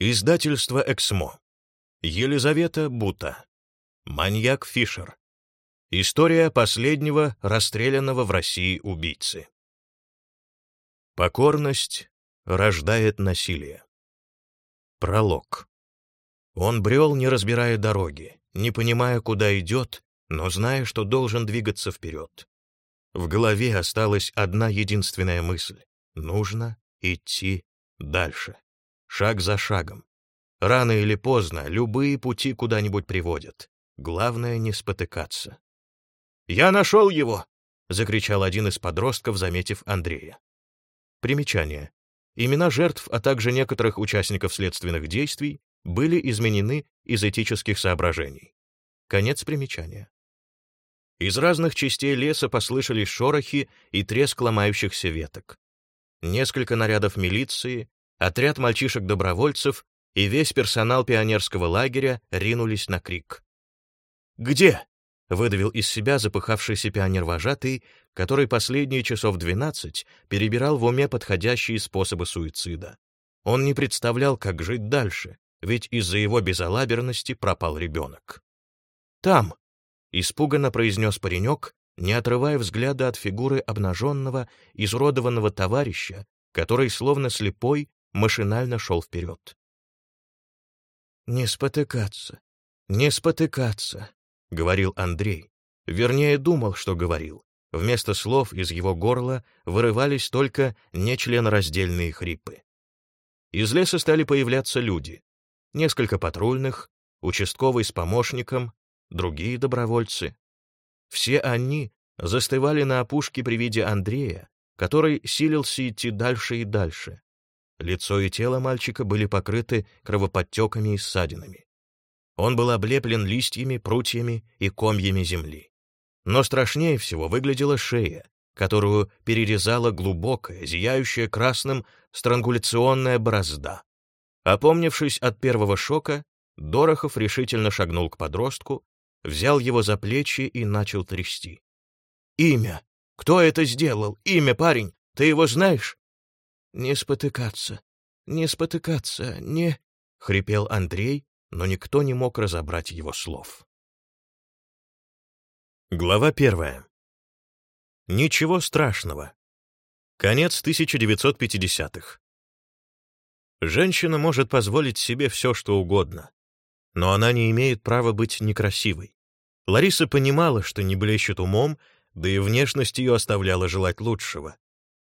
Издательство «Эксмо». Елизавета Бута. Маньяк Фишер. История последнего расстрелянного в России убийцы. Покорность рождает насилие. Пролог. Он брел, не разбирая дороги, не понимая, куда идет, но зная, что должен двигаться вперед. В голове осталась одна единственная мысль — нужно идти дальше шаг за шагом. Рано или поздно любые пути куда-нибудь приводят. Главное не спотыкаться. «Я нашел его!» — закричал один из подростков, заметив Андрея. Примечание. Имена жертв, а также некоторых участников следственных действий были изменены из этических соображений. Конец примечания. Из разных частей леса послышались шорохи и треск ломающихся веток. Несколько нарядов милиции, Отряд мальчишек-добровольцев и весь персонал пионерского лагеря ринулись на крик. «Где?» — выдавил из себя запыхавшийся пионер-вожатый, который последние часов двенадцать перебирал в уме подходящие способы суицида. Он не представлял, как жить дальше, ведь из-за его безалаберности пропал ребенок. «Там!» — испуганно произнес паренек, не отрывая взгляда от фигуры обнаженного, изуродованного товарища, который, словно слепой, машинально шел вперед. «Не спотыкаться, не спотыкаться», — говорил Андрей. Вернее, думал, что говорил. Вместо слов из его горла вырывались только нечленораздельные хрипы. Из леса стали появляться люди. Несколько патрульных, участковый с помощником, другие добровольцы. Все они застывали на опушке при виде Андрея, который силился идти дальше и дальше. Лицо и тело мальчика были покрыты кровоподтеками и ссадинами. Он был облеплен листьями, прутьями и комьями земли. Но страшнее всего выглядела шея, которую перерезала глубокая, зияющая красным странгуляционная борозда. Опомнившись от первого шока, Дорохов решительно шагнул к подростку, взял его за плечи и начал трясти. «Имя! Кто это сделал? Имя, парень! Ты его знаешь?» «Не спотыкаться, не спотыкаться, не...» — хрипел Андрей, но никто не мог разобрать его слов. Глава первая. Ничего страшного. Конец 1950-х. Женщина может позволить себе все, что угодно, но она не имеет права быть некрасивой. Лариса понимала, что не блещет умом, да и внешность ее оставляла желать лучшего.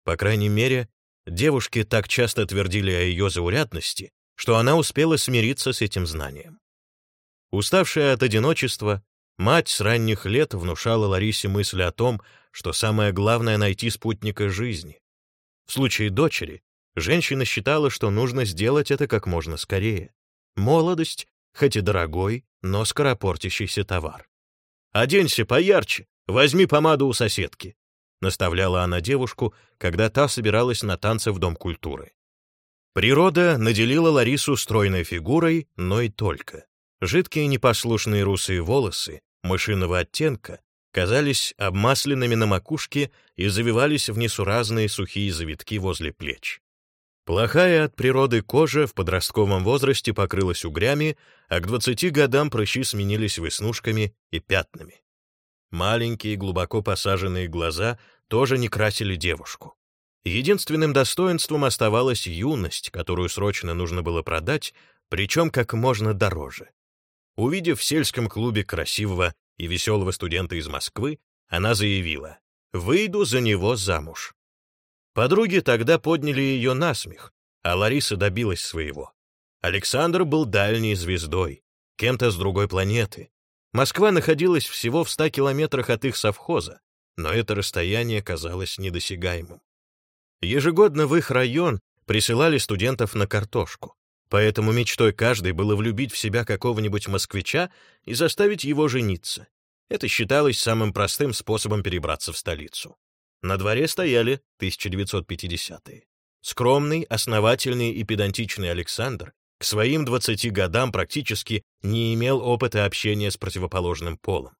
По крайней мере, Девушки так часто твердили о ее заурядности, что она успела смириться с этим знанием. Уставшая от одиночества, мать с ранних лет внушала Ларисе мысль о том, что самое главное — найти спутника жизни. В случае дочери женщина считала, что нужно сделать это как можно скорее. Молодость, хоть и дорогой, но скоропортящийся товар. «Оденься поярче, возьми помаду у соседки», — наставляла она девушку, когда та собиралась на танцы в Дом культуры. Природа наделила Ларису стройной фигурой, но и только. Жидкие непослушные русые волосы, мышиного оттенка, казались обмасленными на макушке и завивались в несуразные сухие завитки возле плеч. Плохая от природы кожа в подростковом возрасте покрылась угрями, а к 20 годам прыщи сменились веснушками и пятнами. Маленькие, глубоко посаженные глаза тоже не красили девушку. Единственным достоинством оставалась юность, которую срочно нужно было продать, причем как можно дороже. Увидев в сельском клубе красивого и веселого студента из Москвы, она заявила «Выйду за него замуж». Подруги тогда подняли ее на смех, а Лариса добилась своего. Александр был дальней звездой, кем-то с другой планеты, Москва находилась всего в ста километрах от их совхоза, но это расстояние казалось недосягаемым. Ежегодно в их район присылали студентов на картошку, поэтому мечтой каждой было влюбить в себя какого-нибудь москвича и заставить его жениться. Это считалось самым простым способом перебраться в столицу. На дворе стояли 1950-е. Скромный, основательный и педантичный Александр к своим 20 годам практически не имел опыта общения с противоположным полом.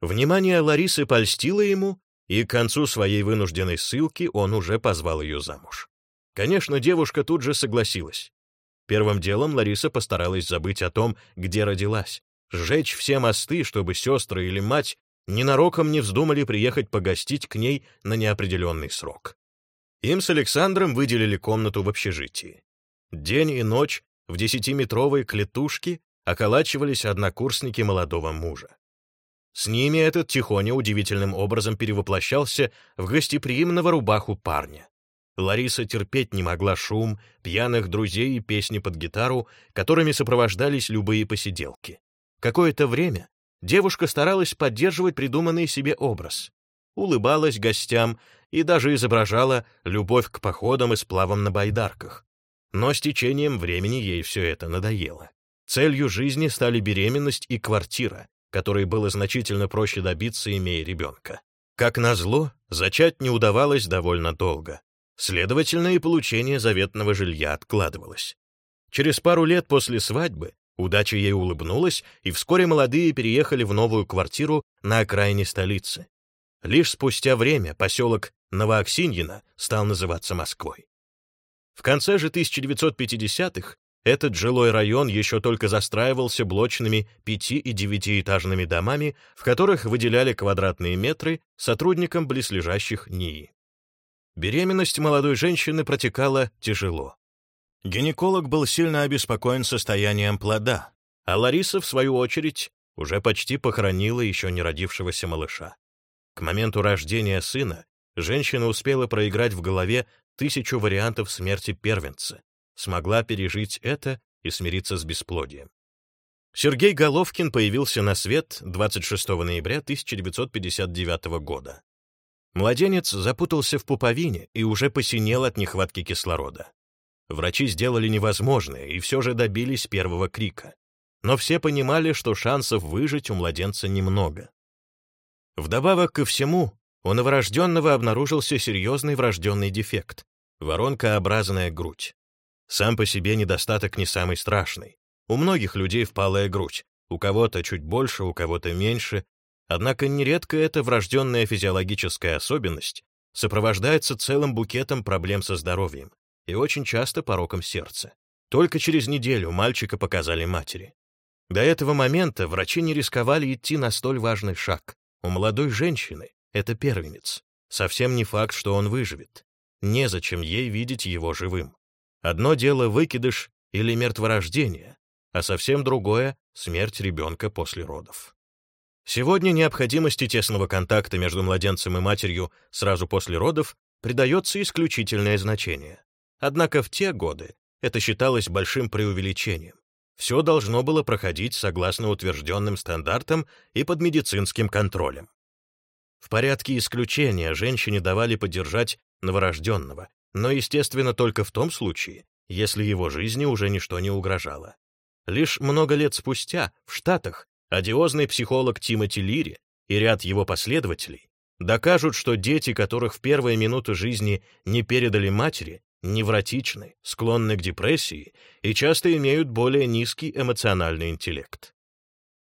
Внимание Ларисы польстило ему, и к концу своей вынужденной ссылки он уже позвал ее замуж. Конечно, девушка тут же согласилась. Первым делом Лариса постаралась забыть о том, где родилась, сжечь все мосты, чтобы сестры или мать ненароком не вздумали приехать погостить к ней на неопределенный срок. Им с Александром выделили комнату в общежитии. День и ночь в десятиметровой клетушке околачивались однокурсники молодого мужа. С ними этот Тихоня удивительным образом перевоплощался в гостеприимного рубаху парня. Лариса терпеть не могла шум, пьяных друзей и песни под гитару, которыми сопровождались любые посиделки. Какое-то время девушка старалась поддерживать придуманный себе образ. Улыбалась гостям и даже изображала любовь к походам и сплавам на байдарках. Но с течением времени ей все это надоело. Целью жизни стали беременность и квартира, которой было значительно проще добиться, имея ребенка. Как назло, зачать не удавалось довольно долго. Следовательно, и получение заветного жилья откладывалось. Через пару лет после свадьбы удача ей улыбнулась, и вскоре молодые переехали в новую квартиру на окраине столицы. Лишь спустя время поселок Новоаксиньино стал называться Москвой. В конце же 1950-х этот жилой район еще только застраивался блочными пяти- и девятиэтажными домами, в которых выделяли квадратные метры сотрудникам близлежащих НИИ. Беременность молодой женщины протекала тяжело. Гинеколог был сильно обеспокоен состоянием плода, а Лариса, в свою очередь, уже почти похоронила еще не родившегося малыша. К моменту рождения сына женщина успела проиграть в голове тысячу вариантов смерти первенца, смогла пережить это и смириться с бесплодием. Сергей Головкин появился на свет 26 ноября 1959 года. Младенец запутался в пуповине и уже посинел от нехватки кислорода. Врачи сделали невозможное и все же добились первого крика. Но все понимали, что шансов выжить у младенца немного. Вдобавок ко всему, у новорожденного обнаружился серьезный врожденный дефект — воронкообразная грудь. Сам по себе недостаток не самый страшный. У многих людей впалая грудь, у кого-то чуть больше, у кого-то меньше, Однако нередко эта врожденная физиологическая особенность сопровождается целым букетом проблем со здоровьем и очень часто пороком сердца. Только через неделю мальчика показали матери. До этого момента врачи не рисковали идти на столь важный шаг. У молодой женщины это первенец. Совсем не факт, что он выживет. Незачем ей видеть его живым. Одно дело выкидыш или мертворождение, а совсем другое — смерть ребенка после родов. Сегодня необходимости тесного контакта между младенцем и матерью сразу после родов придается исключительное значение. Однако в те годы это считалось большим преувеличением. Все должно было проходить согласно утвержденным стандартам и под медицинским контролем. В порядке исключения женщине давали поддержать новорожденного, но, естественно, только в том случае, если его жизни уже ничто не угрожало. Лишь много лет спустя в Штатах Одиозный психолог Тимоти Лири и ряд его последователей докажут, что дети, которых в первые минуты жизни не передали матери, невротичны, склонны к депрессии и часто имеют более низкий эмоциональный интеллект.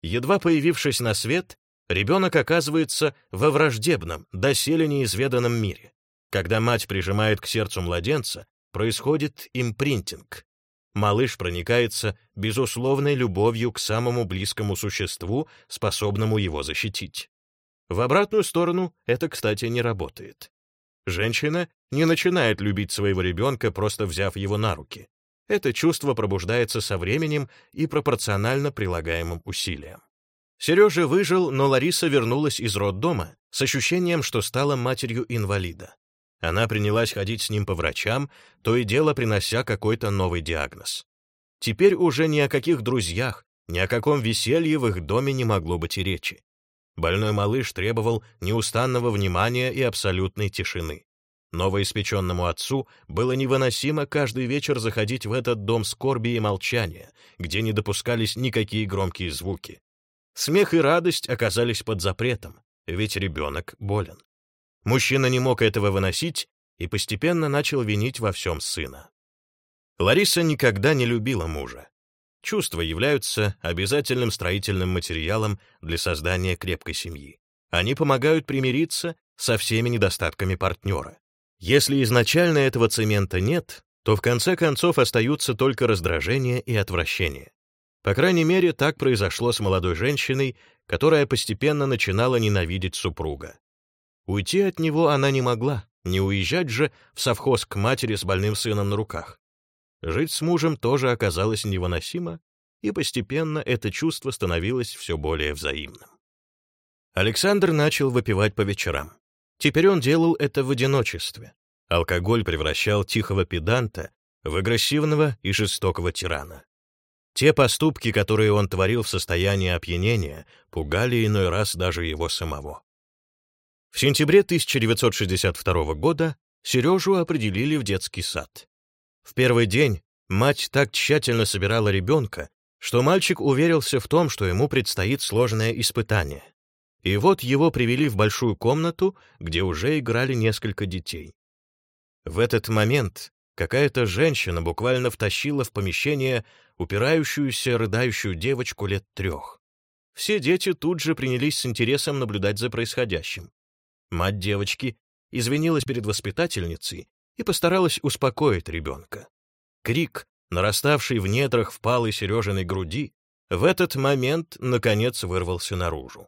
Едва появившись на свет, ребенок оказывается во враждебном, доселе неизведанном мире. Когда мать прижимает к сердцу младенца, происходит импринтинг, малыш проникается безусловной любовью к самому близкому существу, способному его защитить. В обратную сторону это, кстати, не работает. Женщина не начинает любить своего ребенка, просто взяв его на руки. Это чувство пробуждается со временем и пропорционально прилагаемым усилиям. Сережа выжил, но Лариса вернулась из роддома с ощущением, что стала матерью инвалида. Она принялась ходить с ним по врачам, то и дело принося какой-то новый диагноз. Теперь уже ни о каких друзьях, ни о каком веселье в их доме не могло быть и речи. Больной малыш требовал неустанного внимания и абсолютной тишины. Новоиспеченному отцу было невыносимо каждый вечер заходить в этот дом скорби и молчания, где не допускались никакие громкие звуки. Смех и радость оказались под запретом, ведь ребенок болен. Мужчина не мог этого выносить и постепенно начал винить во всем сына. Лариса никогда не любила мужа. Чувства являются обязательным строительным материалом для создания крепкой семьи. Они помогают примириться со всеми недостатками партнера. Если изначально этого цемента нет, то в конце концов остаются только раздражение и отвращение. По крайней мере, так произошло с молодой женщиной, которая постепенно начинала ненавидеть супруга. Уйти от него она не могла, не уезжать же в совхоз к матери с больным сыном на руках. Жить с мужем тоже оказалось невыносимо, и постепенно это чувство становилось все более взаимным. Александр начал выпивать по вечерам. Теперь он делал это в одиночестве. Алкоголь превращал тихого педанта в агрессивного и жестокого тирана. Те поступки, которые он творил в состоянии опьянения, пугали иной раз даже его самого. В сентябре 1962 года Сережу определили в детский сад. В первый день мать так тщательно собирала ребенка, что мальчик уверился в том, что ему предстоит сложное испытание. И вот его привели в большую комнату, где уже играли несколько детей. В этот момент какая-то женщина буквально втащила в помещение упирающуюся, рыдающую девочку лет трех. Все дети тут же принялись с интересом наблюдать за происходящим. Мать девочки извинилась перед воспитательницей и постаралась успокоить ребенка. Крик, нараставший в недрах впалой Сережиной груди, в этот момент, наконец, вырвался наружу.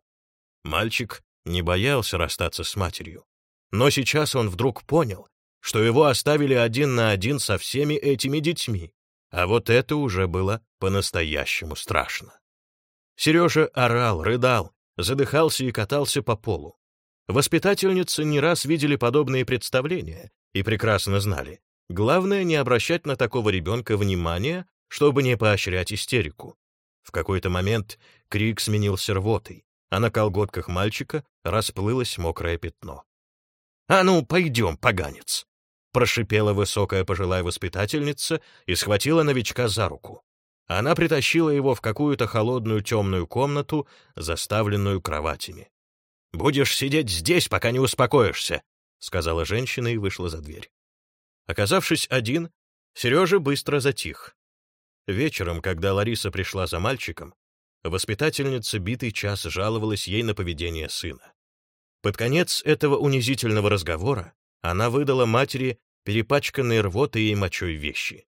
Мальчик не боялся расстаться с матерью. Но сейчас он вдруг понял, что его оставили один на один со всеми этими детьми, а вот это уже было по-настоящему страшно. Сережа орал, рыдал, задыхался и катался по полу. Воспитательницы не раз видели подобные представления и прекрасно знали, главное не обращать на такого ребенка внимания, чтобы не поощрять истерику. В какой-то момент крик сменился рвотой, а на колготках мальчика расплылось мокрое пятно. «А ну, пойдем, поганец!» прошипела высокая пожилая воспитательница и схватила новичка за руку. Она притащила его в какую-то холодную темную комнату, заставленную кроватями. «Будешь сидеть здесь, пока не успокоишься», — сказала женщина и вышла за дверь. Оказавшись один, Сережа быстро затих. Вечером, когда Лариса пришла за мальчиком, воспитательница битый час жаловалась ей на поведение сына. Под конец этого унизительного разговора она выдала матери перепачканные рвотой и мочой вещи.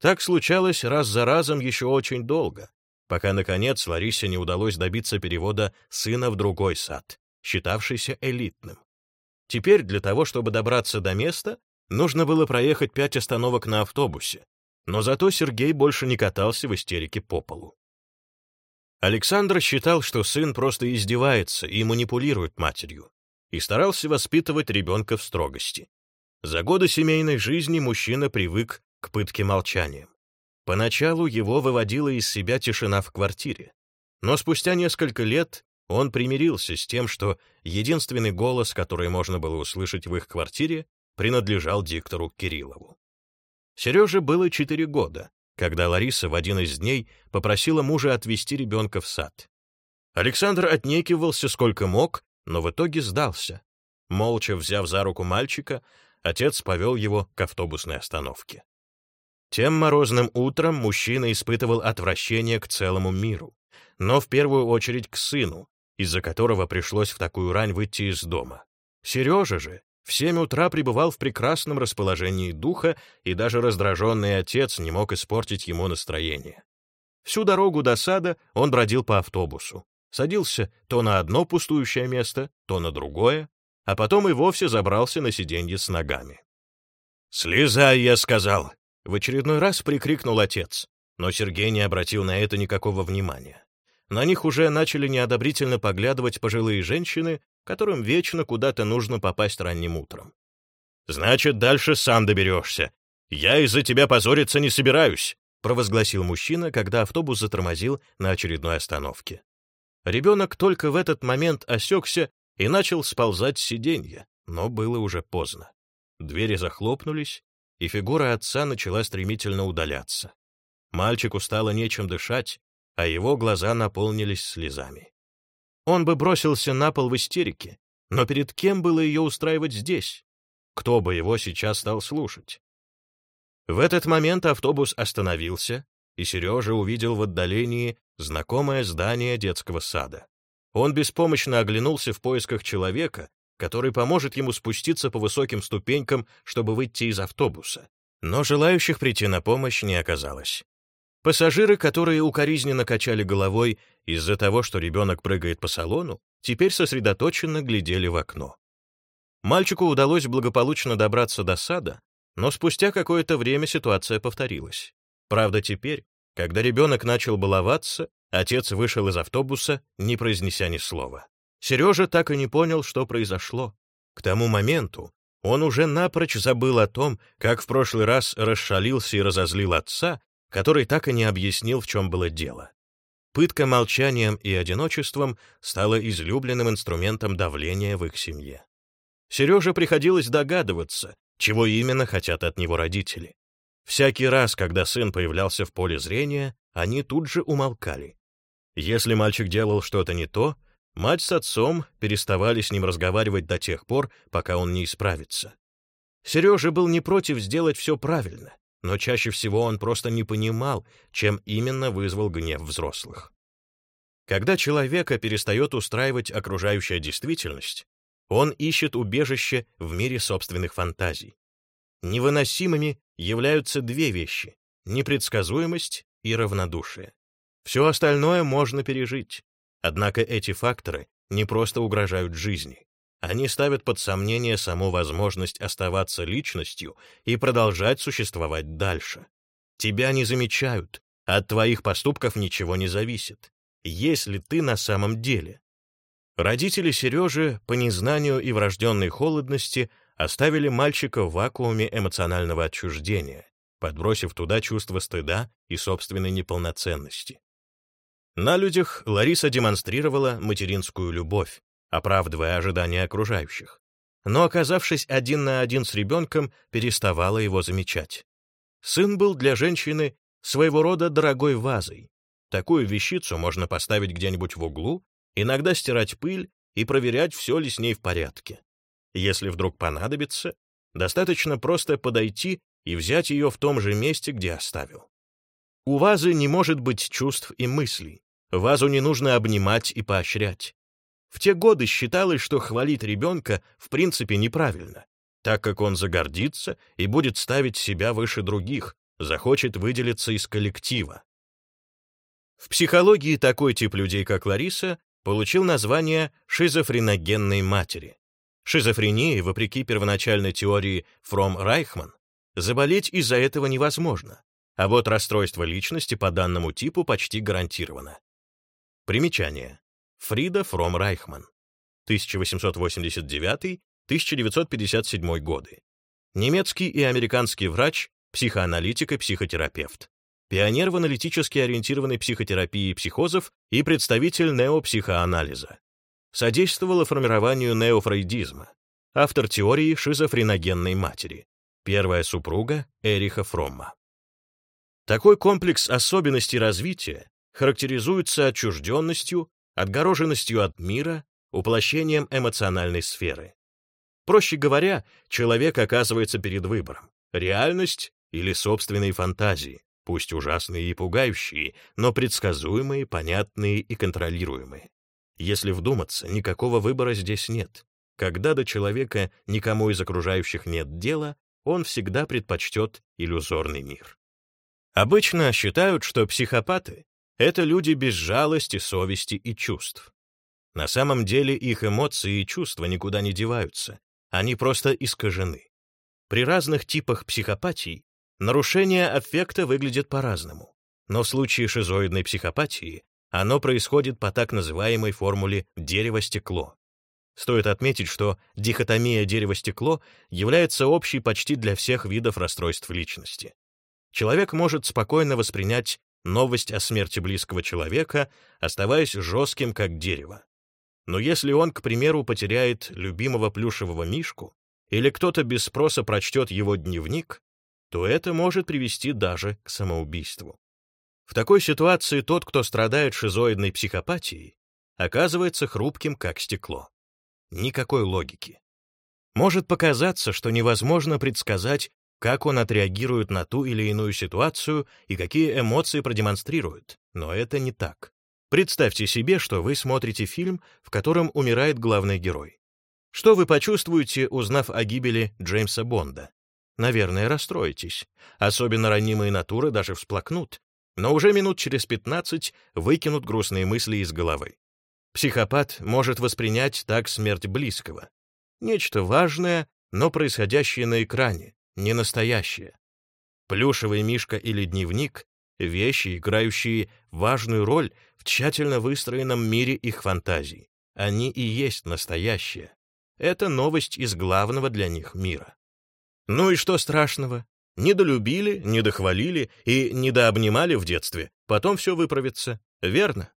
Так случалось раз за разом еще очень долго, пока, наконец, Ларисе не удалось добиться перевода сына в другой сад, считавшийся элитным. Теперь для того, чтобы добраться до места, нужно было проехать пять остановок на автобусе, но зато Сергей больше не катался в истерике по полу. Александр считал, что сын просто издевается и манипулирует матерью, и старался воспитывать ребенка в строгости. За годы семейной жизни мужчина привык к пытке молчанием. Поначалу его выводила из себя тишина в квартире, но спустя несколько лет он примирился с тем, что единственный голос, который можно было услышать в их квартире, принадлежал диктору Кириллову. Сереже было четыре года, когда Лариса в один из дней попросила мужа отвезти ребенка в сад. Александр отнекивался сколько мог, но в итоге сдался. Молча взяв за руку мальчика, отец повел его к автобусной остановке. Тем морозным утром мужчина испытывал отвращение к целому миру, но в первую очередь к сыну, из-за которого пришлось в такую рань выйти из дома. Сережа же в семь утра пребывал в прекрасном расположении духа, и даже раздраженный отец не мог испортить ему настроение. Всю дорогу до сада он бродил по автобусу, садился то на одно пустующее место, то на другое, а потом и вовсе забрался на сиденье с ногами. «Слезай, я сказал!» — в очередной раз прикрикнул отец, но Сергей не обратил на это никакого внимания. На них уже начали неодобрительно поглядывать пожилые женщины, которым вечно куда-то нужно попасть ранним утром. «Значит, дальше сам доберешься. Я из-за тебя позориться не собираюсь», — провозгласил мужчина, когда автобус затормозил на очередной остановке. Ребенок только в этот момент осекся и начал сползать с сиденья, но было уже поздно. Двери захлопнулись, и фигура отца начала стремительно удаляться. Мальчику стало нечем дышать, а его глаза наполнились слезами. Он бы бросился на пол в истерике, но перед кем было ее устраивать здесь? Кто бы его сейчас стал слушать? В этот момент автобус остановился, и Сережа увидел в отдалении знакомое здание детского сада. Он беспомощно оглянулся в поисках человека, который поможет ему спуститься по высоким ступенькам, чтобы выйти из автобуса. Но желающих прийти на помощь не оказалось. Пассажиры, которые укоризненно качали головой из-за того, что ребенок прыгает по салону, теперь сосредоточенно глядели в окно. Мальчику удалось благополучно добраться до сада, но спустя какое-то время ситуация повторилась. Правда, теперь, когда ребенок начал баловаться, отец вышел из автобуса, не произнеся ни слова. Сережа так и не понял, что произошло. К тому моменту он уже напрочь забыл о том, как в прошлый раз расшалился и разозлил отца, который так и не объяснил, в чем было дело. Пытка молчанием и одиночеством стала излюбленным инструментом давления в их семье. Сереже приходилось догадываться, чего именно хотят от него родители. Всякий раз, когда сын появлялся в поле зрения, они тут же умолкали. Если мальчик делал что-то не то, мать с отцом переставали с ним разговаривать до тех пор, пока он не исправится. Сережа был не против сделать все правильно, но чаще всего он просто не понимал, чем именно вызвал гнев взрослых. Когда человека перестает устраивать окружающая действительность, он ищет убежище в мире собственных фантазий. Невыносимыми являются две вещи — непредсказуемость и равнодушие. Все остальное можно пережить. Однако эти факторы не просто угрожают жизни. Они ставят под сомнение саму возможность оставаться личностью и продолжать существовать дальше. Тебя не замечают, от твоих поступков ничего не зависит. Если ты на самом деле. Родители Сережи по незнанию и врожденной холодности оставили мальчика в вакууме эмоционального отчуждения, подбросив туда чувство стыда и собственной неполноценности. На людях Лариса демонстрировала материнскую любовь, оправдывая ожидания окружающих. Но, оказавшись один на один с ребенком, переставала его замечать. Сын был для женщины своего рода дорогой вазой. Такую вещицу можно поставить где-нибудь в углу, иногда стирать пыль и проверять, все ли с ней в порядке. Если вдруг понадобится, достаточно просто подойти и взять ее в том же месте, где оставил. У вазы не может быть чувств и мыслей. Вазу не нужно обнимать и поощрять. В те годы считалось, что хвалить ребенка в принципе неправильно, так как он загордится и будет ставить себя выше других, захочет выделиться из коллектива. В психологии такой тип людей, как Лариса, получил название шизофреногенной матери. Шизофренией, вопреки первоначальной теории Фром Райхман, заболеть из-за этого невозможно, а вот расстройство личности по данному типу почти гарантировано. Примечание. Фрида Фром Райхман. 1889-1957 годы. Немецкий и американский врач, психоаналитик и психотерапевт. Пионер в аналитически ориентированной психотерапии психозов и представитель неопсихоанализа содействовала формированию неофрейдизма, автор теории шизофреногенной матери, первая супруга Эриха Фромма. Такой комплекс особенностей развития характеризуется отчужденностью, отгороженностью от мира, уплощением эмоциональной сферы. Проще говоря, человек оказывается перед выбором — реальность или собственные фантазии, пусть ужасные и пугающие, но предсказуемые, понятные и контролируемые. Если вдуматься, никакого выбора здесь нет. Когда до человека никому из окружающих нет дела, он всегда предпочтет иллюзорный мир. Обычно считают, что психопаты — это люди без жалости, совести и чувств. На самом деле их эмоции и чувства никуда не деваются, они просто искажены. При разных типах психопатий нарушение аффекта выглядит по-разному, но в случае шизоидной психопатии оно происходит по так называемой формуле дерево-стекло. Стоит отметить, что дихотомия дерево-стекло является общей почти для всех видов расстройств личности. Человек может спокойно воспринять новость о смерти близкого человека, оставаясь жестким, как дерево. Но если он, к примеру, потеряет любимого плюшевого мишку, или кто-то без спроса прочтет его дневник, то это может привести даже к самоубийству. В такой ситуации тот, кто страдает шизоидной психопатией, оказывается хрупким, как стекло. Никакой логики. Может показаться, что невозможно предсказать, как он отреагирует на ту или иную ситуацию и какие эмоции продемонстрирует, но это не так. Представьте себе, что вы смотрите фильм, в котором умирает главный герой. Что вы почувствуете, узнав о гибели Джеймса Бонда? наверное, расстроитесь. Особенно ранимые натуры даже всплакнут, но уже минут через 15 выкинут грустные мысли из головы. Психопат может воспринять так смерть близкого. Нечто важное, но происходящее на экране, не настоящее. Плюшевый мишка или дневник — вещи, играющие важную роль в тщательно выстроенном мире их фантазий. Они и есть настоящее. Это новость из главного для них мира. Ну и что страшного? Недолюбили, недохвалили и недообнимали в детстве, потом все выправится, верно?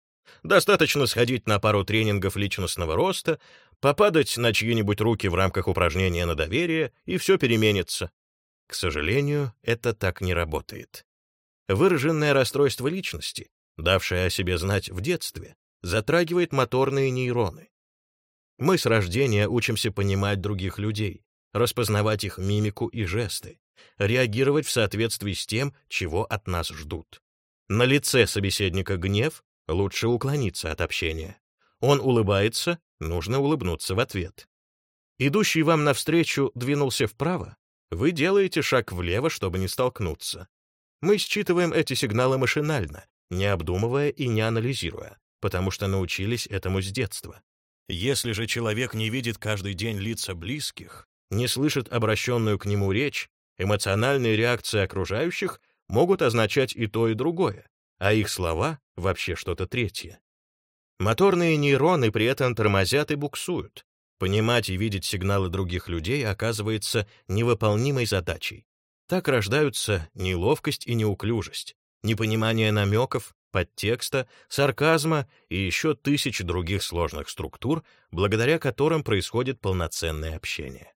Достаточно сходить на пару тренингов личностного роста, попадать на чьи-нибудь руки в рамках упражнения на доверие, и все переменится. К сожалению, это так не работает. Выраженное расстройство личности, давшее о себе знать в детстве, затрагивает моторные нейроны. Мы с рождения учимся понимать других людей, распознавать их мимику и жесты, реагировать в соответствии с тем, чего от нас ждут. На лице собеседника гнев, лучше уклониться от общения. Он улыбается, нужно улыбнуться в ответ. Идущий вам навстречу двинулся вправо, вы делаете шаг влево, чтобы не столкнуться. Мы считываем эти сигналы машинально, не обдумывая и не анализируя, потому что научились этому с детства. Если же человек не видит каждый день лица близких, не слышит обращенную к нему речь, эмоциональные реакции окружающих могут означать и то, и другое, а их слова — вообще что-то третье. Моторные нейроны при этом тормозят и буксуют. Понимать и видеть сигналы других людей оказывается невыполнимой задачей. Так рождаются неловкость и неуклюжесть, непонимание намеков, подтекста, сарказма и еще тысячи других сложных структур, благодаря которым происходит полноценное общение.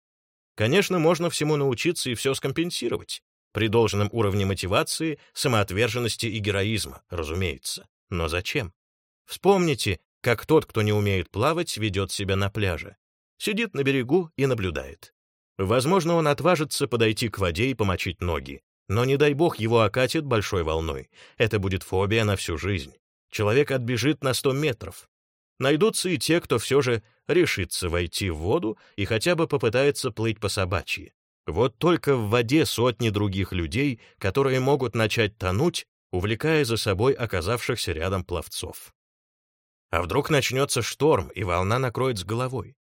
Конечно, можно всему научиться и все скомпенсировать, при должном уровне мотивации, самоотверженности и героизма, разумеется. Но зачем? Вспомните, как тот, кто не умеет плавать, ведет себя на пляже. Сидит на берегу и наблюдает. Возможно, он отважится подойти к воде и помочить ноги. Но не дай бог его окатит большой волной. Это будет фобия на всю жизнь. Человек отбежит на 100 метров. Найдутся и те, кто все же решится войти в воду и хотя бы попытается плыть по собачьи. Вот только в воде сотни других людей, которые могут начать тонуть, увлекая за собой оказавшихся рядом пловцов. А вдруг начнется шторм, и волна накроет с головой?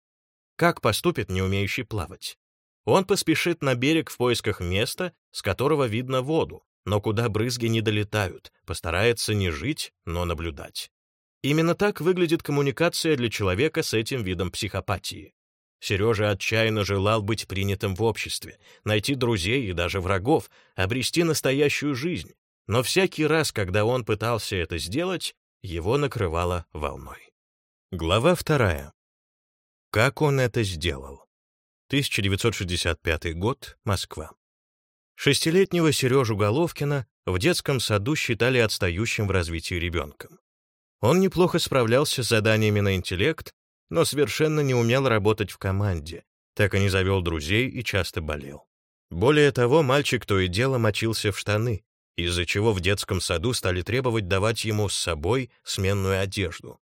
Как поступит не умеющий плавать? Он поспешит на берег в поисках места, с которого видно воду, но куда брызги не долетают, постарается не жить, но наблюдать. Именно так выглядит коммуникация для человека с этим видом психопатии. Сережа отчаянно желал быть принятым в обществе, найти друзей и даже врагов, обрести настоящую жизнь. Но всякий раз, когда он пытался это сделать, его накрывало волной. Глава вторая. Как он это сделал? 1965 год, Москва. Шестилетнего Сережу Головкина в детском саду считали отстающим в развитии ребенком. Он неплохо справлялся с заданиями на интеллект, но совершенно не умел работать в команде, так и не завел друзей и часто болел. Более того, мальчик то и дело мочился в штаны, из-за чего в детском саду стали требовать давать ему с собой сменную одежду.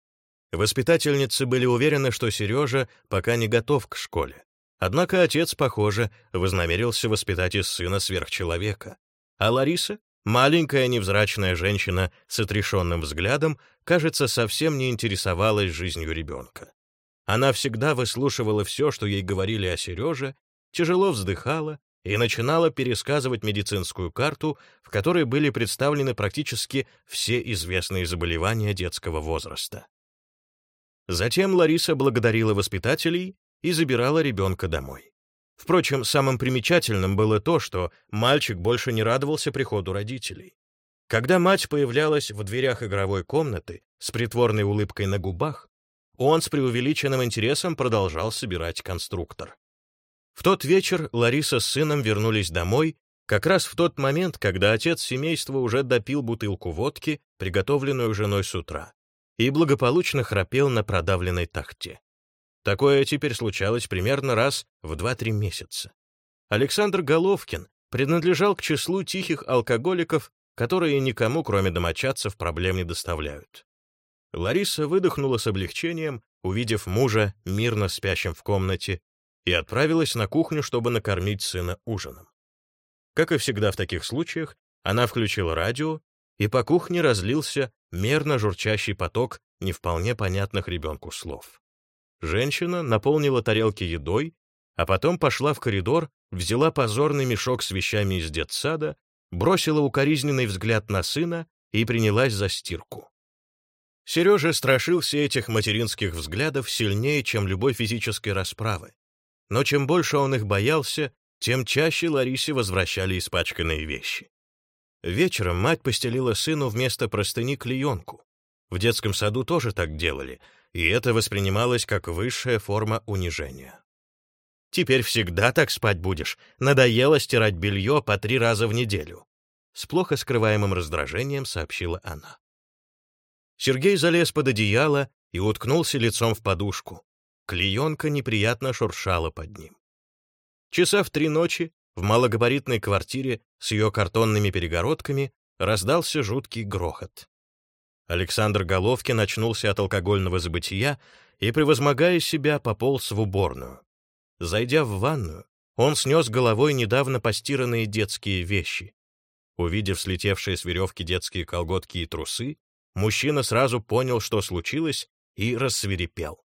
Воспитательницы были уверены, что Сережа пока не готов к школе. Однако отец, похоже, вознамерился воспитать из сына сверхчеловека. А Лариса, маленькая невзрачная женщина с отрешенным взглядом, кажется, совсем не интересовалась жизнью ребенка. Она всегда выслушивала все, что ей говорили о Сереже, тяжело вздыхала и начинала пересказывать медицинскую карту, в которой были представлены практически все известные заболевания детского возраста. Затем Лариса благодарила воспитателей и забирала ребенка домой. Впрочем, самым примечательным было то, что мальчик больше не радовался приходу родителей. Когда мать появлялась в дверях игровой комнаты с притворной улыбкой на губах, он с преувеличенным интересом продолжал собирать конструктор. В тот вечер Лариса с сыном вернулись домой, как раз в тот момент, когда отец семейства уже допил бутылку водки, приготовленную женой с утра, и благополучно храпел на продавленной тахте. Такое теперь случалось примерно раз в 2-3 месяца. Александр Головкин принадлежал к числу тихих алкоголиков, которые никому, кроме домочадцев, проблем не доставляют. Лариса выдохнула с облегчением, увидев мужа мирно спящим в комнате, и отправилась на кухню, чтобы накормить сына ужином. Как и всегда в таких случаях, она включила радио, и по кухне разлился мерно журчащий поток не вполне понятных ребенку слов. Женщина наполнила тарелки едой, а потом пошла в коридор, взяла позорный мешок с вещами из детсада, бросила укоризненный взгляд на сына и принялась за стирку. Сережа страшился этих материнских взглядов сильнее, чем любой физической расправы. Но чем больше он их боялся, тем чаще Ларисе возвращали испачканные вещи. Вечером мать постелила сыну вместо простыни клеенку. В детском саду тоже так делали, и это воспринималось как высшая форма унижения. «Теперь всегда так спать будешь. Надоело стирать белье по три раза в неделю», — с плохо скрываемым раздражением сообщила она. Сергей залез под одеяло и уткнулся лицом в подушку. Клеенка неприятно шуршала под ним. Часа в три ночи в малогабаритной квартире с ее картонными перегородками раздался жуткий грохот. Александр Головкин очнулся от алкогольного забытия и, превозмогая себя, пополз в уборную. Зайдя в ванную, он снес головой недавно постиранные детские вещи. Увидев слетевшие с веревки детские колготки и трусы, Мужчина сразу понял, что случилось, и рассверепел.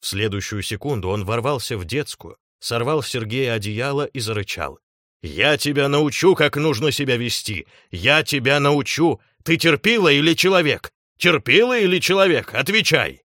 В следующую секунду он ворвался в детскую, сорвал Сергея одеяло и зарычал. «Я тебя научу, как нужно себя вести! Я тебя научу! Ты терпила или человек? Терпила или человек? Отвечай!»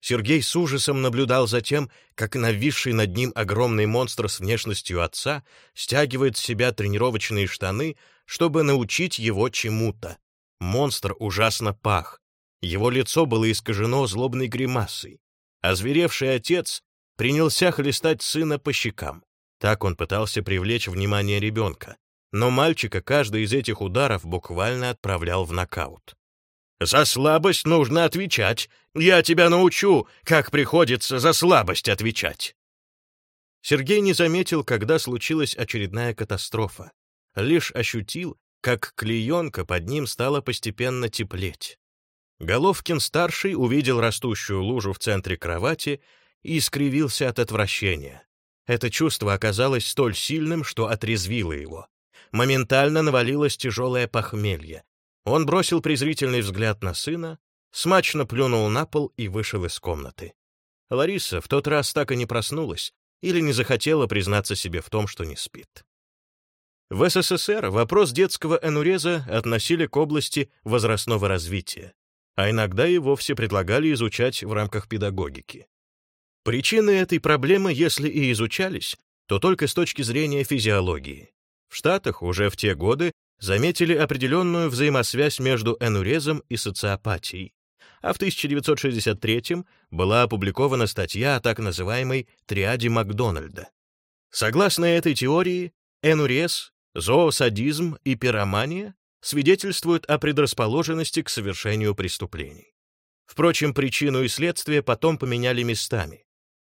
Сергей с ужасом наблюдал за тем, как нависший над ним огромный монстр с внешностью отца стягивает с себя тренировочные штаны, чтобы научить его чему-то. Монстр ужасно пах. Его лицо было искажено злобной гримасой. Озверевший отец принялся хлестать сына по щекам. Так он пытался привлечь внимание ребенка. Но мальчика каждый из этих ударов буквально отправлял в нокаут. «За слабость нужно отвечать. Я тебя научу, как приходится за слабость отвечать». Сергей не заметил, когда случилась очередная катастрофа. Лишь ощутил, как клеенка под ним стала постепенно теплеть. Головкин-старший увидел растущую лужу в центре кровати и искривился от отвращения. Это чувство оказалось столь сильным, что отрезвило его. Моментально навалилось тяжелое похмелье. Он бросил презрительный взгляд на сына, смачно плюнул на пол и вышел из комнаты. Лариса в тот раз так и не проснулась или не захотела признаться себе в том, что не спит. В СССР вопрос детского энуреза относили к области возрастного развития, а иногда и вовсе предлагали изучать в рамках педагогики. Причины этой проблемы, если и изучались, то только с точки зрения физиологии. В Штатах уже в те годы заметили определенную взаимосвязь между энурезом и социопатией, а в 1963 была опубликована статья о так называемой триаде Макдональда. Согласно этой теории, энурез Зоосадизм и пиромания свидетельствуют о предрасположенности к совершению преступлений. Впрочем, причину и следствие потом поменяли местами.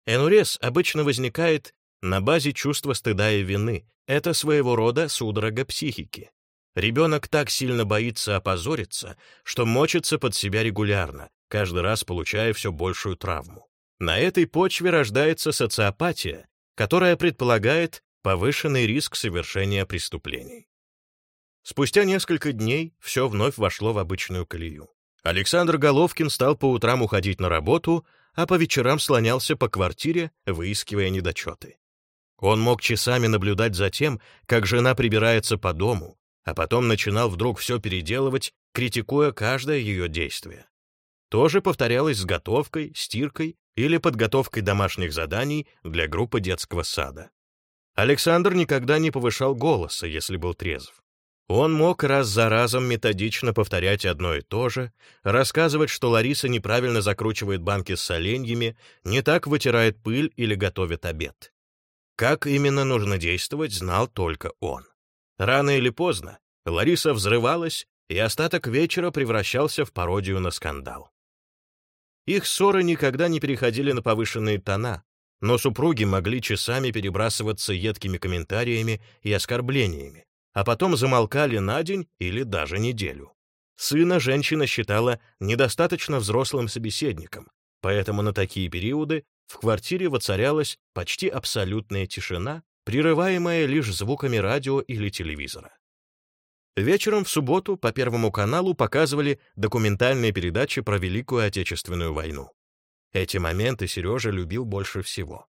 Энурез обычно возникает на базе чувства стыда и вины. Это своего рода судорога психики. Ребенок так сильно боится опозориться, что мочится под себя регулярно, каждый раз получая все большую травму. На этой почве рождается социопатия, которая предполагает повышенный риск совершения преступлений. Спустя несколько дней все вновь вошло в обычную колею. Александр Головкин стал по утрам уходить на работу, а по вечерам слонялся по квартире, выискивая недочеты. Он мог часами наблюдать за тем, как жена прибирается по дому, а потом начинал вдруг все переделывать, критикуя каждое ее действие. То же повторялось с готовкой, стиркой или подготовкой домашних заданий для группы детского сада. Александр никогда не повышал голоса, если был трезв. Он мог раз за разом методично повторять одно и то же, рассказывать, что Лариса неправильно закручивает банки с соленьями, не так вытирает пыль или готовит обед. Как именно нужно действовать, знал только он. Рано или поздно Лариса взрывалась, и остаток вечера превращался в пародию на скандал. Их ссоры никогда не переходили на повышенные тона, но супруги могли часами перебрасываться едкими комментариями и оскорблениями, а потом замолкали на день или даже неделю. Сына женщина считала недостаточно взрослым собеседником, поэтому на такие периоды в квартире воцарялась почти абсолютная тишина, прерываемое лишь звуками радио или телевизора. Вечером в субботу по Первому каналу показывали документальные передачи про Великую Отечественную войну. Эти моменты Сережа любил больше всего.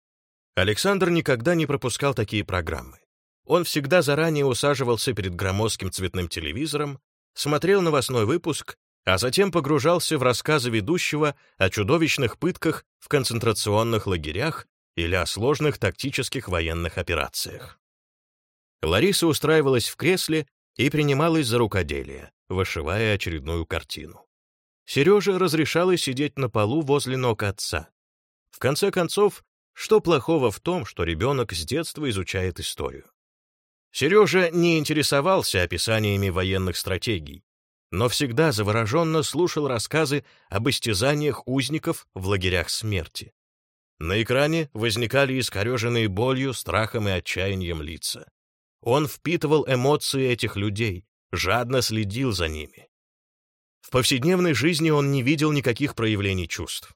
Александр никогда не пропускал такие программы. Он всегда заранее усаживался перед громоздким цветным телевизором, смотрел новостной выпуск, а затем погружался в рассказы ведущего о чудовищных пытках в концентрационных лагерях или о сложных тактических военных операциях. Лариса устраивалась в кресле и принималась за рукоделие, вышивая очередную картину. Сереже разрешалось сидеть на полу возле ног отца. В конце концов, что плохого в том, что ребенок с детства изучает историю? Сережа не интересовался описаниями военных стратегий, но всегда завороженно слушал рассказы об истязаниях узников в лагерях смерти. На экране возникали искореженные болью, страхом и отчаянием лица. Он впитывал эмоции этих людей, жадно следил за ними. В повседневной жизни он не видел никаких проявлений чувств.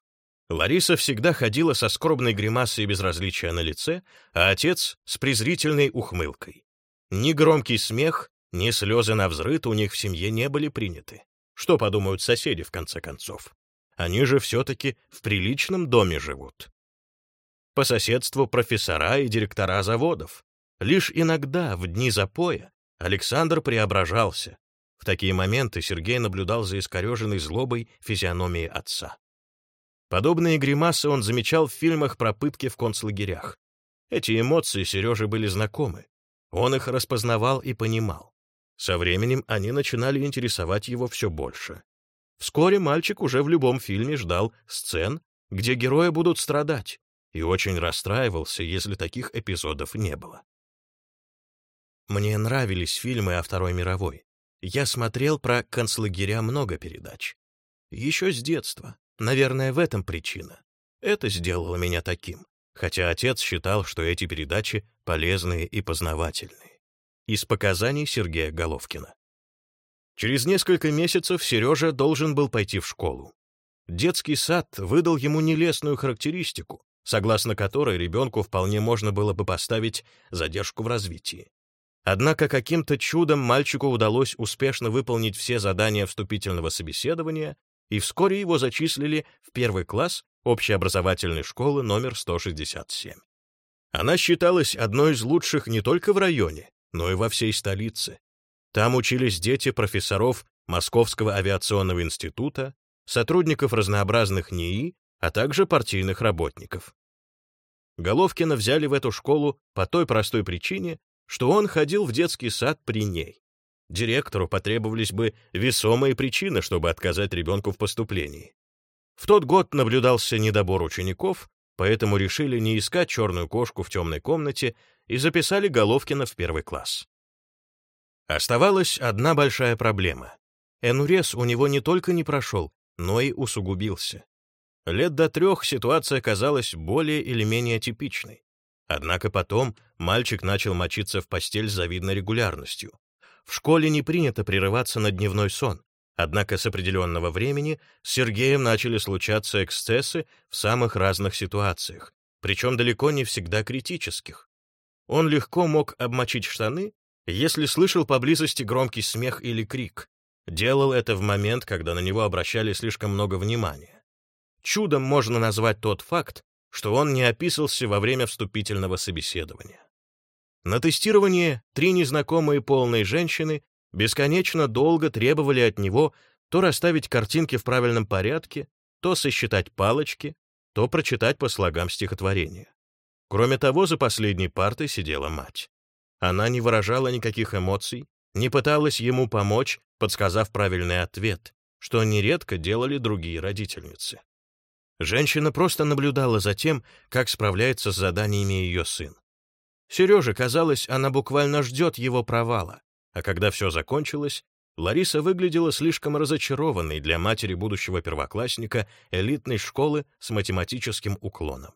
Лариса всегда ходила со скорбной гримасой безразличия на лице, а отец — с презрительной ухмылкой. Ни громкий смех, ни слезы на взрыт у них в семье не были приняты. Что подумают соседи, в конце концов? Они же все-таки в приличном доме живут. По соседству профессора и директора заводов. Лишь иногда, в дни запоя, Александр преображался. В такие моменты Сергей наблюдал за искореженной злобой физиономией отца. Подобные гримасы он замечал в фильмах про пытки в концлагерях. Эти эмоции Сереже были знакомы. Он их распознавал и понимал. Со временем они начинали интересовать его все больше. Вскоре мальчик уже в любом фильме ждал сцен, где герои будут страдать, и очень расстраивался, если таких эпизодов не было. Мне нравились фильмы о Второй мировой. Я смотрел про концлагеря много передач. Еще с детства. Наверное, в этом причина. Это сделало меня таким, хотя отец считал, что эти передачи полезные и познавательные. Из показаний Сергея Головкина. Через несколько месяцев Сережа должен был пойти в школу. Детский сад выдал ему нелестную характеристику, согласно которой ребенку вполне можно было бы поставить задержку в развитии. Однако каким-то чудом мальчику удалось успешно выполнить все задания вступительного собеседования, и вскоре его зачислили в первый класс общеобразовательной школы номер 167. Она считалась одной из лучших не только в районе, но и во всей столице. Там учились дети профессоров Московского авиационного института, сотрудников разнообразных НИИ, а также партийных работников. Головкина взяли в эту школу по той простой причине, что он ходил в детский сад при ней. Директору потребовались бы весомые причины, чтобы отказать ребенку в поступлении. В тот год наблюдался недобор учеников, поэтому решили не искать черную кошку в темной комнате и записали Головкина в первый класс. Оставалась одна большая проблема. Энурез у него не только не прошел, но и усугубился. Лет до трех ситуация казалась более или менее типичной. Однако потом мальчик начал мочиться в постель с завидной регулярностью. В школе не принято прерываться на дневной сон, однако с определенного времени с Сергеем начали случаться эксцессы в самых разных ситуациях, причем далеко не всегда критических. Он легко мог обмочить штаны, если слышал поблизости громкий смех или крик. Делал это в момент, когда на него обращали слишком много внимания. Чудом можно назвать тот факт, что он не описался во время вступительного собеседования. На тестировании три незнакомые полные женщины бесконечно долго требовали от него то расставить картинки в правильном порядке, то сосчитать палочки, то прочитать по слогам стихотворения. Кроме того, за последней партой сидела мать. Она не выражала никаких эмоций, не пыталась ему помочь, подсказав правильный ответ, что нередко делали другие родительницы. Женщина просто наблюдала за тем, как справляется с заданиями ее сын. Сереже казалось, она буквально ждет его провала, а когда все закончилось, Лариса выглядела слишком разочарованной для матери будущего первоклассника элитной школы с математическим уклоном.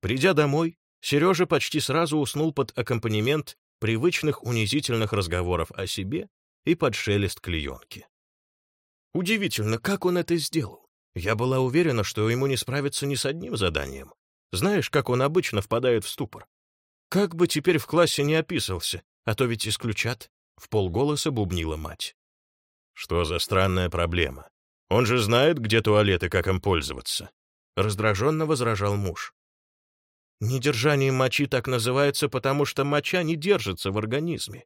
Придя домой, Сережа почти сразу уснул под аккомпанемент привычных унизительных разговоров о себе и под шелест клеенки. Удивительно, как он это сделал. Я была уверена, что ему не справиться ни с одним заданием. Знаешь, как он обычно впадает в ступор. Как бы теперь в классе не описался, а то ведь исключат, — в полголоса бубнила мать. Что за странная проблема? Он же знает, где туалет и как им пользоваться. Раздраженно возражал муж. Недержание мочи так называется, потому что моча не держится в организме.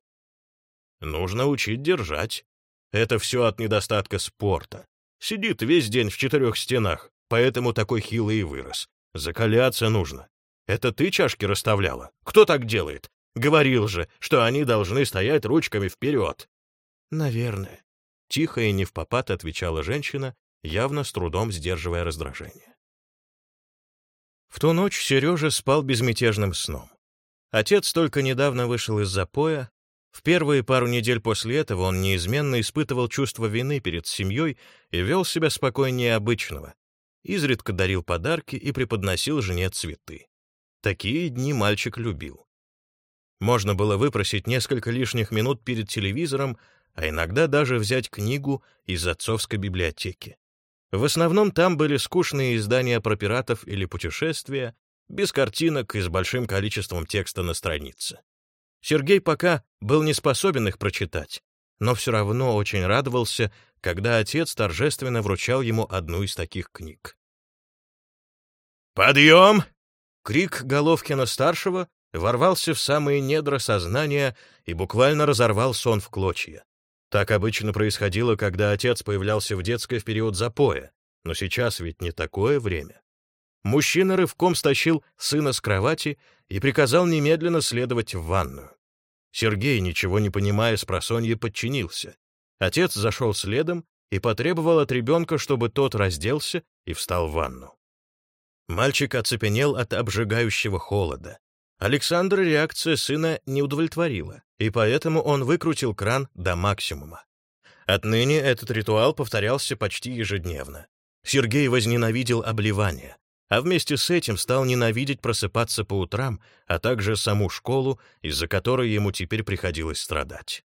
Нужно учить держать. Это все от недостатка спорта. Сидит весь день в четырех стенах, поэтому такой хилый и вырос. Закаляться нужно. Это ты чашки расставляла? Кто так делает? Говорил же, что они должны стоять ручками вперед. Наверное. Тихо и не в попад отвечала женщина, явно с трудом сдерживая раздражение. В ту ночь Сережа спал безмятежным сном. Отец только недавно вышел из запоя. В первые пару недель после этого он неизменно испытывал чувство вины перед семьей и вел себя спокойнее обычного. Изредка дарил подарки и преподносил жене цветы. Такие дни мальчик любил. Можно было выпросить несколько лишних минут перед телевизором, а иногда даже взять книгу из отцовской библиотеки. В основном там были скучные издания про пиратов или путешествия, без картинок и с большим количеством текста на странице. Сергей пока был не способен их прочитать, но все равно очень радовался, когда отец торжественно вручал ему одну из таких книг. «Подъем!» — крик Головкина-старшего ворвался в самые недра сознания и буквально разорвал сон в клочья. Так обычно происходило, когда отец появлялся в детской в период запоя, но сейчас ведь не такое время. Мужчина рывком стащил сына с кровати и приказал немедленно следовать в ванную. Сергей, ничего не понимая, с просонья подчинился. Отец зашел следом и потребовал от ребенка, чтобы тот разделся и встал в ванну. Мальчик оцепенел от обжигающего холода. Александра реакция сына не удовлетворила, и поэтому он выкрутил кран до максимума. Отныне этот ритуал повторялся почти ежедневно. Сергей возненавидел обливание, а вместе с этим стал ненавидеть просыпаться по утрам, а также саму школу, из-за которой ему теперь приходилось страдать.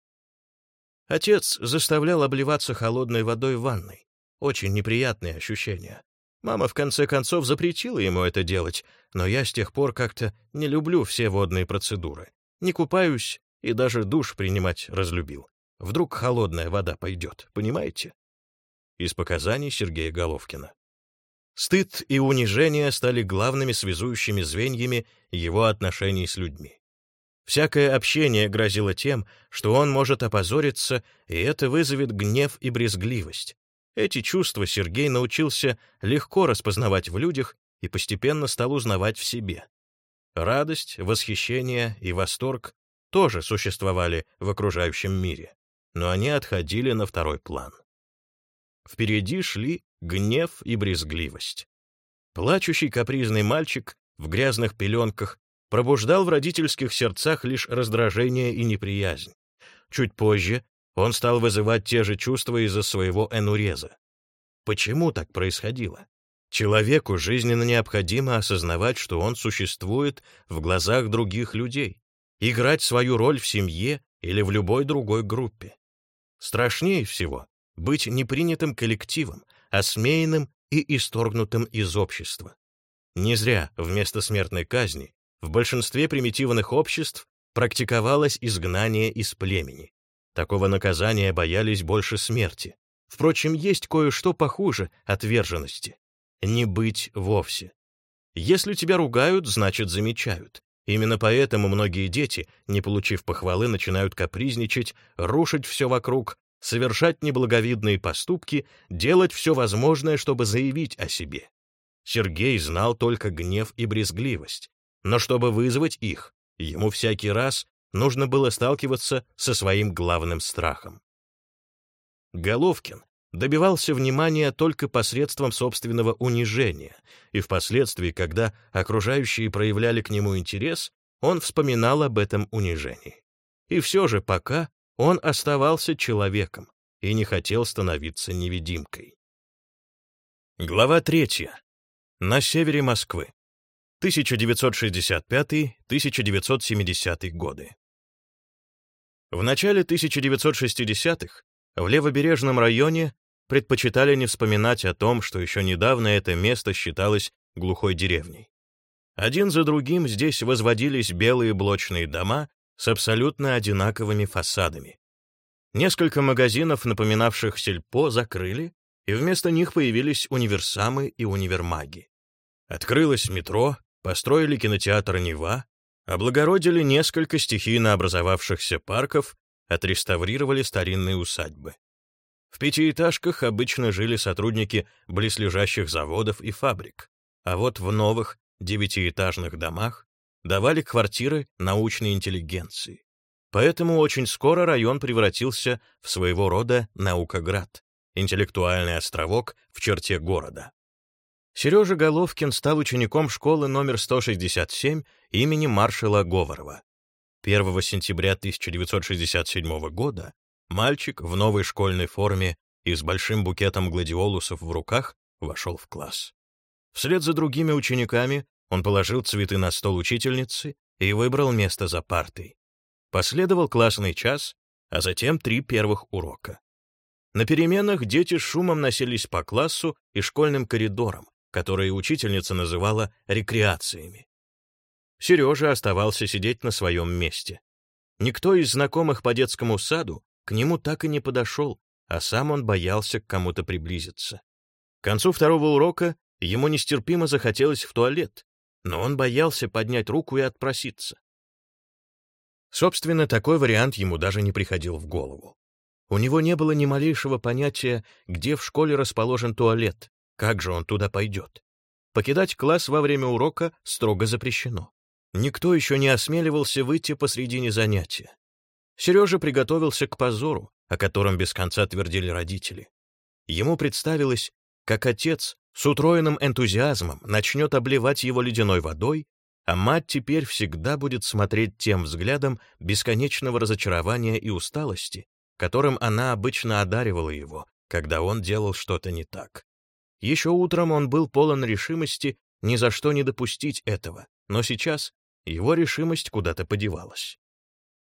Отец заставлял обливаться холодной водой в ванной. Очень неприятные ощущения. Мама в конце концов запретила ему это делать, но я с тех пор как-то не люблю все водные процедуры. Не купаюсь и даже душ принимать разлюбил. Вдруг холодная вода пойдет, понимаете? Из показаний Сергея Головкина. Стыд и унижение стали главными связующими звеньями его отношений с людьми. Всякое общение грозило тем, что он может опозориться, и это вызовет гнев и брезгливость. Эти чувства Сергей научился легко распознавать в людях и постепенно стал узнавать в себе. Радость, восхищение и восторг тоже существовали в окружающем мире, но они отходили на второй план. Впереди шли гнев и брезгливость. Плачущий капризный мальчик в грязных пеленках пробуждал в родительских сердцах лишь раздражение и неприязнь. Чуть позже он стал вызывать те же чувства из-за своего энуреза. Почему так происходило? Человеку жизненно необходимо осознавать, что он существует в глазах других людей, играть свою роль в семье или в любой другой группе. Страшнее всего быть непринятым коллективом, осмеянным и исторгнутым из общества. Не зря вместо смертной казни в большинстве примитивных обществ практиковалось изгнание из племени. Такого наказания боялись больше смерти. Впрочем, есть кое-что похуже отверженности не быть вовсе. Если тебя ругают, значит замечают. Именно поэтому многие дети, не получив похвалы, начинают капризничать, рушить все вокруг, совершать неблаговидные поступки, делать все возможное, чтобы заявить о себе. Сергей знал только гнев и брезгливость, но чтобы вызвать их, ему всякий раз нужно было сталкиваться со своим главным страхом. Головкин добивался внимания только посредством собственного унижения, и впоследствии, когда окружающие проявляли к нему интерес, он вспоминал об этом унижении. И все же пока он оставался человеком и не хотел становиться невидимкой. Глава третья. На севере Москвы. 1965-1970 годы. В начале 1960-х в левобережном районе предпочитали не вспоминать о том, что еще недавно это место считалось глухой деревней. Один за другим здесь возводились белые блочные дома с абсолютно одинаковыми фасадами. Несколько магазинов, напоминавших сельпо, закрыли, и вместо них появились универсамы и универмаги. Открылось метро, построили кинотеатр «Нева», облагородили несколько стихийно образовавшихся парков, отреставрировали старинные усадьбы. В пятиэтажках обычно жили сотрудники близлежащих заводов и фабрик, а вот в новых девятиэтажных домах давали квартиры научной интеллигенции. Поэтому очень скоро район превратился в своего рода наукоград, интеллектуальный островок в черте города. Сережа Головкин стал учеником школы номер 167 имени маршала Говорова. 1 сентября 1967 года мальчик в новой школьной форме и с большим букетом гладиолусов в руках вошел в класс. Вслед за другими учениками он положил цветы на стол учительницы и выбрал место за партой. Последовал классный час, а затем три первых урока. На переменах дети шумом носились по классу и школьным коридорам, которые учительница называла рекреациями. Сережа оставался сидеть на своем месте. Никто из знакомых по детскому саду к нему так и не подошел, а сам он боялся к кому-то приблизиться. К концу второго урока ему нестерпимо захотелось в туалет, но он боялся поднять руку и отпроситься. Собственно, такой вариант ему даже не приходил в голову. У него не было ни малейшего понятия, где в школе расположен туалет, как же он туда пойдет. Покидать класс во время урока строго запрещено. Никто еще не осмеливался выйти посредине занятия. Сережа приготовился к позору, о котором без конца твердили родители. Ему представилось, как отец с утроенным энтузиазмом начнет обливать его ледяной водой, а мать теперь всегда будет смотреть тем взглядом бесконечного разочарования и усталости, которым она обычно одаривала его, когда он делал что-то не так. Еще утром он был полон решимости ни за что не допустить этого, но сейчас его решимость куда-то подевалась.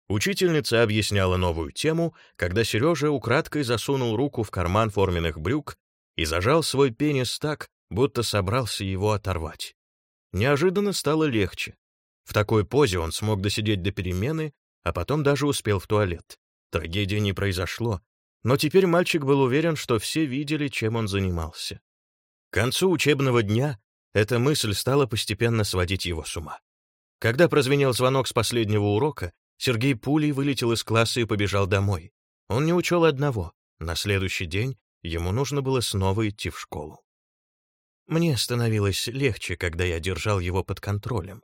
Учительница объясняла новую тему, когда Сережа украдкой засунул руку в карман форменных брюк и зажал свой пенис так, будто собрался его оторвать. Неожиданно стало легче. В такой позе он смог досидеть до перемены, а потом даже успел в туалет. Трагедии не произошло, но теперь мальчик был уверен, что все видели, чем он занимался. К концу учебного дня эта мысль стала постепенно сводить его с ума. Когда прозвенел звонок с последнего урока, Сергей пулей вылетел из класса и побежал домой. Он не учел одного. На следующий день ему нужно было снова идти в школу. Мне становилось легче, когда я держал его под контролем.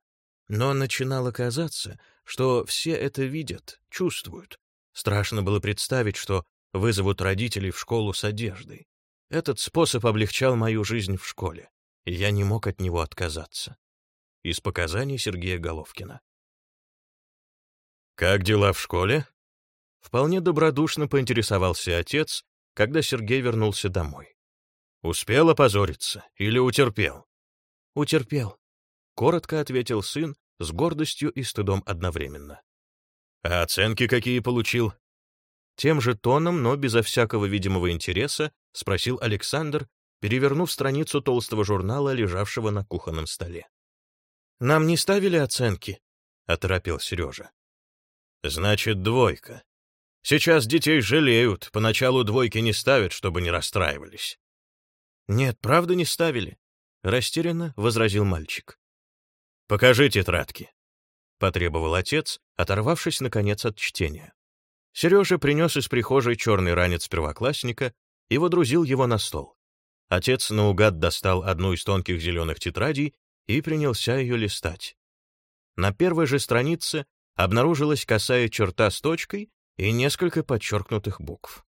Но начинало казаться, что все это видят, чувствуют. Страшно было представить, что вызовут родителей в школу с одеждой. Этот способ облегчал мою жизнь в школе, и я не мог от него отказаться. Из показаний Сергея Головкина. «Как дела в школе?» Вполне добродушно поинтересовался отец, когда Сергей вернулся домой. «Успел опозориться или утерпел?» «Утерпел», — коротко ответил сын с гордостью и стыдом одновременно. «А оценки какие получил?» Тем же тоном, но безо всякого видимого интереса, спросил Александр, перевернув страницу толстого журнала, лежавшего на кухонном столе. «Нам не ставили оценки?» — оторопел Сережа. «Значит, двойка. Сейчас детей жалеют, поначалу двойки не ставят, чтобы не расстраивались». «Нет, правда не ставили», — растерянно возразил мальчик. «Покажи тетрадки», — потребовал отец, оторвавшись, наконец, от чтения. Сережа принес из прихожей черный ранец первоклассника и водрузил его на стол. Отец наугад достал одну из тонких зеленых тетрадей и принялся ее листать. На первой же странице обнаружилась косая черта с точкой и несколько подчеркнутых букв.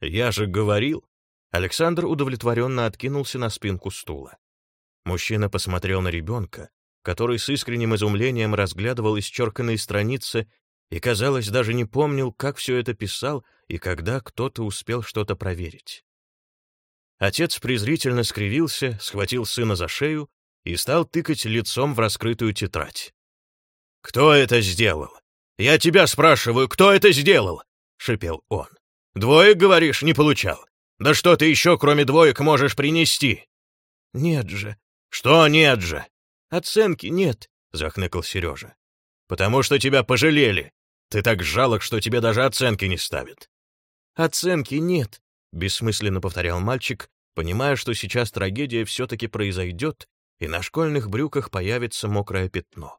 «Я же говорил!» Александр удовлетворенно откинулся на спинку стула. Мужчина посмотрел на ребенка, который с искренним изумлением разглядывал исчерканные страницы и, казалось, даже не помнил, как все это писал и когда кто-то успел что-то проверить. Отец презрительно скривился, схватил сына за шею и стал тыкать лицом в раскрытую тетрадь. «Кто это сделал? Я тебя спрашиваю, кто это сделал?» — шипел он. «Двоек, говоришь, не получал? Да что ты еще, кроме двоек, можешь принести?» «Нет же». «Что нет же? «Оценки нет», — захныкал Сережа. «Потому что тебя пожалели. Ты так жалок, что тебе даже оценки не ставят». «Оценки нет», — бессмысленно повторял мальчик, понимая, что сейчас трагедия все-таки произойдет, и на школьных брюках появится мокрое пятно.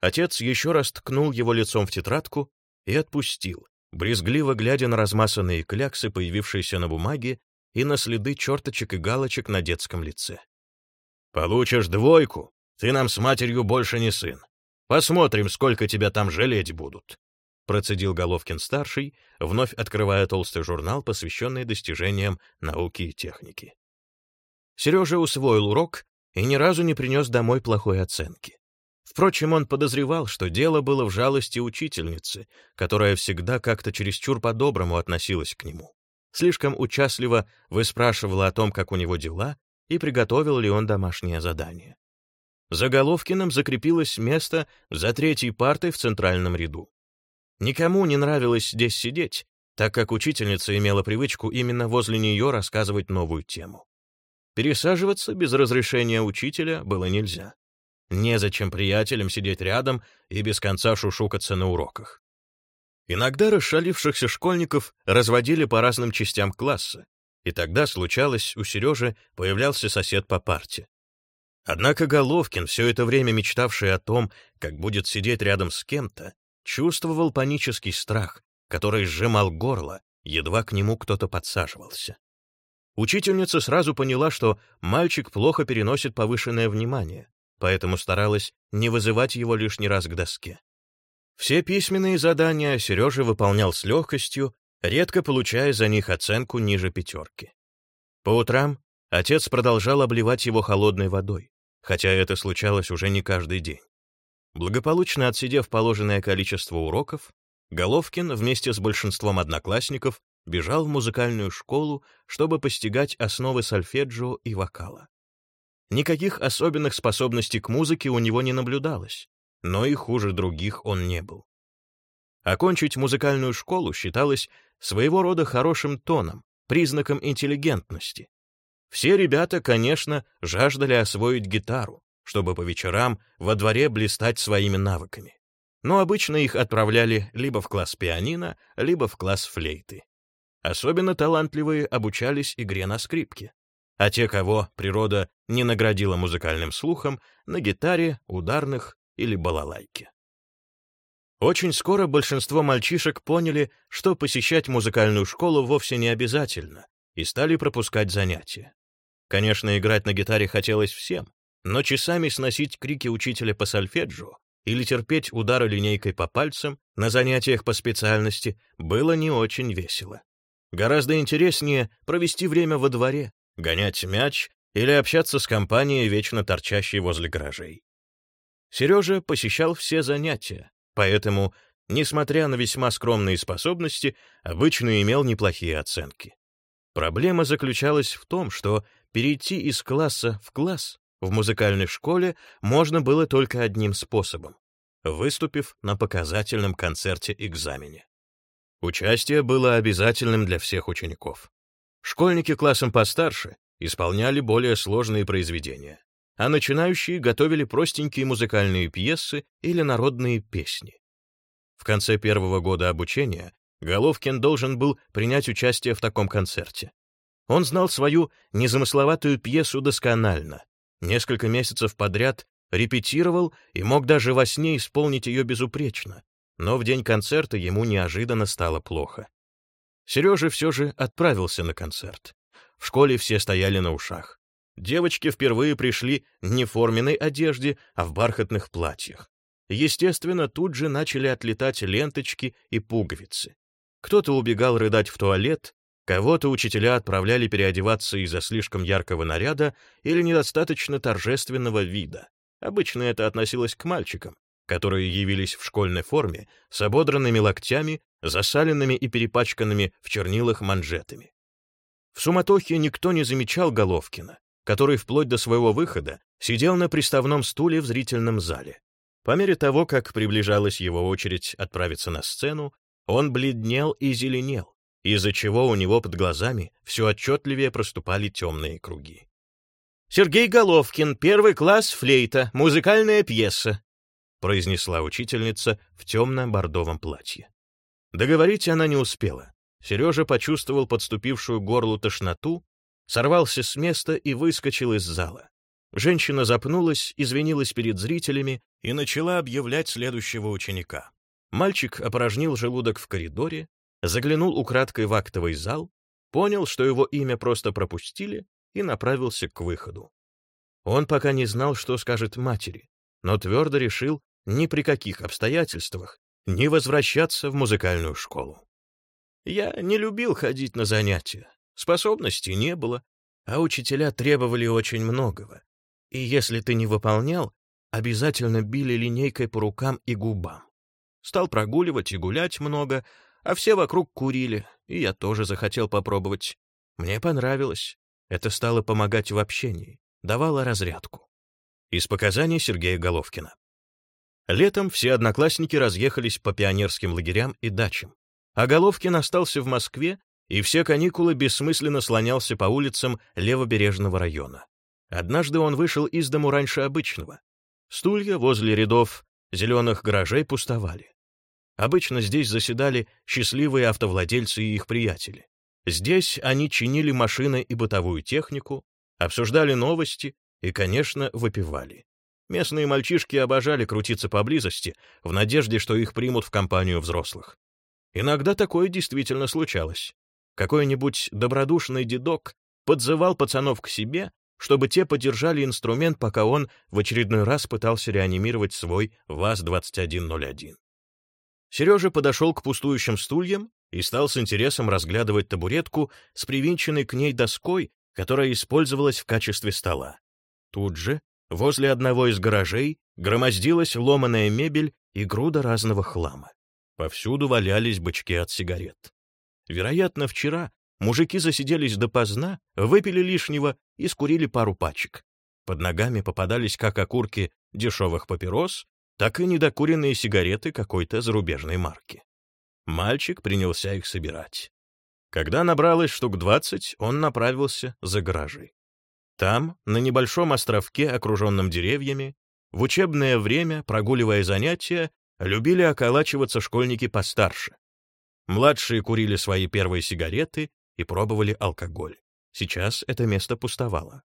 Отец еще раз ткнул его лицом в тетрадку и отпустил, брезгливо глядя на размасанные кляксы, появившиеся на бумаге, и на следы черточек и галочек на детском лице. «Получишь двойку, ты нам с матерью больше не сын. Посмотрим, сколько тебя там жалеть будут», процедил Головкин-старший, вновь открывая толстый журнал, посвященный достижениям науки и техники. Сережа усвоил урок и ни разу не принес домой плохой оценки. Впрочем, он подозревал, что дело было в жалости учительницы, которая всегда как-то чересчур по-доброму относилась к нему. Слишком участливо выспрашивала о том, как у него дела, и приготовил ли он домашнее задание. За Головкиным закрепилось место за третьей партой в центральном ряду. Никому не нравилось здесь сидеть, так как учительница имела привычку именно возле нее рассказывать новую тему. Пересаживаться без разрешения учителя было нельзя. Незачем приятелям сидеть рядом и без конца шушукаться на уроках. Иногда расшалившихся школьников разводили по разным частям класса, и тогда случалось, у Сережи появлялся сосед по парте. Однако Головкин, все это время мечтавший о том, как будет сидеть рядом с кем-то, чувствовал панический страх, который сжимал горло, едва к нему кто-то подсаживался. Учительница сразу поняла, что мальчик плохо переносит повышенное внимание, поэтому старалась не вызывать его лишний раз к доске. Все письменные задания Сережа выполнял с легкостью, редко получая за них оценку ниже пятерки. По утрам отец продолжал обливать его холодной водой, хотя это случалось уже не каждый день. Благополучно отсидев положенное количество уроков, Головкин вместе с большинством одноклассников бежал в музыкальную школу, чтобы постигать основы сольфеджио и вокала. Никаких особенных способностей к музыке у него не наблюдалось, но и хуже других он не был. Окончить музыкальную школу считалось своего рода хорошим тоном, признаком интеллигентности. Все ребята, конечно, жаждали освоить гитару, чтобы по вечерам во дворе блистать своими навыками. Но обычно их отправляли либо в класс пианино, либо в класс флейты. Особенно талантливые обучались игре на скрипке а те, кого природа не наградила музыкальным слухом, на гитаре, ударных или балалайке. Очень скоро большинство мальчишек поняли, что посещать музыкальную школу вовсе не обязательно, и стали пропускать занятия. Конечно, играть на гитаре хотелось всем, но часами сносить крики учителя по сольфеджио или терпеть удары линейкой по пальцам на занятиях по специальности было не очень весело. Гораздо интереснее провести время во дворе, гонять мяч или общаться с компанией, вечно торчащей возле гаражей. Сережа посещал все занятия, поэтому, несмотря на весьма скромные способности, обычно имел неплохие оценки. Проблема заключалась в том, что перейти из класса в класс в музыкальной школе можно было только одним способом — выступив на показательном концерте-экзамене. Участие было обязательным для всех учеников. Школьники классом постарше исполняли более сложные произведения, а начинающие готовили простенькие музыкальные пьесы или народные песни. В конце первого года обучения Головкин должен был принять участие в таком концерте. Он знал свою незамысловатую пьесу досконально, несколько месяцев подряд репетировал и мог даже во сне исполнить ее безупречно, но в день концерта ему неожиданно стало плохо. Сережа все же отправился на концерт. В школе все стояли на ушах. Девочки впервые пришли не в форменной одежде, а в бархатных платьях. Естественно, тут же начали отлетать ленточки и пуговицы. Кто-то убегал рыдать в туалет, кого-то учителя отправляли переодеваться из-за слишком яркого наряда или недостаточно торжественного вида. Обычно это относилось к мальчикам, которые явились в школьной форме с ободранными локтями засаленными и перепачканными в чернилах манжетами. В суматохе никто не замечал Головкина, который вплоть до своего выхода сидел на приставном стуле в зрительном зале. По мере того, как приближалась его очередь отправиться на сцену, он бледнел и зеленел, из-за чего у него под глазами все отчетливее проступали темные круги. Сергей Головкин, первый класс, флейта, музыкальная пьеса», произнесла учительница в темно-бордовом платье. Договорить она не успела. Сережа почувствовал подступившую горлу тошноту, сорвался с места и выскочил из зала. Женщина запнулась, извинилась перед зрителями и начала объявлять следующего ученика. Мальчик опорожнил желудок в коридоре, заглянул украдкой в актовый зал, понял, что его имя просто пропустили, и направился к выходу. Он пока не знал, что скажет матери, но твердо решил ни при каких обстоятельствах не возвращаться в музыкальную школу. Я не любил ходить на занятия, способностей не было, а учителя требовали очень многого. И если ты не выполнял, обязательно били линейкой по рукам и губам. Стал прогуливать и гулять много, а все вокруг курили, и я тоже захотел попробовать. Мне понравилось. Это стало помогать в общении, давало разрядку. Из показаний Сергея Головкина. Летом все одноклассники разъехались по пионерским лагерям и дачам, а Головкин остался в Москве и все каникулы бессмысленно слонялся по улицам левобережного района. Однажды он вышел из дому раньше обычного. Стулья возле рядов зеленых гаражей пустовали. Обычно здесь заседали счастливые автовладельцы и их приятели. Здесь они чинили машины и бытовую технику, обсуждали новости и, конечно, выпивали. Местные мальчишки обожали крутиться поблизости в надежде, что их примут в компанию взрослых. Иногда такое действительно случалось. Какой-нибудь добродушный дедок подзывал пацанов к себе, чтобы те подержали инструмент, пока он в очередной раз пытался реанимировать свой ВАЗ-2101. Сережа подошел к пустующим стульям и стал с интересом разглядывать табуретку с привинченной к ней доской, которая использовалась в качестве стола. Тут же, возле одного из гаражей, громоздилась ломаная мебель и груда разного хлама. Повсюду валялись бычки от сигарет. Вероятно, вчера мужики засиделись допоздна, выпили лишнего и скурили пару пачек. Под ногами попадались как окурки дешевых папирос, так и недокуренные сигареты какой-то зарубежной марки. Мальчик принялся их собирать. Когда набралось штук двадцать, он направился за гаражи. Там, на небольшом островке, окруженном деревьями, в учебное время, прогуливая занятия, любили околачиваться школьники постарше. Младшие курили свои первые сигареты и пробовали алкоголь. Сейчас это место пустовало.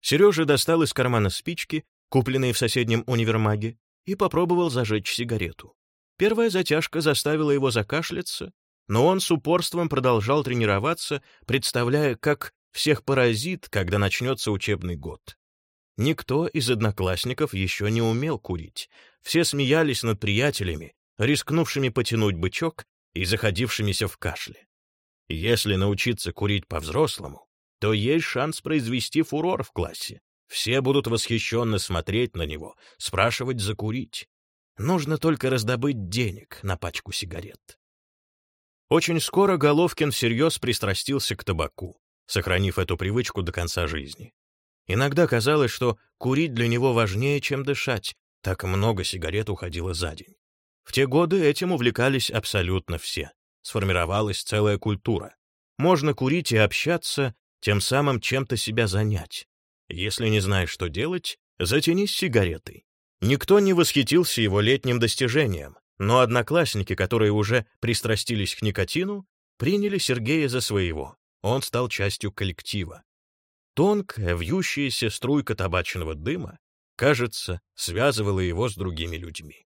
Сережа достал из кармана спички, купленные в соседнем универмаге, и попробовал зажечь сигарету. Первая затяжка заставила его закашляться, но он с упорством продолжал тренироваться, представляя, как всех поразит, когда начнется учебный год. Никто из одноклассников еще не умел курить. Все смеялись над приятелями, рискнувшими потянуть бычок и заходившимися в кашле. Если научиться курить по-взрослому, то есть шанс произвести фурор в классе. Все будут восхищенно смотреть на него, спрашивать закурить. Нужно только раздобыть денег на пачку сигарет. Очень скоро Головкин всерьез пристрастился к табаку, сохранив эту привычку до конца жизни. Иногда казалось, что курить для него важнее, чем дышать, так много сигарет уходило за день. В те годы этим увлекались абсолютно все. Сформировалась целая культура. Можно курить и общаться, тем самым чем-то себя занять. Если не знаешь, что делать, затянись сигаретой. Никто не восхитился его летним достижением, но одноклассники, которые уже пристрастились к никотину, приняли Сергея за своего. Он стал частью коллектива. Тонкая, вьющаяся струйка табачного дыма, кажется, связывала его с другими людьми.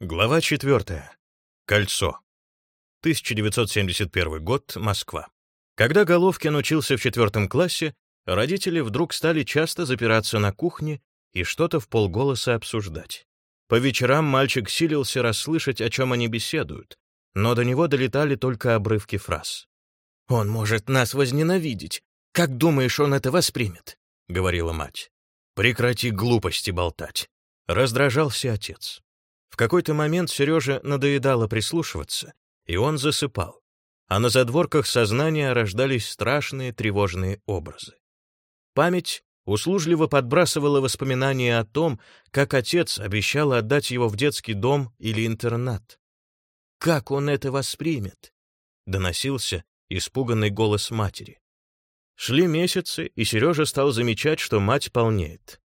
Глава 4. Кольцо. 1971 год, Москва. Когда Головкин учился в четвертом классе, родители вдруг стали часто запираться на кухне и что-то в полголоса обсуждать. По вечерам мальчик силился расслышать, о чем они беседуют, но до него долетали только обрывки фраз. «Он может нас возненавидеть. Как думаешь, он это воспримет?» — говорила мать. «Прекрати глупости болтать», — раздражался отец. В какой-то момент Сереже надоедало прислушиваться, и он засыпал, а на задворках сознания рождались страшные тревожные образы. Память услужливо подбрасывала воспоминания о том, как отец обещал отдать его в детский дом или интернат. «Как он это воспримет?» — доносился испуганный голос матери. Шли месяцы, и Сережа стал замечать, что мать полнеет.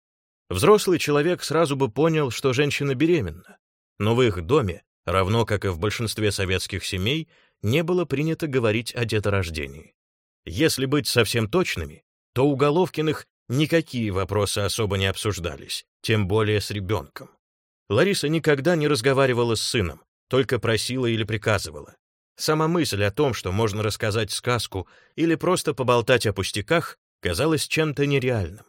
Взрослый человек сразу бы понял, что женщина беременна, но в их доме, равно как и в большинстве советских семей, не было принято говорить о деторождении. Если быть совсем точными, то у Головкиных никакие вопросы особо не обсуждались, тем более с ребенком. Лариса никогда не разговаривала с сыном, только просила или приказывала. Сама мысль о том, что можно рассказать сказку или просто поболтать о пустяках, казалась чем-то нереальным.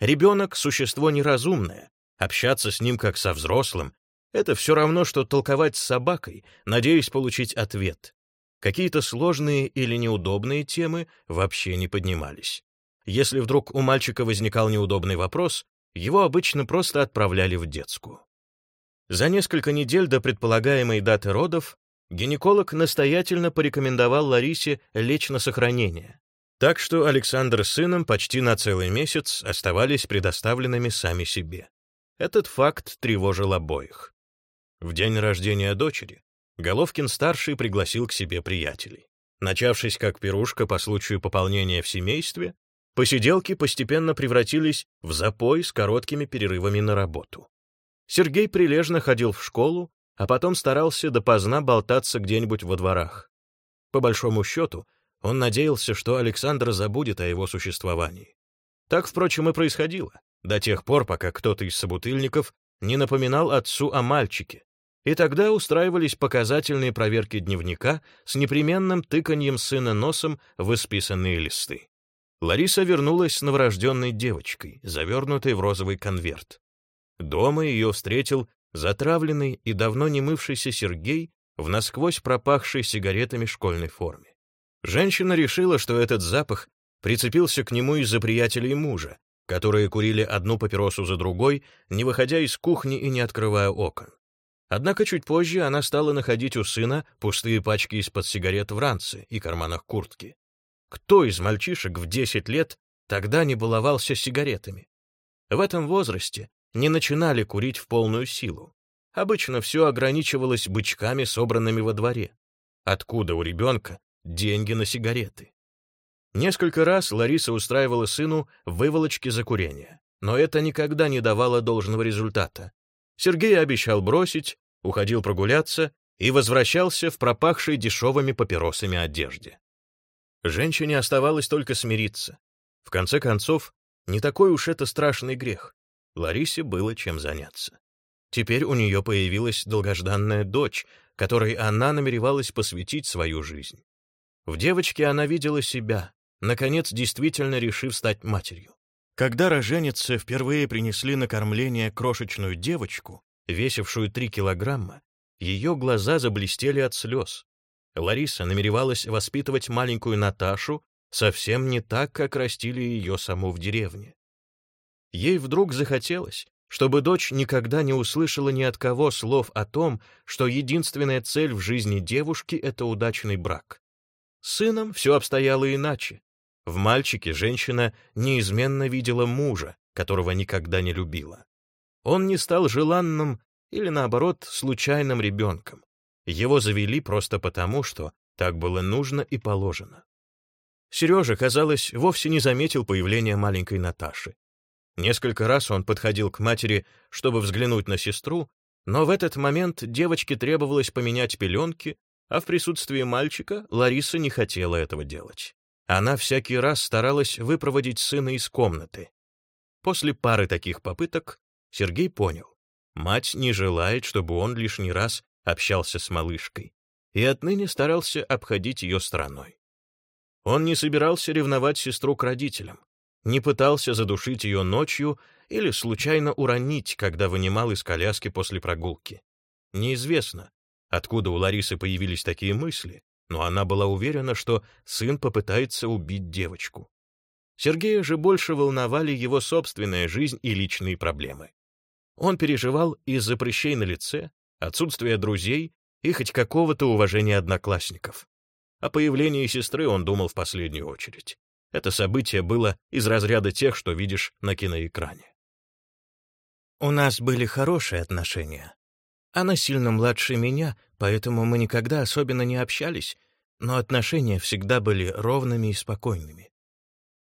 Ребенок — существо неразумное, общаться с ним как со взрослым — это все равно, что толковать с собакой, надеясь получить ответ. Какие-то сложные или неудобные темы вообще не поднимались. Если вдруг у мальчика возникал неудобный вопрос, его обычно просто отправляли в детскую. За несколько недель до предполагаемой даты родов Гинеколог настоятельно порекомендовал Ларисе лечь на сохранение. Так что Александр с сыном почти на целый месяц оставались предоставленными сами себе. Этот факт тревожил обоих. В день рождения дочери Головкин-старший пригласил к себе приятелей. Начавшись как пирушка по случаю пополнения в семействе, посиделки постепенно превратились в запой с короткими перерывами на работу. Сергей прилежно ходил в школу, а потом старался допоздна болтаться где-нибудь во дворах. По большому счету, он надеялся, что Александр забудет о его существовании. Так, впрочем, и происходило, до тех пор, пока кто-то из собутыльников не напоминал отцу о мальчике, и тогда устраивались показательные проверки дневника с непременным тыканьем сына носом в исписанные листы. Лариса вернулась с новорожденной девочкой, завернутой в розовый конверт. Дома ее встретил затравленный и давно не мывшийся Сергей в насквозь пропахшей сигаретами школьной форме. Женщина решила, что этот запах прицепился к нему из-за приятелей мужа, которые курили одну папиросу за другой, не выходя из кухни и не открывая окон. Однако чуть позже она стала находить у сына пустые пачки из-под сигарет в ранце и карманах куртки. Кто из мальчишек в 10 лет тогда не баловался сигаретами? В этом возрасте не начинали курить в полную силу. Обычно все ограничивалось бычками, собранными во дворе. Откуда у ребенка деньги на сигареты? Несколько раз Лариса устраивала сыну выволочки за курение, но это никогда не давало должного результата. Сергей обещал бросить, уходил прогуляться и возвращался в пропахшей дешевыми папиросами одежде. Женщине оставалось только смириться. В конце концов, не такой уж это страшный грех. Ларисе было чем заняться. Теперь у нее появилась долгожданная дочь, которой она намеревалась посвятить свою жизнь. В девочке она видела себя, наконец действительно решив стать матерью. Когда роженицы впервые принесли на кормление крошечную девочку, весившую три килограмма, ее глаза заблестели от слез. Лариса намеревалась воспитывать маленькую Наташу совсем не так, как растили ее саму в деревне. Ей вдруг захотелось, чтобы дочь никогда не услышала ни от кого слов о том, что единственная цель в жизни девушки — это удачный брак. С сыном все обстояло иначе. В мальчике женщина неизменно видела мужа, которого никогда не любила. Он не стал желанным или, наоборот, случайным ребенком. Его завели просто потому, что так было нужно и положено. Сережа, казалось, вовсе не заметил появления маленькой Наташи. Несколько раз он подходил к матери, чтобы взглянуть на сестру, но в этот момент девочке требовалось поменять пеленки, а в присутствии мальчика Лариса не хотела этого делать. Она всякий раз старалась выпроводить сына из комнаты. После пары таких попыток Сергей понял, мать не желает, чтобы он лишний раз общался с малышкой, и отныне старался обходить ее стороной. Он не собирался ревновать сестру к родителям, не пытался задушить ее ночью или случайно уронить, когда вынимал из коляски после прогулки. Неизвестно, откуда у Ларисы появились такие мысли, но она была уверена, что сын попытается убить девочку. Сергея же больше волновали его собственная жизнь и личные проблемы. Он переживал из-за прыщей на лице, отсутствия друзей и хоть какого-то уважения одноклассников. О появлении сестры он думал в последнюю очередь. Это событие было из разряда тех, что видишь на киноэкране. У нас были хорошие отношения. Она сильно младше меня, поэтому мы никогда особенно не общались, но отношения всегда были ровными и спокойными.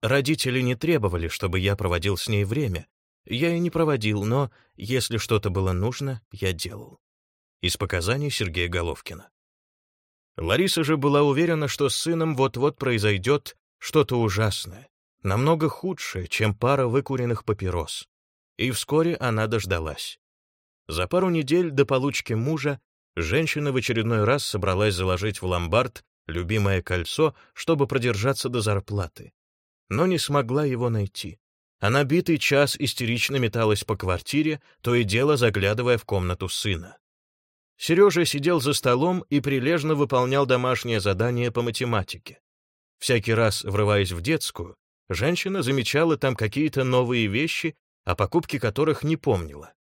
Родители не требовали, чтобы я проводил с ней время. Я и не проводил, но если что-то было нужно, я делал. Из показаний Сергея Головкина. Лариса же была уверена, что с сыном вот-вот произойдет что-то ужасное, намного худшее, чем пара выкуренных папирос. И вскоре она дождалась. За пару недель до получки мужа женщина в очередной раз собралась заложить в ломбард любимое кольцо, чтобы продержаться до зарплаты. Но не смогла его найти. Она битый час истерично металась по квартире, то и дело заглядывая в комнату сына. Сережа сидел за столом и прилежно выполнял домашнее задание по математике. Всякий раз, врываясь в детскую, женщина замечала там какие-то новые вещи, о покупке которых не помнила.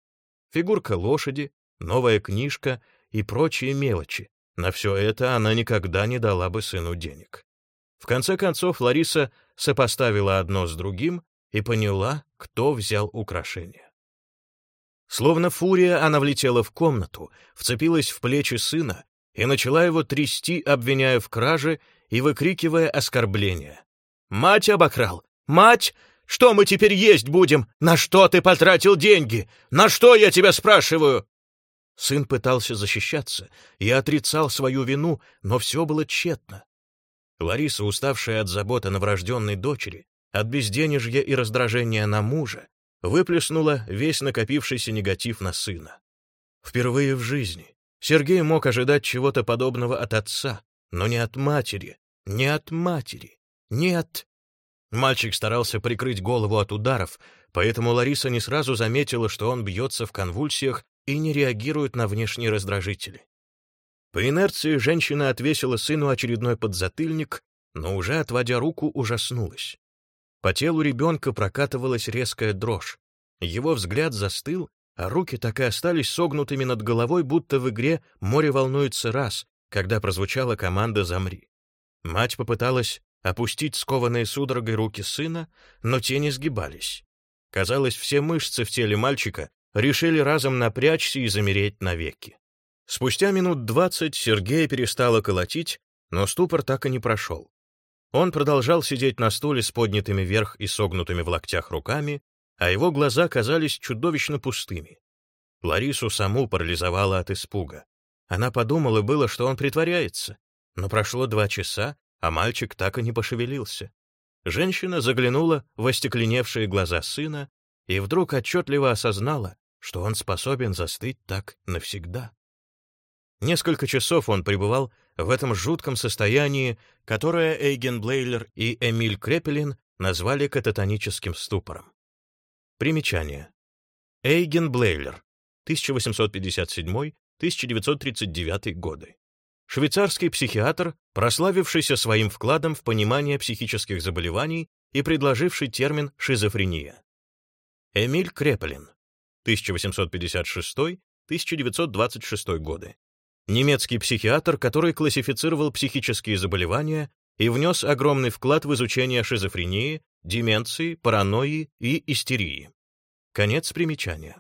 Фигурка лошади, новая книжка и прочие мелочи. На все это она никогда не дала бы сыну денег. В конце концов, Лариса сопоставила одно с другим и поняла, кто взял украшение. Словно фурия, она влетела в комнату, вцепилась в плечи сына и начала его трясти, обвиняя в краже и выкрикивая оскорбления. «Мать обокрал! Мать! Что мы теперь есть будем? На что ты потратил деньги? На что я тебя спрашиваю?» Сын пытался защищаться и отрицал свою вину, но все было тщетно. Лариса, уставшая от заботы на врожденной дочери, от безденежья и раздражения на мужа, выплеснула весь накопившийся негатив на сына. Впервые в жизни Сергей мог ожидать чего-то подобного от отца, но не от матери, не от матери, не от... Мальчик старался прикрыть голову от ударов, поэтому Лариса не сразу заметила, что он бьется в конвульсиях и не реагирует на внешние раздражители. По инерции женщина отвесила сыну очередной подзатыльник, но уже отводя руку, ужаснулась. По телу ребенка прокатывалась резкая дрожь. Его взгляд застыл, а руки так и остались согнутыми над головой, будто в игре «Море волнуется раз», когда прозвучала команда «Замри». Мать попыталась опустить скованные судорогой руки сына, но те не сгибались. Казалось, все мышцы в теле мальчика решили разом напрячься и замереть навеки. Спустя минут двадцать Сергея перестало колотить, но ступор так и не прошел. Он продолжал сидеть на стуле с поднятыми вверх и согнутыми в локтях руками, а его глаза казались чудовищно пустыми. Ларису саму парализовала от испуга. Она подумала было, что он притворяется, но прошло два часа, а мальчик так и не пошевелился. Женщина заглянула в остекленевшие глаза сына и вдруг отчетливо осознала, что он способен застыть так навсегда. Несколько часов он пребывал в этом жутком состоянии, которое Эйген Блейлер и Эмиль Крепелин назвали кататоническим ступором. Примечание. Эйген Блейлер, 1857-1939 годы. Швейцарский психиатр, прославившийся своим вкладом в понимание психических заболеваний и предложивший термин «шизофрения». Эмиль Крепелин, 1856-1926 годы немецкий психиатр, который классифицировал психические заболевания и внес огромный вклад в изучение шизофрении, деменции, паранойи и истерии. Конец примечания.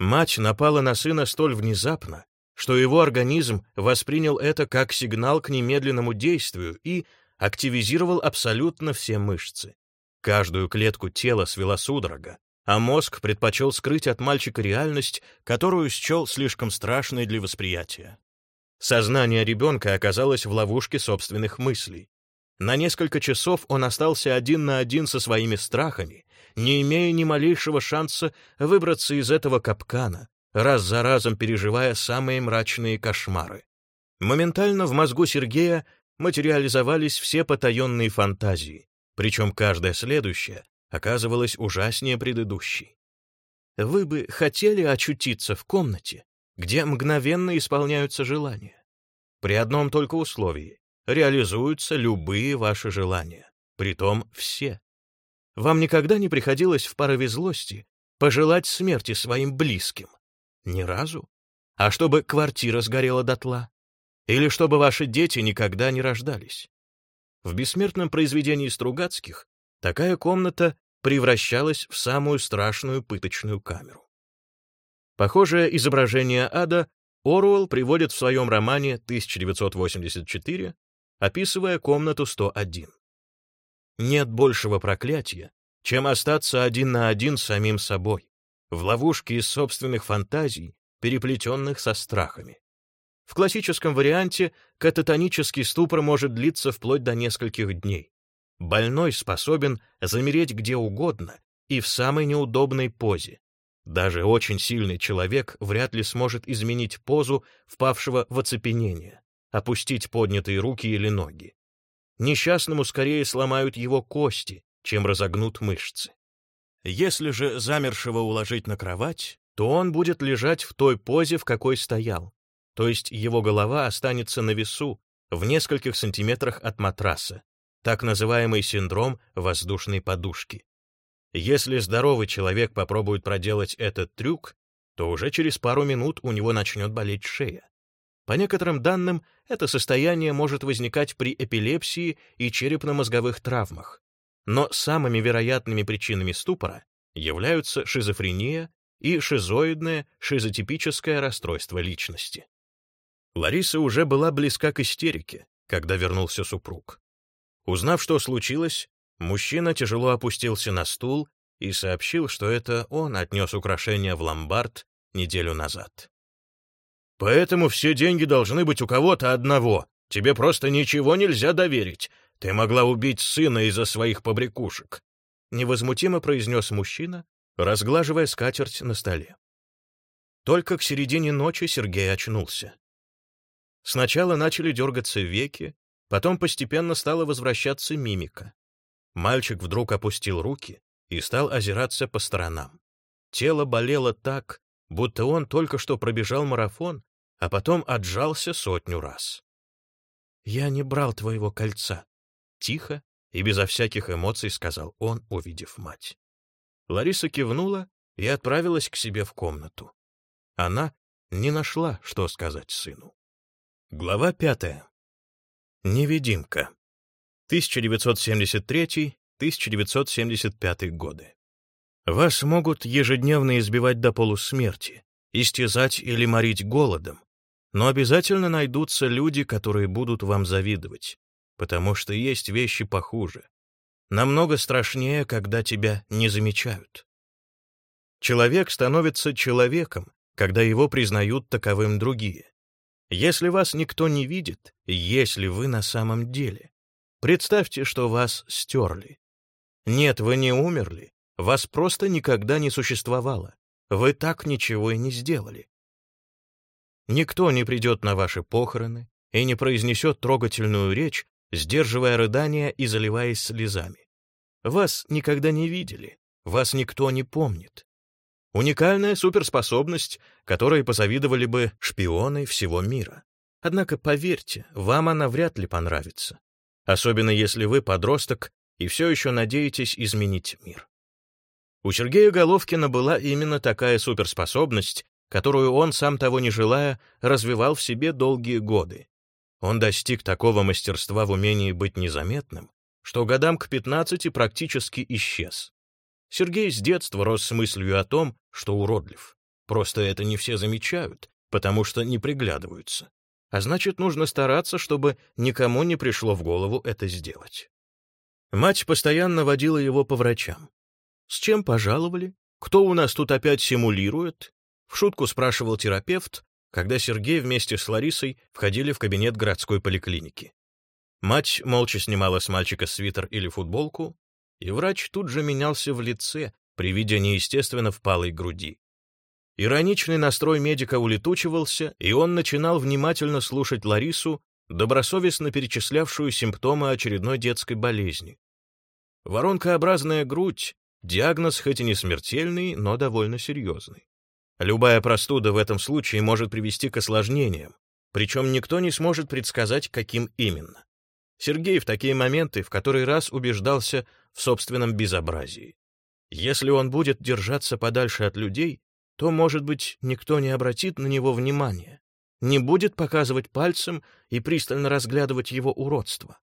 Мать напала на сына столь внезапно, что его организм воспринял это как сигнал к немедленному действию и активизировал абсолютно все мышцы. Каждую клетку тела свела судорога, а мозг предпочел скрыть от мальчика реальность, которую счел слишком страшной для восприятия. Сознание ребенка оказалось в ловушке собственных мыслей. На несколько часов он остался один на один со своими страхами, не имея ни малейшего шанса выбраться из этого капкана, раз за разом переживая самые мрачные кошмары. Моментально в мозгу Сергея материализовались все потаенные фантазии, причем каждая следующая оказывалась ужаснее предыдущей. Вы бы хотели очутиться в комнате, где мгновенно исполняются желания. При одном только условии — реализуются любые ваши желания, притом все. Вам никогда не приходилось в порыве злости пожелать смерти своим близким? Ни разу? А чтобы квартира сгорела дотла? Или чтобы ваши дети никогда не рождались? В бессмертном произведении Стругацких такая комната превращалась в самую страшную пыточную камеру. Похожее изображение ада Оруэлл приводит в своем романе 1984, описывая комнату 101. Нет большего проклятия, чем остаться один на один с самим собой, в ловушке из собственных фантазий, переплетенных со страхами. В классическом варианте кататонический ступор может длиться вплоть до нескольких дней. Больной способен замереть где угодно и в самой неудобной позе. Даже очень сильный человек вряд ли сможет изменить позу впавшего в оцепенение, опустить поднятые руки или ноги. Несчастному скорее сломают его кости, чем разогнут мышцы. Если же замершего уложить на кровать, то он будет лежать в той позе, в какой стоял, то есть его голова останется на весу в нескольких сантиметрах от матраса, так называемый синдром воздушной подушки. Если здоровый человек попробует проделать этот трюк, то уже через пару минут у него начнет болеть шея. По некоторым данным, это состояние может возникать при эпилепсии и черепно-мозговых травмах, но самыми вероятными причинами ступора являются шизофрения и шизоидное шизотипическое расстройство личности. Лариса уже была близка к истерике, когда вернулся супруг. Узнав, что случилось, мужчина тяжело опустился на стул и сообщил, что это он отнес украшения в ломбард неделю назад. «Поэтому все деньги должны быть у кого-то одного. Тебе просто ничего нельзя доверить. Ты могла убить сына из-за своих побрякушек», — невозмутимо произнес мужчина, разглаживая скатерть на столе. Только к середине ночи Сергей очнулся. Сначала начали дергаться веки, потом постепенно стала возвращаться мимика. Мальчик вдруг опустил руки и стал озираться по сторонам. Тело болело так, будто он только что пробежал марафон, а потом отжался сотню раз. «Я не брал твоего кольца», — тихо и безо всяких эмоций сказал он, увидев мать. Лариса кивнула и отправилась к себе в комнату. Она не нашла, что сказать сыну. Глава пятая. Невидимка. 1973-1975 годы. Вас могут ежедневно избивать до полусмерти, истязать или морить голодом, но обязательно найдутся люди, которые будут вам завидовать, потому что есть вещи похуже, Намного страшнее, когда тебя не замечают. Человек становится человеком, когда его признают таковым другие. Если вас никто не видит, если вы на самом деле, представьте, что вас стерли. Нет, вы не умерли, вас просто никогда не существовало. Вы так ничего и не сделали. Никто не придет на ваши похороны и не произнесет трогательную речь, сдерживая рыдания и заливаясь слезами. Вас никогда не видели, вас никто не помнит. Уникальная суперспособность, которой позавидовали бы шпионы всего мира. Однако, поверьте, вам она вряд ли понравится. Особенно если вы подросток и все еще надеетесь изменить мир. У Сергея Головкина была именно такая суперспособность, которую он, сам того не желая, развивал в себе долгие годы. Он достиг такого мастерства в умении быть незаметным, что годам к 15 практически исчез. Сергей с детства рос с мыслью о том, что уродлив. Просто это не все замечают, потому что не приглядываются. А значит, нужно стараться, чтобы никому не пришло в голову это сделать. Мать постоянно водила его по врачам. «С чем пожаловали? Кто у нас тут опять симулирует?» В шутку спрашивал терапевт, когда Сергей вместе с Ларисой входили в кабинет городской поликлиники. Мать молча снимала с мальчика свитер или футболку, и врач тут же менялся в лице при виде неестественно впалой груди. Ироничный настрой медика улетучивался, и он начинал внимательно слушать Ларису, добросовестно перечислявшую симптомы очередной детской болезни. Воронкообразная грудь — диагноз хоть и не смертельный, но довольно серьезный. Любая простуда в этом случае может привести к осложнениям, причем никто не сможет предсказать, каким именно. Сергей в такие моменты в который раз убеждался в собственном безобразии. Если он будет держаться подальше от людей, то, может быть, никто не обратит на него внимания, не будет показывать пальцем и пристально разглядывать его уродство.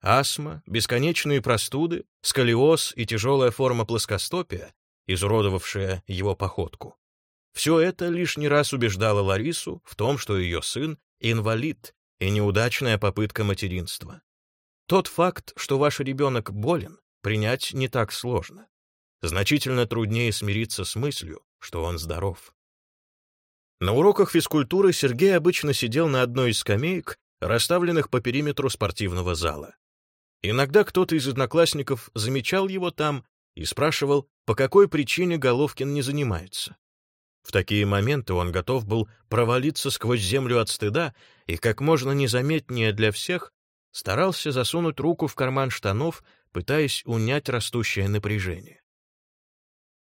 Астма, бесконечные простуды, сколиоз и тяжелая форма плоскостопия, изуродовавшая его походку. Все это лишний раз убеждало Ларису в том, что ее сын — инвалид, и неудачная попытка материнства. Тот факт, что ваш ребенок болен, принять не так сложно. Значительно труднее смириться с мыслью, что он здоров. На уроках физкультуры Сергей обычно сидел на одной из скамеек, расставленных по периметру спортивного зала. Иногда кто-то из одноклассников замечал его там и спрашивал, по какой причине Головкин не занимается. В такие моменты он готов был провалиться сквозь землю от стыда и как можно незаметнее для всех старался засунуть руку в карман штанов, пытаясь унять растущее напряжение.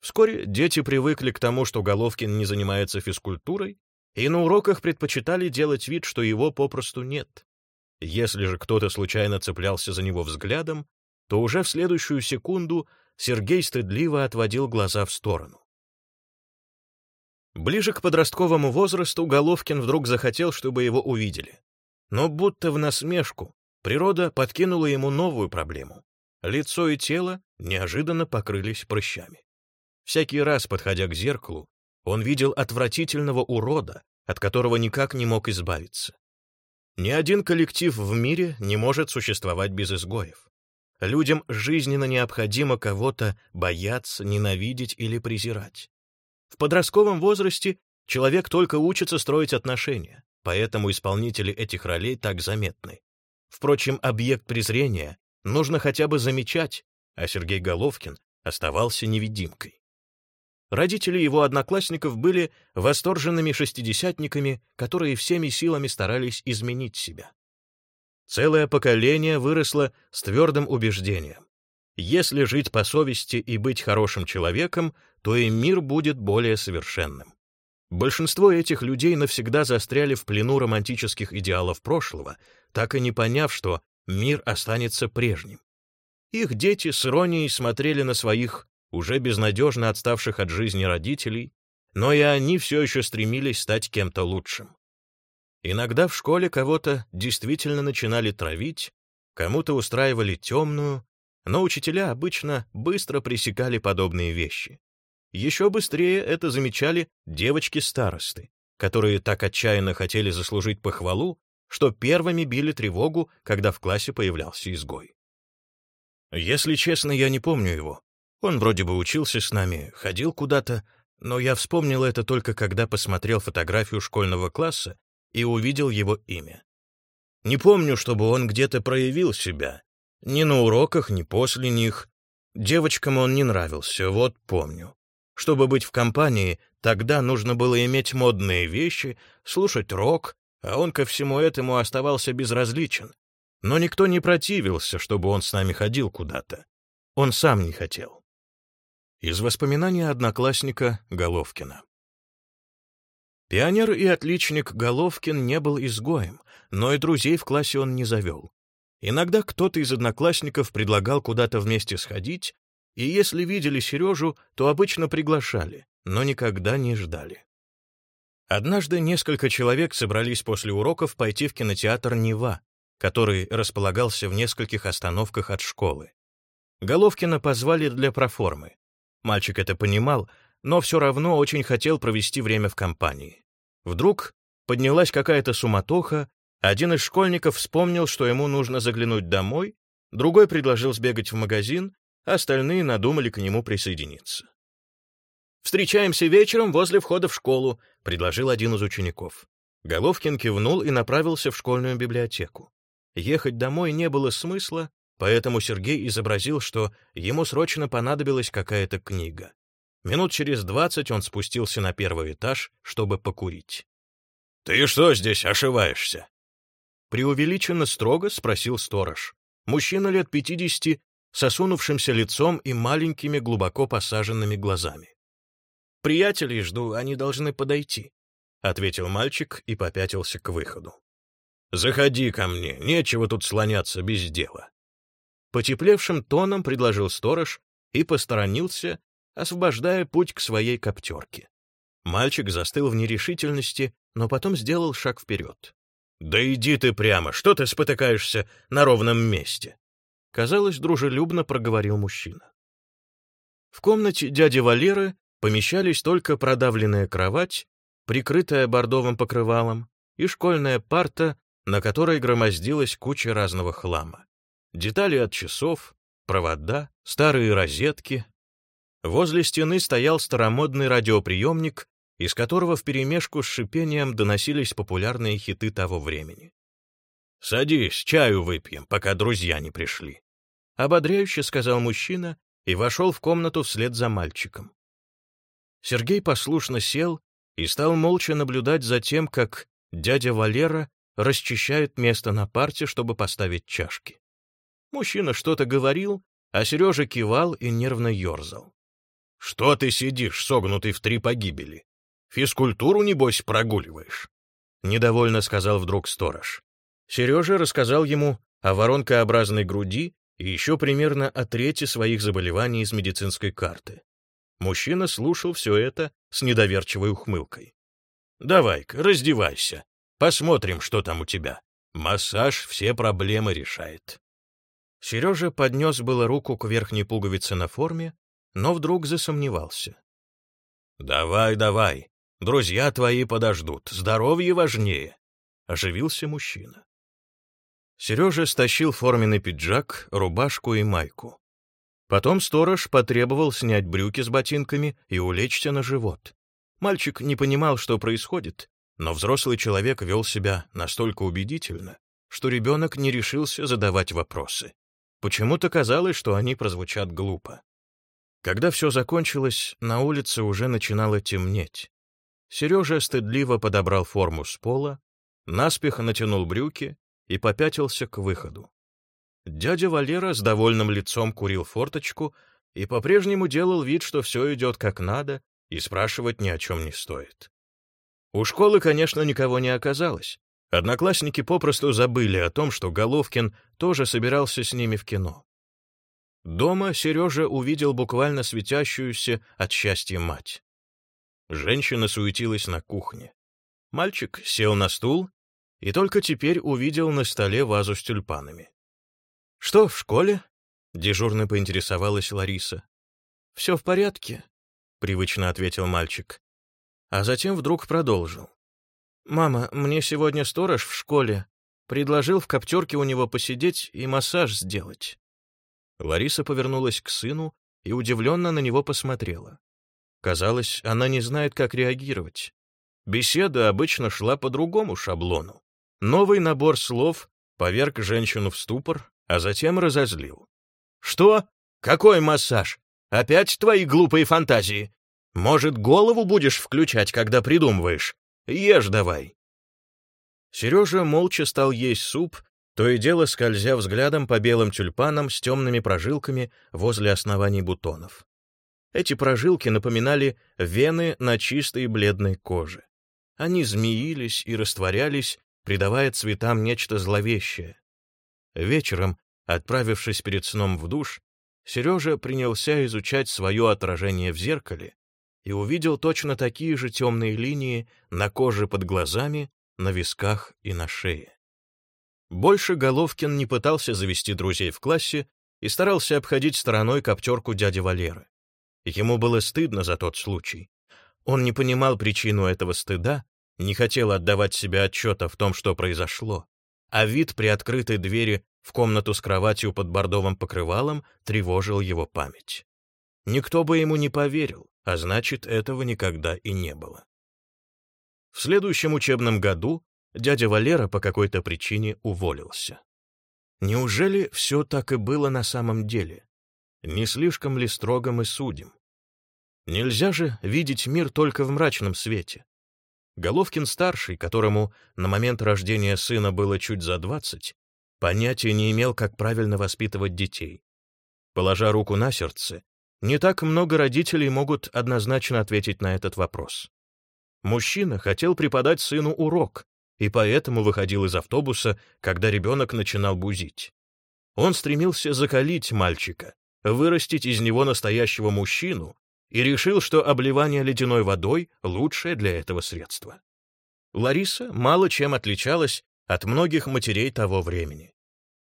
Вскоре дети привыкли к тому, что Головкин не занимается физкультурой, и на уроках предпочитали делать вид, что его попросту нет. Если же кто-то случайно цеплялся за него взглядом, то уже в следующую секунду Сергей стыдливо отводил глаза в сторону. Ближе к подростковому возрасту Головкин вдруг захотел, чтобы его увидели. Но будто в насмешку природа подкинула ему новую проблему. Лицо и тело неожиданно покрылись прыщами. Всякий раз, подходя к зеркалу, он видел отвратительного урода, от которого никак не мог избавиться. Ни один коллектив в мире не может существовать без изгоев. Людям жизненно необходимо кого-то бояться, ненавидеть или презирать. В подростковом возрасте человек только учится строить отношения, поэтому исполнители этих ролей так заметны. Впрочем, объект презрения нужно хотя бы замечать, а Сергей Головкин оставался невидимкой. Родители его одноклассников были восторженными шестидесятниками, которые всеми силами старались изменить себя. Целое поколение выросло с твердым убеждением. Если жить по совести и быть хорошим человеком, то и мир будет более совершенным. Большинство этих людей навсегда застряли в плену романтических идеалов прошлого, так и не поняв, что мир останется прежним. Их дети с иронией смотрели на своих, уже безнадежно отставших от жизни родителей, но и они все еще стремились стать кем-то лучшим. Иногда в школе кого-то действительно начинали травить, кому-то устраивали темную, но учителя обычно быстро пресекали подобные вещи. Еще быстрее это замечали девочки-старосты, которые так отчаянно хотели заслужить похвалу, что первыми били тревогу, когда в классе появлялся изгой. Если честно, я не помню его. Он вроде бы учился с нами, ходил куда-то, но я вспомнил это только когда посмотрел фотографию школьного класса и увидел его имя. Не помню, чтобы он где-то проявил себя. Ни на уроках, ни после них. Девочкам он не нравился, вот помню. Чтобы быть в компании, тогда нужно было иметь модные вещи, слушать рок, а он ко всему этому оставался безразличен. Но никто не противился, чтобы он с нами ходил куда-то. Он сам не хотел. Из воспоминаний одноклассника Головкина. Пионер и отличник Головкин не был изгоем, но и друзей в классе он не завел. Иногда кто-то из одноклассников предлагал куда-то вместе сходить, и если видели Сережу, то обычно приглашали, но никогда не ждали. Однажды несколько человек собрались после уроков пойти в кинотеатр «Нева», который располагался в нескольких остановках от школы. Головкина позвали для проформы. Мальчик это понимал, но все равно очень хотел провести время в компании. Вдруг поднялась какая-то суматоха, один из школьников вспомнил, что ему нужно заглянуть домой, другой предложил сбегать в магазин, Остальные надумали к нему присоединиться. «Встречаемся вечером возле входа в школу», — предложил один из учеников. Головкин кивнул и направился в школьную библиотеку. Ехать домой не было смысла, поэтому Сергей изобразил, что ему срочно понадобилась какая-то книга. Минут через двадцать он спустился на первый этаж, чтобы покурить. «Ты что здесь ошиваешься?» Преувеличенно строго спросил сторож. Мужчина лет пятидесяти с осунувшимся лицом и маленькими глубоко посаженными глазами. «Приятелей жду, они должны подойти», — ответил мальчик и попятился к выходу. «Заходи ко мне, нечего тут слоняться без дела». Потеплевшим тоном предложил сторож и посторонился, освобождая путь к своей коптерке. Мальчик застыл в нерешительности, но потом сделал шаг вперед. «Да иди ты прямо, что ты спотыкаешься на ровном месте?» Казалось, дружелюбно проговорил мужчина. В комнате дяди Валеры помещались только продавленная кровать, прикрытая бордовым покрывалом, и школьная парта, на которой громоздилась куча разного хлама. детали от часов, провода, старые розетки. Возле стены стоял старомодный радиоприемник, из которого вперемешку с шипением доносились популярные хиты того времени. «Садись, чаю выпьем, пока друзья не пришли», — ободряюще сказал мужчина и вошел в комнату вслед за мальчиком. Сергей послушно сел и стал молча наблюдать за тем, как дядя Валера расчищает место на парте, чтобы поставить чашки. Мужчина что-то говорил, а Сережа кивал и нервно ерзал. «Что ты сидишь, согнутый в три погибели? Физкультуру, небось, прогуливаешь?» Недовольно сказал вдруг сторож. Сережа рассказал ему о воронкообразной груди и еще примерно о трети своих заболеваний из медицинской карты. Мужчина слушал все это с недоверчивой ухмылкой. «Давай-ка, раздевайся. Посмотрим, что там у тебя. Массаж все проблемы решает». Сережа поднес было руку к верхней пуговице на форме, но вдруг засомневался. «Давай, давай. Друзья твои подождут. Здоровье важнее», — оживился мужчина. Сережа стащил форменный пиджак, рубашку и майку. Потом сторож потребовал снять брюки с ботинками и улечься на живот. Мальчик не понимал, что происходит, но взрослый человек вел себя настолько убедительно, что ребенок не решился задавать вопросы. Почему-то казалось, что они прозвучат глупо. Когда все закончилось, на улице уже начинало темнеть. Сережа стыдливо подобрал форму с пола, наспех натянул брюки и попятился к выходу. Дядя Валера с довольным лицом курил форточку и по-прежнему делал вид, что все идет как надо, и спрашивать ни о чем не стоит. У школы, конечно, никого не оказалось. Одноклассники попросту забыли о том, что Головкин тоже собирался с ними в кино. Дома Сережа увидел буквально светящуюся от счастья мать. Женщина суетилась на кухне. Мальчик сел на стул и только теперь увидел на столе вазу с тюльпанами. «Что, в школе?» — дежурно поинтересовалась Лариса. «Все в порядке», — привычно ответил мальчик. А затем вдруг продолжил. «Мама, мне сегодня сторож в школе предложил в коптерке у него посидеть и массаж сделать». Лариса повернулась к сыну и удивленно на него посмотрела. Казалось, она не знает, как реагировать. Беседа обычно шла по другому шаблону. Новый набор слов поверг женщину в ступор, а затем разозлил. «Что? Какой массаж? Опять твои глупые фантазии? Может, голову будешь включать, когда придумываешь? Ешь давай!» Сережа молча стал есть суп, то и дело скользя взглядом по белым тюльпанам с темными прожилками возле оснований бутонов. Эти прожилки напоминали вены на чистой бледной коже. Они змеились и растворялись, придавая цветам нечто зловещее. Вечером, отправившись перед сном в душ, Сережа принялся изучать свое отражение в зеркале и увидел точно такие же темные линии на коже под глазами, на висках и на шее. Больше Головкин не пытался завести друзей в классе и старался обходить стороной коптерку дяди Валеры. Ему было стыдно за тот случай. Он не понимал причину этого стыда не хотел отдавать себе отчета в том, что произошло, а вид при открытой двери в комнату с кроватью под бордовым покрывалом тревожил его память. Никто бы ему не поверил, а значит, этого никогда и не было. В следующем учебном году дядя Валера по какой-то причине уволился. Неужели все так и было на самом деле? Не слишком ли строго мы судим? Нельзя же видеть мир только в мрачном свете. Головкин-старший, которому на момент рождения сына было чуть за двадцать, понятия не имел, как правильно воспитывать детей. Положа руку на сердце, не так много родителей могут однозначно ответить на этот вопрос. Мужчина хотел преподать сыну урок, и поэтому выходил из автобуса, когда ребенок начинал бузить. Он стремился закалить мальчика, вырастить из него настоящего мужчину, и решил, что обливание ледяной водой — лучшее для этого средство. Лариса мало чем отличалась от многих матерей того времени.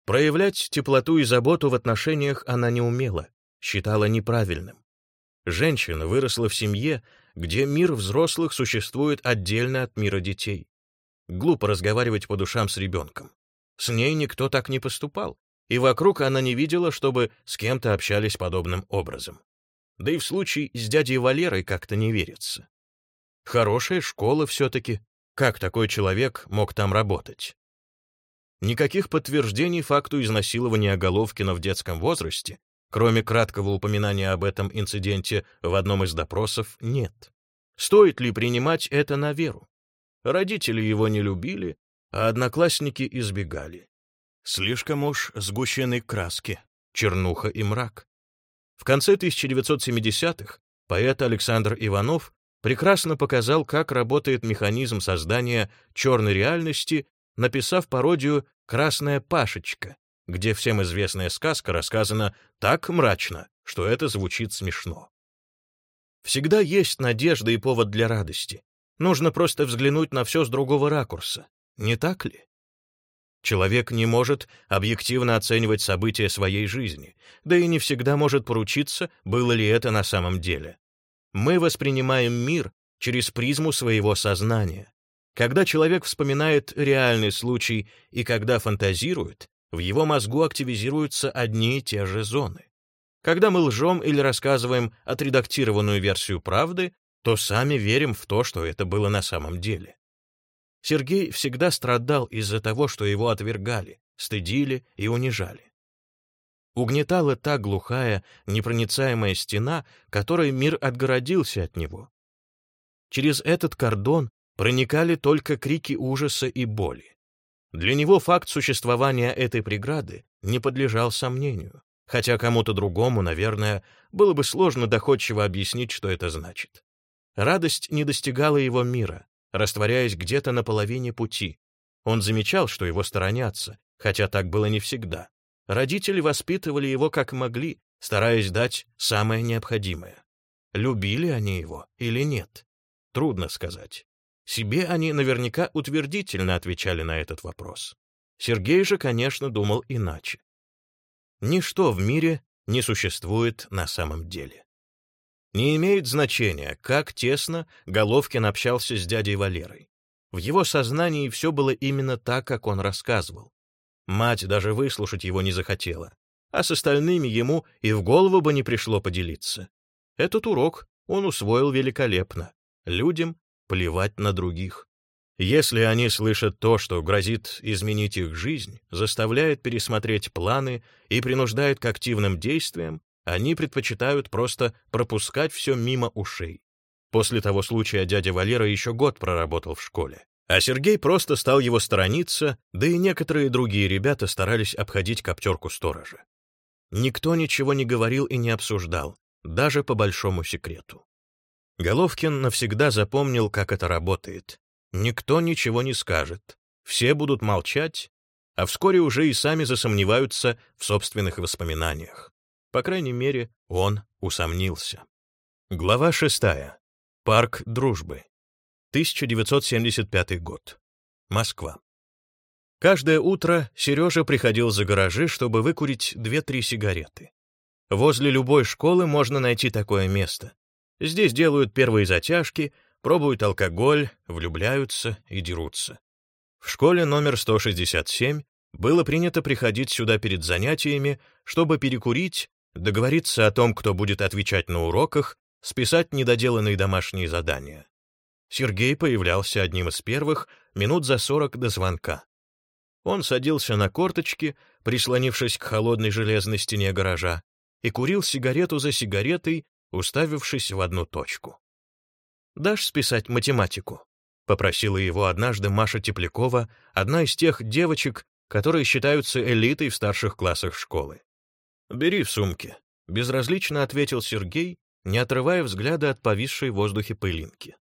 Проявлять теплоту и заботу в отношениях она не умела, считала неправильным. Женщина выросла в семье, где мир взрослых существует отдельно от мира детей. Глупо разговаривать по душам с ребенком. С ней никто так не поступал, и вокруг она не видела, чтобы с кем-то общались подобным образом. Да и в случае с дядей Валерой как-то не верится. Хорошая школа все-таки. Как такой человек мог там работать? Никаких подтверждений факту изнасилования Головкина в детском возрасте, кроме краткого упоминания об этом инциденте в одном из допросов, нет. Стоит ли принимать это на веру? Родители его не любили, а одноклассники избегали. Слишком уж сгущены краски, чернуха и мрак. В конце 1970-х поэт Александр Иванов прекрасно показал, как работает механизм создания черной реальности, написав пародию «Красная Пашечка», где всем известная сказка рассказана так мрачно, что это звучит смешно. Всегда есть надежда и повод для радости. Нужно просто взглянуть на все с другого ракурса. Не так ли? Человек не может объективно оценивать события своей жизни, да и не всегда может поручиться, было ли это на самом деле. Мы воспринимаем мир через призму своего сознания. Когда человек вспоминает реальный случай и когда фантазирует, в его мозгу активизируются одни и те же зоны. Когда мы лжем или рассказываем отредактированную версию правды, то сами верим в то, что это было на самом деле. Сергей всегда страдал из-за того, что его отвергали, стыдили и унижали. Угнетала та глухая, непроницаемая стена, которой мир отгородился от него. Через этот кордон проникали только крики ужаса и боли. Для него факт существования этой преграды не подлежал сомнению, хотя кому-то другому, наверное, было бы сложно доходчиво объяснить, что это значит. Радость не достигала его мира, растворяясь где-то на половине пути. Он замечал, что его сторонятся, хотя так было не всегда. Родители воспитывали его как могли, стараясь дать самое необходимое. Любили они его или нет? Трудно сказать. Себе они наверняка утвердительно отвечали на этот вопрос. Сергей же, конечно, думал иначе. Ничто в мире не существует на самом деле. Не имеет значения, как тесно Головкин общался с дядей Валерой. В его сознании все было именно так, как он рассказывал. Мать даже выслушать его не захотела, а с остальными ему и в голову бы не пришло поделиться. Этот урок он усвоил великолепно. Людям плевать на других. Если они слышат то, что грозит изменить их жизнь, заставляет пересмотреть планы и принуждает к активным действиям, они предпочитают просто пропускать все мимо ушей. После того случая дядя Валера еще год проработал в школе. А Сергей просто стал его сторониться, да и некоторые другие ребята старались обходить коптерку сторожа. Никто ничего не говорил и не обсуждал, даже по большому секрету. Головкин навсегда запомнил, как это работает. Никто ничего не скажет, все будут молчать, а вскоре уже и сами засомневаются в собственных воспоминаниях. По крайней мере, он усомнился. Глава 6. Парк дружбы. 1975 год. Москва. Каждое утро Сережа приходил за гаражи, чтобы выкурить 2-3 сигареты. Возле любой школы можно найти такое место. Здесь делают первые затяжки, пробуют алкоголь, влюбляются и дерутся. В школе номер 167 было принято приходить сюда перед занятиями, чтобы перекурить договориться о том, кто будет отвечать на уроках, списать недоделанные домашние задания. Сергей появлялся одним из первых минут за сорок до звонка. Он садился на корточки, прислонившись к холодной железной стене гаража, и курил сигарету за сигаретой, уставившись в одну точку. «Дашь списать математику?» — попросила его однажды Маша Теплякова, одна из тех девочек, которые считаются элитой в старших классах школы. «Бери в сумке», — безразлично ответил Сергей, не отрывая взгляда от повисшей в воздухе пылинки.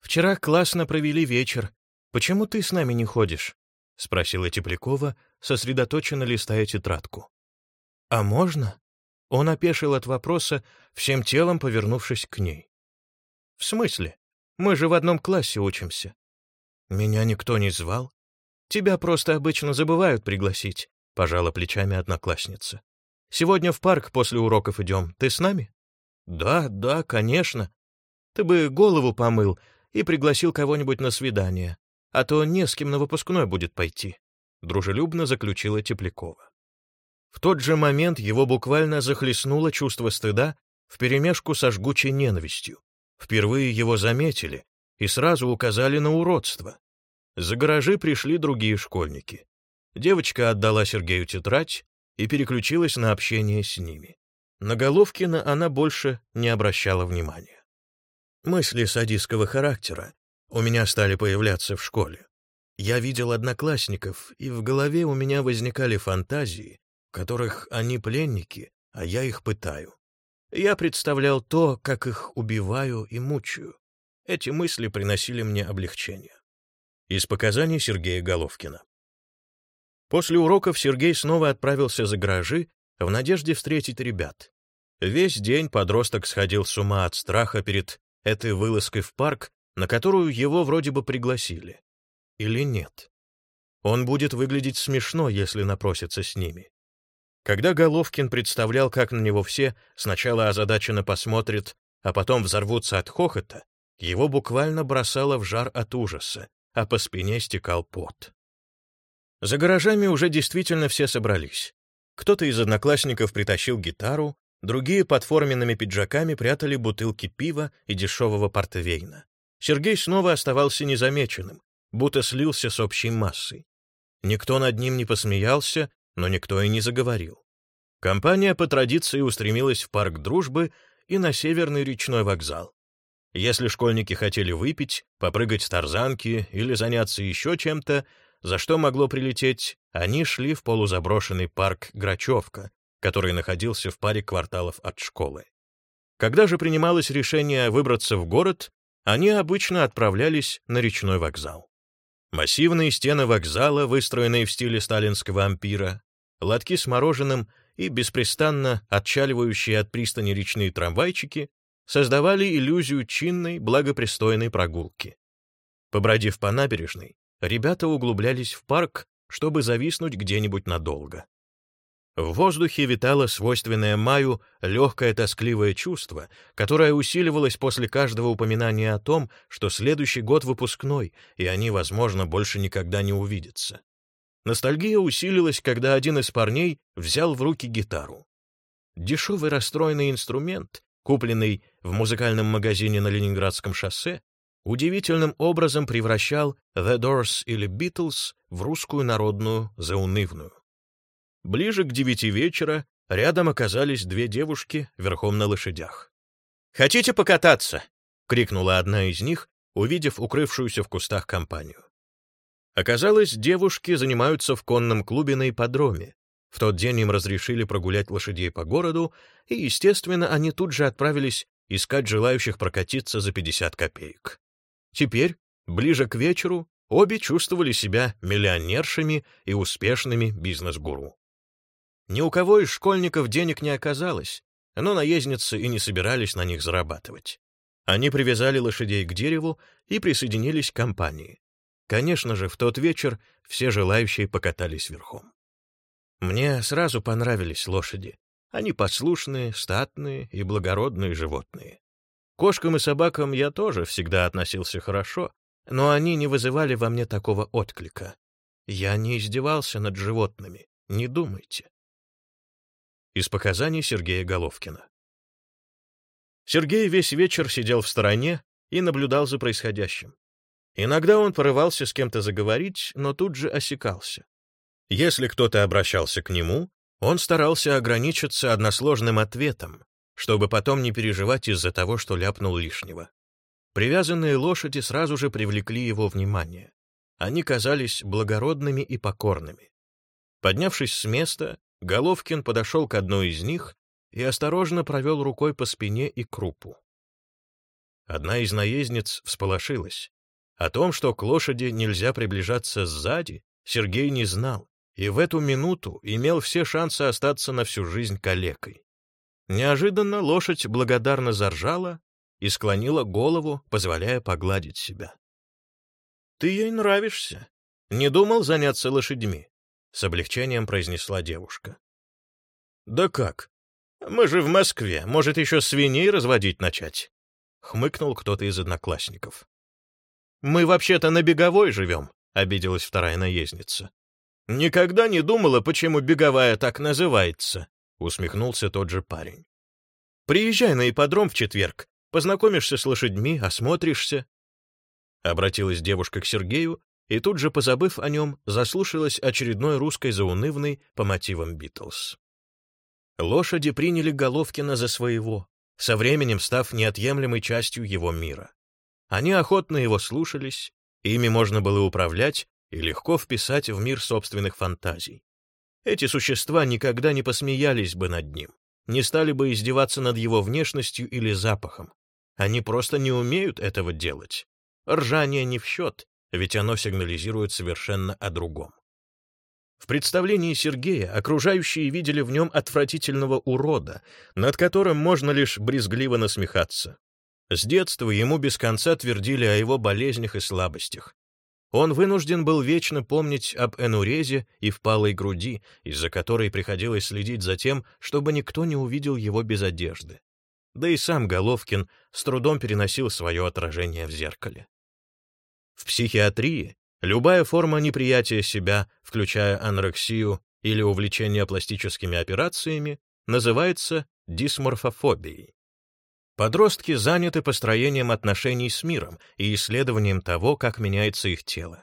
«Вчера классно провели вечер. Почему ты с нами не ходишь?» — спросила Теплякова, сосредоточенно листая тетрадку. «А можно?» Он опешил от вопроса, всем телом повернувшись к ней. «В смысле? Мы же в одном классе учимся». «Меня никто не звал?» «Тебя просто обычно забывают пригласить», — пожала плечами одноклассница. Сегодня в парк после уроков идем. Ты с нами?» «Да, да, конечно. Ты бы голову помыл и пригласил кого-нибудь на свидание, а то не с кем на выпускной будет пойти», — дружелюбно заключила Теплякова. В тот же момент его буквально захлестнуло чувство стыда вперемешку со жгучей ненавистью. Впервые его заметили и сразу указали на уродство. За гаражи пришли другие школьники. Девочка отдала Сергею тетрадь и переключилась на общение с ними. На Головкина она больше не обращала внимания. Мысли садистского характера у меня стали появляться в школе. Я видел одноклассников, и в голове у меня возникали фантазии, в которых они пленники, а я их пытаю. Я представлял то, как их убиваю и мучаю. Эти мысли приносили мне облегчение. Из показаний Сергея Головкина. После уроков Сергей снова отправился за гаражи в надежде встретить ребят. Весь день подросток сходил с ума от страха перед этой вылазкой в парк, на которую его вроде бы пригласили. Или нет? Он будет выглядеть смешно, если напросится с ними. Когда Головкин представлял, как на него все сначала озадаченно посмотрят, а потом взорвутся от хохота, его буквально бросало в жар от ужаса, а по спине стекал пот. За гаражами уже действительно все собрались. Кто-то из одноклассников притащил гитару, другие под форменными пиджаками прятали бутылки пива и дешевого портвейна. Сергей снова оставался незамеченным, будто слился с общей массой. Никто над ним не посмеялся, но никто и не заговорил. Компания по традиции устремилась в парк дружбы и на северный речной вокзал. Если школьники хотели выпить, попрыгать с тарзанки или заняться еще чем-то, за что могло прилететь, они шли в полузаброшенный парк Грачевка, который находился в паре кварталов от школы. Когда же принималось решение выбраться в город, они обычно отправлялись на речной вокзал. Массивные стены вокзала, выстроенные в стиле сталинского ампира, лотки с мороженым и беспрестанно отчаливающие от пристани речные трамвайчики создавали иллюзию чинной, благопристойной прогулки. Побродив по набережной, ребята углублялись в парк, чтобы зависнуть где-нибудь надолго. В воздухе витало свойственное маю легкое тоскливое чувство, которое усиливалось после каждого упоминания о том, что следующий год выпускной, и они, возможно, больше никогда не увидятся. Ностальгия усилилась, когда один из парней взял в руки гитару. Дешевый расстроенный инструмент, купленный в музыкальном магазине на Ленинградском шоссе, удивительным образом превращал The Doors или Beatles в русскую народную заунывную. Ближе к девяти вечера рядом оказались две девушки верхом на лошадях. «Хотите покататься?» — крикнула одна из них, увидев укрывшуюся в кустах компанию. Оказалось, девушки занимаются в конном клубе на ипподроме. В тот день им разрешили прогулять лошадей по городу, и, естественно, они тут же отправились искать желающих прокатиться за 50 копеек. Теперь, ближе к вечеру, обе чувствовали себя миллионершами и успешными бизнес-гуру. Ни у кого из школьников денег не оказалось, но наездницы и не собирались на них зарабатывать. Они привязали лошадей к дереву и присоединились к компании. Конечно же, в тот вечер все желающие покатались верхом. Мне сразу понравились лошади. Они послушные, статные и благородные животные. Кошкам и собакам я тоже всегда относился хорошо, но они не вызывали во мне такого отклика. Я не издевался над животными, не думайте. Из показаний Сергея Головкина. Сергей весь вечер сидел в стороне и наблюдал за происходящим. Иногда он порывался с кем-то заговорить, но тут же осекался. Если кто-то обращался к нему, он старался ограничиться односложным ответом, чтобы потом не переживать из-за того, что ляпнул лишнего. Привязанные лошади сразу же привлекли его внимание. Они казались благородными и покорными. Поднявшись с места, Головкин подошел к одной из них и осторожно провел рукой по спине и крупу. Одна из наездниц всполошилась. О том, что к лошади нельзя приближаться сзади, Сергей не знал, и в эту минуту имел все шансы остаться на всю жизнь калекой. Неожиданно лошадь благодарно заржала и склонила голову, позволяя погладить себя. «Ты ей нравишься. Не думал заняться лошадьми?» — с облегчением произнесла девушка. «Да как? Мы же в Москве, может, еще свиней разводить начать?» — хмыкнул кто-то из одноклассников. «Мы вообще-то на беговой живем», — обиделась вторая наездница. «Никогда не думала, почему беговая так называется», — усмехнулся тот же парень. «Приезжай на ипподром в четверг, познакомишься с лошадьми, осмотришься». Обратилась девушка к Сергею и тут же, позабыв о нем, заслушалась очередной русской заунывной по мотивам Битлз. Лошади приняли Головкина за своего, со временем став неотъемлемой частью его мира. Они охотно его слушались, ими можно было управлять и легко вписать в мир собственных фантазий. Эти существа никогда не посмеялись бы над ним, не стали бы издеваться над его внешностью или запахом. Они просто не умеют этого делать. Ржание не в счет, ведь оно сигнализирует совершенно о другом. В представлении Сергея окружающие видели в нем отвратительного урода, над которым можно лишь брезгливо насмехаться. С детства ему без конца твердили о его болезнях и слабостях. Он вынужден был вечно помнить об энурезе и впалой груди, из-за которой приходилось следить за тем, чтобы никто не увидел его без одежды. Да и сам Головкин с трудом переносил свое отражение в зеркале. В психиатрии любая форма неприятия себя, включая анорексию или увлечение пластическими операциями, называется дисморфофобией. Подростки заняты построением отношений с миром и исследованием того, как меняется их тело.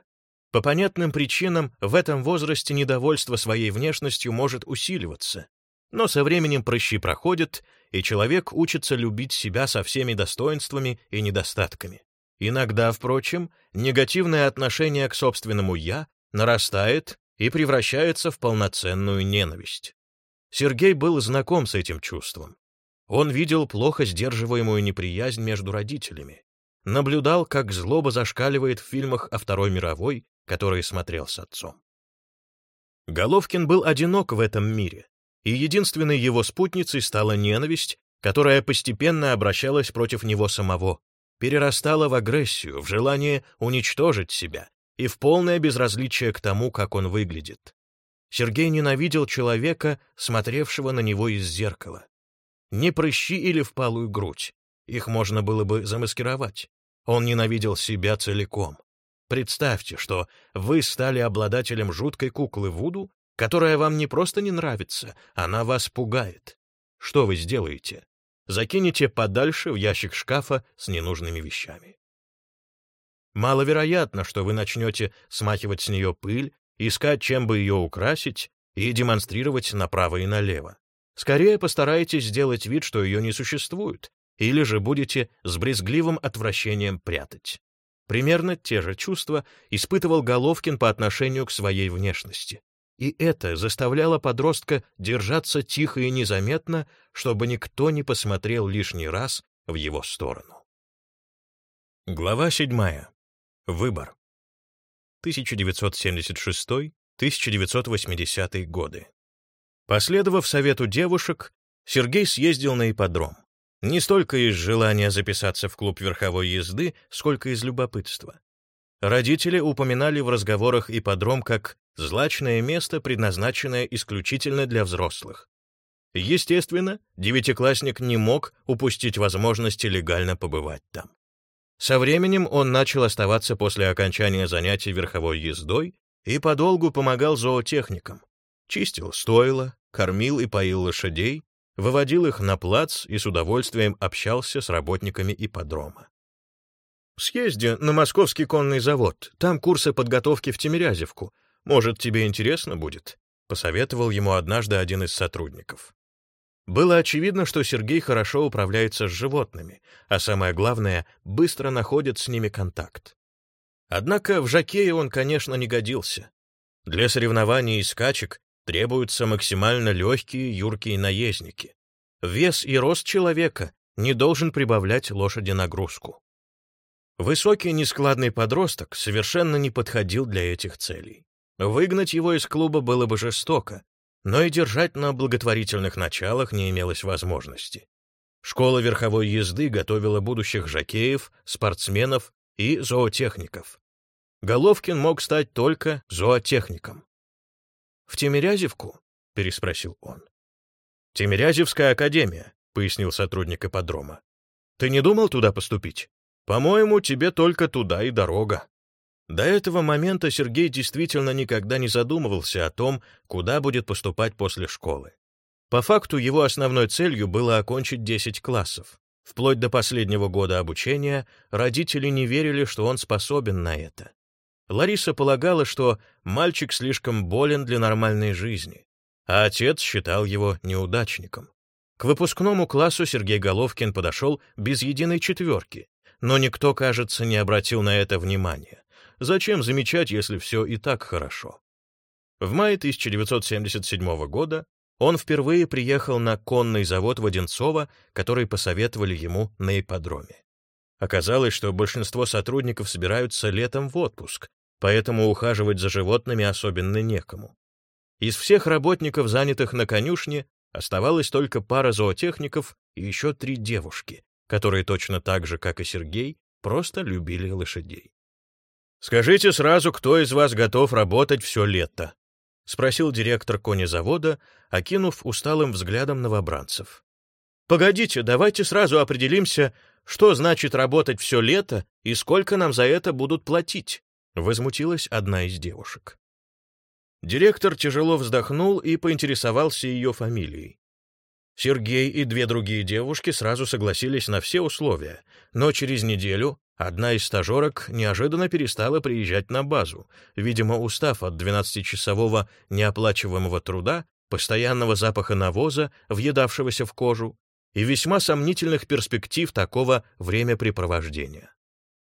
По понятным причинам в этом возрасте недовольство своей внешностью может усиливаться, но со временем прыщи проходят, и человек учится любить себя со всеми достоинствами и недостатками. Иногда, впрочем, негативное отношение к собственному «я» нарастает и превращается в полноценную ненависть. Сергей был знаком с этим чувством. Он видел плохо сдерживаемую неприязнь между родителями, наблюдал, как злоба зашкаливает в фильмах о Второй мировой, которые смотрел с отцом. Головкин был одинок в этом мире, и единственной его спутницей стала ненависть, которая постепенно обращалась против него самого, перерастала в агрессию, в желание уничтожить себя и в полное безразличие к тому, как он выглядит. Сергей ненавидел человека, смотревшего на него из зеркала. Не прыщи или впалую грудь. Их можно было бы замаскировать. Он ненавидел себя целиком. Представьте, что вы стали обладателем жуткой куклы Вуду, которая вам не просто не нравится, она вас пугает. Что вы сделаете? закинете подальше в ящик шкафа с ненужными вещами. Маловероятно, что вы начнете смахивать с нее пыль, искать, чем бы ее украсить, и демонстрировать направо и налево. Скорее постарайтесь сделать вид, что ее не существует, или же будете с брезгливым отвращением прятать. Примерно те же чувства испытывал Головкин по отношению к своей внешности. И это заставляло подростка держаться тихо и незаметно, чтобы никто не посмотрел лишний раз в его сторону. Глава 7. Выбор. 1976-1980 годы. Последовав совету девушек, Сергей съездил на ипподром. Не столько из желания записаться в клуб верховой езды, сколько из любопытства. Родители упоминали в разговорах ипподром как злачное место, предназначенное исключительно для взрослых. Естественно, девятиклассник не мог упустить возможности легально побывать там. Со временем он начал оставаться после окончания занятий верховой ездой и подолгу помогал зоотехникам. Чистил стойла, кормил и поил лошадей, выводил их на плац и с удовольствием общался с работниками ипподрома. «Съезди на московский конный завод, там курсы подготовки в Тимирязевку, может, тебе интересно будет», — посоветовал ему однажды один из сотрудников. Было очевидно, что Сергей хорошо управляется с животными, а самое главное, быстро находит с ними контакт. Однако в жокее он, конечно, не годился. Для соревнований и скачек требуются максимально легкие, юркие наездники. Вес и рост человека не должен прибавлять лошади нагрузку. Высокий нескладный подросток совершенно не подходил для этих целей. Выгнать его из клуба было бы жестоко, но и держать на благотворительных началах не имелось возможности. Школа верховой езды готовила будущих жокеев, спортсменов и зоотехников. Головкин мог стать только зоотехником. «В Тимирязевку?» — переспросил он. «Тимирязевская академия», — пояснил сотрудник ипподрома. «Ты не думал туда поступить? По-моему, тебе только туда и дорога». До этого момента Сергей действительно никогда не задумывался о том, куда будет поступать после школы. По факту его основной целью было окончить 10 классов. Вплоть до последнего года обучения родители не верили, что он способен на это. Лариса полагала, что мальчик слишком болен для нормальной жизни, а отец считал его неудачником. К выпускному классу Сергей Головкин подошел без единой четверки, но никто, кажется, не обратил на это внимания. Зачем замечать, если все и так хорошо? В мае 1977 года он впервые приехал на конный завод Воденцова, который посоветовали ему на ипподроме. Оказалось, что большинство сотрудников собираются летом в отпуск, поэтому ухаживать за животными особенно некому. Из всех работников, занятых на конюшне, оставалась только пара зоотехников и еще три девушки, которые точно так же, как и Сергей, просто любили лошадей. «Скажите сразу, кто из вас готов работать все лето?» — спросил директор конезавода, окинув усталым взглядом новобранцев. «Погодите, давайте сразу определимся, что значит работать все лето и сколько нам за это будут платить», — возмутилась одна из девушек. Директор тяжело вздохнул и поинтересовался ее фамилией. Сергей и две другие девушки сразу согласились на все условия, но через неделю одна из стажерок неожиданно перестала приезжать на базу, видимо, устав от 12-часового неоплачиваемого труда, постоянного запаха навоза, въедавшегося в кожу, и весьма сомнительных перспектив такого времяпрепровождения.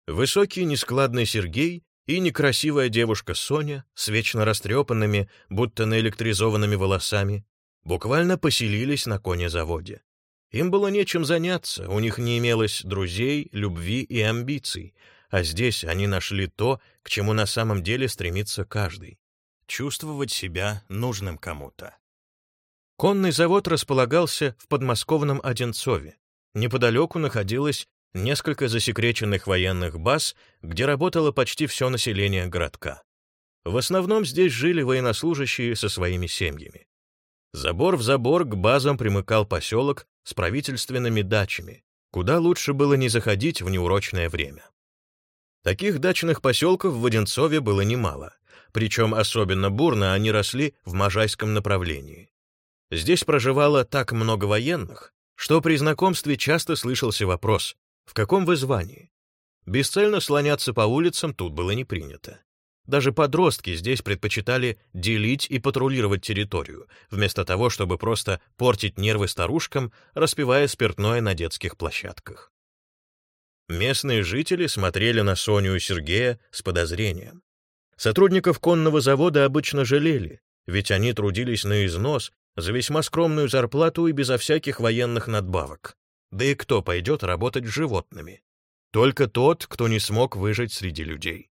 Высокий нескладный Сергей и некрасивая девушка Соня с вечно растрепанными, будто наэлектризованными волосами, буквально поселились на конезаводе. Им было нечем заняться, у них не имелось друзей, любви и амбиций, а здесь они нашли то, к чему на самом деле стремится каждый — чувствовать себя нужным кому-то. Конный завод располагался в подмосковном Одинцове. Неподалеку находилась несколько засекреченных военных баз, где работало почти все население городка. В основном здесь жили военнослужащие со своими семьями. Забор в забор к базам примыкал поселок с правительственными дачами, куда лучше было не заходить в неурочное время. Таких дачных поселков в Одинцове было немало, причем особенно бурно они росли в Можайском направлении. Здесь проживало так много военных, что при знакомстве часто слышался вопрос в каком вы звании? Бесцельно слоняться по улицам тут было не принято. Даже подростки здесь предпочитали делить и патрулировать территорию, вместо того, чтобы просто портить нервы старушкам, распивая спиртное на детских площадках. Местные жители смотрели на Соню и Сергея с подозрением. Сотрудников конного завода обычно жалели, ведь они трудились на износ за весьма скромную зарплату и безо всяких военных надбавок. Да и кто пойдет работать с животными? Только тот, кто не смог выжить среди людей.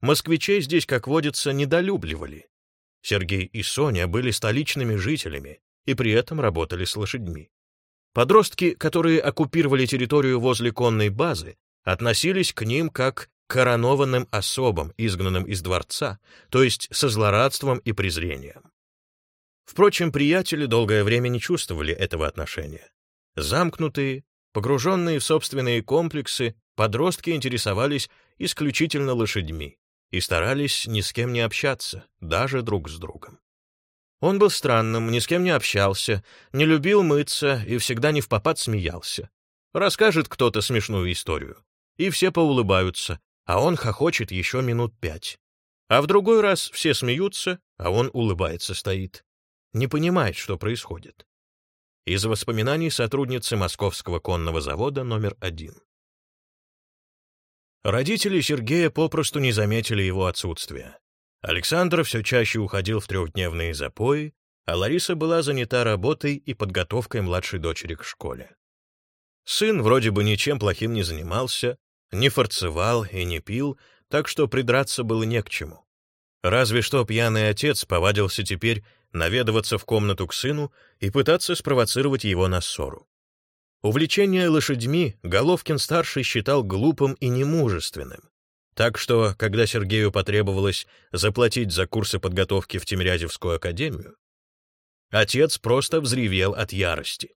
Москвичей здесь, как водится, недолюбливали. Сергей и Соня были столичными жителями и при этом работали с лошадьми. Подростки, которые оккупировали территорию возле конной базы, относились к ним как к коронованным особам, изгнанным из дворца, то есть со злорадством и презрением. Впрочем, приятели долгое время не чувствовали этого отношения. Замкнутые, погруженные в собственные комплексы, подростки интересовались исключительно лошадьми и старались ни с кем не общаться, даже друг с другом. Он был странным, ни с кем не общался, не любил мыться и всегда не в попад смеялся. Расскажет кто-то смешную историю, и все поулыбаются, а он хохочет еще минут пять. А в другой раз все смеются, а он улыбается стоит. Не понимает, что происходит. Из воспоминаний сотрудницы Московского конного завода номер один. Родители Сергея попросту не заметили его отсутствия. Александр все чаще уходил в трехдневные запои, а Лариса была занята работой и подготовкой младшей дочери к школе. Сын вроде бы ничем плохим не занимался, не форцевал и не пил, так что придраться было не к чему. Разве что пьяный отец повадился теперь наведываться в комнату к сыну и пытаться спровоцировать его на ссору. Увлечение лошадьми Головкин-старший считал глупым и немужественным. Так что, когда Сергею потребовалось заплатить за курсы подготовки в Тимирязевскую академию, отец просто взревел от ярости.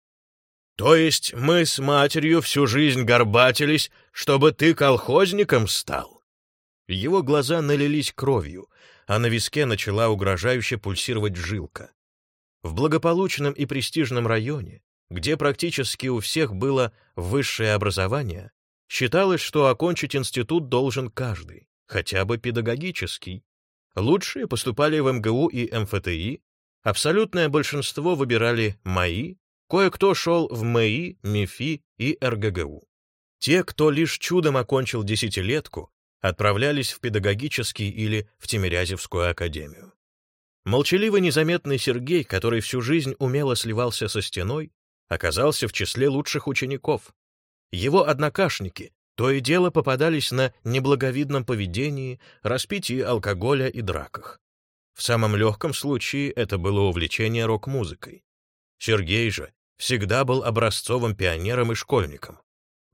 «То есть мы с матерью всю жизнь горбатились, чтобы ты колхозником стал? Его глаза налились кровью, а на виске начала угрожающе пульсировать жилка. В благополучном и престижном районе, где практически у всех было высшее образование, считалось, что окончить институт должен каждый, хотя бы педагогический. Лучшие поступали в МГУ и МФТИ, абсолютное большинство выбирали МАИ, кое-кто шел в МЭИ, МИФИ и РГГУ. Те, кто лишь чудом окончил десятилетку, отправлялись в педагогический или в Тимирязевскую академию. Молчаливый незаметный Сергей, который всю жизнь умело сливался со стеной, оказался в числе лучших учеников. Его однокашники то и дело попадались на неблаговидном поведении, распитии алкоголя и драках. В самом легком случае это было увлечение рок-музыкой. Сергей же всегда был образцовым пионером и школьником.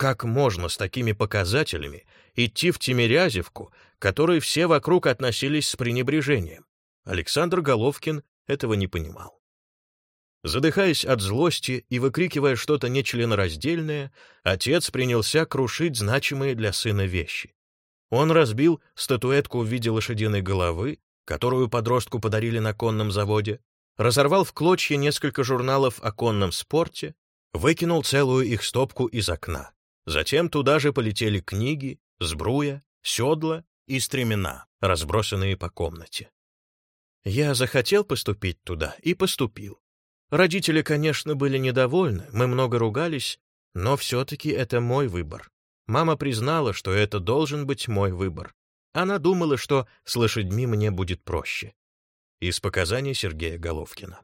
Как можно с такими показателями идти в Тимирязевку, которой все вокруг относились с пренебрежением? Александр Головкин этого не понимал. Задыхаясь от злости и выкрикивая что-то нечленораздельное, отец принялся крушить значимые для сына вещи. Он разбил статуэтку в виде лошадиной головы, которую подростку подарили на конном заводе, разорвал в клочья несколько журналов о конном спорте, выкинул целую их стопку из окна. Затем туда же полетели книги, сбруя, седла и стремена, разбросанные по комнате. Я захотел поступить туда и поступил. Родители, конечно, были недовольны, мы много ругались, но все-таки это мой выбор. Мама признала, что это должен быть мой выбор. Она думала, что с лошадьми мне будет проще. Из показаний Сергея Головкина.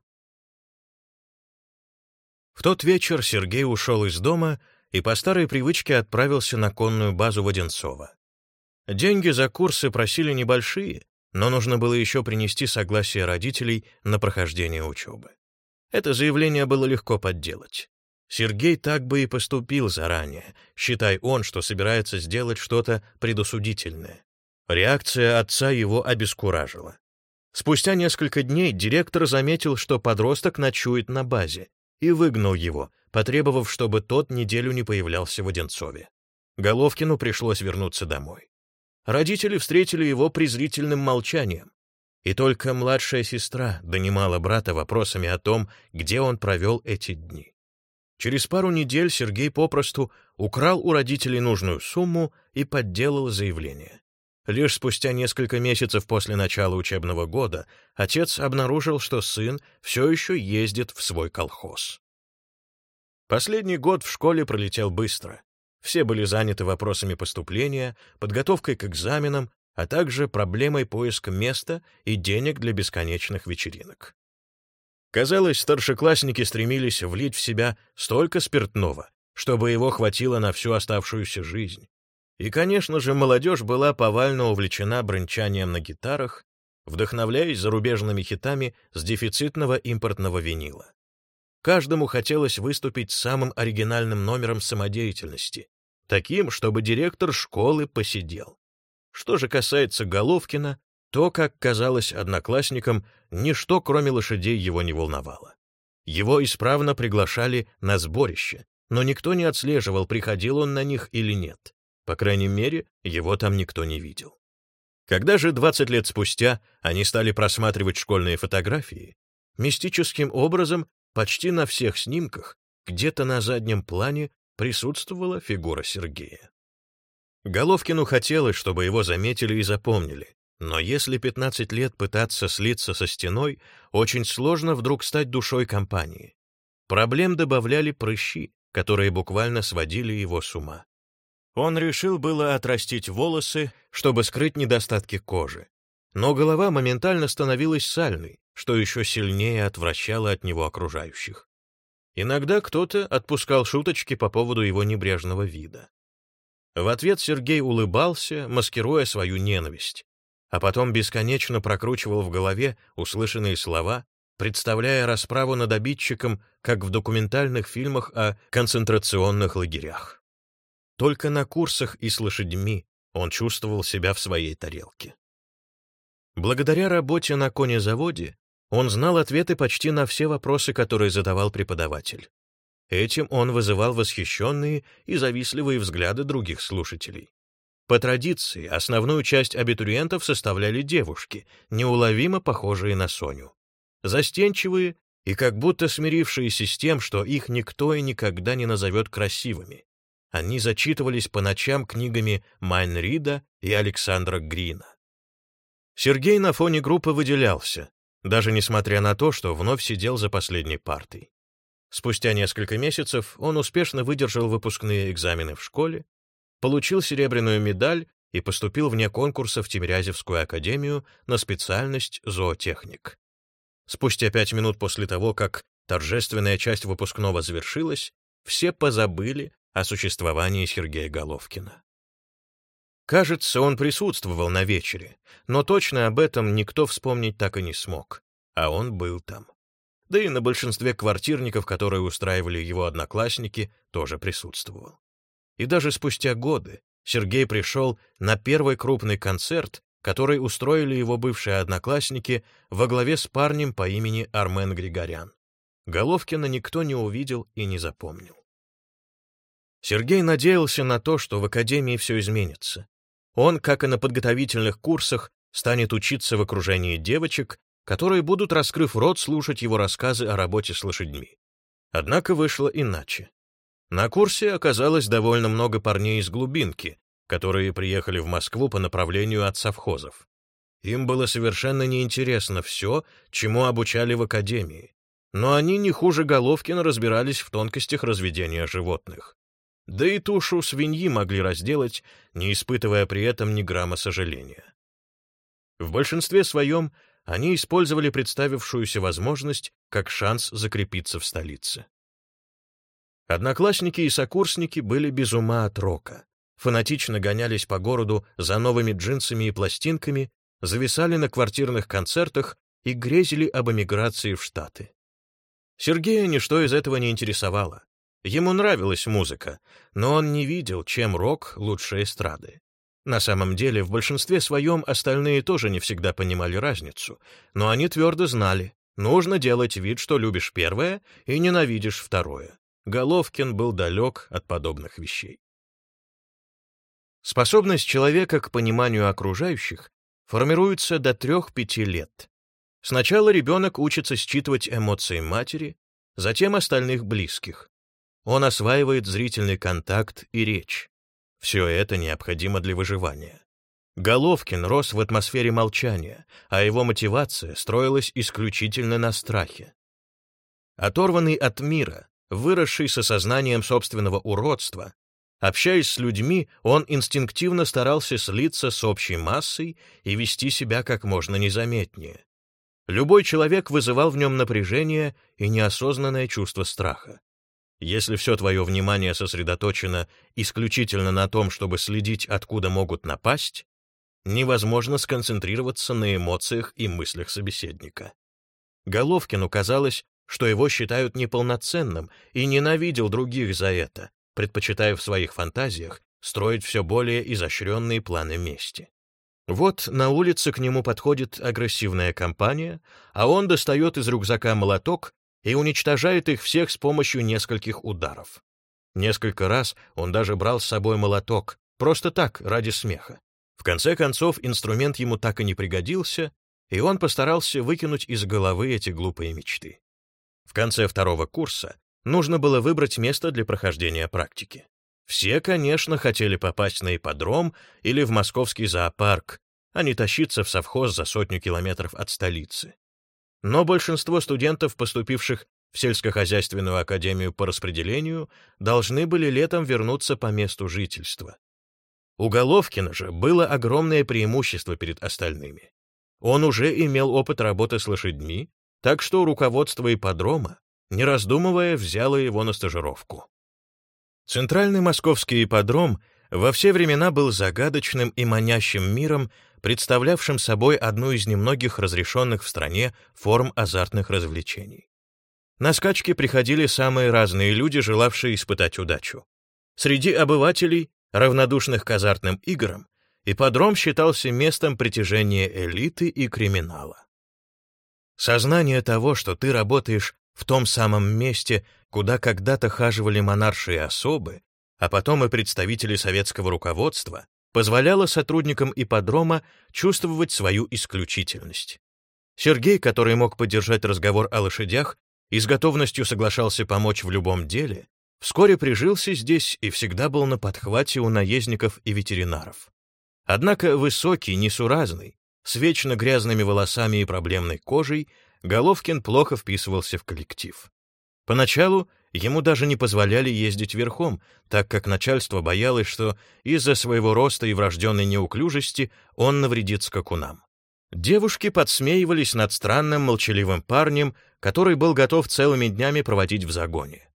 В тот вечер Сергей ушел из дома и по старой привычке отправился на конную базу Воденцова. Деньги за курсы просили небольшие, но нужно было еще принести согласие родителей на прохождение учебы. Это заявление было легко подделать. Сергей так бы и поступил заранее, считай он, что собирается сделать что-то предосудительное. Реакция отца его обескуражила. Спустя несколько дней директор заметил, что подросток ночует на базе, и выгнал его, потребовав, чтобы тот неделю не появлялся в Одинцове. Головкину пришлось вернуться домой. Родители встретили его презрительным молчанием, и только младшая сестра донимала брата вопросами о том, где он провел эти дни. Через пару недель Сергей попросту украл у родителей нужную сумму и подделал заявление. Лишь спустя несколько месяцев после начала учебного года отец обнаружил, что сын все еще ездит в свой колхоз. Последний год в школе пролетел быстро. Все были заняты вопросами поступления, подготовкой к экзаменам, а также проблемой поиска места и денег для бесконечных вечеринок. Казалось, старшеклассники стремились влить в себя столько спиртного, чтобы его хватило на всю оставшуюся жизнь. И, конечно же, молодежь была повально увлечена бренчанием на гитарах, вдохновляясь зарубежными хитами с дефицитного импортного винила. Каждому хотелось выступить самым оригинальным номером самодеятельности, таким, чтобы директор школы посидел. Что же касается Головкина, то, как казалось одноклассникам, ничто, кроме лошадей, его не волновало. Его исправно приглашали на сборище, но никто не отслеживал, приходил он на них или нет. По крайней мере, его там никто не видел. Когда же 20 лет спустя они стали просматривать школьные фотографии, мистическим образом почти на всех снимках где-то на заднем плане присутствовала фигура Сергея. Головкину хотелось, чтобы его заметили и запомнили, но если 15 лет пытаться слиться со стеной, очень сложно вдруг стать душой компании. Проблем добавляли прыщи, которые буквально сводили его с ума. Он решил было отрастить волосы, чтобы скрыть недостатки кожи. Но голова моментально становилась сальной, что еще сильнее отвращало от него окружающих. Иногда кто-то отпускал шуточки по поводу его небрежного вида. В ответ Сергей улыбался, маскируя свою ненависть, а потом бесконечно прокручивал в голове услышанные слова, представляя расправу над обидчиком, как в документальных фильмах о концентрационных лагерях. Только на курсах и с лошадьми он чувствовал себя в своей тарелке. Благодаря работе на конезаводе он знал ответы почти на все вопросы, которые задавал преподаватель. Этим он вызывал восхищенные и завистливые взгляды других слушателей. По традиции, основную часть абитуриентов составляли девушки, неуловимо похожие на Соню. Застенчивые и как будто смирившиеся с тем, что их никто и никогда не назовет красивыми. Они зачитывались по ночам книгами Майнрида и Александра Грина. Сергей на фоне группы выделялся, даже несмотря на то, что вновь сидел за последней партой. Спустя несколько месяцев он успешно выдержал выпускные экзамены в школе, получил серебряную медаль и поступил вне конкурса в Тимирязевскую академию на специальность зоотехник. Спустя пять минут после того, как торжественная часть выпускного завершилась, все позабыли о существовании Сергея Головкина. Кажется, он присутствовал на вечере, но точно об этом никто вспомнить так и не смог, а он был там. Да и на большинстве квартирников, которые устраивали его одноклассники, тоже присутствовал. И даже спустя годы Сергей пришел на первый крупный концерт, который устроили его бывшие одноклассники во главе с парнем по имени Армен Григорян. Головкина никто не увидел и не запомнил. Сергей надеялся на то, что в академии все изменится. Он, как и на подготовительных курсах, станет учиться в окружении девочек, которые будут, раскрыв рот, слушать его рассказы о работе с лошадьми. Однако вышло иначе. На курсе оказалось довольно много парней из глубинки, которые приехали в Москву по направлению от совхозов. Им было совершенно неинтересно все, чему обучали в академии, но они не хуже Головкина разбирались в тонкостях разведения животных. Да и тушу свиньи могли разделать, не испытывая при этом ни грамма сожаления. В большинстве своем они использовали представившуюся возможность как шанс закрепиться в столице. Одноклассники и сокурсники были без ума от рока фанатично гонялись по городу за новыми джинсами и пластинками, зависали на квартирных концертах и грезили об эмиграции в Штаты. Сергея ничто из этого не интересовало. Ему нравилась музыка, но он не видел, чем рок лучше эстрады. На самом деле, в большинстве своем остальные тоже не всегда понимали разницу, но они твердо знали, нужно делать вид, что любишь первое и ненавидишь второе. Головкин был далек от подобных вещей. Способность человека к пониманию окружающих формируется до 3-5 лет. Сначала ребенок учится считывать эмоции матери, затем остальных близких. Он осваивает зрительный контакт и речь. Все это необходимо для выживания. Головкин рос в атмосфере молчания, а его мотивация строилась исключительно на страхе. Оторванный от мира, выросший с осознанием собственного уродства, Общаясь с людьми, он инстинктивно старался слиться с общей массой и вести себя как можно незаметнее. Любой человек вызывал в нем напряжение и неосознанное чувство страха. Если все твое внимание сосредоточено исключительно на том, чтобы следить, откуда могут напасть, невозможно сконцентрироваться на эмоциях и мыслях собеседника. Головкину казалось, что его считают неполноценным и ненавидел других за это, предпочитая в своих фантазиях строить все более изощренные планы мести. Вот на улице к нему подходит агрессивная компания, а он достает из рюкзака молоток и уничтожает их всех с помощью нескольких ударов. Несколько раз он даже брал с собой молоток, просто так, ради смеха. В конце концов, инструмент ему так и не пригодился, и он постарался выкинуть из головы эти глупые мечты. В конце второго курса нужно было выбрать место для прохождения практики. Все, конечно, хотели попасть на ипподром или в московский зоопарк, а не тащиться в совхоз за сотню километров от столицы. Но большинство студентов, поступивших в сельскохозяйственную академию по распределению, должны были летом вернуться по месту жительства. У Головкина же было огромное преимущество перед остальными. Он уже имел опыт работы с лошадьми, так что руководство ипподрома не раздумывая, взяла его на стажировку. Центральный московский ипподром во все времена был загадочным и манящим миром, представлявшим собой одну из немногих разрешенных в стране форм азартных развлечений. На скачки приходили самые разные люди, желавшие испытать удачу. Среди обывателей, равнодушных к азартным играм, ипподром считался местом притяжения элиты и криминала. Сознание того, что ты работаешь в том самом месте, куда когда-то хаживали монаршие особы, а потом и представители советского руководства, позволяло сотрудникам ипподрома чувствовать свою исключительность. Сергей, который мог поддержать разговор о лошадях и с готовностью соглашался помочь в любом деле, вскоре прижился здесь и всегда был на подхвате у наездников и ветеринаров. Однако высокий, несуразный, с вечно грязными волосами и проблемной кожей, Головкин плохо вписывался в коллектив. Поначалу ему даже не позволяли ездить верхом, так как начальство боялось, что из-за своего роста и врожденной неуклюжести он навредит скакунам. Девушки подсмеивались над странным молчаливым парнем, который был готов целыми днями проводить в загоне.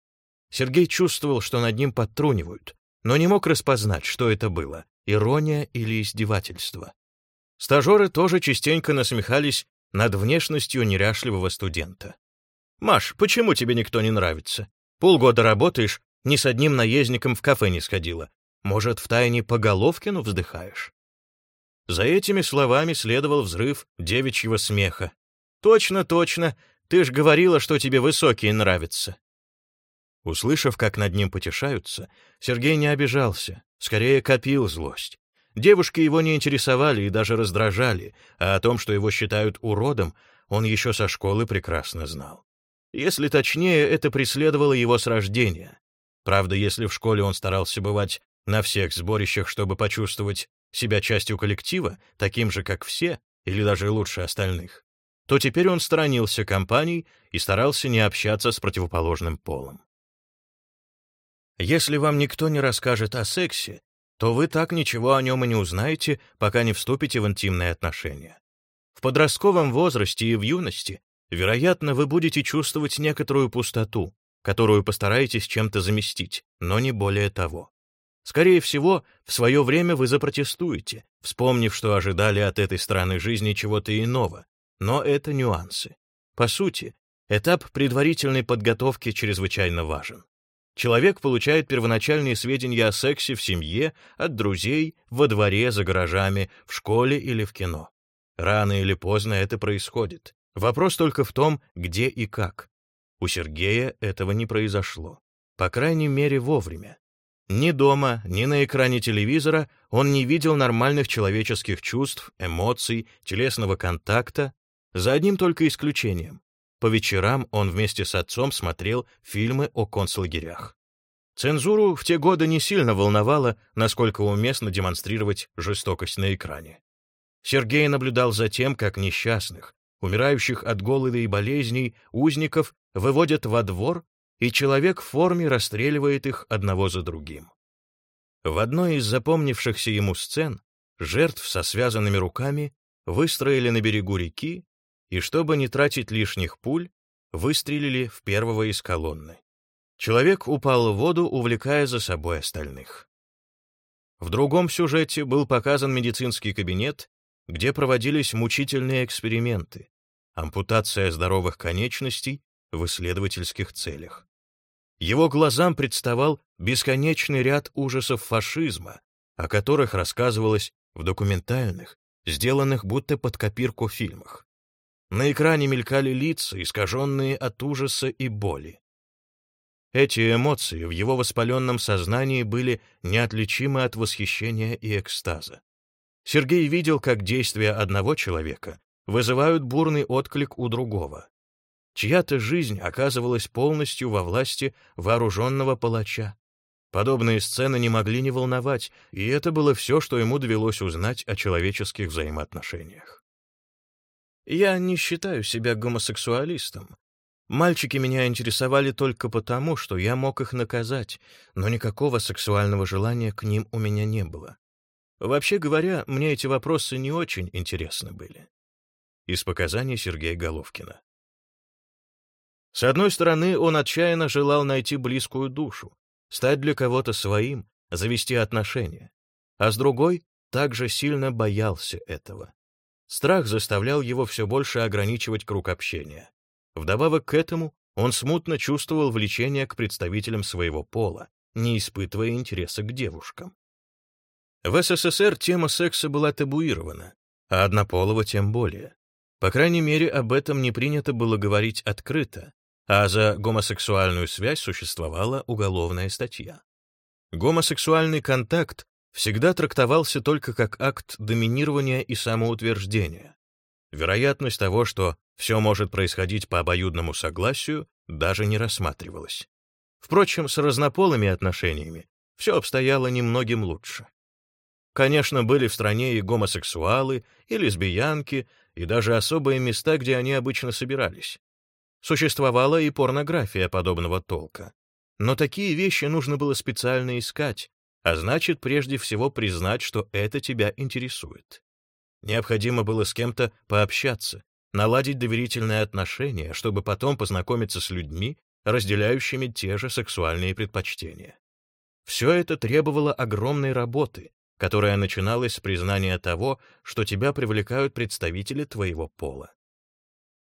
Сергей чувствовал, что над ним подтрунивают, но не мог распознать, что это было — ирония или издевательство. Стажеры тоже частенько насмехались над внешностью неряшливого студента. «Маш, почему тебе никто не нравится? Полгода работаешь, ни с одним наездником в кафе не сходила. Может, втайне по Головкину вздыхаешь?» За этими словами следовал взрыв девичьего смеха. «Точно, точно, ты ж говорила, что тебе высокие нравятся». Услышав, как над ним потешаются, Сергей не обижался, скорее копил злость. Девушки его не интересовали и даже раздражали, а о том, что его считают уродом, он еще со школы прекрасно знал. Если точнее, это преследовало его с рождения. Правда, если в школе он старался бывать на всех сборищах, чтобы почувствовать себя частью коллектива, таким же, как все, или даже лучше остальных, то теперь он сторонился компаний и старался не общаться с противоположным полом. Если вам никто не расскажет о сексе, то вы так ничего о нем и не узнаете, пока не вступите в интимные отношения. В подростковом возрасте и в юности, вероятно, вы будете чувствовать некоторую пустоту, которую постараетесь чем-то заместить, но не более того. Скорее всего, в свое время вы запротестуете, вспомнив, что ожидали от этой стороны жизни чего-то иного, но это нюансы. По сути, этап предварительной подготовки чрезвычайно важен. Человек получает первоначальные сведения о сексе в семье, от друзей, во дворе, за гаражами, в школе или в кино. Рано или поздно это происходит. Вопрос только в том, где и как. У Сергея этого не произошло. По крайней мере, вовремя. Ни дома, ни на экране телевизора он не видел нормальных человеческих чувств, эмоций, телесного контакта, за одним только исключением. По вечерам он вместе с отцом смотрел фильмы о концлагерях. Цензуру в те годы не сильно волновало, насколько уместно демонстрировать жестокость на экране. Сергей наблюдал за тем, как несчастных, умирающих от голода и болезней, узников выводят во двор и человек в форме расстреливает их одного за другим. В одной из запомнившихся ему сцен жертв со связанными руками выстроили на берегу реки и, чтобы не тратить лишних пуль, выстрелили в первого из колонны. Человек упал в воду, увлекая за собой остальных. В другом сюжете был показан медицинский кабинет, где проводились мучительные эксперименты, ампутация здоровых конечностей в исследовательских целях. Его глазам представал бесконечный ряд ужасов фашизма, о которых рассказывалось в документальных, сделанных будто под копирку фильмах. На экране мелькали лица, искаженные от ужаса и боли. Эти эмоции в его воспаленном сознании были неотличимы от восхищения и экстаза. Сергей видел, как действия одного человека вызывают бурный отклик у другого. Чья-то жизнь оказывалась полностью во власти вооруженного палача. Подобные сцены не могли не волновать, и это было все, что ему довелось узнать о человеческих взаимоотношениях. «Я не считаю себя гомосексуалистом. Мальчики меня интересовали только потому, что я мог их наказать, но никакого сексуального желания к ним у меня не было. Вообще говоря, мне эти вопросы не очень интересны были». Из показаний Сергея Головкина. С одной стороны, он отчаянно желал найти близкую душу, стать для кого-то своим, завести отношения, а с другой также сильно боялся этого. Страх заставлял его все больше ограничивать круг общения. Вдобавок к этому он смутно чувствовал влечение к представителям своего пола, не испытывая интереса к девушкам. В СССР тема секса была табуирована, а однополого тем более. По крайней мере, об этом не принято было говорить открыто, а за гомосексуальную связь существовала уголовная статья. Гомосексуальный контакт всегда трактовался только как акт доминирования и самоутверждения. Вероятность того, что все может происходить по обоюдному согласию, даже не рассматривалась. Впрочем, с разнополыми отношениями все обстояло немногим лучше. Конечно, были в стране и гомосексуалы, и лесбиянки, и даже особые места, где они обычно собирались. Существовала и порнография подобного толка. Но такие вещи нужно было специально искать, а значит, прежде всего признать, что это тебя интересует. Необходимо было с кем-то пообщаться, наладить доверительные отношения, чтобы потом познакомиться с людьми, разделяющими те же сексуальные предпочтения. Все это требовало огромной работы, которая начиналась с признания того, что тебя привлекают представители твоего пола.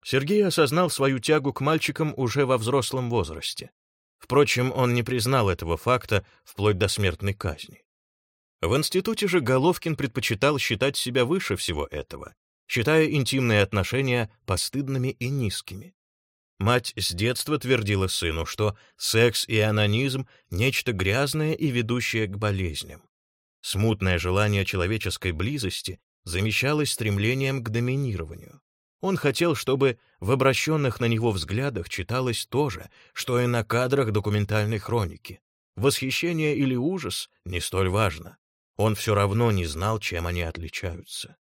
Сергей осознал свою тягу к мальчикам уже во взрослом возрасте. Впрочем, он не признал этого факта вплоть до смертной казни. В институте же Головкин предпочитал считать себя выше всего этого, считая интимные отношения постыдными и низкими. Мать с детства твердила сыну, что секс и анонизм — нечто грязное и ведущее к болезням. Смутное желание человеческой близости замещалось стремлением к доминированию. Он хотел, чтобы в обращенных на него взглядах читалось то же, что и на кадрах документальной хроники. Восхищение или ужас не столь важно. Он все равно не знал, чем они отличаются.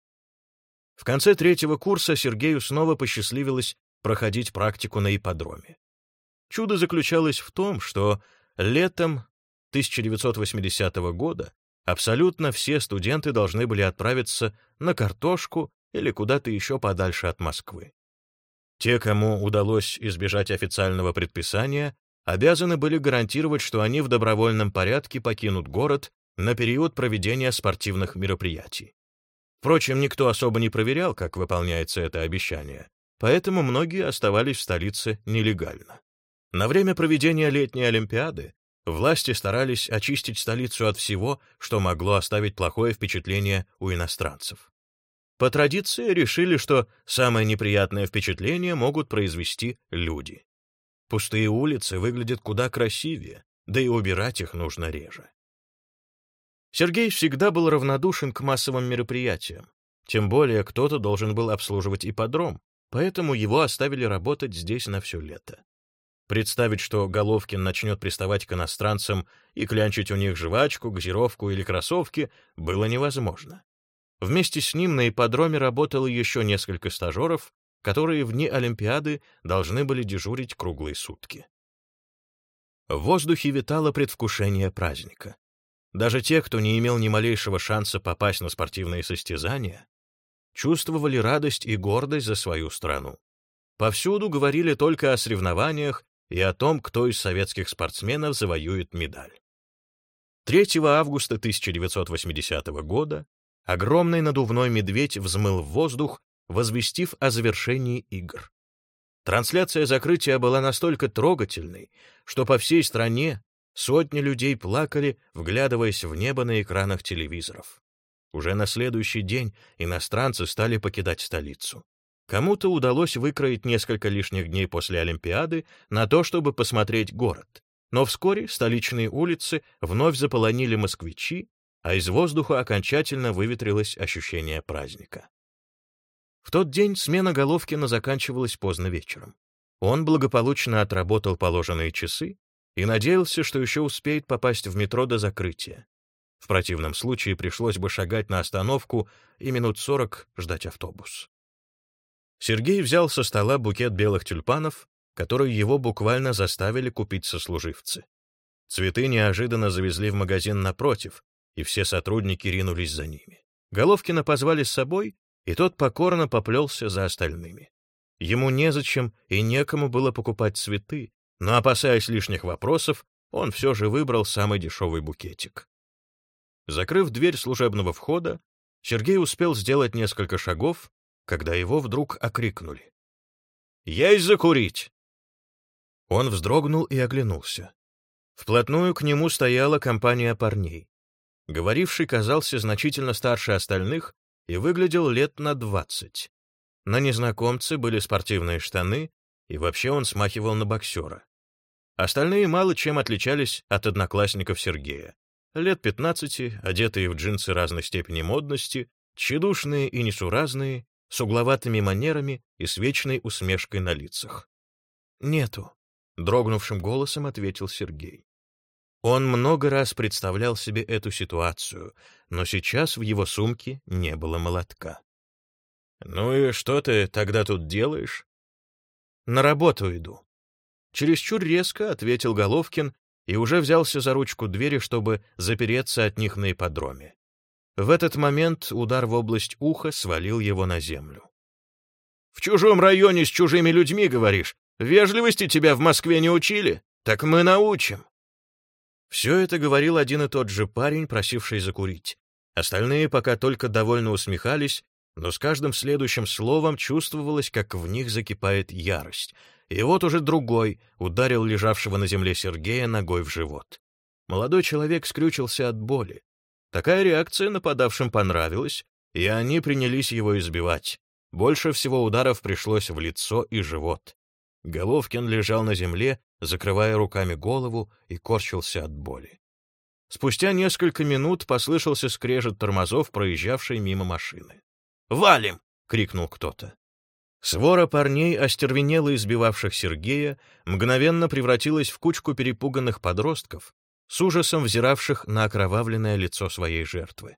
В конце третьего курса Сергею снова посчастливилось проходить практику на ипподроме. Чудо заключалось в том, что летом 1980 года абсолютно все студенты должны были отправиться на картошку или куда-то еще подальше от Москвы. Те, кому удалось избежать официального предписания, обязаны были гарантировать, что они в добровольном порядке покинут город на период проведения спортивных мероприятий. Впрочем, никто особо не проверял, как выполняется это обещание, поэтому многие оставались в столице нелегально. На время проведения летней Олимпиады власти старались очистить столицу от всего, что могло оставить плохое впечатление у иностранцев. По традиции решили, что самое неприятное впечатление могут произвести люди. Пустые улицы выглядят куда красивее, да и убирать их нужно реже. Сергей всегда был равнодушен к массовым мероприятиям, тем более кто-то должен был обслуживать ипподром, поэтому его оставили работать здесь на все лето. Представить, что Головкин начнет приставать к иностранцам и клянчить у них жвачку, газировку или кроссовки, было невозможно. Вместе с ним на ипподроме работало еще несколько стажеров, которые вне Олимпиады должны были дежурить круглые сутки. В воздухе витало предвкушение праздника. Даже те, кто не имел ни малейшего шанса попасть на спортивные состязания, чувствовали радость и гордость за свою страну. Повсюду говорили только о соревнованиях и о том, кто из советских спортсменов завоюет медаль. 3 августа 1980 года огромный надувной медведь взмыл в воздух, возвестив о завершении игр. Трансляция закрытия была настолько трогательной, что по всей стране сотни людей плакали, вглядываясь в небо на экранах телевизоров. Уже на следующий день иностранцы стали покидать столицу. Кому-то удалось выкроить несколько лишних дней после Олимпиады на то, чтобы посмотреть город. Но вскоре столичные улицы вновь заполонили москвичи, а из воздуха окончательно выветрилось ощущение праздника. В тот день смена Головкина заканчивалась поздно вечером. Он благополучно отработал положенные часы и надеялся, что еще успеет попасть в метро до закрытия. В противном случае пришлось бы шагать на остановку и минут сорок ждать автобус. Сергей взял со стола букет белых тюльпанов, которые его буквально заставили купить сослуживцы. Цветы неожиданно завезли в магазин напротив, и все сотрудники ринулись за ними. Головкина позвали с собой, и тот покорно поплелся за остальными. Ему незачем и некому было покупать цветы, но, опасаясь лишних вопросов, он все же выбрал самый дешевый букетик. Закрыв дверь служебного входа, Сергей успел сделать несколько шагов, когда его вдруг окрикнули. «Есть закурить!» Он вздрогнул и оглянулся. Вплотную к нему стояла компания парней. Говоривший казался значительно старше остальных и выглядел лет на двадцать. На незнакомце были спортивные штаны, и вообще он смахивал на боксера. Остальные мало чем отличались от одноклассников Сергея. лет пятнадцати, одетые в джинсы разной степени модности, тщедушные и несуразные, с угловатыми манерами и с вечной усмешкой на лицах. «Нету», — дрогнувшим голосом ответил Сергей. Он много раз представлял себе эту ситуацию, но сейчас в его сумке не было молотка. «Ну и что ты тогда тут делаешь?» «На работу иду». Чересчур резко ответил Головкин и уже взялся за ручку двери, чтобы запереться от них на ипподроме. В этот момент удар в область уха свалил его на землю. «В чужом районе с чужими людьми, говоришь? Вежливости тебя в Москве не учили? Так мы научим!» Все это говорил один и тот же парень, просивший закурить. Остальные пока только довольно усмехались, но с каждым следующим словом чувствовалось, как в них закипает ярость. И вот уже другой ударил лежавшего на земле Сергея ногой в живот. Молодой человек скрючился от боли. Такая реакция нападавшим понравилась, и они принялись его избивать. Больше всего ударов пришлось в лицо и живот. Головкин лежал на земле, закрывая руками голову и корчился от боли. Спустя несколько минут послышался скрежет тормозов, проезжавшей мимо машины. «Валим!» — крикнул кто-то. Свора парней, остервенело избивавших Сергея, мгновенно превратилась в кучку перепуганных подростков, с ужасом взиравших на окровавленное лицо своей жертвы.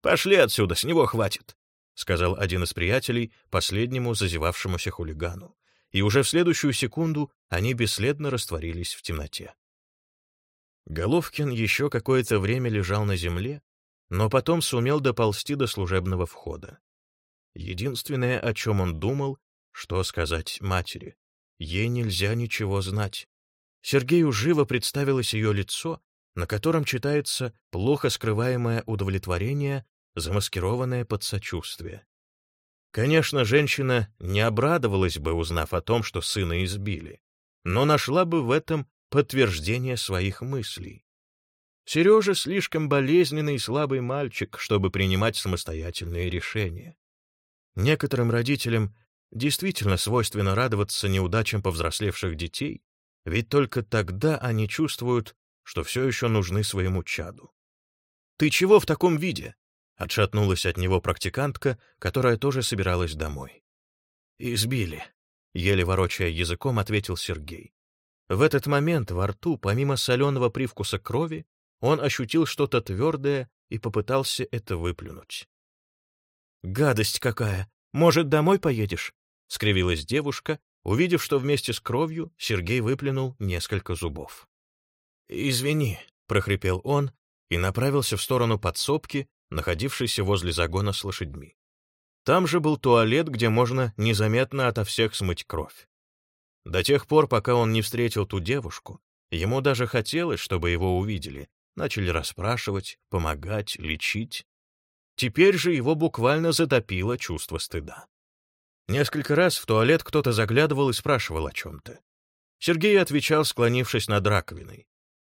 «Пошли отсюда, с него хватит», — сказал один из приятелей последнему зазевавшемуся хулигану и уже в следующую секунду они бесследно растворились в темноте. Головкин еще какое-то время лежал на земле, но потом сумел доползти до служебного входа. Единственное, о чем он думал, что сказать матери. Ей нельзя ничего знать. Сергею живо представилось ее лицо, на котором читается плохо скрываемое удовлетворение, замаскированное под сочувствие. Конечно, женщина не обрадовалась бы, узнав о том, что сына избили, но нашла бы в этом подтверждение своих мыслей. Сережа слишком болезненный и слабый мальчик, чтобы принимать самостоятельные решения. Некоторым родителям действительно свойственно радоваться неудачам повзрослевших детей, ведь только тогда они чувствуют, что все еще нужны своему чаду. «Ты чего в таком виде?» Отшатнулась от него практикантка, которая тоже собиралась домой. «Избили», — еле ворочая языком, ответил Сергей. В этот момент во рту, помимо соленого привкуса крови, он ощутил что-то твердое и попытался это выплюнуть. «Гадость какая! Может, домой поедешь?» — скривилась девушка, увидев, что вместе с кровью Сергей выплюнул несколько зубов. «Извини», — прохрипел он и направился в сторону подсобки, находившийся возле загона с лошадьми. Там же был туалет, где можно незаметно ото всех смыть кровь. До тех пор, пока он не встретил ту девушку, ему даже хотелось, чтобы его увидели, начали расспрашивать, помогать, лечить. Теперь же его буквально затопило чувство стыда. Несколько раз в туалет кто-то заглядывал и спрашивал о чем-то. Сергей отвечал, склонившись над раковиной.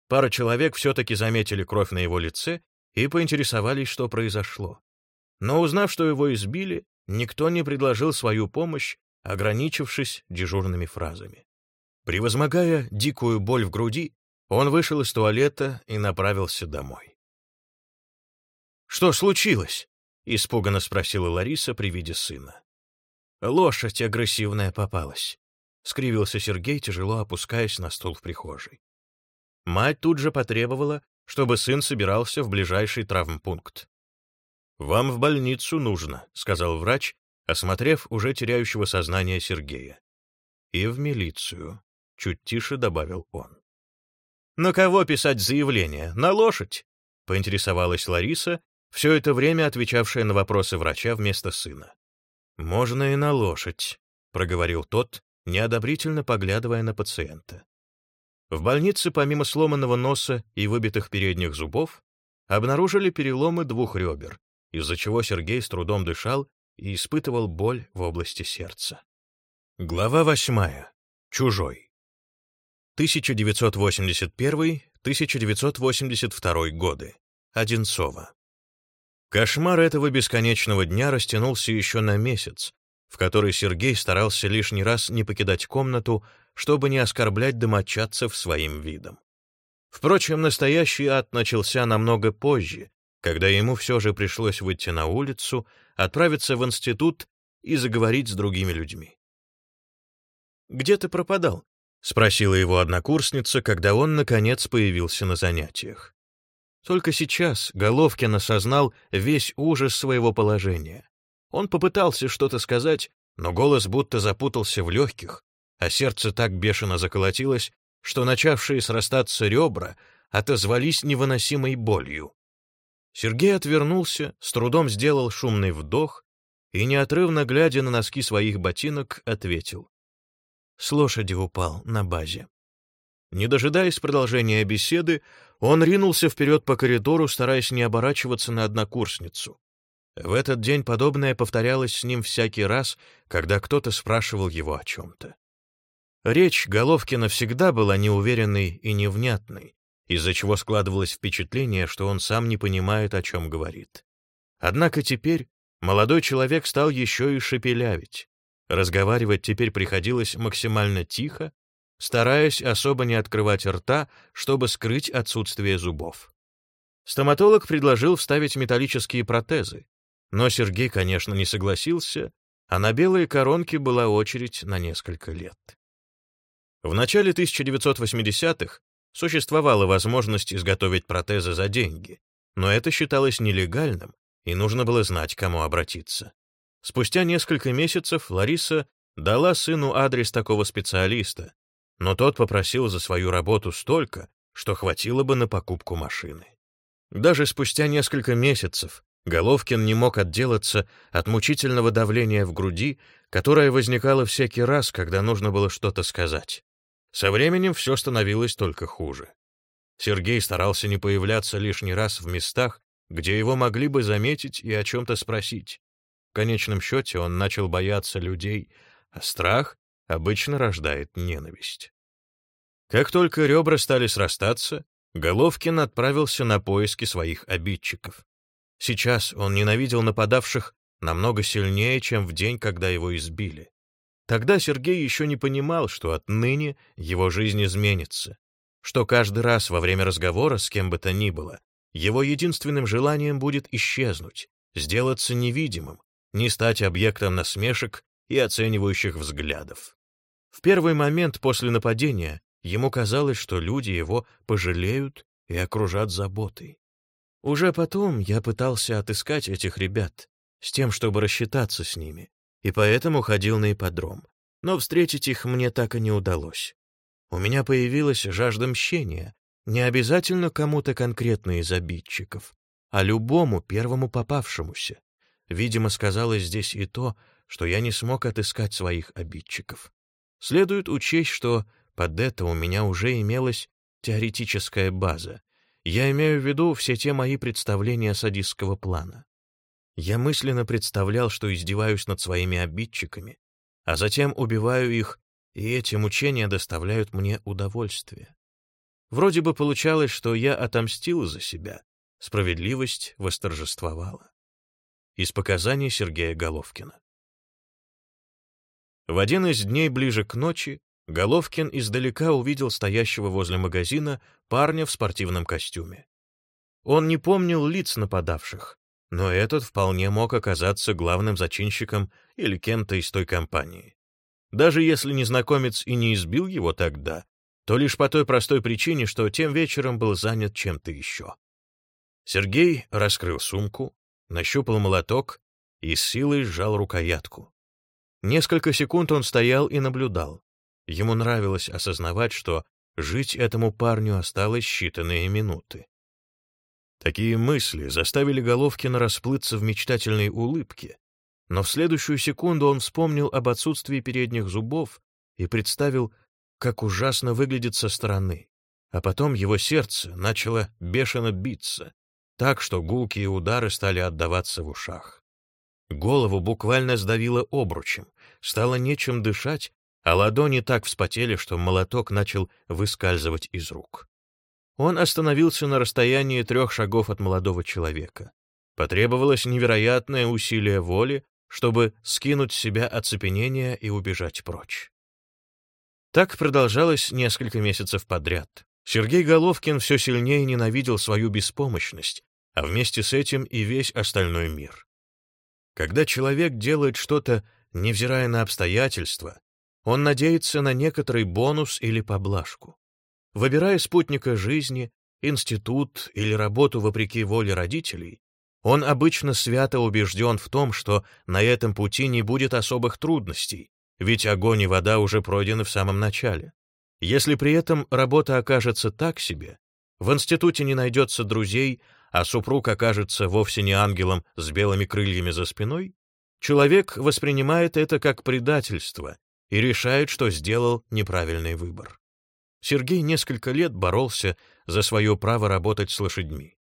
Пара человек все-таки заметили кровь на его лице и поинтересовались, что произошло. Но узнав, что его избили, никто не предложил свою помощь, ограничившись дежурными фразами. Превозмогая дикую боль в груди, он вышел из туалета и направился домой. «Что случилось?» — испуганно спросила Лариса при виде сына. «Лошадь агрессивная попалась», — скривился Сергей, тяжело опускаясь на стул в прихожей. Мать тут же потребовала, чтобы сын собирался в ближайший травмпункт. «Вам в больницу нужно», — сказал врач, осмотрев уже теряющего сознание Сергея. «И в милицию», — чуть тише добавил он. «На кого писать заявление? На лошадь?» — поинтересовалась Лариса, все это время отвечавшая на вопросы врача вместо сына. «Можно и на лошадь», — проговорил тот, неодобрительно поглядывая на пациента. В больнице, помимо сломанного носа и выбитых передних зубов, обнаружили переломы двух ребер, из-за чего Сергей с трудом дышал и испытывал боль в области сердца. Глава восьмая. Чужой. 1981-1982 годы. Одинцово. Кошмар этого бесконечного дня растянулся еще на месяц, в который Сергей старался лишний раз не покидать комнату, чтобы не оскорблять домочадцев своим видом. Впрочем, настоящий ад начался намного позже, когда ему все же пришлось выйти на улицу, отправиться в институт и заговорить с другими людьми. «Где ты пропадал?» — спросила его однокурсница, когда он, наконец, появился на занятиях. Только сейчас Головкин осознал весь ужас своего положения. Он попытался что-то сказать, но голос будто запутался в легких, а сердце так бешено заколотилось, что начавшие срастаться ребра отозвались невыносимой болью. Сергей отвернулся, с трудом сделал шумный вдох и, неотрывно глядя на носки своих ботинок, ответил. С лошади упал на базе. Не дожидаясь продолжения беседы, он ринулся вперед по коридору, стараясь не оборачиваться на однокурсницу. В этот день подобное повторялось с ним всякий раз, когда кто-то спрашивал его о чем-то. Речь Головкина всегда была неуверенной и невнятной, из-за чего складывалось впечатление, что он сам не понимает, о чем говорит. Однако теперь молодой человек стал еще и шепелявить. Разговаривать теперь приходилось максимально тихо, стараясь особо не открывать рта, чтобы скрыть отсутствие зубов. Стоматолог предложил вставить металлические протезы, но Сергей, конечно, не согласился, а на белые коронки была очередь на несколько лет. В начале 1980-х существовала возможность изготовить протезы за деньги, но это считалось нелегальным, и нужно было знать, кому обратиться. Спустя несколько месяцев Лариса дала сыну адрес такого специалиста, но тот попросил за свою работу столько, что хватило бы на покупку машины. Даже спустя несколько месяцев Головкин не мог отделаться от мучительного давления в груди, которое возникало всякий раз, когда нужно было что-то сказать. Со временем все становилось только хуже. Сергей старался не появляться лишний раз в местах, где его могли бы заметить и о чем-то спросить. В конечном счете он начал бояться людей, а страх обычно рождает ненависть. Как только ребра стали срастаться, Головкин отправился на поиски своих обидчиков. Сейчас он ненавидел нападавших намного сильнее, чем в день, когда его избили. Тогда Сергей еще не понимал, что отныне его жизнь изменится, что каждый раз во время разговора с кем бы то ни было, его единственным желанием будет исчезнуть, сделаться невидимым, не стать объектом насмешек и оценивающих взглядов. В первый момент после нападения ему казалось, что люди его пожалеют и окружат заботой. Уже потом я пытался отыскать этих ребят, с тем, чтобы рассчитаться с ними, и поэтому ходил на ипподром. Но встретить их мне так и не удалось. У меня появилась жажда мщения, не обязательно кому-то конкретно из обидчиков, а любому первому попавшемуся. Видимо, сказалось здесь и то, что я не смог отыскать своих обидчиков. Следует учесть, что под это у меня уже имелась теоретическая база. Я имею в виду все те мои представления садистского плана. Я мысленно представлял, что издеваюсь над своими обидчиками, а затем убиваю их, и эти мучения доставляют мне удовольствие. Вроде бы получалось, что я отомстил за себя, справедливость восторжествовала. Из показаний Сергея Головкина. В один из дней ближе к ночи Головкин издалека увидел стоящего возле магазина парня в спортивном костюме. Он не помнил лиц нападавших, но этот вполне мог оказаться главным зачинщиком или кем-то из той компании. Даже если незнакомец и не избил его тогда, то лишь по той простой причине, что тем вечером был занят чем-то еще. Сергей раскрыл сумку, нащупал молоток и с силой сжал рукоятку. Несколько секунд он стоял и наблюдал. Ему нравилось осознавать, что жить этому парню осталось считанные минуты. Такие мысли заставили Головкина расплыться в мечтательной улыбке, но в следующую секунду он вспомнил об отсутствии передних зубов и представил, как ужасно выглядит со стороны. А потом его сердце начало бешено биться, так что гулкие удары стали отдаваться в ушах. Голову буквально сдавило обручем, стало нечем дышать, а ладони так вспотели, что молоток начал выскальзывать из рук. Он остановился на расстоянии трех шагов от молодого человека. Потребовалось невероятное усилие воли, чтобы скинуть с себя оцепенение и убежать прочь. Так продолжалось несколько месяцев подряд. Сергей Головкин все сильнее ненавидел свою беспомощность, а вместе с этим и весь остальной мир. Когда человек делает что-то, невзирая на обстоятельства, он надеется на некоторый бонус или поблажку. Выбирая спутника жизни, институт или работу вопреки воле родителей, он обычно свято убежден в том, что на этом пути не будет особых трудностей, ведь огонь и вода уже пройдены в самом начале. Если при этом работа окажется так себе, в институте не найдется друзей, а супруг окажется вовсе не ангелом с белыми крыльями за спиной, человек воспринимает это как предательство и решает, что сделал неправильный выбор. Сергей несколько лет боролся за свое право работать с лошадьми.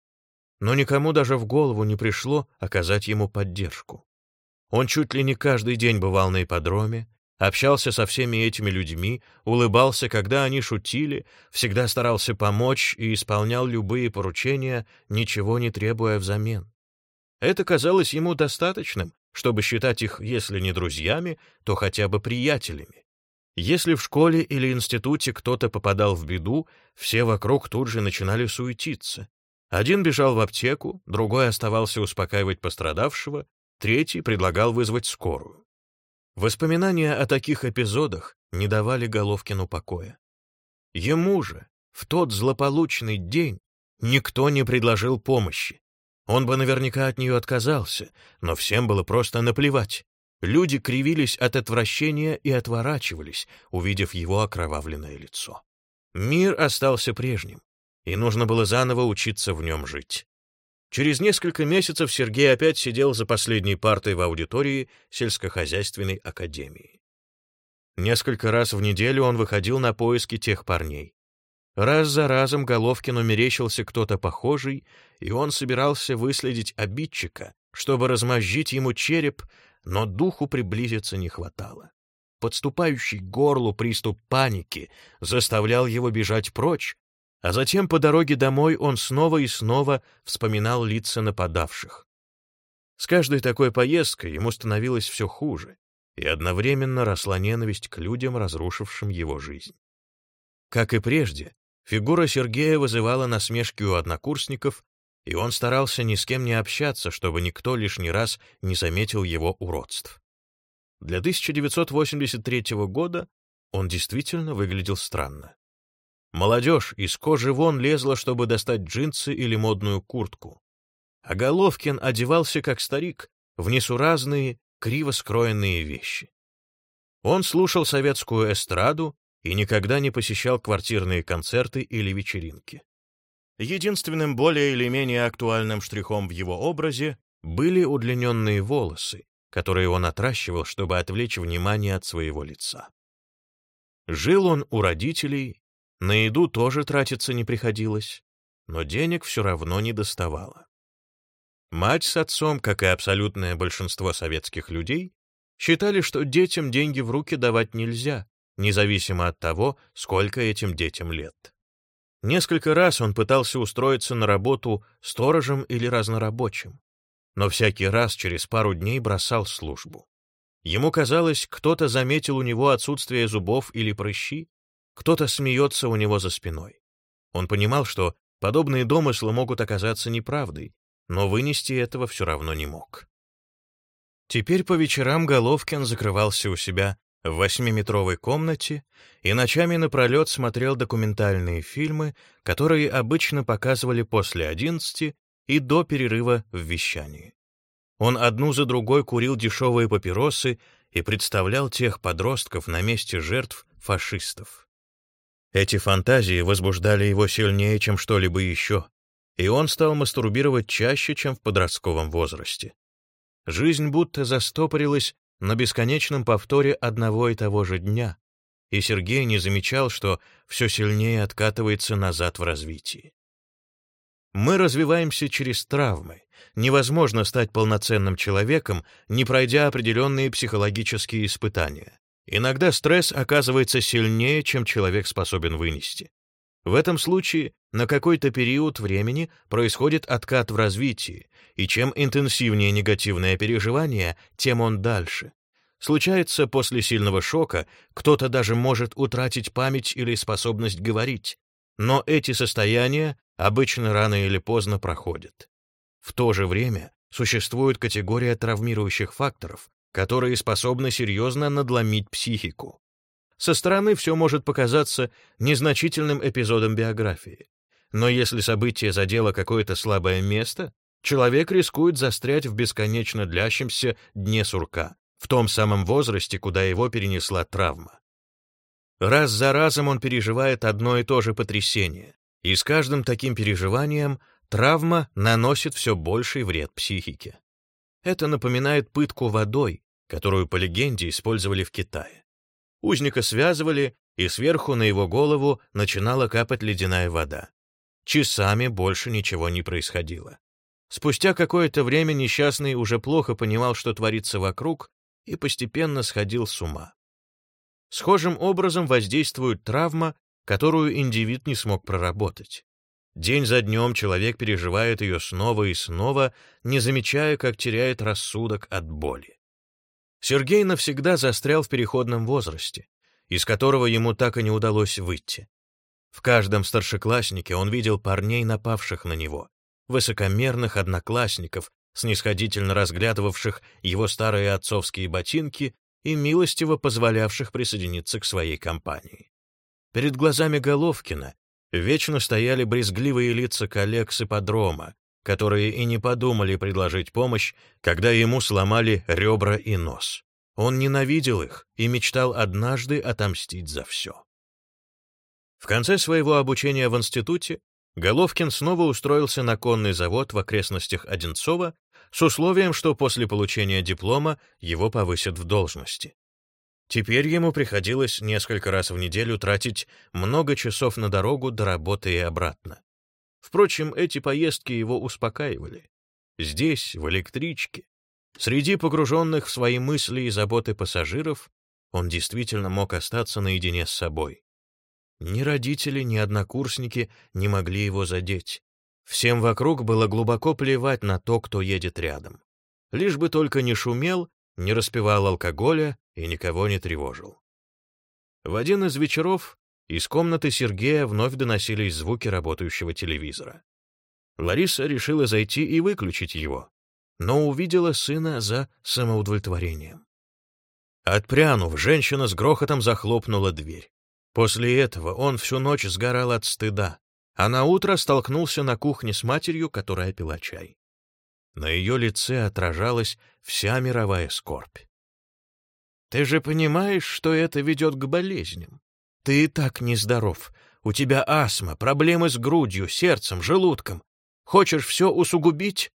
Но никому даже в голову не пришло оказать ему поддержку. Он чуть ли не каждый день бывал на ипподроме, общался со всеми этими людьми, улыбался, когда они шутили, всегда старался помочь и исполнял любые поручения, ничего не требуя взамен. Это казалось ему достаточным, чтобы считать их, если не друзьями, то хотя бы приятелями. Если в школе или институте кто-то попадал в беду, все вокруг тут же начинали суетиться. Один бежал в аптеку, другой оставался успокаивать пострадавшего, третий предлагал вызвать скорую. Воспоминания о таких эпизодах не давали Головкину покоя. Ему же в тот злополучный день никто не предложил помощи. Он бы наверняка от нее отказался, но всем было просто наплевать. Люди кривились от отвращения и отворачивались, увидев его окровавленное лицо. Мир остался прежним, и нужно было заново учиться в нем жить. Через несколько месяцев Сергей опять сидел за последней партой в аудитории сельскохозяйственной академии. Несколько раз в неделю он выходил на поиски тех парней. Раз за разом Головкину мерещился кто-то похожий, и он собирался выследить обидчика, чтобы размозжить ему череп, но духу приблизиться не хватало. Подступающий к горлу приступ паники заставлял его бежать прочь, а затем по дороге домой он снова и снова вспоминал лица нападавших. С каждой такой поездкой ему становилось все хуже, и одновременно росла ненависть к людям, разрушившим его жизнь. Как и прежде, Фигура Сергея вызывала насмешки у однокурсников, и он старался ни с кем не общаться, чтобы никто лишний раз не заметил его уродств. Для 1983 года он действительно выглядел странно. Молодежь из кожи вон лезла, чтобы достать джинсы или модную куртку. А Головкин одевался как старик в несуразные, криво скроенные вещи. Он слушал советскую эстраду и никогда не посещал квартирные концерты или вечеринки. Единственным более или менее актуальным штрихом в его образе были удлиненные волосы, которые он отращивал, чтобы отвлечь внимание от своего лица. Жил он у родителей, на еду тоже тратиться не приходилось, но денег все равно не доставало. Мать с отцом, как и абсолютное большинство советских людей, считали, что детям деньги в руки давать нельзя, независимо от того, сколько этим детям лет. Несколько раз он пытался устроиться на работу сторожем или разнорабочим, но всякий раз через пару дней бросал службу. Ему казалось, кто-то заметил у него отсутствие зубов или прыщи, кто-то смеется у него за спиной. Он понимал, что подобные домыслы могут оказаться неправдой, но вынести этого все равно не мог. Теперь по вечерам Головкин закрывался у себя в восьмиметровой комнате и ночами напролет смотрел документальные фильмы, которые обычно показывали после одиннадцати и до перерыва в вещании. Он одну за другой курил дешевые папиросы и представлял тех подростков на месте жертв фашистов. Эти фантазии возбуждали его сильнее, чем что-либо еще, и он стал мастурбировать чаще, чем в подростковом возрасте. Жизнь будто застопорилась на бесконечном повторе одного и того же дня, и Сергей не замечал, что все сильнее откатывается назад в развитии. Мы развиваемся через травмы. Невозможно стать полноценным человеком, не пройдя определенные психологические испытания. Иногда стресс оказывается сильнее, чем человек способен вынести. В этом случае на какой-то период времени происходит откат в развитии, и чем интенсивнее негативное переживание, тем он дальше. Случается, после сильного шока кто-то даже может утратить память или способность говорить, Но эти состояния обычно рано или поздно проходят. В то же время существует категория травмирующих факторов, которые способны серьезно надломить психику. Со стороны все может показаться незначительным эпизодом биографии. Но если событие задело какое-то слабое место, человек рискует застрять в бесконечно длящемся дне сурка, в том самом возрасте, куда его перенесла травма. Раз за разом он переживает одно и то же потрясение, и с каждым таким переживанием травма наносит все больший вред психике. Это напоминает пытку водой, которую, по легенде, использовали в Китае. Узника связывали, и сверху на его голову начинала капать ледяная вода. Часами больше ничего не происходило. Спустя какое-то время несчастный уже плохо понимал, что творится вокруг, и постепенно сходил с ума. Схожим образом воздействует травма, которую индивид не смог проработать. День за днем человек переживает ее снова и снова, не замечая, как теряет рассудок от боли. Сергей навсегда застрял в переходном возрасте, из которого ему так и не удалось выйти. В каждом старшекласснике он видел парней, напавших на него, высокомерных одноклассников, снисходительно разглядывавших его старые отцовские ботинки и милостиво позволявших присоединиться к своей компании. Перед глазами Головкина вечно стояли брезгливые лица коллег с ипподрома, которые и не подумали предложить помощь, когда ему сломали ребра и нос. Он ненавидел их и мечтал однажды отомстить за все. В конце своего обучения в институте Головкин снова устроился на конный завод в окрестностях Одинцова с условием, что после получения диплома его повысят в должности. Теперь ему приходилось несколько раз в неделю тратить много часов на дорогу до работы и обратно. Впрочем, эти поездки его успокаивали. Здесь, в электричке, среди погруженных в свои мысли и заботы пассажиров, он действительно мог остаться наедине с собой. Ни родители, ни однокурсники не могли его задеть. Всем вокруг было глубоко плевать на то, кто едет рядом. Лишь бы только не шумел, не распивал алкоголя и никого не тревожил. В один из вечеров из комнаты Сергея вновь доносились звуки работающего телевизора. Лариса решила зайти и выключить его, но увидела сына за самоудовлетворением. Отпрянув, женщина с грохотом захлопнула дверь. После этого он всю ночь сгорал от стыда, а на утро столкнулся на кухне с матерью, которая пила чай. На ее лице отражалась вся мировая скорбь. «Ты же понимаешь, что это ведет к болезням?» Ты и так нездоров. У тебя астма, проблемы с грудью, сердцем, желудком. Хочешь все усугубить?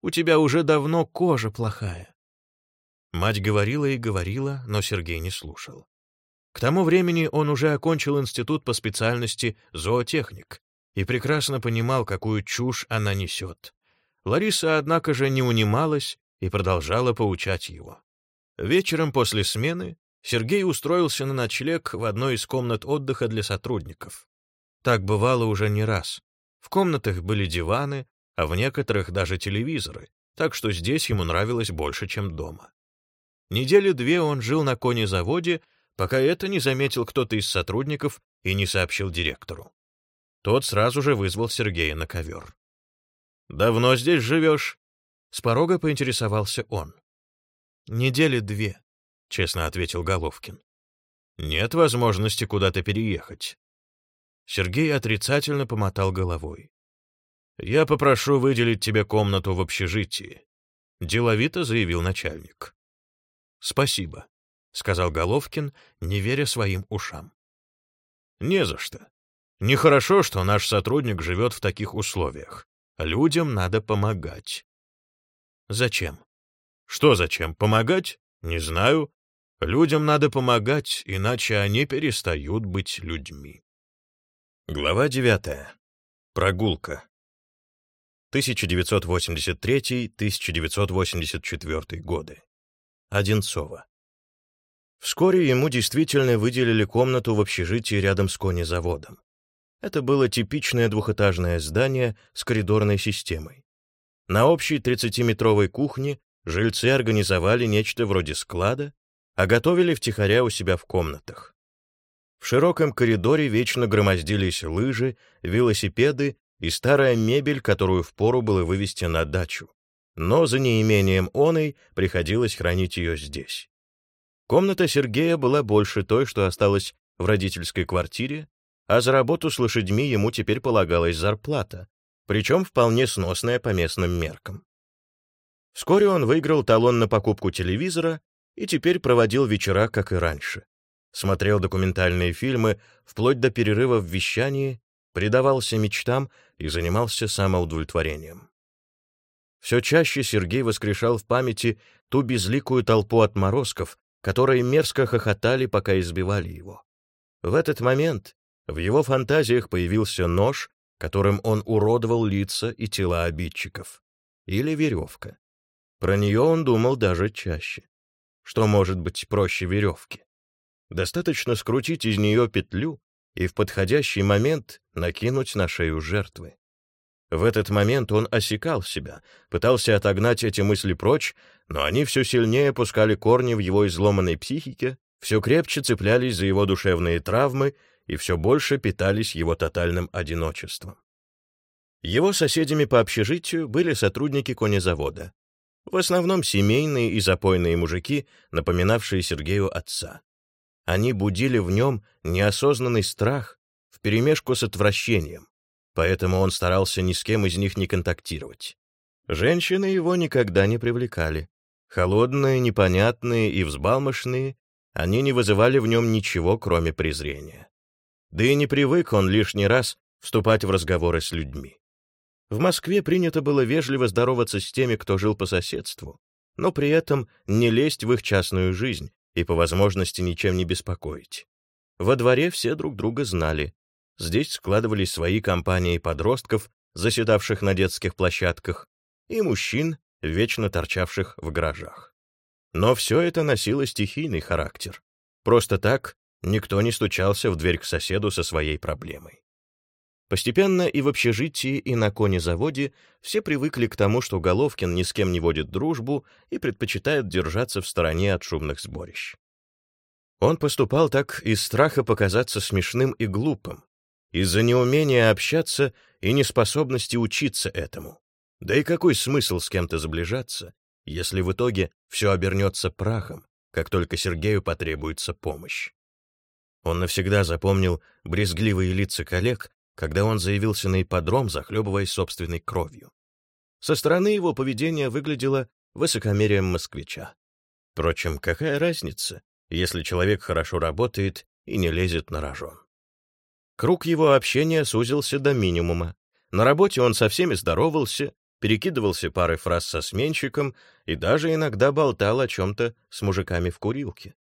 У тебя уже давно кожа плохая. Мать говорила и говорила, но Сергей не слушал. К тому времени он уже окончил институт по специальности зоотехник и прекрасно понимал, какую чушь она несет. Лариса, однако же, не унималась и продолжала поучать его. Вечером после смены Сергей устроился на ночлег в одной из комнат отдыха для сотрудников. Так бывало уже не раз. В комнатах были диваны, а в некоторых даже телевизоры, так что здесь ему нравилось больше, чем дома. Недели две он жил на конезаводе, пока это не заметил кто-то из сотрудников и не сообщил директору. Тот сразу же вызвал Сергея на ковер. «Давно здесь живешь?» С порога поинтересовался он. «Недели две», честно ответил Головкин. Нет возможности куда-то переехать. Сергей отрицательно помотал головой. Я попрошу выделить тебе комнату в общежитии, деловито заявил начальник. Спасибо, сказал Головкин, не веря своим ушам. Не за что. Нехорошо, что наш сотрудник живет в таких условиях. Людям надо помогать. Зачем? Что зачем? Помогать? Не знаю. Людям надо помогать, иначе они перестают быть людьми. Глава 9. Прогулка. 1983-1984 годы. Одинцово. Вскоре ему действительно выделили комнату в общежитии рядом с конезаводом. Это было типичное двухэтажное здание с коридорной системой. На общей 30-метровой кухне жильцы организовали нечто вроде склада, а готовили втихаря у себя в комнатах. В широком коридоре вечно громоздились лыжи, велосипеды и старая мебель, которую впору было вывести на дачу. Но за неимением оной приходилось хранить ее здесь. Комната Сергея была больше той, что осталась в родительской квартире, а за работу с лошадьми ему теперь полагалась зарплата, причем вполне сносная по местным меркам. Вскоре он выиграл талон на покупку телевизора и теперь проводил вечера, как и раньше. Смотрел документальные фильмы вплоть до перерыва в вещании, предавался мечтам и занимался самоудовлетворением. Все чаще Сергей воскрешал в памяти ту безликую толпу отморозков, которые мерзко хохотали, пока избивали его. В этот момент в его фантазиях появился нож, которым он уродовал лица и тела обидчиков, или веревка. Про нее он думал даже чаще. Что может быть проще веревки? Достаточно скрутить из нее петлю и в подходящий момент накинуть на шею жертвы. В этот момент он осекал себя, пытался отогнать эти мысли прочь, но они все сильнее пускали корни в его изломанной психике, все крепче цеплялись за его душевные травмы и все больше питались его тотальным одиночеством. Его соседями по общежитию были сотрудники конезавода. В основном семейные и запойные мужики, напоминавшие Сергею отца. Они будили в нем неосознанный страх вперемешку с отвращением, поэтому он старался ни с кем из них не контактировать. Женщины его никогда не привлекали. Холодные, непонятные и взбалмошные, они не вызывали в нем ничего, кроме презрения. Да и не привык он лишний раз вступать в разговоры с людьми. В Москве принято было вежливо здороваться с теми, кто жил по соседству, но при этом не лезть в их частную жизнь и по возможности ничем не беспокоить. Во дворе все друг друга знали. Здесь складывались свои компании подростков, заседавших на детских площадках, и мужчин, вечно торчавших в гаражах. Но все это носило стихийный характер. Просто так никто не стучался в дверь к соседу со своей проблемой. Постепенно и в общежитии, и на конезаводе все привыкли к тому, что Головкин ни с кем не водит дружбу и предпочитает держаться в стороне от шумных сборищ. Он поступал так из страха показаться смешным и глупым, из-за неумения общаться и неспособности учиться этому. Да и какой смысл с кем-то сближаться, если в итоге все обернется прахом, как только Сергею потребуется помощь? Он навсегда запомнил брезгливые лица коллег, когда он заявился на ипподром, захлебываясь собственной кровью. Со стороны его поведение выглядело высокомерием москвича. Впрочем, какая разница, если человек хорошо работает и не лезет на рожон? Круг его общения сузился до минимума. На работе он со всеми здоровался, перекидывался парой фраз со сменщиком и даже иногда болтал о чем-то с мужиками в курилке.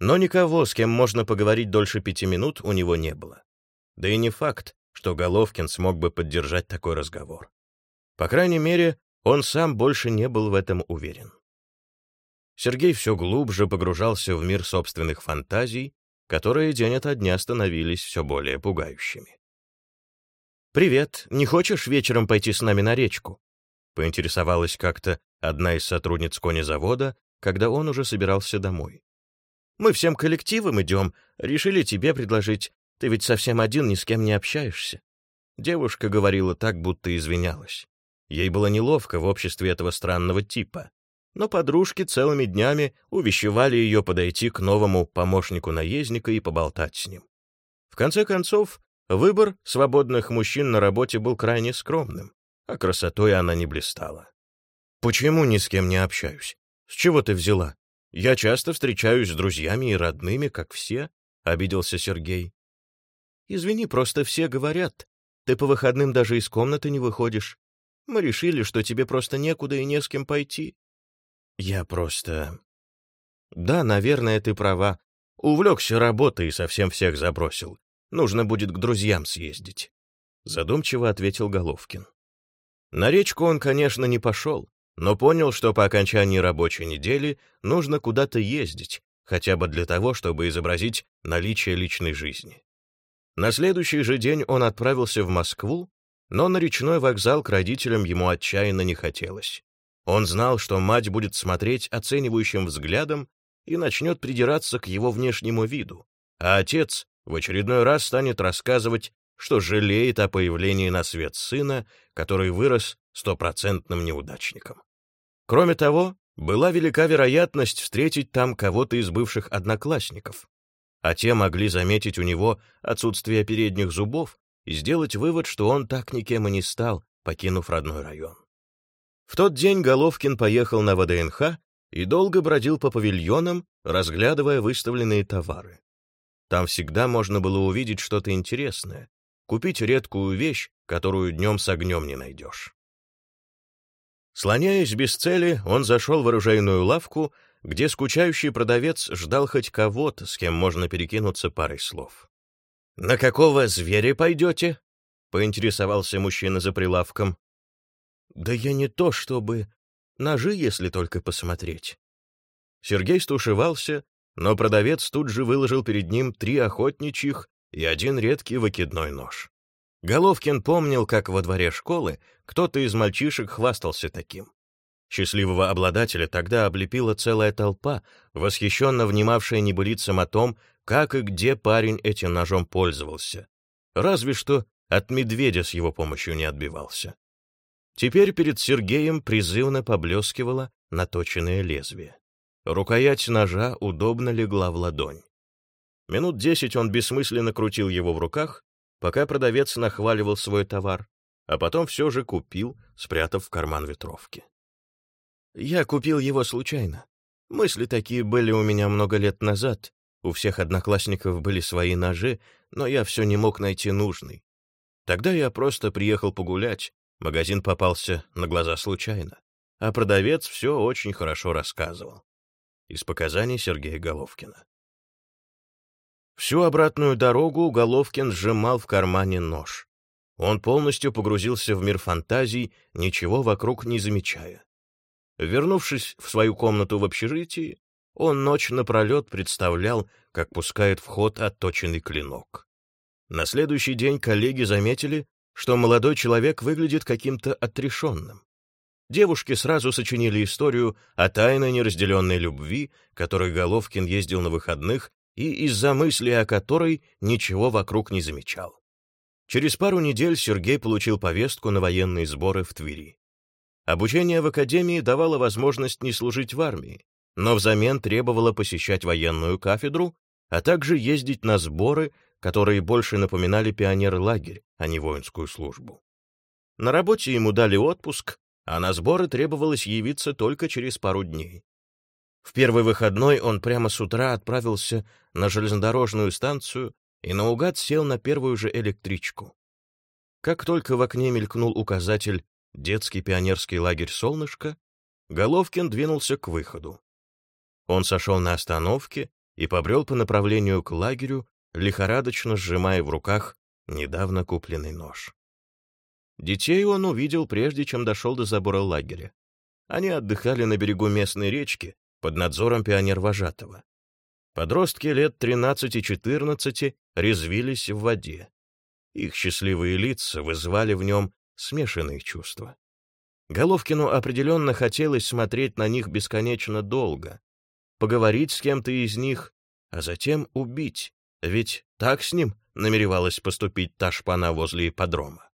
Но никого, с кем можно поговорить дольше пяти минут, у него не было. Да и не факт, что Головкин смог бы поддержать такой разговор. По крайней мере, он сам больше не был в этом уверен. Сергей все глубже погружался в мир собственных фантазий, которые день ото дня становились все более пугающими. «Привет, не хочешь вечером пойти с нами на речку?» — поинтересовалась как-то одна из сотрудниц конезавода, когда он уже собирался домой. «Мы всем коллективом идем, решили тебе предложить, ты ведь совсем один, ни с кем не общаешься». Девушка говорила так, будто извинялась. Ей было неловко в обществе этого странного типа. Но подружки целыми днями увещевали ее подойти к новому помощнику наездника и поболтать с ним. В конце концов, выбор свободных мужчин на работе был крайне скромным, а красотой она не блистала. «Почему ни с кем не общаюсь? С чего ты взяла? Я часто встречаюсь с друзьями и родными, как все», — обиделся Сергей. Извини, просто все говорят. Ты по выходным даже из комнаты не выходишь. Мы решили, что тебе просто некуда и не с кем пойти. Я просто... Да, наверное, ты права. Увлекся работой и совсем всех забросил. Нужно будет к друзьям съездить. Задумчиво ответил Головкин. На речку он, конечно, не пошел, но понял, что по окончании рабочей недели нужно куда-то ездить, хотя бы для того, чтобы изобразить наличие личной жизни. На следующий же день он отправился в Москву, но на речной вокзал к родителям ему отчаянно не хотелось. Он знал, что мать будет смотреть оценивающим взглядом и начнет придираться к его внешнему виду, а отец в очередной раз станет рассказывать, что жалеет о появлении на свет сына, который вырос стопроцентным неудачником. Кроме того, была велика вероятность встретить там кого-то из бывших одноклассников, а те могли заметить у него отсутствие передних зубов и сделать вывод, что он так никем и не стал, покинув родной район. В тот день Головкин поехал на ВДНХ и долго бродил по павильонам, разглядывая выставленные товары. Там всегда можно было увидеть что-то интересное, купить редкую вещь, которую днем с огнем не найдешь. Слоняясь без цели, он зашел в оружейную лавку, где скучающий продавец ждал хоть кого-то, с кем можно перекинуться парой слов. «На какого зверя пойдете?» — поинтересовался мужчина за прилавком. «Да я не то чтобы... Ножи, если только посмотреть». Сергей стушевался, но продавец тут же выложил перед ним три охотничьих и один редкий выкидной нож. Головкин помнил, как во дворе школы кто-то из мальчишек хвастался таким. Счастливого обладателя тогда облепила целая толпа, восхищенно внимавшая небылицам о том, как и где парень этим ножом пользовался. Разве что от медведя с его помощью не отбивался. Теперь перед Сергеем призывно поблескивало наточенное лезвие. Рукоять ножа удобно легла в ладонь. Минут десять он бессмысленно крутил его в руках, пока продавец нахваливал свой товар, а потом все же купил, спрятав в карман ветровки. Я купил его случайно. Мысли такие были у меня много лет назад. У всех одноклассников были свои ножи, но я все не мог найти нужный. Тогда я просто приехал погулять, магазин попался на глаза случайно, а продавец все очень хорошо рассказывал. Из показаний Сергея Головкина. Всю обратную дорогу Головкин сжимал в кармане нож. Он полностью погрузился в мир фантазий, ничего вокруг не замечая. Вернувшись в свою комнату в общежитии, он ночь напролет представлял, как пускает в ход отточенный клинок. На следующий день коллеги заметили, что молодой человек выглядит каким-то отрешенным. Девушки сразу сочинили историю о тайной неразделенной любви, которой Головкин ездил на выходных и из-за мысли о которой ничего вокруг не замечал. Через пару недель Сергей получил повестку на военные сборы в Твери. Обучение в академии давало возможность не служить в армии, но взамен требовало посещать военную кафедру, а также ездить на сборы, которые больше напоминали пионер-лагерь, а не воинскую службу. На работе ему дали отпуск, а на сборы требовалось явиться только через пару дней. В первый выходной он прямо с утра отправился на железнодорожную станцию и наугад сел на первую же электричку. Как только в окне мелькнул указатель «Детский пионерский лагерь «Солнышко», Головкин двинулся к выходу. Он сошел на остановке и побрел по направлению к лагерю, лихорадочно сжимая в руках недавно купленный нож. Детей он увидел, прежде чем дошел до забора лагеря. Они отдыхали на берегу местной речки, под надзором пионер-вожатого. Подростки лет 13-14 резвились в воде. Их счастливые лица вызывали в нем смешанные чувства. Головкину определенно хотелось смотреть на них бесконечно долго, поговорить с кем-то из них, а затем убить, ведь так с ним намеревалась поступить та шпана возле ипподрома.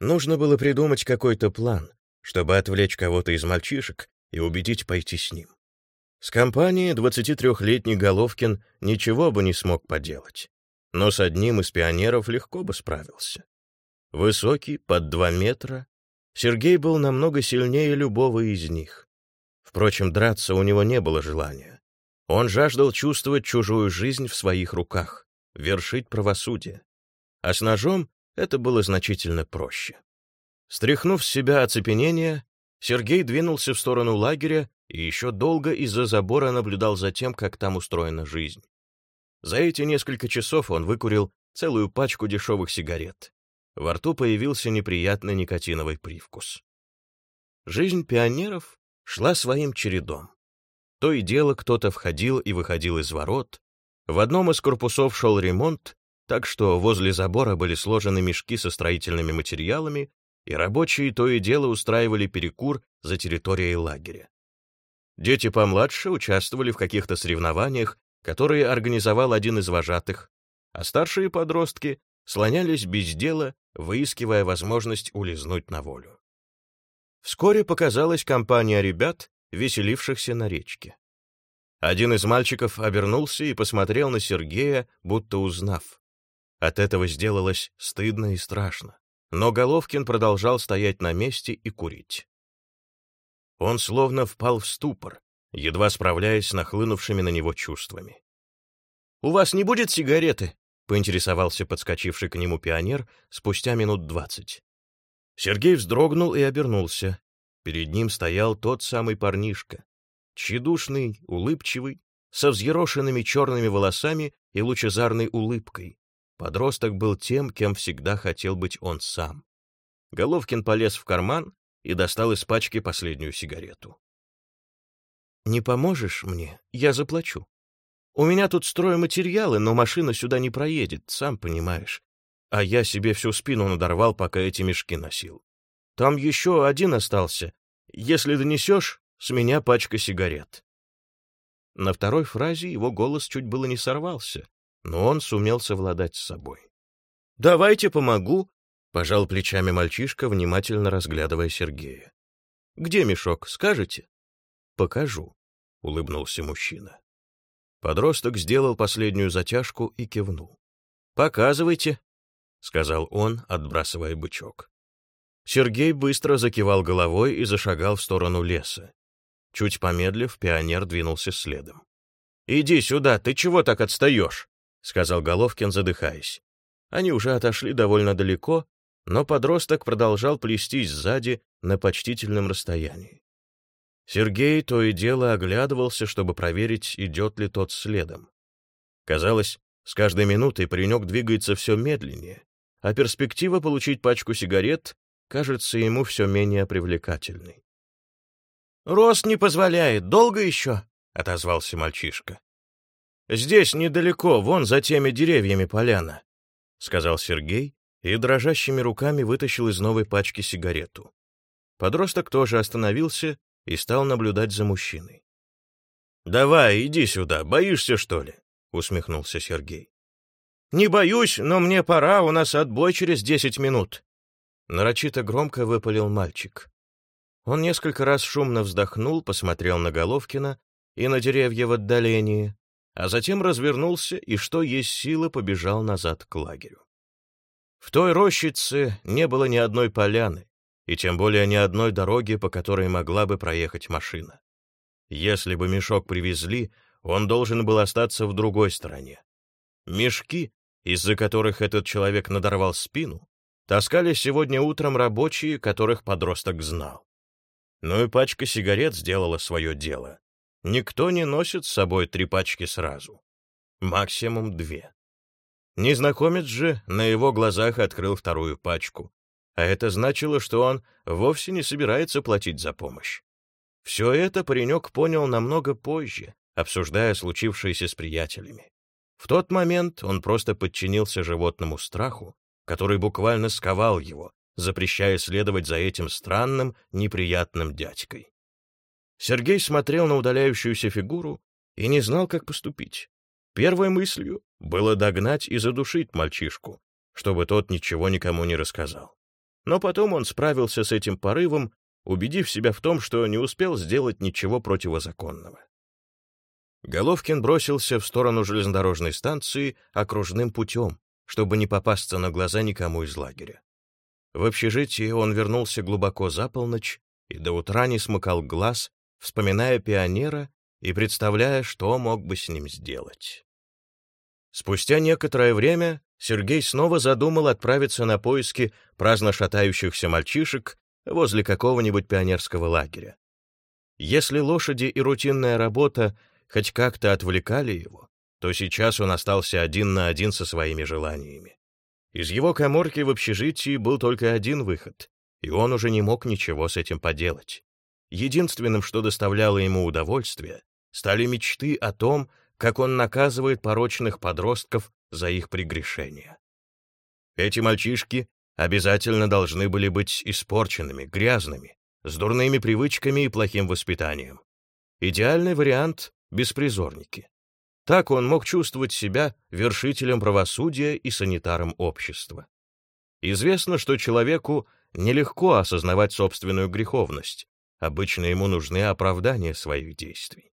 Нужно было придумать какой-то план, чтобы отвлечь кого-то из мальчишек и убедить пойти с ним. С компанией 23-летний Головкин ничего бы не смог поделать, но с одним из пионеров легко бы справился. Высокий, под два метра, Сергей был намного сильнее любого из них. Впрочем, драться у него не было желания. Он жаждал чувствовать чужую жизнь в своих руках, вершить правосудие. А с ножом это было значительно проще. Стряхнув с себя оцепенение, Сергей двинулся в сторону лагеря и еще долго из-за забора наблюдал за тем, как там устроена жизнь. За эти несколько часов он выкурил целую пачку дешевых сигарет. Во рту появился неприятный никотиновый привкус. Жизнь пионеров шла своим чередом. То и дело кто-то входил и выходил из ворот. В одном из корпусов шел ремонт, так что возле забора были сложены мешки со строительными материалами, и рабочие то и дело устраивали перекур за территорией лагеря. Дети помладше участвовали в каких-то соревнованиях, которые организовал один из вожатых, а старшие подростки слонялись без дела, выискивая возможность улизнуть на волю. Вскоре показалась компания ребят, веселившихся на речке. Один из мальчиков обернулся и посмотрел на Сергея, будто узнав. От этого сделалось стыдно и страшно, но Головкин продолжал стоять на месте и курить. Он словно впал в ступор, едва справляясь с нахлынувшими на него чувствами. «У вас не будет сигареты?» — поинтересовался подскочивший к нему пионер спустя минут двадцать. Сергей вздрогнул и обернулся. Перед ним стоял тот самый парнишка, тщедушный, улыбчивый, со взъерошенными черными волосами и лучезарной улыбкой. Подросток был тем, кем всегда хотел быть он сам. Головкин полез в карман и достал из пачки последнюю сигарету. «Не поможешь мне? Я заплачу. У меня тут стройматериалы, но машина сюда не проедет, сам понимаешь. А я себе всю спину надорвал, пока эти мешки носил. Там еще один остался. Если донесешь, с меня пачка сигарет». На второй фразе его голос чуть было не сорвался, но он сумел совладать с собой. «Давайте помогу», — пожал плечами мальчишка, внимательно разглядывая Сергея. «Где мешок, скажете?» «Покажу», — улыбнулся мужчина. Подросток сделал последнюю затяжку и кивнул. «Показывайте», — сказал он, отбрасывая бычок. Сергей быстро закивал головой и зашагал в сторону леса. Чуть помедлив, пионер двинулся следом. «Иди сюда, ты чего так отстаешь?» — сказал Головкин, задыхаясь. Они уже отошли довольно далеко, но подросток продолжал плестись сзади на почтительном расстоянии. Сергей то и дело оглядывался, чтобы проверить, идет ли тот следом. Казалось, с каждой минутой паренек двигается все медленнее, а перспектива получить пачку сигарет кажется ему все менее привлекательной. «Рост не позволяет, долго еще?» — отозвался мальчишка. «Здесь недалеко, вон за теми деревьями поляна», — сказал Сергей и дрожащими руками вытащил из новой пачки сигарету. Подросток тоже остановился и стал наблюдать за мужчиной. «Давай, иди сюда, боишься, что ли?» — усмехнулся Сергей. «Не боюсь, но мне пора, у нас отбой через десять минут». Нарочито громко выпалил мальчик. Он несколько раз шумно вздохнул, посмотрел на Головкина и на деревья в отдалении, а затем развернулся и, что есть силы, побежал назад к лагерю. В той рощице не было ни одной поляны, и тем более ни одной дороги, по которой могла бы проехать машина. Если бы мешок привезли, он должен был остаться в другой стороне. Мешки, из-за которых этот человек надорвал спину, таскали сегодня утром рабочие, которых подросток знал. Ну и пачка сигарет сделала свое дело. Никто не носит с собой три пачки сразу. Максимум две. Незнакомец же на его глазах открыл вторую пачку, а это значило, что он вовсе не собирается платить за помощь. Все это паренек понял намного позже, обсуждая случившееся с приятелями. В тот момент он просто подчинился животному страху, который буквально сковал его, запрещая следовать за этим странным, неприятным дядькой. Сергей смотрел на удаляющуюся фигуру и не знал, как поступить. Первой мыслью было догнать и задушить мальчишку, чтобы тот ничего никому не рассказал. Но потом он справился с этим порывом, убедив себя в том, что не успел сделать ничего противозаконного. Головкин бросился в сторону железнодорожной станции окружным путем, чтобы не попасться на глаза никому из лагеря. В общежитии он вернулся глубоко за полночь и до утра не смыкал глаз, вспоминая пионера и представляя, что мог бы с ним сделать. Спустя некоторое время Сергей снова задумал отправиться на поиски праздно шатающихся мальчишек возле какого-нибудь пионерского лагеря. Если лошади и рутинная работа хоть как-то отвлекали его, то сейчас он остался один на один со своими желаниями. Из его коморки в общежитии был только один выход, и он уже не мог ничего с этим поделать. Единственным, что доставляло ему удовольствие, стали мечты о том, как он наказывает порочных подростков за их прегрешения. Эти мальчишки обязательно должны были быть испорченными, грязными, с дурными привычками и плохим воспитанием. Идеальный вариант — беспризорники. Так он мог чувствовать себя вершителем правосудия и санитаром общества. Известно, что человеку нелегко осознавать собственную греховность, обычно ему нужны оправдания своих действий.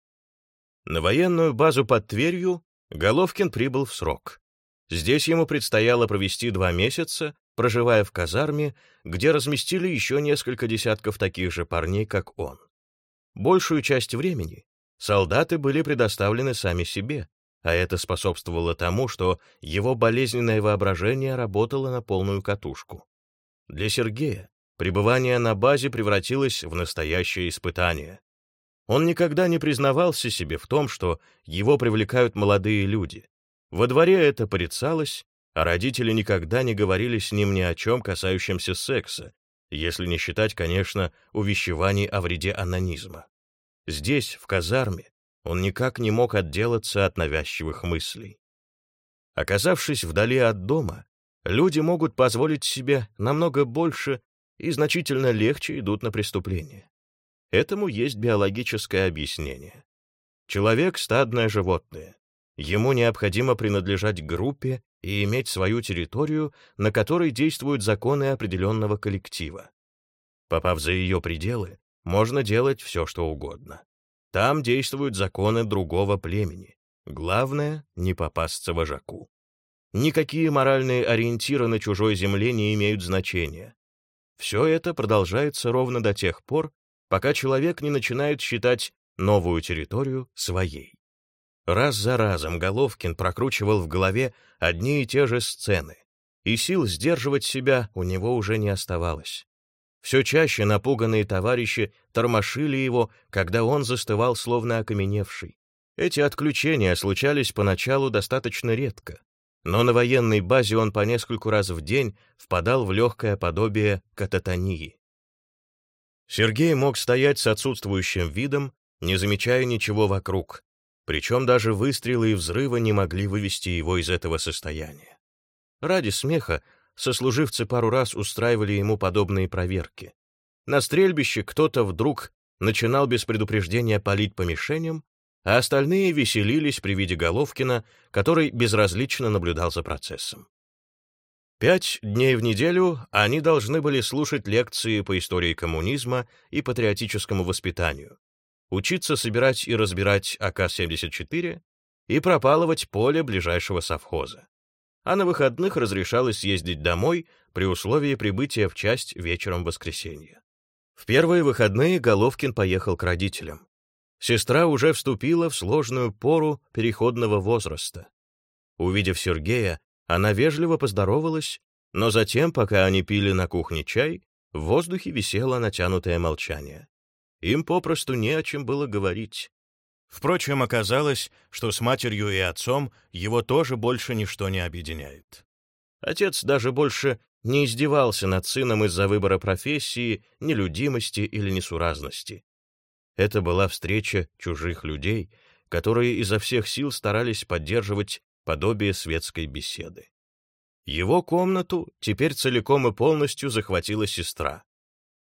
На военную базу под Тверью Головкин прибыл в срок. Здесь ему предстояло провести два месяца, проживая в казарме, где разместили еще несколько десятков таких же парней, как он. Большую часть времени солдаты были предоставлены сами себе, а это способствовало тому, что его болезненное воображение работало на полную катушку. Для Сергея пребывание на базе превратилось в настоящее испытание. Он никогда не признавался себе в том, что его привлекают молодые люди. Во дворе это порицалось, а родители никогда не говорили с ним ни о чем, касающемся секса, если не считать, конечно, увещеваний о вреде анонизма. Здесь, в казарме, он никак не мог отделаться от навязчивых мыслей. Оказавшись вдали от дома, люди могут позволить себе намного больше и значительно легче идут на преступление. Этому есть биологическое объяснение. Человек — стадное животное. Ему необходимо принадлежать группе и иметь свою территорию, на которой действуют законы определенного коллектива. Попав за ее пределы, можно делать все, что угодно. Там действуют законы другого племени. Главное — не попасться вожаку. Никакие моральные ориентиры на чужой земле не имеют значения. Все это продолжается ровно до тех пор, пока человек не начинает считать новую территорию своей. Раз за разом Головкин прокручивал в голове одни и те же сцены, и сил сдерживать себя у него уже не оставалось. Все чаще напуганные товарищи тормошили его, когда он застывал словно окаменевший. Эти отключения случались поначалу достаточно редко, но на военной базе он по нескольку раз в день впадал в легкое подобие кататонии. Сергей мог стоять с отсутствующим видом, не замечая ничего вокруг, причем даже выстрелы и взрывы не могли вывести его из этого состояния. Ради смеха сослуживцы пару раз устраивали ему подобные проверки. На стрельбище кто-то вдруг начинал без предупреждения палить по мишеням, а остальные веселились при виде Головкина, который безразлично наблюдал за процессом. Пять дней в неделю они должны были слушать лекции по истории коммунизма и патриотическому воспитанию, учиться собирать и разбирать АК-74 и пропалывать поле ближайшего совхоза а на выходных разрешалось съездить домой при условии прибытия в часть вечером воскресенья. В первые выходные Головкин поехал к родителям. Сестра уже вступила в сложную пору переходного возраста. Увидев Сергея, она вежливо поздоровалась, но затем, пока они пили на кухне чай, в воздухе висело натянутое молчание. Им попросту не о чем было говорить. Впрочем, оказалось, что с матерью и отцом его тоже больше ничто не объединяет. Отец даже больше не издевался над сыном из-за выбора профессии, нелюдимости или несуразности. Это была встреча чужих людей, которые изо всех сил старались поддерживать подобие светской беседы. Его комнату теперь целиком и полностью захватила сестра.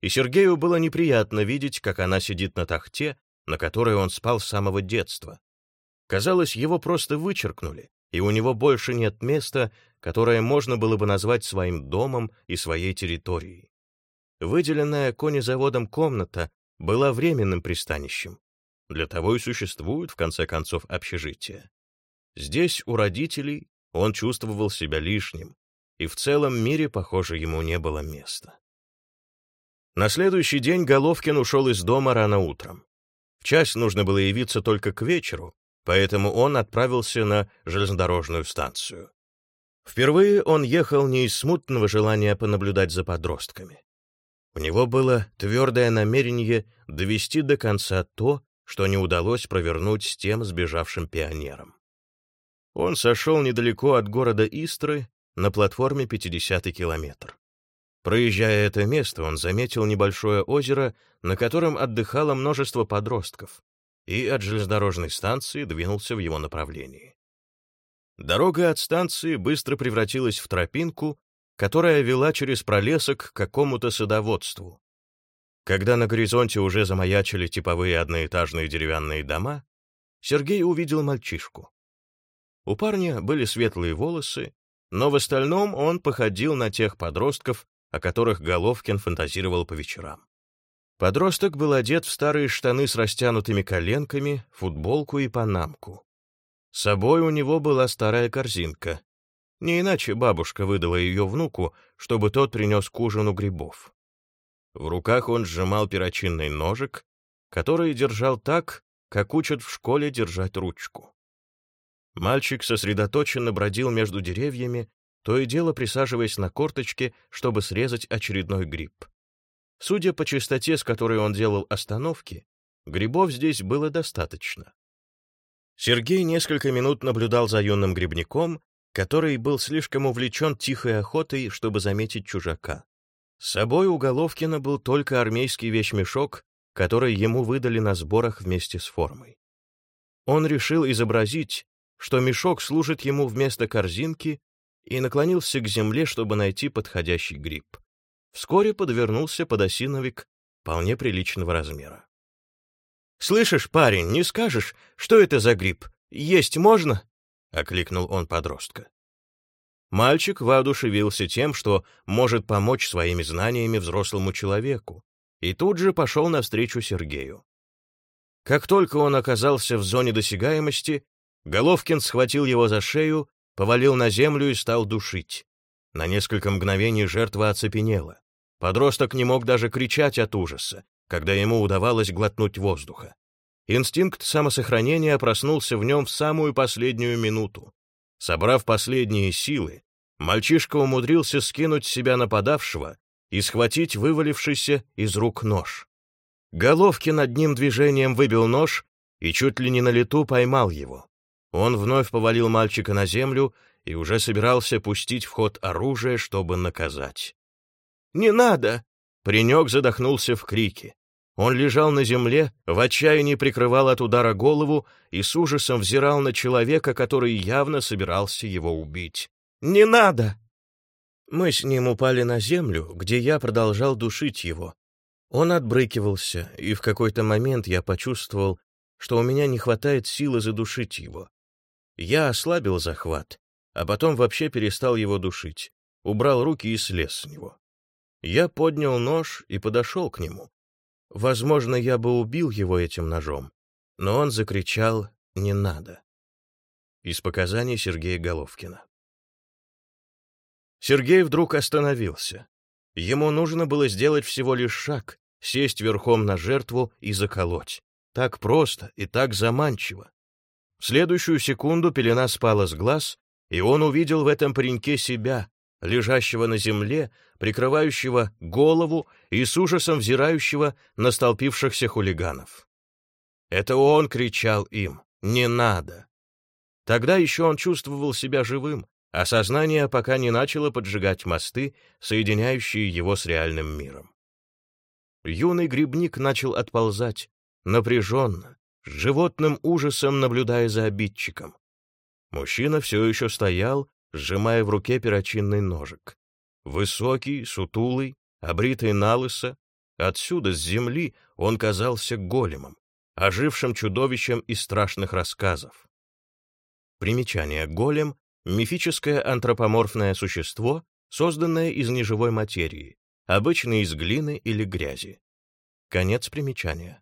И Сергею было неприятно видеть, как она сидит на тахте, на которой он спал с самого детства. Казалось, его просто вычеркнули, и у него больше нет места, которое можно было бы назвать своим домом и своей территорией. Выделенная конезаводом комната была временным пристанищем. Для того и существует, в конце концов, общежитие. Здесь, у родителей, он чувствовал себя лишним, и в целом мире, похоже, ему не было места. На следующий день Головкин ушел из дома рано утром часть нужно было явиться только к вечеру, поэтому он отправился на железнодорожную станцию. Впервые он ехал не из смутного желания понаблюдать за подростками. У него было твердое намерение довести до конца то, что не удалось провернуть с тем сбежавшим пионером. Он сошел недалеко от города Истры на платформе 50-й километр. Проезжая это место, он заметил небольшое озеро, на котором отдыхало множество подростков, и от железнодорожной станции двинулся в его направлении. Дорога от станции быстро превратилась в тропинку, которая вела через пролесок к какому-то садоводству. Когда на горизонте уже замаячили типовые одноэтажные деревянные дома, Сергей увидел мальчишку. У парня были светлые волосы, но в остальном он походил на тех подростков, о которых Головкин фантазировал по вечерам. Подросток был одет в старые штаны с растянутыми коленками, футболку и панамку. С собой у него была старая корзинка. Не иначе бабушка выдала ее внуку, чтобы тот принес к ужину грибов. В руках он сжимал перочинный ножик, который держал так, как учат в школе держать ручку. Мальчик сосредоточенно бродил между деревьями, то и дело присаживаясь на корточке, чтобы срезать очередной гриб. Судя по частоте, с которой он делал остановки, грибов здесь было достаточно. Сергей несколько минут наблюдал за юным грибником, который был слишком увлечен тихой охотой, чтобы заметить чужака. С собой у Головкина был только армейский вещмешок, который ему выдали на сборах вместе с формой. Он решил изобразить, что мешок служит ему вместо корзинки, и наклонился к земле, чтобы найти подходящий гриб. Вскоре подвернулся подосиновик вполне приличного размера. «Слышишь, парень, не скажешь, что это за гриб? Есть можно?» — окликнул он подростка. Мальчик воодушевился тем, что может помочь своими знаниями взрослому человеку, и тут же пошел навстречу Сергею. Как только он оказался в зоне досягаемости, Головкин схватил его за шею, повалил на землю и стал душить. На несколько мгновений жертва оцепенела. Подросток не мог даже кричать от ужаса, когда ему удавалось глотнуть воздуха. Инстинкт самосохранения проснулся в нем в самую последнюю минуту. Собрав последние силы, мальчишка умудрился скинуть с себя нападавшего и схватить вывалившийся из рук нож. Головкин одним движением выбил нож и чуть ли не на лету поймал его. Он вновь повалил мальчика на землю и уже собирался пустить в ход оружие, чтобы наказать. «Не надо!» Паренек задохнулся в крике. Он лежал на земле, в отчаянии прикрывал от удара голову и с ужасом взирал на человека, который явно собирался его убить. «Не надо!» Мы с ним упали на землю, где я продолжал душить его. Он отбрыкивался, и в какой-то момент я почувствовал, что у меня не хватает силы задушить его. Я ослабил захват, а потом вообще перестал его душить, убрал руки и слез с него. Я поднял нож и подошел к нему. Возможно, я бы убил его этим ножом, но он закричал «не надо». Из показаний Сергея Головкина. Сергей вдруг остановился. Ему нужно было сделать всего лишь шаг, сесть верхом на жертву и заколоть. Так просто и так заманчиво. В следующую секунду пелена спала с глаз, и он увидел в этом пареньке себя, лежащего на земле, прикрывающего голову и с ужасом взирающего на столпившихся хулиганов. Это он кричал им «Не надо!». Тогда еще он чувствовал себя живым, а сознание пока не начало поджигать мосты, соединяющие его с реальным миром. Юный грибник начал отползать, напряженно, с животным ужасом наблюдая за обидчиком. Мужчина все еще стоял, сжимая в руке перочинный ножик. Высокий, сутулый, обритый налысо, отсюда, с земли, он казался големом, ожившим чудовищем из страшных рассказов. Примечание «голем» — мифическое антропоморфное существо, созданное из неживой материи, обычно из глины или грязи. Конец примечания.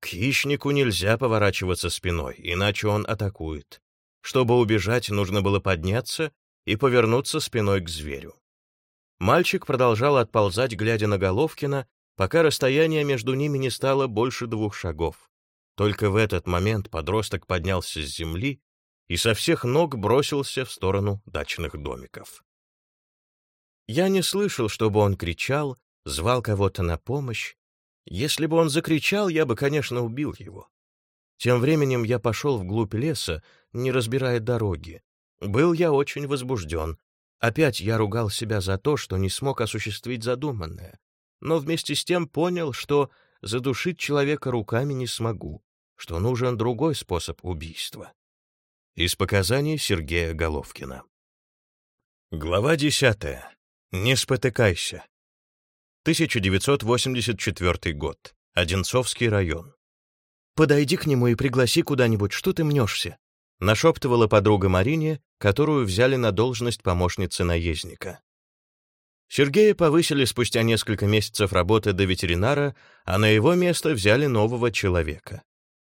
К хищнику нельзя поворачиваться спиной, иначе он атакует. Чтобы убежать, нужно было подняться и повернуться спиной к зверю. Мальчик продолжал отползать, глядя на Головкина, пока расстояние между ними не стало больше двух шагов. Только в этот момент подросток поднялся с земли и со всех ног бросился в сторону дачных домиков. Я не слышал, чтобы он кричал, звал кого-то на помощь. Если бы он закричал, я бы, конечно, убил его. Тем временем я пошел вглубь леса, не разбирая дороги. Был я очень возбужден. Опять я ругал себя за то, что не смог осуществить задуманное, но вместе с тем понял, что задушить человека руками не смогу, что нужен другой способ убийства. Из показаний Сергея Головкина. Глава 10. Не спотыкайся. 1984 год. Одинцовский район. «Подойди к нему и пригласи куда-нибудь, что ты мнешься?» — нашептывала подруга Марине, которую взяли на должность помощницы наездника. Сергея повысили спустя несколько месяцев работы до ветеринара, а на его место взяли нового человека.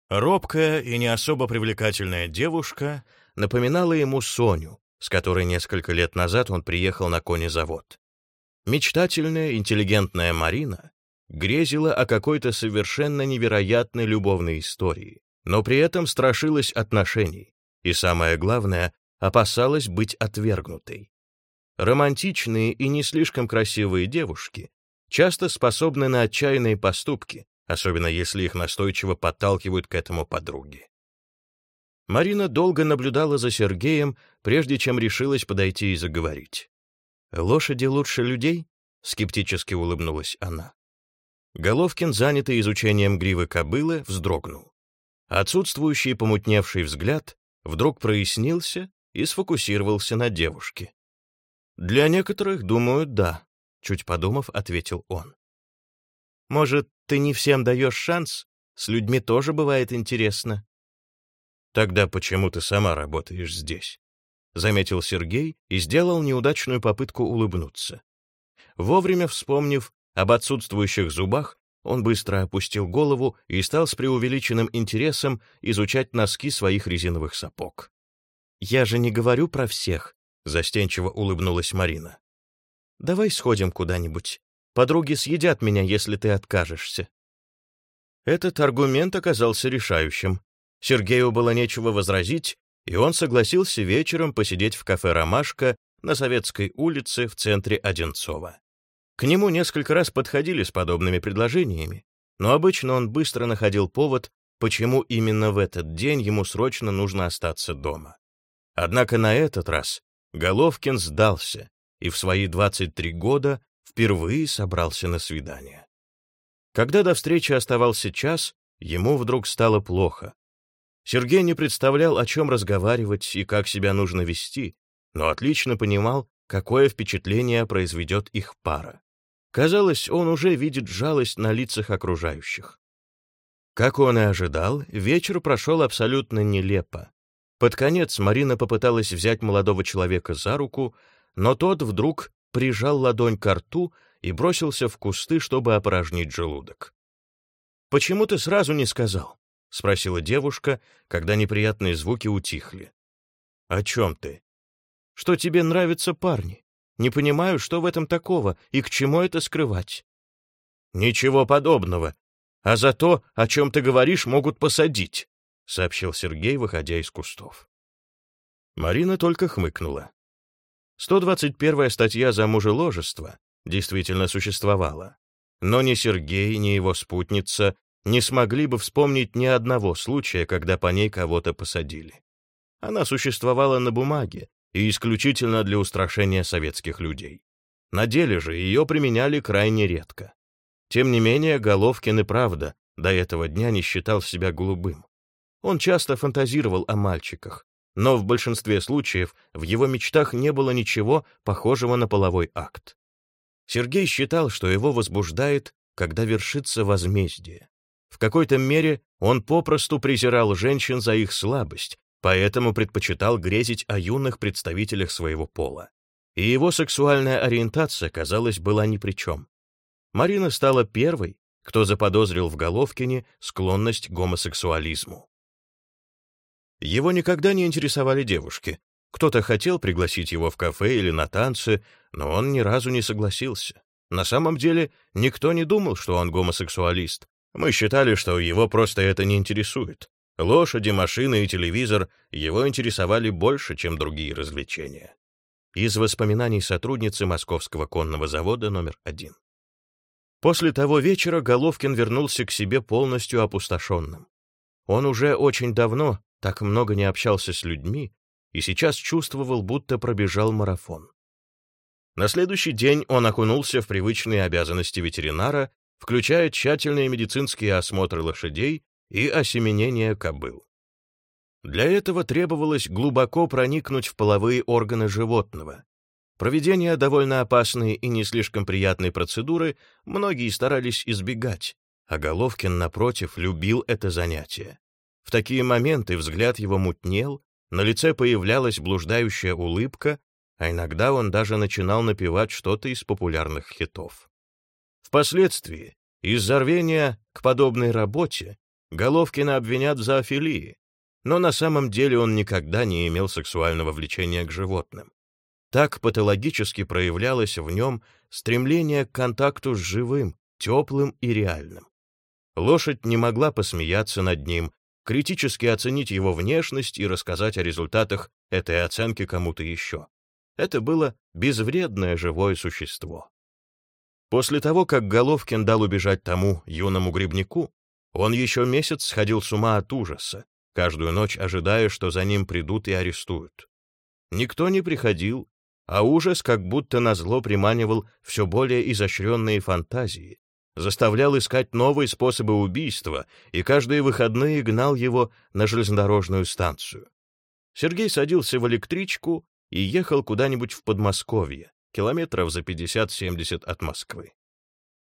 Робкая и не особо привлекательная девушка напоминала ему Соню, с которой несколько лет назад он приехал на конезавод. Мечтательная, интеллигентная Марина грезила о какой-то совершенно невероятной любовной истории, но при этом страшилась отношений и, самое главное, опасалась быть отвергнутой. Романтичные и не слишком красивые девушки часто способны на отчаянные поступки, особенно если их настойчиво подталкивают к этому подруги. Марина долго наблюдала за Сергеем, прежде чем решилась подойти и заговорить. «Лошади лучше людей?» — скептически улыбнулась она. Головкин, занятый изучением гривы кобылы, вздрогнул. Отсутствующий помутневший взгляд вдруг прояснился и сфокусировался на девушке. «Для некоторых, думаю, да», — чуть подумав, ответил он. «Может, ты не всем даешь шанс? С людьми тоже бывает интересно». «Тогда почему ты сама работаешь здесь?» — заметил Сергей и сделал неудачную попытку улыбнуться. Вовремя вспомнив об отсутствующих зубах, он быстро опустил голову и стал с преувеличенным интересом изучать носки своих резиновых сапог. «Я же не говорю про всех», — застенчиво улыбнулась Марина. «Давай сходим куда-нибудь. Подруги съедят меня, если ты откажешься». Этот аргумент оказался решающим. Сергею было нечего возразить, и он согласился вечером посидеть в кафе «Ромашка» на Советской улице в центре Одинцова. К нему несколько раз подходили с подобными предложениями, но обычно он быстро находил повод, почему именно в этот день ему срочно нужно остаться дома. Однако на этот раз Головкин сдался и в свои 23 года впервые собрался на свидание. Когда до встречи оставался час, ему вдруг стало плохо. Сергей не представлял, о чем разговаривать и как себя нужно вести, но отлично понимал, какое впечатление произведет их пара. Казалось, он уже видит жалость на лицах окружающих. Как он и ожидал, вечер прошел абсолютно нелепо. Под конец Марина попыталась взять молодого человека за руку, но тот вдруг прижал ладонь к рту и бросился в кусты, чтобы опорожнить желудок. «Почему ты сразу не сказал?» — спросила девушка, когда неприятные звуки утихли. «О чем ты?» «Что тебе нравятся парни?» Не понимаю, что в этом такого и к чему это скрывать. Ничего подобного. А за то, о чем ты говоришь, могут посадить, сообщил Сергей, выходя из кустов. Марина только хмыкнула. 121-я статья за мужеложество действительно существовала, но ни Сергей, ни его спутница не смогли бы вспомнить ни одного случая, когда по ней кого-то посадили. Она существовала на бумаге, и исключительно для устрашения советских людей. На деле же ее применяли крайне редко. Тем не менее, Головкин и правда до этого дня не считал себя голубым. Он часто фантазировал о мальчиках, но в большинстве случаев в его мечтах не было ничего похожего на половой акт. Сергей считал, что его возбуждает, когда вершится возмездие. В какой-то мере он попросту презирал женщин за их слабость поэтому предпочитал грезить о юных представителях своего пола. И его сексуальная ориентация, казалось, была ни при чем. Марина стала первой, кто заподозрил в Головкине склонность к гомосексуализму. Его никогда не интересовали девушки. Кто-то хотел пригласить его в кафе или на танцы, но он ни разу не согласился. На самом деле, никто не думал, что он гомосексуалист. Мы считали, что его просто это не интересует. Лошади, машины и телевизор его интересовали больше, чем другие развлечения. Из воспоминаний сотрудницы Московского конного завода номер один. После того вечера Головкин вернулся к себе полностью опустошенным. Он уже очень давно так много не общался с людьми и сейчас чувствовал, будто пробежал марафон. На следующий день он окунулся в привычные обязанности ветеринара, включая тщательные медицинские осмотры лошадей и осеменение кобыл. Для этого требовалось глубоко проникнуть в половые органы животного. Проведение довольно опасной и не слишком приятной процедуры многие старались избегать, а Головкин, напротив, любил это занятие. В такие моменты взгляд его мутнел, на лице появлялась блуждающая улыбка, а иногда он даже начинал напевать что-то из популярных хитов. Впоследствии, из-за рвения к подобной работе, Головкина обвинят в зоофилии, но на самом деле он никогда не имел сексуального влечения к животным. Так патологически проявлялось в нем стремление к контакту с живым, теплым и реальным. Лошадь не могла посмеяться над ним, критически оценить его внешность и рассказать о результатах этой оценки кому-то еще. Это было безвредное живое существо. После того, как Головкин дал убежать тому юному грибнику, он еще месяц сходил с ума от ужаса, каждую ночь ожидая, что за ним придут и арестуют. Никто не приходил, а ужас как будто назло приманивал все более изощренные фантазии, заставлял искать новые способы убийства и каждые выходные гнал его на железнодорожную станцию. Сергей садился в электричку и ехал куда-нибудь в Подмосковье, километров за 50-70 от Москвы.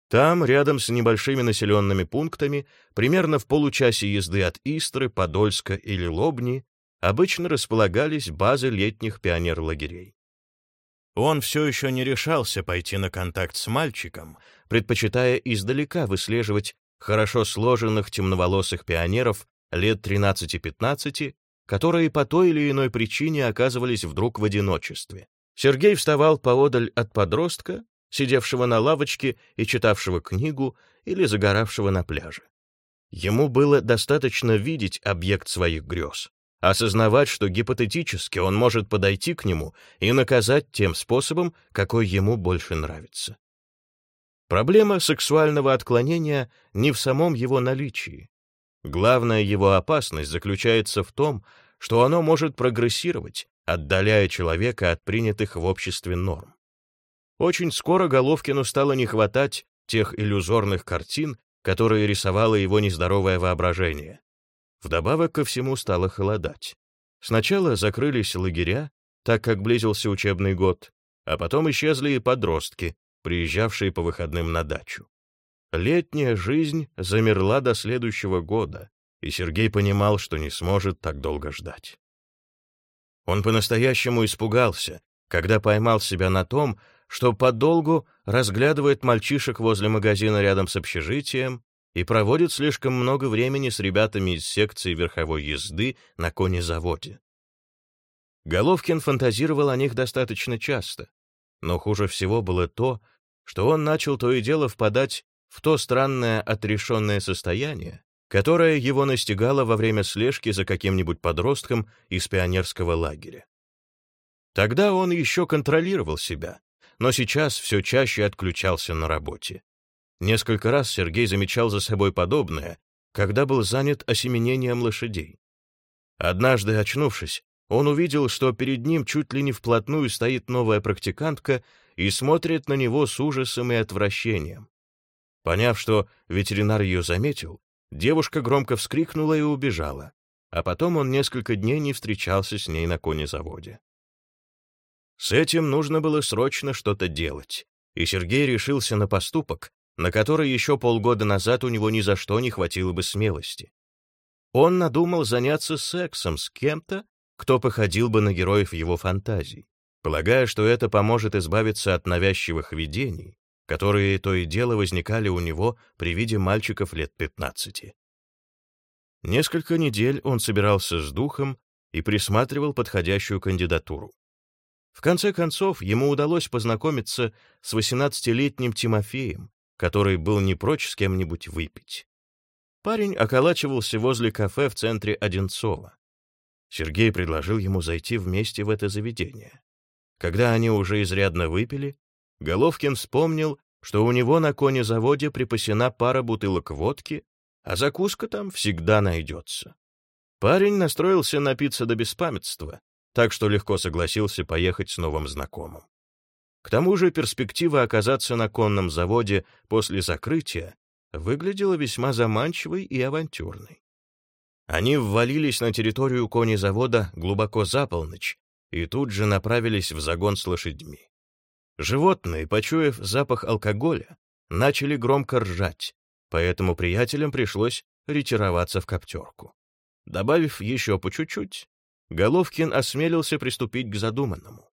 Там, рядом с небольшими населенными пунктами, примерно в получасе езды от Истры, Подольска или Лобни, обычно располагались базы летних пионерлагерей. Он все еще не решался пойти на контакт с мальчиком, предпочитая издалека выслеживать хорошо сложенных темноволосых пионеров лет 13-15, которые по той или иной причине оказывались вдруг в одиночестве. Сергей вставал поодаль от подростка, сидевшего на лавочке и читавшего книгу или загоравшего на пляже. Ему было достаточно видеть объект своих грез, осознавать, что гипотетически он может подойти к нему и наказать тем способом, какой ему больше нравится. Проблема сексуального отклонения не в самом его наличии. Главная его опасность заключается в том, что оно может прогрессировать, отдаляя человека от принятых в обществе норм. Очень скоро Головкину стало не хватать тех иллюзорных картин, которые рисовало его нездоровое воображение. Вдобавок ко всему стало холодать. Сначала закрылись лагеря, так как близился учебный год, а потом исчезли и подростки, приезжавшие по выходным на дачу. Летняя жизнь замерла до следующего года, и Сергей понимал, что не сможет так долго ждать. Он по-настоящему испугался, когда поймал себя на том, что подолгу разглядывает мальчишек возле магазина рядом с общежитием и проводит слишком много времени с ребятами из секции верховой езды на конезаводе. Головкин фантазировал о них достаточно часто, но хуже всего было то, что он начал то и дело впадать в то странное отрешенное состояние, которое его настигало во время слежки за каким-нибудь подростком из пионерского лагеря. Тогда он еще контролировал себя, но сейчас все чаще отключался на работе. Несколько раз Сергей замечал за собой подобное, когда был занят осеменением лошадей. Однажды, очнувшись, он увидел, что перед ним чуть ли не вплотную стоит новая практикантка и смотрит на него с ужасом и отвращением. Поняв, что ветеринар ее заметил, девушка громко вскрикнула и убежала, а потом он несколько дней не встречался с ней на конезаводе. С этим нужно было срочно что-то делать, и Сергей решился на поступок, на который еще полгода назад у него ни за что не хватило бы смелости. Он надумал заняться сексом с кем-то, кто походил бы на героев его фантазий, полагая, что это поможет избавиться от навязчивых видений, которые то и дело возникали у него при виде мальчиков лет 15. Несколько недель он собирался с духом и присматривал подходящую кандидатуру. В конце концов, ему удалось познакомиться с 18-летним Тимофеем, который был не прочь с кем-нибудь выпить. Парень околачивался возле кафе в центре Одинцова. Сергей предложил ему зайти вместе в это заведение. Когда они уже изрядно выпили, Головкин вспомнил, что у него на конезаводе припасена пара бутылок водки, а закуска там всегда найдется. Парень настроился напиться до беспамятства, так что легко согласился поехать с новым знакомым. К тому же перспектива оказаться на конном заводе после закрытия выглядела весьма заманчивой и авантюрной. Они ввалились на территорию конезавода глубоко за полночь и тут же направились в загон с лошадьми. Животные, почуяв запах алкоголя, начали громко ржать, поэтому приятелям пришлось ретироваться в коптерку. Добавив еще по чуть-чуть, Головкин осмелился приступить к задуманному.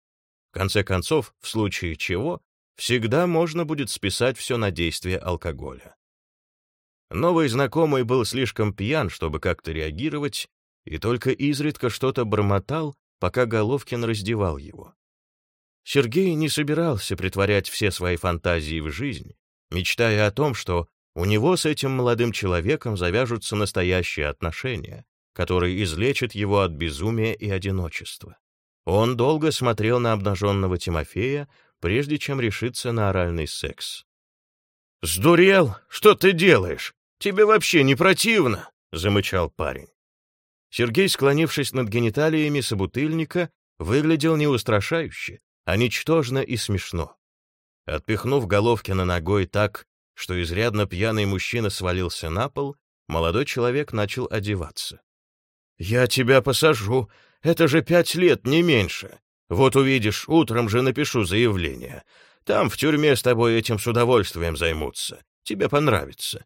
В конце концов, в случае чего, всегда можно будет списать все на действие алкоголя. Новый знакомый был слишком пьян, чтобы как-то реагировать, и только изредка что-то бормотал, пока Головкин раздевал его. Сергей не собирался притворять все свои фантазии в жизнь, мечтая о том, что у него с этим молодым человеком завяжутся настоящие отношения, которые излечат его от безумия и одиночества. Он долго смотрел на обнаженного Тимофея, прежде чем решиться на оральный секс. «Сдурел? Что ты делаешь? Тебе вообще не противно?» — замычал парень. Сергей, склонившись над гениталиями собутыльника, выглядел не устрашающе, а ничтожно и смешно. Отпихнув Головкина ногой так, что изрядно пьяный мужчина свалился на пол, молодой человек начал одеваться. «Я тебя посажу. Это же пять лет, не меньше. Вот увидишь, утром же напишу заявление. Там в тюрьме с тобой этим с удовольствием займутся. Тебе понравится».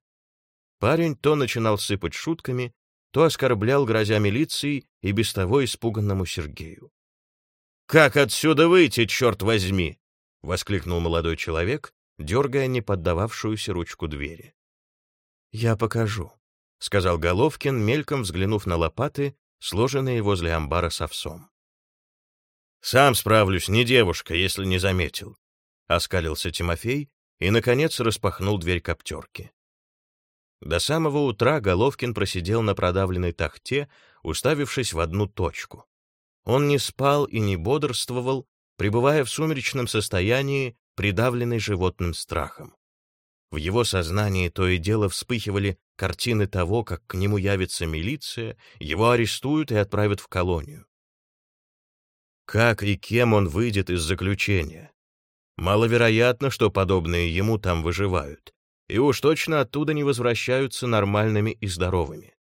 Парень то начинал сыпать шутками, то оскорблял, грозя милицией и без того испуганному Сергею. «Как отсюда выйти, черт возьми?» — воскликнул молодой человек, дергая не поддававшуюся ручку двери. «Я покажу», — сказал Головкин, мельком взглянув на лопаты, сложенные возле амбара с овсом. «Сам справлюсь, не девушка, если не заметил», — оскалился Тимофей и, наконец, распахнул дверь коптерки. До самого утра Головкин просидел на продавленной тахте, уставившись в одну точку. Он не спал и не бодрствовал, пребывая в сумеречном состоянии, придавленный животным страхом. В его сознании то и дело вспыхивали картины того, как к нему явится милиция, его арестуют и отправят в колонию. Как и кем он выйдет из заключения? Маловероятно, что подобные ему там выживают, и уж точно оттуда не возвращаются нормальными и здоровыми.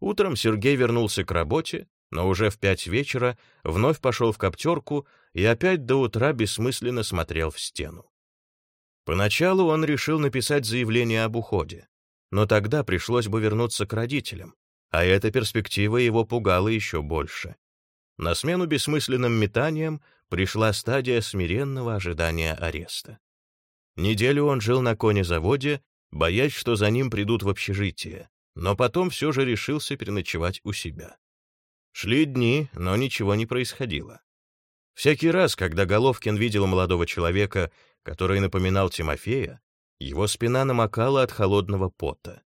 Утром Сергей вернулся к работе, но уже в пять вечера вновь пошел в коптерку и опять до утра бессмысленно смотрел в стену. Поначалу он решил написать заявление об уходе, но тогда пришлось бы вернуться к родителям, а эта перспектива его пугала еще больше. На смену бессмысленным метаниям пришла стадия смиренного ожидания ареста. Неделю он жил на конезаводе, боясь, что за ним придут в общежитие, но потом все же решился переночевать у себя. Шли дни, но ничего не происходило. Всякий раз, когда Головкин видел молодого человека, который напоминал Тимофея, его спина намокала от холодного пота.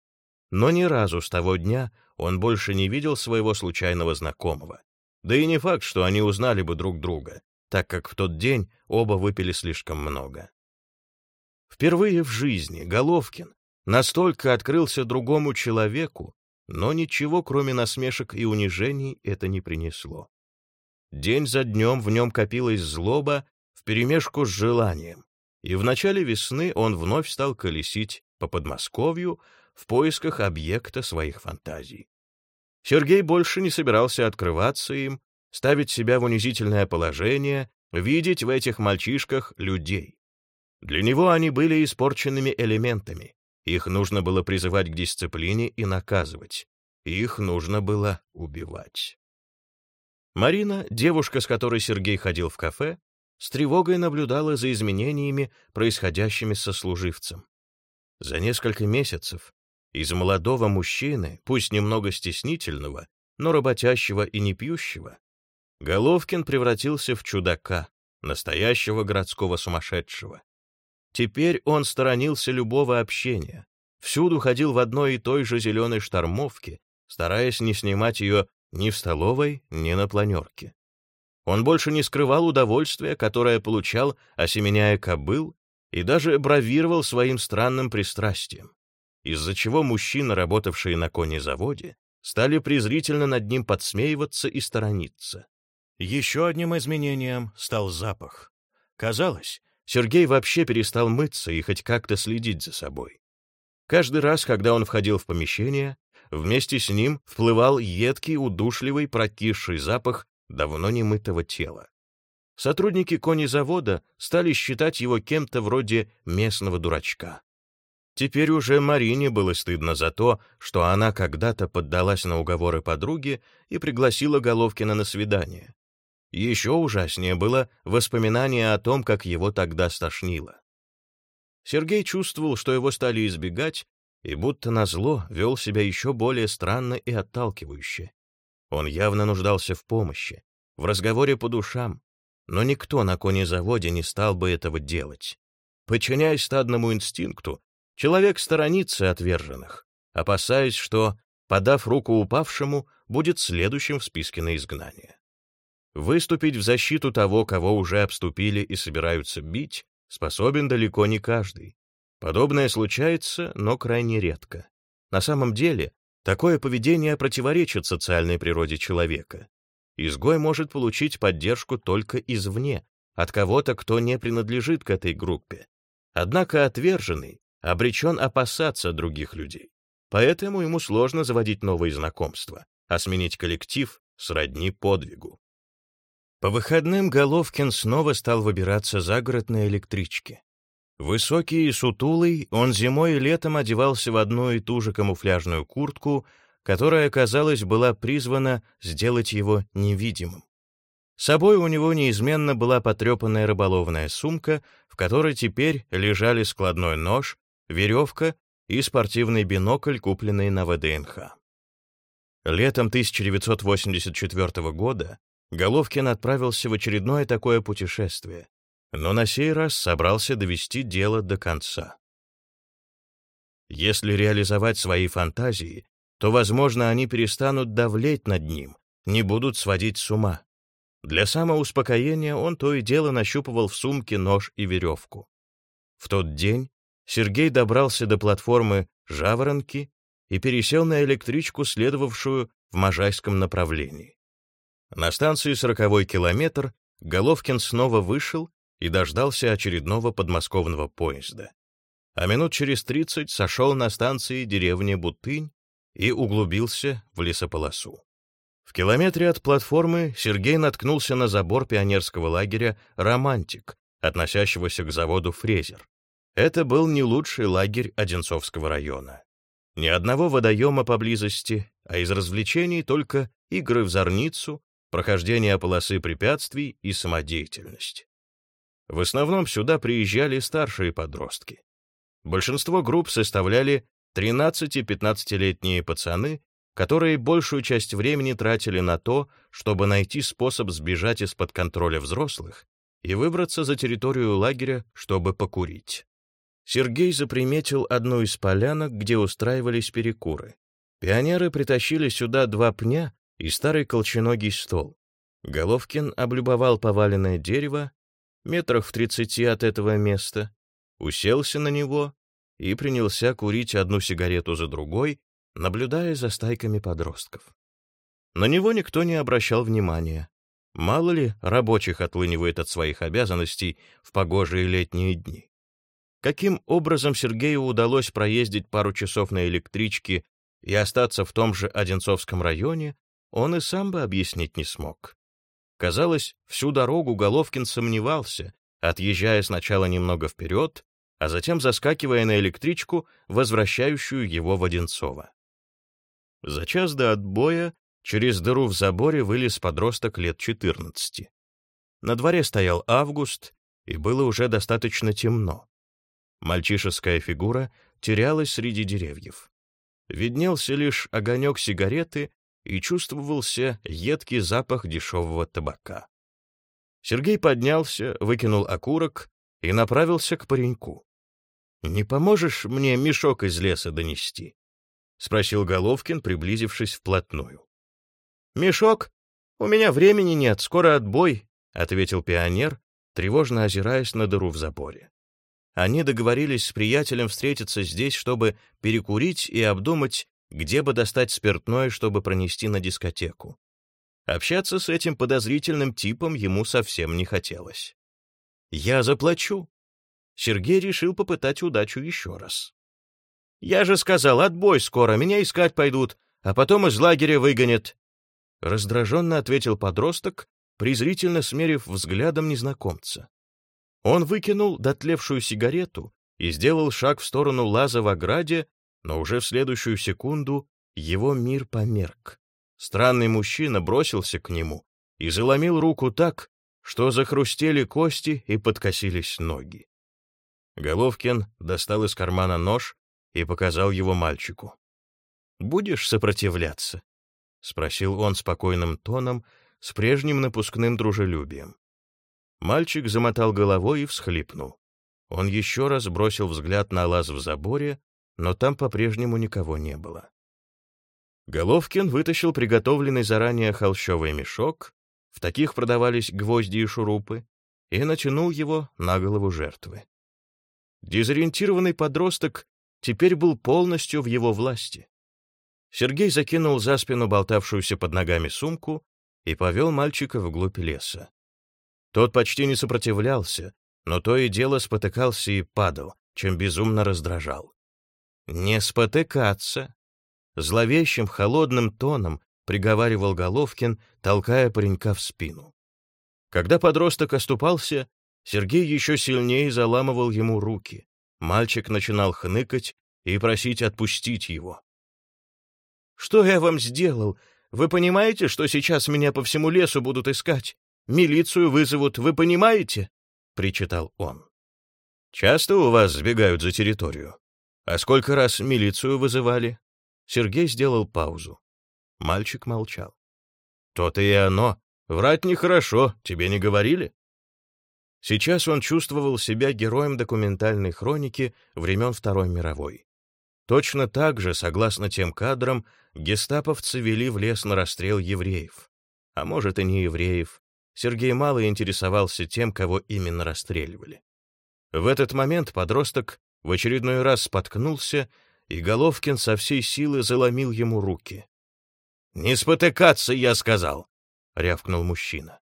Но ни разу с того дня он больше не видел своего случайного знакомого. Да и не факт, что они узнали бы друг друга, так как в тот день оба выпили слишком много. Впервые в жизни Головкин настолько открылся другому человеку, но ничего, кроме насмешек и унижений, это не принесло. День за днем в нем копилась злоба вперемешку с желанием, и в начале весны он вновь стал колесить по Подмосковью в поисках объекта своих фантазий. Сергей больше не собирался открываться им, ставить себя в унизительное положение, видеть в этих мальчишках людей. Для него они были испорченными элементами, их нужно было призывать к дисциплине и наказывать. Их нужно было убивать. Марина, девушка, с которой Сергей ходил в кафе, с тревогой наблюдала за изменениями, происходящими со служивцем. За несколько месяцев из молодого мужчины, пусть немного стеснительного, но работящего и не пьющего, Головкин превратился в чудака, настоящего городского сумасшедшего. Теперь он сторонился любого общения, всюду ходил в одной и той же зеленой штормовке, стараясь не снимать ее ни в столовой, ни на планерке. Он больше не скрывал удовольствия, которое получал, осеменяя кобыл, и даже бравировал своим странным пристрастием, из-за чего мужчины, работавшие на конезаводе, стали презрительно над ним подсмеиваться и сторониться. Еще одним изменением стал запах. Казалось, Сергей вообще перестал мыться и хоть как-то следить за собой. Каждый раз, когда он входил в помещение, вместе с ним вплывал едкий, удушливый, прокисший запах давно немытого тела. Сотрудники конезавода стали считать его кем-то вроде местного дурачка. Теперь уже Марине было стыдно за то, что она когда-то поддалась на уговоры подруги и пригласила Головкина на свидание. Еще ужаснее было воспоминание о том, как его тогда стошнило. Сергей чувствовал, что его стали избегать, и будто назло вел себя еще более странно и отталкивающе. Он явно нуждался в помощи, в разговоре по душам, но никто на конезаводе не стал бы этого делать. Подчиняясь стадному инстинкту, человек сторонится отверженных, опасаясь, что, подав руку упавшему, будет следующим в списке на изгнание. Выступить в защиту того, кого уже обступили и собираются бить, способен далеко не каждый. Подобное случается, но крайне редко. На самом деле, такое поведение противоречит социальной природе человека. Изгой может получить поддержку только извне, от кого-то, кто не принадлежит к этой группе. Однако отверженный обречен опасаться других людей. Поэтому ему сложно заводить новые знакомства, а сменить коллектив сродни подвигу. По выходным Головкин снова стал выбираться за город на электричке. Высокий и сутулый, он зимой и летом одевался в одну и ту же камуфляжную куртку, которая, казалось, была призвана сделать его невидимым. С собой у него неизменно была потрепанная рыболовная сумка, в которой теперь лежали складной нож, веревка и спортивный бинокль, купленный на ВДНХ. Летом 1984 года Головкин отправился в очередное такое путешествие, но на сей раз собрался довести дело до конца. Если реализовать свои фантазии, то, возможно, они перестанут давлеть над ним, не будут сводить с ума. Для самоуспокоения он то и дело нащупывал в сумке нож и веревку. В тот день Сергей добрался до платформы «Жаворонки» и пересел на электричку, следовавшую в Можайском направлении. На станции «Сороковой километр» Головкин снова вышел и дождался очередного подмосковного поезда. А минут через тридцать сошел на станции деревни Бутынь и углубился в лесополосу. В километре от платформы Сергей наткнулся на забор пионерского лагеря «Романтик», относящегося к заводу «Фрезер». Это был не лучший лагерь Одинцовского района. Ни одного водоема поблизости, а из развлечений только игры в зорницу, прохождение полосы препятствий и самодеятельность. В основном сюда приезжали старшие подростки. Большинство групп составляли 13-15-летние пацаны, которые большую часть времени тратили на то, чтобы найти способ сбежать из-под контроля взрослых и выбраться за территорию лагеря, чтобы покурить. Сергей заприметил одну из полянок, где устраивались перекуры. Пионеры притащили сюда два пня и старый колченогий стол. Головкин облюбовал поваленное дерево метрах в тридцати от этого места, уселся на него и принялся курить одну сигарету за другой, наблюдая за стайками подростков. На него никто не обращал внимания. Мало ли рабочих отлынивает от своих обязанностей в погожие летние дни. Каким образом Сергею удалось проездить пару часов на электричке и остаться в том же Одинцовском районе, он и сам бы объяснить не смог. Казалось, всю дорогу Головкин сомневался, отъезжая сначала немного вперед, а затем заскакивая на электричку, возвращающую его в Одинцово. За час до отбоя через дыру в заборе вылез подросток лет 14. На дворе стоял август, и было уже достаточно темно. Мальчишеская фигура терялась среди деревьев. Виднелся лишь огонек сигареты и чувствовался едкий запах дешевого табака. Сергей поднялся, выкинул окурок и направился к пареньку. «Не поможешь мне мешок из леса донести?» — спросил Головкин, приблизившись вплотную. «Мешок? У меня времени нет, скоро отбой», — ответил пионер, тревожно озираясь на дыру в заборе. Они договорились с приятелем встретиться здесь, чтобы перекурить и обдумать, где бы достать спиртное, чтобы пронести на дискотеку. Общаться с этим подозрительным типом ему совсем не хотелось. «Я заплачу». Сергей решил попытать удачу еще раз. «Я же сказал, отбой скоро, меня искать пойдут, а потом из лагеря выгонят». Раздраженно ответил подросток, презрительно смерив взглядом незнакомца. Он выкинул дотлевшую сигарету и сделал шаг в сторону лаза в ограде, но уже в следующую секунду его мир померк. Странный мужчина бросился к нему и заломил руку так, что захрустели кости и подкосились ноги. Головкин достал из кармана нож и показал его мальчику. «Будешь сопротивляться?» — спросил он спокойным тоном, с прежним напускным дружелюбием. Мальчик замотал головой и всхлипнул. Он еще раз бросил взгляд на лаз в заборе, но там по-прежнему никого не было. Головкин вытащил приготовленный заранее холщовый мешок, в таких продавались гвозди и шурупы, и натянул его на голову жертвы. Дезориентированный подросток теперь был полностью в его власти. Сергей закинул за спину болтавшуюся под ногами сумку и повел мальчика вглубь леса. Тот почти не сопротивлялся, но то и дело спотыкался и падал, чем безумно раздражал. «Не спотыкаться!» Зловещим, холодным тоном приговаривал Головкин, толкая паренька в спину. Когда подросток оступался, Сергей еще сильнее заламывал ему руки. Мальчик начинал хныкать и просить отпустить его. «Что я вам сделал? Вы понимаете, что сейчас меня по всему лесу будут искать? Милицию вызовут, вы понимаете?» — причитал он. «Часто у вас сбегают за территорию? А сколько раз милицию вызывали?» Сергей сделал паузу. Мальчик молчал. «То-то и оно. Врать нехорошо, тебе не говорили?» Сейчас он чувствовал себя героем документальной хроники времен Второй мировой. Точно так же, согласно тем кадрам, гестаповцы вели в лес на расстрел евреев. А может, и не евреев. Сергей мало интересовался тем, кого именно расстреливали. В этот момент подросток в очередной раз споткнулся, и Головкин со всей силы заломил ему руки. «Не спотыкаться, я сказал!» — рявкнул мужчина.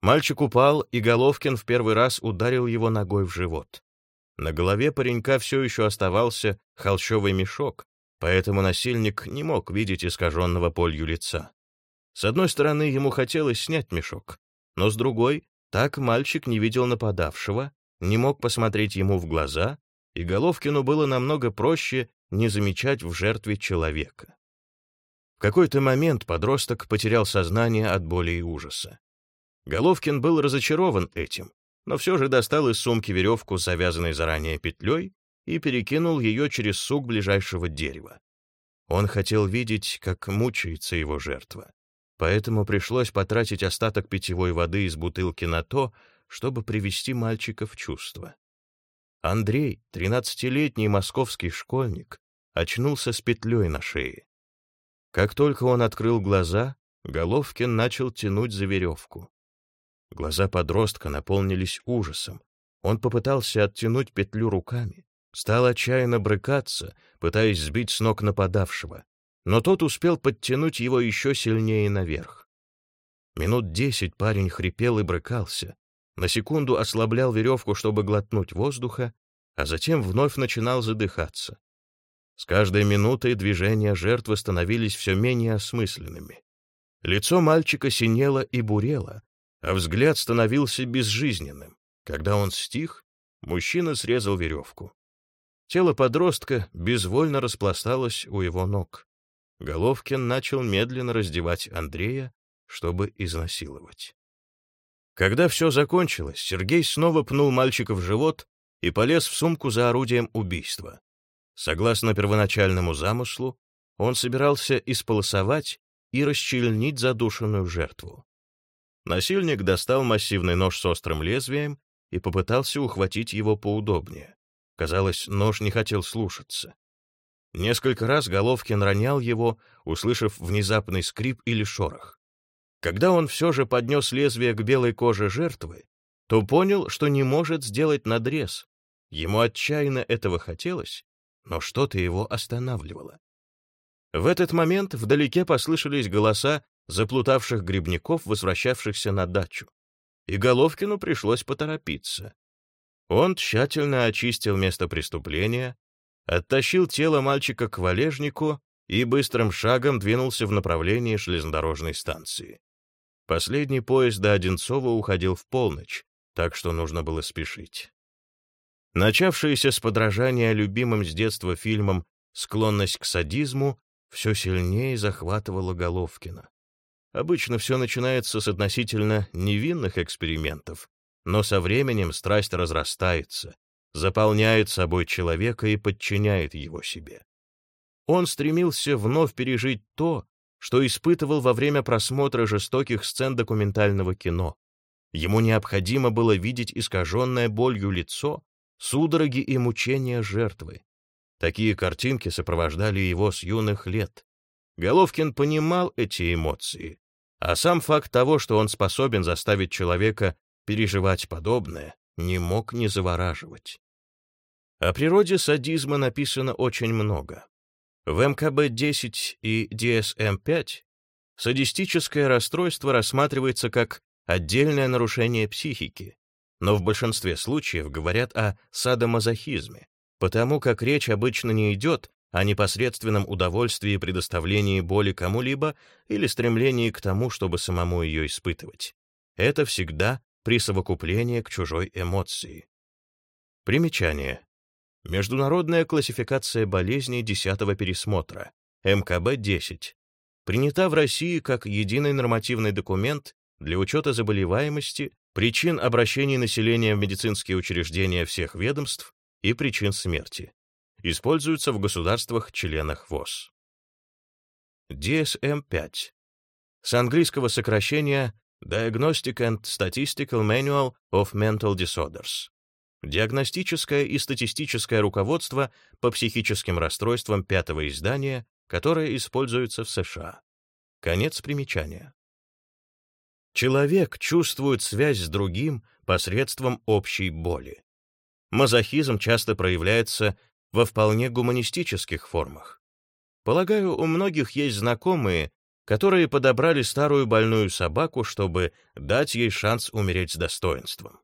Мальчик упал, и Головкин в первый раз ударил его ногой в живот. На голове паренька все еще оставался холщовый мешок, поэтому насильник не мог видеть искаженного полью лица. С одной стороны, ему хотелось снять мешок, но с другой, так мальчик не видел нападавшего, не мог посмотреть ему в глаза, и Головкину было намного проще не замечать в жертве человека. В какой-то момент подросток потерял сознание от боли и ужаса. Головкин был разочарован этим, но все же достал из сумки веревку завязанной заранее петлей и перекинул ее через сук ближайшего дерева. Он хотел видеть, как мучается его жертва, поэтому пришлось потратить остаток питьевой воды из бутылки на то, чтобы привести мальчика в чувство. Андрей, тринадцатилетний московский школьник, очнулся с петлей на шее. Как только он открыл глаза, Головкин начал тянуть за веревку. Глаза подростка наполнились ужасом. Он попытался оттянуть петлю руками, стал отчаянно брыкаться, пытаясь сбить с ног нападавшего, но тот успел подтянуть его еще сильнее наверх. Минут десять парень хрипел и брыкался, на секунду ослаблял веревку, чтобы глотнуть воздуха, а затем вновь начинал задыхаться. С каждой минутой движения жертвы становились все менее осмысленными. Лицо мальчика синело и бурело, а взгляд становился безжизненным. Когда он стих, мужчина срезал веревку. Тело подростка безвольно распласталось у его ног. Головкин начал медленно раздевать Андрея, чтобы изнасиловать. Когда все закончилось, Сергей снова пнул мальчика в живот и полез в сумку за орудием убийства. Согласно первоначальному замыслу, он собирался исполосовать и расчленить задушенную жертву. Насильник достал массивный нож с острым лезвием и попытался ухватить его поудобнее. Казалось, нож не хотел слушаться. Несколько раз Головкин ронял его, услышав внезапный скрип или шорох. Когда он все же поднес лезвие к белой коже жертвы, то понял, что не может сделать надрез. Ему отчаянно этого хотелось, но что-то его останавливало. В этот момент вдалеке послышались голоса заплутавших грибников, возвращавшихся на дачу. И Головкину пришлось поторопиться. Он тщательно очистил место преступления, оттащил тело мальчика к валежнику и быстрым шагом двинулся в направлении железнодорожной станции. Последний поезд до Одинцова уходил в полночь, так что нужно было спешить. Начавшаяся с подражания любимым с детства фильмам склонность к садизму все сильнее захватывала Головкина. Обычно все начинается с относительно невинных экспериментов, но со временем страсть разрастается, заполняет собой человека и подчиняет его себе. Он стремился вновь пережить то, что испытывал во время просмотра жестоких сцен документального кино. Ему необходимо было видеть искаженное болью лицо, судороги и мучения жертвы. Такие картинки сопровождали его с юных лет. Головкин понимал эти эмоции, а сам факт того, что он способен заставить человека переживать подобное, не мог не завораживать. О природе садизма написано очень много. В МКБ-10 и DSM-5 садистическое расстройство рассматривается как отдельное нарушение психики, но в большинстве случаев говорят о садомазохизме, потому как речь обычно не идет о непосредственном удовольствии и предоставлении боли кому-либо или стремлении к тому, чтобы самому ее испытывать. Это всегда присовокупление к чужой эмоции. Примечание. Международная классификация болезней 10 пересмотра, МКБ-10, принята в России как единый нормативный документ для учета заболеваемости, причин обращений населения в медицинские учреждения всех ведомств и причин смерти. Используется в государствах-членах ВОЗ. DSM-5. С английского сокращения Diagnostic and Statistical Manual of Mental Disorders. Диагностическое и статистическое руководство по психическим расстройствам пятого издания, которое используется в США. Конец примечания. Человек чувствует связь с другим посредством общей боли. Мазохизм часто проявляется во вполне гуманистических формах. Полагаю, у многих есть знакомые, которые подобрали старую больную собаку, чтобы дать ей шанс умереть с достоинством.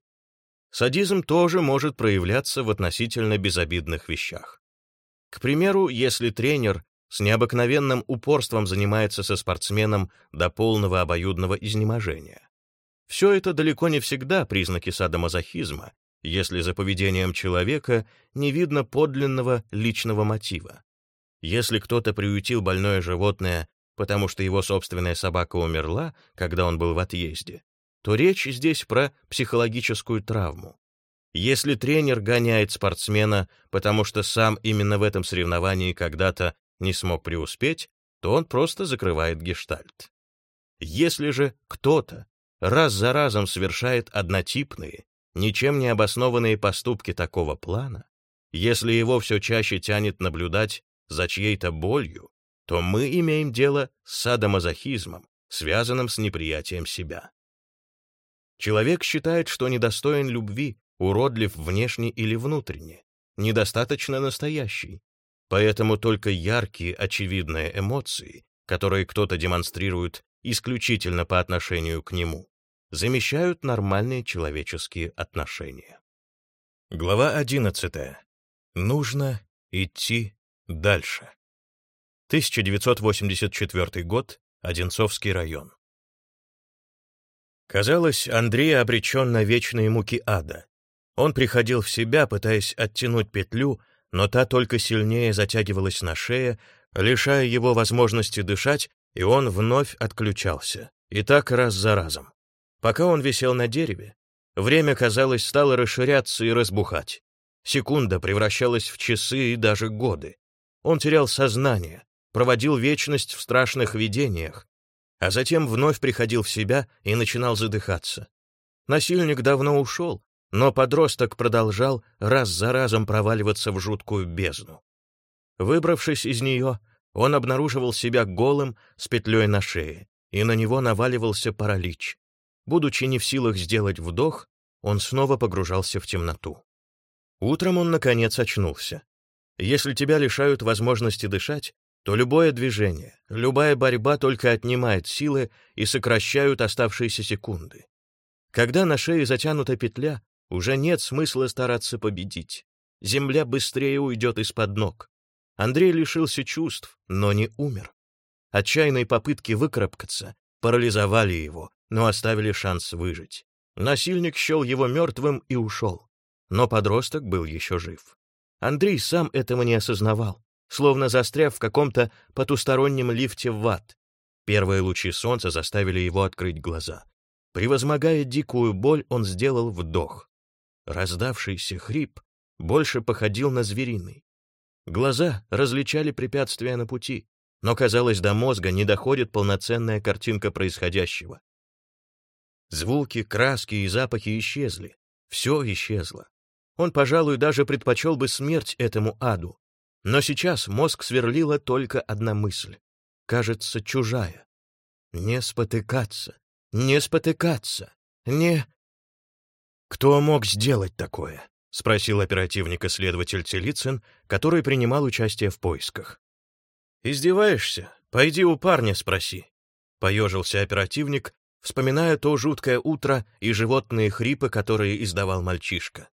Садизм тоже может проявляться в относительно безобидных вещах. К примеру, если тренер с необыкновенным упорством занимается со спортсменом до полного обоюдного изнеможения. Все это далеко не всегда признаки садомазохизма, если за поведением человека не видно подлинного личного мотива. Если кто-то приютил больное животное, потому что его собственная собака умерла, когда он был в отъезде, то речь здесь про психологическую травму. Если тренер гоняет спортсмена, потому что сам именно в этом соревновании когда-то не смог преуспеть, то он просто закрывает гештальт. Если же кто-то раз за разом совершает однотипные, ничем не обоснованные поступки такого плана, если его все чаще тянет наблюдать за чьей-то болью, то мы имеем дело с садомазохизмом, связанным с неприятием себя. Человек считает, что недостоин любви, уродлив внешне или внутренне, недостаточно настоящий. Поэтому только яркие, очевидные эмоции, которые кто-то демонстрирует исключительно по отношению к нему, замещают нормальные человеческие отношения. Глава 11. Нужно идти дальше. 1984 год, Одинцовский район. Казалось, Андрей обречен на вечные муки ада. Он приходил в себя, пытаясь оттянуть петлю, но та только сильнее затягивалась на шее, лишая его возможности дышать, и он вновь отключался. И так раз за разом. Пока он висел на дереве, время, казалось, стало расширяться и разбухать. Секунда превращалась в часы и даже годы. Он терял сознание, проводил вечность в страшных видениях, а затем вновь приходил в себя и начинал задыхаться. Насильник давно ушел, но подросток продолжал раз за разом проваливаться в жуткую бездну. Выбравшись из нее, он обнаруживал себя голым с петлей на шее, и на него наваливался паралич. Будучи не в силах сделать вдох, он снова погружался в темноту. Утром он, наконец, очнулся. Если тебя лишают возможности дышать, то любое движение, любая борьба только отнимает силы и сокращают оставшиеся секунды. Когда на шее затянута петля, уже нет смысла стараться победить. Земля быстрее уйдет из-под ног. Андрей лишился чувств, но не умер. Отчаянные попытки выкарабкаться парализовали его, но оставили шанс выжить. Насильник счел его мертвым и ушел. но подросток был еще жив. Андрей сам этого не осознавал, словно застряв в каком-то потустороннем лифте в ад. Первые лучи солнца заставили его открыть глаза. Превозмогая дикую боль, он сделал вдох. Раздавшийся хрип больше походил на звериный. Глаза различали препятствия на пути, но, казалось, до мозга не доходит полноценная картинка происходящего. Звуки, краски и запахи исчезли. Все исчезло. Он, пожалуй, даже предпочел бы смерть этому аду. Но сейчас мозг сверлила только одна мысль. Кажется, чужая. Не спотыкаться, не спотыкаться, не... Кто мог сделать такое? — спросил оперативник-исследователь Телицын, который принимал участие в поисках. «Издеваешься? Пойди у парня спроси», — поежился оперативник, вспоминая то жуткое утро и животные хрипы, которые издавал мальчишка.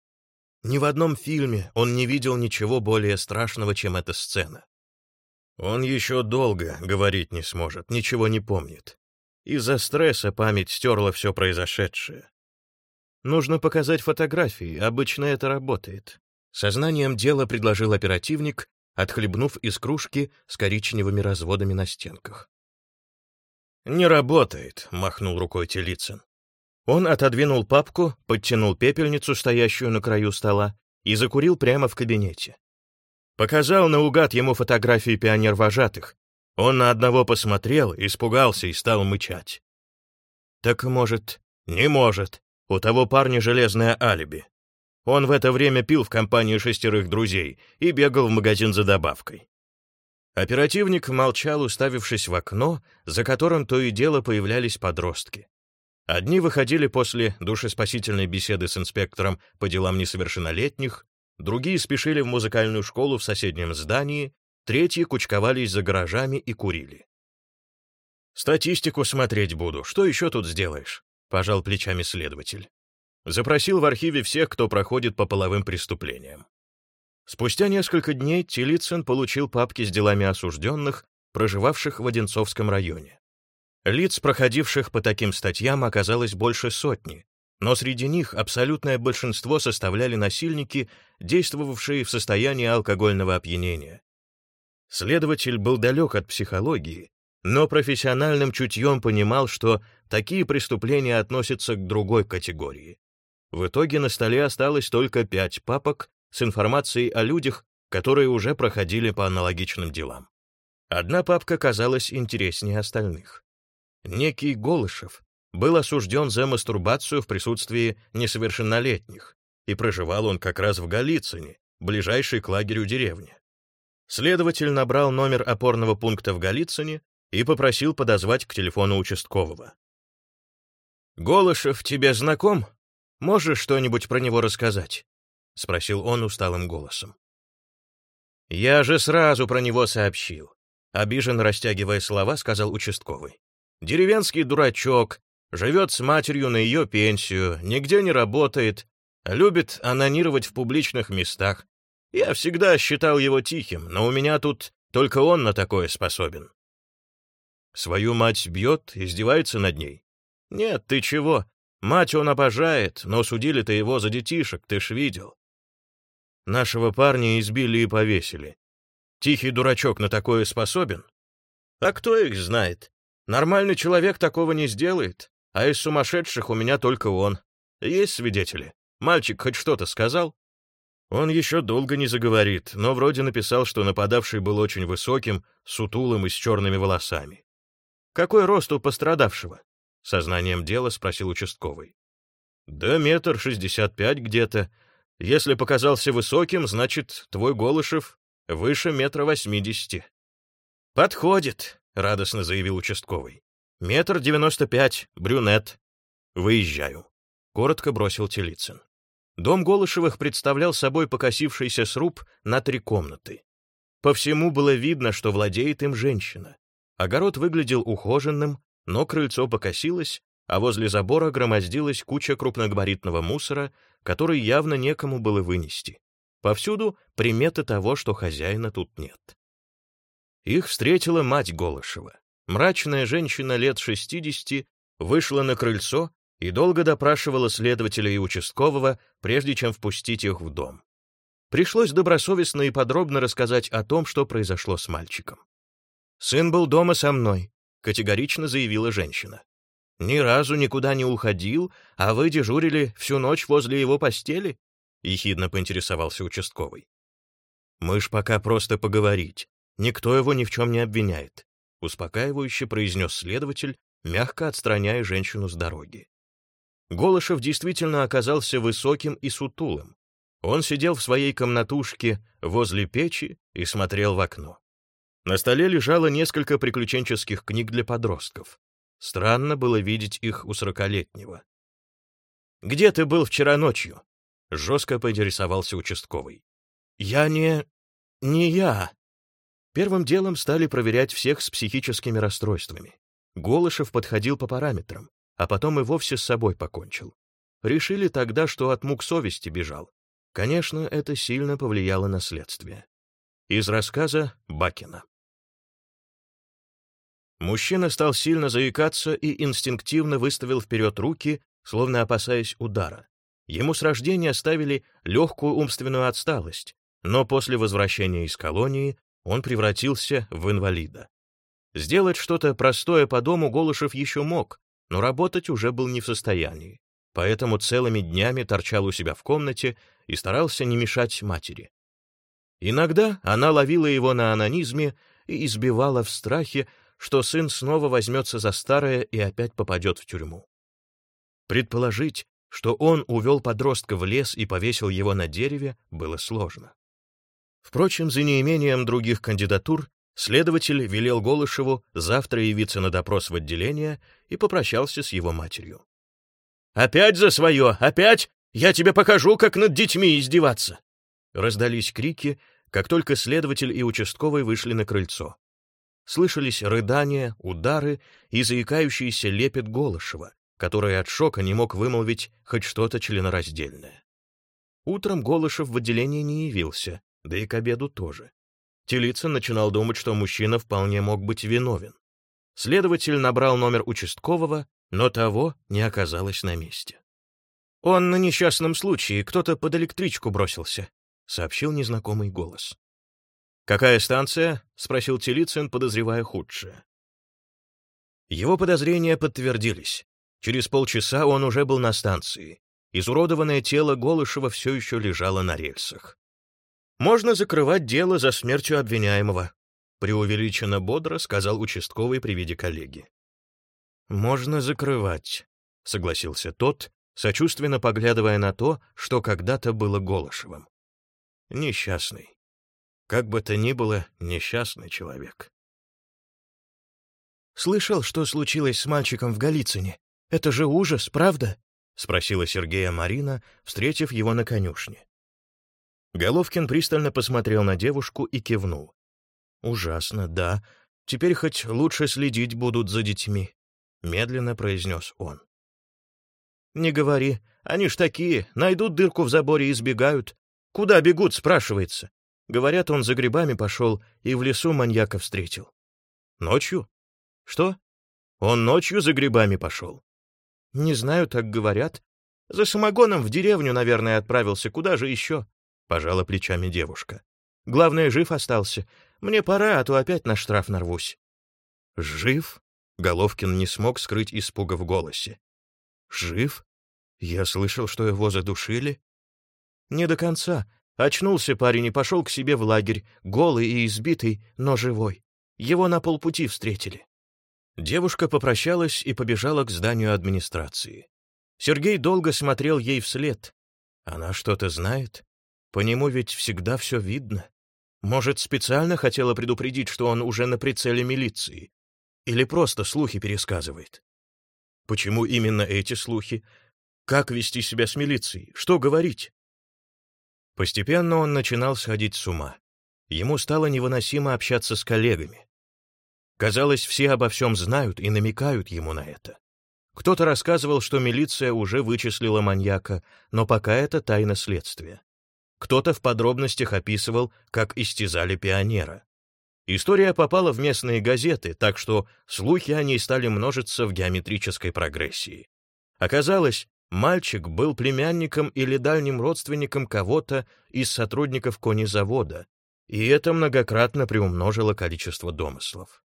Ни в одном фильме он не видел ничего более страшного, чем эта сцена. Он еще долго говорить не сможет, ничего не помнит. Из-за стресса память стерла все произошедшее. Нужно показать фотографии, обычно это работает. Сознанием дела предложил оперативник, отхлебнув из кружки с коричневыми разводами на стенках. «Не работает», — махнул рукой Телицын. Он отодвинул папку, подтянул пепельницу, стоящую на краю стола, и закурил прямо в кабинете. Показал наугад ему фотографии пионер-вожатых. Он на одного посмотрел, испугался и стал мычать. «Так, может...» «Не может. У того парня железное алиби. Он в это время пил в компании шестерых друзей и бегал в магазин за добавкой. Оперативник молчал, уставившись в окно, за которым то и дело появлялись подростки. Одни выходили после душеспасительной беседы с инспектором по делам несовершеннолетних, другие спешили в музыкальную школу в соседнем здании, третьи кучковались за гаражами и курили. «Статистику смотреть буду, что еще тут сделаешь?» — пожал плечами следователь. Запросил в архиве всех, кто проходит по половым преступлениям. Спустя несколько дней Телицын получил папки с делами осужденных, проживавших в Одинцовском районе. Лиц, проходивших по таким статьям, оказалось больше сотни, но среди них абсолютное большинство составляли насильники, действовавшие в состоянии алкогольного опьянения. Следователь был далек от психологии но профессиональным чутьем понимал, что такие преступления относятся к другой категории. В итоге на столе осталось только пять папок с информацией о людях, которые уже проходили по аналогичным делам. Одна папка казалась интереснее остальных. Некий Голышев был осужден за мастурбацию в присутствии несовершеннолетних, и проживал он как раз в Голицыне, ближайшей к лагерю деревне. Следователь набрал номер опорного пункта в Голицыне и попросил подозвать к телефону участкового. «Голышев тебе знаком? Можешь что-нибудь про него рассказать?» — спросил он усталым голосом. «Я же сразу про него сообщил», — обиженно растягивая слова, сказал участковый. «Деревенский дурачок, живет с матерью на ее пенсию, нигде не работает, любит анонировать в публичных местах. Я всегда считал его тихим, но у меня тут только он на такое способен. Свою мать бьет, издевается над ней? Нет, ты чего? Мать он обожает, но судили-то его за детишек, ты ж видел. Нашего парня избили и повесили. Тихий дурачок на такое способен? А кто их знает? Нормальный человек такого не сделает, а из сумасшедших у меня только он. Есть свидетели? Мальчик хоть что-то сказал? Он еще долго не заговорит, но вроде написал, что нападавший был очень высоким, сутулым и с черными волосами. «Какой рост у пострадавшего?» — сознанием дела спросил участковый. «Да метр шестьдесят пять где-то. Если показался высоким, значит, твой Голышев выше метра восьмидесяти». «Подходит», — радостно заявил участковый. «Метр девяносто пять, брюнет». «Выезжаю», — коротко бросил Телицын. Дом Голышевых представлял собой покосившийся сруб на три комнаты. По всему было видно, что владеет им женщина. Огород выглядел ухоженным, но крыльцо покосилось, а возле забора громоздилась куча крупногабаритного мусора, который явно некому было вынести. Повсюду приметы того, что хозяина тут нет. Их встретила мать Голышева. Мрачная женщина лет 60 вышла на крыльцо и долго допрашивала следователя и участкового, прежде чем впустить их в дом. Пришлось добросовестно и подробно рассказать о том, что произошло с мальчиком. «Сын был дома со мной», — категорично заявила женщина. «Ни разу никуда не уходил, а вы дежурили всю ночь возле его постели?» — ехидно поинтересовался участковый. «Мы ж пока просто поговорить. Никто его ни в чем не обвиняет», — успокаивающе произнес следователь, мягко отстраняя женщину с дороги. Голышев действительно оказался высоким и сутулым. Он сидел в своей комнатушке возле печи и смотрел в окно. На столе лежало несколько приключенческих книг для подростков. Странно было видеть их у сорокалетнего. «Где ты был вчера ночью?» — жестко поинтересовался участковый. «Я не... не я». Первым делом стали проверять всех с психическими расстройствами. Голышев подходил по параметрам а потом и вовсе с собой покончил. Решили тогда, что от мук совести бежал. Конечно, это сильно повлияло на следствие. Из рассказа Бакина. Мужчина стал сильно заикаться и инстинктивно выставил вперед руки, словно опасаясь удара. Ему с рождения оставили легкую умственную отсталость, но после возвращения из колонии он превратился в инвалида. Сделать что-то простое по дому Голышев еще мог, но работать уже был не в состоянии, поэтому целыми днями торчал у себя в комнате и старался не мешать матери. Иногда она ловила его на анонизме и избивала в страхе, что сын снова возьмется за старое и опять попадет в тюрьму. Предположить, что он увел подростка в лес и повесил его на дереве, было сложно. Впрочем, за неимением других кандидатур Следователь велел Голышеву завтра явиться на допрос в отделение и попрощался с его матерью. «Опять за свое! Опять! Я тебе покажу, как над детьми издеваться!» Раздались крики, как только следователь и участковый вышли на крыльцо. Слышались рыдания, удары и заикающийся лепет Голышева, который от шока не мог вымолвить хоть что-то членораздельное. Утром Голышев в отделение не явился, да и к обеду тоже. Телицын начинал думать, что мужчина вполне мог быть виновен. Следователь набрал номер участкового, но того не оказалось на месте. «Он на несчастном случае, кто-то под электричку бросился», — сообщил незнакомый голос. «Какая станция?» — спросил Телицын, подозревая худшее. Его подозрения подтвердились. Через полчаса он уже был на станции. Изуродованное тело Голышева все еще лежало на рельсах. Можно закрывать дело за смертью обвиняемого, преувеличенно бодро сказал участковый при виде коллеги. Можно закрывать, согласился тот, сочувственно поглядывая на то, что когда-то было Голышевым. Несчастный. Как бы то ни было, несчастный человек. «Слышал, что случилось с мальчиком в Голицыне? Это же ужас, правда?» — спросила Сергея Марина, встретив его на конюшне. Головкин пристально посмотрел на девушку и кивнул. «Ужасно, да. Теперь хоть лучше следить будут за детьми», — медленно произнес он. «Не говори. Они ж такие. Найдут дырку в заборе и сбегают. Куда бегут, спрашивается. Говорят, он за грибами пошел и в лесу маньяка встретил. Ночью? Что? Он ночью за грибами пошел? Не знаю, так говорят. За самогоном в деревню, наверное, отправился. Куда же еще? — пожала плечами девушка. «Главное, жив остался. Мне пора, а то опять на штраф нарвусь». «Жив?» — Головкин не смог скрыть испуга в голосе. «Жив? Я слышал, что его задушили?» «Не до конца. Очнулся парень и пошел к себе в лагерь, голый и избитый, но живой. Его на полпути встретили». Девушка попрощалась и побежала к зданию администрации. Сергей долго смотрел ей вслед. Она что-то знает? По нему ведь всегда все видно. Может, специально хотела предупредить, что он уже на прицеле милиции? Или просто слухи пересказывает? Почему именно эти слухи? Как вести себя с милицией? Что говорить? Постепенно он начинал сходить с ума. Ему стало невыносимо общаться с коллегами. Казалось, все обо всем знают и намекают ему на это. Кто-то рассказывал, что милиция уже вычислила маньяка, но пока это тайна следствия. Кто-то в подробностях описывал, как истязали пионера. История попала в местные газеты, так что слухи о ней стали множиться в геометрической прогрессии. Оказалось, мальчик был племянником или дальним родственником кого-то из сотрудников конезавода, и это многократно приумножило количество домыслов.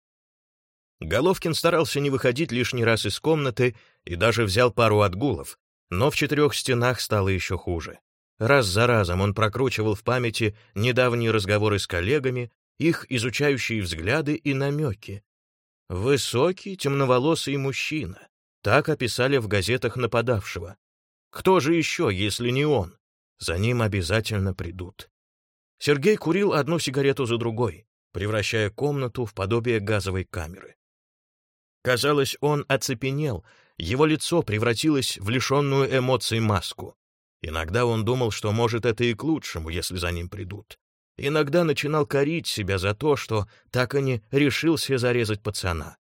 Головкин старался не выходить лишний раз из комнаты и даже взял пару отгулов, но в четырех стенах стало еще хуже. Раз за разом он прокручивал в памяти недавние разговоры с коллегами, их изучающие взгляды и намеки. Высокий, темноволосый мужчина. Так описали в газетах нападавшего. Кто же еще, если не он? За ним обязательно придут. Сергей курил одну сигарету за другой, превращая комнату в подобие газовой камеры. Казалось, он оцепенел, его лицо превратилось в лишенную эмоций маску. Иногда он думал, что, может, это и к лучшему, если за ним придут. Иногда начинал корить себя за то, что так и не решился зарезать пацана.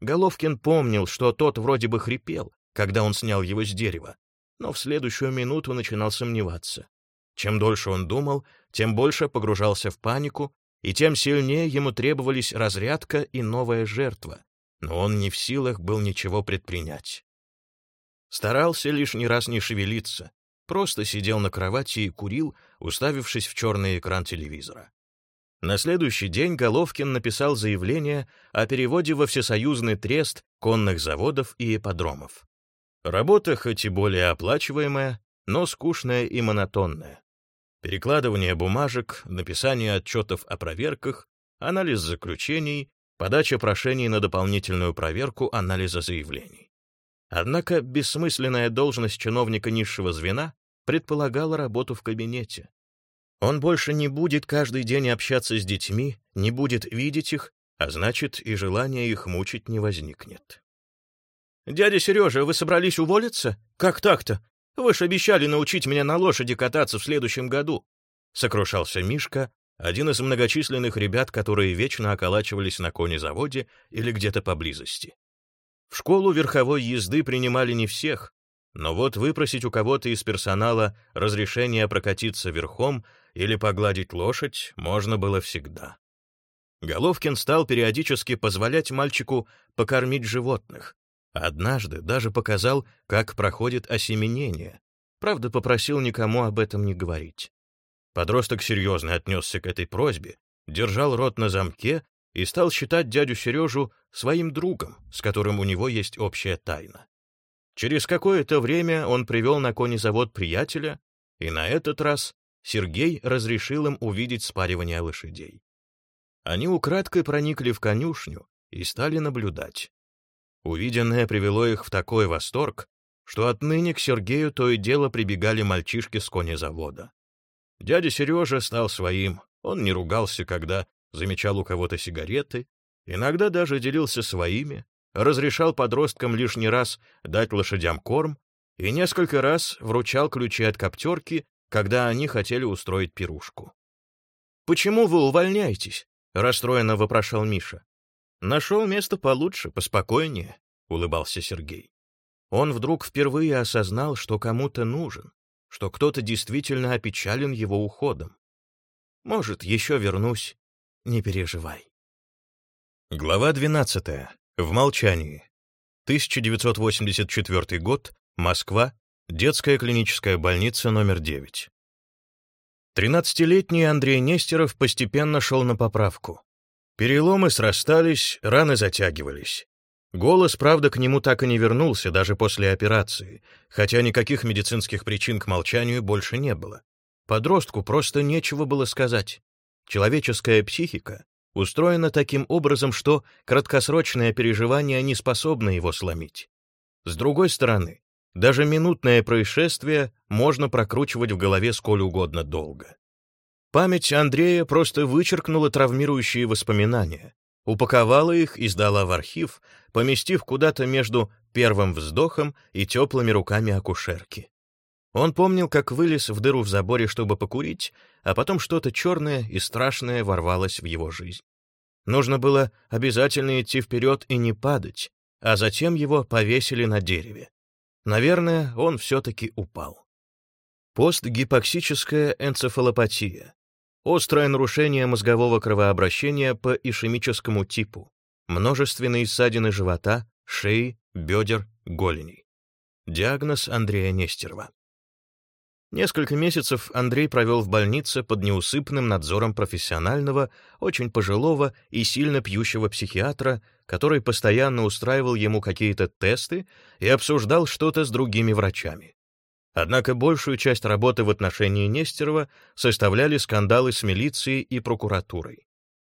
Головкин помнил, что тот вроде бы хрипел, когда он снял его с дерева, но в следующую минуту начинал сомневаться. Чем дольше он думал, тем больше погружался в панику, и тем сильнее ему требовались разрядка и новая жертва, но он не в силах был ничего предпринять. Старался лишний раз не шевелиться, просто сидел на кровати и курил, уставившись в черный экран телевизора. На следующий день Головкин написал заявление о переводе во Всесоюзный трест конных заводов и ипподромов. Работа хоть и более оплачиваемая, но скучная и монотонная. Перекладывание бумажек, написание отчетов о проверках, анализ заключений, подача прошений на дополнительную проверку анализа заявлений. Однако бессмысленная должность чиновника низшего звена предполагала работу в кабинете. Он больше не будет каждый день общаться с детьми, не будет видеть их, а значит, и желания их мучить не возникнет. «Дядя Сережа, вы собрались уволиться? Как так-то? Вы же обещали научить меня на лошади кататься в следующем году», — сокрушался Мишка, один из многочисленных ребят, которые вечно околачивались на конезаводе или где-то поблизости. В школу верховой езды принимали не всех, но вот выпросить у кого-то из персонала разрешение прокатиться верхом или погладить лошадь можно было всегда. Головкин стал периодически позволять мальчику покормить животных. Однажды даже показал, как проходит осеменение. Правда, попросил никому об этом не говорить. Подросток серьезно отнесся к этой просьбе, держал рот на замке и стал считать дядю Сережу своим другом, с которым у него есть общая тайна. Через какое-то время он привел на конезавод приятеля, и на этот раз Сергей разрешил им увидеть спаривание лошадей. Они украдкой проникли в конюшню и стали наблюдать. Увиденное привело их в такой восторг, что отныне к Сергею то и дело прибегали мальчишки с конезавода. Дядя Сережа стал своим, он не ругался, когда замечал у кого-то сигареты, иногда даже делился своими, разрешал подросткам лишний раз дать лошадям корм и несколько раз вручал ключи от коптерки, когда они хотели устроить пирушку. «Почему вы увольняетесь?» — расстроенно вопрошал Миша. «Нашел место получше, поспокойнее», — улыбался Сергей. Он вдруг впервые осознал, что кому-то нужен, что кто-то действительно опечален его уходом. «Может, еще вернусь, не переживай». Глава 12. В молчании. 1984 год. Москва. Детская клиническая больница номер 9. Тринадцатилетний Андрей Нестеров постепенно шел на поправку. Переломы срастались, раны затягивались. Голос, правда, к нему так и не вернулся даже после операции, хотя никаких медицинских причин к молчанию больше не было. Подростку просто нечего было сказать. Человеческая психика устроена таким образом, что краткосрочное переживание не способно его сломить. С другой стороны, даже минутное происшествие можно прокручивать в голове сколь угодно долго. Память Андрея просто вычеркнула травмирующие воспоминания, упаковала их и сдала в архив, поместив куда-то между первым вздохом и теплыми руками акушерки. Он помнил, как вылез в дыру в заборе, чтобы покурить, а потом что-то черное и страшное ворвалось в его жизнь. Нужно было обязательно идти вперед и не падать, а затем его повесили на дереве. Наверное, он все-таки упал. Постгипоксическая энцефалопатия. Острое нарушение мозгового кровообращения по ишемическому типу. Множественные ссадины живота, шеи, бедер, голеней. Диагноз Андрея Нестерова. Несколько месяцев Андрей провел в больнице под неусыпным надзором профессионального, очень пожилого и сильно пьющего психиатра, который постоянно устраивал ему какие-то тесты и обсуждал что-то с другими врачами. Однако большую часть работы в отношении Нестерова составляли скандалы с милицией и прокуратурой.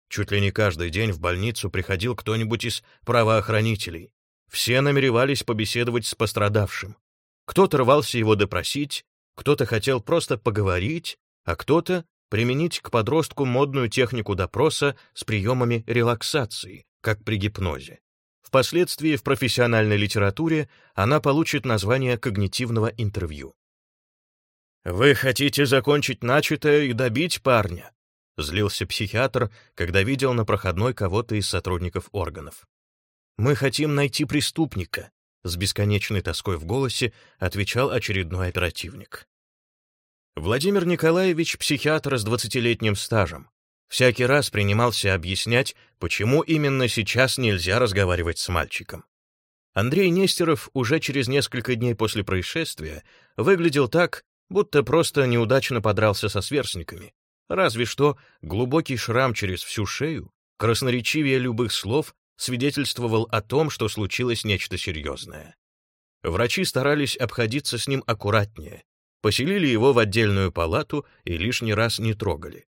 Чуть ли не каждый день в больницу приходил кто-нибудь из правоохранителей. Все намеревались побеседовать с пострадавшим. Кто-то рвался его допросить, кто-то хотел просто поговорить, а кто-то применить к подростку модную технику допроса с приемами релаксации, как при гипнозе. Впоследствии в профессиональной литературе она получит название когнитивного интервью. «Вы хотите закончить начатое и добить парня?» — злился психиатр, когда видел на проходной кого-то из сотрудников органов. «Мы хотим найти преступника», с бесконечной тоской в голосе отвечал очередной оперативник. Владимир Николаевич — психиатр с двадцатилетним стажем. Всякий раз принимался объяснять, почему именно сейчас нельзя разговаривать с мальчиком. Андрей Нестеров уже через несколько дней после происшествия выглядел так, будто просто неудачно подрался со сверстниками. Разве что глубокий шрам через всю шею, красноречивее любых слов, свидетельствовал о том, что случилось нечто серьезное. Врачи старались обходиться с ним аккуратнее, поселили его в отдельную палату и лишний раз не трогали.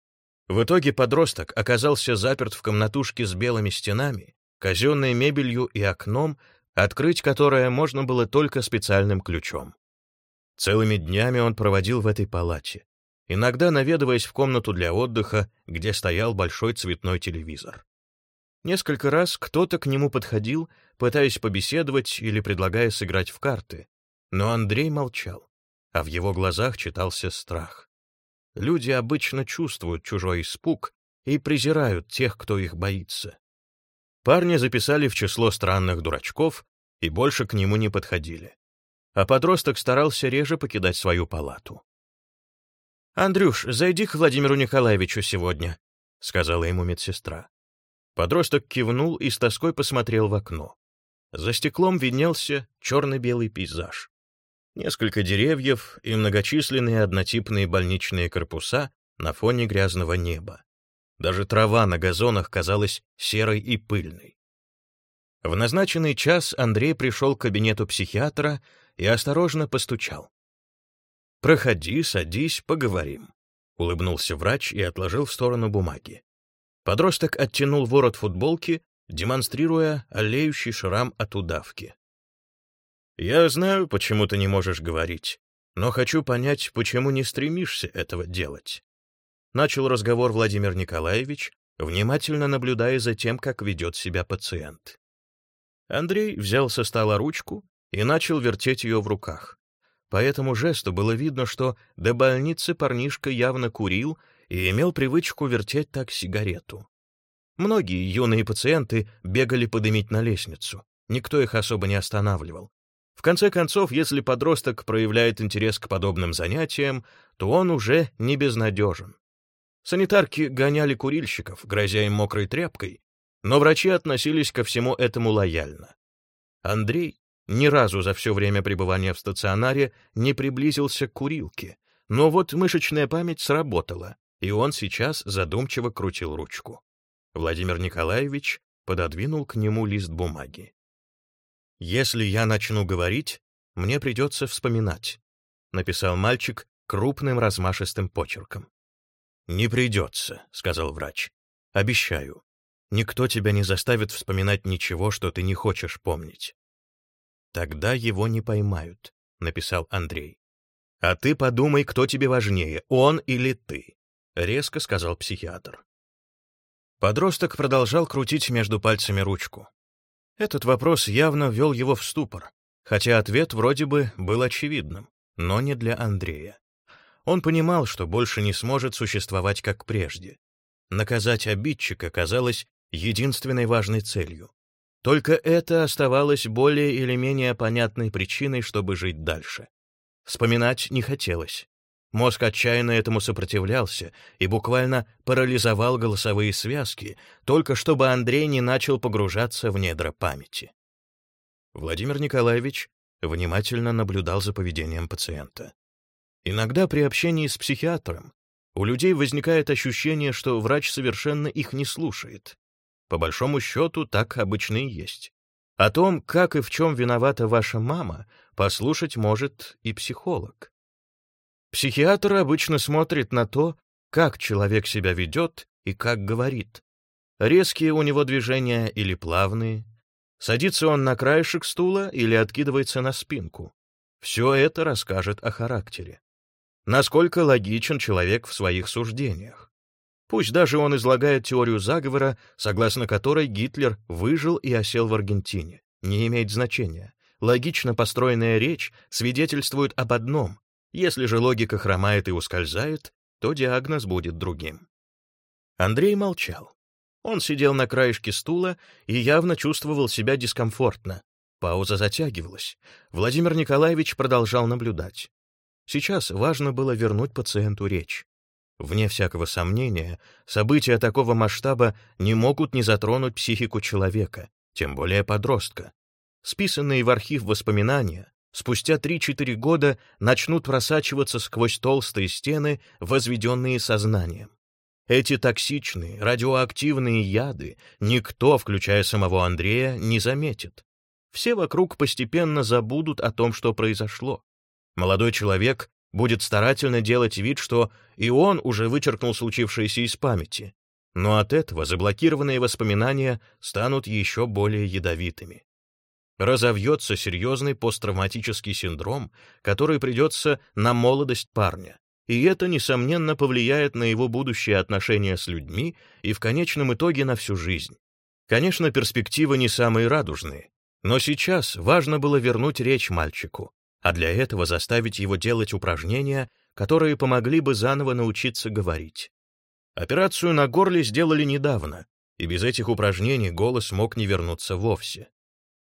В итоге подросток оказался заперт в комнатушке с белыми стенами, казенной мебелью и окном, открыть которое можно было только специальным ключом. Целыми днями он проводил в этой палате, иногда наведываясь в комнату для отдыха, где стоял большой цветной телевизор. Несколько раз кто-то к нему подходил, пытаясь побеседовать или предлагая сыграть в карты, но Андрей молчал, а в его глазах читался страх. Люди обычно чувствуют чужой испуг и презирают тех, кто их боится. Парня записали в число странных дурачков и больше к нему не подходили. А подросток старался реже покидать свою палату. «Андрюш, зайди к Владимиру Николаевичу сегодня», — сказала ему медсестра. Подросток кивнул и с тоской посмотрел в окно. За стеклом виднелся черно-белый пейзаж. Несколько деревьев и многочисленные однотипные больничные корпуса на фоне грязного неба. Даже трава на газонах казалась серой и пыльной. В назначенный час Андрей пришел к кабинету психиатра и осторожно постучал. «Проходи, садись, поговорим», — улыбнулся врач и отложил в сторону бумаги. Подросток оттянул ворот футболки, демонстрируя олеющий шрам от удавки. «Я знаю, почему ты не можешь говорить, но хочу понять, почему не стремишься этого делать». Начал разговор Владимир Николаевич, внимательно наблюдая за тем, как ведет себя пациент. Андрей взял со стола ручку и начал вертеть ее в руках. По этому жесту было видно, что до больницы парнишка явно курил и имел привычку вертеть так сигарету. Многие юные пациенты бегали подымить на лестницу, никто их особо не останавливал. В конце концов, если подросток проявляет интерес к подобным занятиям, то он уже не безнадежен. Санитарки гоняли курильщиков, грозя им мокрой тряпкой, но врачи относились ко всему этому лояльно. Андрей ни разу за все время пребывания в стационаре не приблизился к курилке, но вот мышечная память сработала, и он сейчас задумчиво крутил ручку. Владимир Николаевич пододвинул к нему лист бумаги. «Если я начну говорить, мне придется вспоминать», — написал мальчик крупным размашистым почерком. «Не придется», — сказал врач. «Обещаю. Никто тебя не заставит вспоминать ничего, что ты не хочешь помнить». «Тогда его не поймают», — написал Андрей. «А ты подумай, кто тебе важнее, он или ты резко сказал психиатр. Подросток продолжал крутить между пальцами ручку. Этот вопрос явно ввел его в ступор, хотя ответ вроде бы был очевидным, но не для Андрея. Он понимал, что больше не сможет существовать как прежде. Наказать обидчика казалось единственной важной целью. Только это оставалось более или менее понятной причиной, чтобы жить дальше. Вспоминать не хотелось. Мозг отчаянно этому сопротивлялся и буквально парализовал голосовые связки, только чтобы Андрей не начал погружаться в недра памяти. Владимир Николаевич внимательно наблюдал за поведением пациента. Иногда при общении с психиатром у людей возникает ощущение, что врач совершенно их не слушает. По большому счету, так обычно и есть. О том, как и в чем виновата ваша мама, послушать может и психолог. Психиатр обычно смотрит на то, как человек себя ведет и как говорит. Резкие у него движения или плавные. Садится он на краешек стула или откидывается на спинку. Все это расскажет о характере насколько логичен человек в своих суждениях. Пусть даже он излагает теорию заговора, согласно которой Гитлер выжил и осел в Аргентине, не имеет значения. Логично построенная речь свидетельствует об одном. Если же логика хромает и ускользает, то диагноз будет другим. Андрей молчал. Он сидел на краешке стула и явно чувствовал себя дискомфортно. Пауза затягивалась. Владимир Николаевич продолжал наблюдать. Сейчас важно было вернуть пациенту речь. Вне всякого сомнения, события такого масштаба не могут не затронуть психику человека, тем более подростка. Списанные в архив воспоминания спустя 3-4 года начнут просачиваться сквозь толстые стены, возведенные сознанием. Эти токсичные, радиоактивные яды никто, включая самого Андрея, не заметит. Все вокруг постепенно забудут о том, что произошло. Молодой человек будет старательно делать вид, что и он уже вычеркнул случившееся из памяти, но от этого заблокированные воспоминания станут еще более ядовитыми. Разовьется серьезный посттравматический синдром, который придется на молодость парня, и это, несомненно, повлияет на его будущее отношения с людьми и в конечном итоге на всю жизнь. Конечно, перспективы не самые радужные, но сейчас важно было вернуть речь мальчику, а для этого заставить его делать упражнения, которые помогли бы заново научиться говорить. Операцию на горле сделали недавно, и без этих упражнений голос мог не вернуться вовсе.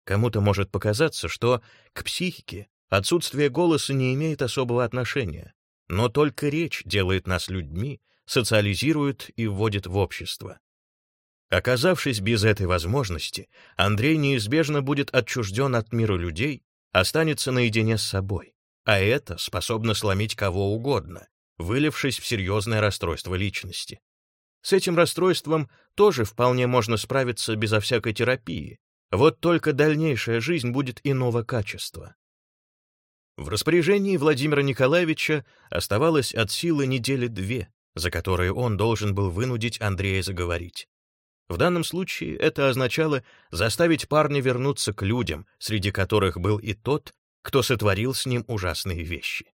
Кому-то может показаться, что к психике отсутствие голоса не имеет особого отношения, но только речь делает нас людьми, социализирует и вводит в общество. Оказавшись без этой возможности, Андрей неизбежно будет отчужден от мира людей останется наедине с собой, а это способно сломить кого угодно, вылившись в серьезное расстройство личности. С этим расстройством тоже вполне можно справиться безо всякой терапии, вот только дальнейшая жизнь будет иного качества. В распоряжении Владимира Николаевича оставалось от силы недели две, за которые он должен был вынудить Андрея заговорить. В данном случае это означало заставить парня вернуться к людям, среди которых был и тот, кто сотворил с ним ужасные вещи.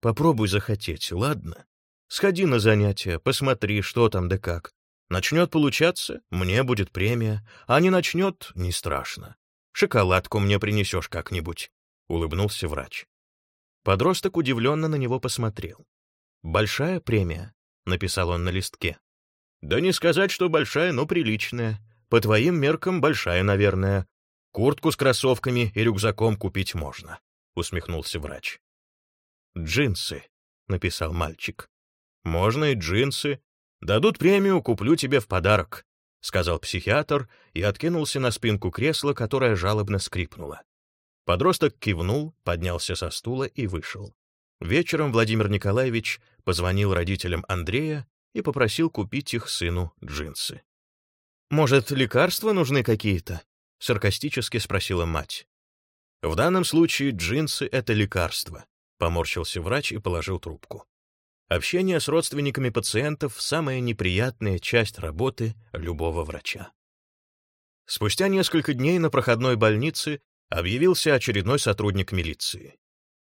Попробуй захотеть, ладно? Сходи на занятия, посмотри, что там да как. Начнет получаться — мне будет премия, а не начнет — не страшно. Шоколадку мне принесешь как-нибудь, — улыбнулся врач. Подросток удивленно на него посмотрел. «Большая премия», — написал он на листке. Да не сказать, что большая, но приличная. По твоим меркам большая, наверное. Куртку с кроссовками и рюкзаком купить можно, усмехнулся врач. Джинсы, написал мальчик. Можно и джинсы. Дадут премию, куплю тебе в подарок, сказал психиатр и откинулся на спинку кресла, которое жалобно скрипнуло. Подросток кивнул, поднялся со стула и вышел. Вечером Владимир Николаевич позвонил родителям Андрея и попросил купить их сыну джинсы. «Может, лекарства нужны какие-то?» — саркастически спросила мать. «В данном случае джинсы — это лекарство», — поморщился врач и положил трубку. Общение с родственниками пациентов — самая неприятная часть работы любого врача. Спустя несколько дней на проходной больнице объявился очередной сотрудник милиции.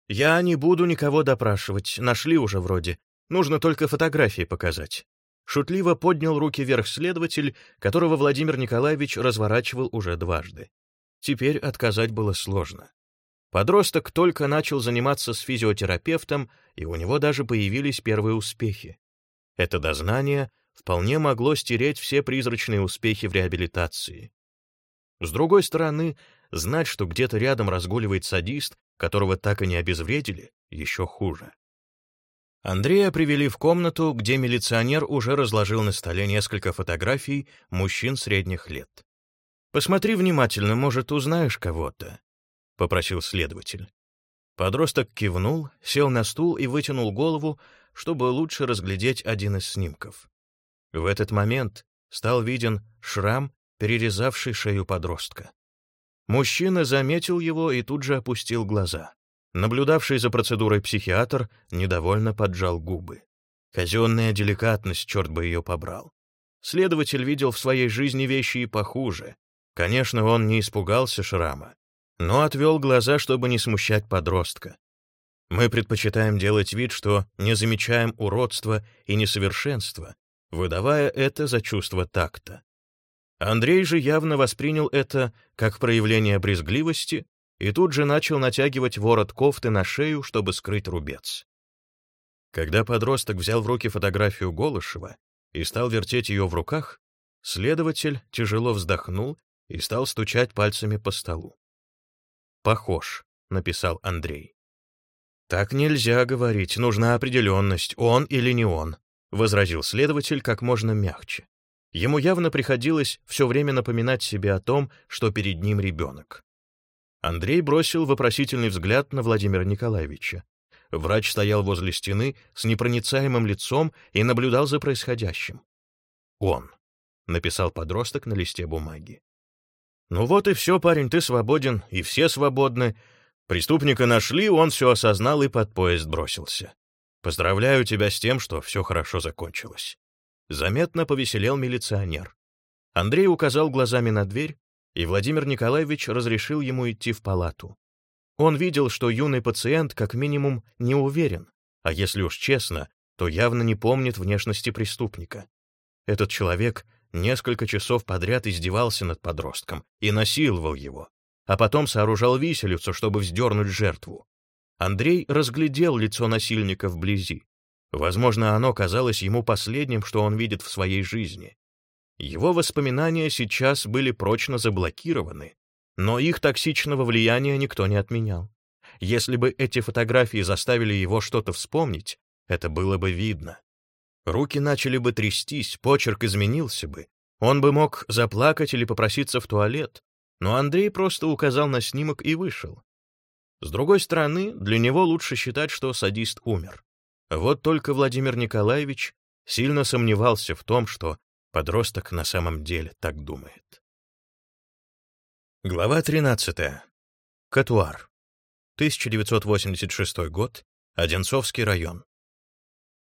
«Я не буду никого допрашивать, нашли уже вроде. Нужно только фотографии показать. Шутливо поднял руки вверх следователь, которого Владимир Николаевич разворачивал уже дважды. Теперь отказать было сложно. Подросток только начал заниматься с физиотерапевтом, и у него даже появились первые успехи. Это дознание вполне могло стереть все призрачные успехи в реабилитации. С другой стороны, знать, что где-то рядом разгуливает садист, которого так и не обезвредили, еще хуже. Андрея привели в комнату, где милиционер уже разложил на столе несколько фотографий мужчин средних лет. «Посмотри внимательно, может, узнаешь кого-то». — попросил следователь. Подросток кивнул, сел на стул и вытянул голову, чтобы лучше разглядеть один из снимков. В этот момент стал виден шрам, перерезавший шею подростка. Мужчина заметил его и тут же опустил глаза. Наблюдавший за процедурой психиатр недовольно поджал губы. Казенная деликатность, черт бы ее побрал. Следователь видел в своей жизни вещи и похуже. Конечно, он не испугался шрама, но отвел глаза, чтобы не смущать подростка. Мы предпочитаем делать вид, что не замечаем уродства и несовершенства, выдавая это за чувство такта. Андрей же явно воспринял это как проявление брезгливости и тут же начал натягивать ворот кофты на шею, чтобы скрыть рубец. Когда подросток взял в руки фотографию Голышева и стал вертеть ее в руках, следователь тяжело вздохнул и стал стучать пальцами по столу. «Похож», — написал Андрей. «Так нельзя говорить, нужна определенность, он или не он», — возразил следователь как можно мягче. Ему явно приходилось все время напоминать себе о том, что перед ним ребенок. Андрей бросил вопросительный взгляд на Владимира Николаевича. Врач стоял возле стены с непроницаемым лицом и наблюдал за происходящим. «Он», — написал подросток на листе бумаги. «Ну вот и все, парень, ты свободен, и все свободны. Преступника нашли, он все осознал и под поезд бросился. Поздравляю тебя с тем, что все хорошо закончилось». Заметно повеселел милиционер. Андрей указал глазами на дверь, и Владимир Николаевич разрешил ему идти в палату. Он видел, что юный пациент как минимум не уверен, а если уж честно, то явно не помнит внешности преступника. Этот человек несколько часов подряд издевался над подростком и насиловал его, а потом сооружал виселицу, чтобы вздернуть жертву. Андрей разглядел лицо насильника вблизи. Возможно, оно казалось ему последним, что он видит в своей жизни. Его воспоминания сейчас были прочно заблокированы, но их токсичного влияния никто не отменял. Если бы эти фотографии заставили его что-то вспомнить, это было бы видно. Руки начали бы трястись, почерк изменился бы. Он бы мог заплакать или попроситься в туалет, но Андрей просто указал на снимок и вышел. С другой стороны, для него лучше считать, что садист умер. Вот только Владимир Николаевич сильно сомневался в том, что подросток на самом деле так думает. Глава 13. Катуар. 1986 год. Одинцовский район.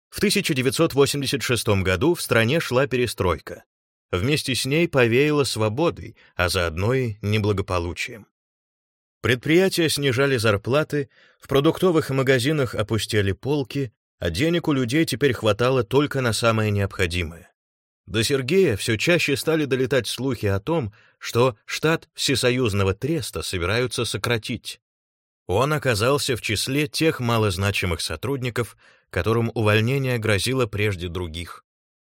В 1986 году в стране шла перестройка. Вместе с ней повеяло свободой, а заодно и неблагополучием. Предприятия снижали зарплаты, в продуктовых магазинах опустили полки, а денег у людей теперь хватало только на самое необходимое. До Сергея все чаще стали долетать слухи о том, что штат Всесоюзного треста собираются сократить. Он оказался в числе тех малозначимых сотрудников, которым увольнение грозило прежде других.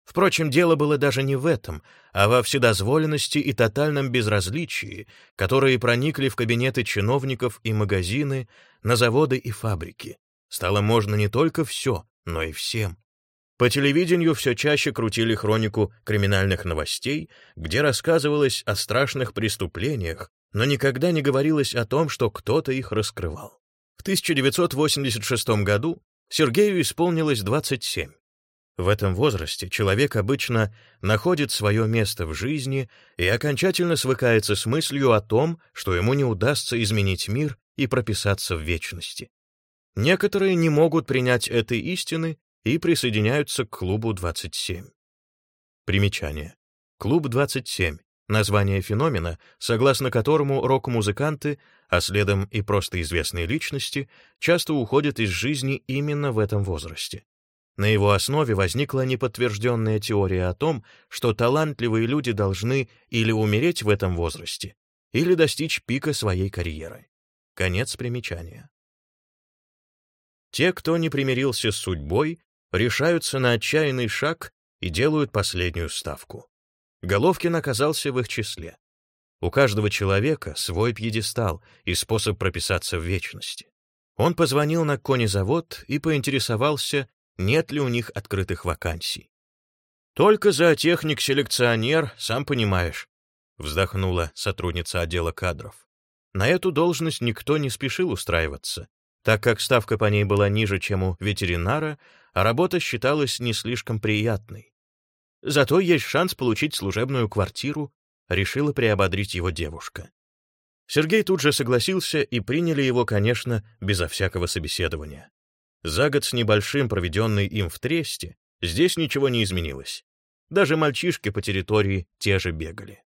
Впрочем, дело было даже не в этом, а во вседозволенности и тотальном безразличии, которые проникли в кабинеты чиновников и магазины, на заводы и фабрики. Стало можно не только все, но и всем. По телевидению все чаще крутили хронику криминальных новостей, где рассказывалось о страшных преступлениях, но никогда не говорилось о том, что кто-то их раскрывал. В 1986 году Сергею исполнилось 27. В этом возрасте человек обычно находит свое место в жизни и окончательно свыкается с мыслью о том, что ему не удастся изменить мир и прописаться в вечности. Некоторые не могут принять этой истины и присоединяются к клубу 27. Примечание. Клуб 27 — название феномена, согласно которому рок-музыканты, а следом и просто известные личности, часто уходят из жизни именно в этом возрасте. На его основе возникла неподтвержденная теория о том, что талантливые люди должны или умереть в этом возрасте, или достичь пика своей карьеры. Конец примечания. Те, кто не примирился с судьбой, решаются на отчаянный шаг и делают последнюю ставку. Головкин оказался в их числе. У каждого человека свой пьедестал и способ прописаться в вечности. Он позвонил на конезавод и поинтересовался, нет ли у них открытых вакансий. «Только зоотехник-селекционер, сам понимаешь», — вздохнула сотрудница отдела кадров. На эту должность никто не спешил устраиваться, так как ставка по ней была ниже, чем у ветеринара, а работа считалась не слишком приятной. Зато есть шанс получить служебную квартиру, решила приободрить его девушка. Сергей тут же согласился, и приняли его, конечно, безо всякого собеседования. За год с небольшим, проведенный им в Тресте, здесь ничего не изменилось. Даже мальчишки по территории те же бегали.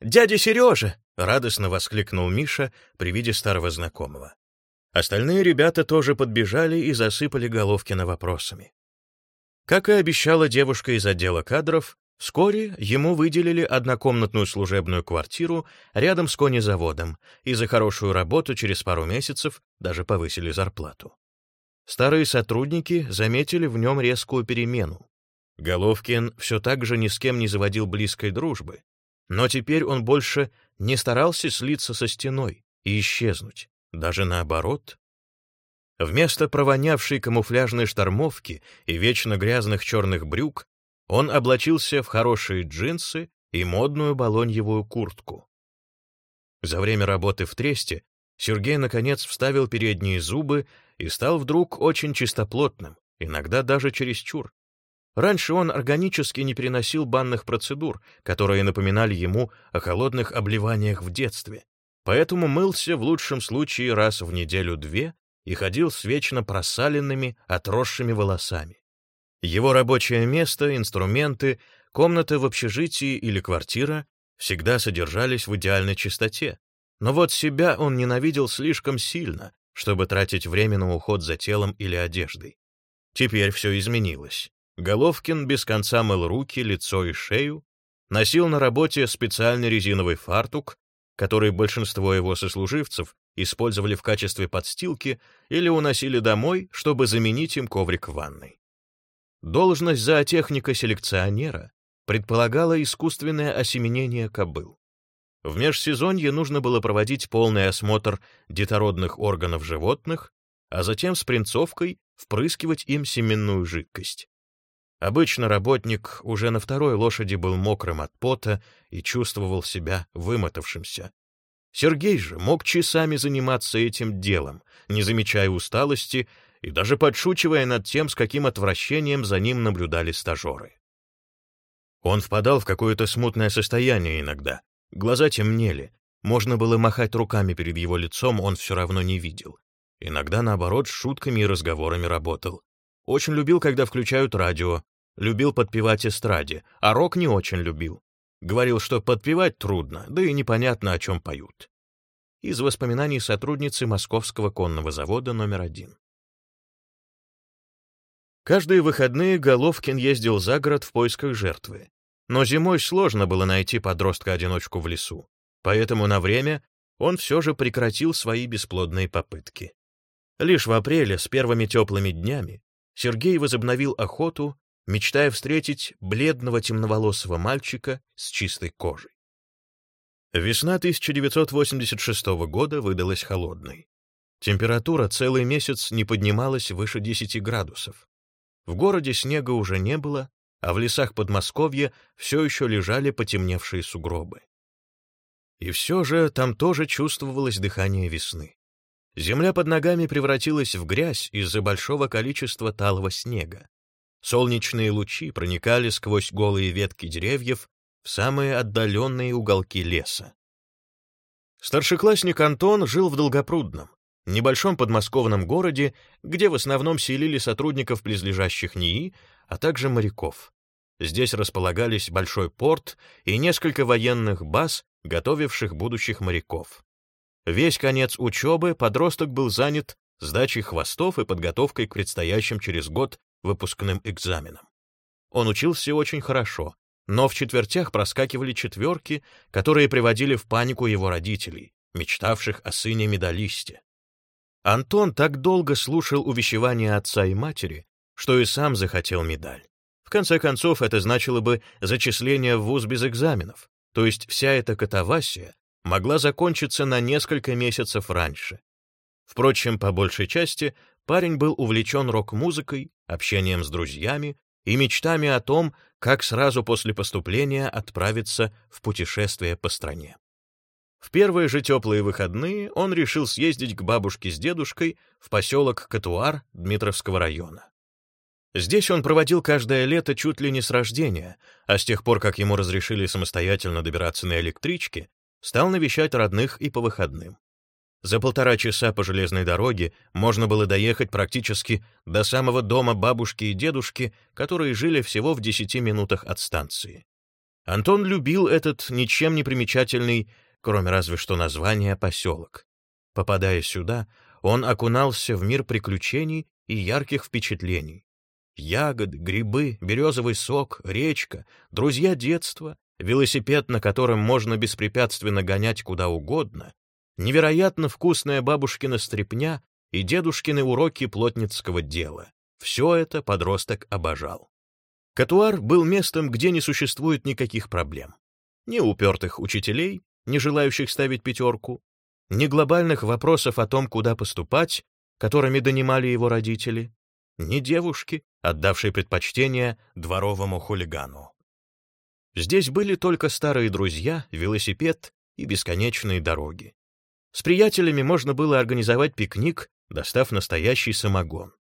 «Дядя Сережа!» — радостно воскликнул Миша при виде старого знакомого. Остальные ребята тоже подбежали и засыпали Головкина вопросами. Как и обещала девушка из отдела кадров, вскоре ему выделили однокомнатную служебную квартиру рядом с конезаводом, и за хорошую работу через пару месяцев даже повысили зарплату. Старые сотрудники заметили в нем резкую перемену. Головкин все так же ни с кем не заводил близкой дружбы, но теперь он больше не старался слиться со стеной и исчезнуть, даже наоборот. Вместо провонявшей камуфляжной штормовки и вечно грязных черных брюк он облачился в хорошие джинсы и модную балоньевую куртку. За время работы в Тресте Сергей, наконец, вставил передние зубы и стал вдруг очень чистоплотным, иногда даже чересчур. Раньше он органически не переносил банных процедур, которые напоминали ему о холодных обливаниях в детстве, поэтому мылся в лучшем случае раз в неделю-две и ходил с вечно просаленными, отросшими волосами. Его рабочее место, инструменты, комната в общежитии или квартира всегда содержались в идеальной чистоте, но вот себя он ненавидел слишком сильно, чтобы тратить время на уход за телом или одеждой. Теперь все изменилось. Головкин без конца мыл руки, лицо и шею, носил на работе специальный резиновый фартук, который большинство его сослуживцев использовали в качестве подстилки или уносили домой, чтобы заменить им коврик в ванной. Должность зоотехника-селекционера предполагала искусственное осеменение кобыл. В межсезонье нужно было проводить полный осмотр детородных органов животных, а затем с принцовкой впрыскивать им семенную жидкость. Обычно работник уже на второй лошади был мокрым от пота и чувствовал себя вымотавшимся. Сергей же мог часами заниматься этим делом, не замечая усталости и даже подшучивая над тем, с каким отвращением за ним наблюдали стажеры. Он впадал в какое-то смутное состояние иногда. Глаза темнели, можно было махать руками перед его лицом, он все равно не видел. Иногда, наоборот, с шутками и разговорами работал. Очень любил, когда включают радио, любил подпевать эстраде, а рок не очень любил. Говорил, что подпевать трудно, да и непонятно, о чем поют. Из воспоминаний сотрудницы Московского конного завода номер один. Каждые выходные Головкин ездил за город в поисках жертвы. Но зимой сложно было найти подростка-одиночку в лесу, поэтому на время он все же прекратил свои бесплодные попытки. Лишь в апреле, с первыми теплыми днями, Сергей возобновил охоту мечтая встретить бледного темноволосого мальчика с чистой кожей. Весна 1986 года выдалась холодной. Температура целый месяц не поднималась выше 10 градусов. В городе снега уже не было, а в лесах Подмосковья все еще лежали потемневшие сугробы. И все же там тоже чувствовалось дыхание весны. Земля под ногами превратилась в грязь из-за большого количества талого снега. Солнечные лучи проникали сквозь голые ветки деревьев в самые отдаленные уголки леса. Старшеклассник Антон жил в Долгопрудном, небольшом подмосковном городе, где в основном селили сотрудников близлежащих НИИ, а также моряков. Здесь располагались большой порт и несколько военных баз, готовивших будущих моряков. Весь конец учебы подросток был занят сдачей хвостов и подготовкой к предстоящим через год выпускным экзаменам. Он учился очень хорошо, но в четвертях проскакивали четверки, которые приводили в панику его родителей, мечтавших о сыне-медалисте. Антон так долго слушал увещевания отца и матери, что и сам захотел медаль. В конце концов, это значило бы зачисление в вуз без экзаменов, то есть вся эта катавасия могла закончиться на несколько месяцев раньше. Впрочем, по большей части парень был увлечен рок-музыкой, общением с друзьями и мечтами о том, как сразу после поступления отправиться в путешествие по стране. В первые же теплые выходные он решил съездить к бабушке с дедушкой в поселок Катуар Дмитровского района. Здесь он проводил каждое лето чуть ли не с рождения, а с тех пор, как ему разрешили самостоятельно добираться на электричке, стал навещать родных и по выходным. За полтора часа по железной дороге можно было доехать практически до самого дома бабушки и дедушки, которые жили всего в десяти минутах от станции. Антон любил этот ничем не примечательный, кроме разве что названия, поселок. Попадая сюда, он окунался в мир приключений и ярких впечатлений. Ягоды, грибы, березовый сок, речка, друзья детства, велосипед, на котором можно беспрепятственно гонять куда угодно, невероятно вкусная бабушкина стряпня и дедушкины уроки плотницкого дела. Все это подросток обожал. Катуар был местом, где не существует никаких проблем. Ни упертых учителей, не желающих ставить пятерку, ни глобальных вопросов о том, куда поступать, которыми донимали его родители, ни девушки, отдавшей предпочтение дворовому хулигану. Здесь были только старые друзья, велосипед и бесконечные дороги. С приятелями можно было организовать пикник, достав настоящий самогон.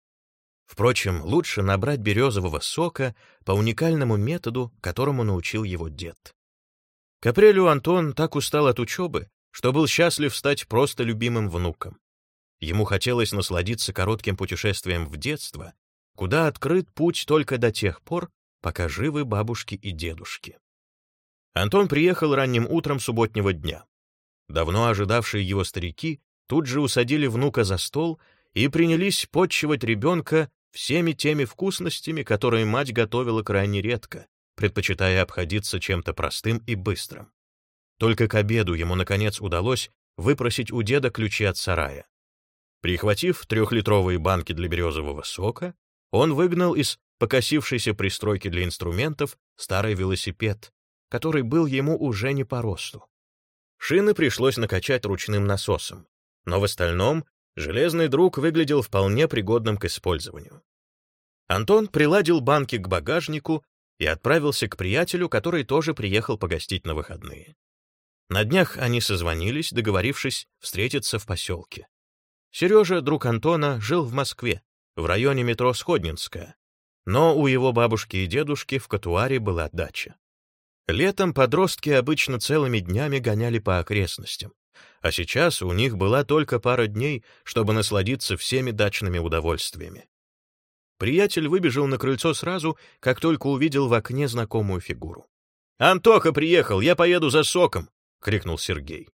Впрочем, лучше набрать березового сока по уникальному методу, которому научил его дед. К апрелю Антон так устал от учебы, что был счастлив стать просто любимым внуком. Ему хотелось насладиться коротким путешествием в детство, куда открыт путь только до тех пор, пока живы бабушки и дедушки. Антон приехал ранним утром субботнего дня. Давно ожидавшие его старики тут же усадили внука за стол и принялись подчивать ребенка всеми теми вкусностями, которые мать готовила крайне редко, предпочитая обходиться чем-то простым и быстрым. Только к обеду ему, наконец, удалось выпросить у деда ключи от сарая. Прихватив трехлитровые банки для березового сока, он выгнал из покосившейся пристройки для инструментов старый велосипед, который был ему уже не по росту. Шины пришлось накачать ручным насосом, но в остальном железный друг выглядел вполне пригодным к использованию. Антон приладил банки к багажнику и отправился к приятелю, который тоже приехал погостить на выходные. На днях они созвонились, договорившись встретиться в поселке. Сережа, друг Антона, жил в Москве, в районе метро Сходнинская, но у его бабушки и дедушки в Катуаре была дача. Летом подростки обычно целыми днями гоняли по окрестностям, а сейчас у них была только пара дней, чтобы насладиться всеми дачными удовольствиями. Приятель выбежал на крыльцо сразу, как только увидел в окне знакомую фигуру. «Антоха приехал, я поеду за соком!» — крикнул Сергей.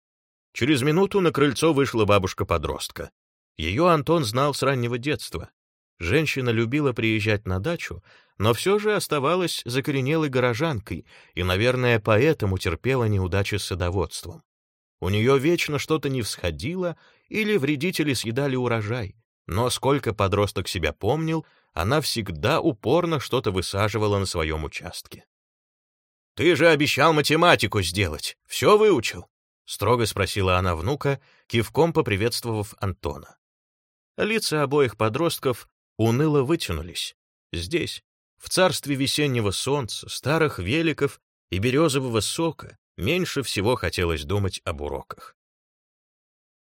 Через минуту на крыльцо вышла бабушка-подростка. Ее Антон знал с раннего детства. Женщина любила приезжать на дачу, но все же оставалась закоренелой горожанкой и, наверное, поэтому терпела неудачи с садоводством. У нее вечно что-то не всходило или вредители съедали урожай, но сколько подросток себя помнил, она всегда упорно что-то высаживала на своем участке. «Ты же обещал математику сделать, все выучил?» — строго спросила она внука, кивком поприветствовав Антона. Лица обоих подростков уныло вытянулись. Здесь, в царстве весеннего солнца, старых великов и березового сока, меньше всего хотелось думать об уроках.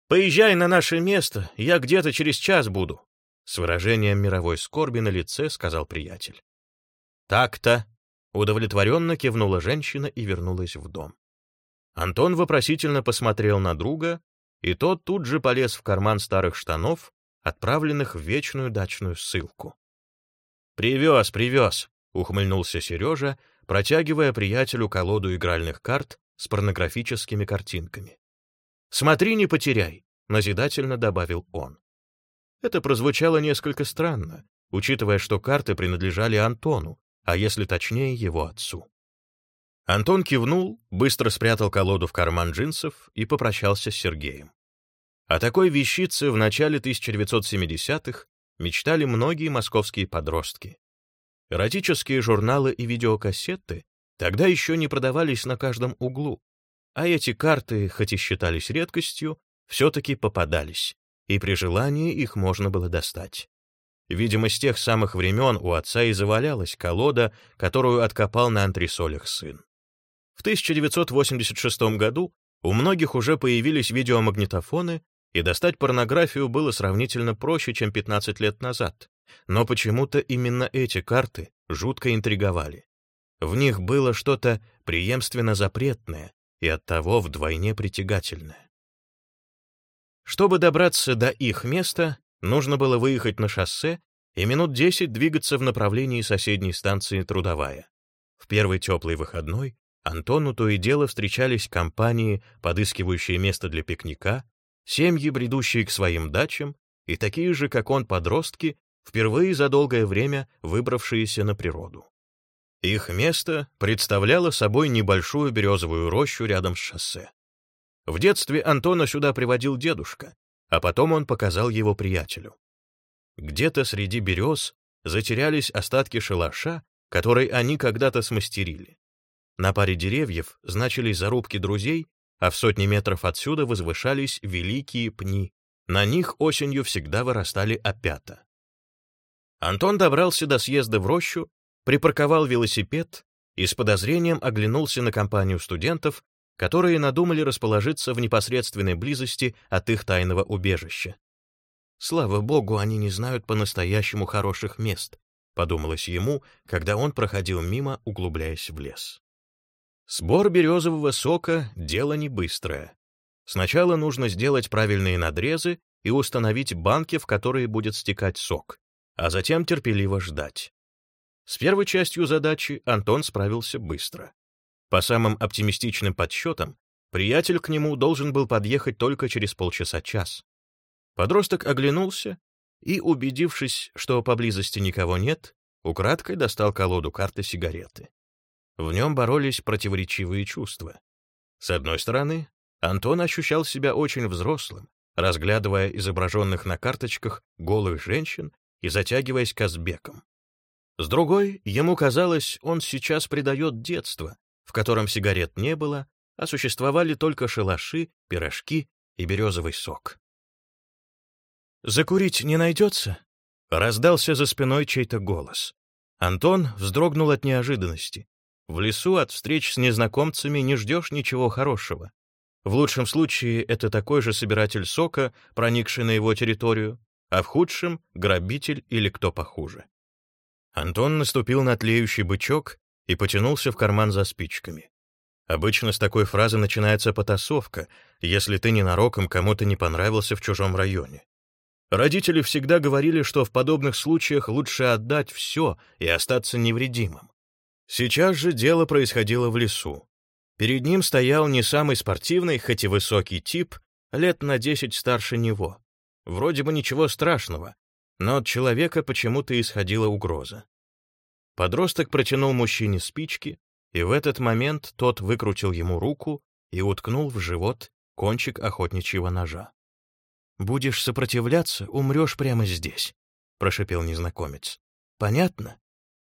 «Поезжай на наше место, я где-то через час буду», с выражением мировой скорби на лице сказал приятель. «Так-то», — удовлетворенно кивнула женщина и вернулась в дом. Антон вопросительно посмотрел на друга, и тот тут же полез в карман старых штанов отправленных в вечную дачную ссылку. «Привез, привез», — ухмыльнулся Сережа, протягивая приятелю колоду игральных карт с порнографическими картинками. «Смотри, не потеряй», — назидательно добавил он. Это прозвучало несколько странно, учитывая, что карты принадлежали Антону, а если точнее, его отцу. Антон кивнул, быстро спрятал колоду в карман джинсов и попрощался с Сергеем. О такой вещице в начале 1970-х мечтали многие московские подростки. Эротические журналы и видеокассеты тогда еще не продавались на каждом углу, а эти карты, хоть и считались редкостью, все-таки попадались, и при желании их можно было достать. Видимо, с тех самых времен у отца и завалялась колода, которую откопал на антресолях сын. В 1986 году У многих уже появились видеомагнитофоны, и достать порнографию было сравнительно проще, чем 15 лет назад. Но почему-то именно эти карты жутко интриговали. В них было что-то преемственно запретное и оттого вдвойне притягательное. Чтобы добраться до их места, нужно было выехать на шоссе и минут 10 двигаться в направлении соседней станции Трудовая. В первый теплый выходной Антону то и дело встречались компании, подыскивающие место для пикника, семьи, бредущие к своим дачам, и такие же, как он, подростки, впервые за долгое время выбравшиеся на природу. Их место представляло собой небольшую березовую рощу рядом с шоссе. В детстве Антона сюда приводил дедушка, а потом он показал его приятелю. Где-то среди берез затерялись остатки шалаша, который они когда-то смастерили. На паре деревьев значились зарубки друзей, а в сотни метров отсюда возвышались великие пни. На них осенью всегда вырастали опята. Антон добрался до съезда в рощу, припарковал велосипед и с подозрением оглянулся на компанию студентов, которые надумали расположиться в непосредственной близости от их тайного убежища. Слава богу, они не знают по-настоящему хороших мест, подумалось ему, когда он проходил мимо, углубляясь в лес. Сбор березового сока — дело не быстрое. Сначала нужно сделать правильные надрезы и установить банки, в которые будет стекать сок, а затем терпеливо ждать. С первой частью задачи Антон справился быстро. По самым оптимистичным подсчетам, приятель к нему должен был подъехать только через полчаса-час. Подросток оглянулся и, убедившись, что поблизости никого нет, украдкой достал колоду карты сигареты. В нем боролись противоречивые чувства. С одной стороны, Антон ощущал себя очень взрослым, разглядывая изображенных на карточках голых женщин и затягиваясь казбеком. С другой, ему казалось, он сейчас предает детство, в котором сигарет не было, а существовали только шалаши, пирожки и березовый сок. «Закурить не найдется?» — раздался за спиной чей-то голос. Антон вздрогнул от неожиданности. В лесу от встреч с незнакомцами не ждешь ничего хорошего. В лучшем случае это такой же собиратель сока, проникший на его территорию, а в худшем — грабитель или кто похуже. Антон наступил на тлеющий бычок и потянулся в карман за спичками. Обычно с такой фразы начинается потасовка, если ты ненароком кому-то не понравился в чужом районе. Родители всегда говорили, что в подобных случаях лучше отдать все и остаться невредимым. Сейчас же дело происходило в лесу. Перед ним стоял не самый спортивный, хоть и высокий тип, лет на десять старше него. Вроде бы ничего страшного, но от человека почему-то исходила угроза. Подросток протянул мужчине спички, и в этот момент тот выкрутил ему руку и уткнул в живот кончик охотничьего ножа. «Будешь сопротивляться, умрешь прямо здесь», — прошепел незнакомец. «Понятно?»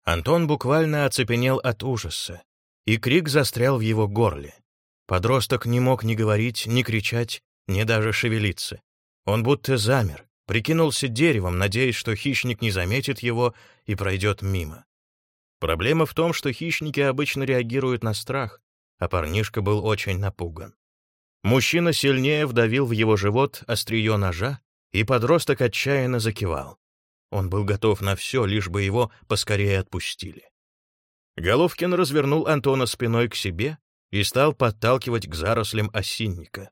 Антон буквально оцепенел от ужаса, и крик застрял в его горле. Подросток не мог ни говорить, ни кричать, ни даже шевелиться. Он будто замер, прикинулся деревом, надеясь, что хищник не заметит его и пройдет мимо. Проблема в том, что хищники обычно реагируют на страх, а парнишка был очень напуган. Мужчина сильнее вдавил в его живот острие ножа, и подросток отчаянно закивал. Он был готов на все, лишь бы его поскорее отпустили. Головкин развернул Антона спиной к себе и стал подталкивать к зарослям осинника.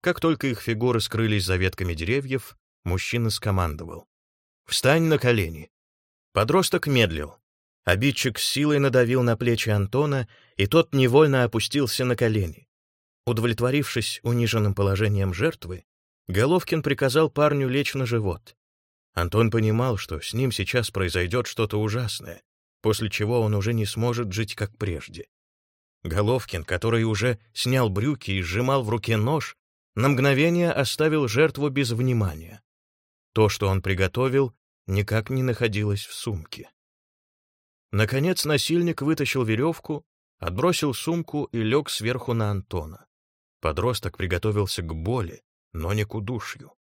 Как только их фигуры скрылись за ветками деревьев, Мужчина скомандовал. «Встань на колени». Подросток медлил. Обидчик с силой надавил на плечи Антона, и тот невольно опустился на колени. Удовлетворившись униженным положением жертвы, Головкин приказал парню лечь на живот. Антон понимал, что с ним сейчас произойдет что-то ужасное, после чего он уже не сможет жить как прежде. Головкин, который уже снял брюки и сжимал в руке нож, на мгновение оставил жертву без внимания. То, что он приготовил, никак не находилось в сумке. Наконец насильник вытащил веревку, отбросил сумку и лег сверху на Антона. Подросток приготовился к боли, но не к удушью.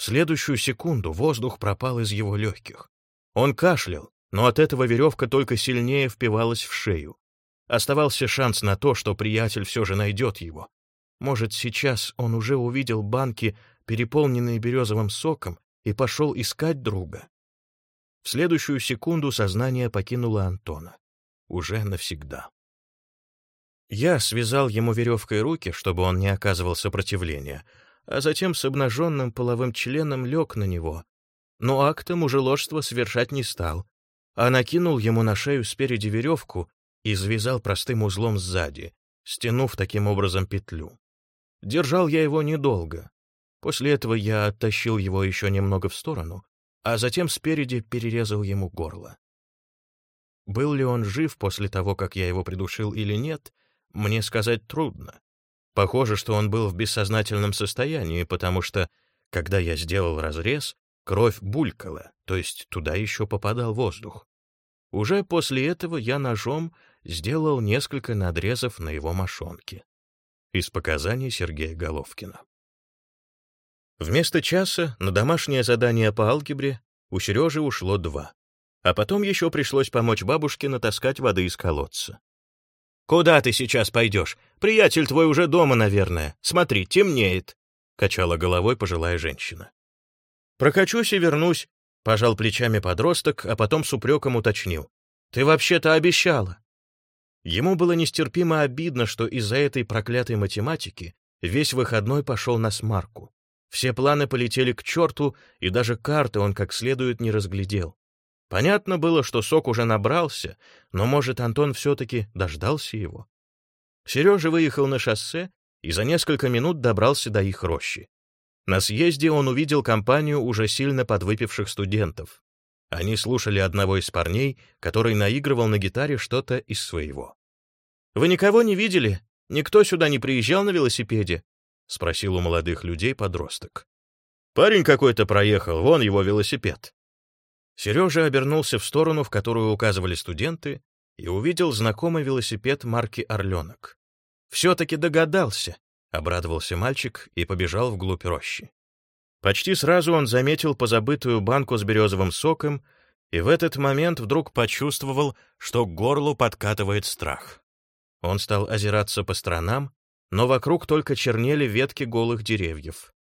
В следующую секунду воздух пропал из его легких. Он кашлял, но от этого веревка только сильнее впивалась в шею. Оставался шанс на то, что приятель все же найдет его. Может, сейчас он уже увидел банки, переполненные березовым соком, и пошел искать друга. В следующую секунду сознание покинуло Антона. Уже навсегда. Я связал ему веревкой руки, чтобы он не оказывал сопротивления, а затем с обнаженным половым членом лег на него. Но актом мужеложства совершать не стал, а накинул ему на шею спереди веревку и связал простым узлом сзади, стянув таким образом петлю. Держал я его недолго. После этого я оттащил его еще немного в сторону, а затем спереди перерезал ему горло. Был ли он жив после того, как я его придушил или нет, мне сказать трудно. Похоже, что он был в бессознательном состоянии, потому что, когда я сделал разрез, кровь булькала, то есть туда еще попадал воздух. Уже после этого я ножом сделал несколько надрезов на его мошонке. Из показаний Сергея Головкина. Вместо часа на домашнее задание по алгебре у Сережи ушло два. А потом еще пришлось помочь бабушке натаскать воды из колодца. «Куда ты сейчас пойдешь? Приятель твой уже дома, наверное. Смотри, темнеет», — качала головой пожилая женщина. «Прокачусь и вернусь», — пожал плечами подросток, а потом с упреком уточнил. «Ты вообще-то обещала». Ему было нестерпимо обидно, что из-за этой проклятой математики весь выходной пошел на смарку. Все планы полетели к черту, и даже карты он как следует не разглядел. Понятно было, что сок уже набрался, но, может, Антон все-таки дождался его. Сережа выехал на шоссе и за несколько минут добрался до их рощи. На съезде он увидел компанию уже сильно подвыпивших студентов. Они слушали одного из парней, который наигрывал на гитаре что-то из своего. «Вы никого не видели? Никто сюда не приезжал на велосипеде?» — спросил у молодых людей подросток. «Парень какой-то проехал, вон его велосипед». Сережа обернулся в сторону, в которую указывали студенты, и увидел знакомый велосипед марки «Орленок». «Все-таки догадался», — обрадовался мальчик и побежал вглубь рощи. Почти сразу он заметил позабытую банку с березовым соком и в этот момент вдруг почувствовал, что к горлу подкатывает страх. Он стал озираться по сторонам, но вокруг только чернели ветки голых деревьев.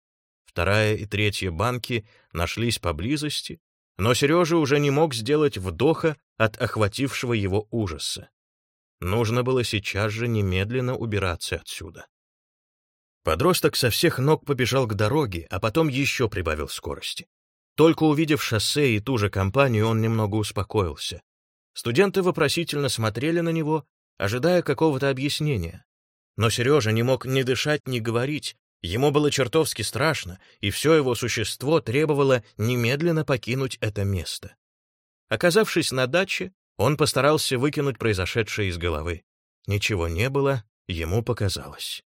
Вторая и третья банки нашлись поблизости, но Сережа уже не мог сделать вдоха от охватившего его ужаса. Нужно было сейчас же немедленно убираться отсюда. Подросток со всех ног побежал к дороге, а потом еще прибавил скорости. Только увидев шоссе и ту же компанию, он немного успокоился. Студенты вопросительно смотрели на него, ожидая какого-то объяснения. Но Сережа не мог ни дышать, ни говорить. Ему было чертовски страшно, и все его существо требовало немедленно покинуть это место. Оказавшись на даче, он постарался выкинуть произошедшее из головы. Ничего не было, ему показалось.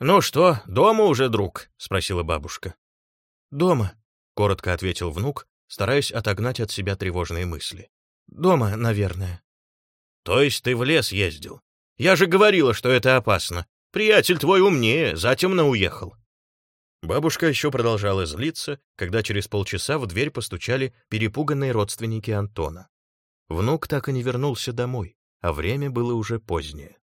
«Ну что, дома уже, друг?» — спросила бабушка. «Дома», — коротко ответил внук, стараясь отогнать от себя тревожные мысли. «Дома, наверное». «То есть ты в лес ездил? Я же говорила, что это опасно. Приятель твой умнее, затемно уехал». Бабушка еще продолжала злиться, когда через полчаса в дверь постучали перепуганные родственники Антона. Внук так и не вернулся домой, а время было уже позднее.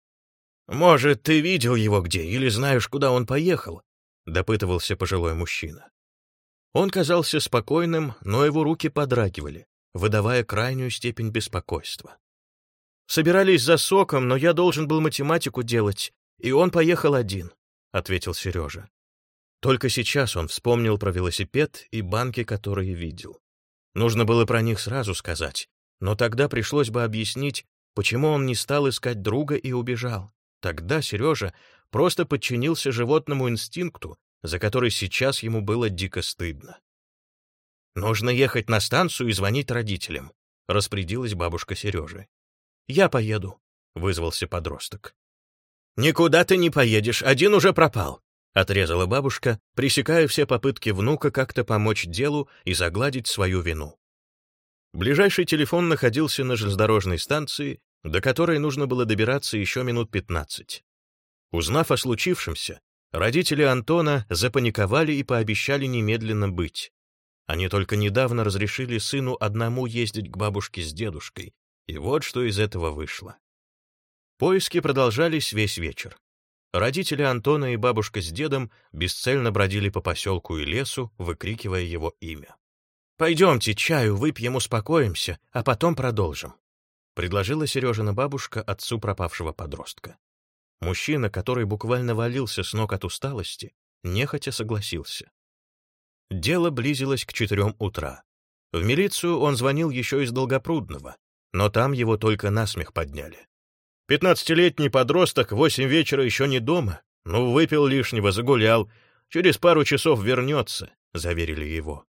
«Может, ты видел его где или знаешь, куда он поехал?» — допытывался пожилой мужчина. Он казался спокойным, но его руки подрагивали, выдавая крайнюю степень беспокойства. «Собирались за соком, но я должен был математику делать, и он поехал один», — ответил Сережа. Только сейчас он вспомнил про велосипед и банки, которые видел. Нужно было про них сразу сказать, но тогда пришлось бы объяснить, почему он не стал искать друга и убежал. Тогда Сережа просто подчинился животному инстинкту, за который сейчас ему было дико стыдно. «Нужно ехать на станцию и звонить родителям», — распорядилась бабушка Сережи. «Я поеду», — вызвался подросток. «Никуда ты не поедешь, один уже пропал», — отрезала бабушка, пресекая все попытки внука как-то помочь делу и загладить свою вину. Ближайший телефон находился на железнодорожной станции, до которой нужно было добираться еще минут пятнадцать. Узнав о случившемся, родители Антона запаниковали и пообещали немедленно быть. Они только недавно разрешили сыну одному ездить к бабушке с дедушкой, и вот что из этого вышло. Поиски продолжались весь вечер. Родители Антона и бабушка с дедом бесцельно бродили по поселку и лесу, выкрикивая его имя. «Пойдемте, чаю выпьем, успокоимся, а потом продолжим», — предложила Сережина бабушка отцу пропавшего подростка. Мужчина, который буквально валился с ног от усталости, нехотя согласился. Дело близилось к четырем утра. В милицию он звонил еще из Долгопрудного, но там его только насмех подняли. Пятнадцатилетний подросток восемь вечера еще не дома, ну, выпил лишнего, загулял, через пару часов вернется, — заверили его.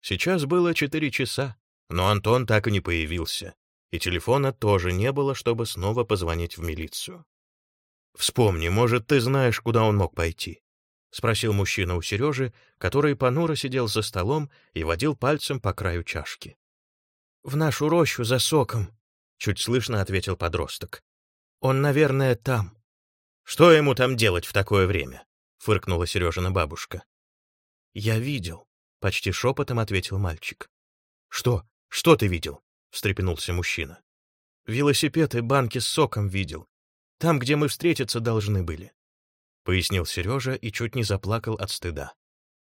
Сейчас было четыре часа, но Антон так и не появился, и телефона тоже не было, чтобы снова позвонить в милицию. «Вспомни, может, ты знаешь, куда он мог пойти?» — спросил мужчина у Сережи, который понуро сидел за столом и водил пальцем по краю чашки. «В нашу рощу за соком», — чуть слышно ответил подросток. «Он, наверное, там». «Что ему там делать в такое время?» — фыркнула Сережина бабушка. «Я видел», — почти шепотом ответил мальчик. «Что? Что ты видел?» — встрепенулся мужчина. «Велосипед и банки с соком видел. Там, где мы встретиться должны были. — пояснил Сережа и чуть не заплакал от стыда.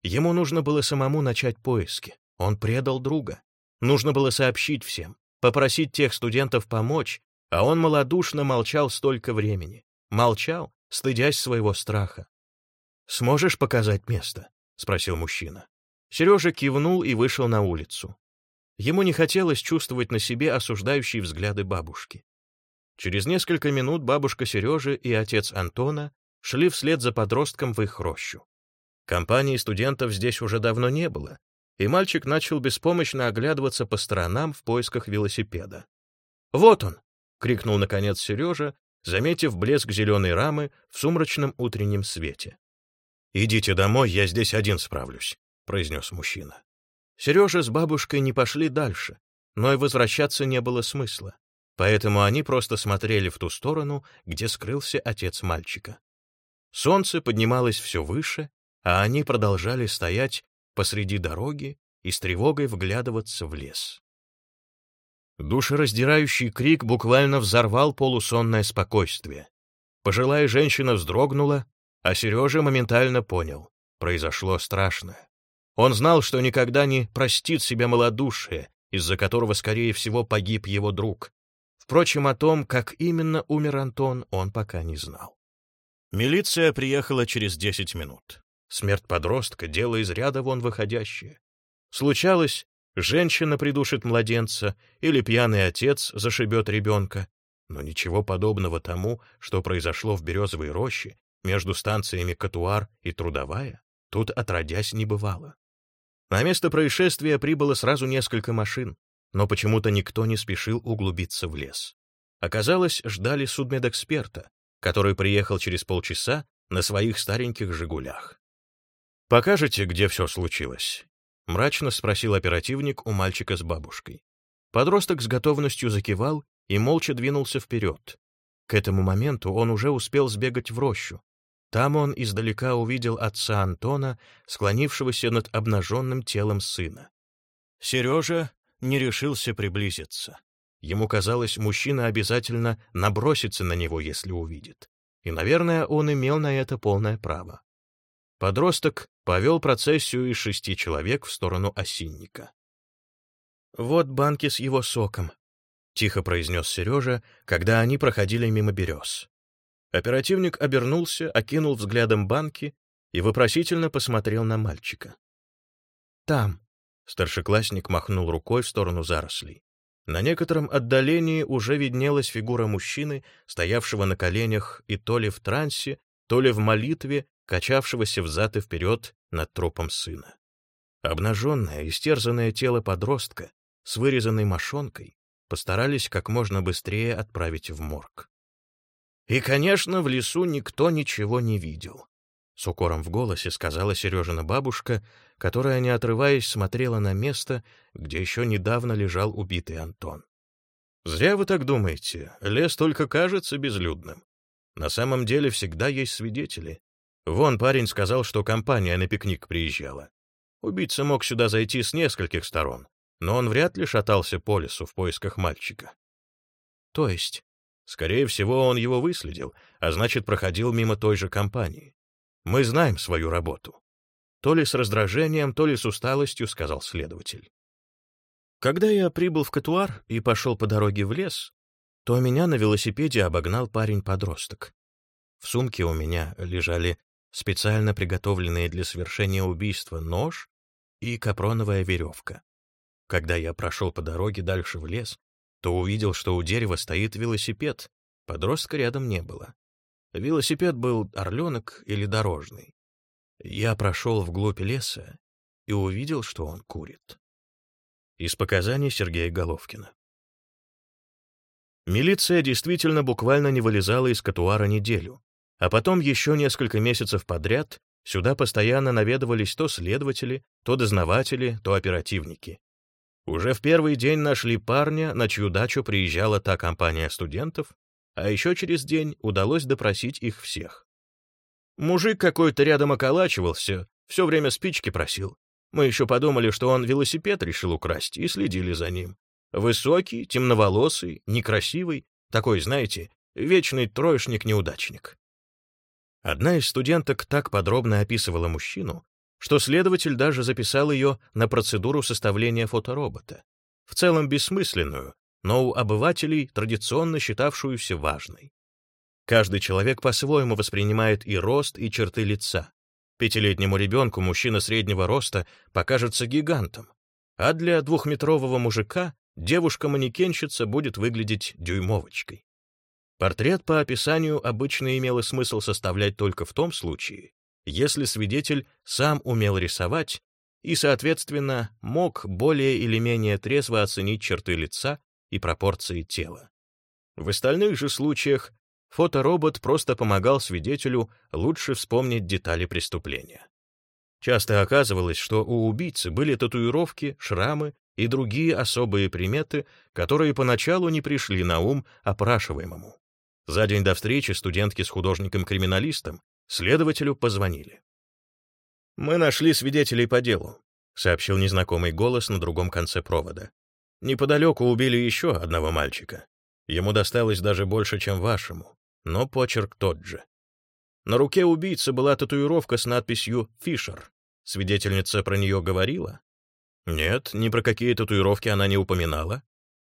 Ему нужно было самому начать поиски. Он предал друга. Нужно было сообщить всем, попросить тех студентов помочь, а он малодушно молчал столько времени. Молчал, стыдясь своего страха. «Сможешь показать место?» — спросил мужчина. Сережа кивнул и вышел на улицу. Ему не хотелось чувствовать на себе осуждающие взгляды бабушки. Через несколько минут бабушка Сережи и отец Антона шли вслед за подростком в их рощу. Компании студентов здесь уже давно не было, и мальчик начал беспомощно оглядываться по сторонам в поисках велосипеда. «Вот он!» — крикнул, наконец, Сережа, заметив блеск зеленой рамы в сумрачном утреннем свете. «Идите домой, я здесь один справлюсь», — произнес мужчина. Сережа с бабушкой не пошли дальше, но и возвращаться не было смысла, поэтому они просто смотрели в ту сторону, где скрылся отец мальчика. Солнце поднималось все выше, а они продолжали стоять посреди дороги и с тревогой вглядываться в лес. Душераздирающий крик буквально взорвал полусонное спокойствие. Пожилая женщина вздрогнула, а Сережа моментально понял — произошло страшное. Он знал, что никогда не простит себя малодушие, из-за которого, скорее всего, погиб его друг. Впрочем, о том, как именно умер Антон, он пока не знал. Милиция приехала через 10 минут. Смерть подростка — дело из ряда вон выходящее. Случалось, женщина придушит младенца или пьяный отец зашибет ребенка, но ничего подобного тому, что произошло в Березовой роще между станциями Катуар и Трудовая, тут отродясь не бывало. На место происшествия прибыло сразу несколько машин, но почему-то никто не спешил углубиться в лес. Оказалось, ждали судмедэксперта, который приехал через полчаса на своих стареньких «Жигулях». «Покажете, где все случилось?» — мрачно спросил оперативник у мальчика с бабушкой. Подросток с готовностью закивал и молча двинулся вперед. К этому моменту он уже успел сбегать в рощу. Там он издалека увидел отца Антона, склонившегося над обнаженным телом сына. Сережа не решился приблизиться. Ему казалось, мужчина обязательно набросится на него, если увидит. И, наверное, он имел на это полное право. Подросток повел процессию из шести человек в сторону осинника. «Вот банки с его соком», — тихо произнес Сережа, когда они проходили мимо берез. Оперативник обернулся, окинул взглядом банки и вопросительно посмотрел на мальчика. «Там», — старшеклассник махнул рукой в сторону зарослей. На некотором отдалении уже виднелась фигура мужчины, стоявшего на коленях и то ли в трансе, то ли в молитве, качавшегося взад и вперед над трупом сына. Обнаженное, истерзанное тело подростка с вырезанной мошонкой постарались как можно быстрее отправить в морг. И, конечно, в лесу никто ничего не видел. С укором в голосе сказала Сережина бабушка, которая, не отрываясь, смотрела на место, где еще недавно лежал убитый Антон. «Зря вы так думаете. Лес только кажется безлюдным. На самом деле всегда есть свидетели. Вон парень сказал, что компания на пикник приезжала. Убийца мог сюда зайти с нескольких сторон, но он вряд ли шатался по лесу в поисках мальчика. То есть Скорее всего, он его выследил, а значит, проходил мимо той же компании. Мы знаем свою работу. То ли с раздражением, то ли с усталостью, сказал следователь. Когда я прибыл в Катуар и пошел по дороге в лес, то меня на велосипеде обогнал парень-подросток. В сумке у меня лежали специально приготовленные для совершения убийства нож и капроновая веревка. Когда я прошел по дороге дальше в лес, то увидел, что у дерева стоит велосипед. Подростка рядом не было. Велосипед был орленок или дорожный. Я прошел вглубь леса и увидел, что он курит. Из показаний Сергея Головкина. Милиция действительно буквально не вылезала из Катуара неделю, а потом еще несколько месяцев подряд сюда постоянно наведывались то следователи, то дознаватели, то оперативники. Уже в первый день нашли парня, на чью дачу приезжала та компания студентов, а еще через день удалось допросить их всех. Мужик какой-то рядом околачивался, все время спички просил. Мы еще подумали, что он велосипед решил украсть, и следили за ним. Высокий, темноволосый, некрасивый, такой, знаете, вечный троечник-неудачник. Одна из студенток так подробно описывала мужчину, что следователь даже записал ее на процедуру составления фоторобота, в целом бессмысленную, но у обывателей традиционно считавшуюся важной. Каждый человек по-своему воспринимает и рост, и черты лица. Пятилетнему ребенку мужчина среднего роста покажется гигантом, а для двухметрового мужика девушка-манекенщица будет выглядеть дюймовочкой. Портрет по описанию обычно имело смысл составлять только в том случае, если свидетель сам умел рисовать и, соответственно, мог более или менее трезво оценить черты лица и пропорции тела. В остальных же случаях фоторобот просто помогал свидетелю лучше вспомнить детали преступления. Часто оказывалось, что у убийцы были татуировки, шрамы и другие особые приметы, которые поначалу не пришли на ум опрашиваемому. За день до встречи студентки с художником-криминалистом Следователю позвонили. «Мы нашли свидетелей по делу», — сообщил незнакомый голос на другом конце провода. «Неподалеку убили еще одного мальчика. Ему досталось даже больше, чем вашему, но почерк тот же. На руке убийцы была татуировка с надписью «Фишер». Свидетельница про нее говорила? Нет, ни про какие татуировки она не упоминала.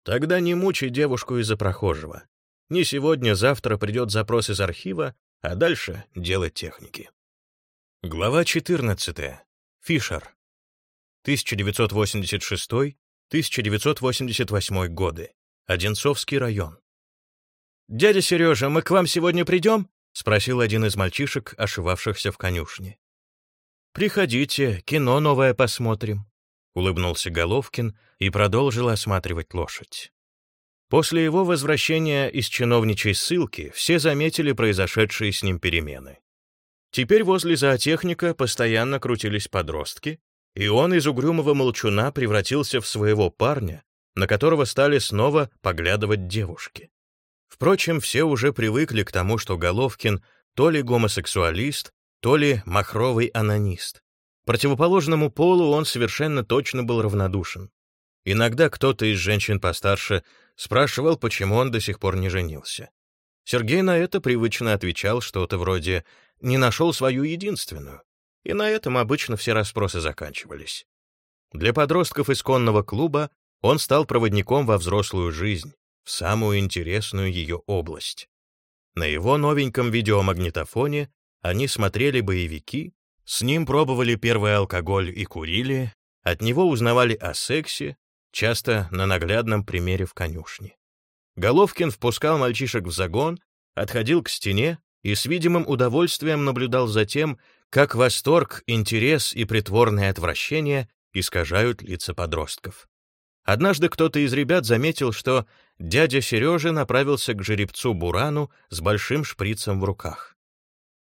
Тогда не мучай девушку из-за прохожего. Не сегодня-завтра придет запрос из архива, а дальше — дело техники. Глава 14. Фишер. 1986-1988 годы. Одинцовский район. «Дядя Сережа, мы к вам сегодня придем?» — спросил один из мальчишек, ошивавшихся в конюшне. «Приходите, кино новое посмотрим», — улыбнулся Головкин и продолжил осматривать лошадь. После его возвращения из чиновничьей ссылки все заметили произошедшие с ним перемены. Теперь возле зоотехника постоянно крутились подростки, и он из угрюмого молчуна превратился в своего парня, на которого стали снова поглядывать девушки. Впрочем, все уже привыкли к тому, что Головкин то ли гомосексуалист, то ли махровый анонист. Противоположному полу он совершенно точно был равнодушен. Иногда кто-то из женщин постарше спрашивал, почему он до сих пор не женился. Сергей на это привычно отвечал что-то вроде «не нашел свою единственную», и на этом обычно все расспросы заканчивались. Для подростков исконного клуба он стал проводником во взрослую жизнь, в самую интересную ее область. На его новеньком видеомагнитофоне они смотрели боевики, с ним пробовали первый алкоголь и курили, от него узнавали о сексе, часто на наглядном примере в конюшне. Головкин впускал мальчишек в загон, отходил к стене и с видимым удовольствием наблюдал за тем, как восторг, интерес и притворное отвращение искажают лица подростков. Однажды кто-то из ребят заметил, что дядя Сережа направился к жеребцу Бурану с большим шприцем в руках.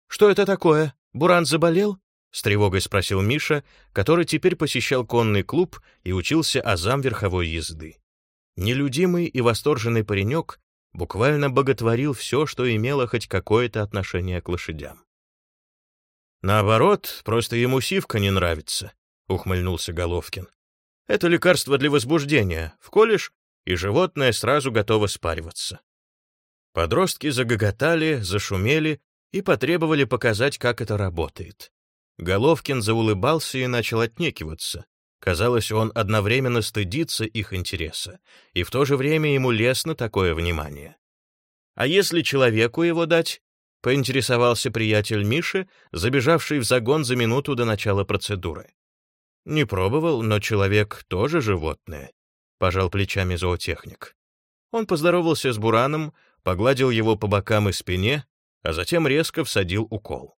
«Что это такое? Буран заболел?» — с тревогой спросил Миша, который теперь посещал конный клуб и учился азам верховой езды. Нелюдимый и восторженный паренек буквально боготворил все, что имело хоть какое-то отношение к лошадям. «Наоборот, просто ему сивка не нравится», — ухмыльнулся Головкин. «Это лекарство для возбуждения. Вколешь, и животное сразу готово спариваться». Подростки загоготали, зашумели и потребовали показать, как это работает. Головкин заулыбался и начал отнекиваться. Казалось, он одновременно стыдится их интереса, и в то же время ему лестно такое внимание. «А если человеку его дать?» — поинтересовался приятель Миши, забежавший в загон за минуту до начала процедуры. «Не пробовал, но человек тоже животное», — пожал плечами зоотехник. Он поздоровался с Бураном, погладил его по бокам и спине, а затем резко всадил укол.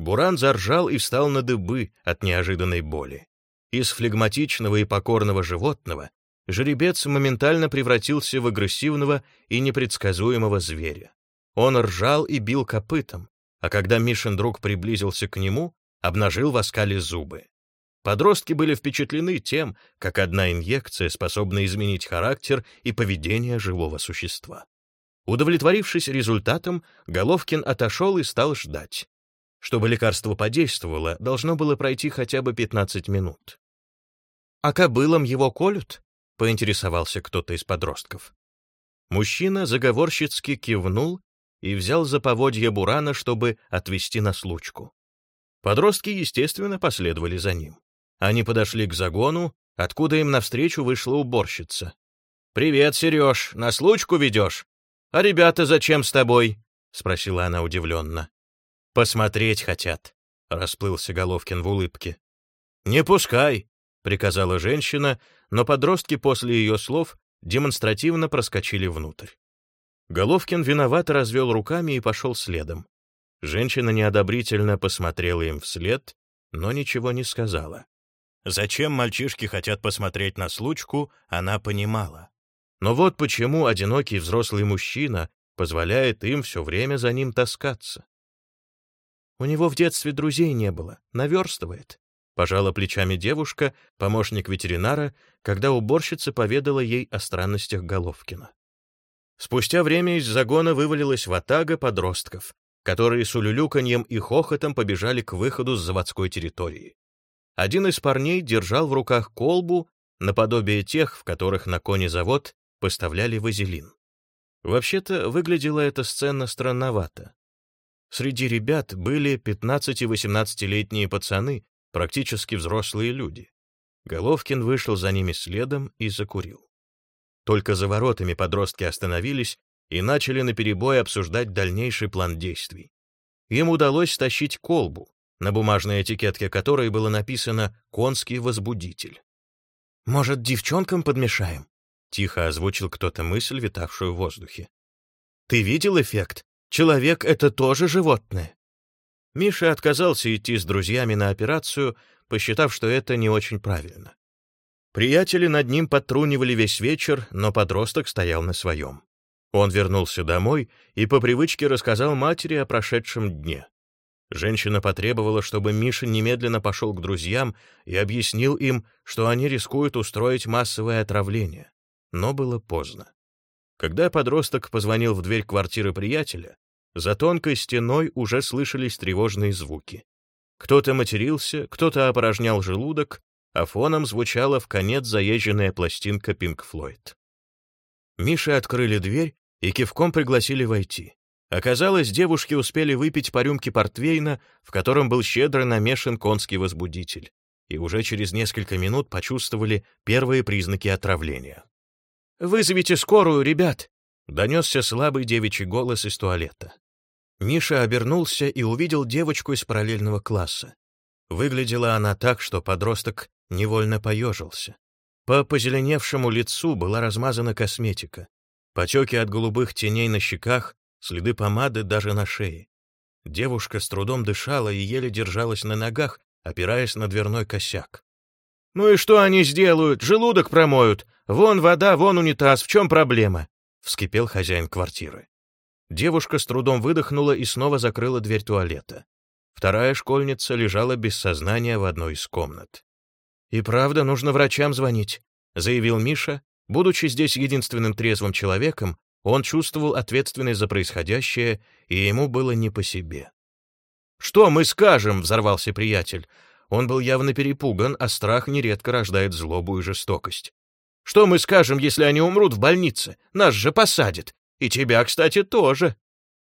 Буран заржал и встал на дыбы от неожиданной боли. Из флегматичного и покорного животного жеребец моментально превратился в агрессивного и непредсказуемого зверя. Он ржал и бил копытом, а когда Мишин друг приблизился к нему, обнажил в оскале зубы. Подростки были впечатлены тем, как одна инъекция способна изменить характер и поведение живого существа. Удовлетворившись результатом, Головкин отошел и стал ждать. Чтобы лекарство подействовало, должно было пройти хотя бы 15 минут. «А кобылам его колют?» — поинтересовался кто-то из подростков. Мужчина заговорщицки кивнул и взял за поводье Бурана, чтобы отвести на случку. Подростки, естественно, последовали за ним. Они подошли к загону, откуда им навстречу вышла уборщица. «Привет, Сереж, на случку ведешь? А ребята зачем с тобой?» — спросила она удивленно. «Посмотреть хотят», — расплылся Головкин в улыбке. «Не пускай», — приказала женщина, но подростки после ее слов демонстративно проскочили внутрь. Головкин виновато развел руками и пошел следом. Женщина неодобрительно посмотрела им вслед, но ничего не сказала. Зачем мальчишки хотят посмотреть на случку, она понимала. Но вот почему одинокий взрослый мужчина позволяет им все время за ним таскаться. У него в детстве друзей не было, наверстывает. Пожала плечами девушка, помощник ветеринара, когда уборщица поведала ей о странностях Головкина. Спустя время из загона вывалилась ватага подростков, которые с улюлюканьем и хохотом побежали к выходу с заводской территории. Один из парней держал в руках колбу, наподобие тех, в которых на конезавод поставляли вазелин. Вообще-то выглядела эта сцена странновато. Среди ребят были 15-18-летние пацаны, практически взрослые люди. Головкин вышел за ними следом и закурил. Только за воротами подростки остановились и начали наперебой обсуждать дальнейший план действий. Им удалось стащить колбу, на бумажной этикетке которой было написано «Конский возбудитель». «Может, девчонкам подмешаем?» — тихо озвучил кто-то мысль, витавшую в воздухе. «Ты видел эффект? Человек — это тоже животное». Миша отказался идти с друзьями на операцию, посчитав, что это не очень правильно. Приятели над ним подтрунивали весь вечер, но подросток стоял на своем. Он вернулся домой и по привычке рассказал матери о прошедшем дне. Женщина потребовала, чтобы Миша немедленно пошел к друзьям и объяснил им, что они рискуют устроить массовое отравление. Но было поздно. Когда подросток позвонил в дверь квартиры приятеля, за тонкой стеной уже слышались тревожные звуки. Кто-то матерился, кто-то опорожнял желудок, а фоном звучала в конец заезженная пластинка Пинк Флойд. Мише открыли дверь и кивком пригласили войти. Оказалось, девушки успели выпить по рюмке портвейна, в котором был щедро намешан конский возбудитель, и уже через несколько минут почувствовали первые признаки отравления. «Вызовите скорую, ребят!» — донесся слабый девичий голос из туалета. Миша обернулся и увидел девочку из параллельного класса. Выглядела она так, что подросток невольно поежился. По позеленевшему лицу была размазана косметика. Потеки от голубых теней на щеках следы помады даже на шее. Девушка с трудом дышала и еле держалась на ногах, опираясь на дверной косяк. «Ну и что они сделают? Желудок промоют. Вон вода, вон унитаз. В чем проблема?» — вскипел хозяин квартиры. Девушка с трудом выдохнула и снова закрыла дверь туалета. Вторая школьница лежала без сознания в одной из комнат. «И правда, нужно врачам звонить», — заявил Миша. Будучи здесь единственным трезвым человеком, он чувствовал ответственность за происходящее, и ему было не по себе. «Что мы скажем?» — взорвался приятель. Он был явно перепуган, а страх нередко рождает злобу и жестокость. «Что мы скажем, если они умрут в больнице? Нас же посадят. И тебя, кстати, тоже!»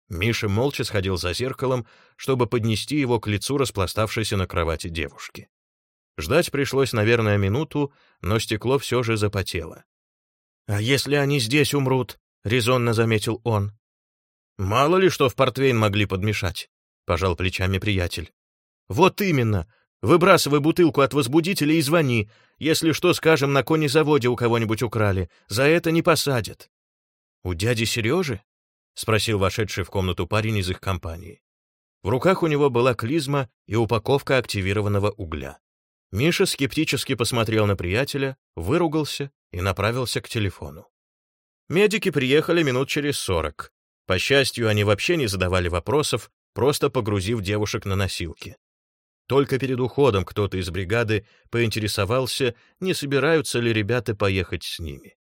Миша молча сходил за зеркалом, чтобы поднести его к лицу распластавшейся на кровати девушки. Ждать пришлось, наверное, минуту, но стекло все же запотело. «А если они здесь умрут?» — резонно заметил он. «Мало ли что в портвейн могли подмешать», — пожал плечами приятель. «Вот именно. Выбрасывай бутылку от возбудителя и звони. Если что, скажем, на конезаводе у кого-нибудь украли. За это не посадят». «У дяди Сережи?» — спросил вошедший в комнату парень из их компании. В руках у него была клизма и упаковка активированного угля. Миша скептически посмотрел на приятеля, выругался и направился к телефону. Медики приехали минут через сорок. По счастью, они вообще не задавали вопросов, просто погрузив девушек на носилки. Только перед уходом кто-то из бригады поинтересовался, не собираются ли ребята поехать с ними.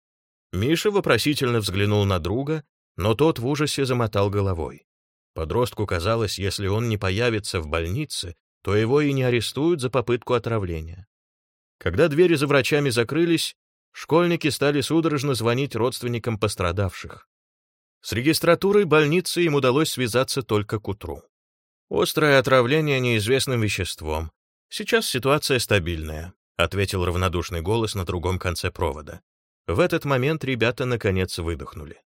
Миша вопросительно взглянул на друга, но тот в ужасе замотал головой. Подростку казалось, если он не появится в больнице, то его и не арестуют за попытку отравления. Когда двери за врачами закрылись, школьники стали судорожно звонить родственникам пострадавших. С регистратурой больницы им удалось связаться только к утру. «Острое отравление неизвестным веществом. Сейчас ситуация стабильная», — ответил равнодушный голос на другом конце провода. В этот момент ребята наконец выдохнули.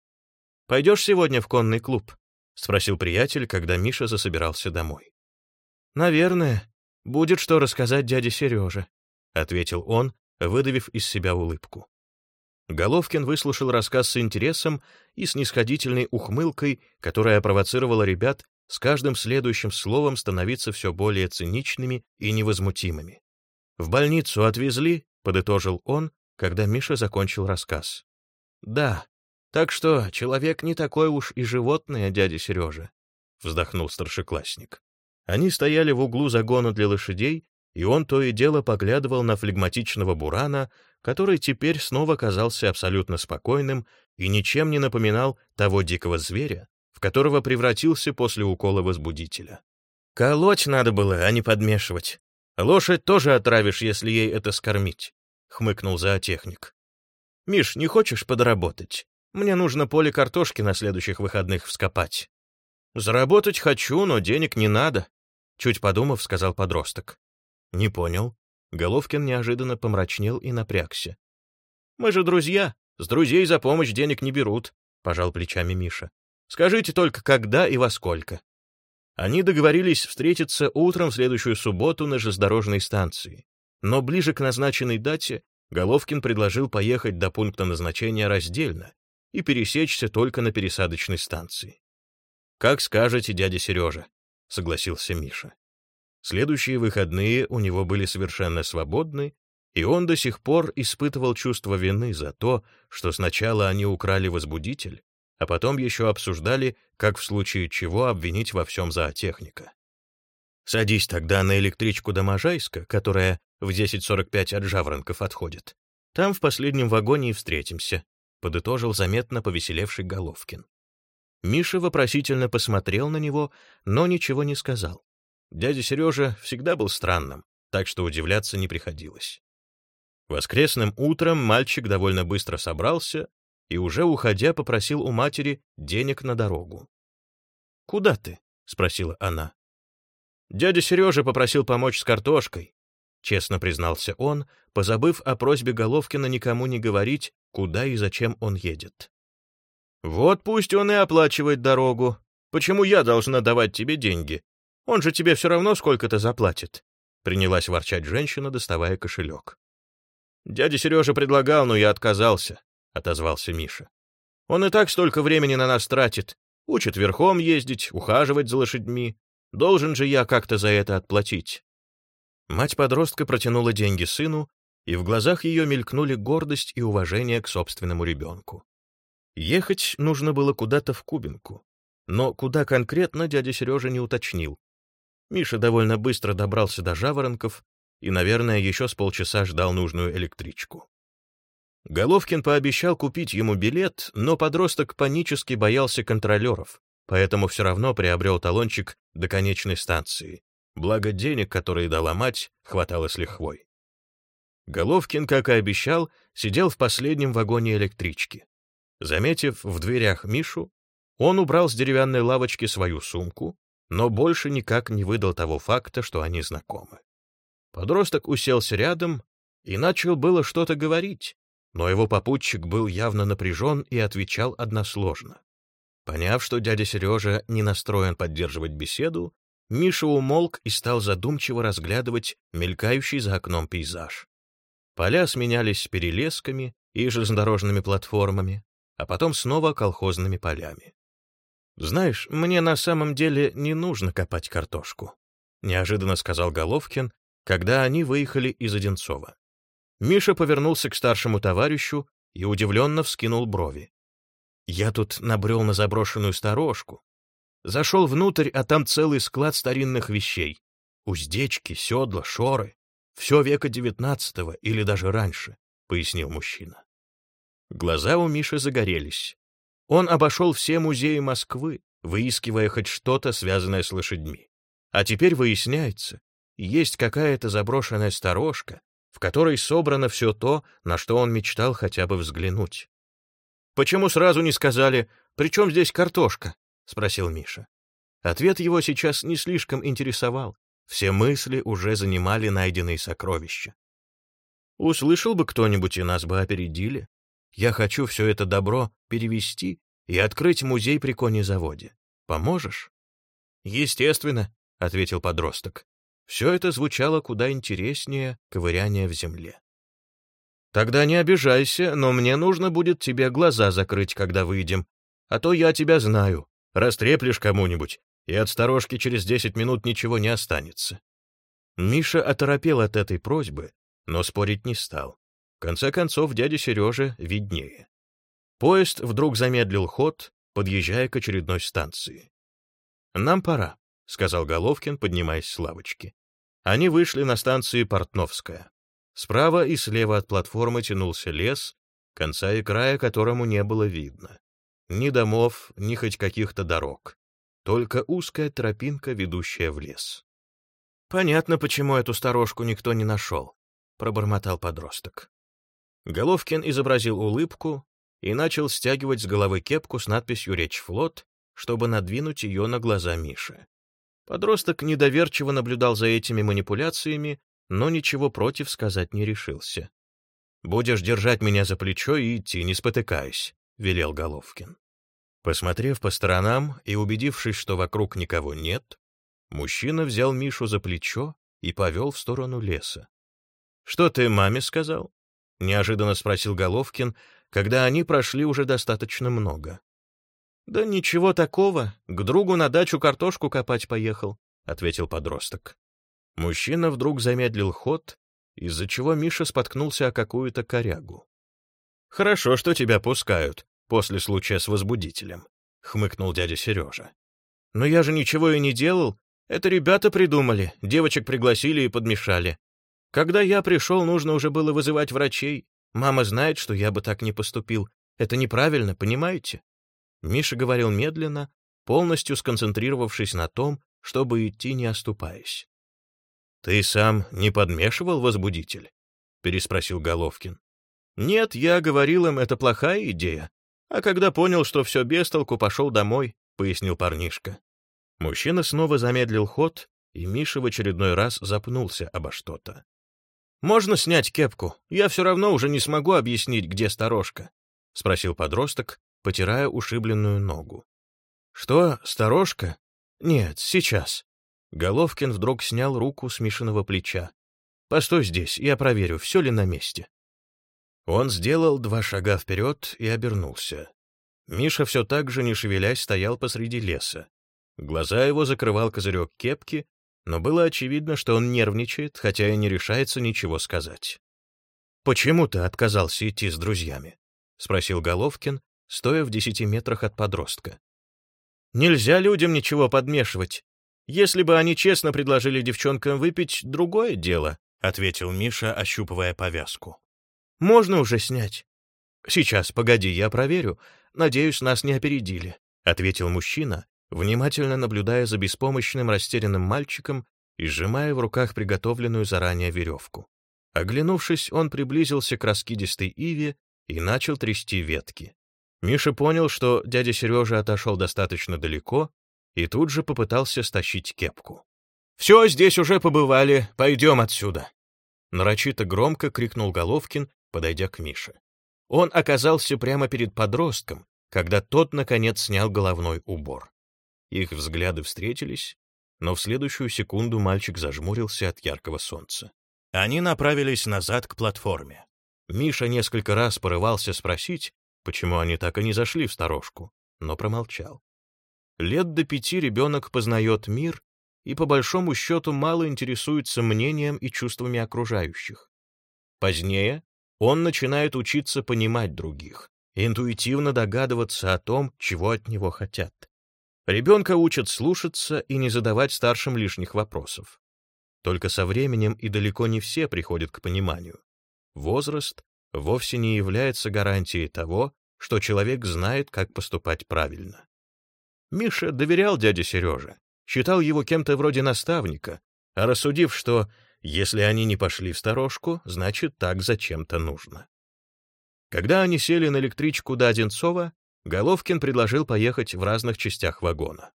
«Пойдешь сегодня в конный клуб?» — спросил приятель, когда Миша засобирался домой. «Наверное. Будет что рассказать дяде Сереже», — ответил он, выдавив из себя улыбку. Головкин выслушал рассказ с интересом и снисходительной ухмылкой, которая провоцировала ребят с каждым следующим словом становиться все более циничными и невозмутимыми. «В больницу отвезли», — подытожил он, когда Миша закончил рассказ. «Да, так что человек не такой уж и животное, дядя Сережа», — вздохнул старшеклассник. Они стояли в углу загона для лошадей, и он то и дело поглядывал на флегматичного бурана, который теперь снова казался абсолютно спокойным и ничем не напоминал того дикого зверя, которого превратился после укола возбудителя. «Колоть надо было, а не подмешивать. Лошадь тоже отравишь, если ей это скормить», — хмыкнул зоотехник. «Миш, не хочешь подработать? Мне нужно поле картошки на следующих выходных вскопать». «Заработать хочу, но денег не надо», — чуть подумав, сказал подросток. «Не понял». Головкин неожиданно помрачнел и напрягся. «Мы же друзья. С друзей за помощь денег не берут», — пожал плечами Миша. «Скажите только, когда и во сколько». Они договорились встретиться утром в следующую субботу на железнодорожной станции. Но ближе к назначенной дате Головкин предложил поехать до пункта назначения раздельно и пересечься только на пересадочной станции. «Как скажете, дядя Сережа», — согласился Миша. Следующие выходные у него были совершенно свободны, и он до сих пор испытывал чувство вины за то, что сначала они украли возбудитель, а потом еще обсуждали, как в случае чего обвинить во всем зоотехника. «Садись тогда на электричку до Можайска, которая в 10.45 от Жаворонков отходит. Там в последнем вагоне и встретимся», — подытожил заметно повеселевший Головкин. Миша вопросительно посмотрел на него, но ничего не сказал. Дядя Сережа всегда был странным, так что удивляться не приходилось. Воскресным утром мальчик довольно быстро собрался и уже уходя попросил у матери денег на дорогу. «Куда ты?» — спросила она. «Дядя Сережа попросил помочь с картошкой», — честно признался он, позабыв о просьбе Головкина никому не говорить, куда и зачем он едет. «Вот пусть он и оплачивает дорогу. Почему я должна давать тебе деньги? Он же тебе все равно сколько-то заплатит», — принялась ворчать женщина, доставая кошелек. «Дядя Сережа предлагал, но я отказался», — отозвался Миша. «Он и так столько времени на нас тратит. Учит верхом ездить, ухаживать за лошадьми. Должен же я как-то за это отплатить». Мать подростка протянула деньги сыну, и в глазах ее мелькнули гордость и уважение к собственному ребенку. Ехать нужно было куда-то в Кубинку, но куда конкретно дядя Сережа не уточнил, Миша довольно быстро добрался до Жаворонков и, наверное, еще с полчаса ждал нужную электричку. Головкин пообещал купить ему билет, но подросток панически боялся контролеров, поэтому все равно приобрел талончик до конечной станции. Благо денег, которые дала мать, хватало с лихвой. Головкин, как и обещал, сидел в последнем вагоне электрички. Заметив в дверях Мишу, он убрал с деревянной лавочки свою сумку, но больше никак не выдал того факта, что они знакомы. Подросток уселся рядом и начал было что-то говорить, но его попутчик был явно напряжен и отвечал односложно. Поняв, что дядя Сережа не настроен поддерживать беседу, Миша умолк и стал задумчиво разглядывать мелькающий за окном пейзаж. Поля сменялись перелесками и железнодорожными платформами, а потом снова колхозными полями. «Знаешь, мне на самом деле не нужно копать картошку», — неожиданно сказал Головкин, когда они выехали из Одинцова. Миша повернулся к старшему товарищу и удивленно вскинул брови. «Я тут набрел на заброшенную сторожку. Зашел внутрь, а там целый склад старинных вещей. Уздечки, седла, шоры. Все века девятнадцатого или даже раньше», — пояснил мужчина. Глаза у Миши загорелись. Он обошел все музеи Москвы, выискивая хоть что-то, связанное с лошадьми. А теперь выясняется, есть какая-то заброшенная сторожка, в которой собрано все то, на что он мечтал хотя бы взглянуть. «Почему сразу не сказали, при чем здесь картошка?» — спросил Миша. Ответ его сейчас не слишком интересовал. Все мысли уже занимали найденные сокровища. Услышал бы кто-нибудь, и нас бы опередили. Я хочу все это добро перевести и открыть музей при конезаводе. Поможешь?» «Естественно», — ответил подросток. Все это звучало куда интереснее ковыряния в земле. «Тогда не обижайся, но мне нужно будет тебе глаза закрыть, когда выйдем, а то я тебя знаю. Растреплешь кому-нибудь, и от сторожки через десять минут ничего не останется». Миша оторопел от этой просьбы, но спорить не стал. В конце концов, дядя Сережа виднее. Поезд вдруг замедлил ход, подъезжая к очередной станции. «Нам пора», — сказал Головкин, поднимаясь с лавочки. Они вышли на станции Портновская. Справа и слева от платформы тянулся лес, конца и края которому не было видно. Ни домов, ни хоть каких-то дорог. Только узкая тропинка, ведущая в лес. «Понятно, почему эту сторожку никто не нашел», — пробормотал подросток. Головкин изобразил улыбку и начал стягивать с головы кепку с надписью «Речь флот», чтобы надвинуть ее на глаза Миши. Подросток недоверчиво наблюдал за этими манипуляциями, но ничего против сказать не решился. «Будешь держать меня за плечо и идти, не спотыкаясь», — велел Головкин. Посмотрев по сторонам и убедившись, что вокруг никого нет, мужчина взял Мишу за плечо и повел в сторону леса. «Что ты маме сказал?» неожиданно спросил Головкин, когда они прошли уже достаточно много. Да ничего такого, к другу на дачу картошку копать поехал, ответил подросток. Мужчина вдруг замедлил ход, из-за чего Миша споткнулся о какую-то корягу. Хорошо, что тебя пускают после случая с возбудителем, хмыкнул дядя Сережа. Но я же ничего и не делал, это ребята придумали, девочек пригласили и подмешали. Когда я пришел, нужно уже было вызывать врачей. Мама знает, что я бы так не поступил. Это неправильно, понимаете?» Миша говорил медленно, полностью сконцентрировавшись на том, чтобы идти не оступаясь. «Ты сам не подмешивал возбудитель?» — переспросил Головкин. «Нет, я говорил им, это плохая идея. А когда понял, что все без толку, пошел домой», — пояснил парнишка. Мужчина снова замедлил ход, и Миша в очередной раз запнулся обо что-то. «Можно снять кепку? Я все равно уже не смогу объяснить, где сторожка», — спросил подросток, потирая ушибленную ногу. «Что, сторожка? Нет, сейчас». Головкин вдруг снял руку с Мишиного плеча. «Постой здесь, я проверю, все ли на месте». Он сделал два шага вперед и обернулся. Миша все так же, не шевелясь, стоял посреди леса. Глаза его закрывал козырек кепки, но было очевидно, что он нервничает, хотя и не решается ничего сказать. «Почему ты отказался идти с друзьями?» — спросил Головкин, стоя в десяти метрах от подростка. «Нельзя людям ничего подмешивать. Если бы они честно предложили девчонкам выпить, другое дело», — ответил Миша, ощупывая повязку. «Можно уже снять?» «Сейчас, погоди, я проверю. Надеюсь, нас не опередили», — ответил мужчина, внимательно наблюдая за беспомощным растерянным мальчиком и сжимая в руках приготовленную заранее веревку. Оглянувшись, он приблизился к раскидистой иве и начал трясти ветки. Миша понял, что дядя Сережа отошел достаточно далеко и тут же попытался стащить кепку. «Все, здесь уже побывали, пойдем отсюда!» Нарочито громко крикнул Головкин, подойдя к Мише. Он оказался прямо перед подростком, когда тот, наконец, снял головной убор. Их взгляды встретились, но в следующую секунду мальчик зажмурился от яркого солнца. Они направились назад к платформе. Миша несколько раз порывался спросить, почему они так и не зашли в сторожку, но промолчал. Лет до пяти ребенок познает мир и, по большому счету, мало интересуется мнением и чувствами окружающих. Позднее он начинает учиться понимать других, интуитивно догадываться о том, чего от него хотят. Ребенка учат слушаться и не задавать старшим лишних вопросов. Только со временем и далеко не все приходят к пониманию. Возраст вовсе не является гарантией того, что человек знает, как поступать правильно. Миша доверял дяде Сереже, считал его кем-то вроде наставника, а рассудив, что если они не пошли в сторожку, значит, так зачем-то нужно. Когда они сели на электричку до Одинцова, Головкин предложил поехать в разных частях вагона.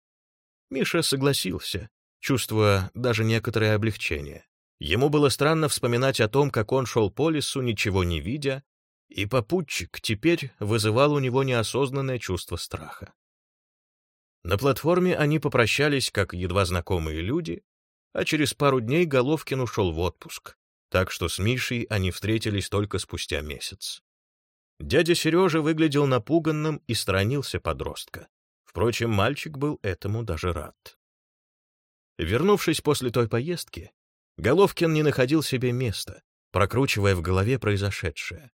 Миша согласился, чувствуя даже некоторое облегчение. Ему было странно вспоминать о том, как он шел по лесу, ничего не видя, и попутчик теперь вызывал у него неосознанное чувство страха. На платформе они попрощались, как едва знакомые люди, а через пару дней Головкин ушел в отпуск, так что с Мишей они встретились только спустя месяц. Дядя Сережа выглядел напуганным и сторонился подростка. Впрочем, мальчик был этому даже рад. Вернувшись после той поездки, Головкин не находил себе места, прокручивая в голове произошедшее.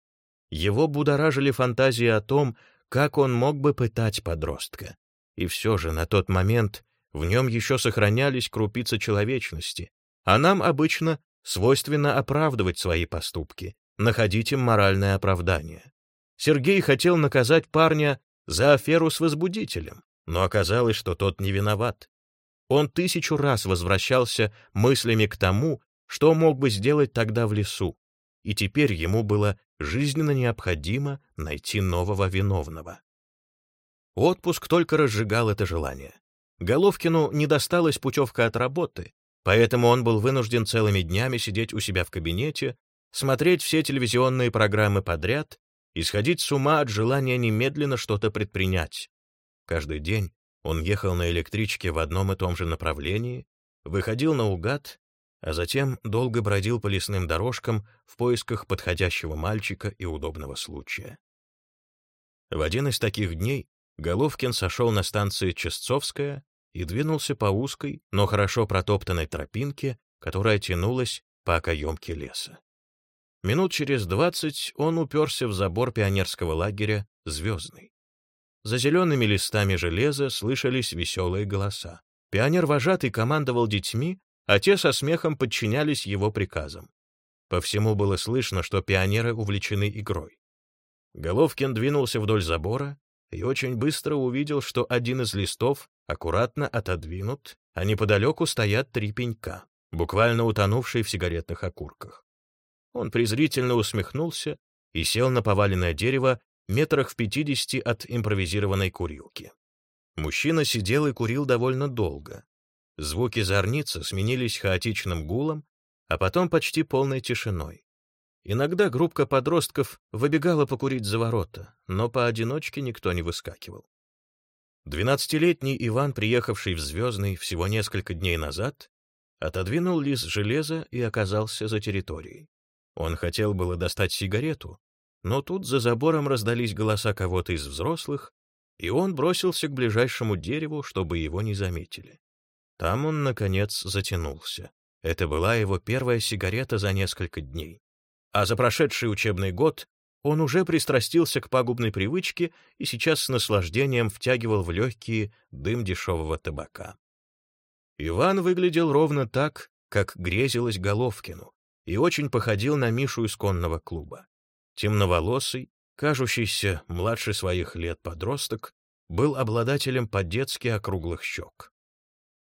Его будоражили фантазии о том, как он мог бы пытать подростка. И все же на тот момент в нем еще сохранялись крупицы человечности, а нам обычно свойственно оправдывать свои поступки, находить им моральное оправдание. Сергей хотел наказать парня за аферу с возбудителем, но оказалось, что тот не виноват. Он тысячу раз возвращался мыслями к тому, что мог бы сделать тогда в лесу, и теперь ему было жизненно необходимо найти нового виновного. Отпуск только разжигал это желание. Головкину не досталась путевка от работы, поэтому он был вынужден целыми днями сидеть у себя в кабинете, смотреть все телевизионные программы подряд и сходить с ума от желания немедленно что-то предпринять. Каждый день он ехал на электричке в одном и том же направлении, выходил наугад, а затем долго бродил по лесным дорожкам в поисках подходящего мальчика и удобного случая. В один из таких дней Головкин сошел на станции Честцовская и двинулся по узкой, но хорошо протоптанной тропинке, которая тянулась по окоемке леса. Минут через двадцать он уперся в забор пионерского лагеря «Звездный». За зелеными листами железа слышались веселые голоса. Пионер-вожатый командовал детьми, а те со смехом подчинялись его приказам. По всему было слышно, что пионеры увлечены игрой. Головкин двинулся вдоль забора и очень быстро увидел, что один из листов аккуратно отодвинут, а неподалеку стоят три пенька, буквально утонувшие в сигаретных окурках. Он презрительно усмехнулся и сел на поваленное дерево метрах в пятидесяти от импровизированной курилки. Мужчина сидел и курил довольно долго. Звуки зорницы сменились хаотичным гулом, а потом почти полной тишиной. Иногда группка подростков выбегала покурить за ворота, но поодиночке никто не выскакивал. Двенадцатилетний Иван, приехавший в Звездный всего несколько дней назад, отодвинул лист железа и оказался за территорией. Он хотел было достать сигарету, но тут за забором раздались голоса кого-то из взрослых, и он бросился к ближайшему дереву, чтобы его не заметили. Там он, наконец, затянулся. Это была его первая сигарета за несколько дней. А за прошедший учебный год он уже пристрастился к пагубной привычке и сейчас с наслаждением втягивал в легкие дым дешевого табака. Иван выглядел ровно так, как грезилось Головкину, и очень походил на Мишу из конного клуба. Темноволосый, кажущийся младше своих лет подросток, был обладателем по-детски округлых щек.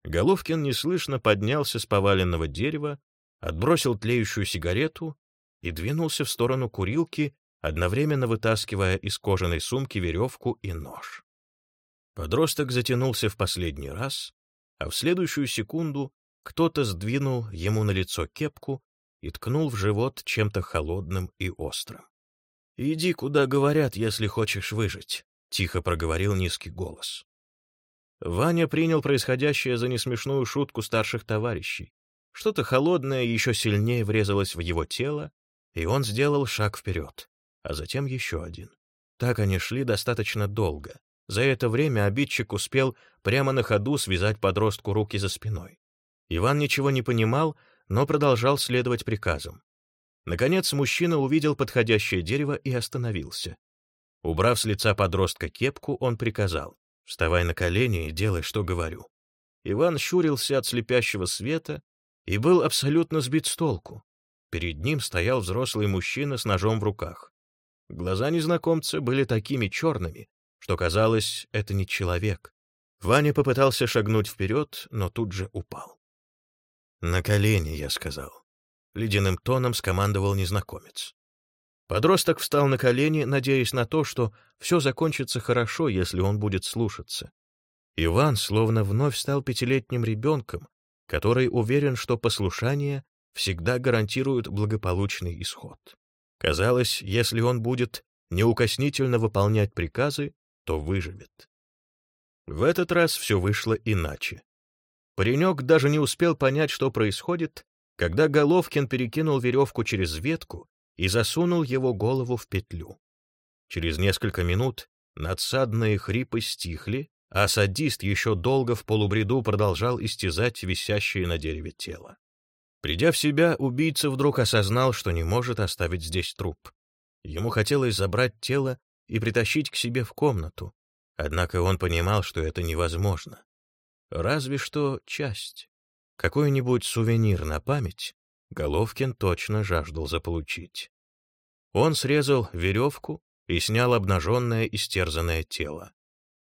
Головкин неслышно поднялся с поваленного дерева, отбросил тлеющую сигарету и двинулся в сторону курилки, одновременно вытаскивая из кожаной сумки веревку и нож. Подросток затянулся в последний раз, а в следующую секунду кто-то сдвинул ему на лицо кепку и ткнул в живот чем-то холодным и острым. «Иди, куда говорят, если хочешь выжить», — тихо проговорил низкий голос. Ваня принял происходящее за несмешную шутку старших товарищей. Что-то холодное еще сильнее врезалось в его тело, и он сделал шаг вперед, а затем еще один. Так они шли достаточно долго. За это время обидчик успел прямо на ходу связать подростку руки за спиной. Иван ничего не понимал, но продолжал следовать приказам. Наконец мужчина увидел подходящее дерево и остановился. Убрав с лица подростка кепку, он приказал «Вставай на колени и делай, что говорю». Иван щурился от слепящего света и был абсолютно сбит с толку. Перед ним стоял взрослый мужчина с ножом в руках. Глаза незнакомца были такими черными, что казалось, это не человек. Ваня попытался шагнуть вперед, но тут же упал. «На колени», — я сказал. Ледяным тоном скомандовал незнакомец. Подросток встал на колени, надеясь на то, что все закончится хорошо, если он будет слушаться. Иван словно вновь стал пятилетним ребенком, который уверен, что послушание всегда гарантирует благополучный исход. Казалось, если он будет неукоснительно выполнять приказы, то выживет. В этот раз все вышло иначе. Паренек даже не успел понять, что происходит, когда Головкин перекинул веревку через ветку и засунул его голову в петлю. Через несколько минут надсадные хрипы стихли, а садист еще долго в полубреду продолжал истязать висящее на дереве тело. Придя в себя, убийца вдруг осознал, что не может оставить здесь труп. Ему хотелось забрать тело и притащить к себе в комнату, однако он понимал, что это невозможно. Разве что часть. Какой-нибудь сувенир на память Головкин точно жаждал заполучить. Он срезал веревку и снял обнаженное истерзанное тело.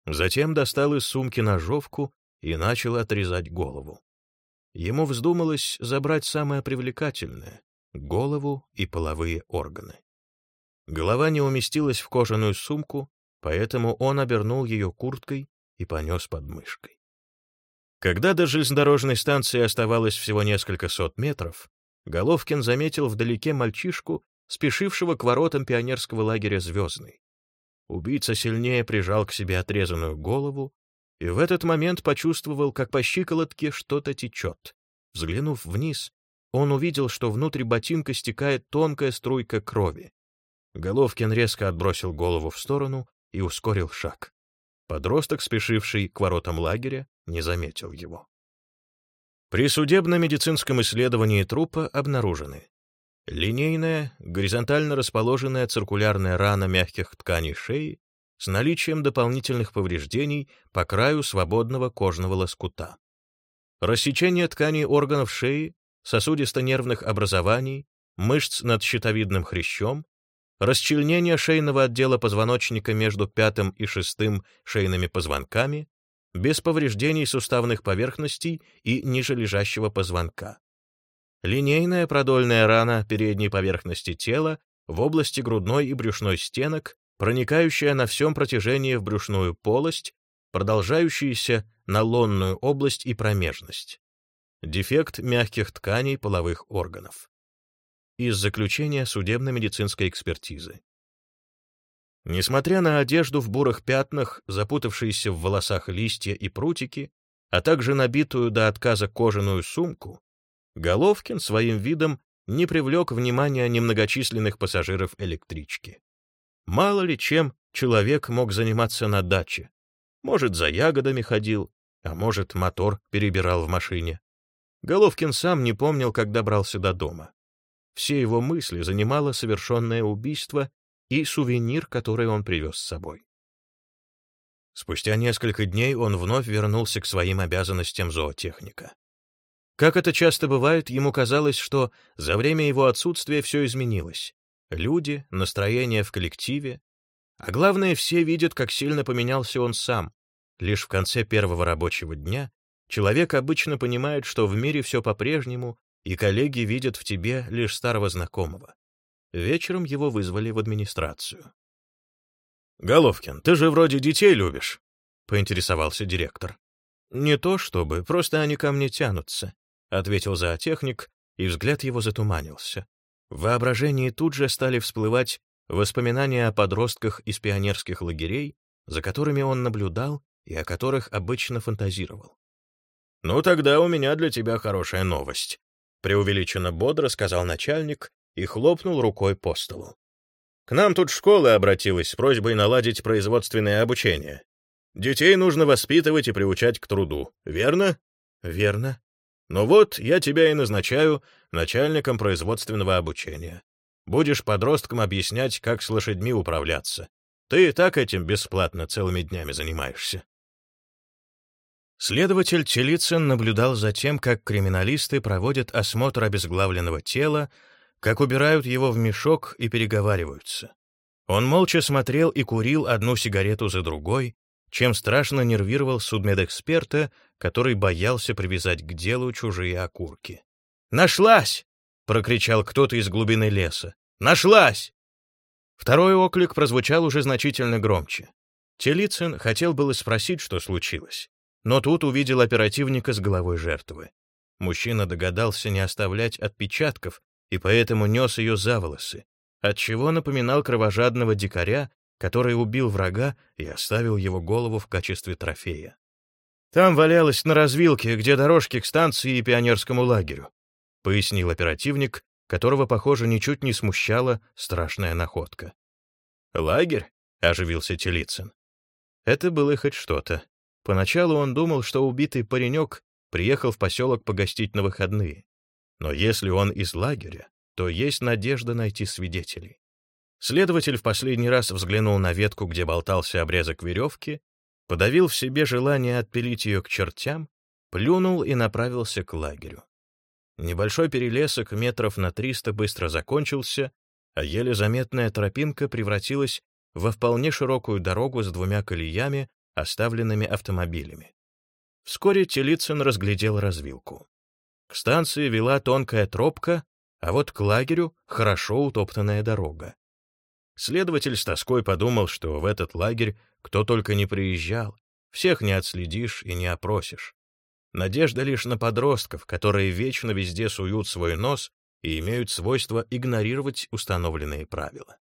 Затем достал из сумки ножовку и начал отрезать голову. Ему вздумалось забрать самое привлекательное — голову и половые органы. Голова не уместилась в кожаную сумку, поэтому он обернул ее курткой и понес под мышкой. Когда до железнодорожной станции оставалось всего несколько сот метров, Головкин заметил вдалеке мальчишку, спешившего к воротам пионерского лагеря «Звездный». Убийца сильнее прижал к себе отрезанную голову и в этот момент почувствовал, как по щиколотке что-то течет. Взглянув вниз, он увидел, что внутрь ботинка стекает тонкая струйка крови. Головкин резко отбросил голову в сторону и ускорил шаг. Подросток, спешивший к воротам лагеря, не заметил его. При судебно-медицинском исследовании трупа обнаружены линейная, горизонтально расположенная циркулярная рана мягких тканей шеи с наличием дополнительных повреждений по краю свободного кожного лоскута, рассечение тканей органов шеи, сосудисто-нервных образований, мышц над щитовидным хрящом, расчленение шейного отдела позвоночника между пятым и шестым шейными позвонками, без повреждений суставных поверхностей и нижележащего позвонка. Линейная продольная рана передней поверхности тела в области грудной и брюшной стенок, проникающая на всем протяжении в брюшную полость, продолжающаяся на лонную область и промежность. Дефект мягких тканей половых органов. Из заключения судебно-медицинской экспертизы. Несмотря на одежду в бурых пятнах, запутавшиеся в волосах листья и прутики, а также набитую до отказа кожаную сумку, Головкин своим видом не привлек внимания немногочисленных пассажиров электрички. Мало ли чем человек мог заниматься на даче. Может, за ягодами ходил, а может, мотор перебирал в машине. Головкин сам не помнил, как добрался до дома. Все его мысли занимало совершенное убийство и сувенир, который он привез с собой. Спустя несколько дней он вновь вернулся к своим обязанностям зоотехника. Как это часто бывает, ему казалось, что за время его отсутствия все изменилось. Люди, настроение в коллективе. А главное, все видят, как сильно поменялся он сам. Лишь в конце первого рабочего дня человек обычно понимает, что в мире все по-прежнему, и коллеги видят в тебе лишь старого знакомого. Вечером его вызвали в администрацию. «Головкин, ты же вроде детей любишь», — поинтересовался директор. «Не то чтобы, просто они ко мне тянутся», — ответил зоотехник, и взгляд его затуманился. В воображении тут же стали всплывать воспоминания о подростках из пионерских лагерей, за которыми он наблюдал и о которых обычно фантазировал. «Ну тогда у меня для тебя хорошая новость», — преувеличенно бодро сказал начальник и хлопнул рукой по столу. «К нам тут школа обратилась с просьбой наладить производственное обучение. Детей нужно воспитывать и приучать к труду, верно?» «Верно», ну вот, я тебя и назначаю начальником производственного обучения. Будешь подросткам объяснять, как с лошадьми управляться. Ты и так этим бесплатно целыми днями занимаешься. Следователь Телицын наблюдал за тем, как криминалисты проводят осмотр обезглавленного тела, как убирают его в мешок и переговариваются. Он молча смотрел и курил одну сигарету за другой, чем страшно нервировал судмедэксперта, который боялся привязать к делу чужие окурки. «Нашлась!» — прокричал кто-то из глубины леса. «Нашлась!» Второй оклик прозвучал уже значительно громче. Телицын хотел было спросить, что случилось, но тут увидел оперативника с головой жертвы. Мужчина догадался не оставлять отпечатков и поэтому нес ее за волосы, отчего напоминал кровожадного дикаря, который убил врага и оставил его голову в качестве трофея. «Там валялась на развилке, где дорожки к станции и пионерскому лагерю», — пояснил оперативник, которого, похоже, ничуть не смущала страшная находка. «Лагерь?» — оживился Телицын. Это было хоть что-то. Поначалу он думал, что убитый паренек приехал в поселок погостить на выходные. Но если он из лагеря, то есть надежда найти свидетелей. Следователь в последний раз взглянул на ветку, где болтался обрезок веревки, подавил в себе желание отпилить ее к чертям, плюнул и направился к лагерю. Небольшой перелесок метров на триста быстро закончился, а еле заметная тропинка превратилась во вполне широкую дорогу с двумя колеями, оставленными автомобилями. Вскоре Телицын разглядел развилку. К станции вела тонкая тропка, а вот к лагерю — хорошо утоптанная дорога. Следователь с тоской подумал, что в этот лагерь кто только не приезжал, всех не отследишь и не опросишь. Надежда лишь на подростков, которые вечно везде суют свой нос и имеют свойство игнорировать установленные правила.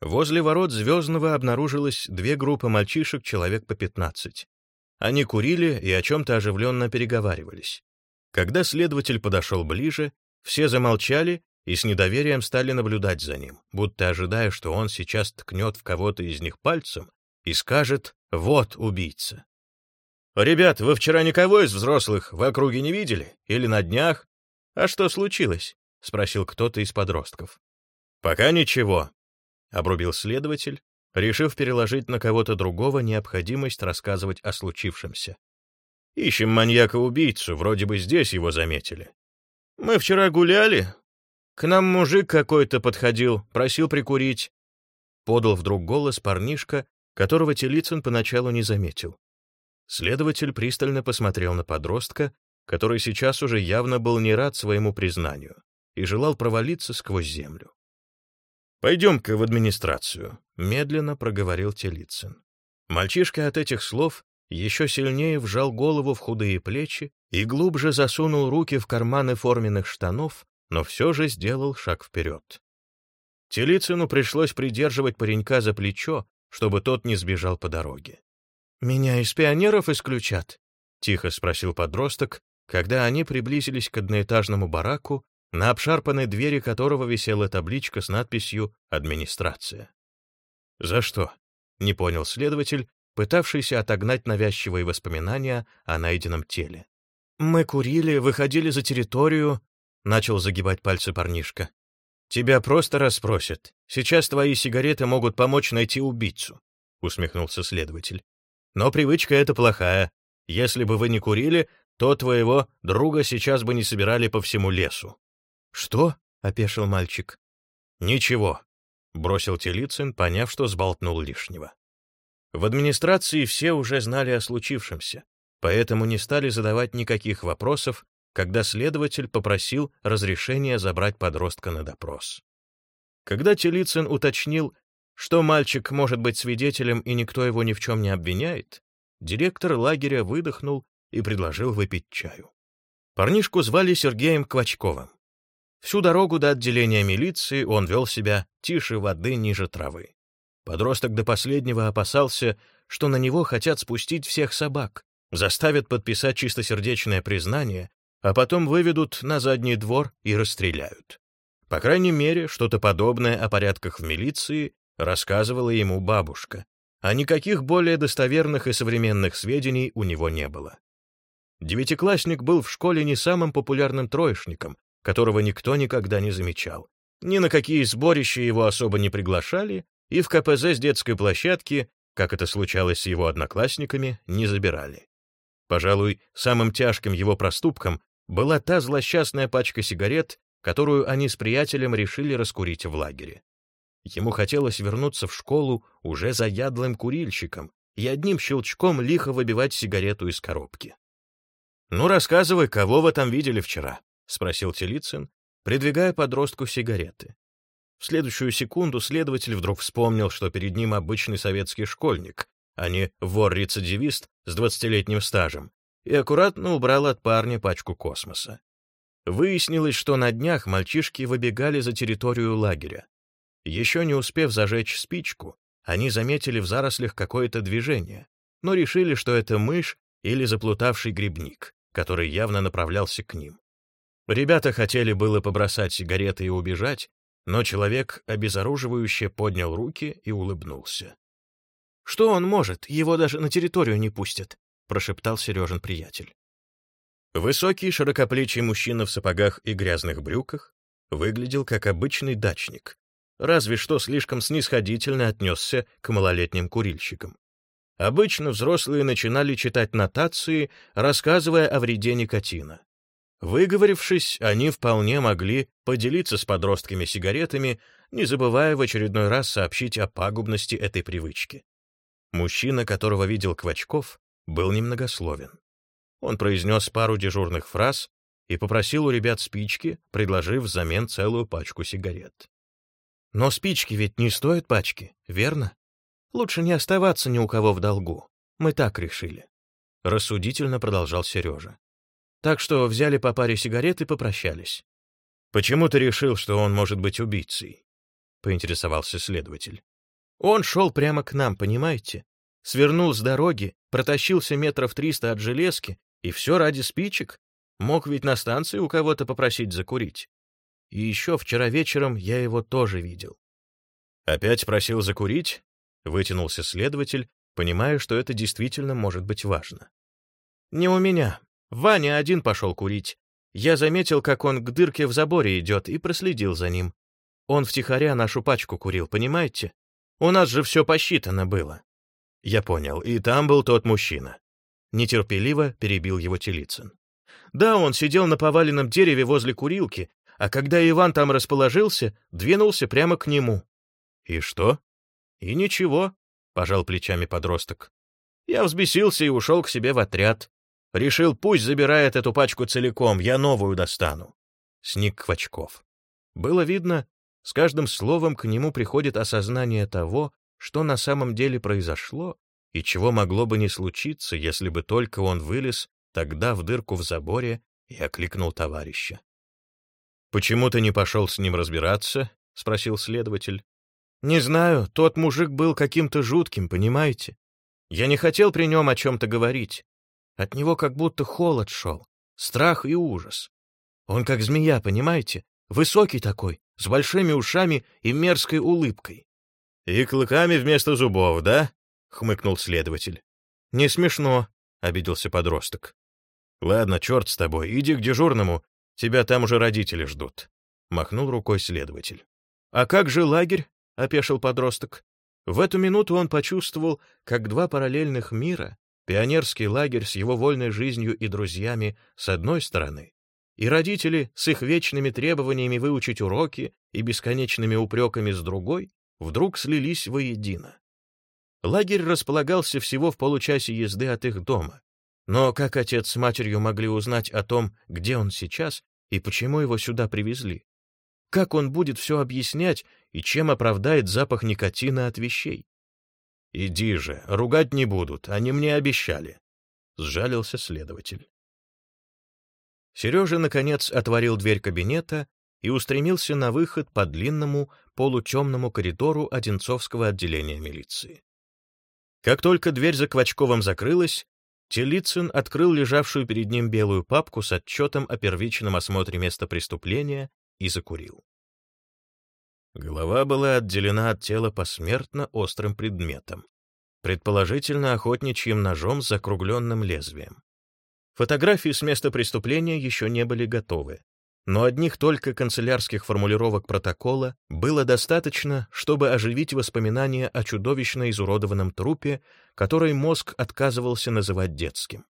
Возле ворот Звездного обнаружилось две группы мальчишек, человек по 15. Они курили и о чем-то оживленно переговаривались. Когда следователь подошел ближе, все замолчали и с недоверием стали наблюдать за ним, будто ожидая, что он сейчас ткнет в кого-то из них пальцем и скажет «Вот убийца». «Ребят, вы вчера никого из взрослых в округе не видели? Или на днях?» «А что случилось?» — спросил кто-то из подростков. «Пока ничего», — обрубил следователь, решив переложить на кого-то другого необходимость рассказывать о случившемся. «Ищем маньяка-убийцу, вроде бы здесь его заметили. Мы вчера гуляли, к нам мужик какой-то подходил, просил прикурить. Подал вдруг голос парнишка, которого Телицын поначалу не заметил. Следователь пристально посмотрел на подростка, который сейчас уже явно был не рад своему признанию и желал провалиться сквозь землю. «Пойдем-ка в администрацию», — медленно проговорил Телицын. Мальчишка от этих слов еще сильнее вжал голову в худые плечи и глубже засунул руки в карманы форменных штанов, но все же сделал шаг вперед. Телицыну пришлось придерживать паренька за плечо, чтобы тот не сбежал по дороге. «Меня из пионеров исключат?» — тихо спросил подросток, когда они приблизились к одноэтажному бараку, на обшарпанной двери которого висела табличка с надписью «Администрация». «За что?» — не понял следователь, пытавшийся отогнать навязчивые воспоминания о найденном теле. «Мы курили, выходили за территорию, — начал загибать пальцы парнишка. «Тебя просто расспросят. Сейчас твои сигареты могут помочь найти убийцу», — усмехнулся следователь. «Но привычка эта плохая. Если бы вы не курили, то твоего друга сейчас бы не собирали по всему лесу». «Что?» — опешил мальчик. «Ничего», — бросил Телицын, поняв, что сболтнул лишнего. В администрации все уже знали о случившемся, поэтому не стали задавать никаких вопросов когда следователь попросил разрешения забрать подростка на допрос. Когда Телицын уточнил, что мальчик может быть свидетелем и никто его ни в чем не обвиняет, директор лагеря выдохнул и предложил выпить чаю. Парнишку звали Сергеем Квачковым. Всю дорогу до отделения милиции он вел себя тише воды ниже травы. Подросток до последнего опасался, что на него хотят спустить всех собак, заставят подписать чистосердечное признание, а потом выведут на задний двор и расстреляют. По крайней мере, что-то подобное о порядках в милиции рассказывала ему бабушка, а никаких более достоверных и современных сведений у него не было. Девятиклассник был в школе не самым популярным троечником, которого никто никогда не замечал. Ни на какие сборища его особо не приглашали, и в КПЗ с детской площадки, как это случалось с его одноклассниками, не забирали. Пожалуй, самым тяжким его проступком была та злосчастная пачка сигарет, которую они с приятелем решили раскурить в лагере. Ему хотелось вернуться в школу уже заядлым курильщиком и одним щелчком лихо выбивать сигарету из коробки. «Ну, рассказывай, кого вы там видели вчера?» — спросил Телицын, придвигая подростку сигареты. В следующую секунду следователь вдруг вспомнил, что перед ним обычный советский школьник, а не вор-рецидивист с двадцатилетним стажем, и аккуратно убрал от парня пачку космоса. Выяснилось, что на днях мальчишки выбегали за территорию лагеря. Еще не успев зажечь спичку, они заметили в зарослях какое-то движение, но решили, что это мышь или заплутавший грибник который явно направлялся к ним. Ребята хотели было побросать сигареты и убежать, но человек обезоруживающе поднял руки и улыбнулся. «Что он может? Его даже на территорию не пустят», — прошептал Сережин приятель. Высокий, широкоплечий мужчина в сапогах и грязных брюках выглядел как обычный дачник, разве что слишком снисходительно отнесся к малолетним курильщикам. Обычно взрослые начинали читать нотации, рассказывая о вреде никотина. Выговорившись, они вполне могли поделиться с подростками сигаретами, не забывая в очередной раз сообщить о пагубности этой привычки. Мужчина, которого видел Квачков, был немногословен. Он произнес пару дежурных фраз и попросил у ребят спички, предложив взамен целую пачку сигарет. «Но спички ведь не стоят пачки, верно?» Лучше не оставаться ни у кого в долгу. Мы так решили. Рассудительно продолжал Сережа. Так что взяли по паре сигарет и попрощались. «Почему ты решил, что он может быть убийцей?» — поинтересовался следователь. «Он шел прямо к нам, понимаете? Свернул с дороги, протащился метров триста от железки, и все ради спичек. Мог ведь на станции у кого-то попросить закурить. И еще вчера вечером я его тоже видел». «Опять просил закурить?» Вытянулся следователь, понимая, что это действительно может быть важно. «Не у меня. Ваня один пошел курить. Я заметил, как он к дырке в заборе идет, и проследил за ним. Он втихаря нашу пачку курил, понимаете? У нас же все посчитано было». Я понял, и там был тот мужчина. Нетерпеливо перебил его Телицын. Да, он сидел на поваленном дереве возле курилки, а когда Иван там расположился, двинулся прямо к нему. И что? «И ничего», — пожал плечами подросток. Я взбесился и ушел к себе в отряд. Решил, пусть забирает эту пачку целиком, я новую достану. Сник Квачков. Было видно, с каждым словом к нему приходит осознание того, что на самом деле произошло и чего могло бы не случиться, если бы только он вылез тогда в дырку в заборе и окликнул товарища. «Почему ты не пошел с ним разбираться?» — спросил следователь. Не знаю, тот мужик был каким-то жутким, понимаете? Я не хотел при нем о чем-то говорить. От него как будто холод шел, страх и ужас. Он как змея, понимаете? Высокий такой, с большими ушами и мерзкой улыбкой. — И клыками вместо зубов, да? — хмыкнул следователь. — Не смешно, — обиделся подросток. — Ладно, черт с тобой, иди к дежурному, тебя там уже родители ждут. Махнул рукой следователь. — А как же лагерь? — опешил подросток. В эту минуту он почувствовал, как два параллельных мира, пионерский лагерь с его вольной жизнью и друзьями с одной стороны, и родители с их вечными требованиями выучить уроки и бесконечными упреками с другой, вдруг слились воедино. Лагерь располагался всего в получасе езды от их дома. Но как отец с матерью могли узнать о том, где он сейчас и почему его сюда привезли? как он будет все объяснять и чем оправдает запах никотина от вещей? «Иди же, ругать не будут, они мне обещали», — сжалился следователь. Сережа, наконец, отворил дверь кабинета и устремился на выход по длинному, полутемному коридору Одинцовского отделения милиции. Как только дверь за Квачковым закрылась, Телицын открыл лежавшую перед ним белую папку с отчетом о первичном осмотре места преступления и закурил. Голова была отделена от тела посмертно острым предметом, предположительно охотничьим ножом с закругленным лезвием. Фотографии с места преступления еще не были готовы, но одних только канцелярских формулировок протокола было достаточно, чтобы оживить воспоминания о чудовищно изуродованном трупе, который мозг отказывался называть детским.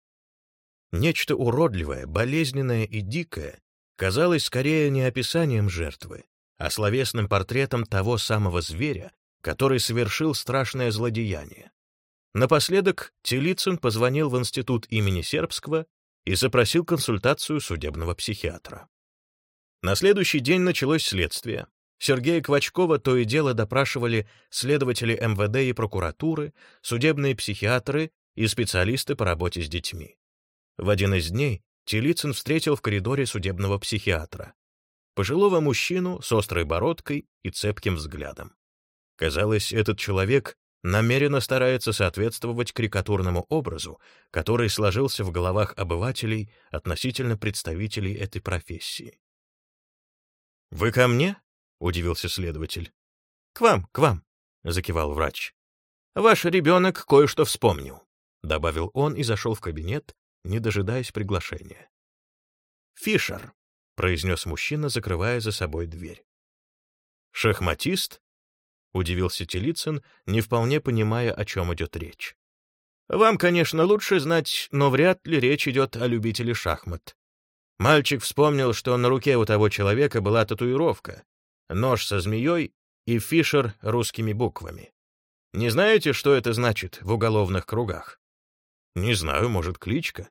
Нечто уродливое, болезненное и дикое казалось скорее не описанием жертвы, а словесным портретом того самого зверя, который совершил страшное злодеяние. Напоследок Телицын позвонил в институт имени Сербского и запросил консультацию судебного психиатра. На следующий день началось следствие. Сергея Квачкова то и дело допрашивали следователи МВД и прокуратуры, судебные психиатры и специалисты по работе с детьми. В один из дней Телицын встретил в коридоре судебного психиатра. Пожилого мужчину с острой бородкой и цепким взглядом. Казалось, этот человек намеренно старается соответствовать карикатурному образу, который сложился в головах обывателей относительно представителей этой профессии. «Вы ко мне?» — удивился следователь. «К вам, к вам», — закивал врач. «Ваш ребенок кое-что вспомнил», — добавил он и зашел в кабинет, не дожидаясь приглашения. «Фишер», — произнес мужчина, закрывая за собой дверь. «Шахматист?» — удивился Телицын, не вполне понимая, о чем идет речь. «Вам, конечно, лучше знать, но вряд ли речь идет о любителе шахмат. Мальчик вспомнил, что на руке у того человека была татуировка, нож со змеей и Фишер русскими буквами. Не знаете, что это значит в уголовных кругах? Не знаю, может, кличка.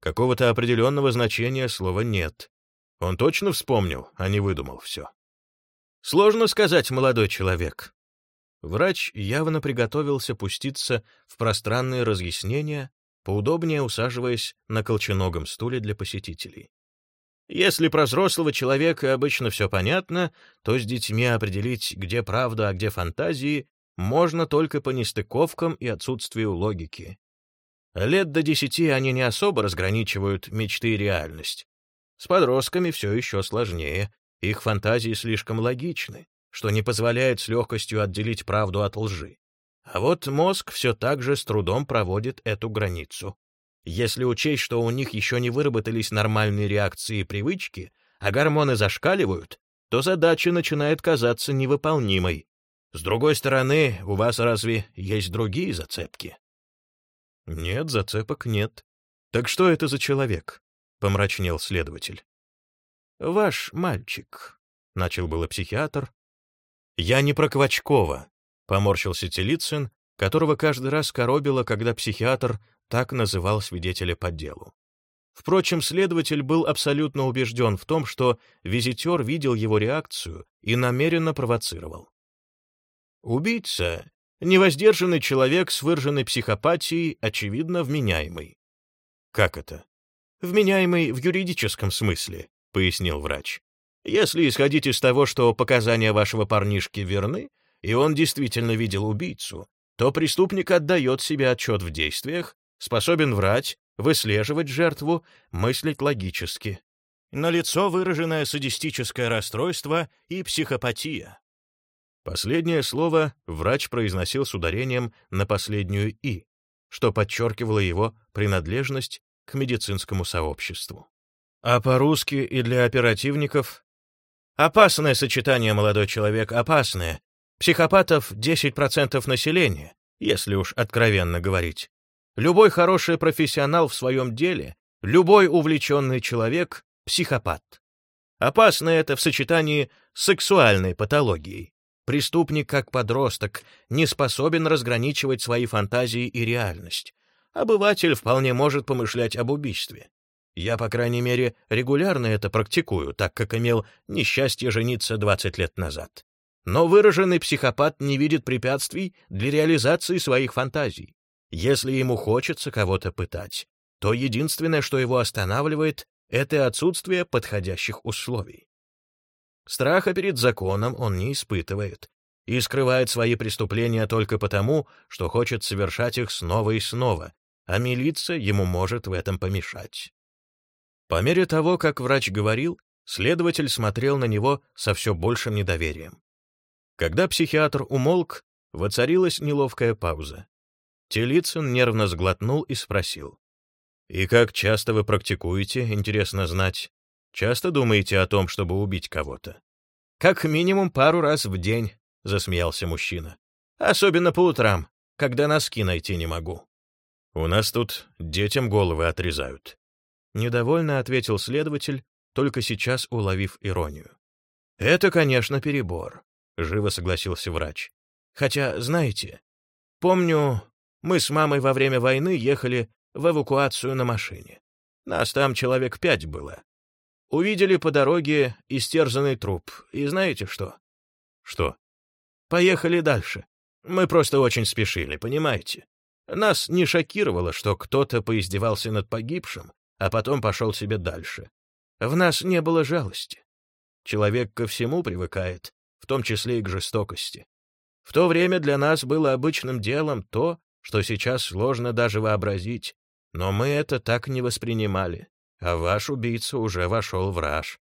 Какого-то определенного значения слова нет. Он точно вспомнил, а не выдумал все. Сложно сказать, молодой человек. Врач явно приготовился пуститься в пространные разъяснения, поудобнее усаживаясь на колченогом стуле для посетителей. Если про взрослого человека обычно все понятно, то с детьми определить, где правда, а где фантазии, можно только по нестыковкам и отсутствию логики. Лет до десяти они не особо разграничивают мечты и реальность. С подростками все еще сложнее, их фантазии слишком логичны, что не позволяет с легкостью отделить правду от лжи. А вот мозг все так же с трудом проводит эту границу. Если учесть, что у них еще не выработались нормальные реакции и привычки, а гормоны зашкаливают, то задача начинает казаться невыполнимой. С другой стороны, у вас разве есть другие зацепки? Нет, зацепок нет. Так что это за человек? Помрачнел следователь. Ваш мальчик, начал было психиатр. Я не про Квачкова, поморщился Телицын, которого каждый раз коробило, когда психиатр так называл свидетеля по делу. Впрочем, следователь был абсолютно убежден в том, что визитер видел его реакцию и намеренно провоцировал. Убийца Невоздержанный человек с выраженной психопатией, очевидно, вменяемый. Как это? Вменяемый в юридическом смысле, пояснил врач. Если исходить из того, что показания вашего парнишки верны, и он действительно видел убийцу, то преступник отдает себе отчет в действиях, способен врать, выслеживать жертву, мыслить логически. Налицо выраженное садистическое расстройство и психопатия. Последнее слово врач произносил с ударением на последнюю «и», что подчеркивало его принадлежность к медицинскому сообществу. А по-русски и для оперативников? Опасное сочетание, молодой человек, опасное. Психопатов 10% населения, если уж откровенно говорить. Любой хороший профессионал в своем деле, любой увлеченный человек — психопат. Опасно это в сочетании с сексуальной патологией. Преступник, как подросток, не способен разграничивать свои фантазии и реальность. Обыватель вполне может помышлять об убийстве. Я, по крайней мере, регулярно это практикую, так как имел несчастье жениться 20 лет назад. Но выраженный психопат не видит препятствий для реализации своих фантазий. Если ему хочется кого-то пытать, то единственное, что его останавливает, это отсутствие подходящих условий. Страха перед законом он не испытывает и скрывает свои преступления только потому, что хочет совершать их снова и снова, а милиция ему может в этом помешать. По мере того, как врач говорил, следователь смотрел на него со все большим недоверием. Когда психиатр умолк, воцарилась неловкая пауза. Телицын нервно сглотнул и спросил. «И как часто вы практикуете, интересно знать? Часто думаете о том, чтобы убить кого-то?» «Как минимум пару раз в день», — засмеялся мужчина. «Особенно по утрам, когда носки найти не могу». «У нас тут детям головы отрезают». Недовольно ответил следователь, только сейчас уловив иронию. «Это, конечно, перебор», — живо согласился врач. «Хотя, знаете, помню, мы с мамой во время войны ехали в эвакуацию на машине. Нас там человек пять было. Увидели по дороге истерзанный труп. И знаете что? Что? Поехали дальше. Мы просто очень спешили, понимаете? Нас не шокировало, что кто-то поиздевался над погибшим, а потом пошел себе дальше. В нас не было жалости. Человек ко всему привыкает, в том числе и к жестокости. В то время для нас было обычным делом то, что сейчас сложно даже вообразить, но мы это так не воспринимали, а ваш убийца уже вошел в раж.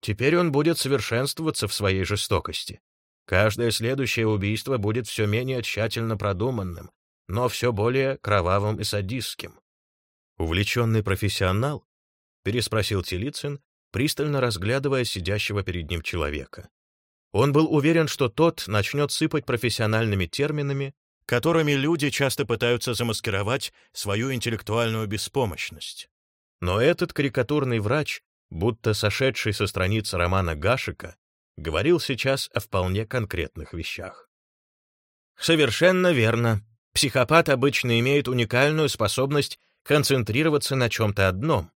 Теперь он будет совершенствоваться в своей жестокости. Каждое следующее убийство будет все менее тщательно продуманным, но все более кровавым и садистским. «Увлеченный профессионал?» — переспросил Телицын, пристально разглядывая сидящего перед ним человека. Он был уверен, что тот начнет сыпать профессиональными терминами, которыми люди часто пытаются замаскировать свою интеллектуальную беспомощность. Но этот карикатурный врач, будто сошедший со страниц романа Гашика, говорил сейчас о вполне конкретных вещах. Совершенно верно. Психопат обычно имеет уникальную способность концентрироваться на чем-то одном,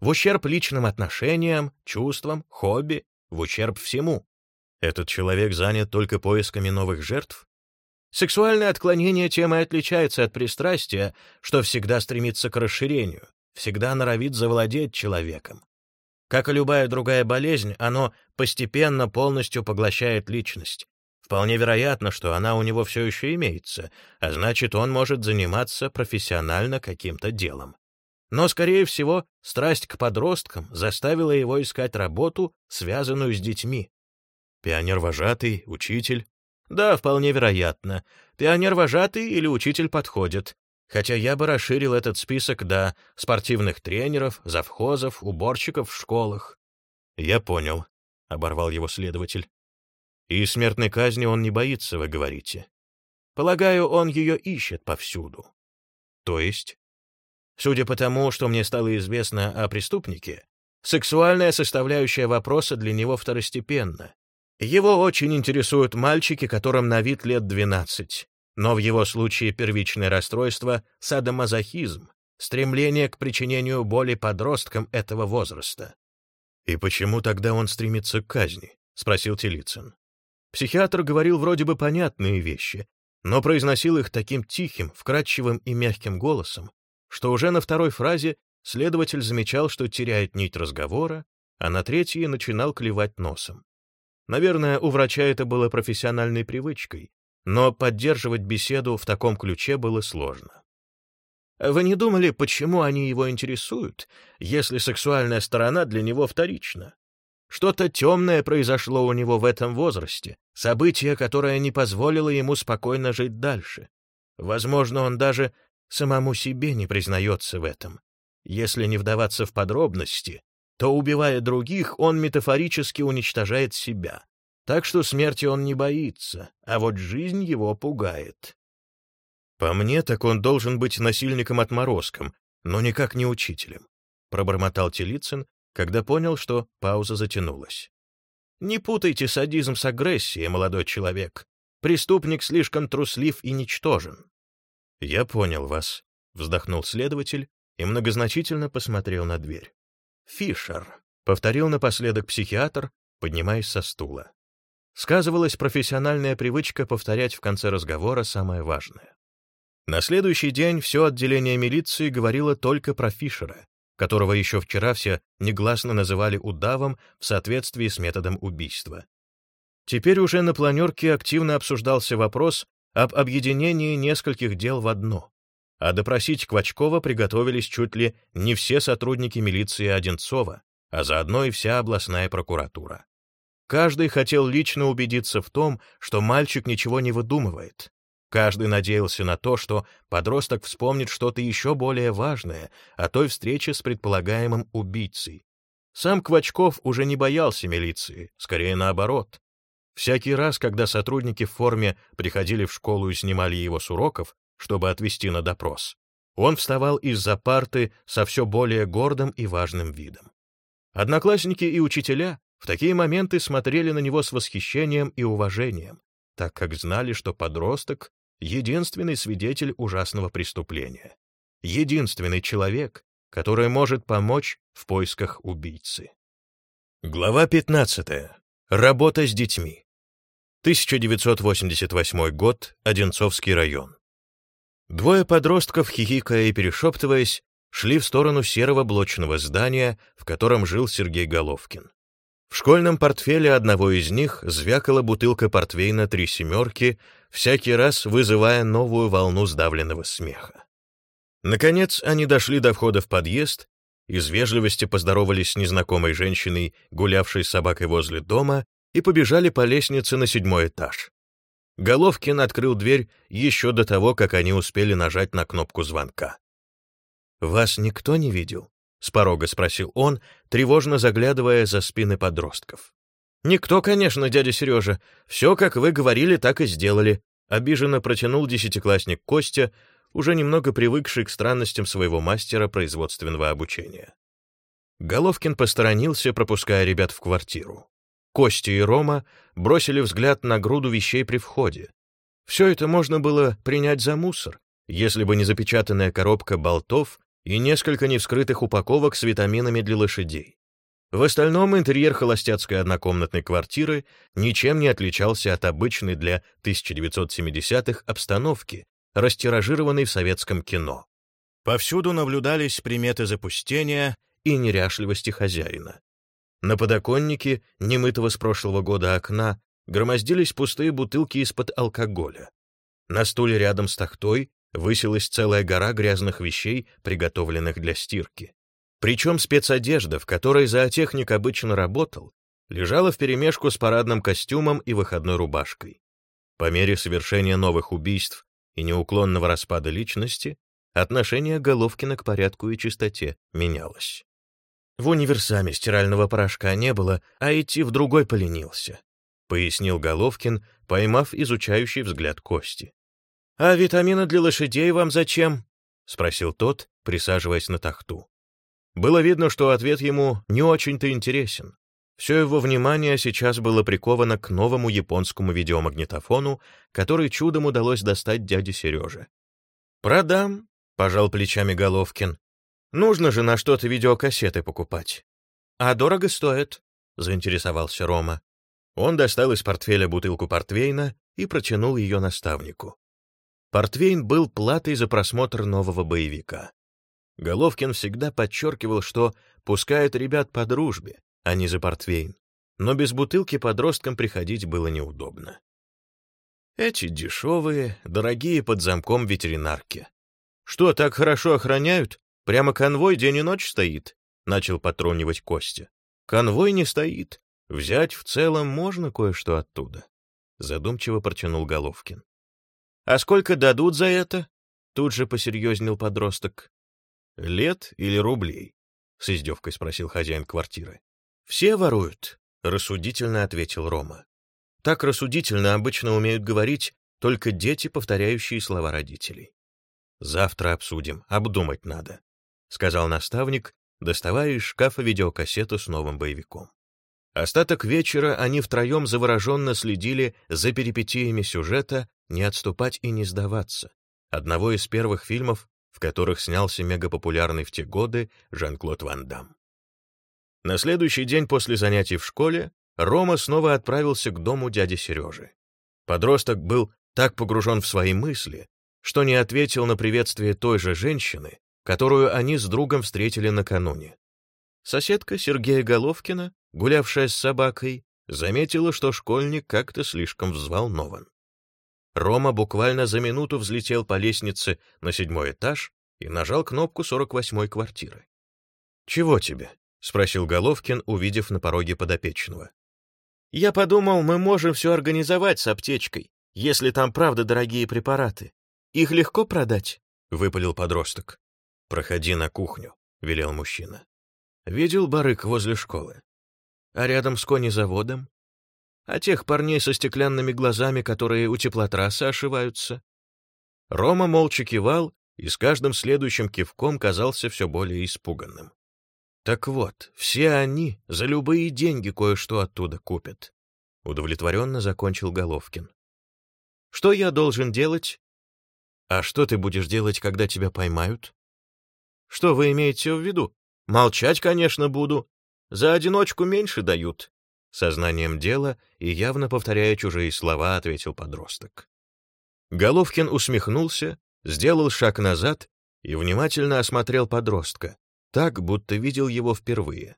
в ущерб личным отношениям, чувствам, хобби, в ущерб всему. Этот человек занят только поисками новых жертв? Сексуальное отклонение тем и отличается от пристрастия, что всегда стремится к расширению, всегда норовит завладеть человеком. Как и любая другая болезнь, оно постепенно полностью поглощает личность. Вполне вероятно, что она у него все еще имеется, а значит, он может заниматься профессионально каким-то делом. Но, скорее всего, страсть к подросткам заставила его искать работу, связанную с детьми. Пионер-вожатый, учитель, да, вполне вероятно. Пионер-вожатый или учитель подходит. Хотя я бы расширил этот список до спортивных тренеров, завхозов, уборщиков в школах. Я понял, — оборвал его следователь. И смертной казни он не боится, вы говорите. Полагаю, он ее ищет повсюду. То есть? Судя по тому, что мне стало известно о преступнике, сексуальная составляющая вопроса для него второстепенна. Его очень интересуют мальчики, которым на вид лет 12, но в его случае первичное расстройство — садомазохизм, стремление к причинению боли подросткам этого возраста. «И почему тогда он стремится к казни?» — спросил Телицын. Психиатр говорил вроде бы понятные вещи, но произносил их таким тихим, вкрадчивым и мягким голосом, что уже на второй фразе следователь замечал, что теряет нить разговора, а на третьей начинал клевать носом. Наверное, у врача это было профессиональной привычкой, но поддерживать беседу в таком ключе было сложно. Вы не думали, почему они его интересуют, если сексуальная сторона для него вторична? Что-то темное произошло у него в этом возрасте, событие, которое не позволило ему спокойно жить дальше. Возможно, он даже самому себе не признается в этом. Если не вдаваться в подробности, то, убивая других, он метафорически уничтожает себя. Так что смерти он не боится, а вот жизнь его пугает. По мне, так он должен быть насильником-отморозком, но никак не учителем, пробормотал Телицын, когда понял, что пауза затянулась. Не путайте садизм с агрессией, молодой человек. Преступник слишком труслив и ничтожен. Я понял вас, вздохнул следователь и многозначительно посмотрел на дверь. Фишер», — повторил напоследок психиатр, поднимаясь со стула. Сказывалась профессиональная привычка повторять в конце разговора самое важное. На следующий день все отделение милиции говорило только про Фишера, которого еще вчера все негласно называли удавом в соответствии с методом убийства. Теперь уже на планерке активно обсуждался вопрос об объединении нескольких дел в одно, а допросить Квачкова приготовились чуть ли не все сотрудники милиции Одинцова, а заодно и вся областная прокуратура. Каждый хотел лично убедиться в том, что мальчик ничего не выдумывает, Каждый надеялся на то, что подросток вспомнит что-то еще более важное о той встрече с предполагаемым убийцей. Сам Квачков уже не боялся милиции, скорее наоборот. Всякий раз, когда сотрудники в форме приходили в школу и снимали его с уроков, чтобы отвезти на допрос, он вставал из-за парты со все более гордым и важным видом. Одноклассники и учителя в такие моменты смотрели на него с восхищением и уважением, так как знали, что подросток единственный свидетель ужасного преступления, единственный человек, который может помочь в поисках убийцы. Глава 15. Работа с детьми. 1988 год, Одинцовский район. Двое подростков, хихикая и перешептываясь, шли в сторону серого блочного здания, в котором жил Сергей Головкин. В школьном портфеле одного из них звякала бутылка портвейна «Три семерки», всякий раз вызывая новую волну сдавленного смеха. Наконец они дошли до входа в подъезд, из вежливости поздоровались с незнакомой женщиной, гулявшей с собакой возле дома, и побежали по лестнице на седьмой этаж. Головкин открыл дверь еще до того, как они успели нажать на кнопку звонка. «Вас никто не видел?» — с порога спросил он, тревожно заглядывая за спины подростков. «Никто, конечно, дядя Сережа. Все, как вы говорили, так и сделали», — обиженно протянул десятиклассник Костя, уже немного привыкший к странностям своего мастера производственного обучения. Головкин посторонился, пропуская ребят в квартиру. Костя и Рома бросили взгляд на груду вещей при входе. Все это можно было принять за мусор, если бы не запечатанная коробка болтов и несколько невскрытых упаковок с витаминами для лошадей. В остальном интерьер холостяцкой однокомнатной квартиры ничем не отличался от обычной для 1970-х обстановки, растиражированной в советском кино. Повсюду наблюдались приметы запустения и неряшливости хозяина. На подоконнике, немытого с прошлого года окна, громоздились пустые бутылки из-под алкоголя. На стуле рядом с тахтой высилась целая гора грязных вещей, приготовленных для стирки. Причем спецодежда, в которой зоотехник обычно работал, лежала вперемешку с парадным костюмом и выходной рубашкой. По мере совершения новых убийств и неуклонного распада личности, отношение Головкина к порядку и чистоте менялось. В универсаме стирального порошка не было, а идти в другой поленился, пояснил Головкин, поймав изучающий взгляд Кости. «А витамины для лошадей вам зачем?» — спросил тот, присаживаясь на тахту. Было видно, что ответ ему не очень-то интересен. Все его внимание сейчас было приковано к новому японскому видеомагнитофону, который чудом удалось достать дяде Сереже. «Продам», — пожал плечами Головкин. «Нужно же на что-то видеокассеты покупать». «А дорого стоит», — заинтересовался Рома. Он достал из портфеля бутылку портвейна и протянул ее наставнику. Портвейн был платой за просмотр нового боевика. Головкин всегда подчеркивал, что пускает ребят по дружбе, а не за портвейн, но без бутылки подросткам приходить было неудобно. Эти дешевые, дорогие под замком ветеринарки. Что, так хорошо охраняют? Прямо конвой день и ночь стоит, начал потронивать Костя. Конвой не стоит. Взять в целом можно кое-что оттуда. Задумчиво протянул Головкин. «А сколько дадут за это?» Тут же посерьезнел подросток. «Лет или рублей?» — с издевкой спросил хозяин квартиры. «Все воруют», — рассудительно ответил Рома. Так рассудительно обычно умеют говорить только дети, повторяющие слова родителей. «Завтра обсудим, обдумать надо», — сказал наставник, доставая из шкафа видеокассету с новым боевиком. Остаток вечера они втроем завороженно следили за перипетиями сюжета «Не отступать и не сдаваться», одного из первых фильмов, в которых снялся мегапопулярный в те годы Жан-Клод Ван Дам. На следующий день после занятий в школе Рома снова отправился к дому дяди Сережи. Подросток был так погружен в свои мысли, что не ответил на приветствие той же женщины, которую они с другом встретили накануне. Соседка Сергея Головкина, гулявшая с собакой, заметила, что школьник как-то слишком взволнован. Рома буквально за минуту взлетел по лестнице на седьмой этаж и нажал кнопку 48-й квартиры. «Чего тебе?» — спросил Головкин, увидев на пороге подопечного. «Я подумал, мы можем все организовать с аптечкой, если там правда дорогие препараты. Их легко продать?» — выпалил подросток. «Проходи на кухню», — велел мужчина. Видел барык возле школы. А рядом с конезаводом? А тех парней со стеклянными глазами, которые у теплотрассы ошиваются? Рома молча кивал и с каждым следующим кивком казался все более испуганным. Так вот, все они за любые деньги кое-что оттуда купят. Удовлетворенно закончил Головкин. Что я должен делать? А что ты будешь делать, когда тебя поймают? Что вы имеете в виду? Молчать, конечно, буду. За одиночку меньше дают. Сознанием дела и явно повторяя чужие слова, ответил подросток. Головкин усмехнулся, сделал шаг назад и внимательно осмотрел подростка, так, будто видел его впервые.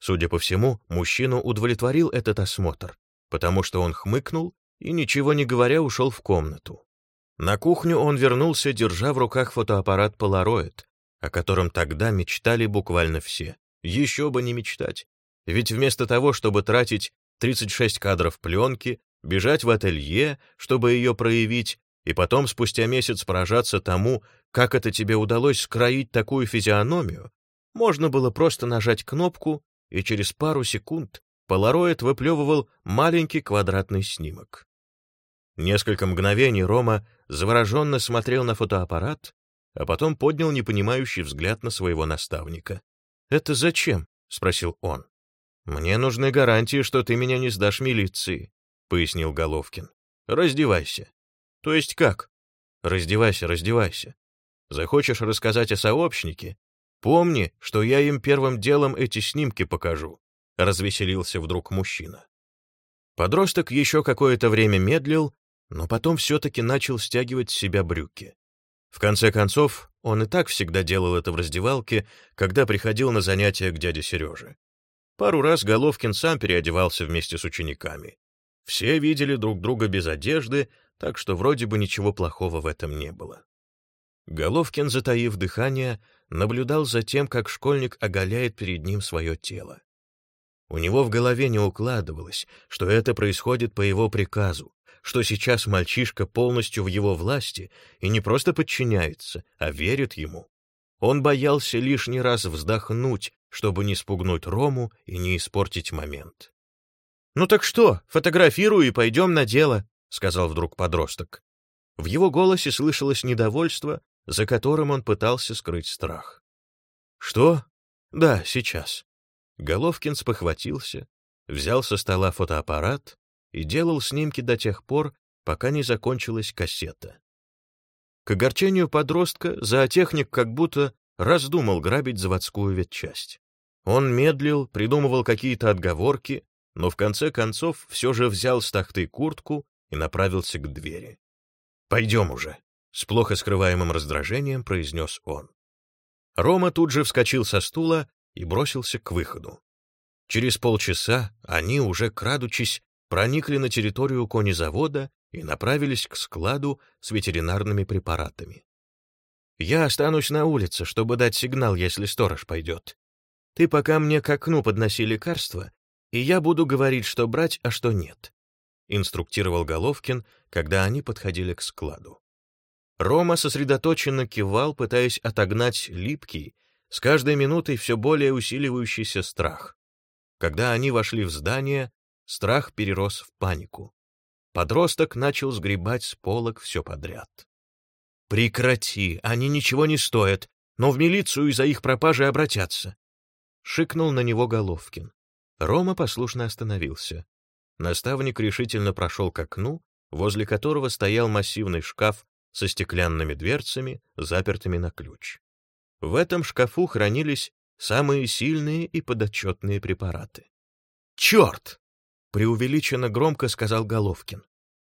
Судя по всему, мужчину удовлетворил этот осмотр, потому что он хмыкнул и, ничего не говоря, ушел в комнату. На кухню он вернулся, держа в руках фотоаппарат Polaroid, о котором тогда мечтали буквально все. Еще бы не мечтать. Ведь вместо того, чтобы тратить 36 кадров пленки, бежать в ателье, чтобы ее проявить, и потом спустя месяц поражаться тому, как это тебе удалось скроить такую физиономию, можно было просто нажать кнопку, и через пару секунд полароид выплевывал маленький квадратный снимок. Несколько мгновений Рома завороженно смотрел на фотоаппарат, а потом поднял непонимающий взгляд на своего наставника. «Это зачем?» — спросил он. «Мне нужны гарантии, что ты меня не сдашь милиции», — пояснил Головкин. «Раздевайся». «То есть как?» «Раздевайся, раздевайся. Захочешь рассказать о сообщнике? Помни, что я им первым делом эти снимки покажу», — развеселился вдруг мужчина. Подросток еще какое-то время медлил, но потом все-таки начал стягивать с себя брюки. В конце концов, он и так всегда делал это в раздевалке, когда приходил на занятия к дяде Сереже. Пару раз Головкин сам переодевался вместе с учениками. Все видели друг друга без одежды, так что вроде бы ничего плохого в этом не было. Головкин, затаив дыхание, наблюдал за тем, как школьник оголяет перед ним свое тело. У него в голове не укладывалось, что это происходит по его приказу, что сейчас мальчишка полностью в его власти и не просто подчиняется, а верит ему. Он боялся лишний раз вздохнуть, чтобы не спугнуть Рому и не испортить момент. «Ну так что, фотографируй и пойдем на дело», — сказал вдруг подросток. В его голосе слышалось недовольство, за которым он пытался скрыть страх. «Что? Да, сейчас». Головкин спохватился, взял со стола фотоаппарат и делал снимки до тех пор, пока не закончилась кассета. К огорчению подростка зоотехник как будто раздумал грабить заводскую ветчасть. Он медлил, придумывал какие-то отговорки, но в конце концов все же взял с тахты куртку и направился к двери. «Пойдем уже», — с плохо скрываемым раздражением произнес он. Рома тут же вскочил со стула и бросился к выходу. Через полчаса они, уже крадучись, проникли на территорию конезавода и направились к складу с ветеринарными препаратами. «Я останусь на улице, чтобы дать сигнал, если сторож пойдет. Ты пока мне к окну подноси лекарства, и я буду говорить, что брать, а что нет», — инструктировал Головкин, когда они подходили к складу. Рома сосредоточенно кивал, пытаясь отогнать липкий, с каждой минутой все более усиливающийся страх. Когда они вошли в здание, Страх перерос в панику. Подросток начал сгребать с полок все подряд. «Прекрати, они ничего не стоят, но в милицию из-за их пропажи обратятся!» Шикнул на него Головкин. Рома послушно остановился. Наставник решительно прошел к окну, возле которого стоял массивный шкаф со стеклянными дверцами, запертыми на ключ. В этом шкафу хранились самые сильные и подотчетные препараты. «Черт!» — преувеличенно громко сказал Головкин.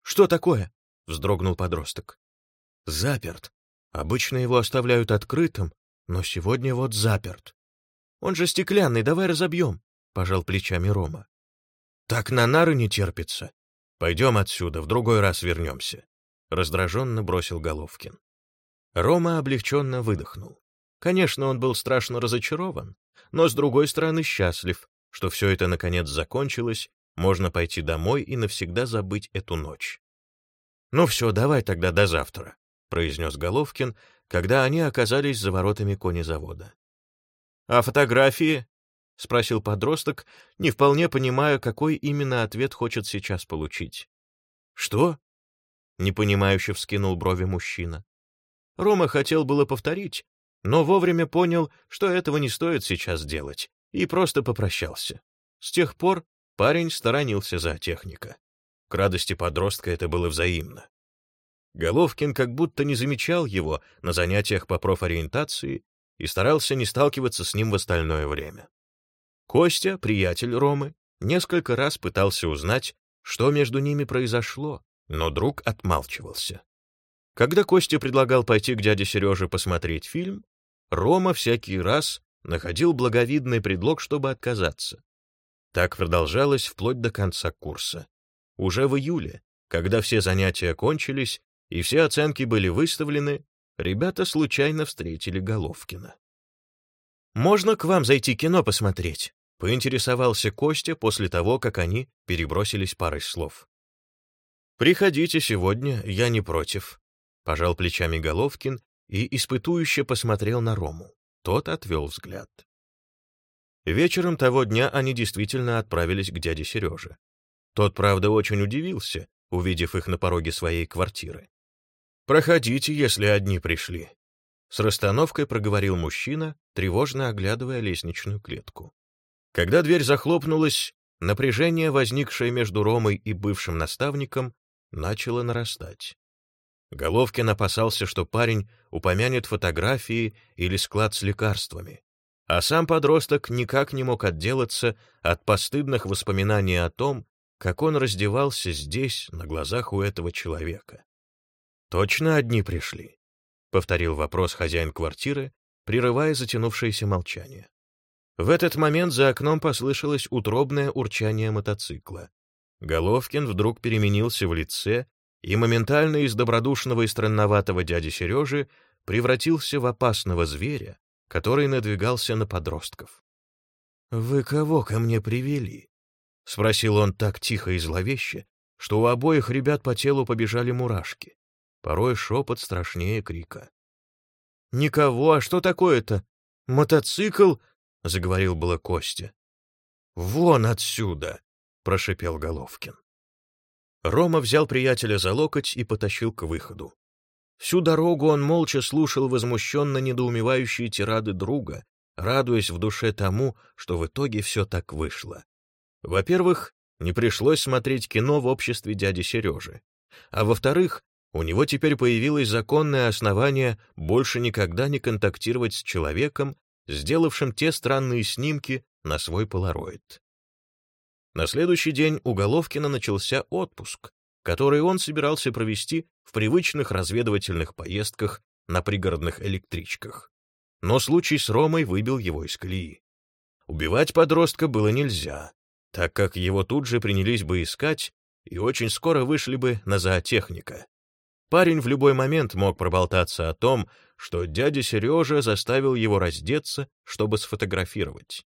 «Что такое?» — вздрогнул подросток. «Заперт. Обычно его оставляют открытым, но сегодня вот заперт. Он же стеклянный, давай разобьем», — пожал плечами Рома. «Так на нары не терпится. Пойдем отсюда, в другой раз вернемся», — раздраженно бросил Головкин. Рома облегченно выдохнул. Конечно, он был страшно разочарован, но, с другой стороны, счастлив, что все это наконец закончилось, можно пойти домой и навсегда забыть эту ночь. «Ну все, давай тогда до завтра», — произнес Головкин, когда они оказались за воротами конезавода. «А фотографии?» — спросил подросток, не вполне понимая, какой именно ответ хочет сейчас получить. «Что?» — непонимающе вскинул брови мужчина. Рома хотел было повторить, но вовремя понял, что этого не стоит сейчас делать, и просто попрощался. С тех пор парень сторонился зоотехника. К радости подростка это было взаимно. Головкин как будто не замечал его на занятиях по профориентации и старался не сталкиваться с ним в остальное время. Костя, приятель Ромы, несколько раз пытался узнать, что между ними произошло, но друг отмалчивался. Когда Костя предлагал пойти к дяде Сереже посмотреть фильм, Рома всякий раз находил благовидный предлог, чтобы отказаться. Так продолжалось вплоть до конца курса. Уже в июле, когда все занятия кончились и все оценки были выставлены, ребята случайно встретили Головкина. «Можно к вам зайти кино посмотреть?» — поинтересовался Костя после того, как они перебросились парой слов. «Приходите сегодня, я не против», — пожал плечами Головкин и испытующе посмотрел на Рому. Тот отвел взгляд. Вечером того дня они действительно отправились к дяде Сереже. Тот, правда, очень удивился, увидев их на пороге своей квартиры. «Проходите, если одни пришли», — с расстановкой проговорил мужчина, тревожно оглядывая лестничную клетку. Когда дверь захлопнулась, напряжение, возникшее между Ромой и бывшим наставником, начало нарастать. Головкин опасался, что парень упомянет фотографии или склад с лекарствами, а сам подросток никак не мог отделаться от постыдных воспоминаний о том, как он раздевался здесь, на глазах у этого человека. «Точно одни пришли?» — повторил вопрос хозяин квартиры, прерывая затянувшееся молчание. В этот момент за окном послышалось утробное урчание мотоцикла. Головкин вдруг переменился в лице и моментально из добродушного и странноватого дяди Сережи превратился в опасного зверя, который надвигался на подростков. «Вы кого ко мне привели?» — спросил он так тихо и зловеще, что у обоих ребят по телу побежали мурашки. Порой шепот страшнее крика. «Никого, а что такое-то? Мотоцикл?» — заговорил было Костя. «Вон отсюда!» — прошипел Головкин. Рома взял приятеля за локоть и потащил к выходу. Всю дорогу он молча слушал возмущенно недоумевающие тирады друга, радуясь в душе тому, что в итоге все так вышло. Во-первых, не пришлось смотреть кино в обществе дяди Сережи. А во-вторых, у него теперь появилось законное основание больше никогда не контактировать с человеком, сделавшим те странные снимки на свой полароид. На следующий день у Головкина начался отпуск, который он собирался провести в привычных разведывательных поездках на пригородных электричках. Но случай с Ромой выбил его из колеи. Убивать подростка было нельзя, так как его тут же принялись бы искать и очень скоро вышли бы на зоотехника. Парень в любой момент мог проболтаться о том, что дядя Сережа заставил его раздеться, чтобы сфотографировать.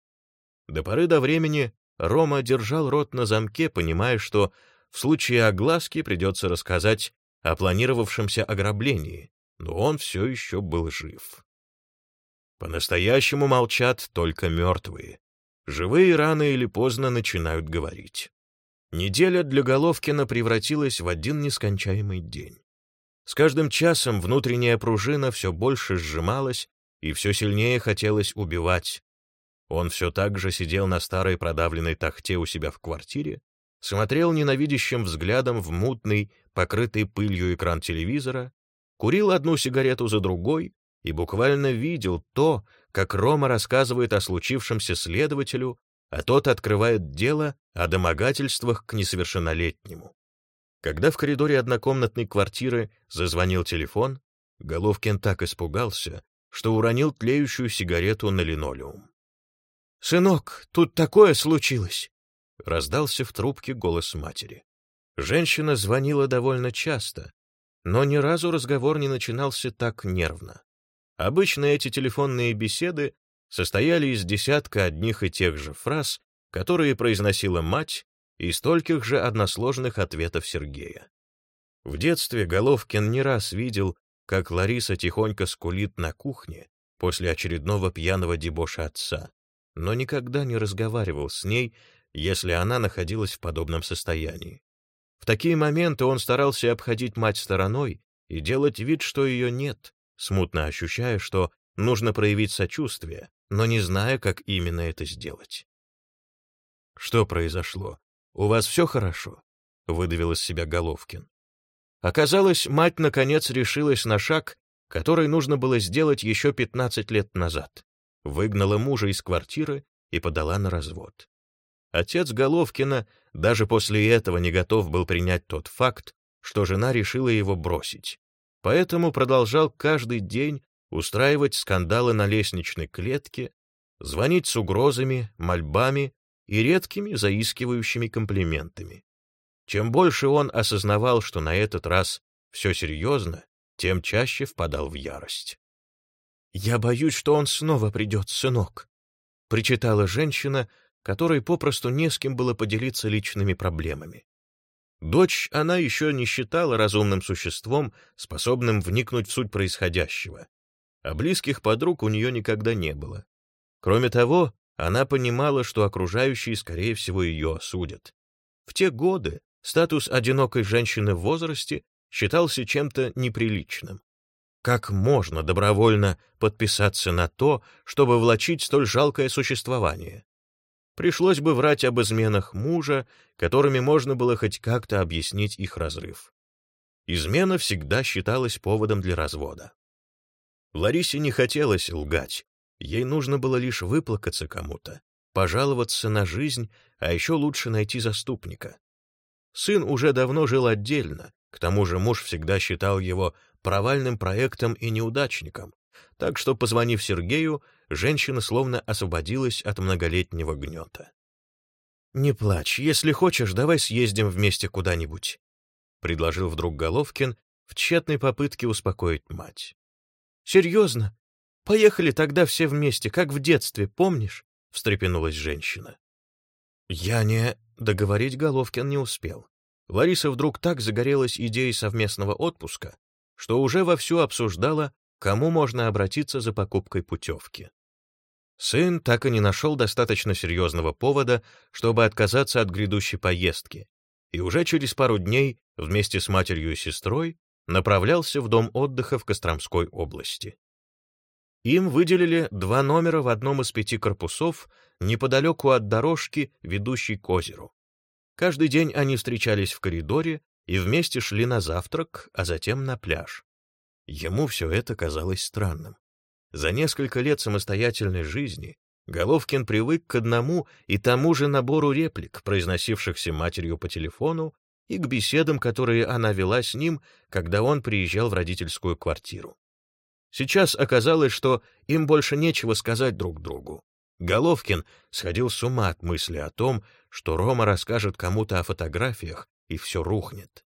До поры до времени Рома держал рот на замке, понимая, что в случае огласки придется рассказать о планировавшемся ограблении, но он все еще был жив. По-настоящему молчат только мертвые. Живые рано или поздно начинают говорить. Неделя для Головкина превратилась в один нескончаемый день. С каждым часом внутренняя пружина все больше сжималась, и все сильнее хотелось убивать, он все так же сидел на старой продавленной тахте у себя в квартире, смотрел ненавидящим взглядом в мутный, покрытый пылью экран телевизора, курил одну сигарету за другой и буквально видел то, как Рома рассказывает о случившемся следователю, а тот открывает дело о домогательствах к несовершеннолетнему. Когда в коридоре однокомнатной квартиры зазвонил телефон, Головкин так испугался, что уронил тлеющую сигарету на линолеум. «Сынок, тут такое случилось!» — раздался в трубке голос матери. Женщина звонила довольно часто, но ни разу разговор не начинался так нервно. Обычно эти телефонные беседы состояли из десятка одних и тех же фраз, которые произносила мать, и стольких же односложных ответов Сергея. В детстве Головкин не раз видел, как Лариса тихонько скулит на кухне после очередного пьяного дебоша отца, но никогда не разговаривал с ней, если она находилась в подобном состоянии. В такие моменты он старался обходить мать стороной и делать вид, что ее нет, смутно ощущая, что нужно проявить сочувствие, но не зная, как именно это сделать. «Что произошло? У вас все хорошо?» — выдавил из себя Головкин. Оказалось, мать наконец решилась на шаг, который нужно было сделать еще 15 лет назад. Выгнала мужа из квартиры и подала на развод. Отец Головкина даже после этого не готов был принять тот факт, что жена решила его бросить. Поэтому продолжал каждый день устраивать скандалы на лестничной клетке, звонить с угрозами, мольбами и редкими заискивающими комплиментами. Чем больше он осознавал, что на этот раз все серьезно, тем чаще впадал в ярость. «Я боюсь, что он снова придет, сынок», — причитала женщина, которой попросту не с кем было поделиться личными проблемами. Дочь она еще не считала разумным существом, способным вникнуть в суть происходящего, а близких подруг у нее никогда не было. Кроме того, она понимала, что окружающие, скорее всего, ее осудят. В те годы статус одинокой женщины в возрасте считался чем-то неприличным. Как можно добровольно подписаться на то, чтобы влачить столь жалкое существование? пришлось бы врать об изменах мужа, которыми можно было хоть как-то объяснить их разрыв. Измена всегда считалась поводом для развода. Ларисе не хотелось лгать, ей нужно было лишь выплакаться кому-то, пожаловаться на жизнь, а еще лучше найти заступника. Сын уже давно жил отдельно, к тому же муж всегда считал его провальным проектом и неудачником, так что, позвонив Сергею, женщина словно освободилась от многолетнего гнета. «Не плачь, если хочешь, давай съездим вместе куда-нибудь», — предложил вдруг Головкин в тщетной попытке успокоить мать. «Серьезно? Поехали тогда все вместе, как в детстве, помнишь?» — встрепенулась женщина. «Я не...» — договорить Головкин не успел. Лариса вдруг так загорелась идеей совместного отпуска, что уже вовсю обсуждала, кому можно обратиться за покупкой путевки. Сын так и не нашел достаточно серьезного повода, чтобы отказаться от грядущей поездки, и уже через пару дней вместе с матерью и сестрой направлялся в дом отдыха в Костромской области. Им выделили два номера в одном из пяти корпусов неподалеку от дорожки, ведущей к озеру. Каждый день они встречались в коридоре и вместе шли на завтрак, а затем на пляж. Ему все это казалось странным. За несколько лет самостоятельной жизни Головкин привык к одному и тому же набору реплик, произносившихся матерью по телефону, и к беседам, которые она вела с ним, когда он приезжал в родительскую квартиру. Сейчас оказалось, что им больше нечего сказать друг другу. Головкин сходил с ума от мысли о том, что Рома расскажет кому-то о фотографиях, и все рухнет.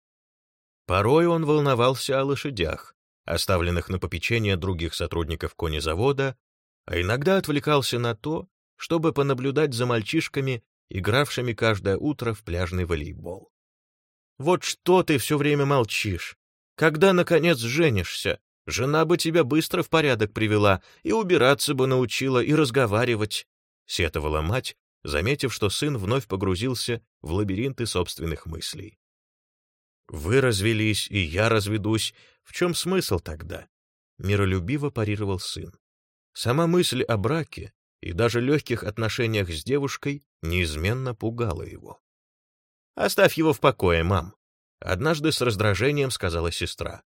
Порой он волновался о лошадях, оставленных на попечение других сотрудников конезавода, а иногда отвлекался на то, чтобы понаблюдать за мальчишками, игравшими каждое утро в пляжный волейбол. «Вот что ты все время молчишь? Когда, наконец, женишься? Жена бы тебя быстро в порядок привела, и убираться бы научила, и разговаривать», — сетовала мать, заметив, что сын вновь погрузился в лабиринты собственных мыслей. «Вы развелись, и я разведусь. В чем смысл тогда?» Миролюбиво парировал сын. Сама мысль о браке и даже легких отношениях с девушкой неизменно пугала его. «Оставь его в покое, мам», — однажды с раздражением сказала сестра.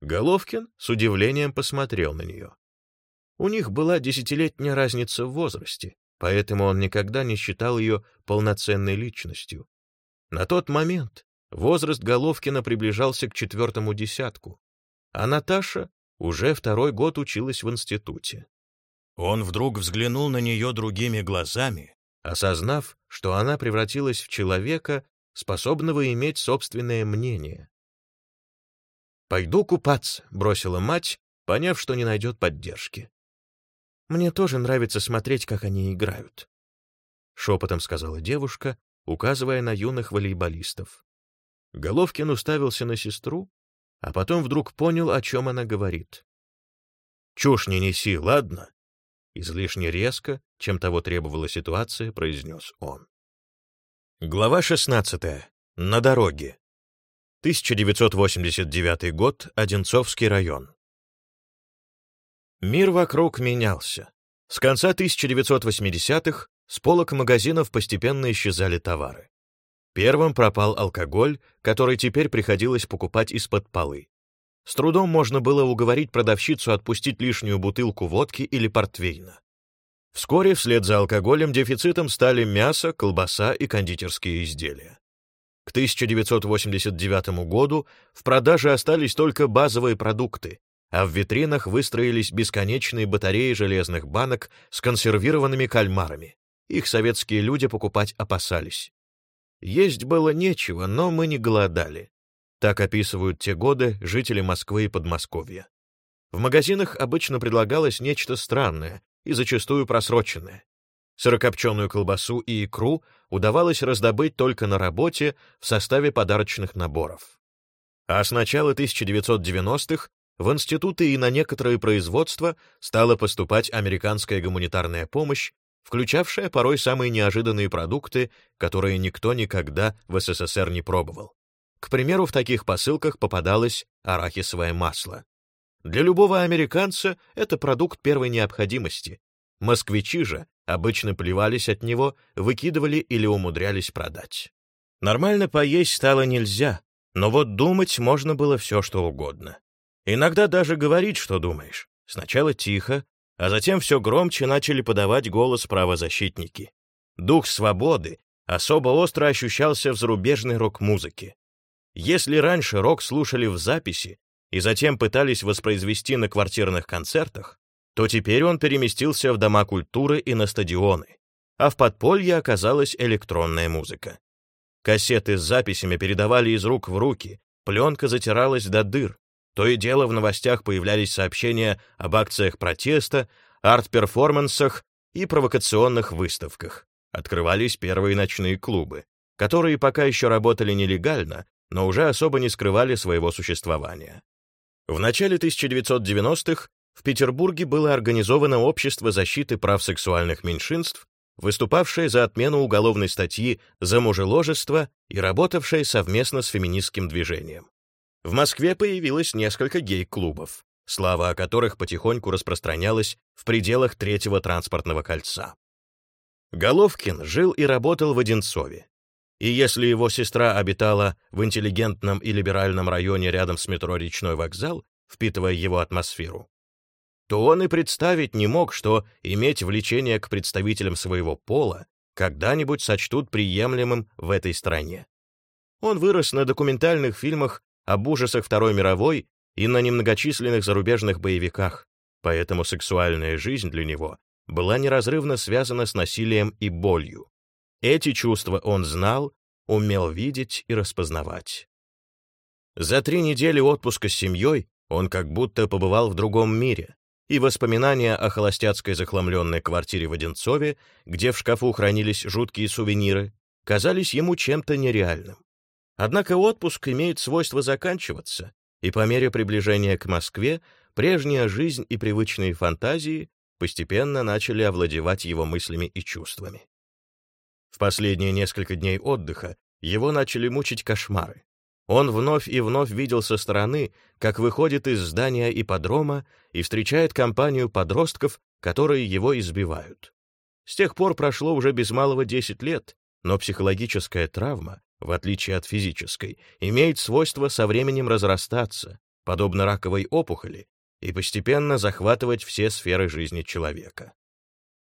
Головкин с удивлением посмотрел на нее. У них была десятилетняя разница в возрасте, поэтому он никогда не считал ее полноценной личностью. На тот момент возраст Головкина приближался к четвертому десятку, а Наташа уже второй год училась в институте. Он вдруг взглянул на нее другими глазами, осознав, что она превратилась в человека, способного иметь собственное мнение. «Пойду купаться», — бросила мать, поняв, что не найдет поддержки. «Мне тоже нравится смотреть, как они играют», — шепотом сказала девушка, указывая на юных волейболистов. Головкин уставился на сестру, а потом вдруг понял, о чем она говорит. «Чушь не неси, ладно?» Излишне резко, чем того требовала ситуация, произнес он. Глава 16. На дороге. 1989 год, Одинцовский район. Мир вокруг менялся. С конца 1980-х с полок магазинов постепенно исчезали товары. Первым пропал алкоголь, который теперь приходилось покупать из-под полы. С трудом можно было уговорить продавщицу отпустить лишнюю бутылку водки или портвейна. Вскоре вслед за алкоголем дефицитом стали мясо, колбаса и кондитерские изделия. К 1989 году в продаже остались только базовые продукты, а в витринах выстроились бесконечные батареи железных банок с консервированными кальмарами. Их советские люди покупать опасались. Есть было нечего, но мы не голодали. Так описывают те годы жители Москвы и Подмосковья. В магазинах обычно предлагалось нечто странное и зачастую просроченное. Сырокопченую колбасу и икру удавалось раздобыть только на работе в составе подарочных наборов. А с начала 1990-х в институты и на некоторые производства стала поступать американская гуманитарная помощь, включавшая порой самые неожиданные продукты, которые никто никогда в СССР не пробовал. К примеру, в таких посылках попадалось арахисовое масло. Для любого американца это продукт первой необходимости. Москвичи же обычно плевались от него, выкидывали или умудрялись продать. Нормально поесть стало нельзя, но вот думать можно было все, что угодно. Иногда даже говорить, что думаешь. Сначала тихо, а затем все громче начали подавать голос правозащитники. Дух свободы особо остро ощущался в зарубежной рок-музыке. Если раньше рок слушали в записи и затем пытались воспроизвести на квартирных концертах, то теперь он переместился в дома культуры и на стадионы, а в подполье оказалась электронная музыка. Кассеты с записями передавали из рук в руки, пленка затиралась до дыр, то и дело в новостях появлялись сообщения об акциях протеста, арт-перформансах и провокационных выставках. Открывались первые ночные клубы, которые пока еще работали нелегально, но уже особо не скрывали своего существования. В начале 1990-х в Петербурге было организовано Общество защиты прав сексуальных меньшинств, выступавшее за отмену уголовной статьи за мужеложество и работавшее совместно с феминистским движением. В Москве появилось несколько гей-клубов, слава о которых потихоньку распространялась в пределах третьего транспортного кольца. Головкин жил и работал в Одинцове. И если его сестра обитала в интеллигентном и либеральном районе рядом с метро «Речной вокзал», впитывая его атмосферу, то он и представить не мог, что иметь влечение к представителям своего пола когда-нибудь сочтут приемлемым в этой стране. Он вырос на документальных фильмах об ужасах Второй мировой и на немногочисленных зарубежных боевиках, поэтому сексуальная жизнь для него была неразрывно связана с насилием и болью. Эти чувства он знал, умел видеть и распознавать. За три недели отпуска с семьей он как будто побывал в другом мире, и воспоминания о холостяцкой захламленной квартире в Одинцове, где в шкафу хранились жуткие сувениры, казались ему чем-то нереальным. Однако отпуск имеет свойство заканчиваться, и по мере приближения к Москве прежняя жизнь и привычные фантазии постепенно начали овладевать его мыслями и чувствами. В последние несколько дней отдыха его начали мучить кошмары. Он вновь и вновь видел со стороны, как выходит из здания ипподрома и встречает компанию подростков, которые его избивают. С тех пор прошло уже без малого 10 лет, но психологическая травма в отличие от физической, имеет свойство со временем разрастаться, подобно раковой опухоли, и постепенно захватывать все сферы жизни человека.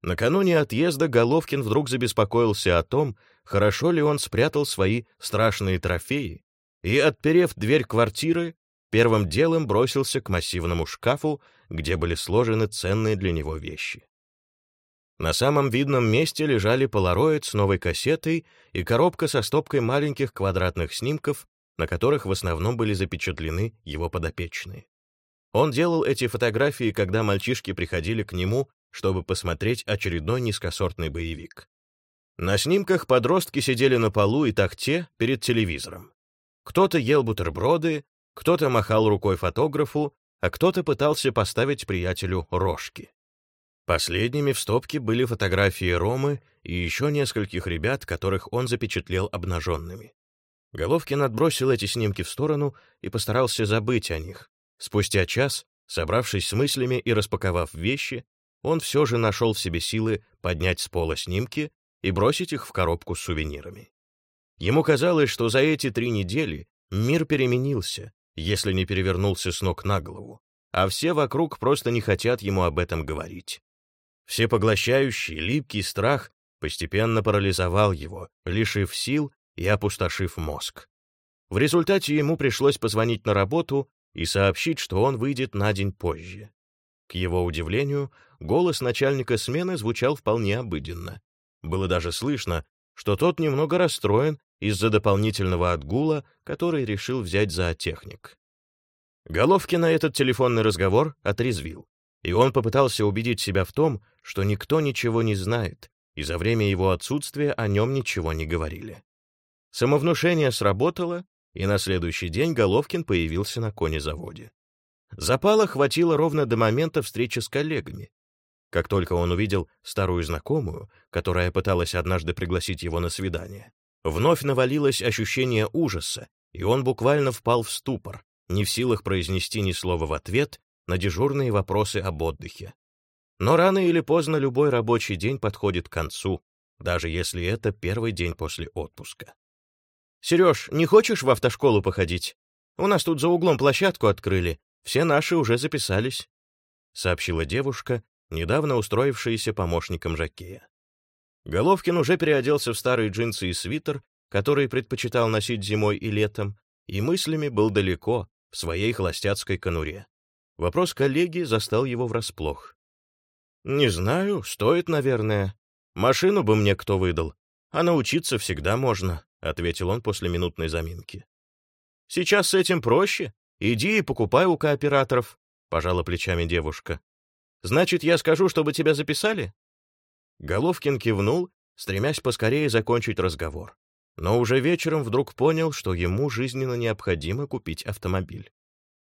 Накануне отъезда Головкин вдруг забеспокоился о том, хорошо ли он спрятал свои страшные трофеи, и, отперев дверь квартиры, первым делом бросился к массивному шкафу, где были сложены ценные для него вещи. На самом видном месте лежали полароид с новой кассетой и коробка со стопкой маленьких квадратных снимков, на которых в основном были запечатлены его подопечные. Он делал эти фотографии, когда мальчишки приходили к нему, чтобы посмотреть очередной низкосортный боевик. На снимках подростки сидели на полу и тахте перед телевизором. Кто-то ел бутерброды, кто-то махал рукой фотографу, а кто-то пытался поставить приятелю рожки. Последними в стопке были фотографии Ромы и еще нескольких ребят, которых он запечатлел обнаженными. Головкин отбросил эти снимки в сторону и постарался забыть о них. Спустя час, собравшись с мыслями и распаковав вещи, он все же нашел в себе силы поднять с пола снимки и бросить их в коробку с сувенирами. Ему казалось, что за эти три недели мир переменился, если не перевернулся с ног на голову, а все вокруг просто не хотят ему об этом говорить. Всепоглощающий, липкий страх постепенно парализовал его, лишив сил и опустошив мозг. В результате ему пришлось позвонить на работу и сообщить, что он выйдет на день позже. К его удивлению, голос начальника смены звучал вполне обыденно. Было даже слышно, что тот немного расстроен из-за дополнительного отгула, который решил взять за техник. Головкина этот телефонный разговор отрезвил и он попытался убедить себя в том, что никто ничего не знает, и за время его отсутствия о нем ничего не говорили. Самовнушение сработало, и на следующий день Головкин появился на конезаводе. Запала хватило ровно до момента встречи с коллегами. Как только он увидел старую знакомую, которая пыталась однажды пригласить его на свидание, вновь навалилось ощущение ужаса, и он буквально впал в ступор, не в силах произнести ни слова в ответ на дежурные вопросы об отдыхе. Но рано или поздно любой рабочий день подходит к концу, даже если это первый день после отпуска. «Сереж, не хочешь в автошколу походить? У нас тут за углом площадку открыли, все наши уже записались», — сообщила девушка, недавно устроившаяся помощником Жакея. Головкин уже переоделся в старые джинсы и свитер, который предпочитал носить зимой и летом, и мыслями был далеко, в своей холостяцкой конуре. Вопрос коллеги застал его врасплох. «Не знаю, стоит, наверное. Машину бы мне кто выдал, а научиться всегда можно», — ответил он после минутной заминки. «Сейчас с этим проще. Иди и покупай у кооператоров», — пожала плечами девушка. «Значит, я скажу, чтобы тебя записали?» Головкин кивнул, стремясь поскорее закончить разговор. Но уже вечером вдруг понял, что ему жизненно необходимо купить автомобиль.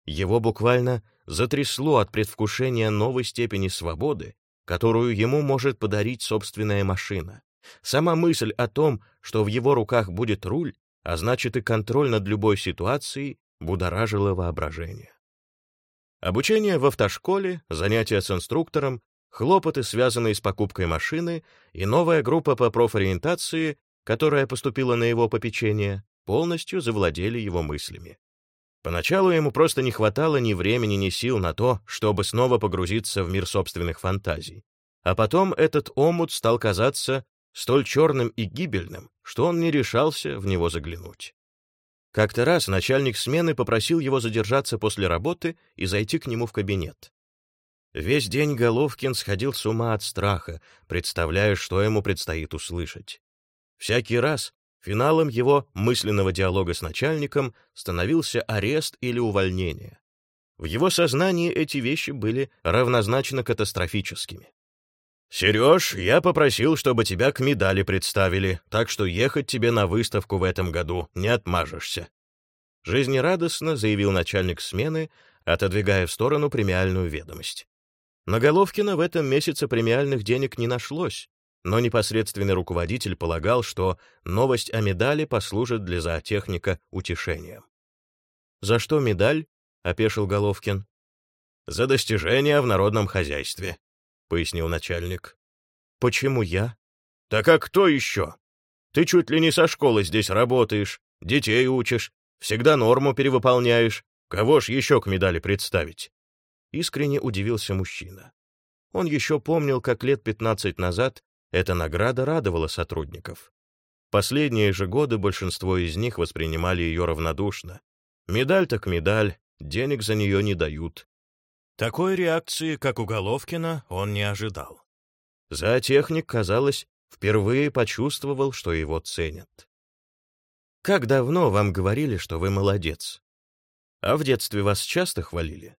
Его буквально затрясло от предвкушения новой степени свободы, которую ему может подарить собственная машина. Сама мысль о том, что в его руках будет руль, а значит и контроль над любой ситуацией, будоражила воображение. Обучение в автошколе, занятия с инструктором, хлопоты, связанные с покупкой машины, и новая группа по профориентации, которая поступила на его попечение, полностью завладели его мыслями. Поначалу ему просто не хватало ни времени, ни сил на то, чтобы снова погрузиться в мир собственных фантазий. А потом этот омут стал казаться столь черным и гибельным, что он не решался в него заглянуть. Как-то раз начальник смены попросил его задержаться после работы и зайти к нему в кабинет. Весь день Головкин сходил с ума от страха, представляя, что ему предстоит услышать. Всякий раз, Финалом его мысленного диалога с начальником становился арест или увольнение. В его сознании эти вещи были равнозначно катастрофическими. «Сереж, я попросил, чтобы тебя к медали представили, так что ехать тебе на выставку в этом году не отмажешься». Жизнерадостно заявил начальник смены, отодвигая в сторону премиальную ведомость. На Головкина в этом месяце премиальных денег не нашлось, но непосредственный руководитель полагал, что новость о медали послужит для зоотехника утешением. «За что медаль?» — опешил Головкин. «За достижения в народном хозяйстве», — пояснил начальник. «Почему я?» «Так а кто еще? Ты чуть ли не со школы здесь работаешь, детей учишь, всегда норму перевыполняешь. Кого ж еще к медали представить?» Искренне удивился мужчина. Он еще помнил, как лет 15 назад эта награда радовала сотрудников. Последние же годы большинство из них воспринимали ее равнодушно. Медаль так медаль, денег за нее не дают. Такой реакции, как у Головкина, он не ожидал. Зоотехник, казалось, впервые почувствовал, что его ценят. «Как давно вам говорили, что вы молодец? А в детстве вас часто хвалили?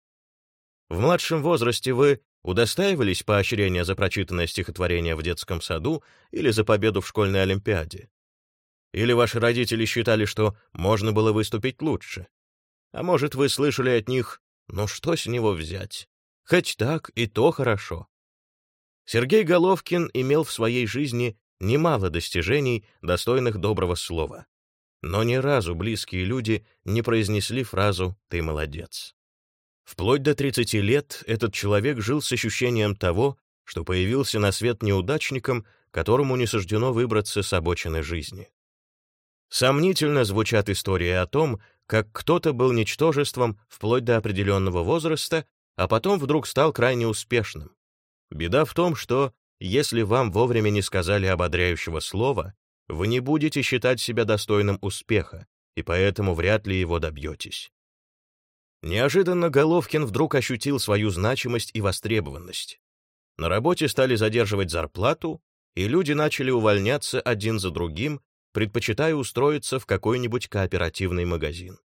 В младшем возрасте вы удостаивались поощрения за прочитанное стихотворение в детском саду или за победу в школьной олимпиаде? Или ваши родители считали, что можно было выступить лучше? А может, вы слышали от них, ну что с него взять? Хоть так, и то хорошо. Сергей Головкин имел в своей жизни немало достижений, достойных доброго слова. Но ни разу близкие люди не произнесли фразу «ты молодец». Вплоть до 30 лет этот человек жил с ощущением того, что появился на свет неудачником, которому не суждено выбраться с обочины жизни. Сомнительно звучат истории о том, как кто-то был ничтожеством вплоть до определенного возраста, а потом вдруг стал крайне успешным. Беда в том, что, если вам вовремя не сказали ободряющего слова, вы не будете считать себя достойным успеха, и поэтому вряд ли его добьетесь. Неожиданно Головкин вдруг ощутил свою значимость и востребованность. На работе стали задерживать зарплату, и люди начали увольняться один за другим, предпочитая устроиться в какой-нибудь кооперативный магазин.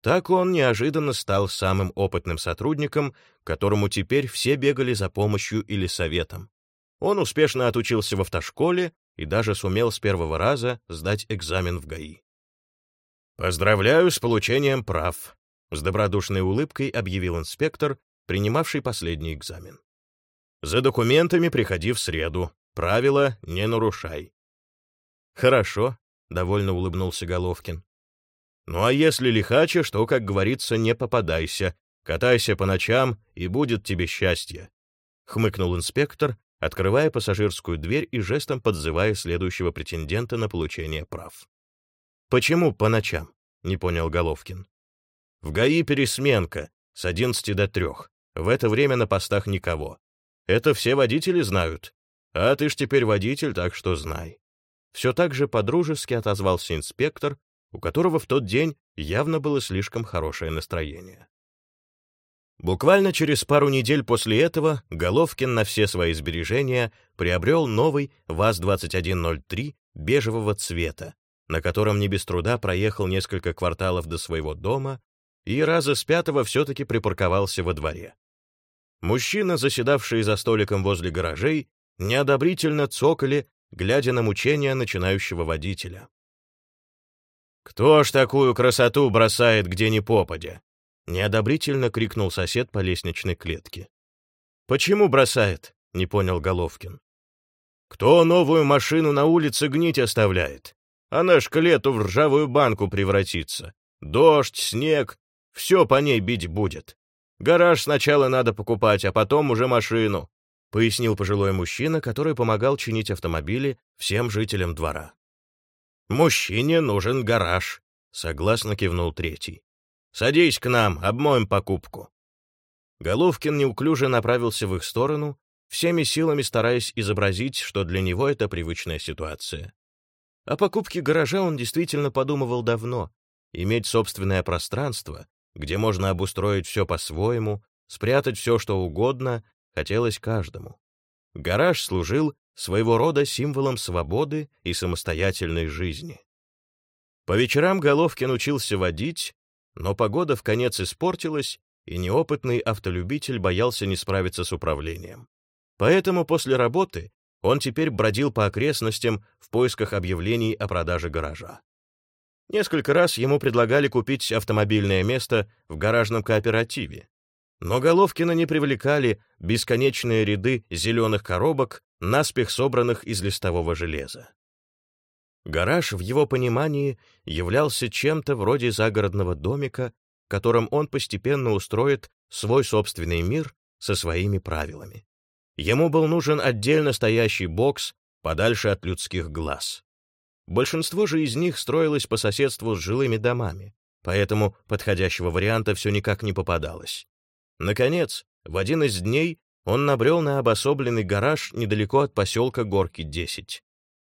Так он неожиданно стал самым опытным сотрудником, которому теперь все бегали за помощью или советом. Он успешно отучился в автошколе и даже сумел с первого раза сдать экзамен в ГАИ. «Поздравляю с получением прав», с добродушной улыбкой объявил инспектор, принимавший последний экзамен. «За документами приходи в среду. Правила не нарушай». «Хорошо», — довольно улыбнулся Головкин. «Ну а если лихача, что, как говорится, не попадайся, катайся по ночам, и будет тебе счастье», — хмыкнул инспектор, открывая пассажирскую дверь и жестом подзывая следующего претендента на получение прав. «Почему по ночам?» — не понял Головкин. В ГАИ пересменка с 11 до 3. В это время на постах никого. Это все водители знают. А ты ж теперь водитель, так что знай. Все так же подружески отозвался инспектор, у которого в тот день явно было слишком хорошее настроение. Буквально через пару недель после этого Головкин на все свои сбережения приобрел новый ВАЗ-2103 бежевого цвета, на котором не без труда проехал несколько кварталов до своего дома и раза с пятого все-таки припарковался во дворе. Мужчины, заседавшие за столиком возле гаражей, неодобрительно цокали, глядя на мучения начинающего водителя. «Кто ж такую красоту бросает где ни попадя?» — неодобрительно крикнул сосед по лестничной клетке. «Почему бросает?» — не понял Головкин. «Кто новую машину на улице гнить оставляет? Она ж к лету в ржавую банку превратится. Дождь, снег, все по ней бить будет. Гараж сначала надо покупать, а потом уже машину», — пояснил пожилой мужчина, который помогал чинить автомобили всем жителям двора. «Мужчине нужен гараж», — согласно кивнул третий. «Садись к нам, обмоем покупку». Головкин неуклюже направился в их сторону, всеми силами стараясь изобразить, что для него это привычная ситуация. О покупке гаража он действительно подумывал давно. Иметь собственное пространство, где можно обустроить все по-своему, спрятать все, что угодно, хотелось каждому. Гараж служил своего рода символом свободы и самостоятельной жизни. По вечерам Головкин учился водить, но погода в конец испортилась, и неопытный автолюбитель боялся не справиться с управлением. Поэтому после работы он теперь бродил по окрестностям в поисках объявлений о продаже гаража. Несколько раз ему предлагали купить автомобильное место в гаражном кооперативе. Но Головкина не привлекали бесконечные ряды зеленых коробок, наспех собранных из листового железа. Гараж в его понимании являлся чем-то вроде загородного домика, в котором он постепенно устроит свой собственный мир со своими правилами. Ему был нужен отдельно стоящий бокс, подальше от людских глаз. Большинство же из них строилось по соседству с жилыми домами, поэтому подходящего варианта все никак не попадалось. Наконец, в один из дней он набрел на обособленный гараж недалеко от поселка Горки-10.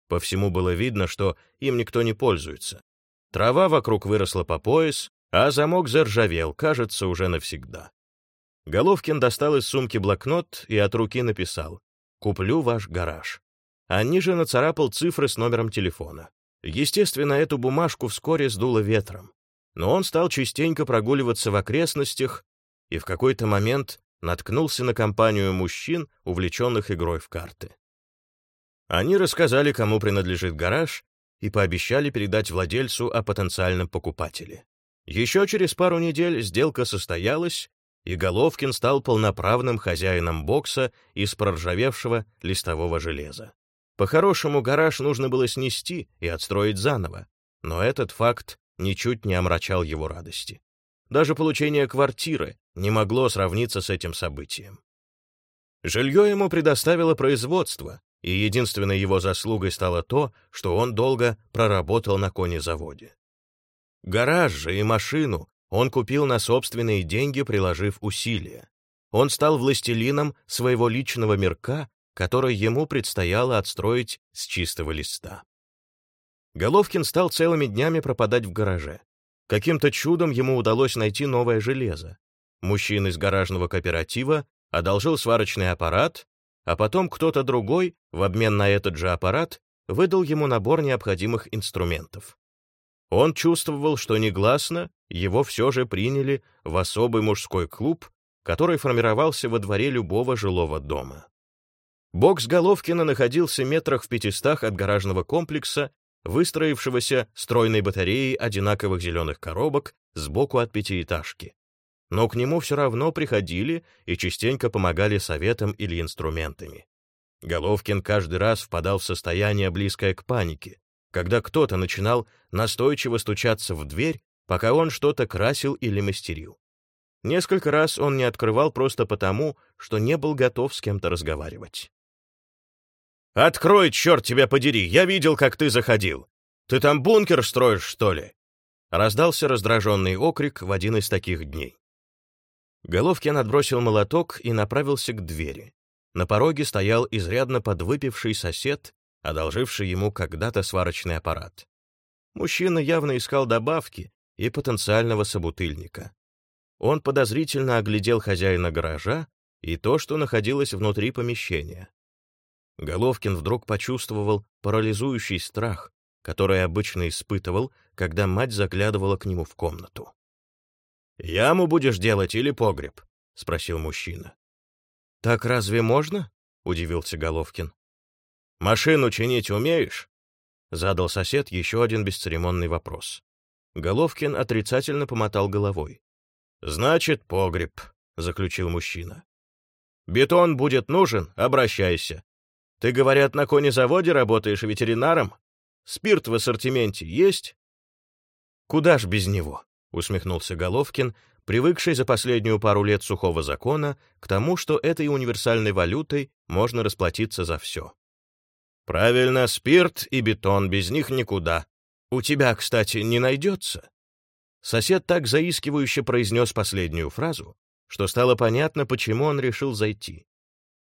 По всему было видно, что им никто не пользуется. Трава вокруг выросла по пояс, а замок заржавел, кажется, уже навсегда. Головкин достал из сумки блокнот и от руки написал «Куплю ваш гараж». А ниже нацарапал цифры с номером телефона. Естественно, эту бумажку вскоре сдуло ветром. Но он стал частенько прогуливаться в окрестностях и в какой-то момент наткнулся на компанию мужчин, увлеченных игрой в карты. Они рассказали, кому принадлежит гараж, и пообещали передать владельцу о потенциальном покупателе. Еще через пару недель сделка состоялась, и Головкин стал полноправным хозяином бокса из проржавевшего листового железа. По-хорошему, гараж нужно было снести и отстроить заново, но этот факт ничуть не омрачал его радости. Даже получение квартиры не могло сравниться с этим событием. Жилье ему предоставило производство, и единственной его заслугой стало то, что он долго проработал на конезаводе. Гараж же и машину он купил на собственные деньги, приложив усилия. Он стал властелином своего личного мирка, который ему предстояло отстроить с чистого листа. Головкин стал целыми днями пропадать в гараже. Каким-то чудом ему удалось найти новое железо. Мужчина из гаражного кооператива одолжил сварочный аппарат, а потом кто-то другой, в обмен на этот же аппарат, выдал ему набор необходимых инструментов. Он чувствовал, что негласно его все же приняли в особый мужской клуб, который формировался во дворе любого жилого дома. Бокс Головкина находился метрах в пятистах от гаражного комплекса, выстроившегося стройной батареей одинаковых зеленых коробок сбоку от пятиэтажки но к нему все равно приходили и частенько помогали советом или инструментами. Головкин каждый раз впадал в состояние, близкое к панике, когда кто-то начинал настойчиво стучаться в дверь, пока он что-то красил или мастерил. Несколько раз он не открывал просто потому, что не был готов с кем-то разговаривать. «Открой, черт тебя подери! Я видел, как ты заходил! Ты там бункер строишь, что ли?» Раздался раздраженный окрик в один из таких дней. Головкин отбросил молоток и направился к двери. На пороге стоял изрядно подвыпивший сосед, одолживший ему когда-то сварочный аппарат. Мужчина явно искал добавки и потенциального собутыльника. Он подозрительно оглядел хозяина гаража и то, что находилось внутри помещения. Головкин вдруг почувствовал парализующий страх, который обычно испытывал, когда мать заглядывала к нему в комнату. «Яму будешь делать или погреб?» — спросил мужчина. «Так разве можно?» — удивился Головкин. «Машину чинить умеешь?» — задал сосед еще один бесцеремонный вопрос. Головкин отрицательно помотал головой. «Значит, погреб», — заключил мужчина. «Бетон будет нужен? Обращайся. Ты, говорят, на конезаводе работаешь ветеринаром? Спирт в ассортименте есть?» «Куда ж без него?» — усмехнулся Головкин, привыкший за последнюю пару лет сухого закона к тому, что этой универсальной валютой можно расплатиться за все. «Правильно, спирт и бетон, без них никуда. У тебя, кстати, не найдется?» Сосед так заискивающе произнес последнюю фразу, что стало понятно, почему он решил зайти.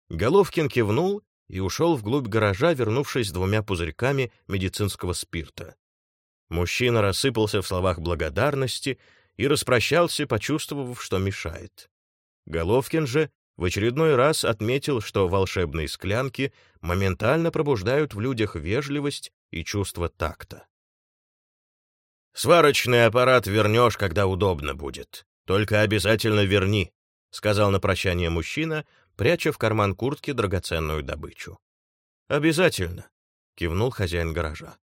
Головкин кивнул и ушел вглубь гаража, вернувшись с двумя пузырьками медицинского спирта. Мужчина рассыпался в словах благодарности и распрощался, почувствовав, что мешает. Головкин же в очередной раз отметил, что волшебные склянки моментально пробуждают в людях вежливость и чувство такта. «Сварочный аппарат вернешь, когда удобно будет. Только обязательно верни», — сказал на прощание мужчина, пряча в карман куртки драгоценную добычу. «Обязательно», — кивнул хозяин гаража.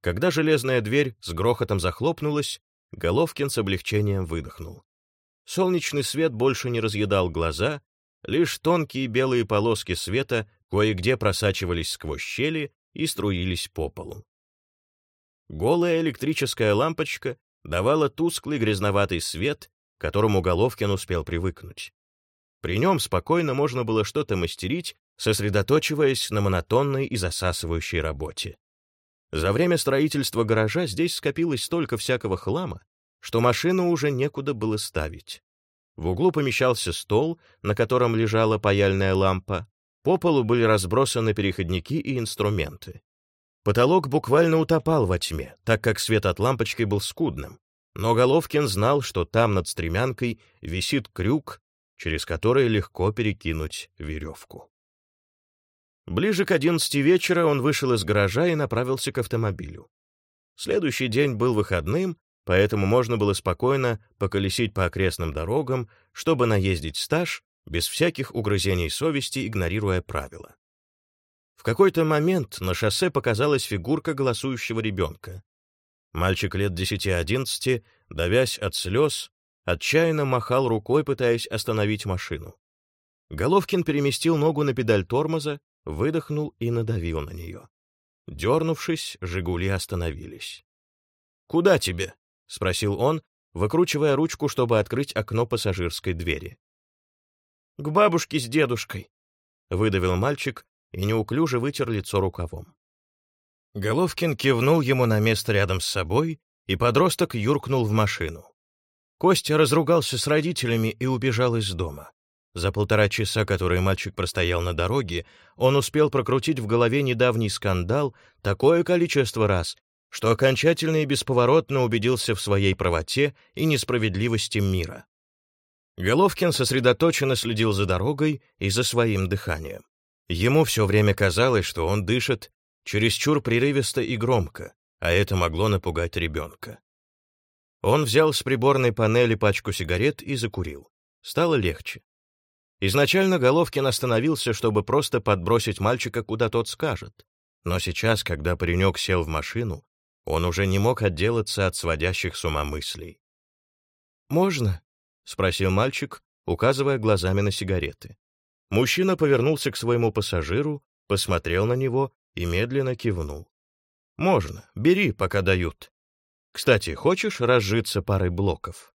Когда железная дверь с грохотом захлопнулась, Головкин с облегчением выдохнул. Солнечный свет больше не разъедал глаза, лишь тонкие белые полоски света кое-где просачивались сквозь щели и струились по полу. Голая электрическая лампочка давала тусклый грязноватый свет, к которому Головкин успел привыкнуть. При нем спокойно можно было что-то мастерить, сосредоточиваясь на монотонной и засасывающей работе. За время строительства гаража здесь скопилось столько всякого хлама, что машину уже некуда было ставить. В углу помещался стол, на котором лежала паяльная лампа. По полу были разбросаны переходники и инструменты. Потолок буквально утопал во тьме, так как свет от лампочки был скудным. Но Головкин знал, что там над стремянкой висит крюк, через который легко перекинуть веревку. Ближе к одиннадцати вечера он вышел из гаража и направился к автомобилю. Следующий день был выходным, поэтому можно было спокойно поколесить по окрестным дорогам, чтобы наездить стаж, без всяких угрызений совести, игнорируя правила. В какой-то момент на шоссе показалась фигурка голосующего ребенка. Мальчик лет десяти-одиннадцати, давясь от слез, отчаянно махал рукой, пытаясь остановить машину. Головкин переместил ногу на педаль тормоза, выдохнул и надавил на нее. Дернувшись, «Жигули» остановились. «Куда тебе?» — спросил он, выкручивая ручку, чтобы открыть окно пассажирской двери. «К бабушке с дедушкой», — выдавил мальчик и неуклюже вытер лицо рукавом. Головкин кивнул ему на место рядом с собой, и подросток юркнул в машину. Костя разругался с родителями и убежал из дома. За полтора часа, которые мальчик простоял на дороге, он успел прокрутить в голове недавний скандал такое количество раз, что окончательно и бесповоротно убедился в своей правоте и несправедливости мира. Головкин сосредоточенно следил за дорогой и за своим дыханием. Ему все время казалось, что он дышит чересчур прерывисто и громко, а это могло напугать ребенка. Он взял с приборной панели пачку сигарет и закурил. Стало легче. Изначально Головкин остановился, чтобы просто подбросить мальчика, куда тот скажет. Но сейчас, когда паренек сел в машину, он уже не мог отделаться от сводящих с ума мыслей. «Можно?» — спросил мальчик, указывая глазами на сигареты. Мужчина повернулся к своему пассажиру, посмотрел на него и медленно кивнул. «Можно, бери, пока дают. Кстати, хочешь разжиться парой блоков?»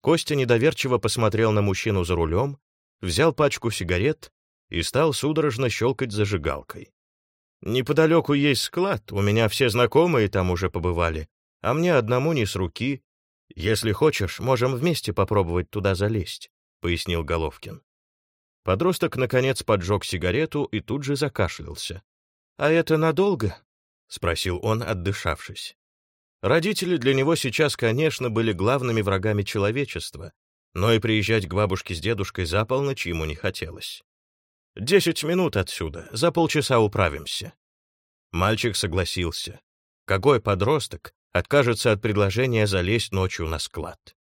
Костя недоверчиво посмотрел на мужчину за рулем, взял пачку сигарет и стал судорожно щелкать зажигалкой. «Неподалеку есть склад, у меня все знакомые там уже побывали, а мне одному не с руки. Если хочешь, можем вместе попробовать туда залезть», — пояснил Головкин. Подросток, наконец, поджег сигарету и тут же закашлялся. «А это надолго?» — спросил он, отдышавшись. Родители для него сейчас, конечно, были главными врагами человечества, но и приезжать к бабушке с дедушкой за полночь ему не хотелось. «Десять минут отсюда, за полчаса управимся». Мальчик согласился. Какой подросток откажется от предложения залезть ночью на склад?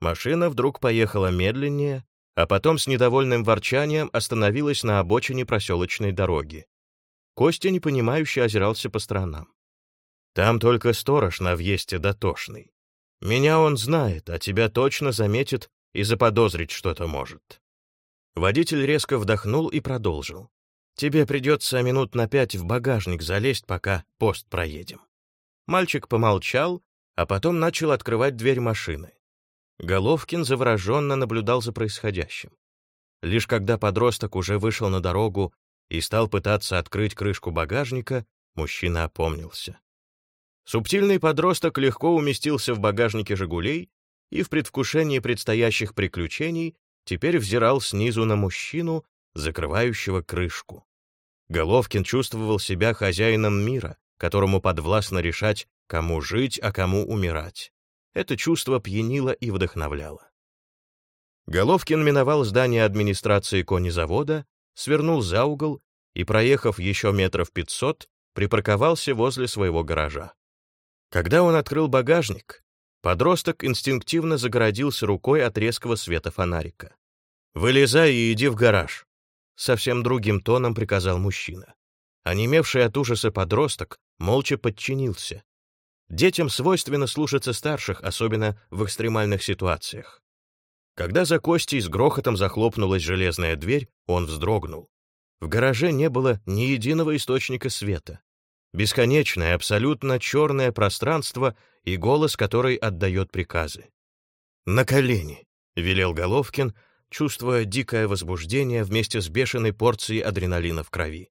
Машина вдруг поехала медленнее, а потом с недовольным ворчанием остановилась на обочине проселочной дороги. Костя непонимающе озирался по сторонам. Там только сторож на въезде дотошный. Меня он знает, а тебя точно заметит и заподозрить что-то может. Водитель резко вдохнул и продолжил. Тебе придется минут на пять в багажник залезть, пока пост проедем. Мальчик помолчал, а потом начал открывать дверь машины. Головкин завороженно наблюдал за происходящим. Лишь когда подросток уже вышел на дорогу и стал пытаться открыть крышку багажника, мужчина опомнился. Субтильный подросток легко уместился в багажнике «Жигулей» и в предвкушении предстоящих приключений теперь взирал снизу на мужчину, закрывающего крышку. Головкин чувствовал себя хозяином мира, которому подвластно решать, кому жить, а кому умирать. Это чувство пьянило и вдохновляло. Головкин миновал здание администрации конезавода, свернул за угол и, проехав еще метров пятьсот, припарковался возле своего гаража. Когда он открыл багажник, подросток инстинктивно загородился рукой от резкого света фонарика. «Вылезай и иди в гараж», — совсем другим тоном приказал мужчина. Онемевший от ужаса подросток молча подчинился. Детям свойственно слушаться старших, особенно в экстремальных ситуациях. Когда за Костей с грохотом захлопнулась железная дверь, он вздрогнул. В гараже не было ни единого источника света бесконечное, абсолютно черное пространство и голос, который отдает приказы. «На колени!» — велел Головкин, чувствуя дикое возбуждение вместе с бешеной порцией адреналина в крови.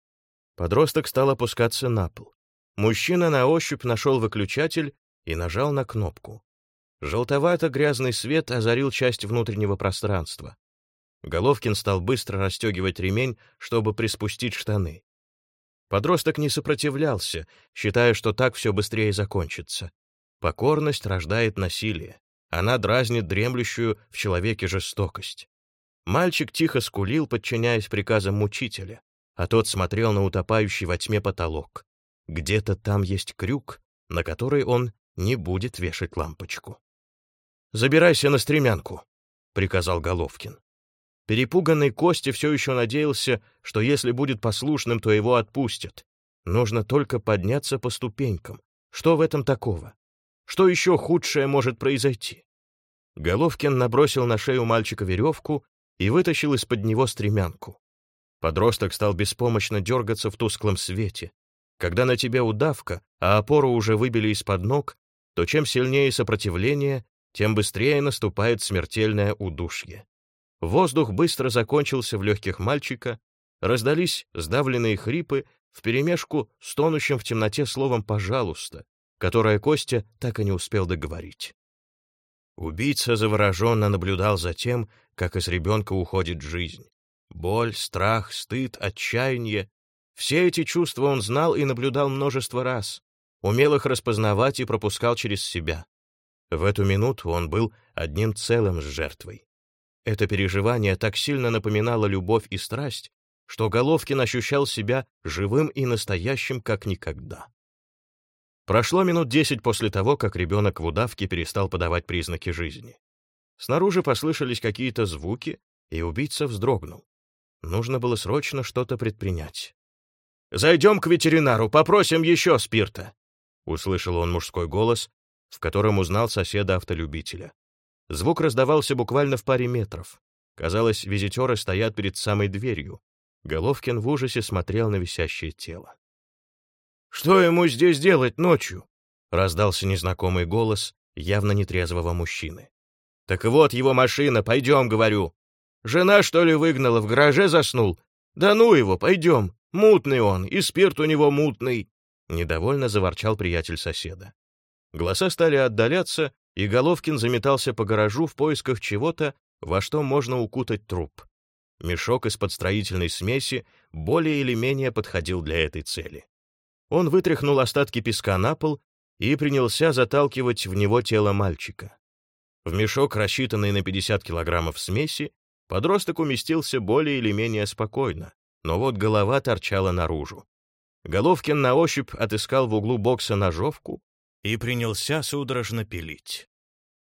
Подросток стал опускаться на пол. Мужчина на ощупь нашел выключатель и нажал на кнопку. Желтовато-грязный свет озарил часть внутреннего пространства. Головкин стал быстро расстегивать ремень, чтобы приспустить штаны. Подросток не сопротивлялся, считая, что так все быстрее закончится. Покорность рождает насилие. Она дразнит дремлющую в человеке жестокость. Мальчик тихо скулил, подчиняясь приказам мучителя, а тот смотрел на утопающий во тьме потолок. Где-то там есть крюк, на который он не будет вешать лампочку. «Забирайся на стремянку», — приказал Головкин. Перепуганный Костя все еще надеялся, что если будет послушным, то его отпустят. Нужно только подняться по ступенькам. Что в этом такого? Что еще худшее может произойти? Головкин набросил на шею мальчика веревку и вытащил из-под него стремянку. Подросток стал беспомощно дергаться в тусклом свете. Когда на тебе удавка, а опору уже выбили из-под ног, то чем сильнее сопротивление, тем быстрее наступает смертельное удушье. Воздух быстро закончился в легких мальчика, раздались сдавленные хрипы вперемешку с тонущим в темноте словом «пожалуйста», которое Костя так и не успел договорить. Убийца завороженно наблюдал за тем, как из ребенка уходит жизнь. Боль, страх, стыд, отчаяние — все эти чувства он знал и наблюдал множество раз, умел их распознавать и пропускал через себя. В эту минуту он был одним целым с жертвой. Это переживание так сильно напоминало любовь и страсть, что Головкин ощущал себя живым и настоящим, как никогда. Прошло минут десять после того, как ребенок в удавке перестал подавать признаки жизни. Снаружи послышались какие-то звуки, и убийца вздрогнул. Нужно было срочно что-то предпринять. «Зайдем к ветеринару, попросим еще спирта!» Услышал он мужской голос, в котором узнал соседа-автолюбителя. Звук раздавался буквально в паре метров. Казалось, визитеры стоят перед самой дверью. Головкин в ужасе смотрел на висящее тело. «Что ему здесь делать ночью?» — раздался незнакомый голос явно нетрезвого мужчины. «Так вот его машина, пойдем, говорю. Жена, что ли, выгнала, в гараже заснул? Да ну его, пойдем. Мутный он, и спирт у него мутный!» Недовольно заворчал приятель соседа. Голоса стали отдаляться, и Головкин заметался по гаражу в поисках чего-то, во что можно укутать труп. Мешок из-под строительной смеси более или менее подходил для этой цели. Он вытряхнул остатки песка на пол и принялся заталкивать в него тело мальчика. В мешок, рассчитанный на 50 килограммов смеси, подросток уместился более или менее спокойно, но вот голова торчала наружу. Головкин на ощупь отыскал в углу бокса ножовку и принялся судорожно пилить.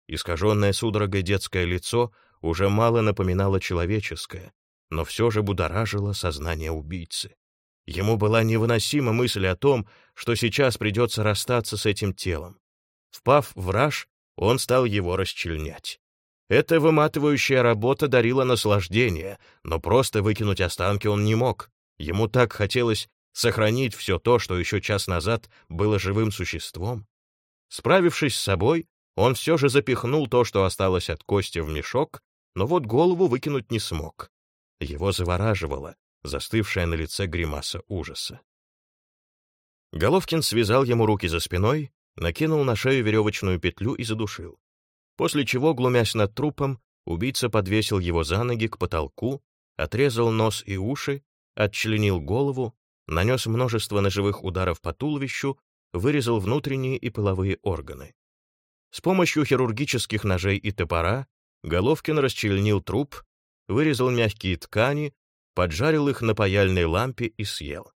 Искаженное судорогой детское лицо уже мало напоминало человеческое, но все же будоражило сознание убийцы. Ему была невыносима мысль о том, что сейчас придется расстаться с этим телом. Впав в раж, он стал его расчленять. Эта выматывающая работа дарила наслаждение, но просто выкинуть останки он не мог. Ему так хотелось сохранить все то, что еще час назад было живым существом. Справившись с собой, он все же запихнул то, что осталось от кости, в мешок, но вот голову выкинуть не смог. Его завораживала застывшая на лице гримаса ужаса. Головкин связал ему руки за спиной, накинул на шею веревочную петлю и задушил. После чего, глумясь над трупом, убийца подвесил его за ноги к потолку, отрезал нос и уши, отчленил голову, нанес множество ножевых ударов по туловищу вырезал внутренние и половые органы. С помощью хирургических ножей и топора Головкин расчленил труп, вырезал мягкие ткани, поджарил их на паяльной лампе и съел.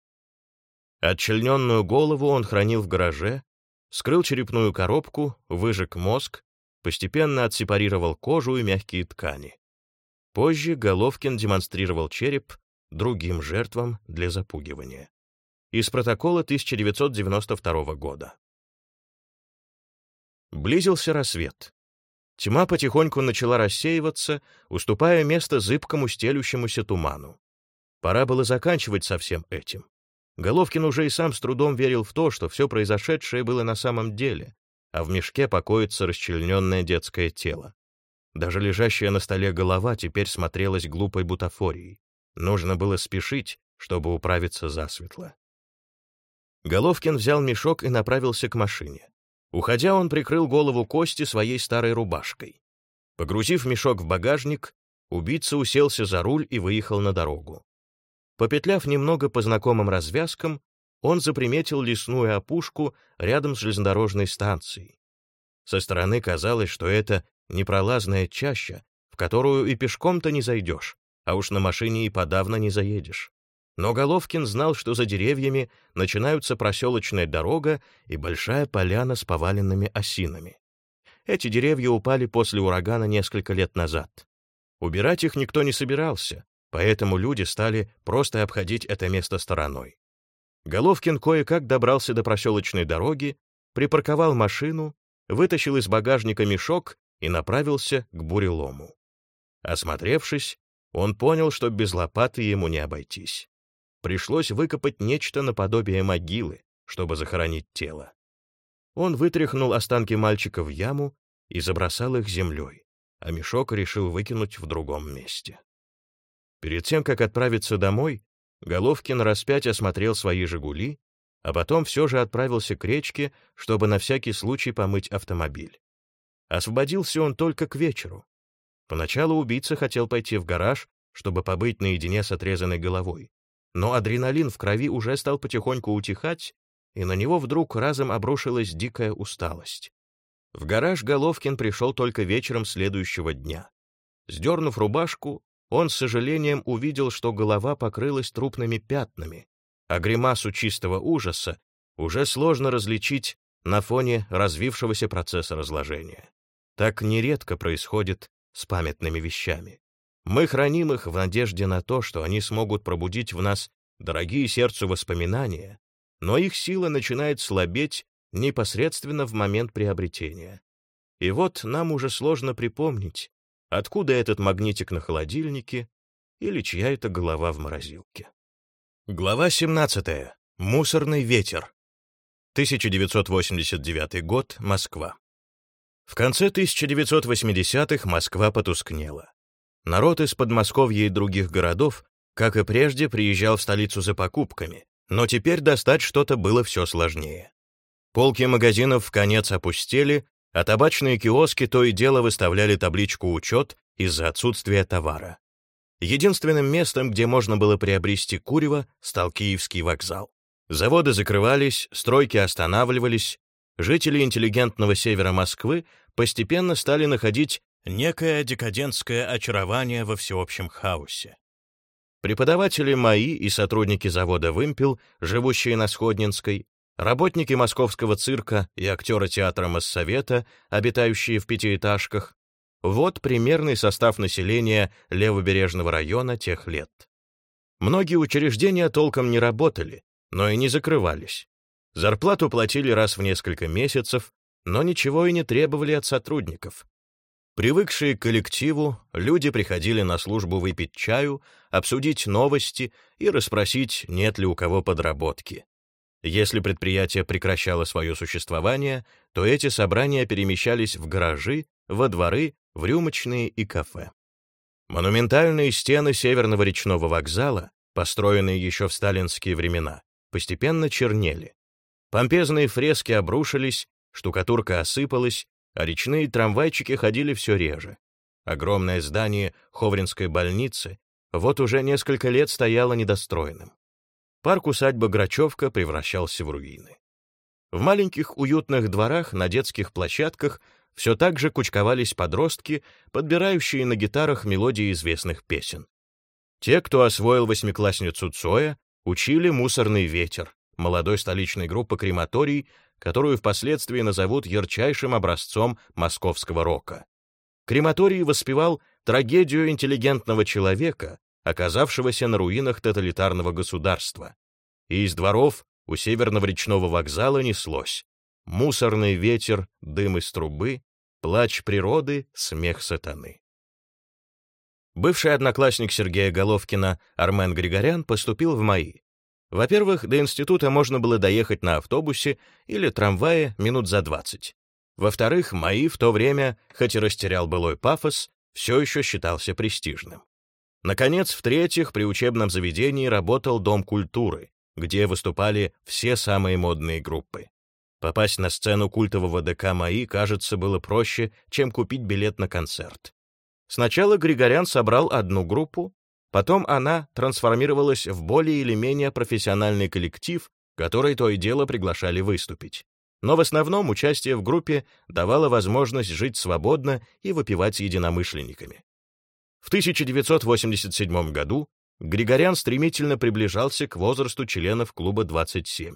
Отчлененную голову он хранил в гараже, скрыл черепную коробку, выжег мозг, постепенно отсепарировал кожу и мягкие ткани. Позже Головкин демонстрировал череп другим жертвам для запугивания из протокола 1992 года. Близился рассвет. Тьма потихоньку начала рассеиваться, уступая место зыбкому стелющемуся туману. Пора было заканчивать со всем этим. Головкин уже и сам с трудом верил в то, что все произошедшее было на самом деле, а в мешке покоится расчлененное детское тело. Даже лежащая на столе голова теперь смотрелась глупой бутафорией. Нужно было спешить, чтобы управиться засветло. Головкин взял мешок и направился к машине. Уходя, он прикрыл голову Кости своей старой рубашкой. Погрузив мешок в багажник, убийца уселся за руль и выехал на дорогу. Попетляв немного по знакомым развязкам, он заприметил лесную опушку рядом с железнодорожной станцией. Со стороны казалось, что это непролазная чаща, в которую и пешком-то не зайдешь, а уж на машине и подавно не заедешь. Но Головкин знал, что за деревьями начинаются проселочная дорога и большая поляна с поваленными осинами. Эти деревья упали после урагана несколько лет назад. Убирать их никто не собирался, поэтому люди стали просто обходить это место стороной. Головкин кое-как добрался до проселочной дороги, припарковал машину, вытащил из багажника мешок и направился к бурелому. Осмотревшись, он понял, что без лопаты ему не обойтись. Пришлось выкопать нечто наподобие могилы, чтобы захоронить тело. Он вытряхнул останки мальчика в яму и забросал их землей, а мешок решил выкинуть в другом месте. Перед тем, как отправиться домой, Головкин распять осмотрел свои «Жигули», а потом все же отправился к речке, чтобы на всякий случай помыть автомобиль. Освободился он только к вечеру. Поначалу убийца хотел пойти в гараж, чтобы побыть наедине с отрезанной головой. Но адреналин в крови уже стал потихоньку утихать, и на него вдруг разом обрушилась дикая усталость. В гараж Головкин пришел только вечером следующего дня. Сдернув рубашку, он с сожалением увидел, что голова покрылась трупными пятнами, а гримасу чистого ужаса уже сложно различить на фоне развившегося процесса разложения. Так нередко происходит с памятными вещами. Мы храним их в надежде на то, что они смогут пробудить в нас дорогие сердцу воспоминания, но их сила начинает слабеть непосредственно в момент приобретения. И вот нам уже сложно припомнить, Откуда этот магнитик на холодильнике или чья это голова в морозилке? Глава 17. Мусорный ветер. 1989 год, Москва. В конце 1980-х Москва потускнела. Народ из Подмосковья и других городов, как и прежде, приезжал в столицу за покупками, но теперь достать что-то было все сложнее. Полки магазинов в конец опустели, а табачные киоски то и дело выставляли табличку «Учет» из-за отсутствия товара. Единственным местом, где можно было приобрести курево, стал Киевский вокзал. Заводы закрывались, стройки останавливались, жители интеллигентного севера Москвы постепенно стали находить некое декадентское очарование во всеобщем хаосе. Преподаватели МАИ и сотрудники завода «Вымпел», живущие на Сходнинской, Работники московского цирка и актеры театра Моссовета, обитающие в пятиэтажках, вот примерный состав населения левобережного района тех лет. Многие учреждения толком не работали, но и не закрывались. Зарплату платили раз в несколько месяцев, но ничего и не требовали от сотрудников. Привыкшие к коллективу, люди приходили на службу выпить чаю, обсудить новости и расспросить, нет ли у кого подработки. Если предприятие прекращало свое существование, то эти собрания перемещались в гаражи, во дворы, в рюмочные и кафе. Монументальные стены Северного речного вокзала, построенные еще в сталинские времена, постепенно чернели. Помпезные фрески обрушились, штукатурка осыпалась, а речные трамвайчики ходили все реже. Огромное здание Ховринской больницы вот уже несколько лет стояло недостроенным парк усадьбы Грачевка превращался в руины. В маленьких уютных дворах на детских площадках все так же кучковались подростки, подбирающие на гитарах мелодии известных песен. Те, кто освоил восьмиклассницу Цоя, учили «Мусорный ветер», молодой столичной группы «Крематорий», которую впоследствии назовут ярчайшим образцом московского рока. Крематорий воспевал трагедию интеллигентного человека, оказавшегося на руинах тоталитарного государства. И из дворов у северного речного вокзала неслось мусорный ветер, дым из трубы, плач природы, смех сатаны. Бывший одноклассник Сергея Головкина Армен Григорян поступил в МАИ. Во-первых, до института можно было доехать на автобусе или трамвае минут за 20. Во-вторых, МАИ в то время, хоть и растерял былой пафос, все еще считался престижным. Наконец, в-третьих, при учебном заведении работал Дом культуры, где выступали все самые модные группы. Попасть на сцену культового ДК МАИ, кажется, было проще, чем купить билет на концерт. Сначала Григорян собрал одну группу, потом она трансформировалась в более или менее профессиональный коллектив, который то и дело приглашали выступить. Но в основном участие в группе давало возможность жить свободно и выпивать с единомышленниками. В 1987 году Григорян стремительно приближался к возрасту членов клуба 27.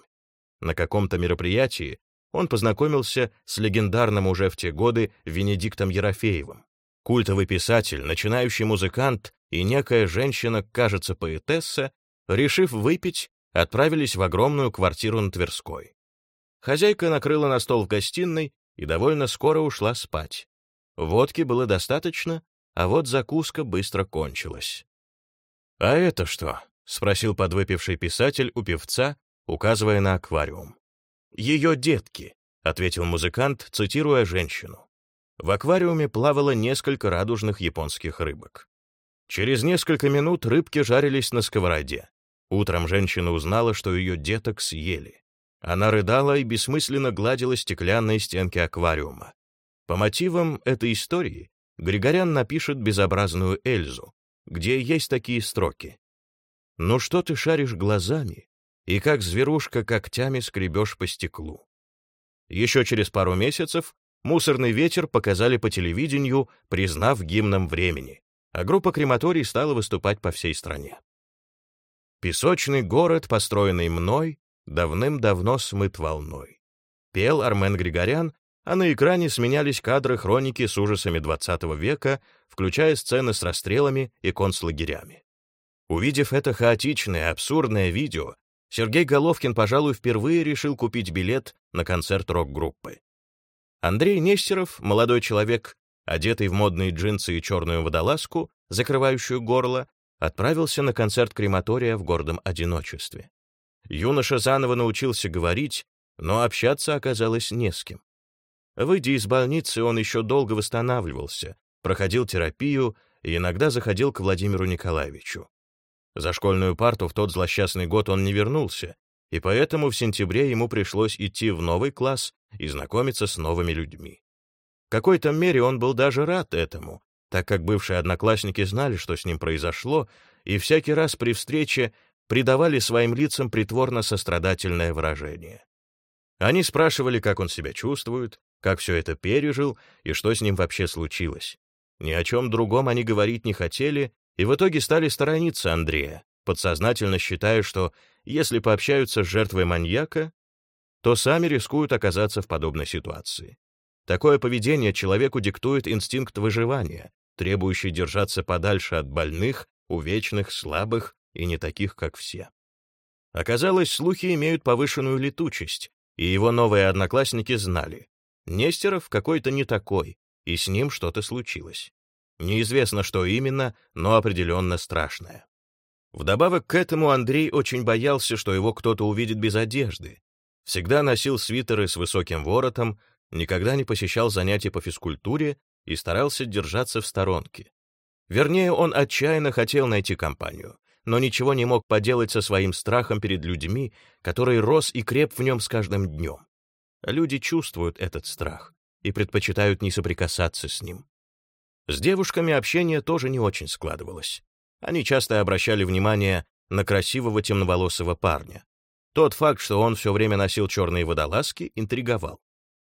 На каком-то мероприятии он познакомился с легендарным уже в те годы Венедиктом Ерофеевым. Культовый писатель, начинающий музыкант и некая женщина, кажется, поэтесса, решив выпить, отправились в огромную квартиру на Тверской. Хозяйка накрыла на стол в гостиной и довольно скоро ушла спать. Водки было достаточно, а вот закуска быстро кончилась. «А это что?» — спросил подвыпивший писатель у певца, указывая на аквариум. «Ее детки», — ответил музыкант, цитируя женщину. В аквариуме плавало несколько радужных японских рыбок. Через несколько минут рыбки жарились на сковороде. Утром женщина узнала, что ее деток съели. Она рыдала и бессмысленно гладила стеклянные стенки аквариума. По мотивам этой истории Григорян напишет безобразную Эльзу, где есть такие строки. «Ну что ты шаришь глазами, и как зверушка когтями скребешь по стеклу. Еще через пару месяцев «Мусорный ветер» показали по телевидению, признав гимном времени, а группа крематорий стала выступать по всей стране. «Песочный город, построенный мной, давным-давно смыт волной», пел Армен Григорян, а на экране сменялись кадры хроники с ужасами XX века, включая сцены с расстрелами и концлагерями. Увидев это хаотичное, абсурдное видео, Сергей Головкин, пожалуй, впервые решил купить билет на концерт рок-группы. Андрей Нестеров, молодой человек, одетый в модные джинсы и черную водолазку, закрывающую горло, отправился на концерт крематория в гордом одиночестве. Юноша заново научился говорить, но общаться оказалось не с кем. Выйдя из больницы, он еще долго восстанавливался, проходил терапию и иногда заходил к Владимиру Николаевичу. За школьную парту в тот злосчастный год он не вернулся, и поэтому в сентябре ему пришлось идти в новый класс и знакомиться с новыми людьми. В какой-то мере он был даже рад этому, так как бывшие одноклассники знали, что с ним произошло, и всякий раз при встрече придавали своим лицам притворно-сострадательное выражение. Они спрашивали, как он себя чувствует, как все это пережил и что с ним вообще случилось. Ни о чем другом они говорить не хотели, и в итоге стали сторониться Андрея, подсознательно считая, что если пообщаются с жертвой маньяка, то сами рискуют оказаться в подобной ситуации. Такое поведение человеку диктует инстинкт выживания, требующий держаться подальше от больных, увечных, слабых и не таких, как все. Оказалось, слухи имеют повышенную летучесть, и его новые одноклассники знали. Нестеров какой-то не такой, и с ним что-то случилось. Неизвестно, что именно, но определенно страшное. Вдобавок к этому Андрей очень боялся, что его кто-то увидит без одежды. Всегда носил свитеры с высоким воротом, никогда не посещал занятия по физкультуре и старался держаться в сторонке. Вернее, он отчаянно хотел найти компанию, но ничего не мог поделать со своим страхом перед людьми, который рос и креп в нем с каждым днем. Люди чувствуют этот страх и предпочитают не соприкасаться с ним. С девушками общение тоже не очень складывалось. Они часто обращали внимание на красивого темноволосого парня. Тот факт, что он все время носил черные водолазки, интриговал.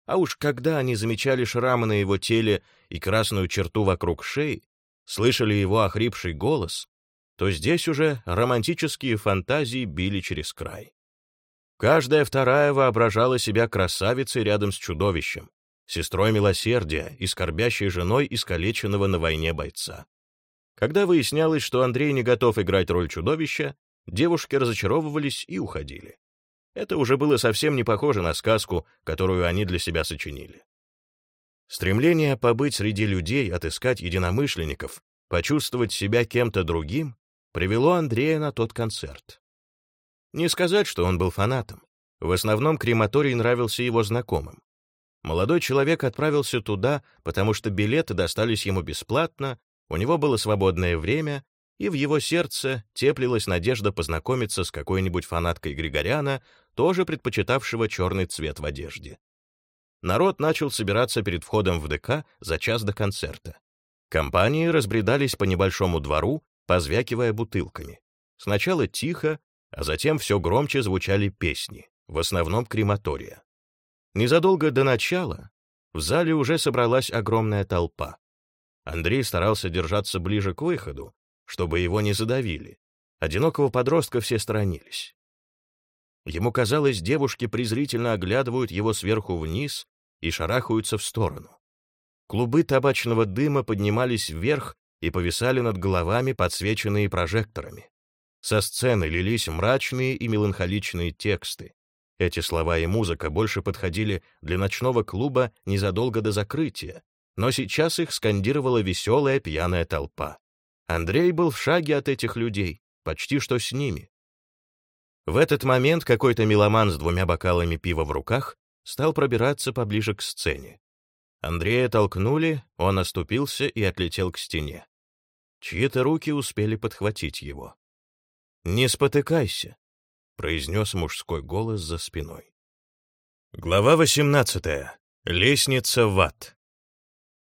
А уж когда они замечали шрамы на его теле и красную черту вокруг шеи, слышали его охрипший голос, то здесь уже романтические фантазии били через край. Каждая вторая воображала себя красавицей рядом с чудовищем, сестрой милосердия и скорбящей женой искалеченного на войне бойца. Когда выяснялось, что Андрей не готов играть роль чудовища, девушки разочаровывались и уходили. Это уже было совсем не похоже на сказку, которую они для себя сочинили. Стремление побыть среди людей, отыскать единомышленников, почувствовать себя кем-то другим, привело Андрея на тот концерт. Не сказать, что он был фанатом. В основном крематорий нравился его знакомым. Молодой человек отправился туда, потому что билеты достались ему бесплатно, у него было свободное время, и в его сердце теплилась надежда познакомиться с какой-нибудь фанаткой Григоряна, тоже предпочитавшего черный цвет в одежде. Народ начал собираться перед входом в ДК за час до концерта. Компании разбредались по небольшому двору, позвякивая бутылками. Сначала тихо, а затем все громче звучали песни, в основном крематория. Незадолго до начала в зале уже собралась огромная толпа. Андрей старался держаться ближе к выходу, чтобы его не задавили. Одинокого подростка все сторонились. Ему казалось, девушки презрительно оглядывают его сверху вниз и шарахаются в сторону. Клубы табачного дыма поднимались вверх и повисали над головами, подсвеченные прожекторами. Со сцены лились мрачные и меланхоличные тексты. Эти слова и музыка больше подходили для ночного клуба незадолго до закрытия, но сейчас их скандировала веселая пьяная толпа. Андрей был в шаге от этих людей, почти что с ними. В этот момент какой-то меломан с двумя бокалами пива в руках стал пробираться поближе к сцене. Андрея толкнули, он оступился и отлетел к стене. Чьи-то руки успели подхватить его. «Не спотыкайся», — произнес мужской голос за спиной. Глава 18. Лестница в ад.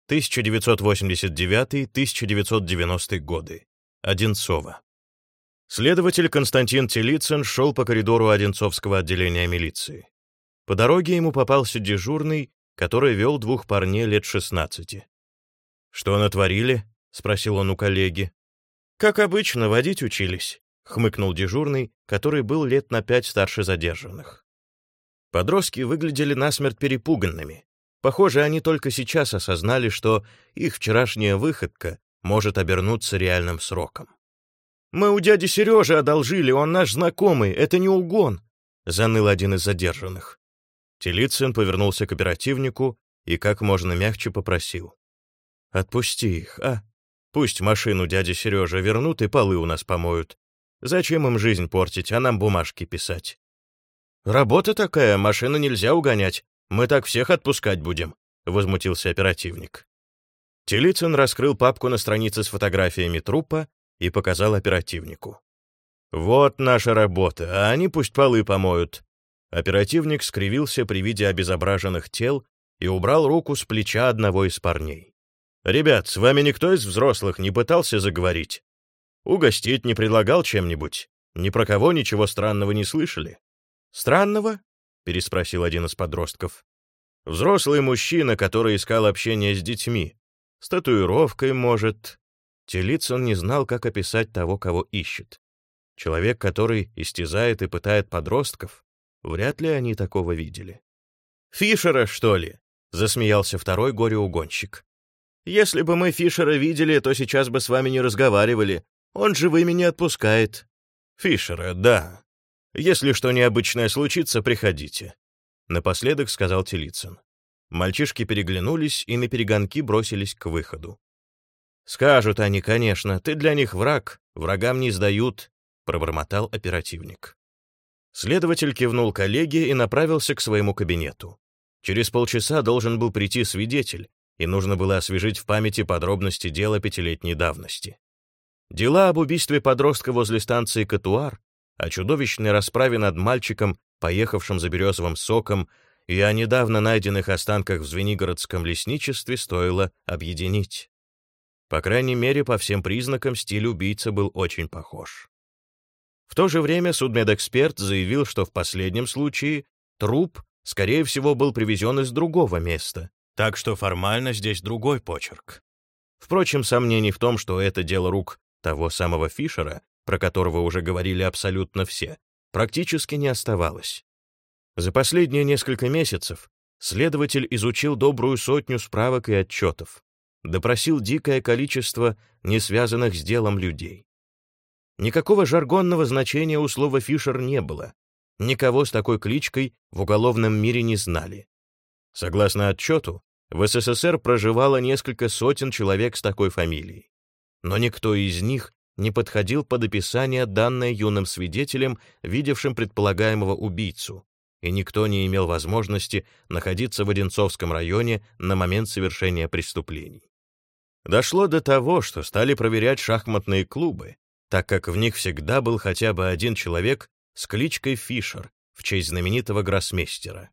1989-1990 годы. Одинцово. Следователь Константин Телицын шел по коридору Одинцовского отделения милиции. По дороге ему попался дежурный, который вел двух парней лет 16. «Что натворили?» — спросил он у коллеги. «Как обычно, водить учились», — хмыкнул дежурный, который был лет на пять старше задержанных. Подростки выглядели насмерть перепуганными. Похоже, они только сейчас осознали, что их вчерашняя выходка может обернуться реальным сроком. «Мы у дяди Сережи одолжили, он наш знакомый, это не угон», — заныл один из задержанных. Телицын повернулся к оперативнику и как можно мягче попросил. «Отпусти их, а? Пусть машину дяди Сережа вернут и полы у нас помоют. Зачем им жизнь портить, а нам бумажки писать? Работа такая, машину нельзя угонять. Мы так всех отпускать будем, возмутился оперативник. Телицын раскрыл папку на странице с фотографиями трупа и показал оперативнику. «Вот наша работа, а они пусть полы помоют». Оперативник скривился при виде обезображенных тел и убрал руку с плеча одного из парней. «Ребят, с вами никто из взрослых не пытался заговорить? Угостить не предлагал чем-нибудь? Ни про кого ничего странного не слышали? Странного? переспросил один из подростков. Взрослый мужчина, который искал общение с детьми. С татуировкой, может. Телицын не знал, как описать того, кого ищет. Человек, который истязает и пытает подростков, вряд ли они такого видели. «Фишера, что ли?» — засмеялся второй горе-угонщик. «Если бы мы Фишера видели, то сейчас бы с вами не разговаривали, он живыми не отпускает. Фишера, да. Если что необычное случится, приходите. Напоследок сказал Телицын. Мальчишки переглянулись и на перегонки бросились к выходу. «Скажут они, конечно, ты для них враг, врагам не сдают», — пробормотал оперативник. Следователь кивнул коллеге и направился к своему кабинету. Через полчаса должен был прийти свидетель, и нужно было освежить в памяти подробности дела пятилетней давности. Дела об убийстве подростка возле станции Катуар, о чудовищной расправе над мальчиком, поехавшим за березовым соком, и о недавно найденных останках в Звенигородском лесничестве стоило объединить. По крайней мере, по всем признакам стиль убийцы был очень похож. В то же время судмедэксперт заявил, что в последнем случае труп, скорее всего, был привезен из другого места, так что формально здесь другой почерк. Впрочем, сомнений в том, что это дело рук того самого Фишера, про которого уже говорили абсолютно все, практически не оставалось. За последние несколько месяцев следователь изучил добрую сотню справок и отчетов, допросил дикое количество не связанных с делом людей. Никакого жаргонного значения у слова «фишер» не было. Никого с такой кличкой в уголовном мире не знали. Согласно отчету, в СССР проживало несколько сотен человек с такой фамилией но никто из них не подходил под описание, данное юным свидетелем, видевшим предполагаемого убийцу, и никто не имел возможности находиться в Одинцовском районе на момент совершения преступлений. Дошло до того, что стали проверять шахматные клубы, так как в них всегда был хотя бы один человек с кличкой Фишер, в честь знаменитого гроссмейстера.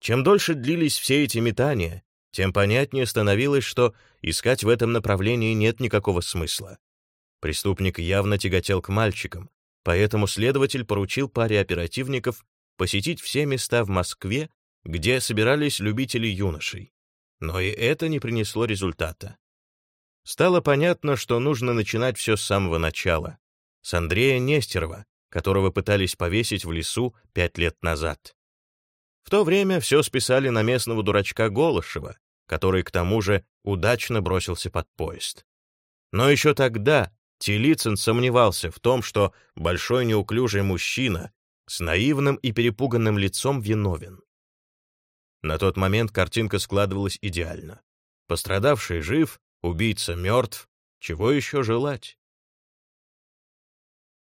Чем дольше длились все эти метания, тем понятнее становилось, что искать в этом направлении нет никакого смысла. Преступник явно тяготел к мальчикам, поэтому следователь поручил паре оперативников посетить все места в Москве, где собирались любители юношей. Но и это не принесло результата. Стало понятно, что нужно начинать все с самого начала, с Андрея Нестерова, которого пытались повесить в лесу пять лет назад. В то время все списали на местного дурачка Голышева, который, к тому же, удачно бросился под поезд. Но еще тогда Телицын сомневался в том, что большой неуклюжий мужчина с наивным и перепуганным лицом виновен. На тот момент картинка складывалась идеально. Пострадавший жив, убийца мертв, чего еще желать?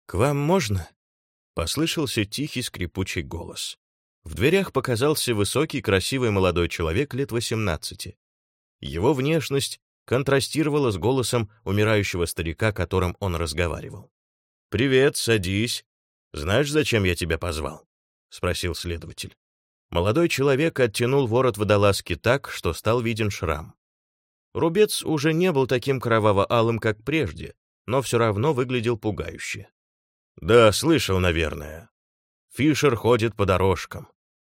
«К вам можно?» — послышался тихий скрипучий голос. В дверях показался высокий, красивый молодой человек лет 18. Его внешность контрастировала с голосом умирающего старика, которым он разговаривал. «Привет, садись. Знаешь, зачем я тебя позвал?» — спросил следователь. Молодой человек оттянул ворот водолазки так, что стал виден шрам. Рубец уже не был таким кроваво-алым, как прежде, но все равно выглядел пугающе. «Да, слышал, наверное. Фишер ходит по дорожкам.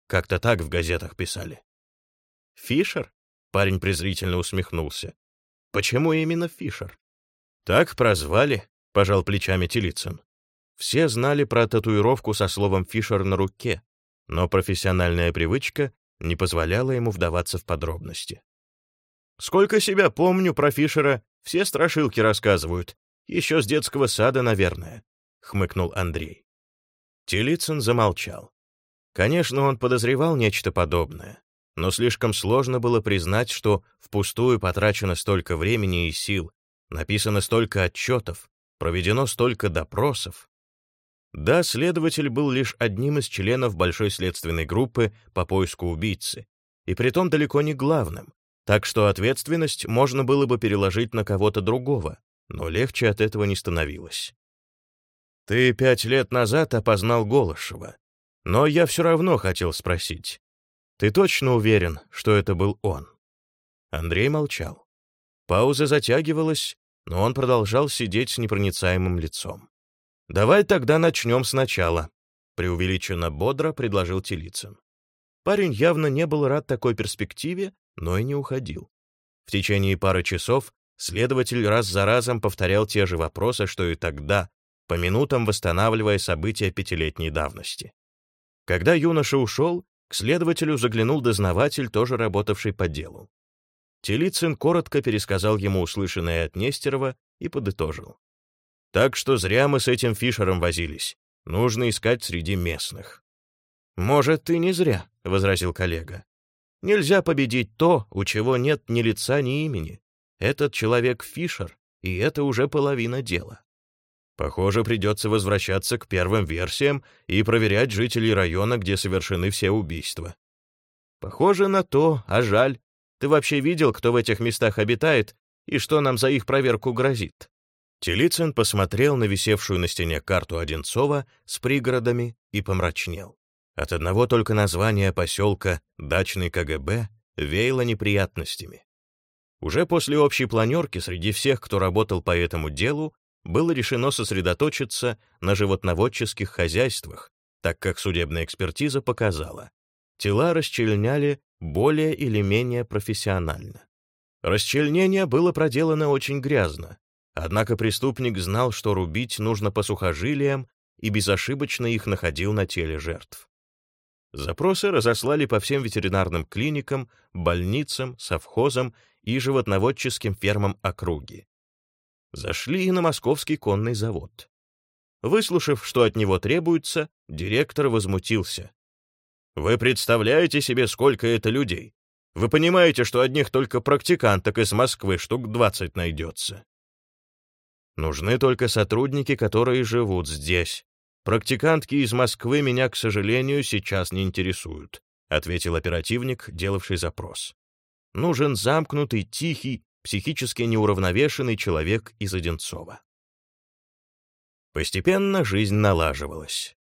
Как-то так в газетах писали». «Фишер?» — парень презрительно усмехнулся. «Почему именно Фишер?» «Так прозвали», — пожал плечами Телицын. Все знали про татуировку со словом «Фишер» на руке, но профессиональная привычка не позволяла ему вдаваться в подробности. «Сколько себя помню про Фишера, все страшилки рассказывают. Еще с детского сада, наверное», — хмыкнул Андрей. Телицын замолчал. Конечно, он подозревал нечто подобное, но слишком сложно было признать, что впустую потрачено столько времени и сил, написано столько отчетов, проведено столько допросов. Да, следователь был лишь одним из членов большой следственной группы по поиску убийцы, и притом далеко не главным, так что ответственность можно было бы переложить на кого-то другого, но легче от этого не становилось. «Ты пять лет назад опознал Голышева, но я все равно хотел спросить, ты точно уверен, что это был он?» Андрей молчал. Пауза затягивалась, но он продолжал сидеть с непроницаемым лицом. «Давай тогда начнем сначала», — преувеличенно бодро предложил Телицын. Парень явно не был рад такой перспективе, но и не уходил. В течение пары часов следователь раз за разом повторял те же вопросы, что и тогда, по минутам восстанавливая события пятилетней давности. Когда юноша ушел, к следователю заглянул дознаватель, тоже работавший по делу. Телицын коротко пересказал ему услышанное от Нестерова и подытожил. Так что зря мы с этим Фишером возились. Нужно искать среди местных. «Может, и не зря», — возразил коллега. «Нельзя победить то, у чего нет ни лица, ни имени. Этот человек Фишер, и это уже половина дела». Похоже, придется возвращаться к первым версиям и проверять жителей района, где совершены все убийства. Похоже на то, а жаль. Ты вообще видел, кто в этих местах обитает и что нам за их проверку грозит? Телицын посмотрел на висевшую на стене карту Одинцова с пригородами и помрачнел. От одного только названия поселка «Дачный КГБ» веяло неприятностями. Уже после общей планерки среди всех, кто работал по этому делу, было решено сосредоточиться на животноводческих хозяйствах, так как судебная экспертиза показала, тела расчленяли более или менее профессионально. Расчленение было проделано очень грязно, Однако преступник знал, что рубить нужно по сухожилиям и безошибочно их находил на теле жертв. Запросы разослали по всем ветеринарным клиникам, больницам, совхозам и животноводческим фермам округи. Зашли и на московский конный завод. Выслушав, что от него требуется, директор возмутился. «Вы представляете себе, сколько это людей? Вы понимаете, что одних только практиканток из Москвы штук 20 найдется?» Нужны только сотрудники, которые живут здесь. Практикантки из Москвы меня, к сожалению, сейчас не интересуют», ответил оперативник, делавший запрос. «Нужен замкнутый, тихий, психически неуравновешенный человек из Одинцова». Постепенно жизнь налаживалась.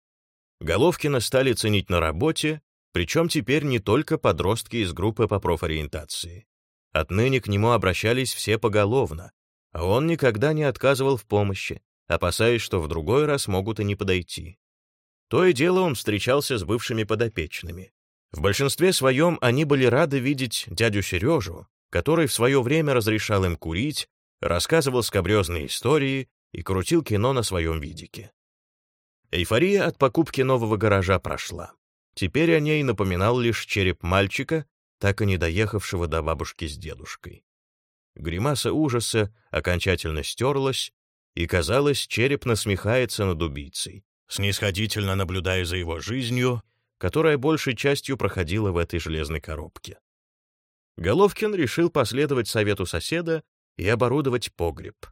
Головкина стали ценить на работе, причем теперь не только подростки из группы по профориентации. Отныне к нему обращались все поголовно, а он никогда не отказывал в помощи, опасаясь, что в другой раз могут и не подойти. То и дело он встречался с бывшими подопечными. В большинстве своем они были рады видеть дядю Сережу, который в свое время разрешал им курить, рассказывал скабрезные истории и крутил кино на своем видике. Эйфория от покупки нового гаража прошла. Теперь о ней напоминал лишь череп мальчика, так и не доехавшего до бабушки с дедушкой. Гримаса ужаса окончательно стерлась, и, казалось, череп насмехается над убийцей, снисходительно наблюдая за его жизнью, которая большей частью проходила в этой железной коробке. Головкин решил последовать совету соседа и оборудовать погреб.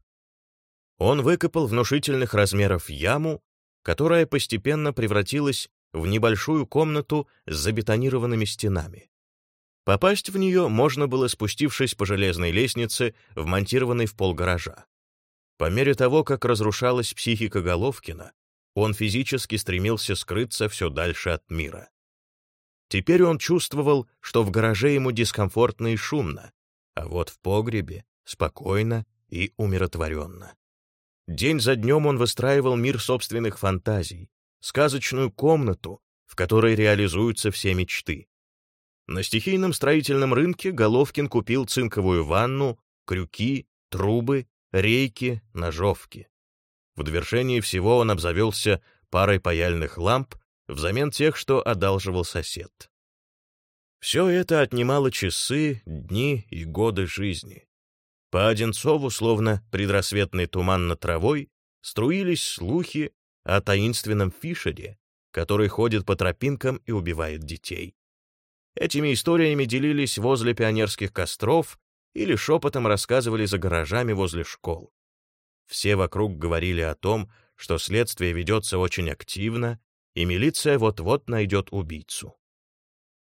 Он выкопал внушительных размеров яму, которая постепенно превратилась в небольшую комнату с забетонированными стенами. Попасть в нее можно было, спустившись по железной лестнице, вмонтированной в пол гаража. По мере того, как разрушалась психика Головкина, он физически стремился скрыться все дальше от мира. Теперь он чувствовал, что в гараже ему дискомфортно и шумно, а вот в погребе спокойно и умиротворенно. День за днем он выстраивал мир собственных фантазий, сказочную комнату, в которой реализуются все мечты. На стихийном строительном рынке Головкин купил цинковую ванну, крюки, трубы, рейки, ножовки. В довершении всего он обзавелся парой паяльных ламп взамен тех, что одалживал сосед. Все это отнимало часы, дни и годы жизни. По Одинцову, словно предрассветный туман над травой, струились слухи о таинственном Фишере, который ходит по тропинкам и убивает детей. Этими историями делились возле пионерских костров или шепотом рассказывали за гаражами возле школ. Все вокруг говорили о том, что следствие ведется очень активно, и милиция вот-вот найдет убийцу.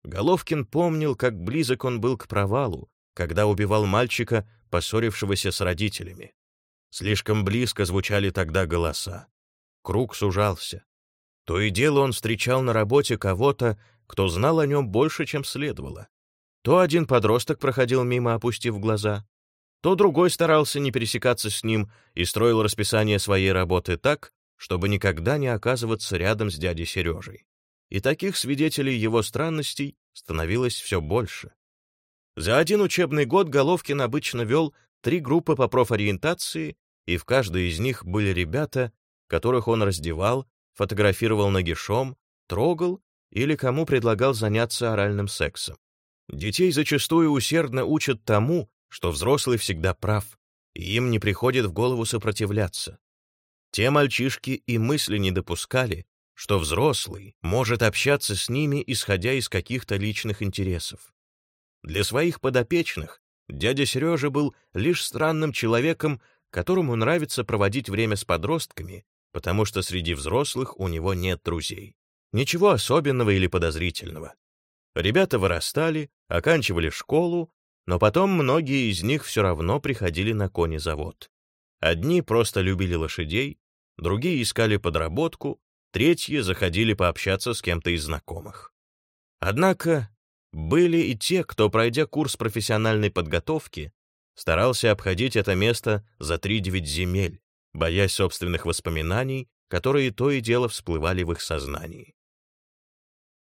Головкин помнил, как близок он был к провалу, когда убивал мальчика, поссорившегося с родителями. Слишком близко звучали тогда голоса. Круг сужался. То и дело он встречал на работе кого-то, кто знал о нем больше, чем следовало. То один подросток проходил мимо, опустив глаза, то другой старался не пересекаться с ним и строил расписание своей работы так, чтобы никогда не оказываться рядом с дядей Сережей. И таких свидетелей его странностей становилось все больше. За один учебный год Головкин обычно вел три группы по профориентации, и в каждой из них были ребята, которых он раздевал, фотографировал нагишом, трогал или кому предлагал заняться оральным сексом. Детей зачастую усердно учат тому, что взрослый всегда прав, и им не приходит в голову сопротивляться. Те мальчишки и мысли не допускали, что взрослый может общаться с ними, исходя из каких-то личных интересов. Для своих подопечных дядя Сережа был лишь странным человеком, которому нравится проводить время с подростками, потому что среди взрослых у него нет друзей. Ничего особенного или подозрительного. Ребята вырастали, оканчивали школу, но потом многие из них все равно приходили на конезавод. Одни просто любили лошадей, другие искали подработку, третьи заходили пообщаться с кем-то из знакомых. Однако были и те, кто, пройдя курс профессиональной подготовки, старался обходить это место за три-девять земель, боясь собственных воспоминаний, которые то и дело всплывали в их сознании.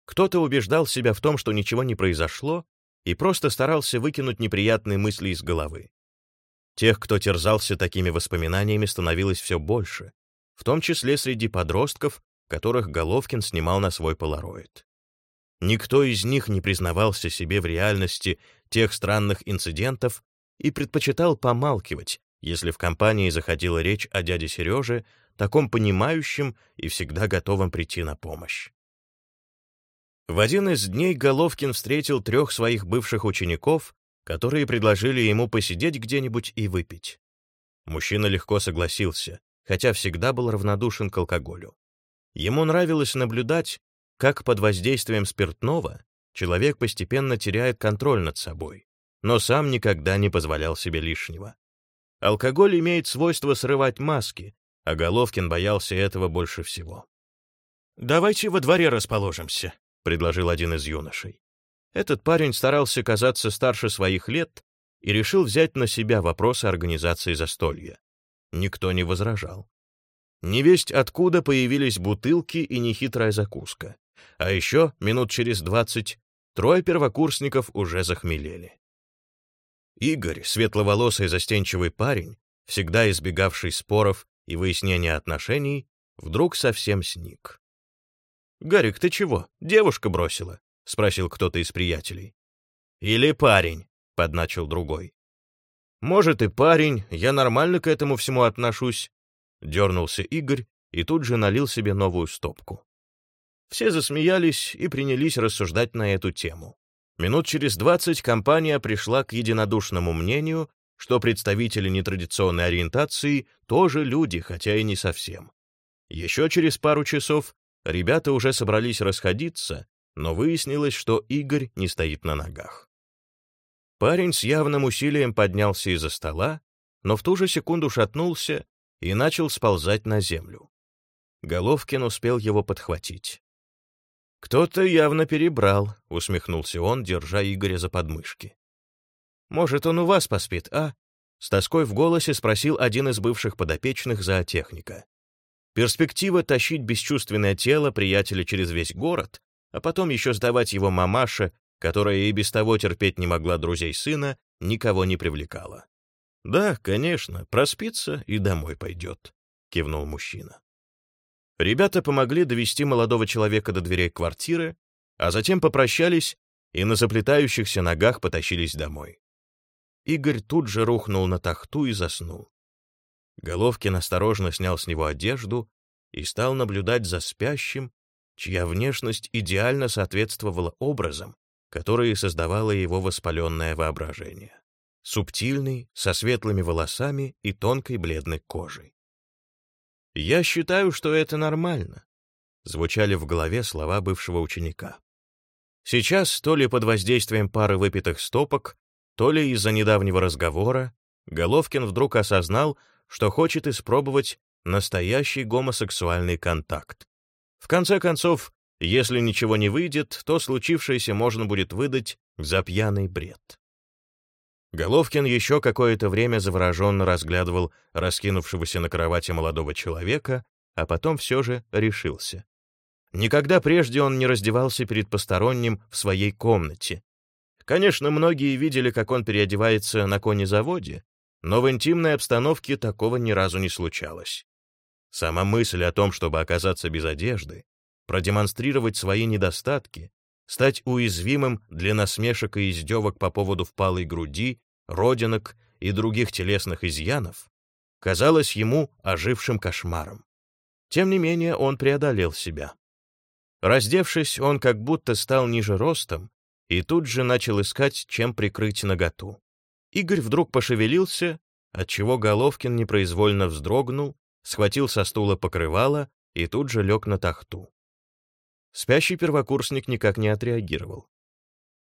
Кто-то убеждал себя в том, что ничего не произошло, и просто старался выкинуть неприятные мысли из головы. Тех, кто терзался такими воспоминаниями, становилось все больше, в том числе среди подростков, которых Головкин снимал на свой полароид. Никто из них не признавался себе в реальности тех странных инцидентов и предпочитал помалкивать, если в компании заходила речь о дяде Сереже, таком понимающем и всегда готовом прийти на помощь. В один из дней Головкин встретил трех своих бывших учеников, которые предложили ему посидеть где-нибудь и выпить. Мужчина легко согласился, хотя всегда был равнодушен к алкоголю. Ему нравилось наблюдать, как под воздействием спиртного человек постепенно теряет контроль над собой, но сам никогда не позволял себе лишнего. Алкоголь имеет свойство срывать маски, а Головкин боялся этого больше всего. «Давайте во дворе расположимся», — предложил один из юношей. Этот парень старался казаться старше своих лет и решил взять на себя вопросы организации застолья. Никто не возражал. Невесть откуда появились бутылки и нехитрая закуска. А еще, минут через двадцать, трое первокурсников уже захмелели. Игорь, светловолосый застенчивый парень, всегда избегавший споров и выяснения отношений, вдруг совсем сник. «Гарик, ты чего? Девушка бросила?» — спросил кто-то из приятелей. «Или парень», — подначил другой. «Может, и парень, я нормально к этому всему отношусь», — дернулся Игорь и тут же налил себе новую стопку. Все засмеялись и принялись рассуждать на эту тему. Минут через двадцать компания пришла к единодушному мнению, что представители нетрадиционной ориентации тоже люди, хотя и не совсем. Еще через пару часов ребята уже собрались расходиться, но выяснилось, что Игорь не стоит на ногах. Парень с явным усилием поднялся из-за стола, но в ту же секунду шатнулся и начал сползать на землю. Головкин успел его подхватить. «Кто-то явно перебрал», — усмехнулся он, держа Игоря за подмышки. «Может, он у вас поспит, а?» С тоской в голосе спросил один из бывших подопечных зоотехника. Перспектива тащить бесчувственное тело приятеля через весь город, а потом еще сдавать его мамаше, которая и без того терпеть не могла друзей сына, никого не привлекала. «Да, конечно, проспится и домой пойдет», — кивнул мужчина. Ребята помогли довести молодого человека до дверей квартиры, а затем попрощались и на заплетающихся ногах потащились домой. Игорь тут же рухнул на тахту и заснул. Головкин осторожно снял с него одежду и стал наблюдать за спящим, чья внешность идеально соответствовала образам, которые создавало его воспаленное воображение. Субтильный, со светлыми волосами и тонкой бледной кожей. «Я считаю, что это нормально», — звучали в голове слова бывшего ученика. Сейчас, то ли под воздействием пары выпитых стопок, то ли из-за недавнего разговора, Головкин вдруг осознал, что хочет испробовать настоящий гомосексуальный контакт. В конце концов, если ничего не выйдет, то случившееся можно будет выдать за пьяный бред. Головкин еще какое-то время завороженно разглядывал раскинувшегося на кровати молодого человека, а потом все же решился. Никогда прежде он не раздевался перед посторонним в своей комнате. Конечно, многие видели, как он переодевается на конезаводе, но в интимной обстановке такого ни разу не случалось. Сама мысль о том, чтобы оказаться без одежды, продемонстрировать свои недостатки, стать уязвимым для насмешек и издевок по поводу впалой груди, родинок и других телесных изъянов, казалось ему ожившим кошмаром. Тем не менее он преодолел себя. Раздевшись, он как будто стал ниже ростом и тут же начал искать, чем прикрыть наготу. Игорь вдруг пошевелился, отчего Головкин непроизвольно вздрогнул, схватил со стула покрывало и тут же лег на тахту. Спящий первокурсник никак не отреагировал.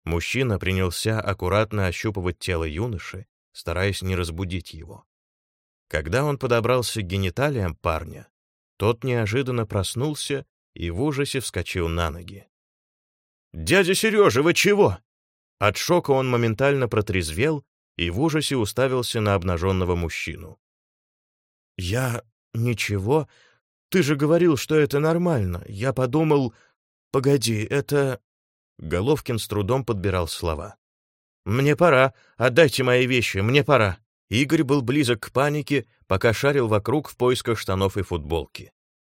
Мужчина принялся аккуратно ощупывать тело юноши, стараясь не разбудить его. Когда он подобрался к гениталиям парня, тот неожиданно проснулся и в ужасе вскочил на ноги. «Дядя Сережа, вы чего?» От шока он моментально протрезвел и в ужасе уставился на обнаженного мужчину. «Я... ничего. Ты же говорил, что это нормально. Я подумал... Погоди, это...» Головкин с трудом подбирал слова. «Мне пора. Отдайте мои вещи. Мне пора». Игорь был близок к панике, пока шарил вокруг в поисках штанов и футболки.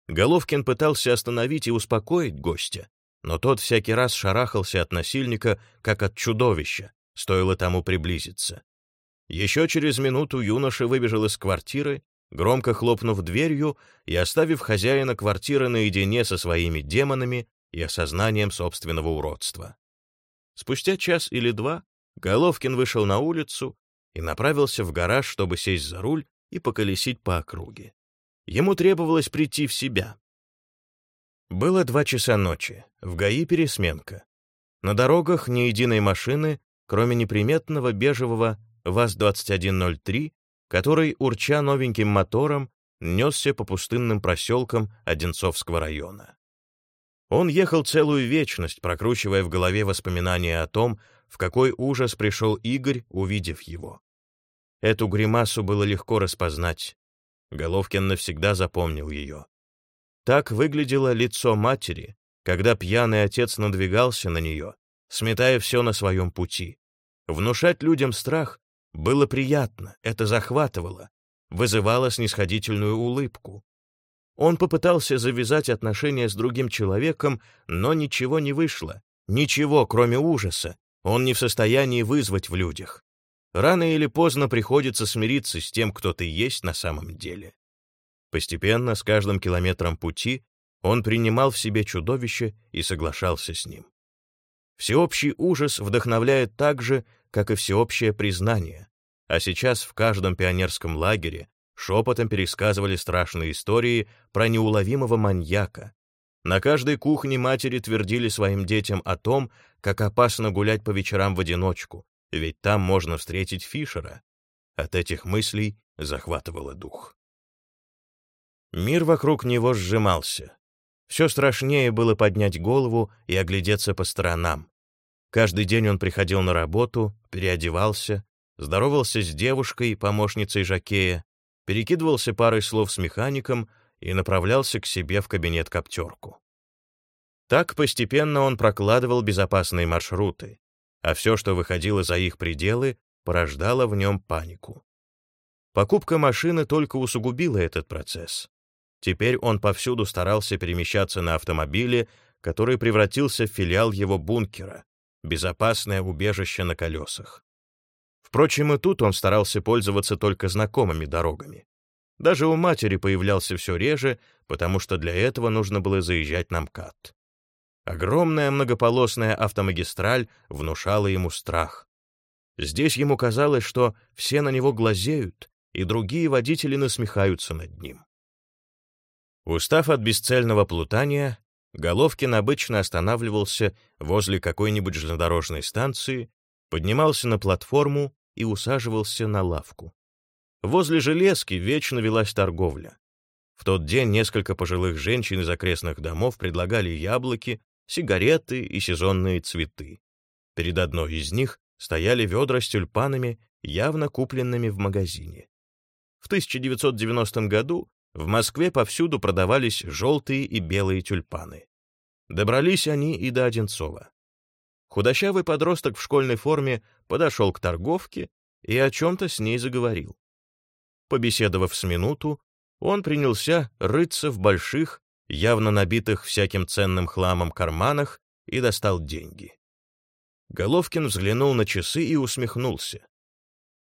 Головкин пытался остановить и успокоить гостя, но тот всякий раз шарахался от насильника, как от чудовища, стоило тому приблизиться. Еще через минуту юноша выбежал из квартиры, громко хлопнув дверью и оставив хозяина квартиры наедине со своими демонами, и осознанием собственного уродства. Спустя час или два Головкин вышел на улицу и направился в гараж, чтобы сесть за руль и поколесить по округе. Ему требовалось прийти в себя. Было два часа ночи, в ГАИ пересменка. На дорогах ни единой машины, кроме неприметного бежевого ВАЗ-2103, который, урча новеньким мотором, несся по пустынным проселкам Одинцовского района. Он ехал целую вечность, прокручивая в голове воспоминания о том, в какой ужас пришел Игорь, увидев его. Эту гримасу было легко распознать. Головкин навсегда запомнил ее. Так выглядело лицо матери, когда пьяный отец надвигался на нее, сметая все на своем пути. Внушать людям страх было приятно, это захватывало, вызывало снисходительную улыбку. Он попытался завязать отношения с другим человеком, но ничего не вышло. Ничего, кроме ужаса, он не в состоянии вызвать в людях. Рано или поздно приходится смириться с тем, кто ты есть на самом деле. Постепенно, с каждым километром пути, он принимал в себе чудовище и соглашался с ним. Всеобщий ужас вдохновляет так же, как и всеобщее признание, а сейчас в каждом пионерском лагере шепотом пересказывали страшные истории про неуловимого маньяка. На каждой кухне матери твердили своим детям о том, как опасно гулять по вечерам в одиночку, ведь там можно встретить Фишера. От этих мыслей захватывало дух. Мир вокруг него сжимался. Все страшнее было поднять голову и оглядеться по сторонам. Каждый день он приходил на работу, переодевался, здоровался с девушкой, помощницей Жакея, перекидывался парой слов с механиком и направлялся к себе в кабинет-коптерку. Так постепенно он прокладывал безопасные маршруты, а все, что выходило за их пределы, порождало в нем панику. Покупка машины только усугубила этот процесс. Теперь он повсюду старался перемещаться на автомобиле, который превратился в филиал его бункера, безопасное убежище на колесах. Впрочем, и тут он старался пользоваться только знакомыми дорогами. Даже у матери появлялся все реже, потому что для этого нужно было заезжать на МКАД. Огромная многополосная автомагистраль внушала ему страх. Здесь ему казалось, что все на него глазеют, и другие водители насмехаются над ним. Устав от бесцельного плутания, Головкин обычно останавливался возле какой-нибудь железнодорожной станции, поднимался на платформу и усаживался на лавку. Возле железки вечно велась торговля. В тот день несколько пожилых женщин из окрестных домов предлагали яблоки, сигареты и сезонные цветы. Перед одной из них стояли ведра с тюльпанами, явно купленными в магазине. В 1990 году в Москве повсюду продавались желтые и белые тюльпаны. Добрались они и до Одинцова. Худощавый подросток в школьной форме подошел к торговке и о чем-то с ней заговорил. Побеседовав с минуту, он принялся рыться в больших, явно набитых всяким ценным хламом карманах и достал деньги. Головкин взглянул на часы и усмехнулся.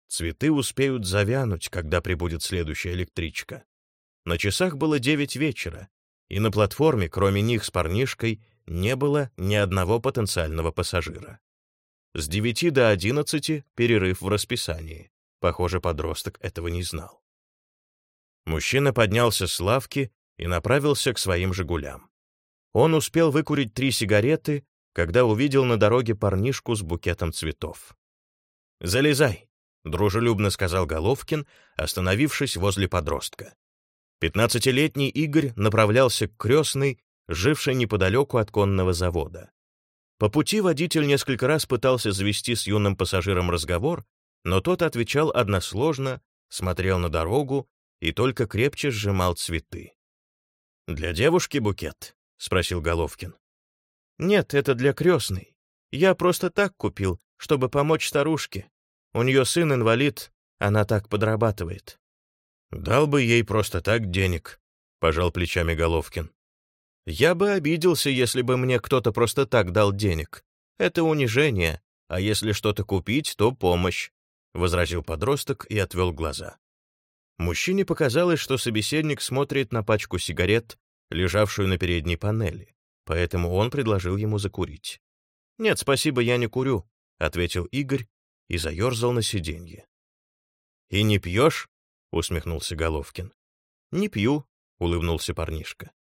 Цветы успеют завянуть, когда прибудет следующая электричка. На часах было девять вечера, и на платформе, кроме них с парнишкой, не было ни одного потенциального пассажира. С девяти до одиннадцати перерыв в расписании. Похоже, подросток этого не знал. Мужчина поднялся с лавки и направился к своим «Жигулям». Он успел выкурить три сигареты, когда увидел на дороге парнишку с букетом цветов. «Залезай», — дружелюбно сказал Головкин, остановившись возле подростка. Пятнадцатилетний Игорь направлялся к крестной, жившей неподалеку от конного завода. По пути водитель несколько раз пытался завести с юным пассажиром разговор, но тот отвечал односложно, смотрел на дорогу и только крепче сжимал цветы. «Для девушки букет?» — спросил Головкин. «Нет, это для крестной. Я просто так купил, чтобы помочь старушке. У нее сын инвалид, она так подрабатывает». «Дал бы ей просто так денег», — пожал плечами Головкин. «Я бы обиделся, если бы мне кто-то просто так дал денег. Это унижение, а если что-то купить, то помощь», — возразил подросток и отвел глаза. Мужчине показалось, что собеседник смотрит на пачку сигарет, лежавшую на передней панели, поэтому он предложил ему закурить. «Нет, спасибо, я не курю», — ответил Игорь и заерзал на сиденье. «И не пьешь?» — усмехнулся Головкин. «Не пью», — улыбнулся парнишка.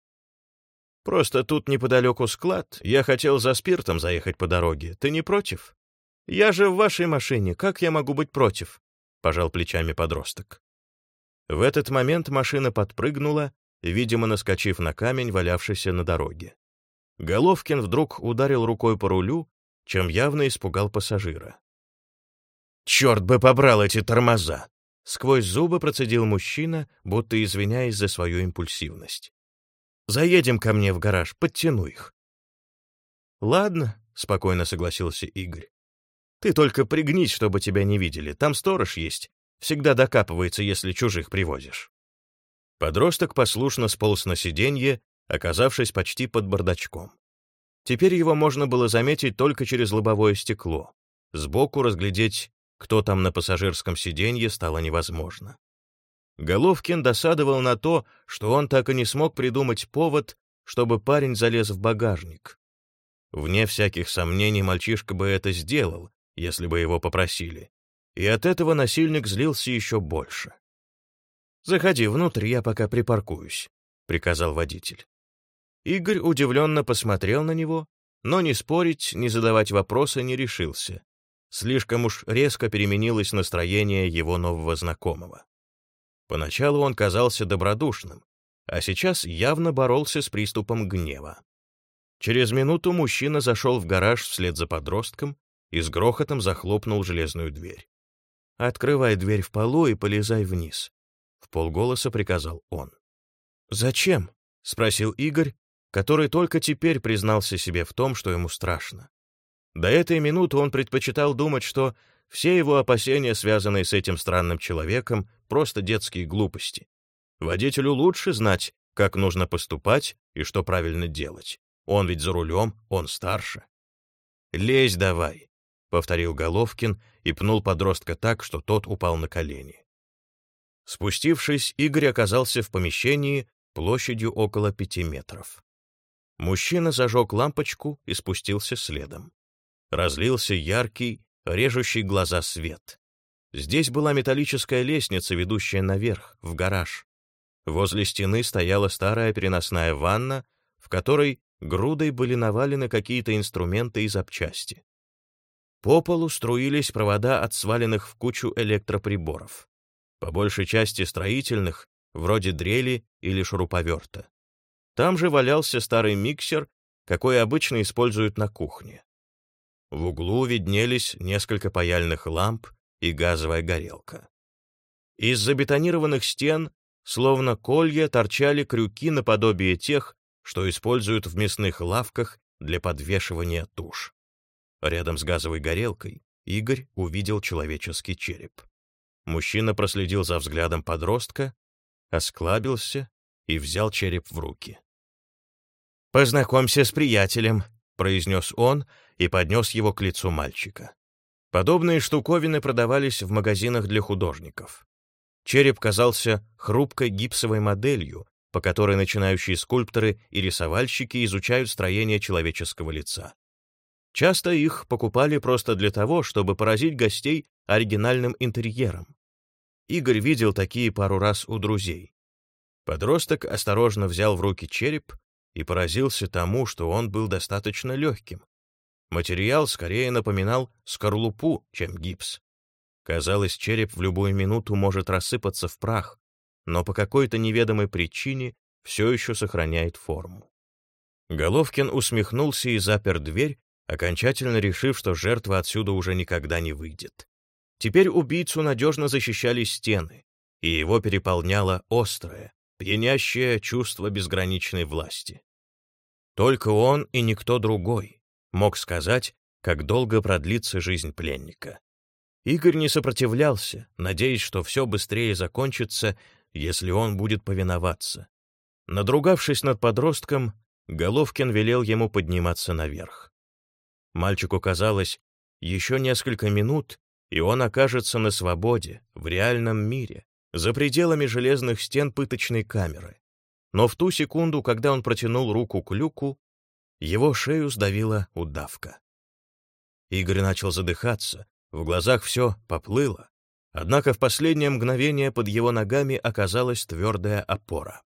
«Просто тут неподалеку склад. Я хотел за спиртом заехать по дороге. Ты не против?» «Я же в вашей машине. Как я могу быть против?» — пожал плечами подросток. В этот момент машина подпрыгнула, видимо, наскочив на камень, валявшийся на дороге. Головкин вдруг ударил рукой по рулю, чем явно испугал пассажира. «Черт бы побрал эти тормоза!» Сквозь зубы процедил мужчина, будто извиняясь за свою импульсивность. «Заедем ко мне в гараж, подтяну их». «Ладно», — спокойно согласился Игорь. «Ты только пригнись, чтобы тебя не видели. Там сторож есть. Всегда докапывается, если чужих привозишь». Подросток послушно сполз на сиденье, оказавшись почти под бардачком. Теперь его можно было заметить только через лобовое стекло. Сбоку разглядеть, кто там на пассажирском сиденье, стало невозможно. Головкин досадовал на то, что он так и не смог придумать повод, чтобы парень залез в багажник. Вне всяких сомнений мальчишка бы это сделал, если бы его попросили. И от этого насильник злился еще больше. «Заходи внутрь, я пока припаркуюсь», — приказал водитель. Игорь удивленно посмотрел на него, но ни спорить, ни задавать вопросы не решился. Слишком уж резко переменилось настроение его нового знакомого. Поначалу он казался добродушным, а сейчас явно боролся с приступом гнева. Через минуту мужчина зашел в гараж вслед за подростком и с грохотом захлопнул железную дверь. «Открывай дверь в полу и полезай вниз», в полголоса приказал он. «Зачем?» — спросил Игорь, который только теперь признался себе в том, что ему страшно. До этой минуты он предпочитал думать, что все его опасения, связанные с этим странным человеком, просто детские глупости. Водителю лучше знать, как нужно поступать и что правильно делать. Он ведь за рулем, он старше. «Лезь давай», — повторил Головкин и пнул подростка так, что тот упал на колени. Спустившись, Игорь оказался в помещении площадью около пяти метров. Мужчина зажег лампочку и спустился следом. Разлился яркий, режущий глаза свет. Здесь была металлическая лестница, ведущая наверх, в гараж. Возле стены стояла старая переносная ванна, в которой грудой были навалены какие-то инструменты и запчасти. По полу струились провода от сваленных в кучу электроприборов по большей части строительных, вроде дрели или шуруповерта. Там же валялся старый миксер, какой обычно используют на кухне. В углу виднелись несколько паяльных ламп и газовая горелка. Из забетонированных стен, словно колья, торчали крюки наподобие тех, что используют в мясных лавках для подвешивания туш. Рядом с газовой горелкой Игорь увидел человеческий череп. Мужчина проследил за взглядом подростка, осклабился и взял череп в руки. «Познакомься с приятелем», — произнес он и поднес его к лицу мальчика. Подобные штуковины продавались в магазинах для художников. Череп казался хрупкой гипсовой моделью, по которой начинающие скульпторы и рисовальщики изучают строение человеческого лица. Часто их покупали просто для того, чтобы поразить гостей оригинальным интерьером. Игорь видел такие пару раз у друзей. Подросток осторожно взял в руки череп и поразился тому, что он был достаточно легким. Материал скорее напоминал скорлупу, чем гипс. Казалось, череп в любую минуту может рассыпаться в прах, но по какой-то неведомой причине все еще сохраняет форму. Головкин усмехнулся и запер дверь, окончательно решив, что жертва отсюда уже никогда не выйдет. Теперь убийцу надежно защищали стены, и его переполняло острое, пьянящее чувство безграничной власти. Только он и никто другой мог сказать, как долго продлится жизнь пленника. Игорь не сопротивлялся, надеясь, что все быстрее закончится, если он будет повиноваться. Надругавшись над подростком, Головкин велел ему подниматься наверх. Мальчику казалось, еще несколько минут, и он окажется на свободе, в реальном мире, за пределами железных стен пыточной камеры. Но в ту секунду, когда он протянул руку к люку, его шею сдавила удавка. Игорь начал задыхаться, в глазах все поплыло, однако в последнее мгновение под его ногами оказалась твердая опора.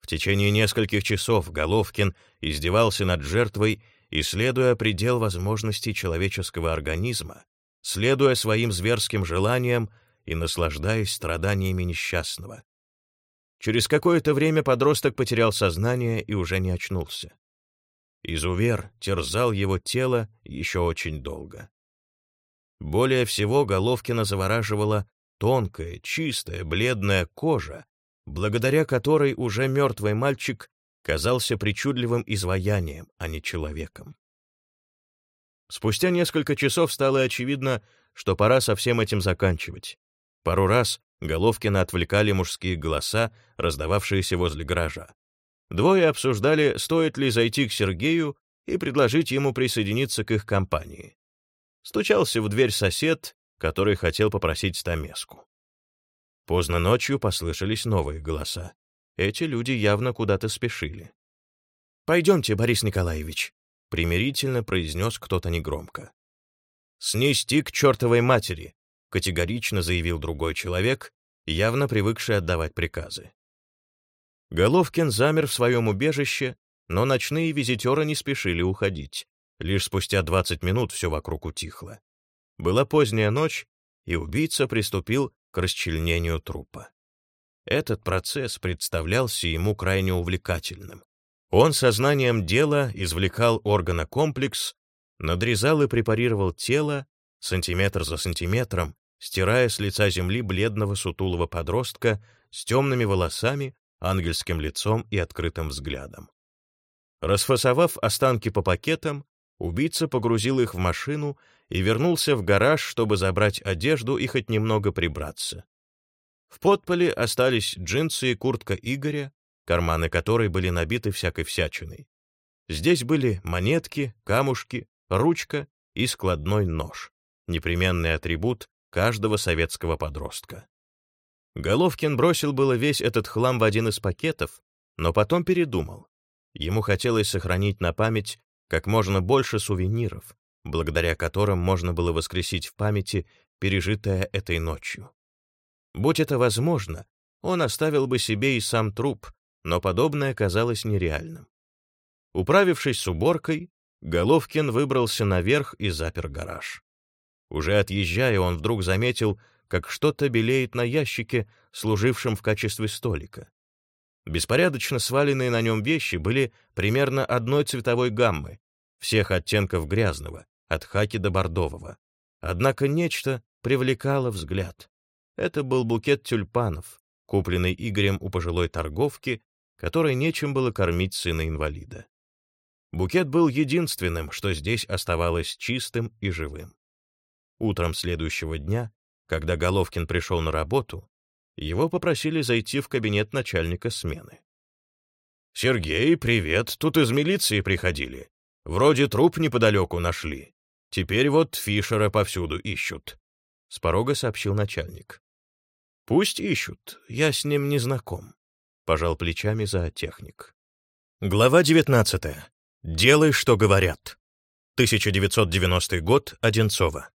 В течение нескольких часов Головкин издевался над жертвой, исследуя предел возможностей человеческого организма следуя своим зверским желаниям и наслаждаясь страданиями несчастного. Через какое-то время подросток потерял сознание и уже не очнулся. Изувер терзал его тело еще очень долго. Более всего Головкина завораживала тонкая, чистая, бледная кожа, благодаря которой уже мертвый мальчик казался причудливым изваянием, а не человеком. Спустя несколько часов стало очевидно, что пора со всем этим заканчивать. Пару раз Головкина отвлекали мужские голоса, раздававшиеся возле гаража. Двое обсуждали, стоит ли зайти к Сергею и предложить ему присоединиться к их компании. Стучался в дверь сосед, который хотел попросить стамеску. Поздно ночью послышались новые голоса. Эти люди явно куда-то спешили. «Пойдемте, Борис Николаевич», — примирительно произнес кто-то негромко. «Снести к чертовой матери», — категорично заявил другой человек, явно привыкший отдавать приказы. Головкин замер в своем убежище, но ночные визитеры не спешили уходить. Лишь спустя 20 минут все вокруг утихло. Была поздняя ночь, и убийца приступил к расчленению трупа. Этот процесс представлялся ему крайне увлекательным. Он сознанием дела извлекал органокомплекс, надрезал и препарировал тело, сантиметр за сантиметром, стирая с лица земли бледного сутулого подростка с темными волосами, ангельским лицом и открытым взглядом. Расфасовав останки по пакетам, убийца погрузил их в машину и вернулся в гараж, чтобы забрать одежду и хоть немного прибраться. В подполе остались джинсы и куртка Игоря, карманы которой были набиты всякой всячиной. Здесь были монетки, камушки, ручка и складной нож, непременный атрибут каждого советского подростка. Головкин бросил было весь этот хлам в один из пакетов, но потом передумал. Ему хотелось сохранить на память как можно больше сувениров, благодаря которым можно было воскресить в памяти пережитое этой ночью. Будь это возможно, он оставил бы себе и сам труп, но подобное казалось нереальным. Управившись с уборкой, Головкин выбрался наверх и запер гараж. Уже отъезжая, он вдруг заметил, как что-то белеет на ящике, служившем в качестве столика. Беспорядочно сваленные на нем вещи были примерно одной цветовой гаммы, всех оттенков грязного, от хаки до бордового. Однако нечто привлекало взгляд. Это был букет тюльпанов, купленный Игорем у пожилой торговки, которой нечем было кормить сына инвалида. Букет был единственным, что здесь оставалось чистым и живым. Утром следующего дня, когда Головкин пришел на работу, его попросили зайти в кабинет начальника смены. «Сергей, привет, тут из милиции приходили. Вроде труп неподалеку нашли. Теперь вот Фишера повсюду ищут», — с порога сообщил начальник. «Пусть ищут, я с ним не знаком», — пожал плечами зоотехник. Глава 19. «Делай, что говорят». 1990 год, Одинцова.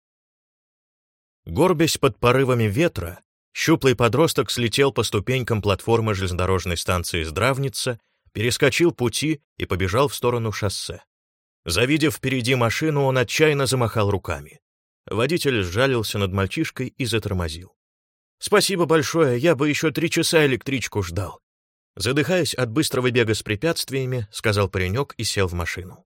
Горбясь под порывами ветра, Щуплый подросток слетел по ступенькам платформы железнодорожной станции Здравница, перескочил пути и побежал в сторону шоссе. Завидев впереди машину, он отчаянно замахал руками. Водитель сжалился над мальчишкой и затормозил. «Спасибо большое, я бы еще три часа электричку ждал». Задыхаясь от быстрого бега с препятствиями, сказал паренек и сел в машину.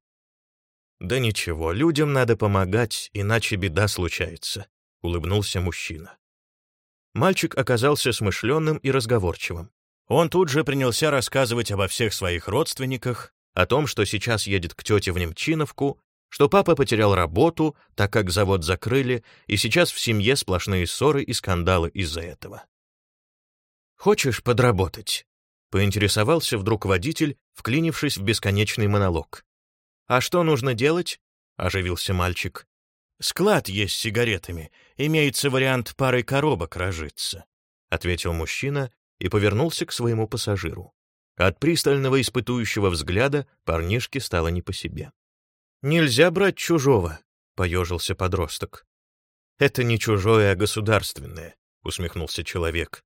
«Да ничего, людям надо помогать, иначе беда случается», — улыбнулся мужчина. Мальчик оказался смышленным и разговорчивым. Он тут же принялся рассказывать обо всех своих родственниках, о том, что сейчас едет к тете в Немчиновку, что папа потерял работу, так как завод закрыли, и сейчас в семье сплошные ссоры и скандалы из-за этого. «Хочешь подработать?» — поинтересовался вдруг водитель, вклинившись в бесконечный монолог. «А что нужно делать?» — оживился мальчик. «Склад есть с сигаретами. Имеется вариант парой коробок разжиться», — ответил мужчина и повернулся к своему пассажиру. От пристального испытующего взгляда парнишке стало не по себе. «Нельзя брать чужого», — поежился подросток. «Это не чужое, а государственное», — усмехнулся человек.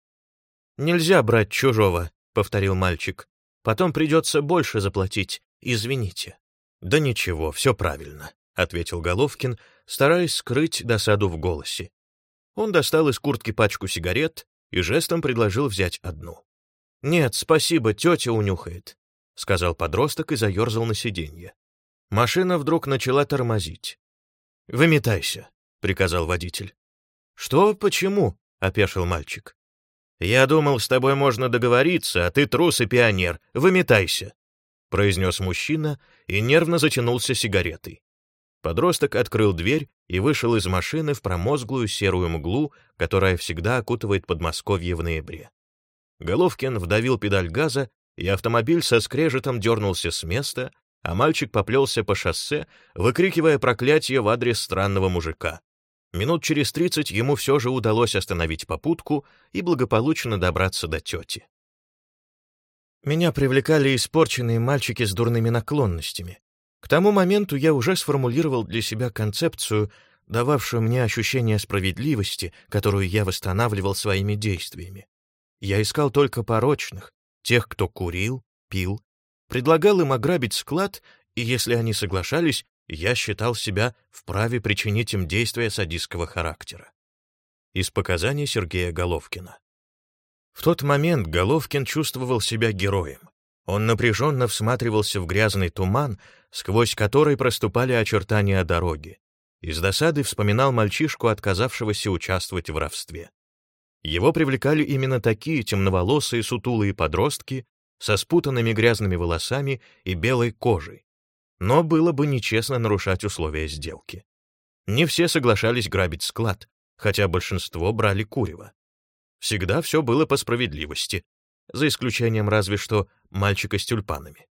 «Нельзя брать чужого», — повторил мальчик. «Потом придется больше заплатить, извините». «Да ничего, все правильно», — ответил Головкин, стараясь скрыть досаду в голосе. Он достал из куртки пачку сигарет и жестом предложил взять одну. «Нет, спасибо, тетя унюхает», — сказал подросток и заерзал на сиденье. Машина вдруг начала тормозить. «Выметайся», — приказал водитель. «Что? Почему?» — опешил мальчик. «Я думал, с тобой можно договориться, а ты трус и пионер. Выметайся», — произнес мужчина и нервно затянулся сигаретой. Подросток открыл дверь и вышел из машины в промозглую серую мглу, которая всегда окутывает Подмосковье в ноябре. Головкин вдавил педаль газа, и автомобиль со скрежетом дернулся с места, а мальчик поплелся по шоссе, выкрикивая проклятие в адрес странного мужика. Минут через тридцать ему все же удалось остановить попутку и благополучно добраться до тети. Меня привлекали испорченные мальчики с дурными наклонностями. К тому моменту я уже сформулировал для себя концепцию, дававшую мне ощущение справедливости, которую я восстанавливал своими действиями. Я искал только порочных, тех, кто курил, пил, предлагал им ограбить склад, и если они соглашались, я считал себя вправе причинить им действия садистского характера. Из показаний Сергея Головкина. В тот момент Головкин чувствовал себя героем. Он напряженно всматривался в грязный туман, сквозь который проступали очертания дороги. Из досады вспоминал мальчишку, отказавшегося участвовать в воровстве. Его привлекали именно такие темноволосые сутулые подростки со спутанными грязными волосами и белой кожей. Но было бы нечестно нарушать условия сделки. Не все соглашались грабить склад, хотя большинство брали курево. Всегда все было по справедливости, за исключением разве что мальчика с тюльпанами.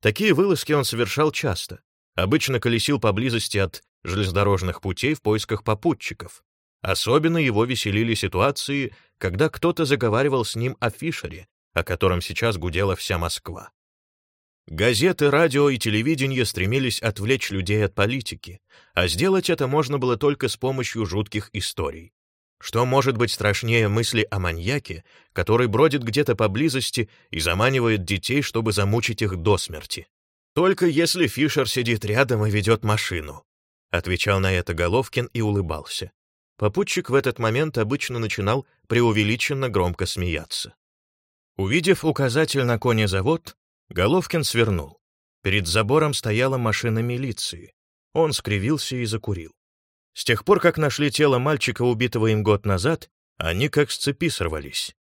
Такие вылазки он совершал часто, обычно колесил поблизости от железнодорожных путей в поисках попутчиков. Особенно его веселили ситуации, когда кто-то заговаривал с ним о Фишере, о котором сейчас гудела вся Москва. Газеты, радио и телевидение стремились отвлечь людей от политики, а сделать это можно было только с помощью жутких историй. Что может быть страшнее мысли о маньяке, который бродит где-то поблизости и заманивает детей, чтобы замучить их до смерти? Только если Фишер сидит рядом и ведет машину. Отвечал на это Головкин и улыбался. Попутчик в этот момент обычно начинал преувеличенно громко смеяться. Увидев указатель на конезавод, Головкин свернул. Перед забором стояла машина милиции. Он скривился и закурил. С тех пор, как нашли тело мальчика, убитого им год назад, они как с цепи сорвались.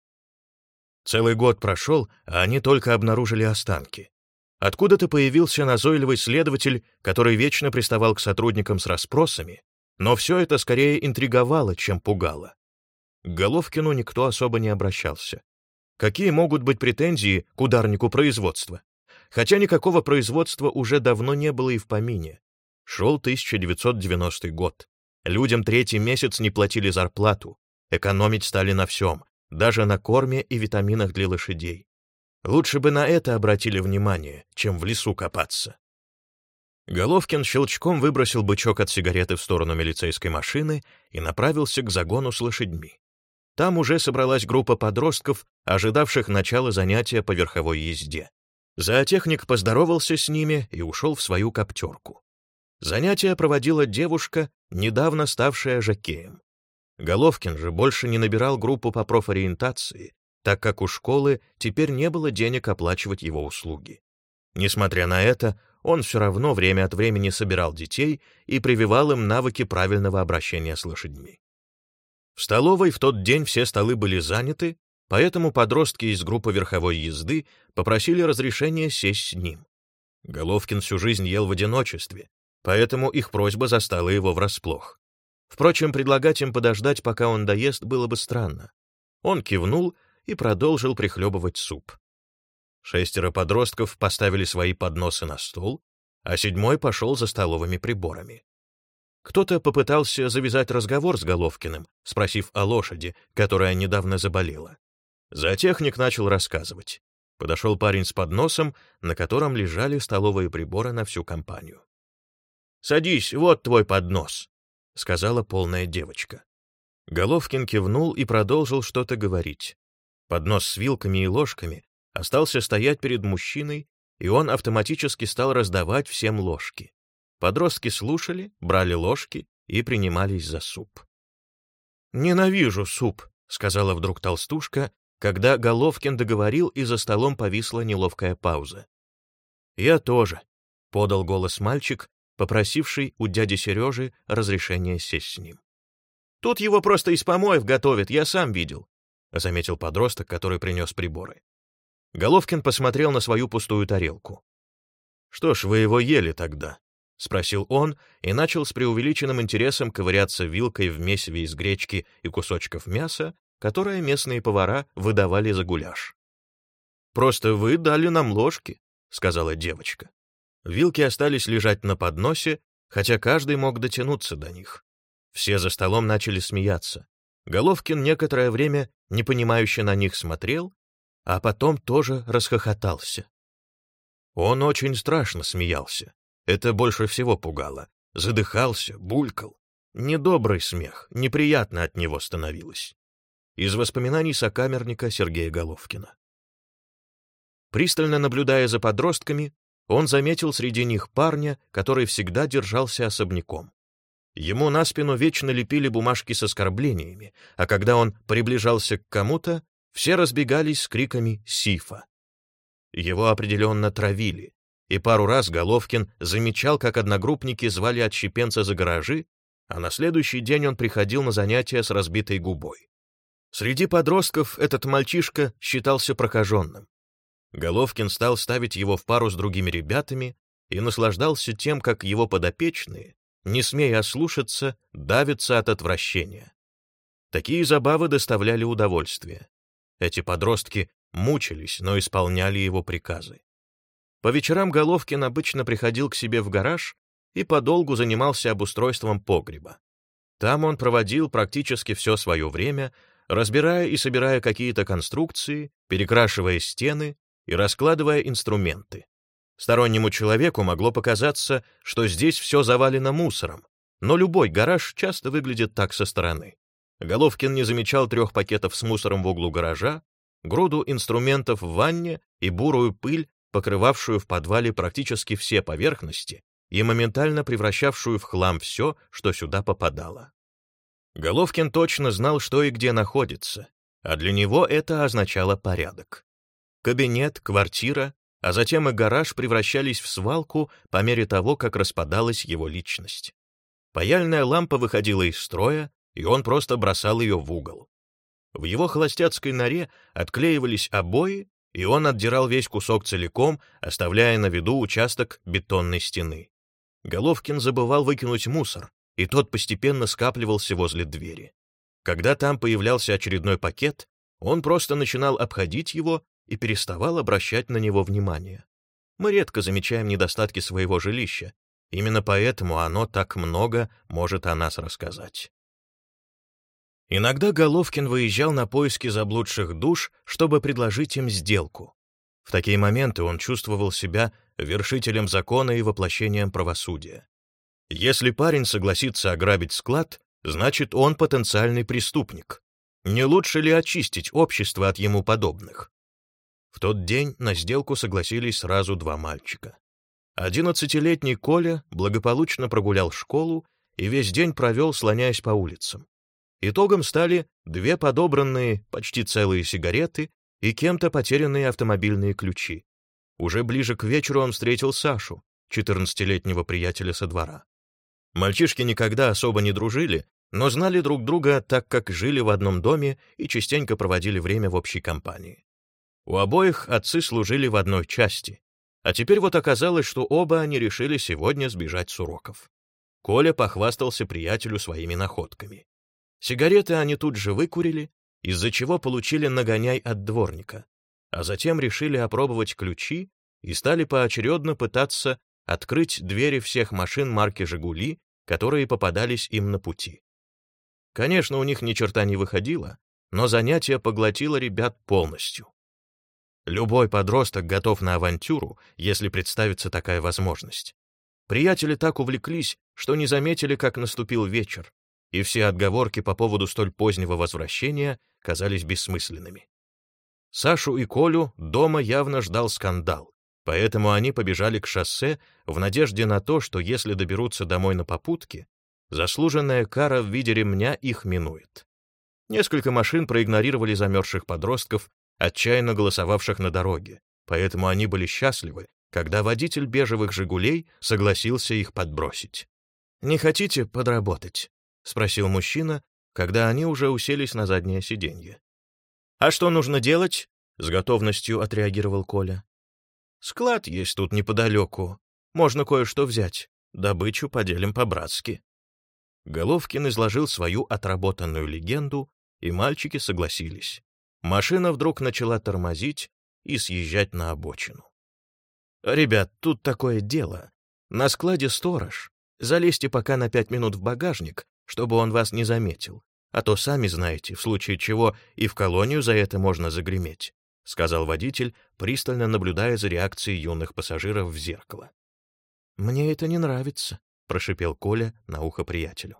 Целый год прошел, а они только обнаружили останки. Откуда-то появился назойливый следователь, который вечно приставал к сотрудникам с расспросами, но все это скорее интриговало, чем пугало. К Головкину никто особо не обращался. Какие могут быть претензии к ударнику производства? Хотя никакого производства уже давно не было и в помине. Шел 1990 год. Людям третий месяц не платили зарплату. Экономить стали на всем, даже на корме и витаминах для лошадей. Лучше бы на это обратили внимание, чем в лесу копаться. Головкин щелчком выбросил бычок от сигареты в сторону милицейской машины и направился к загону с лошадьми. Там уже собралась группа подростков, ожидавших начала занятия по верховой езде. Зоотехник поздоровался с ними и ушел в свою коптерку. Занятия проводила девушка, недавно ставшая жокеем. Головкин же больше не набирал группу по профориентации, так как у школы теперь не было денег оплачивать его услуги. Несмотря на это, он все равно время от времени собирал детей и прививал им навыки правильного обращения с лошадьми. В столовой в тот день все столы были заняты, поэтому подростки из группы верховой езды попросили разрешения сесть с ним. Головкин всю жизнь ел в одиночестве, поэтому их просьба застала его врасплох. Впрочем, предлагать им подождать, пока он доест, было бы странно. Он кивнул и продолжил прихлебывать суп. Шестеро подростков поставили свои подносы на стол, а седьмой пошел за столовыми приборами. Кто-то попытался завязать разговор с Головкиным, спросив о лошади, которая недавно заболела. Зоотехник начал рассказывать. Подошел парень с подносом, на котором лежали столовые приборы на всю компанию. «Садись, вот твой поднос», — сказала полная девочка. Головкин кивнул и продолжил что-то говорить. Поднос с вилками и ложками остался стоять перед мужчиной, и он автоматически стал раздавать всем ложки. Подростки слушали, брали ложки и принимались за суп. «Ненавижу суп», — сказала вдруг толстушка, когда Головкин договорил, и за столом повисла неловкая пауза. «Я тоже», — подал голос мальчик, попросивший у дяди Сережи разрешения сесть с ним. «Тут его просто из помоев готовят, я сам видел», — заметил подросток, который принес приборы. Головкин посмотрел на свою пустую тарелку. «Что ж, вы его ели тогда?» — спросил он и начал с преувеличенным интересом ковыряться вилкой в месиве из гречки и кусочков мяса, которое местные повара выдавали за гуляш. «Просто вы дали нам ложки», — сказала девочка. Вилки остались лежать на подносе, хотя каждый мог дотянуться до них. Все за столом начали смеяться. Головкин некоторое время непонимающе на них смотрел, а потом тоже расхохотался. Он очень страшно смеялся. Это больше всего пугало. Задыхался, булькал. Недобрый смех, неприятно от него становилось. Из воспоминаний сокамерника Сергея Головкина. Пристально наблюдая за подростками, он заметил среди них парня, который всегда держался особняком. Ему на спину вечно лепили бумажки с оскорблениями, а когда он приближался к кому-то, все разбегались с криками «Сифа!». Его определенно травили, и пару раз Головкин замечал, как одногруппники звали отщепенца за гаражи, а на следующий день он приходил на занятия с разбитой губой. Среди подростков этот мальчишка считался прокаженным. Головкин стал ставить его в пару с другими ребятами и наслаждался тем, как его подопечные, не смея ослушаться, давятся от отвращения. Такие забавы доставляли удовольствие. Эти подростки мучились, но исполняли его приказы. По вечерам Головкин обычно приходил к себе в гараж и подолгу занимался обустройством погреба. Там он проводил практически все свое время, разбирая и собирая какие-то конструкции, перекрашивая стены и раскладывая инструменты. Стороннему человеку могло показаться, что здесь все завалено мусором, но любой гараж часто выглядит так со стороны. Головкин не замечал трех пакетов с мусором в углу гаража, груду инструментов в ванне и бурую пыль, покрывавшую в подвале практически все поверхности и моментально превращавшую в хлам все, что сюда попадало. Головкин точно знал, что и где находится, а для него это означало порядок. Кабинет, квартира, а затем и гараж превращались в свалку по мере того, как распадалась его личность. Паяльная лампа выходила из строя, и он просто бросал ее в угол. В его холостяцкой норе отклеивались обои, и он отдирал весь кусок целиком, оставляя на виду участок бетонной стены. Головкин забывал выкинуть мусор, и тот постепенно скапливался возле двери. Когда там появлялся очередной пакет, он просто начинал обходить его и переставал обращать на него внимание. Мы редко замечаем недостатки своего жилища, именно поэтому оно так много может о нас рассказать. Иногда Головкин выезжал на поиски заблудших душ, чтобы предложить им сделку. В такие моменты он чувствовал себя вершителем закона и воплощением правосудия. Если парень согласится ограбить склад, значит, он потенциальный преступник. Не лучше ли очистить общество от ему подобных? В тот день на сделку согласились сразу два мальчика. Одиннадцатилетний Коля благополучно прогулял школу и весь день провел, слоняясь по улицам. Итогом стали две подобранные, почти целые сигареты и кем-то потерянные автомобильные ключи. Уже ближе к вечеру он встретил Сашу, 14-летнего приятеля со двора. Мальчишки никогда особо не дружили, но знали друг друга, так как жили в одном доме и частенько проводили время в общей компании. У обоих отцы служили в одной части, а теперь вот оказалось, что оба они решили сегодня сбежать с уроков. Коля похвастался приятелю своими находками. Сигареты они тут же выкурили, из-за чего получили нагоняй от дворника, а затем решили опробовать ключи и стали поочередно пытаться открыть двери всех машин марки «Жигули», которые попадались им на пути. Конечно, у них ни черта не выходило, но занятие поглотило ребят полностью. Любой подросток готов на авантюру, если представится такая возможность. Приятели так увлеклись, что не заметили, как наступил вечер, и все отговорки по поводу столь позднего возвращения казались бессмысленными. Сашу и Колю дома явно ждал скандал, поэтому они побежали к шоссе в надежде на то, что если доберутся домой на попутке, заслуженная кара в виде ремня их минует. Несколько машин проигнорировали замерзших подростков, отчаянно голосовавших на дороге, поэтому они были счастливы, когда водитель бежевых «Жигулей» согласился их подбросить. «Не хотите подработать?» — спросил мужчина, когда они уже уселись на заднее сиденье. «А что нужно делать?» — с готовностью отреагировал Коля. «Склад есть тут неподалеку. Можно кое-что взять. Добычу поделим по-братски». Головкин изложил свою отработанную легенду, и мальчики согласились. Машина вдруг начала тормозить и съезжать на обочину. «Ребят, тут такое дело. На складе сторож. Залезьте пока на пять минут в багажник, чтобы он вас не заметил. А то сами знаете, в случае чего и в колонию за это можно загреметь», — сказал водитель, пристально наблюдая за реакцией юных пассажиров в зеркало. «Мне это не нравится», — прошипел Коля на ухо приятелю.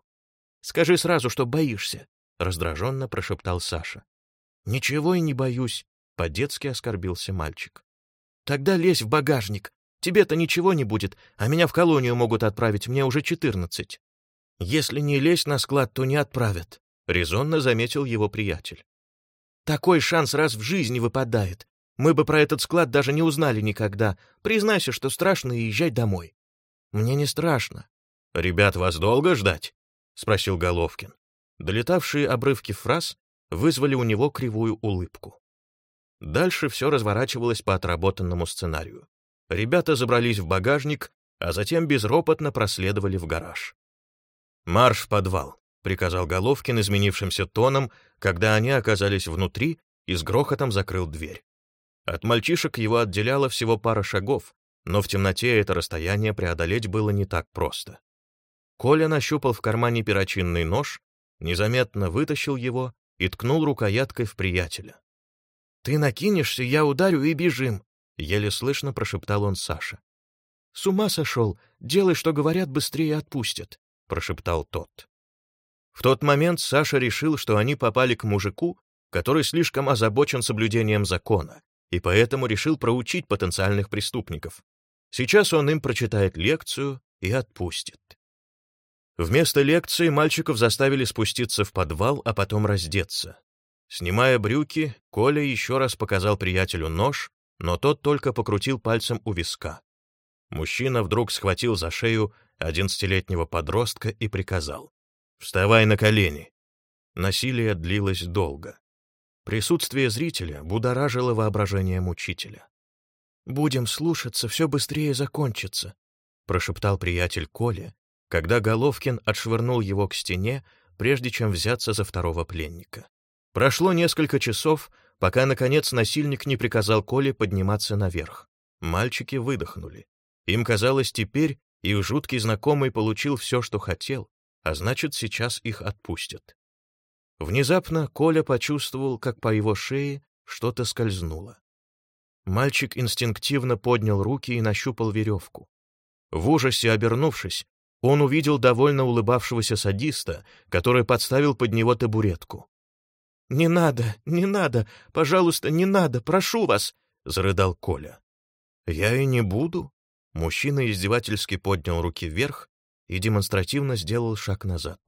«Скажи сразу, что боишься», — раздраженно прошептал Саша. «Ничего и не боюсь», — по-детски оскорбился мальчик. Тогда лезь в багажник. Тебе-то ничего не будет, а меня в колонию могут отправить, мне уже четырнадцать. Если не лезть на склад, то не отправят, — резонно заметил его приятель. Такой шанс раз в жизни выпадает. Мы бы про этот склад даже не узнали никогда. Признайся, что страшно езжать домой. Мне не страшно. Ребят, вас долго ждать? — спросил Головкин. Долетавшие обрывки фраз вызвали у него кривую улыбку. Дальше все разворачивалось по отработанному сценарию. Ребята забрались в багажник, а затем безропотно проследовали в гараж. «Марш в подвал», — приказал Головкин изменившимся тоном, когда они оказались внутри и с грохотом закрыл дверь. От мальчишек его отделяло всего пара шагов, но в темноте это расстояние преодолеть было не так просто. Коля нащупал в кармане перочинный нож, незаметно вытащил его и ткнул рукояткой в приятеля. «Ты накинешься, я ударю и бежим», — еле слышно прошептал он Саша. «С ума сошел, делай, что говорят, быстрее отпустят», — прошептал тот. В тот момент Саша решил, что они попали к мужику, который слишком озабочен соблюдением закона, и поэтому решил проучить потенциальных преступников. Сейчас он им прочитает лекцию и отпустит. Вместо лекции мальчиков заставили спуститься в подвал, а потом раздеться. Снимая брюки, Коля еще раз показал приятелю нож, но тот только покрутил пальцем у виска. Мужчина вдруг схватил за шею одиннадцатилетнего подростка и приказал. «Вставай на колени!» Насилие длилось долго. Присутствие зрителя будоражило воображение мучителя. «Будем слушаться, все быстрее закончится», — прошептал приятель Коля, когда Головкин отшвырнул его к стене, прежде чем взяться за второго пленника. Прошло несколько часов, пока, наконец, насильник не приказал Коле подниматься наверх. Мальчики выдохнули. Им казалось, теперь их жуткий знакомый получил все, что хотел, а значит, сейчас их отпустят. Внезапно Коля почувствовал, как по его шее что-то скользнуло. Мальчик инстинктивно поднял руки и нащупал веревку. В ужасе обернувшись, он увидел довольно улыбавшегося садиста, который подставил под него табуретку. «Не надо, не надо, пожалуйста, не надо, прошу вас!» — зарыдал Коля. «Я и не буду». Мужчина издевательски поднял руки вверх и демонстративно сделал шаг назад.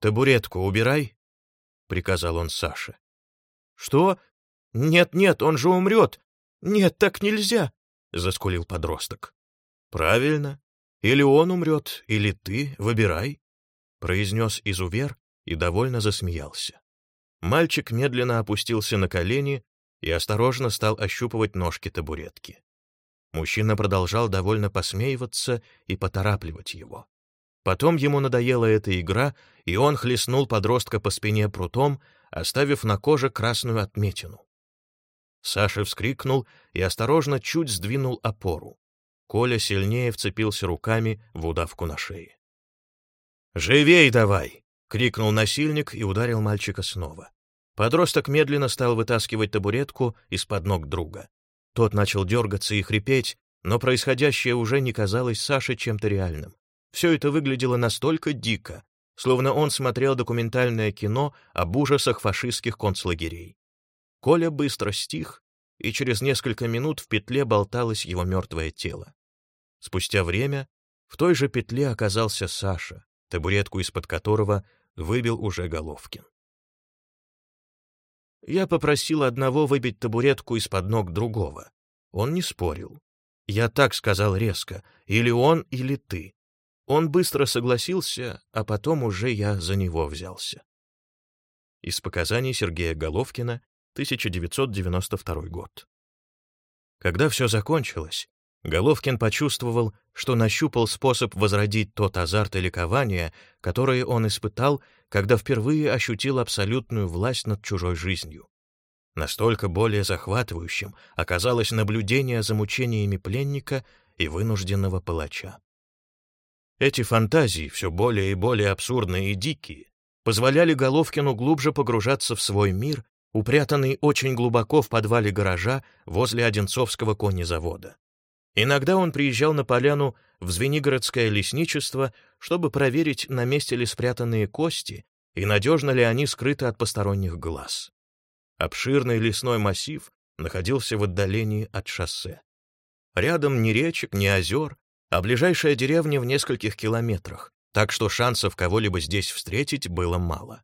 «Табуретку убирай», — приказал он Саше. «Что? Нет-нет, он же умрет! Нет, так нельзя!» — заскулил подросток. «Правильно. Или он умрет, или ты, выбирай», — произнес изувер и довольно засмеялся. Мальчик медленно опустился на колени и осторожно стал ощупывать ножки табуретки. Мужчина продолжал довольно посмеиваться и поторапливать его. Потом ему надоела эта игра, и он хлестнул подростка по спине прутом, оставив на коже красную отметину. Саша вскрикнул и осторожно чуть сдвинул опору. Коля сильнее вцепился руками в удавку на шее. «Живей давай!» — крикнул насильник и ударил мальчика снова. Подросток медленно стал вытаскивать табуретку из-под ног друга. Тот начал дергаться и хрипеть, но происходящее уже не казалось Саше чем-то реальным. Все это выглядело настолько дико, словно он смотрел документальное кино об ужасах фашистских концлагерей. Коля быстро стих, и через несколько минут в петле болталось его мертвое тело. Спустя время в той же петле оказался Саша, табуретку из-под которого выбил уже Головкин. Я попросил одного выбить табуретку из-под ног другого. Он не спорил. Я так сказал резко. Или он, или ты. Он быстро согласился, а потом уже я за него взялся. Из показаний Сергея Головкина, 1992 год. Когда все закончилось, Головкин почувствовал, что нащупал способ возродить тот азарт и ликование, которые он испытал, когда впервые ощутил абсолютную власть над чужой жизнью. Настолько более захватывающим оказалось наблюдение за мучениями пленника и вынужденного палача. Эти фантазии, все более и более абсурдные и дикие, позволяли Головкину глубже погружаться в свой мир, упрятанный очень глубоко в подвале гаража возле Одинцовского конезавода. Иногда он приезжал на поляну в Звенигородское лесничество, чтобы проверить, на месте ли спрятанные кости и надежно ли они скрыты от посторонних глаз. Обширный лесной массив находился в отдалении от шоссе. Рядом ни речек, ни озер, а ближайшая деревня в нескольких километрах, так что шансов кого-либо здесь встретить было мало.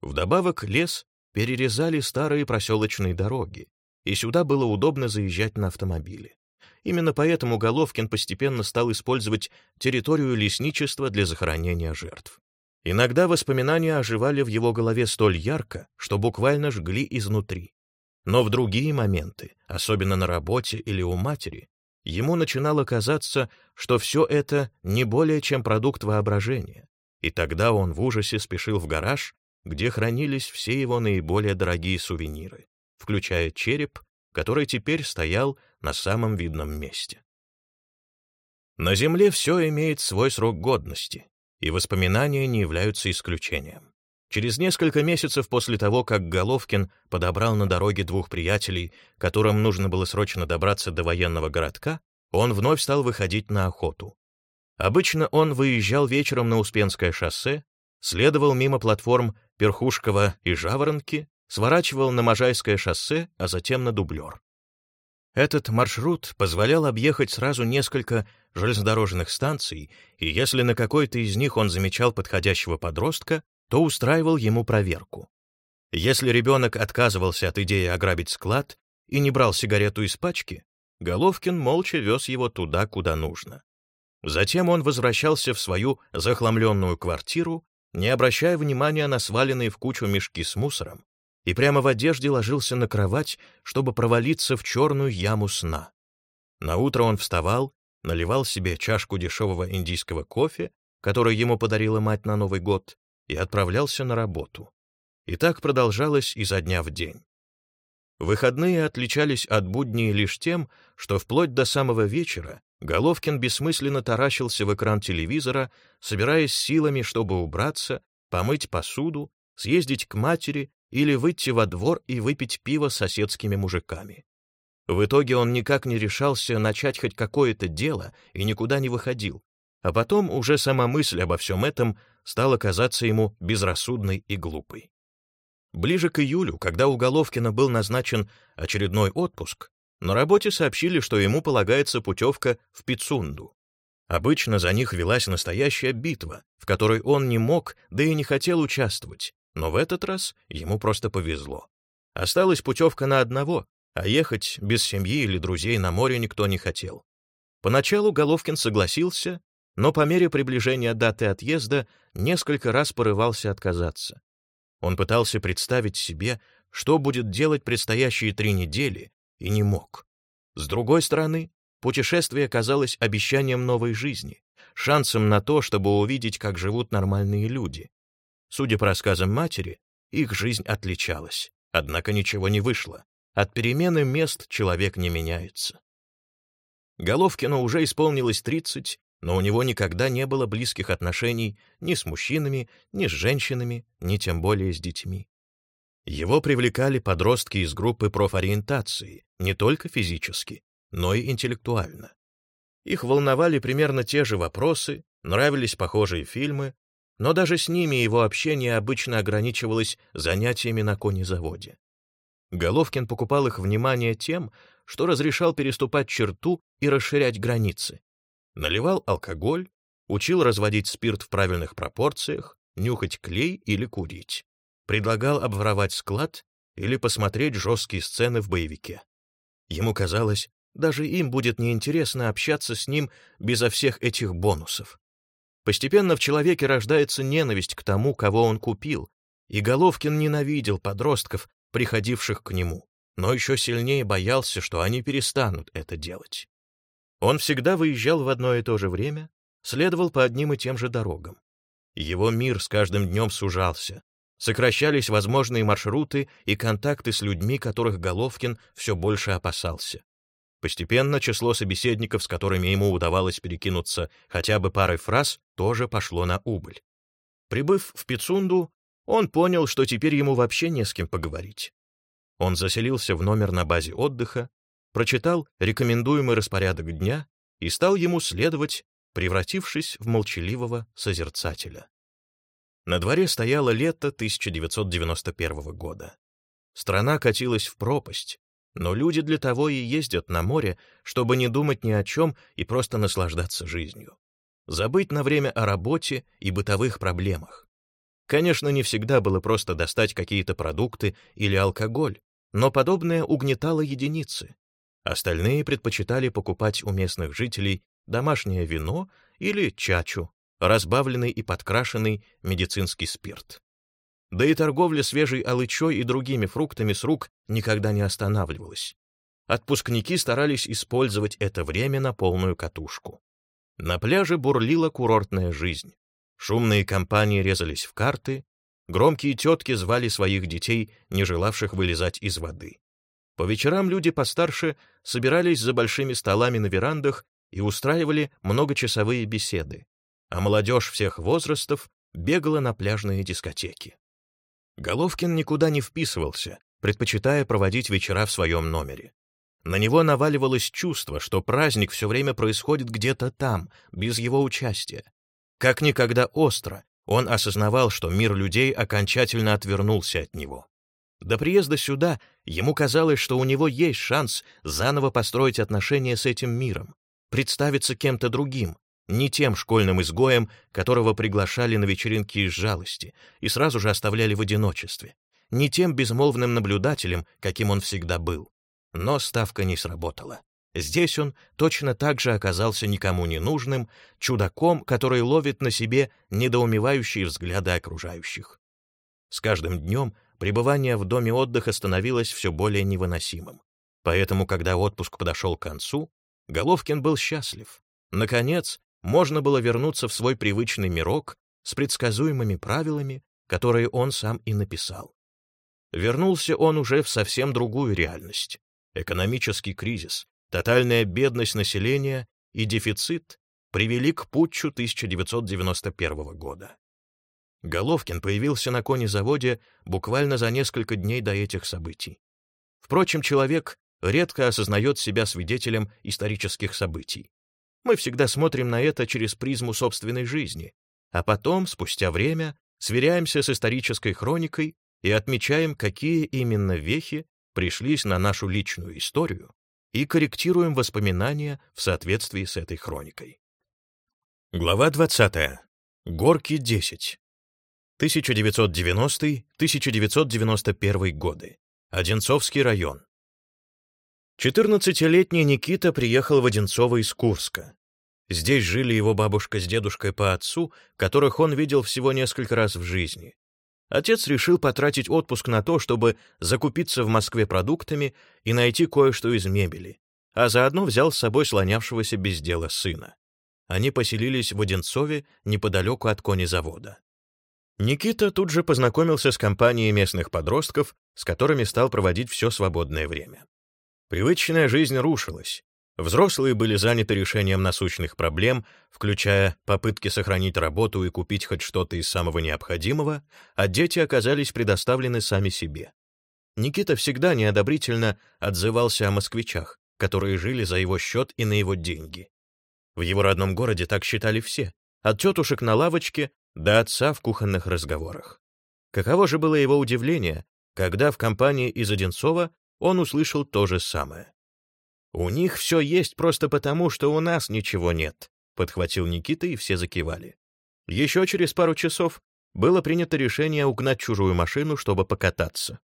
Вдобавок лес перерезали старые проселочные дороги, и сюда было удобно заезжать на автомобиле. Именно поэтому Головкин постепенно стал использовать территорию лесничества для захоронения жертв. Иногда воспоминания оживали в его голове столь ярко, что буквально жгли изнутри. Но в другие моменты, особенно на работе или у матери, ему начинало казаться, что все это не более чем продукт воображения, и тогда он в ужасе спешил в гараж, где хранились все его наиболее дорогие сувениры, включая череп, который теперь стоял на самом видном месте. На Земле все имеет свой срок годности, и воспоминания не являются исключением. Через несколько месяцев после того, как Головкин подобрал на дороге двух приятелей, которым нужно было срочно добраться до военного городка, он вновь стал выходить на охоту. Обычно он выезжал вечером на Успенское шоссе, следовал мимо платформ Перхушкова и Жаворонки, сворачивал на Можайское шоссе, а затем на Дублер. Этот маршрут позволял объехать сразу несколько железнодорожных станций, и если на какой-то из них он замечал подходящего подростка, то устраивал ему проверку. Если ребенок отказывался от идеи ограбить склад и не брал сигарету из пачки, Головкин молча вез его туда, куда нужно. Затем он возвращался в свою захламленную квартиру, не обращая внимания на сваленные в кучу мешки с мусором, и прямо в одежде ложился на кровать, чтобы провалиться в черную яму сна. На утро он вставал, наливал себе чашку дешевого индийского кофе, который ему подарила мать на Новый год, и отправлялся на работу. И так продолжалось изо дня в день. Выходные отличались от будней лишь тем, что вплоть до самого вечера Головкин бессмысленно таращился в экран телевизора, собираясь силами, чтобы убраться, помыть посуду, съездить к матери или выйти во двор и выпить пиво с соседскими мужиками. В итоге он никак не решался начать хоть какое-то дело и никуда не выходил, а потом уже сама мысль обо всем этом стала казаться ему безрассудной и глупой. Ближе к июлю, когда у Головкина был назначен очередной отпуск, на работе сообщили, что ему полагается путевка в Пицунду. Обычно за них велась настоящая битва, в которой он не мог, да и не хотел участвовать, но в этот раз ему просто повезло. Осталась путевка на одного, а ехать без семьи или друзей на море никто не хотел. Поначалу Головкин согласился, но по мере приближения даты отъезда несколько раз порывался отказаться. Он пытался представить себе, что будет делать предстоящие три недели, и не мог. С другой стороны, путешествие казалось обещанием новой жизни, шансом на то, чтобы увидеть, как живут нормальные люди. Судя по рассказам матери, их жизнь отличалась, однако ничего не вышло. От перемены мест человек не меняется. Головкину уже исполнилось 30, но у него никогда не было близких отношений ни с мужчинами, ни с женщинами, ни тем более с детьми. Его привлекали подростки из группы профориентации, не только физически, но и интеллектуально. Их волновали примерно те же вопросы, нравились похожие фильмы, но даже с ними его общение обычно ограничивалось занятиями на конезаводе. Головкин покупал их внимание тем, что разрешал переступать черту и расширять границы. Наливал алкоголь, учил разводить спирт в правильных пропорциях, нюхать клей или курить. Предлагал обворовать склад или посмотреть жесткие сцены в боевике. Ему казалось, даже им будет неинтересно общаться с ним безо всех этих бонусов. Постепенно в человеке рождается ненависть к тому, кого он купил, и Головкин ненавидел подростков, приходивших к нему, но еще сильнее боялся, что они перестанут это делать. Он всегда выезжал в одно и то же время, следовал по одним и тем же дорогам. Его мир с каждым днем сужался, сокращались возможные маршруты и контакты с людьми, которых Головкин все больше опасался. Постепенно число собеседников, с которыми ему удавалось перекинуться хотя бы парой фраз, тоже пошло на убыль. Прибыв в Пицунду, он понял, что теперь ему вообще не с кем поговорить. Он заселился в номер на базе отдыха, прочитал рекомендуемый распорядок дня и стал ему следовать, превратившись в молчаливого созерцателя. На дворе стояло лето 1991 года. Страна катилась в пропасть, но люди для того и ездят на море, чтобы не думать ни о чем и просто наслаждаться жизнью. Забыть на время о работе и бытовых проблемах. Конечно, не всегда было просто достать какие-то продукты или алкоголь, но подобное угнетало единицы. Остальные предпочитали покупать у местных жителей домашнее вино или чачу, разбавленный и подкрашенный медицинский спирт. Да и торговля свежей алычой и другими фруктами с рук никогда не останавливалась. Отпускники старались использовать это время на полную катушку. На пляже бурлила курортная жизнь. Шумные компании резались в карты, громкие тетки звали своих детей, не желавших вылезать из воды. По вечерам люди постарше собирались за большими столами на верандах и устраивали многочасовые беседы, а молодежь всех возрастов бегала на пляжные дискотеки. Головкин никуда не вписывался, предпочитая проводить вечера в своем номере. На него наваливалось чувство, что праздник все время происходит где-то там, без его участия. Как никогда остро он осознавал, что мир людей окончательно отвернулся от него. До приезда сюда ему казалось, что у него есть шанс заново построить отношения с этим миром, представиться кем-то другим, не тем школьным изгоем, которого приглашали на вечеринки из жалости и сразу же оставляли в одиночестве, не тем безмолвным наблюдателем, каким он всегда был. Но ставка не сработала. Здесь он точно так же оказался никому не нужным, чудаком, который ловит на себе недоумевающие взгляды окружающих. С каждым днем пребывание в доме отдыха становилось все более невыносимым. Поэтому, когда отпуск подошел к концу, Головкин был счастлив. Наконец, можно было вернуться в свой привычный мирок с предсказуемыми правилами, которые он сам и написал. Вернулся он уже в совсем другую реальность. Экономический кризис, тотальная бедность населения и дефицит привели к путчу 1991 года. Головкин появился на конезаводе буквально за несколько дней до этих событий. Впрочем, человек редко осознает себя свидетелем исторических событий. Мы всегда смотрим на это через призму собственной жизни, а потом, спустя время, сверяемся с исторической хроникой и отмечаем, какие именно вехи пришлись на нашу личную историю, и корректируем воспоминания в соответствии с этой хроникой. Глава 20. Горки 10. 1990-1991 годы. Одинцовский район. 14-летний Никита приехал в Одинцово из Курска. Здесь жили его бабушка с дедушкой по отцу, которых он видел всего несколько раз в жизни. Отец решил потратить отпуск на то, чтобы закупиться в Москве продуктами и найти кое-что из мебели, а заодно взял с собой слонявшегося без дела сына. Они поселились в Одинцове неподалеку от конезавода. Никита тут же познакомился с компанией местных подростков, с которыми стал проводить все свободное время. Привычная жизнь рушилась. Взрослые были заняты решением насущных проблем, включая попытки сохранить работу и купить хоть что-то из самого необходимого, а дети оказались предоставлены сами себе. Никита всегда неодобрительно отзывался о москвичах, которые жили за его счет и на его деньги. В его родном городе так считали все, от тетушек на лавочке до отца в кухонных разговорах. Каково же было его удивление, когда в компании из Одинцова он услышал то же самое. «У них все есть просто потому, что у нас ничего нет», — подхватил Никита, и все закивали. Еще через пару часов было принято решение угнать чужую машину, чтобы покататься.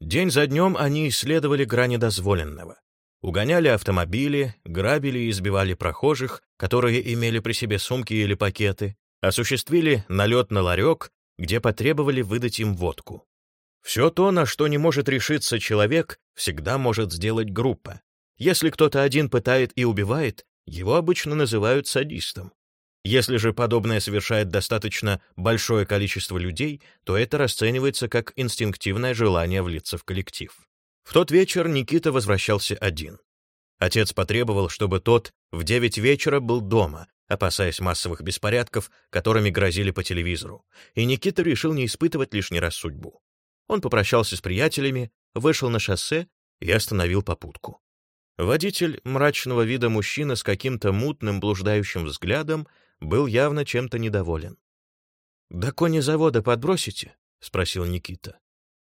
День за днем они исследовали грани дозволенного. Угоняли автомобили, грабили и избивали прохожих, которые имели при себе сумки или пакеты, осуществили налет на ларек, где потребовали выдать им водку. Все то, на что не может решиться человек, всегда может сделать группа. Если кто-то один пытает и убивает, его обычно называют садистом. Если же подобное совершает достаточно большое количество людей, то это расценивается как инстинктивное желание влиться в коллектив. В тот вечер Никита возвращался один. Отец потребовал, чтобы тот в девять вечера был дома, опасаясь массовых беспорядков, которыми грозили по телевизору, и Никита решил не испытывать лишний раз судьбу. Он попрощался с приятелями, вышел на шоссе и остановил попутку. Водитель мрачного вида мужчина с каким-то мутным блуждающим взглядом был явно чем-то недоволен. «До кони завода подбросите?» — спросил Никита.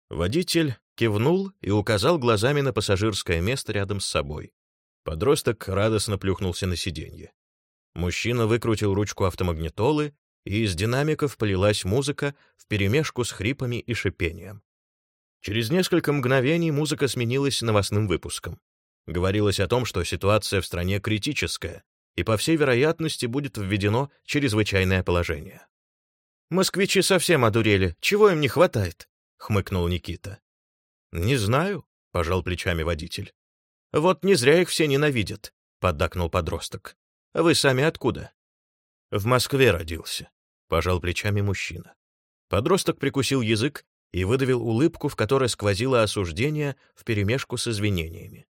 Водитель кивнул и указал глазами на пассажирское место рядом с собой. Подросток радостно плюхнулся на сиденье. Мужчина выкрутил ручку автомагнитолы, и из динамиков полилась музыка вперемешку с хрипами и шипением. Через несколько мгновений музыка сменилась новостным выпуском. Говорилось о том, что ситуация в стране критическая, и, по всей вероятности, будет введено чрезвычайное положение. «Москвичи совсем одурели. Чего им не хватает?» — хмыкнул Никита. «Не знаю», — пожал плечами водитель. «Вот не зря их все ненавидят», — поддакнул подросток. «Вы сами откуда?» «В Москве родился», — пожал плечами мужчина. Подросток прикусил язык и выдавил улыбку, в которой сквозило осуждение вперемешку с извинениями.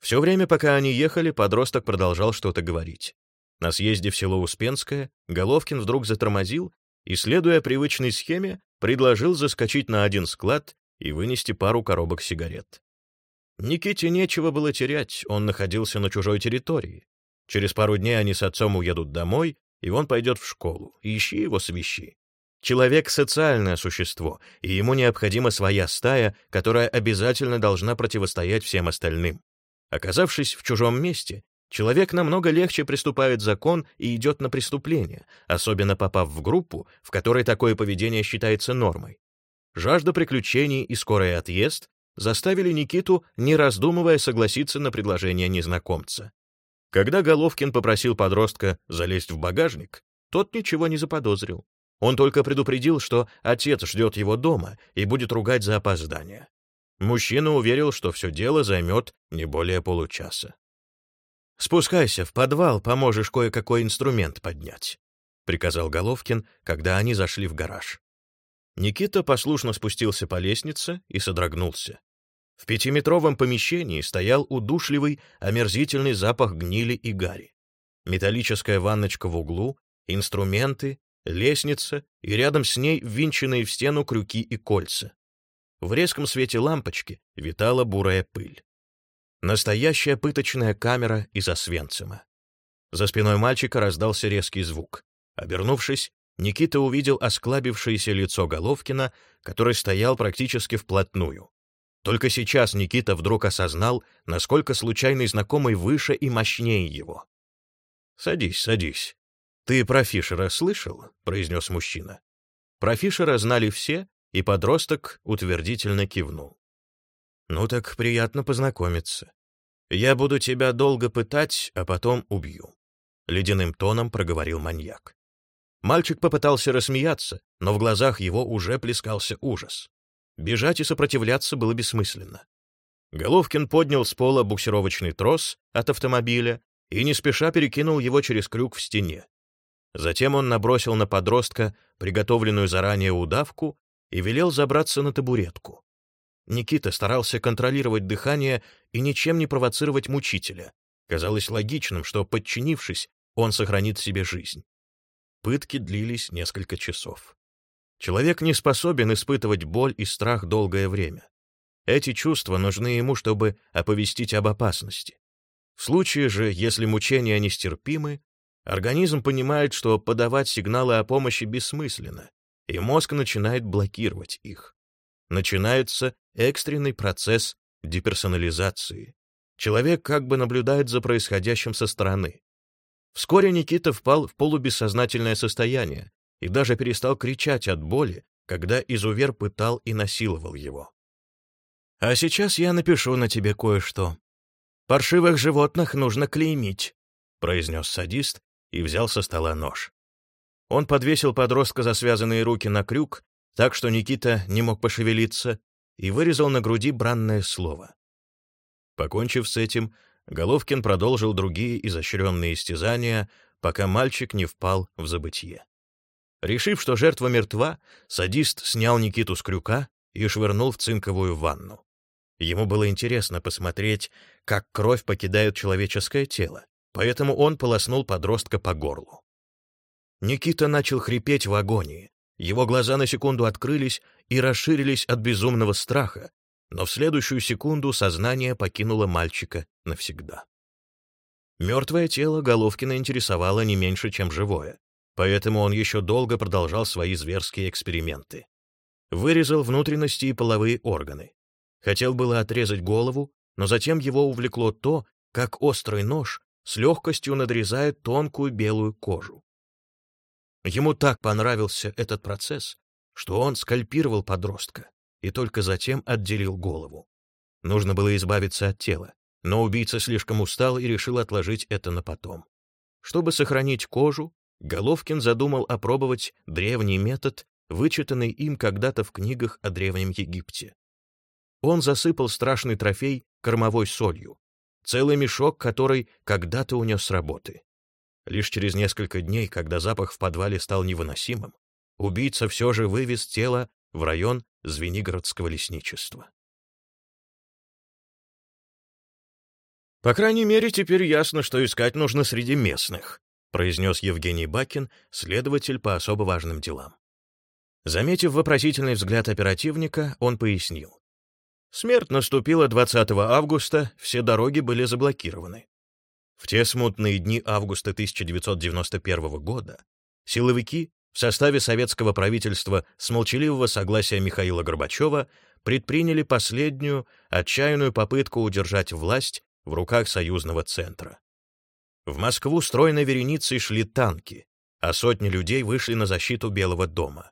Все время, пока они ехали, подросток продолжал что-то говорить. На съезде в село Успенское Головкин вдруг затормозил и, следуя привычной схеме, предложил заскочить на один склад и вынести пару коробок сигарет. Никите нечего было терять, он находился на чужой территории. Через пару дней они с отцом уедут домой, и он пойдет в школу. Ищи его свищи. Человек — социальное существо, и ему необходима своя стая, которая обязательно должна противостоять всем остальным. Оказавшись в чужом месте, человек намного легче приступает закон и идет на преступление, особенно попав в группу, в которой такое поведение считается нормой. Жажда приключений и скорый отъезд заставили Никиту, не раздумывая, согласиться на предложение незнакомца. Когда Головкин попросил подростка залезть в багажник, тот ничего не заподозрил. Он только предупредил, что отец ждет его дома и будет ругать за опоздание. Мужчина уверил, что все дело займет не более получаса. «Спускайся в подвал, поможешь кое-какой инструмент поднять», — приказал Головкин, когда они зашли в гараж. Никита послушно спустился по лестнице и содрогнулся. В пятиметровом помещении стоял удушливый, омерзительный запах гнили и гари. Металлическая ванночка в углу, инструменты, лестница и рядом с ней ввинченные в стену крюки и кольца. В резком свете лампочки витала бурая пыль. Настоящая пыточная камера из Освенцима. За спиной мальчика раздался резкий звук. Обернувшись, Никита увидел осклабившееся лицо Головкина, который стоял практически вплотную. Только сейчас Никита вдруг осознал, насколько случайный знакомый выше и мощнее его. «Садись, садись. Ты про Фишера слышал?» — произнес мужчина. Про Фишера знали все, и подросток утвердительно кивнул. «Ну так приятно познакомиться. Я буду тебя долго пытать, а потом убью», — ледяным тоном проговорил маньяк. Мальчик попытался рассмеяться, но в глазах его уже плескался ужас. Бежать и сопротивляться было бессмысленно. Головкин поднял с пола буксировочный трос от автомобиля и не спеша перекинул его через крюк в стене. Затем он набросил на подростка приготовленную заранее удавку и велел забраться на табуретку. Никита старался контролировать дыхание и ничем не провоцировать мучителя. Казалось логичным, что, подчинившись, он сохранит себе жизнь. Пытки длились несколько часов. Человек не способен испытывать боль и страх долгое время. Эти чувства нужны ему, чтобы оповестить об опасности. В случае же, если мучения нестерпимы, организм понимает, что подавать сигналы о помощи бессмысленно, и мозг начинает блокировать их. Начинается экстренный процесс деперсонализации. Человек как бы наблюдает за происходящим со стороны. Вскоре Никита впал в полубессознательное состояние и даже перестал кричать от боли, когда изувер пытал и насиловал его. «А сейчас я напишу на тебе кое-что». «Паршивых животных нужно клеймить», — произнес садист и взял со стола нож. Он подвесил подростка за связанные руки на крюк, так что Никита не мог пошевелиться, и вырезал на груди бранное слово. Покончив с этим, Головкин продолжил другие изощренные истязания, пока мальчик не впал в забытье. Решив, что жертва мертва, садист снял Никиту с крюка и швырнул в цинковую ванну. Ему было интересно посмотреть, как кровь покидает человеческое тело, поэтому он полоснул подростка по горлу. Никита начал хрипеть в агонии. Его глаза на секунду открылись и расширились от безумного страха, но в следующую секунду сознание покинуло мальчика навсегда. Мертвое тело Головкина интересовало не меньше, чем живое, поэтому он еще долго продолжал свои зверские эксперименты. Вырезал внутренности и половые органы. Хотел было отрезать голову, но затем его увлекло то, как острый нож с легкостью надрезает тонкую белую кожу. Ему так понравился этот процесс, что он скальпировал подростка и только затем отделил голову. Нужно было избавиться от тела, но убийца слишком устал и решил отложить это на потом. Чтобы сохранить кожу, Головкин задумал опробовать древний метод, вычитанный им когда-то в книгах о Древнем Египте. Он засыпал страшный трофей кормовой солью, целый мешок, который когда-то унес с работы. Лишь через несколько дней, когда запах в подвале стал невыносимым, убийца все же вывез тело в район Звенигородского лесничества. «По крайней мере, теперь ясно, что искать нужно среди местных», произнес Евгений Бакин, следователь по особо важным делам. Заметив вопросительный взгляд оперативника, он пояснил. Смерть наступила 20 августа, все дороги были заблокированы. В те смутные дни августа 1991 года силовики в составе советского правительства с молчаливого согласия Михаила Горбачева предприняли последнюю, отчаянную попытку удержать власть в руках союзного центра. В Москву стройной вереницей шли танки, а сотни людей вышли на защиту Белого дома.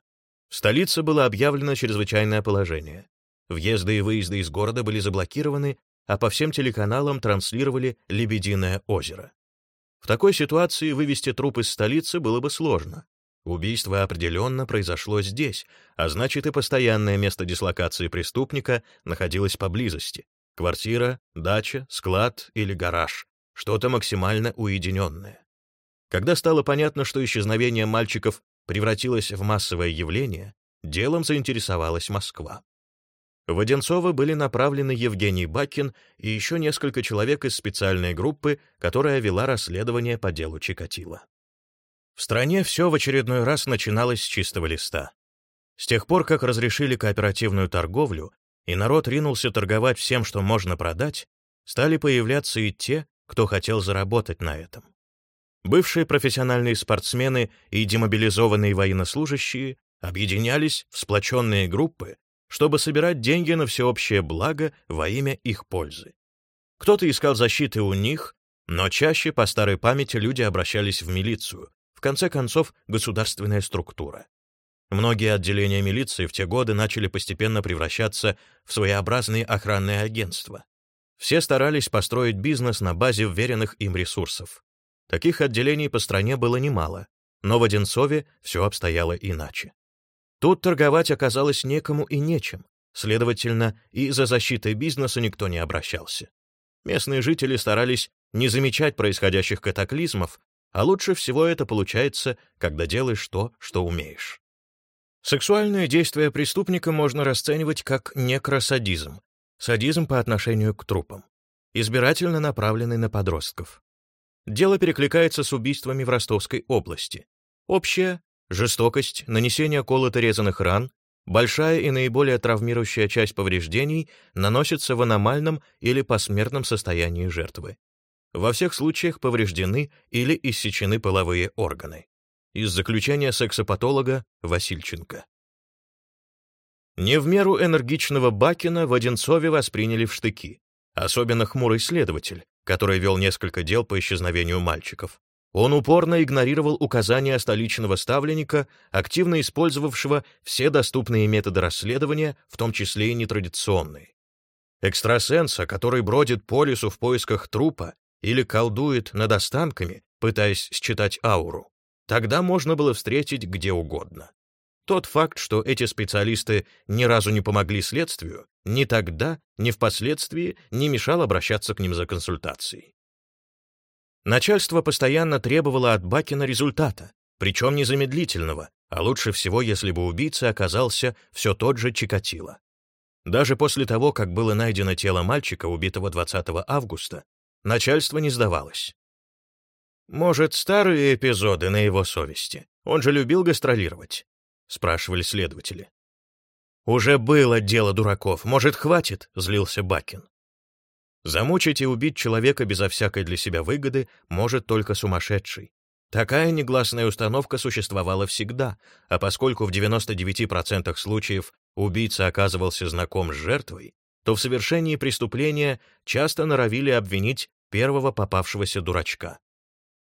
В столице было объявлено чрезвычайное положение. Въезды и выезды из города были заблокированы, а по всем телеканалам транслировали «Лебединое озеро». В такой ситуации вывести труп из столицы было бы сложно. Убийство определенно произошло здесь, а значит и постоянное место дислокации преступника находилось поблизости. Квартира, дача, склад или гараж. Что-то максимально уединенное. Когда стало понятно, что исчезновение мальчиков превратилось в массовое явление, делом заинтересовалась Москва. В Одинцово были направлены Евгений Бакин и еще несколько человек из специальной группы, которая вела расследование по делу Чикатило. В стране все в очередной раз начиналось с чистого листа. С тех пор, как разрешили кооперативную торговлю, и народ ринулся торговать всем, что можно продать, стали появляться и те, кто хотел заработать на этом. Бывшие профессиональные спортсмены и демобилизованные военнослужащие объединялись в сплоченные группы, чтобы собирать деньги на всеобщее благо во имя их пользы. Кто-то искал защиты у них, но чаще по старой памяти люди обращались в милицию, в конце концов, государственная структура. Многие отделения милиции в те годы начали постепенно превращаться в своеобразные охранные агентства. Все старались построить бизнес на базе вверенных им ресурсов. Таких отделений по стране было немало, но в Одинцове все обстояло иначе. Тут торговать оказалось некому и нечем, следовательно, и за защитой бизнеса никто не обращался. Местные жители старались не замечать происходящих катаклизмов, а лучше всего это получается, когда делаешь то, что умеешь. Сексуальное действие преступника можно расценивать как некросадизм, садизм по отношению к трупам, избирательно направленный на подростков. Дело перекликается с убийствами в Ростовской области. Общая — жестокость, нанесение колото-резанных ран, большая и наиболее травмирующая часть повреждений наносится в аномальном или посмертном состоянии жертвы. Во всех случаях повреждены или иссечены половые органы из заключения сексопатолога Васильченко. Не в меру энергичного Бакина в Одинцове восприняли в штыки, особенно хмурый следователь, который вел несколько дел по исчезновению мальчиков. Он упорно игнорировал указания столичного ставленника, активно использовавшего все доступные методы расследования, в том числе и нетрадиционные. Экстрасенса, который бродит по лесу в поисках трупа или колдует над останками, пытаясь считать ауру, тогда можно было встретить где угодно. Тот факт, что эти специалисты ни разу не помогли следствию, ни тогда, ни впоследствии не мешал обращаться к ним за консультацией. Начальство постоянно требовало от Бакина результата, причем незамедлительного, а лучше всего, если бы убийца оказался все тот же Чикатило. Даже после того, как было найдено тело мальчика, убитого 20 августа, начальство не сдавалось. «Может, старые эпизоды на его совести? Он же любил гастролировать», — спрашивали следователи. «Уже было дело дураков, может, хватит?» — злился Бакин. Замучить и убить человека безо всякой для себя выгоды может только сумасшедший. Такая негласная установка существовала всегда, а поскольку в 99% случаев убийца оказывался знаком с жертвой, то в совершении преступления часто норовили обвинить первого попавшегося дурачка.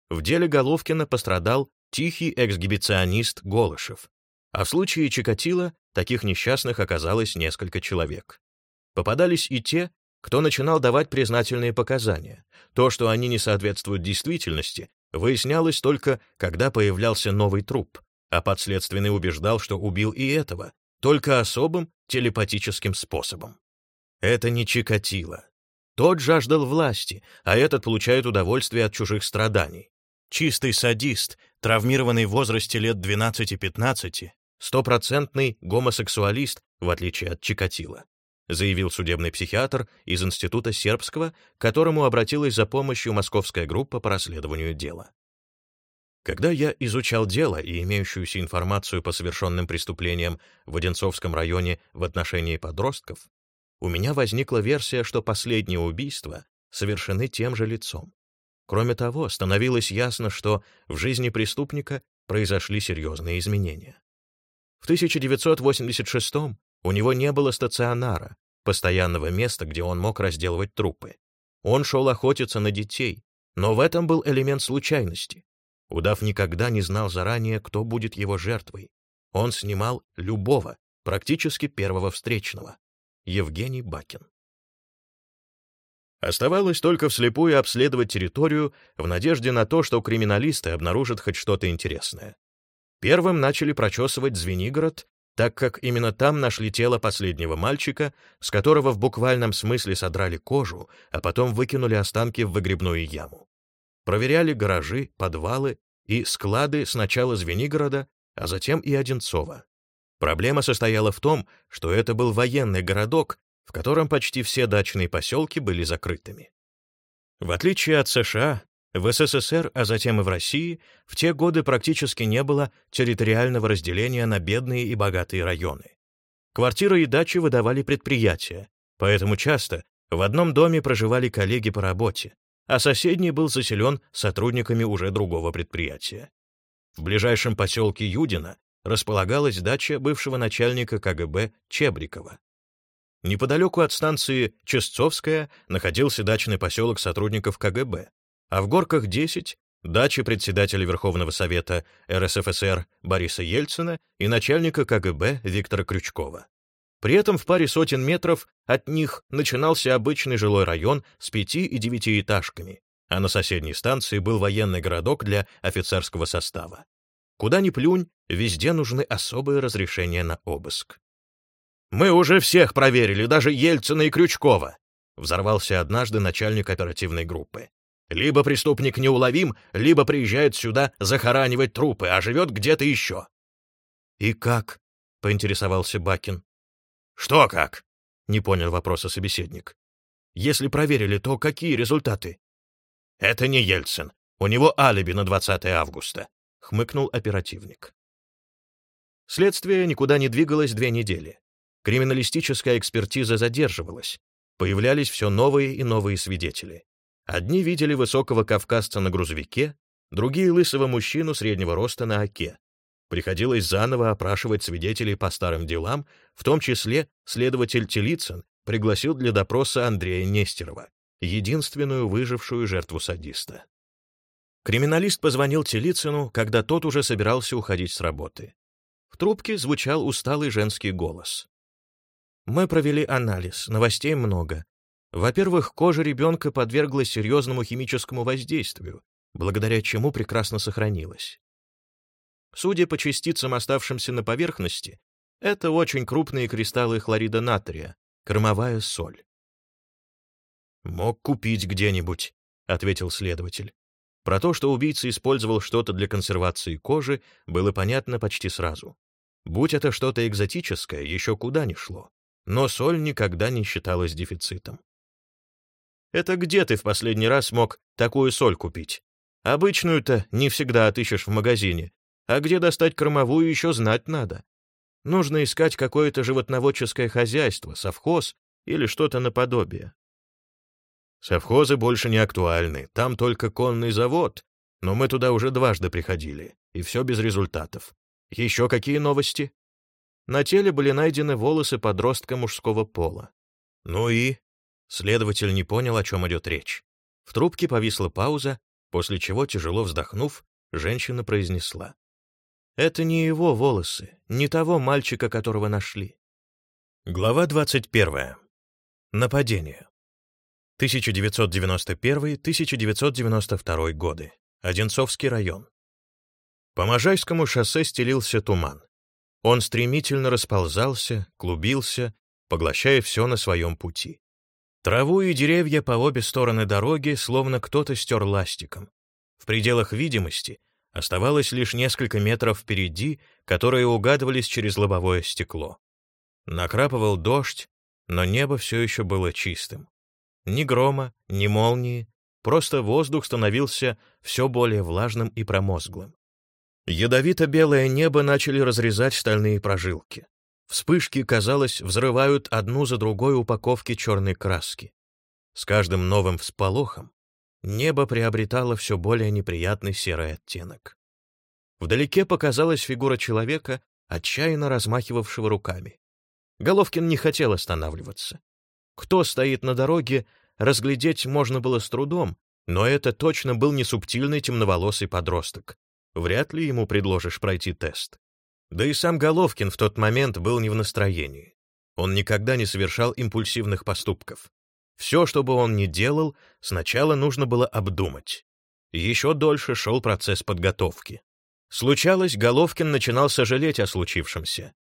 В деле Головкина пострадал тихий эксгибиционист Голышев, а в случае Чикатило таких несчастных оказалось несколько человек. Попадались и те, кто начинал давать признательные показания. То, что они не соответствуют действительности, выяснялось только, когда появлялся новый труп, а подследственный убеждал, что убил и этого, только особым телепатическим способом. Это не Чикатило. Тот жаждал власти, а этот получает удовольствие от чужих страданий. Чистый садист, травмированный в возрасте лет 12-15, стопроцентный гомосексуалист, в отличие от Чикатило заявил судебный психиатр из Института Сербского, к которому обратилась за помощью московская группа по расследованию дела. Когда я изучал дело и имеющуюся информацию по совершенным преступлениям в Одинцовском районе в отношении подростков, у меня возникла версия, что последние убийства совершены тем же лицом. Кроме того, становилось ясно, что в жизни преступника произошли серьезные изменения. В 1986 у него не было стационара, постоянного места, где он мог разделывать трупы. Он шел охотиться на детей, но в этом был элемент случайности. Удав никогда не знал заранее, кто будет его жертвой. Он снимал любого, практически первого встречного. Евгений Бакин. Оставалось только вслепую обследовать территорию в надежде на то, что криминалисты обнаружат хоть что-то интересное. Первым начали прочесывать Звенигород так как именно там нашли тело последнего мальчика, с которого в буквальном смысле содрали кожу, а потом выкинули останки в выгребную яму. Проверяли гаражи, подвалы и склады сначала Звенигорода, а затем и Одинцова. Проблема состояла в том, что это был военный городок, в котором почти все дачные поселки были закрытыми. В отличие от США, в СССР, а затем и в России, в те годы практически не было территориального разделения на бедные и богатые районы. Квартиры и дачи выдавали предприятия, поэтому часто в одном доме проживали коллеги по работе, а соседний был заселен сотрудниками уже другого предприятия. В ближайшем поселке Юдина располагалась дача бывшего начальника КГБ Чебрикова. Неподалеку от станции Честцовская находился дачный поселок сотрудников КГБ, а в Горках 10 — дача председателя Верховного Совета РСФСР Бориса Ельцина и начальника КГБ Виктора Крючкова. При этом в паре сотен метров от них начинался обычный жилой район с пяти- и девятиэтажками, а на соседней станции был военный городок для офицерского состава. Куда ни плюнь, везде нужны особые разрешения на обыск. «Мы уже всех проверили, даже Ельцина и Крючкова», взорвался однажды начальник оперативной группы. Либо преступник неуловим, либо приезжает сюда захоранивать трупы, а живет где-то еще. — И как? — поинтересовался Бакин. — Что как? — не понял вопроса собеседник. — Если проверили, то какие результаты? — Это не Ельцин. У него алиби на 20 августа, — хмыкнул оперативник. Следствие никуда не двигалось две недели. Криминалистическая экспертиза задерживалась. Появлялись все новые и новые свидетели. Одни видели высокого кавказца на грузовике, другие — лысого мужчину среднего роста на оке. Приходилось заново опрашивать свидетелей по старым делам, в том числе следователь Телицын пригласил для допроса Андрея Нестерова, единственную выжившую жертву садиста. Криминалист позвонил Телицыну, когда тот уже собирался уходить с работы. В трубке звучал усталый женский голос. Мы провели анализ, новостей много. Во-первых, кожа ребенка подверглась серьезному химическому воздействию, благодаря чему прекрасно сохранилась. Судя по частицам, оставшимся на поверхности, это очень крупные кристаллы хлорида натрия, кормовая соль. «Мог купить где-нибудь», — ответил следователь. Про то, что убийца использовал что-то для консервации кожи, было понятно почти сразу. Будь это что-то экзотическое, еще куда ни шло. Но соль никогда не считалась дефицитом. Это где ты в последний раз мог такую соль купить? Обычную-то не всегда отыщешь в магазине, а где достать кормовую еще знать надо. Нужно искать какое-то животноводческое хозяйство, совхоз или что-то наподобие. Совхозы больше не актуальны, там только конный завод, но мы туда уже дважды приходили, и все без результатов. Еще какие новости? На теле были найдены волосы подростка мужского пола. Ну и? Следователь не понял, о чем идет речь. В трубке повисла пауза, после чего, тяжело вздохнув, женщина произнесла. «Это не его волосы, не того мальчика, которого нашли». Глава 21. Нападение. 1991-1992 годы. Одинцовский район. По Можайскому шоссе стелился туман. Он стремительно расползался, клубился, поглощая все на своем пути. Траву и деревья по обе стороны дороги словно кто-то стер ластиком. В пределах видимости оставалось лишь несколько метров впереди, которые угадывались через лобовое стекло. Накрапывал дождь, но небо все еще было чистым. Ни грома, ни молнии, просто воздух становился все более влажным и промозглым. Ядовито-белое небо начали разрезать стальные прожилки. Вспышки, казалось, взрывают одну за другой упаковки черной краски. С каждым новым всполохом небо приобретало все более неприятный серый оттенок. Вдалеке показалась фигура человека, отчаянно размахивавшего руками. Головкин не хотел останавливаться. Кто стоит на дороге, разглядеть можно было с трудом, но это точно был не субтильный темноволосый подросток, вряд ли ему предложишь пройти тест. Да и сам Головкин в тот момент был не в настроении. Он никогда не совершал импульсивных поступков. Все, что бы он ни делал, сначала нужно было обдумать. Еще дольше шел процесс подготовки. Случалось, Головкин начинал сожалеть о случившемся.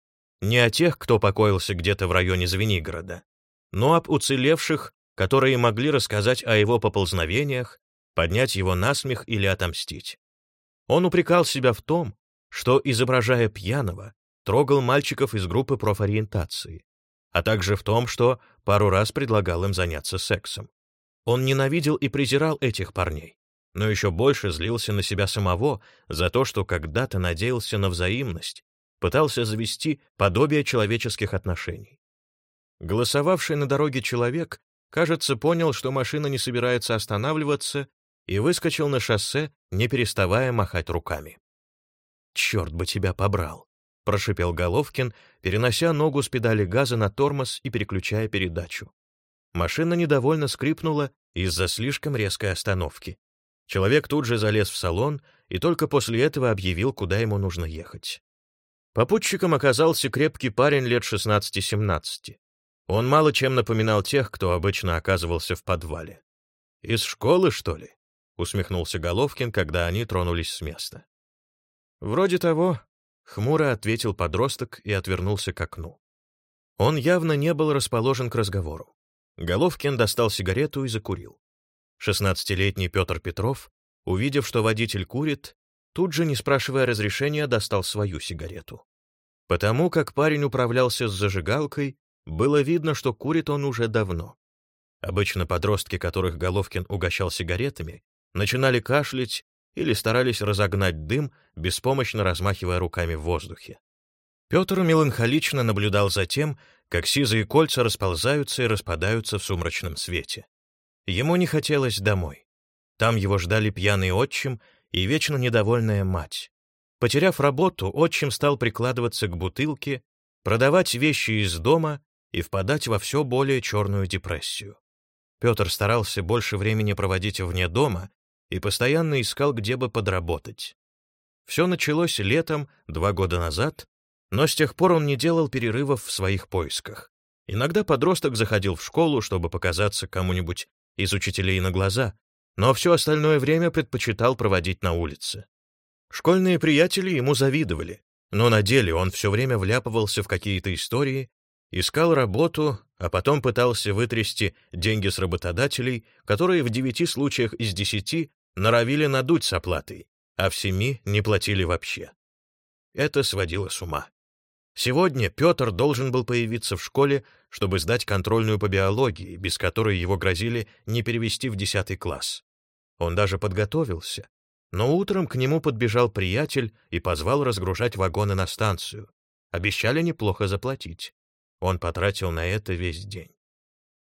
Не о тех, кто покоился где-то в районе Звенигорода, но об уцелевших, которые могли рассказать о его поползновениях, поднять его на смех или отомстить. Он упрекал себя в том, что, изображая пьяного, трогал мальчиков из группы профориентации, а также в том, что пару раз предлагал им заняться сексом. Он ненавидел и презирал этих парней, но еще больше злился на себя самого за то, что когда-то надеялся на взаимность, пытался завести подобие человеческих отношений. Голосовавший на дороге человек, кажется, понял, что машина не собирается останавливаться и выскочил на шоссе, не переставая махать руками. «Черт бы тебя побрал!» — прошипел Головкин, перенося ногу с педали газа на тормоз и переключая передачу. Машина недовольно скрипнула из-за слишком резкой остановки. Человек тут же залез в салон и только после этого объявил, куда ему нужно ехать. Попутчиком оказался крепкий парень лет 16-17. Он мало чем напоминал тех, кто обычно оказывался в подвале. «Из школы, что ли?» — усмехнулся Головкин, когда они тронулись с места. «Вроде того», — хмуро ответил подросток и отвернулся к окну. Он явно не был расположен к разговору. Головкин достал сигарету и закурил. Шестнадцатилетний Петр Петров, увидев, что водитель курит, тут же, не спрашивая разрешения, достал свою сигарету. Потому как парень управлялся с зажигалкой, было видно, что курит он уже давно. Обычно подростки, которых Головкин угощал сигаретами, начинали кашлять или старались разогнать дым, беспомощно размахивая руками в воздухе. Петр меланхолично наблюдал за тем, как сизые кольца расползаются и распадаются в сумрачном свете. Ему не хотелось домой. Там его ждали пьяный отчим и вечно недовольная мать. Потеряв работу, отчим стал прикладываться к бутылке, продавать вещи из дома и впадать во все более черную депрессию. Петр старался больше времени проводить вне дома и постоянно искал, где бы подработать. Все началось летом, два года назад, но с тех пор он не делал перерывов в своих поисках. Иногда подросток заходил в школу, чтобы показаться кому-нибудь из учителей на глаза, но все остальное время предпочитал проводить на улице. Школьные приятели ему завидовали, но на деле он все время вляпывался в какие-то истории, искал работу, а потом пытался вытрясти деньги с работодателей, которые в девяти случаях из десяти норовили надуть с оплатой, а в семи не платили вообще. Это сводило с ума. Сегодня Петр должен был появиться в школе, чтобы сдать контрольную по биологии, без которой его грозили не перевести в десятый класс. Он даже подготовился, но утром к нему подбежал приятель и позвал разгружать вагоны на станцию. Обещали неплохо заплатить. Он потратил на это весь день.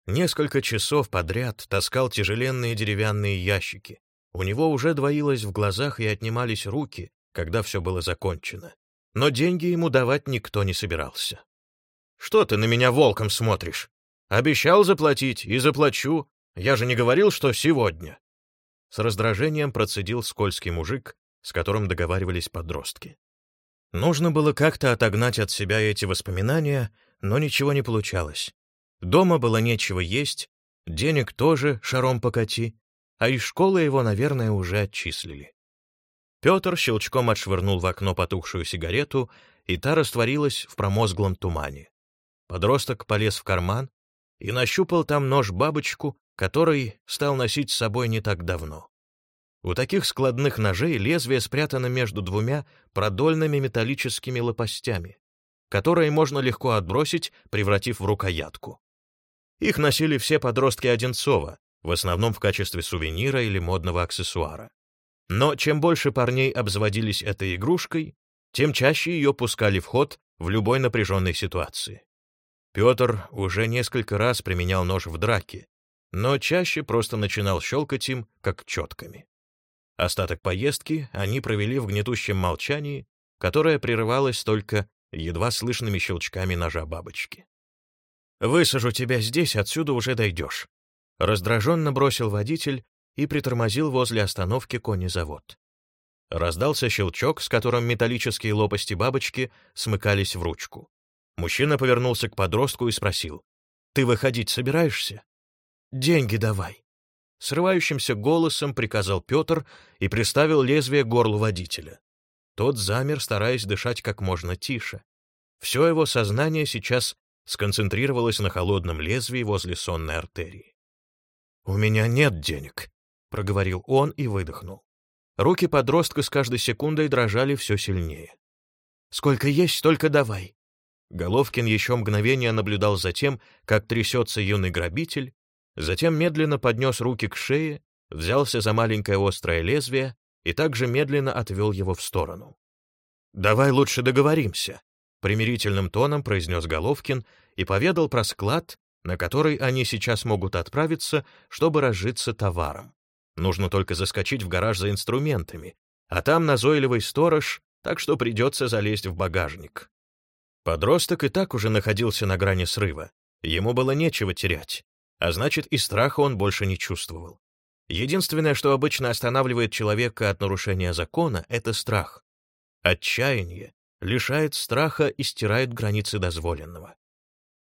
Несколько часов подряд таскал тяжеленные деревянные ящики. У него уже двоилось в глазах и отнимались руки, когда все было закончено но деньги ему давать никто не собирался. «Что ты на меня волком смотришь? Обещал заплатить и заплачу. Я же не говорил, что сегодня». С раздражением процедил скользкий мужик, с которым договаривались подростки. Нужно было как-то отогнать от себя эти воспоминания, но ничего не получалось. Дома было нечего есть, денег тоже шаром покати, а из школы его, наверное, уже отчислили. Петр щелчком отшвырнул в окно потухшую сигарету, и та растворилась в промозглом тумане. Подросток полез в карман и нащупал там нож-бабочку, который стал носить с собой не так давно. У таких складных ножей лезвие спрятано между двумя продольными металлическими лопастями, которые можно легко отбросить, превратив в рукоятку. Их носили все подростки Одинцова, в основном в качестве сувенира или модного аксессуара. Но чем больше парней обзаводились этой игрушкой, тем чаще ее пускали в ход в любой напряженной ситуации. Петр уже несколько раз применял нож в драке, но чаще просто начинал щелкать им, как четками. Остаток поездки они провели в гнетущем молчании, которое прерывалось только едва слышными щелчками ножа бабочки. «Высажу тебя здесь, отсюда уже дойдешь», — раздраженно бросил водитель, и притормозил возле остановки конезавод. Раздался щелчок, с которым металлические лопасти бабочки смыкались в ручку. Мужчина повернулся к подростку и спросил, «Ты выходить собираешься?» «Деньги давай». Срывающимся голосом приказал Петр и приставил лезвие к горлу водителя. Тот замер, стараясь дышать как можно тише. Все его сознание сейчас сконцентрировалось на холодном лезвии возле сонной артерии. «У меня нет денег», проговорил он и выдохнул. Руки подростка с каждой секундой дрожали все сильнее. «Сколько есть, столько давай». Головкин еще мгновение наблюдал за тем, как трясется юный грабитель, затем медленно поднес руки к шее, взялся за маленькое острое лезвие и также медленно отвел его в сторону. «Давай лучше договоримся», — примирительным тоном произнес Головкин и поведал про склад, на который они сейчас могут отправиться, чтобы разжиться товаром. Нужно только заскочить в гараж за инструментами, а там назойливый сторож, так что придется залезть в багажник. Подросток и так уже находился на грани срыва. Ему было нечего терять, а значит и страха он больше не чувствовал. Единственное, что обычно останавливает человека от нарушения закона, это страх. Отчаяние лишает страха и стирает границы дозволенного.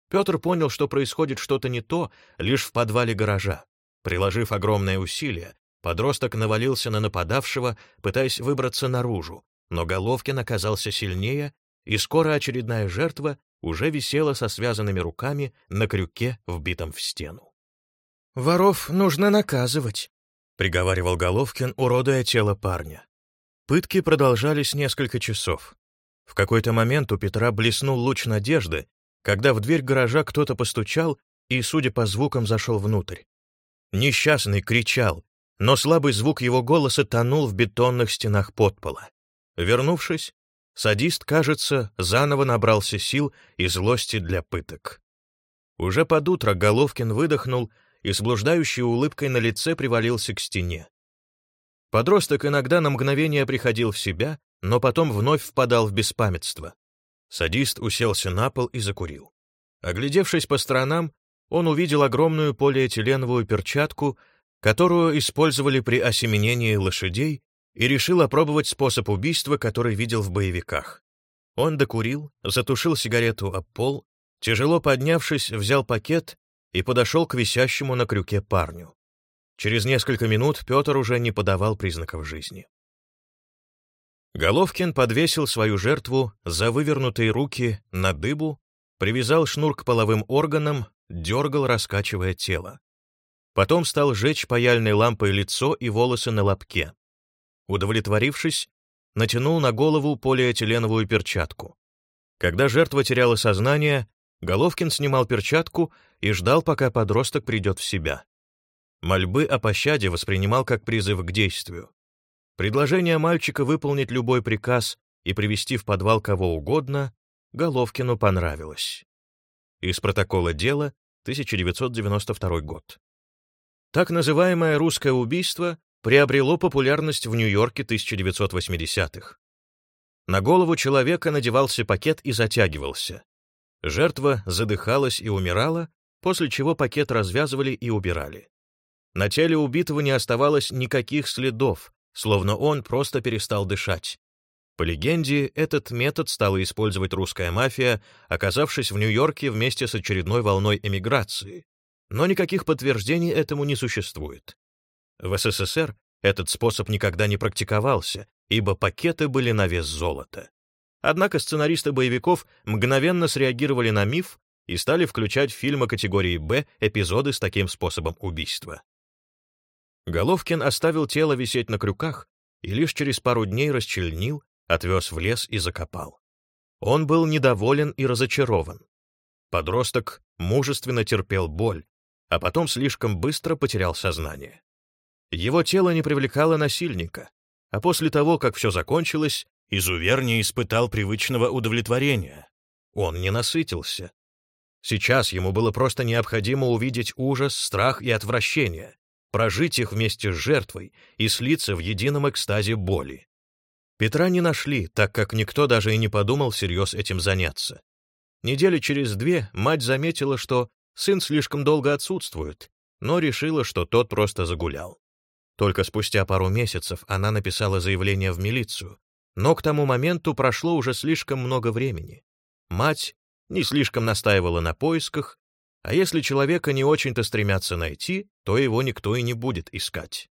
Петр понял, что происходит что-то не то лишь в подвале гаража. Приложив огромное усилие, Подросток навалился на нападавшего, пытаясь выбраться наружу, но Головкин оказался сильнее, и скоро очередная жертва уже висела со связанными руками на крюке, вбитом в стену. «Воров нужно наказывать», — приговаривал Головкин, уродуя тело парня. Пытки продолжались несколько часов. В какой-то момент у Петра блеснул луч надежды, когда в дверь гаража кто-то постучал и, судя по звукам, зашел внутрь. Несчастный кричал, но слабый звук его голоса тонул в бетонных стенах подпола. Вернувшись, садист, кажется, заново набрался сил и злости для пыток. Уже под утро Головкин выдохнул и с блуждающей улыбкой на лице привалился к стене. Подросток иногда на мгновение приходил в себя, но потом вновь впадал в беспамятство. Садист уселся на пол и закурил. Оглядевшись по сторонам, он увидел огромную полиэтиленовую перчатку которую использовали при осеменении лошадей, и решил опробовать способ убийства, который видел в боевиках. Он докурил, затушил сигарету об пол, Тяжело поднявшись, взял пакет и подошел к висящему на крюке парню. Через несколько минут Петр уже не подавал признаков жизни. Головкин подвесил свою жертву за вывернутые руки на дыбу, привязал шнур к половым органам, дергал, раскачивая тело. Потом стал жечь паяльной лампой лицо и волосы на лобке. Удовлетворившись, натянул на голову полиэтиленовую перчатку. Когда жертва теряла сознание, Головкин снимал перчатку и ждал, пока подросток придет в себя. Мольбы о пощаде воспринимал как призыв к действию. Предложение мальчика выполнить любой приказ и привести в подвал кого угодно Головкину понравилось. Из протокола дела 1992 год. Так называемое русское убийство приобрело популярность в Нью-Йорке 1980-х. На голову человека надевался пакет и затягивался. Жертва задыхалась и умирала, после чего пакет развязывали и убирали. На теле убитого не оставалось никаких следов, словно он просто перестал дышать. По легенде, этот метод стала использовать русская мафия, оказавшись в Нью-Йорке вместе с очередной волной эмиграции. Но никаких подтверждений этому не существует. В СССР этот способ никогда не практиковался, ибо пакеты были на вес золота. Однако сценаристы боевиков мгновенно среагировали на миф и стали включать в фильмы категории «Б» эпизоды с таким способом убийства. Головкин оставил тело висеть на крюках и лишь через пару дней расчленил, отвез в лес и закопал. Он был недоволен и разочарован. Подросток мужественно терпел боль, а потом слишком быстро потерял сознание. Его тело не привлекало насильника, а после того, как все закончилось, изувер не испытал привычного удовлетворения. Он не насытился. Сейчас ему было просто необходимо увидеть ужас, страх и отвращение, прожить их вместе с жертвой и слиться в едином экстазе боли. Петра не нашли, так как никто даже и не подумал всерьез этим заняться. Недели через две мать заметила, что сын слишком долго отсутствует, но решила, что тот просто загулял. Только спустя пару месяцев она написала заявление в милицию, но к тому моменту прошло уже слишком много времени. Мать не слишком настаивала на поисках, а если человека не очень-то стремятся найти, то его никто и не будет искать.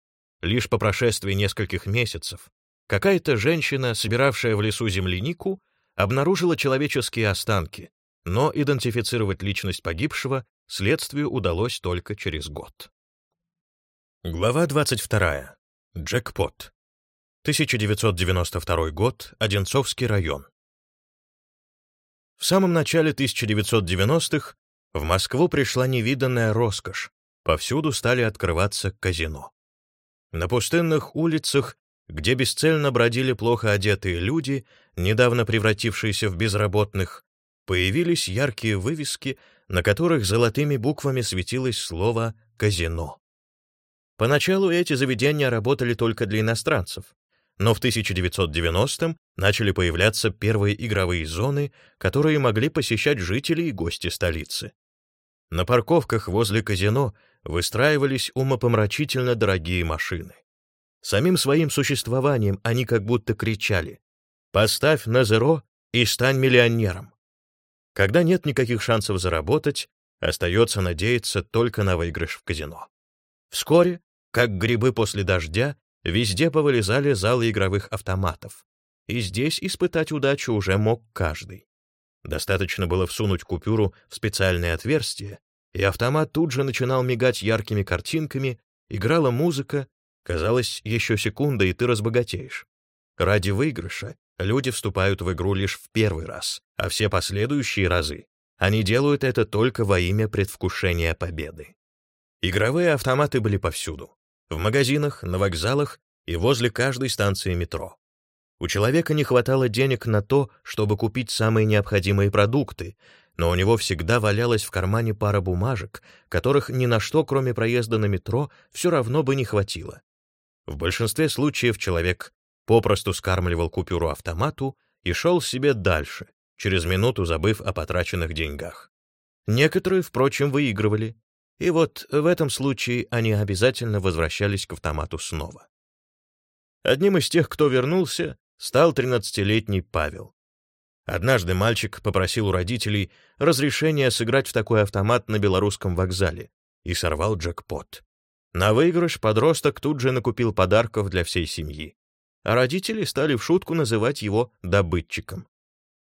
Лишь по прошествии нескольких месяцев какая-то женщина, собиравшая в лесу землянику, обнаружила человеческие останки, но идентифицировать личность погибшего следствию удалось только через год. Глава 22. Джекпот. 1992 год, Одинцовский район. В самом начале 1990-х в Москву пришла невиданная роскошь, повсюду стали открываться казино. На пустынных улицах, где бесцельно бродили плохо одетые люди, недавно превратившиеся в безработных, появились яркие вывески, на которых золотыми буквами светилось слово «казино». Поначалу эти заведения работали только для иностранцев, но в 1990-м начали появляться первые игровые зоны, которые могли посещать жители и гости столицы. На парковках возле казино выстраивались умопомрачительно дорогие машины. Самим своим существованием они как будто кричали «Поставь на зеро и стань миллионером». Когда нет никаких шансов заработать, остается надеяться только на выигрыш в казино. Вскоре, как грибы после дождя, везде повылезали залы игровых автоматов. И здесь испытать удачу уже мог каждый. Достаточно было всунуть купюру в специальное отверстие, и автомат тут же начинал мигать яркими картинками, играла музыка, казалось, еще секунда, и ты разбогатеешь. Ради выигрыша люди вступают в игру лишь в первый раз, а все последующие разы они делают это только во имя предвкушения победы. Игровые автоматы были повсюду. В магазинах, на вокзалах и возле каждой станции метро. У человека не хватало денег на то, чтобы купить самые необходимые продукты, но у него всегда валялась в кармане пара бумажек, которых ни на что, кроме проезда на метро, все равно бы не хватило. В большинстве случаев человек попросту скармливал купюру автомату и шел себе дальше, через минуту забыв о потраченных деньгах. Некоторые, впрочем, выигрывали, и вот в этом случае они обязательно возвращались к автомату снова. Одним из тех, кто вернулся, стал 13-летний Павел. Однажды мальчик попросил у родителей разрешения сыграть в такой автомат на белорусском вокзале и сорвал джекпот. На выигрыш подросток тут же накупил подарков для всей семьи, а родители стали в шутку называть его добытчиком.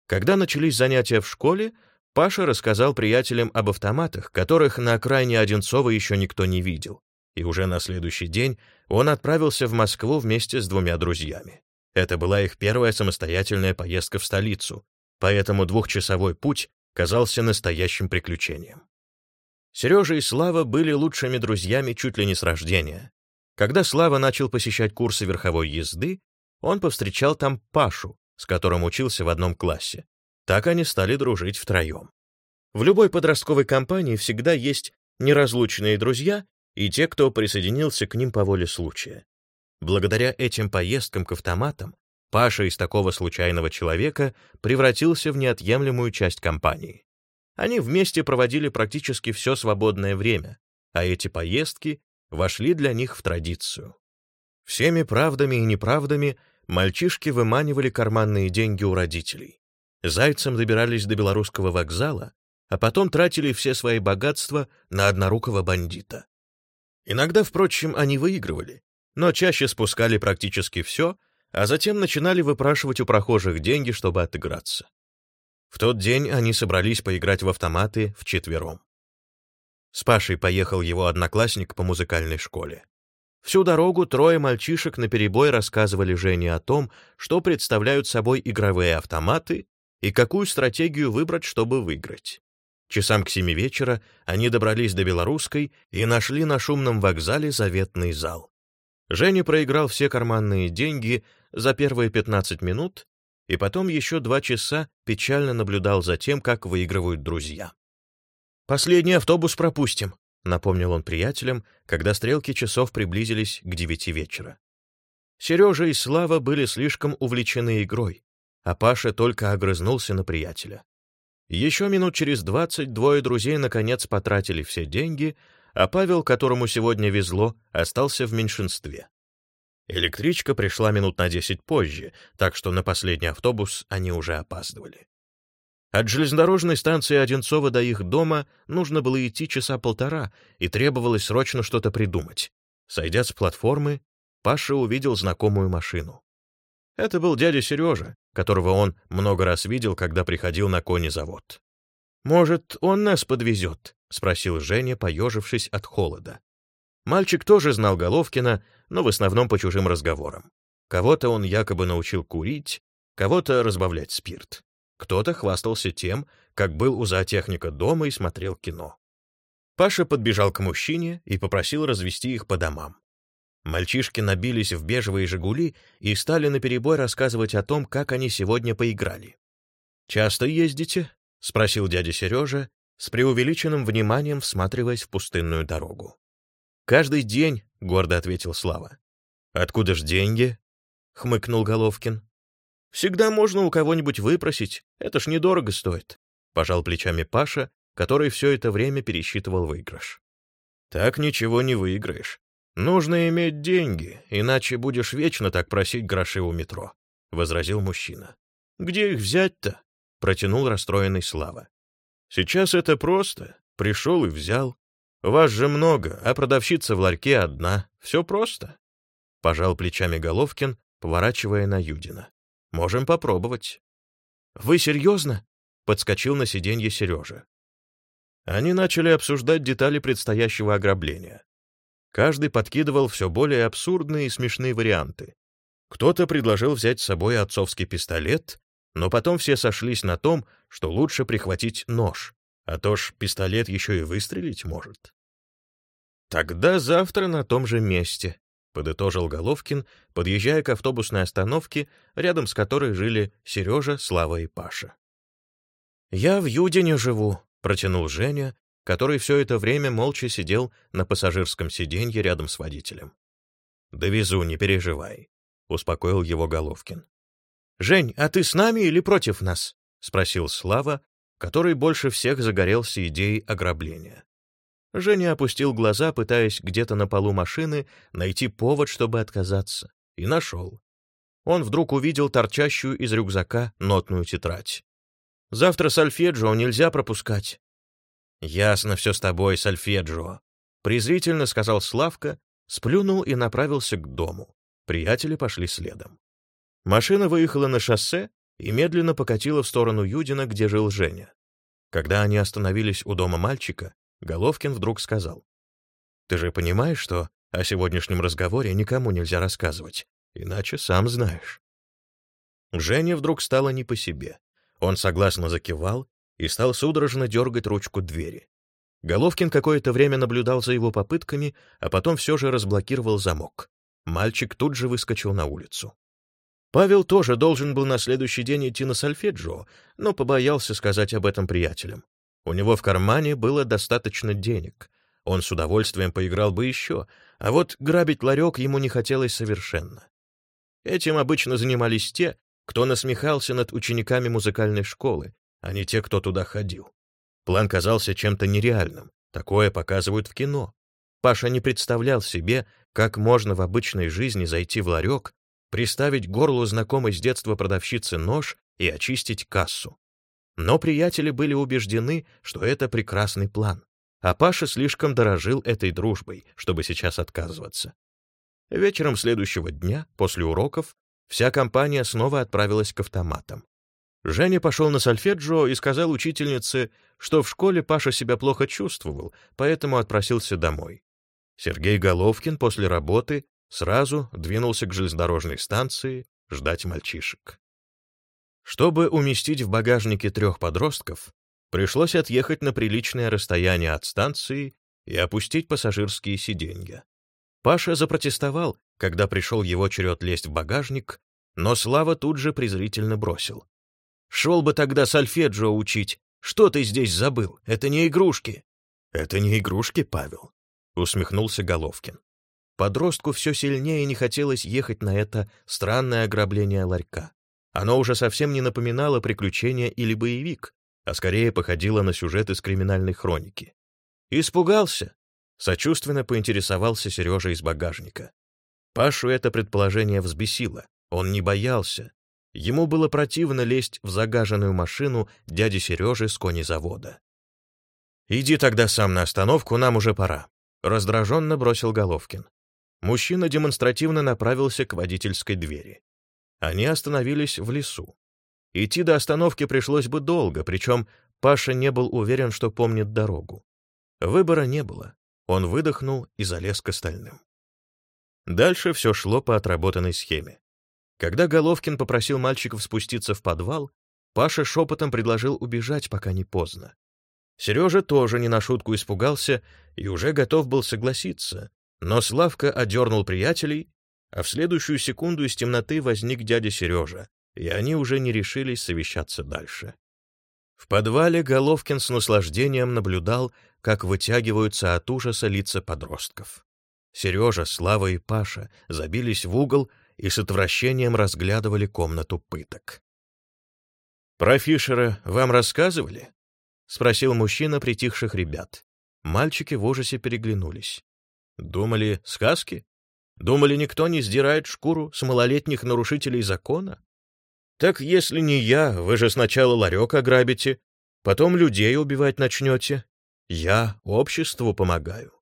Когда начались занятия в школе, Паша рассказал приятелям об автоматах, которых на окраине Одинцова еще никто не видел, и уже на следующий день он отправился в Москву вместе с двумя друзьями. Это была их первая самостоятельная поездка в столицу, поэтому двухчасовой путь казался настоящим приключением. Сережа и Слава были лучшими друзьями чуть ли не с рождения. Когда Слава начал посещать курсы верховой езды, он повстречал там Пашу, с которым учился в одном классе. Так они стали дружить втроем. В любой подростковой компании всегда есть неразлучные друзья и те, кто присоединился к ним по воле случая. Благодаря этим поездкам к автоматам Паша из такого случайного человека превратился в неотъемлемую часть компании. Они вместе проводили практически все свободное время, а эти поездки вошли для них в традицию. Всеми правдами и неправдами мальчишки выманивали карманные деньги у родителей. Зайцем добирались до белорусского вокзала, а потом тратили все свои богатства на однорукого бандита. Иногда, впрочем, они выигрывали, но чаще спускали практически все, а затем начинали выпрашивать у прохожих деньги, чтобы отыграться. В тот день они собрались поиграть в автоматы вчетвером. С Пашей поехал его одноклассник по музыкальной школе. Всю дорогу трое мальчишек наперебой рассказывали Жене о том, что представляют собой игровые автоматы и какую стратегию выбрать, чтобы выиграть. Часам к семи вечера они добрались до Белорусской и нашли на шумном вокзале заветный зал. Женя проиграл все карманные деньги за первые 15 минут и потом еще два часа печально наблюдал за тем, как выигрывают друзья. «Последний автобус пропустим», — напомнил он приятелям, когда стрелки часов приблизились к девяти вечера. Сережа и Слава были слишком увлечены игрой, а Паша только огрызнулся на приятеля. Еще минут через двадцать двое друзей наконец потратили все деньги, а Павел, которому сегодня везло, остался в меньшинстве. Электричка пришла минут на десять позже, так что на последний автобус они уже опаздывали. От железнодорожной станции Одинцова до их дома нужно было идти часа полтора, и требовалось срочно что-то придумать. Сойдя с платформы, Паша увидел знакомую машину. Это был дядя Сережа, которого он много раз видел, когда приходил на конезавод. «Может, он нас подвезет?» — спросил Женя, поежившись от холода. Мальчик тоже знал Головкина, но в основном по чужим разговорам. Кого-то он якобы научил курить, кого-то разбавлять спирт. Кто-то хвастался тем, как был у зоотехника дома и смотрел кино. Паша подбежал к мужчине и попросил развести их по домам. Мальчишки набились в бежевые «Жигули» и стали наперебой рассказывать о том, как они сегодня поиграли. «Часто ездите?» — спросил дядя Сережа, с преувеличенным вниманием всматриваясь в пустынную дорогу. «Каждый день», — гордо ответил Слава. «Откуда ж деньги?» — хмыкнул Головкин. «Всегда можно у кого-нибудь выпросить, это ж недорого стоит», — пожал плечами Паша, который все это время пересчитывал выигрыш. «Так ничего не выиграешь. Нужно иметь деньги, иначе будешь вечно так просить гроши у метро», — возразил мужчина. «Где их взять-то?» — протянул расстроенный Слава. «Сейчас это просто. Пришел и взял. Вас же много, а продавщица в ларьке одна. Все просто». Пожал плечами Головкин, поворачивая на Юдина. «Можем попробовать». «Вы серьезно?» — подскочил на сиденье Сережа. Они начали обсуждать детали предстоящего ограбления. Каждый подкидывал все более абсурдные и смешные варианты. Кто-то предложил взять с собой отцовский пистолет, но потом все сошлись на том, что лучше прихватить нож, а то ж пистолет еще и выстрелить может. «Тогда завтра на том же месте», — подытожил Головкин, подъезжая к автобусной остановке, рядом с которой жили Сережа, Слава и Паша. «Я в Юдине живу», — протянул Женя, который все это время молча сидел на пассажирском сиденье рядом с водителем. «Довезу, не переживай», — успокоил его Головкин. «Жень, а ты с нами или против нас?» — спросил Слава, который больше всех загорелся идеей ограбления. Женя опустил глаза, пытаясь где-то на полу машины найти повод, чтобы отказаться, и нашел. он вдруг увидел торчащую из рюкзака нотную тетрадь. «Завтра сольфеджио нельзя пропускать». «Ясно все с тобой, сольфеджио», — презрительно сказал Славка, сплюнул и направился к дому. Приятели пошли следом. Машина выехала на шоссе и медленно покатила в сторону Юдина, где жил Женя. Когда они остановились у дома мальчика, Головкин вдруг сказал. «Ты же понимаешь, что о сегодняшнем разговоре никому нельзя рассказывать, иначе сам знаешь». Жене вдруг стало не по себе. Он согласно закивал и стал судорожно дергать ручку двери. Головкин какое-то время наблюдал за его попытками, а потом все же разблокировал замок. Мальчик тут же выскочил на улицу. Павел тоже должен был на следующий день идти на сольфеджио, но побоялся сказать об этом приятелям. У него в кармане было достаточно денег. Он с удовольствием поиграл бы еще, а вот грабить ларек ему не хотелось совершенно. Этим обычно занимались те, кто насмехался над учениками музыкальной школы, а не те, кто туда ходил. План казался чем-то нереальным, такое показывают в кино. Паша не представлял себе, как можно в обычной жизни зайти в ларек, приставить горлу знакомой с детства продавщицы нож и очистить кассу. Но приятели были убеждены, что это прекрасный план, а Паша слишком дорожил этой дружбой, чтобы сейчас отказываться. Вечером следующего дня, после уроков, вся компания снова отправилась к автоматам. Женя пошел на сольфеджио и сказал учительнице, что в школе Паша себя плохо чувствовал, поэтому отпросился домой. Сергей Головкин после работы сразу двинулся к железнодорожной станции ждать мальчишек. Чтобы уместить в багажнике трех подростков, пришлось отъехать на приличное расстояние от станции и опустить пассажирские сиденья. Паша запротестовал, когда пришел его черед лезть в багажник, но Слава тут же презрительно бросил. «Шел бы тогда сольфеджио учить. Что ты здесь забыл? Это не игрушки». «Это не игрушки, Павел», — усмехнулся Головкин. Подростку все сильнее не хотелось ехать на это странное ограбление ларька. Оно уже совсем не напоминало приключения или боевик, а скорее походило на сюжет из криминальной хроники. «Испугался?» — сочувственно поинтересовался Сережа из багажника. Пашу это предположение взбесило. Он не боялся. Ему было противно лезть в загаженную машину дяди Сережи с конезавода. «Иди тогда сам на остановку, нам уже пора», — раздраженно бросил Головкин. Мужчина демонстративно направился к водительской двери. Они остановились в лесу. Идти до остановки пришлось бы долго, причем Паша не был уверен, что помнит дорогу. Выбора не было. Он выдохнул и залез к остальным. Дальше все шло по отработанной схеме. Когда Головкин попросил мальчиков спуститься в подвал, Паша шепотом предложил убежать, пока не поздно. Сережа тоже не на шутку испугался и уже готов был согласиться, но Славка одернул приятелей, а в следующую секунду из темноты возник дядя Сережа, и они уже не решились совещаться дальше. В подвале Головкин с наслаждением наблюдал, как вытягиваются от ужаса лица подростков. Сережа, Слава и Паша забились в угол и с отвращением разглядывали комнату пыток. «Про Фишера вам рассказывали?» — спросил мужчина притихших ребят. Мальчики в ужасе переглянулись. Думали, сказки? Думали, никто не сдирает шкуру с малолетних нарушителей закона? Так если не я, вы же сначала ларек ограбите, потом людей убивать начнете. Я обществу помогаю.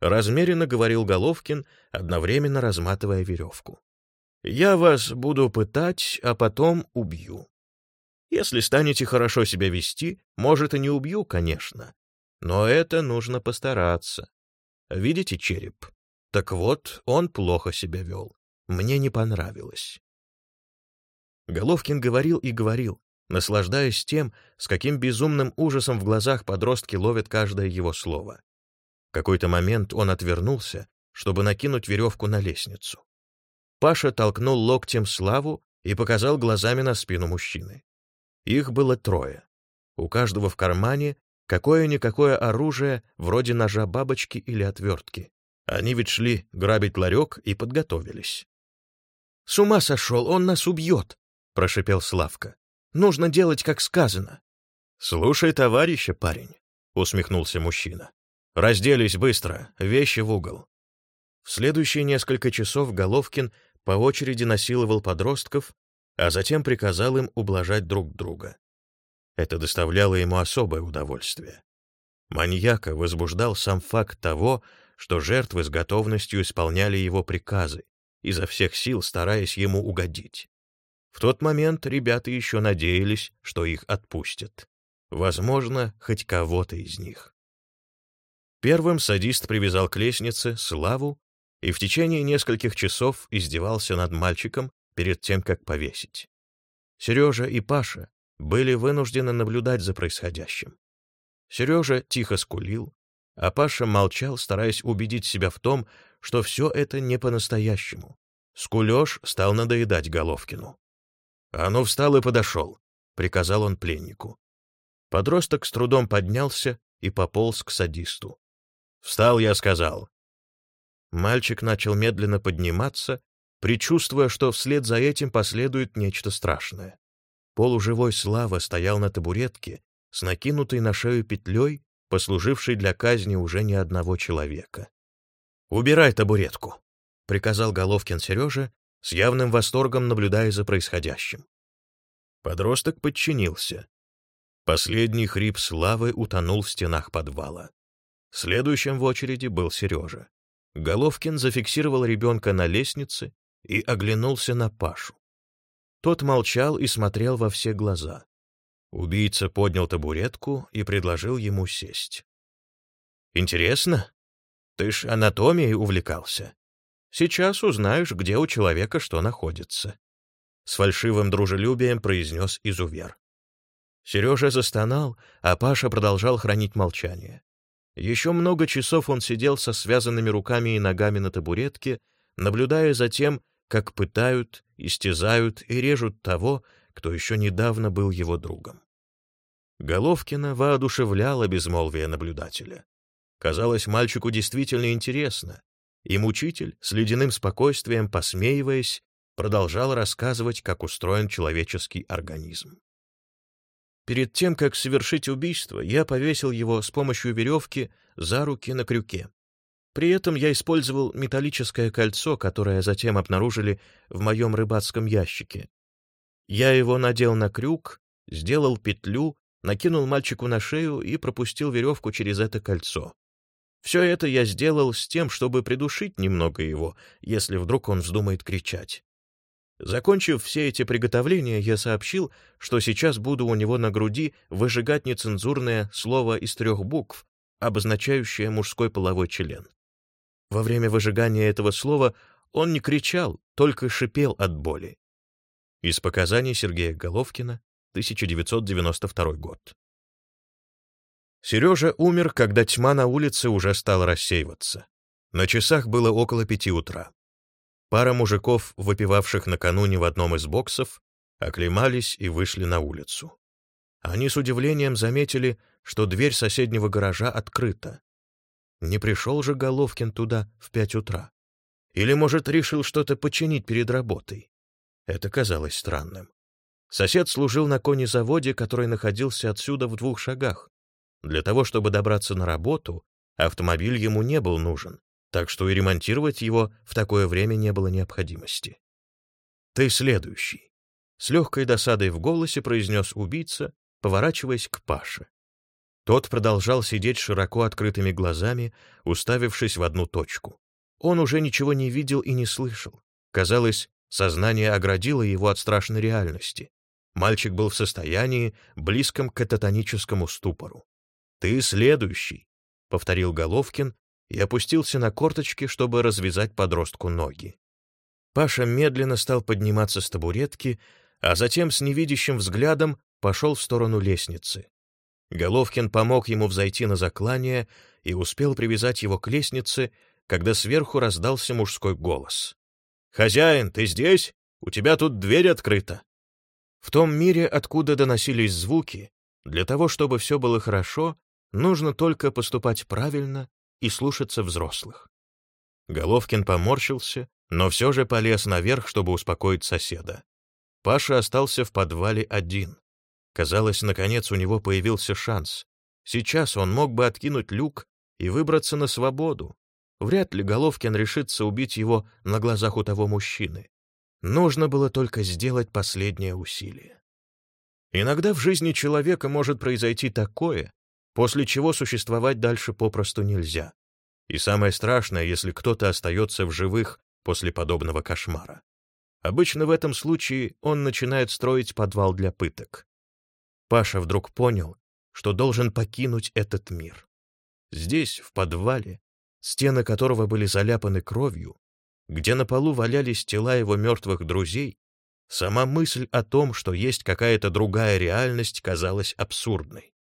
Размеренно говорил Головкин, одновременно разматывая веревку. Я вас буду пытать, а потом убью. Если станете хорошо себя вести, может, и не убью, конечно. Но это нужно постараться. Видите череп? Так вот, он плохо себя вел. Мне не понравилось. Головкин говорил и говорил, наслаждаясь тем, с каким безумным ужасом в глазах подростки ловят каждое его слово. В какой-то момент он отвернулся, чтобы накинуть веревку на лестницу. Паша толкнул локтем Славу и показал глазами на спину мужчины. Их было трое. У каждого в кармане Какое-никакое оружие, вроде ножа бабочки или отвертки. Они ведь шли грабить ларек и подготовились. «С ума сошел, он нас убьет!» — прошипел Славка. «Нужно делать, как сказано». «Слушай, товарища, парень», — усмехнулся мужчина. «Разделись быстро, вещи в угол». В следующие несколько часов Головкин по очереди насиловал подростков, а затем приказал им ублажать друг друга. Это доставляло ему особое удовольствие. Маньяка возбуждал сам факт того, что жертвы с готовностью исполняли его приказы, изо всех сил стараясь ему угодить. В тот момент ребята еще надеялись, что их отпустят. Возможно, хоть кого-то из них. Первым садист привязал к лестнице Славу и в течение нескольких часов издевался над мальчиком перед тем, как повесить. Сережа и Паша были вынуждены наблюдать за происходящим. Сережа тихо скулил, а Паша молчал, стараясь убедить себя в том, что все это не по-настоящему. Скулеж стал надоедать Головкину. «А ну, встал и подошел», — приказал он пленнику. Подросток с трудом поднялся и пополз к садисту. «Встал, я сказал». Мальчик начал медленно подниматься, предчувствуя, что вслед за этим последует нечто страшное. Полуживой Слава стоял на табуретке с накинутой на шею петлей, послужившей для казни уже не одного человека. «Убирай табуретку», — приказал Головкин Сереже, с явным восторгом наблюдая за происходящим. Подросток подчинился. Последний хрип Славы утонул в стенах подвала. Следующим в очереди был Сережа. Головкин зафиксировал ребенка на лестнице и оглянулся на Пашу. Тот молчал и смотрел во все глаза. Убийца поднял табуретку и предложил ему сесть. «Интересно? Ты ж анатомией увлекался. Сейчас узнаешь, где у человека что находится», — с фальшивым дружелюбием произнес изувер. Сережа застонал, а Паша продолжал хранить молчание. Еще много часов он сидел со связанными руками и ногами на табуретке, наблюдая за тем, как пытают, истязают и режут того, кто еще недавно был его другом. Головкина воодушевляла безмолвие наблюдателя. Казалось, мальчику действительно интересно, и мучитель, с ледяным спокойствием посмеиваясь, продолжал рассказывать, как устроен человеческий организм. Перед тем, как совершить убийство, я повесил его с помощью веревки за руки на крюке. При этом я использовал металлическое кольцо, которое затем обнаружили в моем рыбацком ящике. Я его надел на крюк, сделал петлю, накинул мальчику на шею и пропустил веревку через это кольцо. Все это я сделал с тем, чтобы придушить немного его, если вдруг он вздумает кричать. Закончив все эти приготовления, я сообщил, что сейчас буду у него на груди выжигать нецензурное слово из трех букв, обозначающее мужской половой член. Во время выжигания этого слова он не кричал, только шипел от боли. Из показаний Сергея Головкина, 1992 год. Сережа умер, когда тьма на улице уже стала рассеиваться. На часах было около пяти утра. Пара мужиков, выпивавших накануне в одном из боксов, оклемались и вышли на улицу. Они с удивлением заметили, что дверь соседнего гаража открыта. Не пришел же Головкин туда в пять утра. Или, может, решил что-то починить перед работой. Это казалось странным. Сосед служил на конезаводе, который находился отсюда в двух шагах. Для того, чтобы добраться на работу, автомобиль ему не был нужен, так что и ремонтировать его в такое время не было необходимости. «Ты следующий», — с легкой досадой в голосе произнес убийца, поворачиваясь к Паше. Тот продолжал сидеть широко открытыми глазами, уставившись в одну точку. Он уже ничего не видел и не слышал. Казалось, сознание оградило его от страшной реальности. Мальчик был в состоянии, близком к кататоническому ступору. «Ты следующий», — повторил Головкин и опустился на корточки, чтобы развязать подростку ноги. Паша медленно стал подниматься с табуретки, а затем с невидящим взглядом пошел в сторону лестницы. Головкин помог ему взойти на заклание и успел привязать его к лестнице, когда сверху раздался мужской голос. «Хозяин, ты здесь? У тебя тут дверь открыта». В том мире, откуда доносились звуки, для того, чтобы все было хорошо, нужно только поступать правильно и слушаться взрослых. Головкин поморщился, но все же полез наверх, чтобы успокоить соседа. Паша остался в подвале один. Казалось, наконец у него появился шанс. Сейчас он мог бы откинуть люк и выбраться на свободу. Вряд ли Головкин решится убить его на глазах у того мужчины. Нужно было только сделать последнее усилие. Иногда в жизни человека может произойти такое, после чего существовать дальше попросту нельзя. И самое страшное, если кто-то остается в живых после подобного кошмара. Обычно в этом случае он начинает строить подвал для пыток. Паша вдруг понял, что должен покинуть этот мир. Здесь, в подвале, стены которого были заляпаны кровью, где на полу валялись тела его мертвых друзей, сама мысль о том, что есть какая-то другая реальность, казалась абсурдной.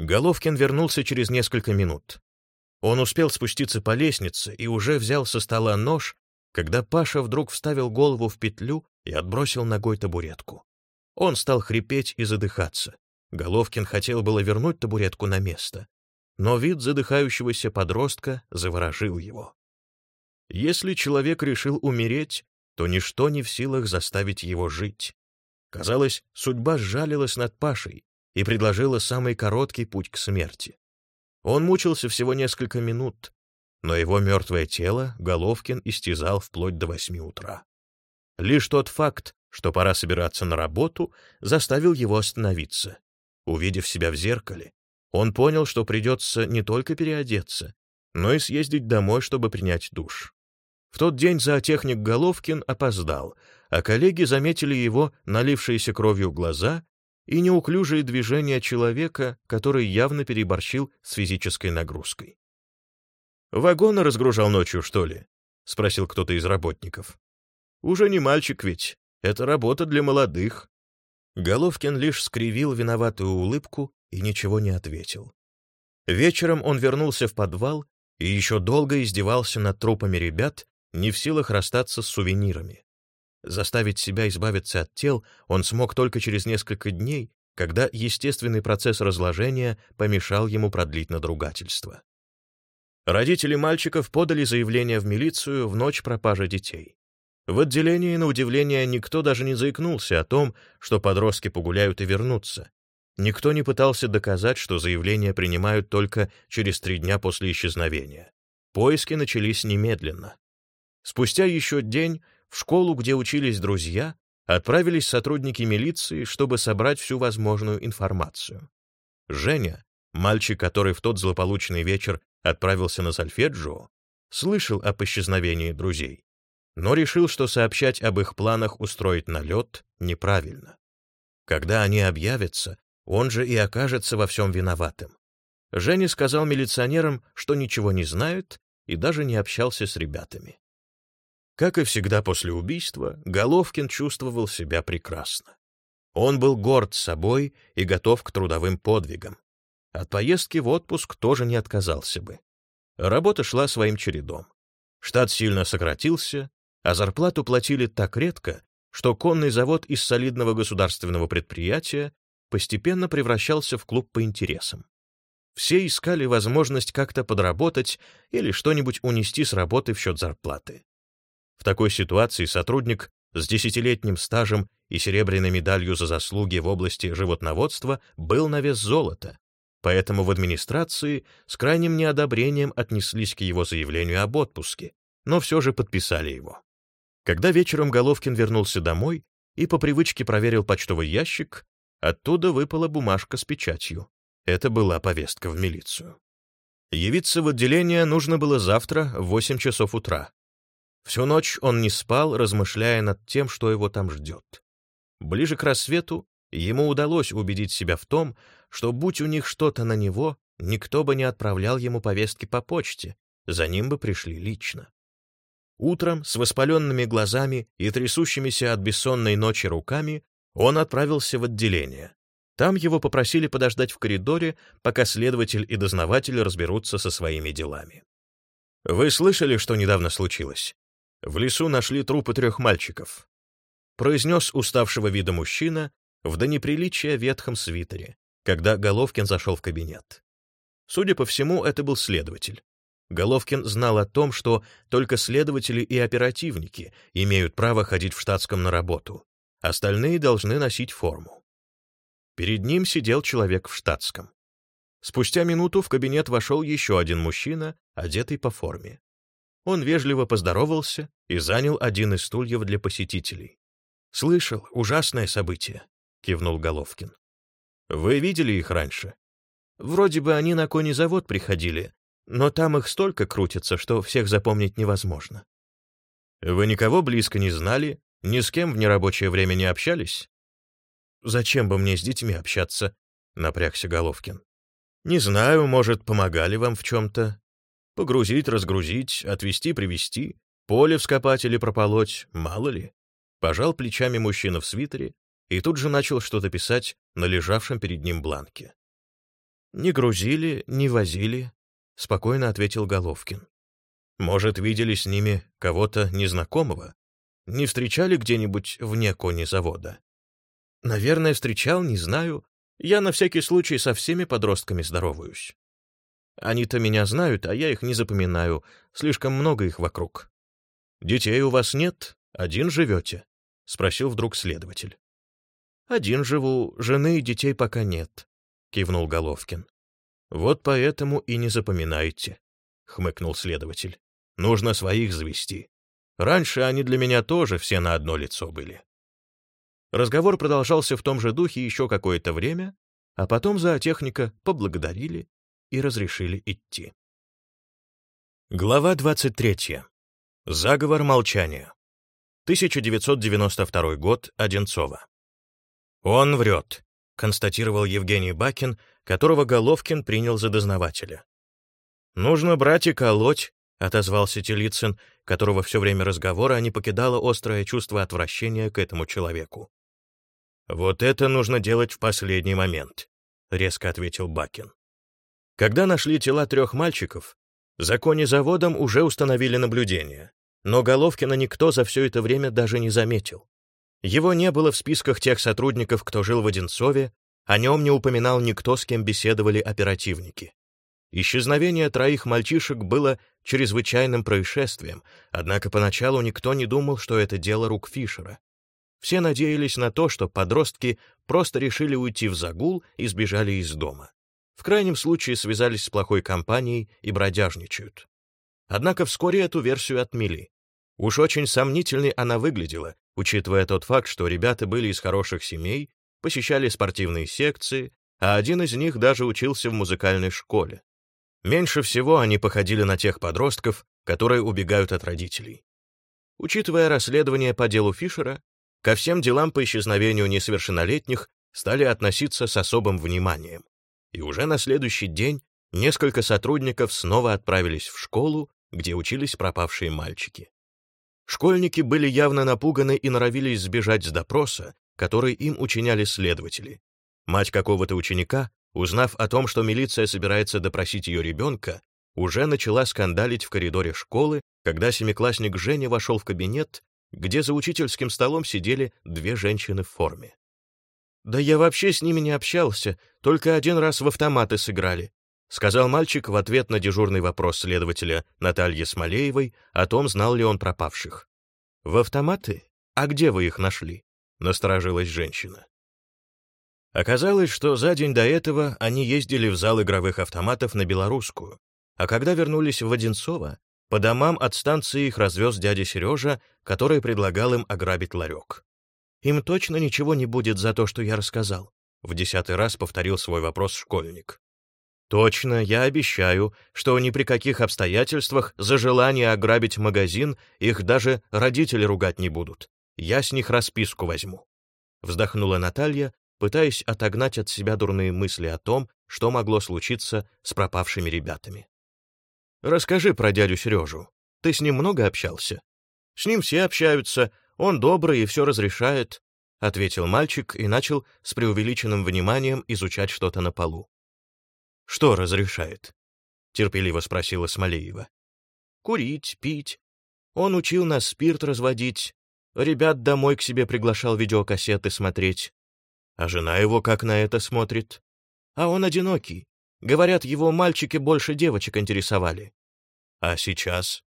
Головкин вернулся через несколько минут. Он успел спуститься по лестнице и уже взял со стола нож, когда Паша вдруг вставил голову в петлю и отбросил ногой табуретку. Он стал хрипеть и задыхаться. Головкин хотел было вернуть табуретку на место, но вид задыхающегося подростка заворожил его. Если человек решил умереть, то ничто не в силах заставить его жить. Казалось, судьба сжалилась над Пашей, и предложила самый короткий путь к смерти. Он мучился всего несколько минут, но его мертвое тело Головкин истязал вплоть до восьми утра. Лишь тот факт, что пора собираться на работу, заставил его остановиться. Увидев себя в зеркале, он понял, что придется не только переодеться, но и съездить домой, чтобы принять душ. В тот день зоотехник Головкин опоздал, а коллеги заметили его налившиеся кровью глаза и неуклюжие движения человека, который явно переборщил с физической нагрузкой. «Вагоны разгружал ночью, что ли?» — спросил кто-то из работников. «Уже не мальчик ведь, это работа для молодых». Головкин лишь скривил виноватую улыбку и ничего не ответил. Вечером он вернулся в подвал и еще долго издевался над трупами ребят, не в силах расстаться с сувенирами. Заставить себя избавиться от тел он смог только через несколько дней, когда естественный процесс разложения помешал ему продлить надругательство. Родители мальчиков подали заявление в милицию в ночь пропажи детей. В отделении, на удивление, никто даже не заикнулся о том, что подростки погуляют и вернутся. Никто не пытался доказать, что заявление принимают только через три дня после исчезновения. Поиски начались немедленно. Спустя еще день в школу, где учились друзья, отправились сотрудники милиции, чтобы собрать всю возможную информацию. Женя, мальчик, который в тот злополучный вечер отправился на сольфеджио, слышал об исчезновении друзей, но решил, что сообщать об их планах устроить налет неправильно. Когда они объявятся, он же и окажется во всем виноватым. Женя сказал милиционерам, что ничего не знает и даже не общался с ребятами. Как и всегда после убийства, Головкин чувствовал себя прекрасно. Он был горд собой и готов к трудовым подвигам. От поездки в отпуск тоже не отказался бы. Работа шла своим чередом. Штат сильно сократился, а зарплату платили так редко, что конный завод из солидного государственного предприятия постепенно превращался в клуб по интересам. Все искали возможность как-то подработать или что-нибудь унести с работы в счет зарплаты. В такой ситуации сотрудник с десятилетним стажем и серебряной медалью за заслуги в области животноводства был на вес золота, поэтому в администрации с крайним неодобрением отнеслись к его заявлению об отпуске, но все же подписали его. Когда вечером Головкин вернулся домой и по привычке проверил почтовый ящик, оттуда выпала бумажка с печатью. Это была повестка в милицию. Явиться в отделение нужно было завтра в 8 часов утра. Всю ночь он не спал, размышляя над тем, что его там ждет. Ближе к рассвету ему удалось убедить себя в том, что будь у них что-то на него, никто бы не отправлял ему повестки по почте, за ним бы пришли лично. Утром, с воспаленными глазами и трясущимися от бессонной ночи руками, он отправился в отделение. Там его попросили подождать в коридоре, пока следователь и дознаватель разберутся со своими делами. «Вы слышали, что недавно случилось?» В лесу нашли трупы трех мальчиков. Произнес уставшего вида мужчина в до неприличия ветхом свитере, когда Головкин зашел в кабинет. Судя по всему, это был следователь. Головкин знал о том, что только следователи и оперативники имеют право ходить в штатском на работу. Остальные должны носить форму. Перед ним сидел человек в штатском. Спустя минуту в кабинет вошел еще один мужчина, одетый по форме. Он вежливо поздоровался и занял один из стульев для посетителей. «Слышал, ужасное событие», — кивнул Головкин. «Вы видели их раньше?» «Вроде бы они на конезавод приходили, но там их столько крутится, что всех запомнить невозможно». «Вы никого близко не знали, ни с кем в нерабочее время не общались?» «Зачем бы мне с детьми общаться?» — напрягся Головкин. «Не знаю, может, помогали вам в чем-то. Погрузить, разгрузить, отвезти, привезти, поле вскопать или прополоть, мало ли». Пожал плечами мужчина в свитере и тут же начал что-то писать на лежавшем перед ним бланке. «Не грузили, не возили», — спокойно ответил Головкин. «Может, видели с ними кого-то незнакомого? Не встречали где-нибудь вне конезавода?» «Наверное, встречал, не знаю. Я на всякий случай со всеми подростками здороваюсь. Они-то меня знают, а я их не запоминаю, слишком много их вокруг. Детей у вас нет, один живете?» — спросил вдруг следователь. «Один живу, жены и детей пока нет», — кивнул Головкин. «Вот поэтому и не запоминайте», — хмыкнул следователь. «Нужно своих завести. Раньше они для меня тоже все на одно лицо были». Разговор продолжался в том же духе еще какое-то время, а потом зоотехника поблагодарили и разрешили идти. Глава 23. Заговор молчания. 1992 год, Одинцово. «Он врет», — констатировал Евгений Бакин, которого Головкин принял за дознавателя. «Нужно брать и колоть», — отозвался Телицын, которого все время разговора не покидало острое чувство отвращения к этому человеку. «Вот это нужно делать в последний момент», — резко ответил Бакин. Когда нашли тела трех мальчиков, за заводом уже установили наблюдение, но Головкина никто за все это время даже не заметил. Его не было в списках тех сотрудников, кто жил в Одинцове, о нем не упоминал никто, с кем беседовали оперативники. Исчезновение троих мальчишек было чрезвычайным происшествием, однако поначалу никто не думал, что это дело рук Фишера. Все надеялись на то, что подростки просто решили уйти в загул и сбежали из дома. В крайнем случае связались с плохой компанией и бродяжничают. Однако вскоре эту версию отмели. Уж очень сомнительной она выглядела, учитывая тот факт, что ребята были из хороших семей, посещали спортивные секции, а один из них даже учился в музыкальной школе. Меньше всего они походили на тех подростков, которые убегают от родителей. Учитывая расследование по делу Фишера, ко всем делам по исчезновению несовершеннолетних стали относиться с особым вниманием. И уже на следующий день несколько сотрудников снова отправились в школу, где учились пропавшие мальчики. Школьники были явно напуганы и норовились сбежать с допроса, который им учиняли следователи. Мать какого-то ученика, узнав о том, что милиция собирается допросить ее ребенка, уже начала скандалить в коридоре школы, когда семиклассник Женя вошел в кабинет где за учительским столом сидели две женщины в форме. «Да я вообще с ними не общался, только один раз в автоматы сыграли», сказал мальчик в ответ на дежурный вопрос следователя Натальи Смолеевой о том, знал ли он пропавших. «В автоматы? А где вы их нашли?» — насторожилась женщина. Оказалось, что за день до этого они ездили в зал игровых автоматов на Белорусскую, а когда вернулись в Одинцово, по домам от станции их развез дядя Сережа, который предлагал им ограбить ларек. «Им точно ничего не будет за то, что я рассказал», — в десятый раз повторил свой вопрос школьник. «Точно, я обещаю, что ни при каких обстоятельствах за желание ограбить магазин их даже родители ругать не будут. Я с них расписку возьму». Вздохнула Наталья, пытаясь отогнать от себя дурные мысли о том, что могло случиться с пропавшими ребятами. Расскажи про дядю Сережу. Ты с ним много общался? С ним все общаются, он добрый и все разрешает, ответил мальчик и начал с преувеличенным вниманием изучать что-то на полу. Что разрешает? терпеливо спросила Смолеева. Курить, пить. Он учил нас спирт разводить, ребят домой к себе приглашал видеокассеты смотреть. А жена его как на это смотрит? А он одинокий, Говорят, его мальчики больше девочек интересовали. А сейчас?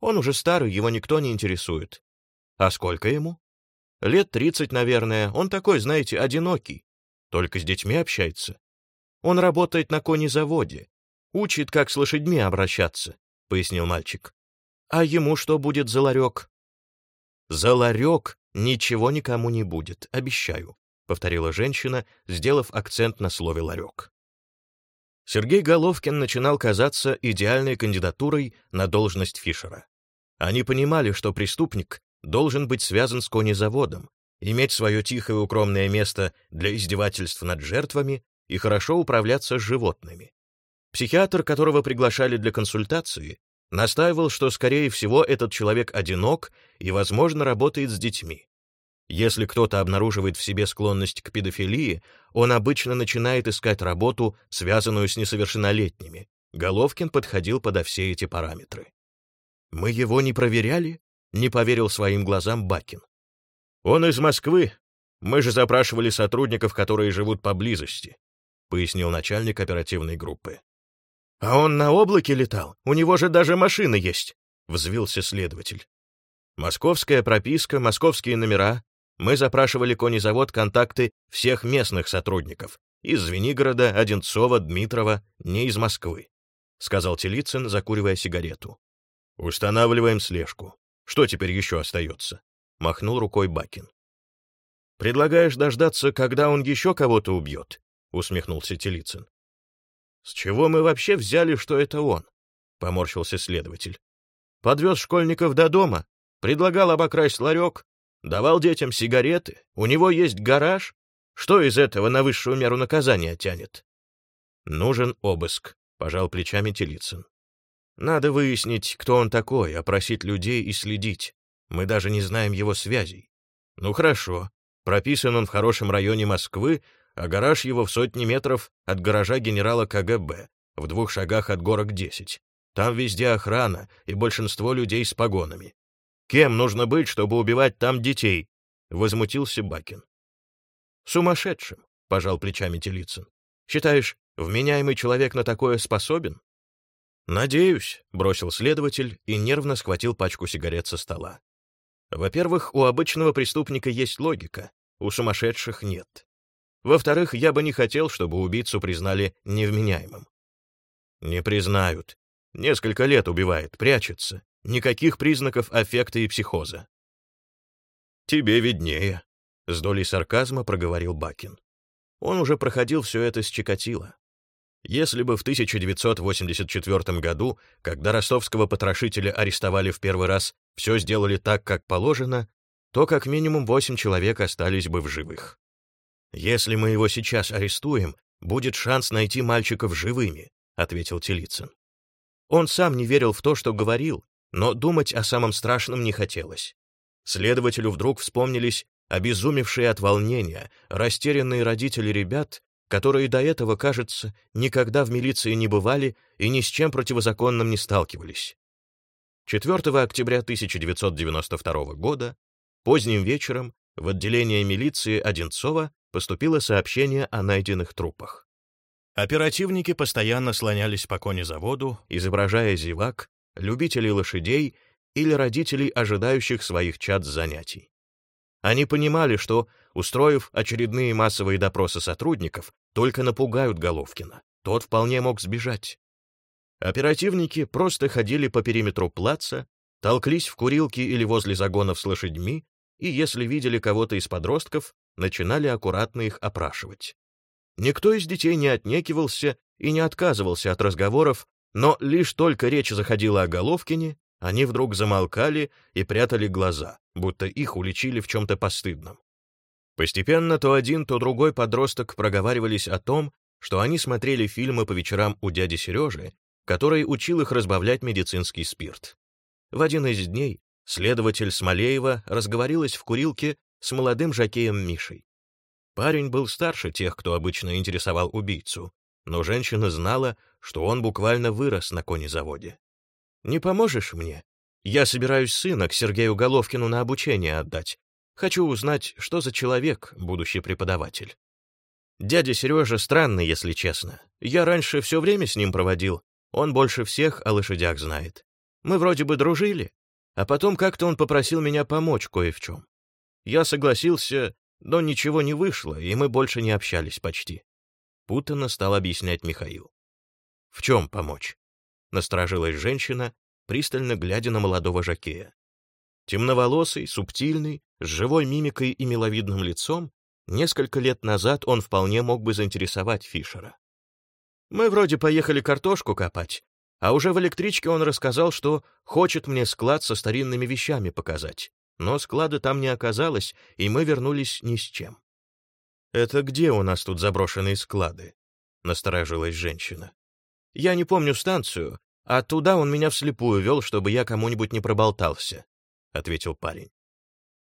Он уже старый, его никто не интересует. А сколько ему? Лет тридцать, наверное. Он такой, знаете, одинокий. Только с детьми общается. Он работает на конезаводе. Учит, как с лошадьми обращаться, — пояснил мальчик. А ему что будет за ларек? За ларек ничего никому не будет, обещаю, повторила женщина, сделав акцент на слове ларек. Сергей Головкин начинал казаться идеальной кандидатурой на должность Фишера. Они понимали, что преступник должен быть связан с конезаводом, иметь свое тихое укромное место для издевательств над жертвами и хорошо управляться с животными. Психиатр, которого приглашали для консультации, настаивал, что, скорее всего, этот человек одинок и, возможно, работает с детьми. Если кто-то обнаруживает в себе склонность к педофилии, он обычно начинает искать работу, связанную с несовершеннолетними. Головкин подходил подо все эти параметры. «Мы его не проверяли?» — не поверил своим глазам Бакин. «Он из Москвы. Мы же запрашивали сотрудников, которые живут поблизости», — пояснил начальник оперативной группы. «А он на облаке летал? У него же даже машина есть!» — взвился следователь. «Московская прописка, московские номера. Мы запрашивали конезавод контакты всех местных сотрудников. Из Звенигорода, Одинцова, Дмитрова, не из Москвы», — сказал Телицын, закуривая сигарету. «Устанавливаем слежку. Что теперь еще остается?» — махнул рукой Бакин. «Предлагаешь дождаться, когда он еще кого-то убьет?» — усмехнулся Телицын. «С чего мы вообще взяли, что это он?» — поморщился следователь. «Подвез школьников до дома, предлагал обокрасть ларек, давал детям сигареты, у него есть гараж. Что из этого на высшую меру наказания тянет?» «Нужен обыск», — пожал плечами Телицын. Надо выяснить, кто он такой, опросить людей и следить. Мы даже не знаем его связей. Ну хорошо. Прописан он в хорошем районе Москвы, а гараж его в сотни метров от гаража генерала КГБ, в двух шагах от горок 10. Там везде охрана и большинство людей с погонами. Кем нужно быть, чтобы убивать там детей? Возмутился Бакин. Сумасшедшим, пожал плечами Телицын. Считаешь, вменяемый человек на такое способен? «Надеюсь», — бросил следователь и нервно схватил пачку сигарет со стола. «Во-первых, у обычного преступника есть логика, у сумасшедших нет. Во-вторых, я бы не хотел, чтобы убийцу признали невменяемым». «Не признают. Несколько лет убивает, прячется. Никаких признаков аффекта и психоза». «Тебе виднее», — с долей сарказма проговорил Бакин. Он уже проходил все это с Чикатило. Если бы в 1984 году, когда ростовского потрошителя арестовали в первый раз, все сделали так, как положено, то как минимум восемь человек остались бы в живых. «Если мы его сейчас арестуем, будет шанс найти мальчиков живыми», — ответил Телицын. Он сам не верил в то, что говорил, но думать о самом страшном не хотелось. Следователю вдруг вспомнились обезумевшие от волнения, растерянные родители ребят, которые до этого, кажется, никогда в милиции не бывали и ни с чем противозаконным не сталкивались. 4 октября 1992 года, поздним вечером, в отделение милиции Одинцова поступило сообщение о найденных трупах. Оперативники постоянно слонялись по конезаводу, изображая зевак, любителей лошадей или родителей, ожидающих своих чад занятий. Они понимали, что, устроив очередные массовые допросы сотрудников, только напугают Головкина. Тот вполне мог сбежать. Оперативники просто ходили по периметру плаца, толклись в курилке или возле загонов с лошадьми, и если видели кого-то из подростков, начинали аккуратно их опрашивать. Никто из детей не отнекивался и не отказывался от разговоров, но лишь только речь заходила о Головкине, они вдруг замолкали и прятали глаза, будто их уличили в чем-то постыдном. Постепенно то один, то другой подросток проговаривались о том, что они смотрели фильмы по вечерам у дяди Сережи, который учил их разбавлять медицинский спирт. В один из дней следователь Смолеева разговорилась в курилке с молодым жакеем Мишей. Парень был старше тех, кто обычно интересовал убийцу, но женщина знала, что он буквально вырос на конезаводе. Не поможешь мне? Я собираюсь сына к Сергею Головкину на обучение отдать. Хочу узнать, что за человек будущий преподаватель. Дядя Сережа странный, если честно. Я раньше все время с ним проводил. Он больше всех о лошадях знает. Мы вроде бы дружили, а потом как-то он попросил меня помочь кое в чем. Я согласился, но ничего не вышло, и мы больше не общались почти. Путанно стал объяснять Михаил. В чем помочь? Насторожилась женщина, пристально глядя на молодого жакея. Темноволосый, субтильный, с живой мимикой и миловидным лицом, несколько лет назад он вполне мог бы заинтересовать Фишера. Мы вроде поехали картошку копать, а уже в электричке он рассказал, что хочет мне склад со старинными вещами показать. Но склада там не оказалось, и мы вернулись ни с чем. «Это где у нас тут заброшенные склады?» — насторожилась женщина. «Я не помню станцию, а туда он меня вслепую вел, чтобы я кому-нибудь не проболтался», — ответил парень.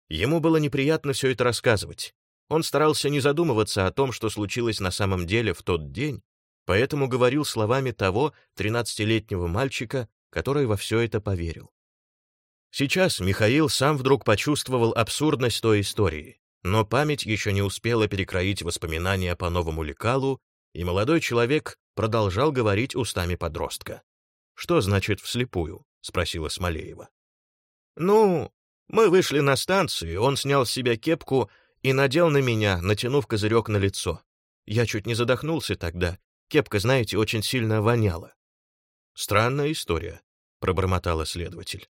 Ему было неприятно все это рассказывать. Он старался не задумываться о том, что случилось на самом деле в тот день, поэтому говорил словами того тринадцатилетнего мальчика, который во все это поверил. Сейчас Михаил сам вдруг почувствовал абсурдность той истории, но память еще не успела перекроить воспоминания по новому лекалу, и молодой человек продолжал говорить устами подростка. «Что значит вслепую?» — спросила Смолеева. «Ну, мы вышли на станцию, он снял с себя кепку и надел на меня, натянув козырек на лицо. Я чуть не задохнулся тогда. Кепка, знаете, очень сильно воняла». «Странная история», — пробормотала следователь.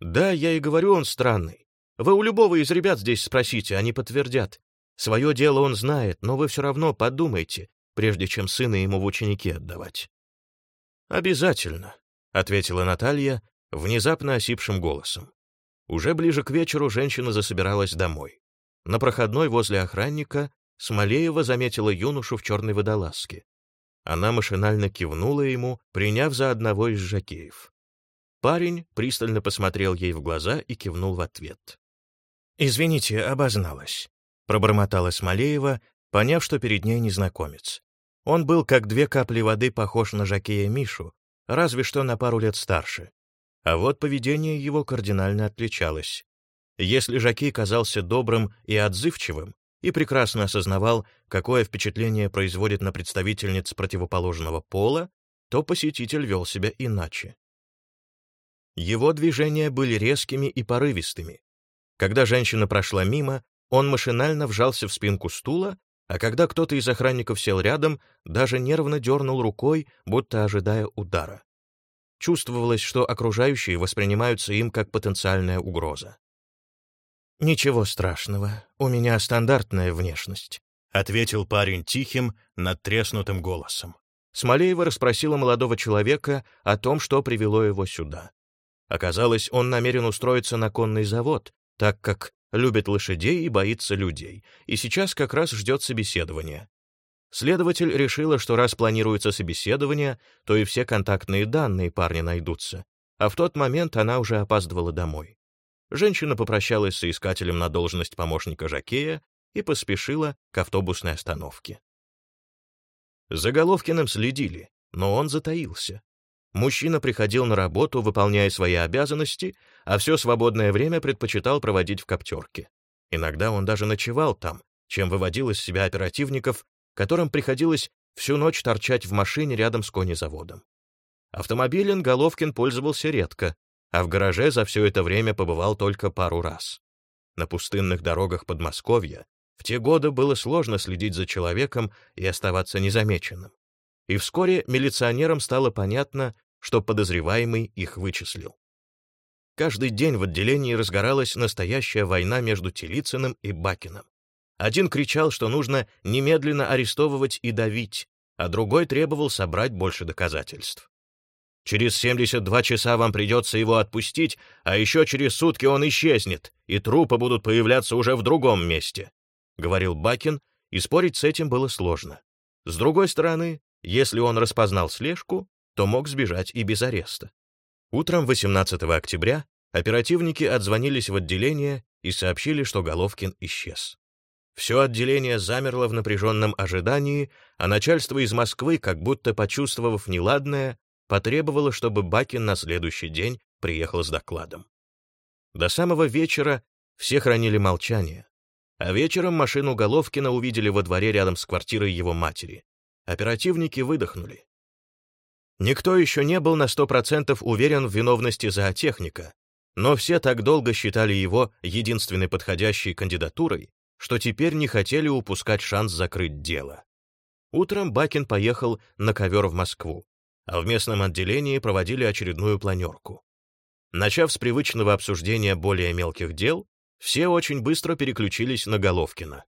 «Да, я и говорю, он странный. Вы у любого из ребят здесь спросите, они подтвердят. Свое дело он знает, но вы все равно подумайте, прежде чем сына ему в ученики отдавать». «Обязательно», — ответила Наталья внезапно осипшим голосом. Уже ближе к вечеру женщина засобиралась домой. На проходной возле охранника Смолеева заметила юношу в черной водолазке. Она машинально кивнула ему, приняв за одного из жакеев. Парень пристально посмотрел ей в глаза и кивнул в ответ. «Извините, обозналась», — пробормотала Смолеева, поняв, что перед ней незнакомец. Он был как две капли воды похож на Жакея Мишу, разве что на пару лет старше. А вот поведение его кардинально отличалось. Если Жакей казался добрым и отзывчивым, и прекрасно осознавал, какое впечатление производит на представительниц противоположного пола, то посетитель вел себя иначе. Его движения были резкими и порывистыми. Когда женщина прошла мимо, он машинально вжался в спинку стула, а когда кто-то из охранников сел рядом, даже нервно дернул рукой, будто ожидая удара. Чувствовалось, что окружающие воспринимаются им как потенциальная угроза. «Ничего страшного, у меня стандартная внешность», — ответил парень тихим, надтреснутым голосом. Смолеева расспросила молодого человека о том, что привело его сюда. Оказалось, он намерен устроиться на конный завод, так как любит лошадей и боится людей, и сейчас как раз ждет собеседования. Следователь решила, что раз планируется собеседование, то и все контактные данные парня найдутся, а в тот момент она уже опаздывала домой. Женщина попрощалась с искателем на должность помощника Жакея и поспешила к автобусной остановке. За Головкиным следили, но он затаился. Мужчина приходил на работу, выполняя свои обязанности, а все свободное время предпочитал проводить в коптерке. Иногда он даже ночевал там, чем выводил из себя оперативников, которым приходилось всю ночь торчать в машине рядом с конезаводом. Автомобилем Головкин пользовался редко, а в гараже за все это время побывал только пару раз. На пустынных дорогах Подмосковья в те годы было сложно следить за человеком и оставаться незамеченным. И вскоре милиционерам стало понятно, что подозреваемый их вычислил. Каждый день в отделении разгоралась настоящая война между Телицыным и Бакиным. Один кричал, что нужно немедленно арестовывать и давить, а другой требовал собрать больше доказательств. Через 72 часа вам придется его отпустить, а еще через сутки он исчезнет, и трупы будут появляться уже в другом месте», — говорил Бакин, и спорить с этим было сложно. С другой стороны, если он распознал слежку, то мог сбежать и без ареста. Утром 18 октября оперативники отзвонились в отделение и сообщили, что Головкин исчез. Все отделение замерло в напряженном ожидании, а начальство из Москвы, как будто почувствовав неладное, потребовало, чтобы Бакин на следующий день приехал с докладом. До самого вечера все хранили молчание, а вечером машину Головкина увидели во дворе рядом с квартирой его матери. Оперативники выдохнули. Никто еще не был на сто процентов уверен в виновности зоотехника, но все так долго считали его единственной подходящей кандидатурой, что теперь не хотели упускать шанс закрыть дело. Утром Бакин поехал на ковер в Москву, а в местном отделении проводили очередную планерку. Начав с привычного обсуждения более мелких дел, все очень быстро переключились на Головкина.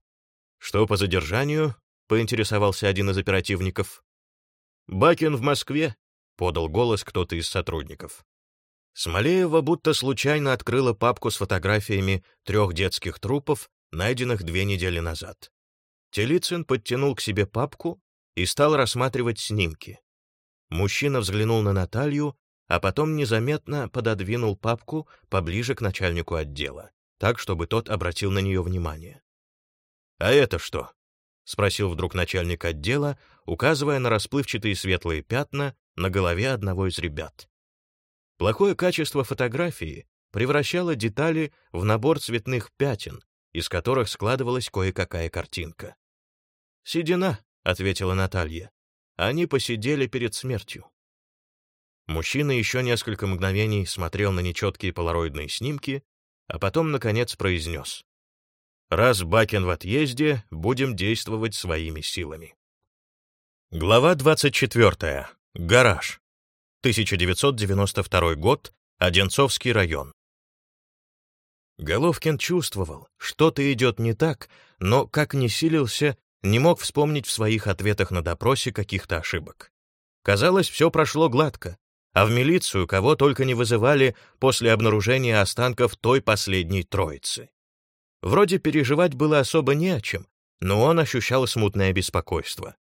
«Что по задержанию?» — поинтересовался один из оперативников. «Бакин в Москве», — подал голос кто-то из сотрудников. Смолеева будто случайно открыла папку с фотографиями трех детских трупов, найденных две недели назад. Телицын подтянул к себе папку и стал рассматривать снимки. Мужчина взглянул на Наталью, а потом незаметно пододвинул папку поближе к начальнику отдела, так, чтобы тот обратил на нее внимание. «А это что?» — спросил вдруг начальник отдела, указывая на расплывчатые светлые пятна на голове одного из ребят. Плохое качество фотографии превращало детали в набор цветных пятен, из которых складывалась кое-какая картинка. «Седина», — ответила Наталья. «Они посидели перед смертью». Мужчина еще несколько мгновений смотрел на нечеткие полароидные снимки, а потом, наконец, произнес. «Раз Бакин в отъезде, будем действовать своими силами». Глава 24. Гараж. 1992 год. Одинцовский район. Головкин чувствовал, что-то идет не так, но, как ни силился, не мог вспомнить в своих ответах на допросе каких-то ошибок. Казалось, все прошло гладко, а в милицию кого только не вызывали после обнаружения останков той последней троицы. Вроде переживать было особо не о чем, но он ощущал смутное беспокойство.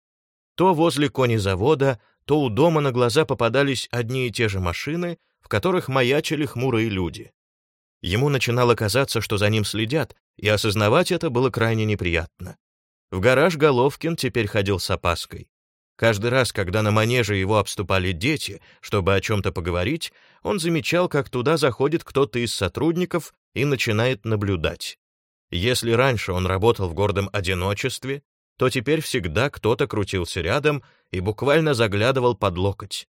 То возле конезавода, то у дома на глаза попадались одни и те же машины, в которых маячили хмурые люди. Ему начинало казаться, что за ним следят, и осознавать это было крайне неприятно. В гараж Головкин теперь ходил с опаской. Каждый раз, когда на манеже его обступали дети, чтобы о чем-то поговорить, он замечал, как туда заходит кто-то из сотрудников и начинает наблюдать. Если раньше он работал в гордом одиночестве, то теперь всегда кто-то крутился рядом и буквально заглядывал под локоть.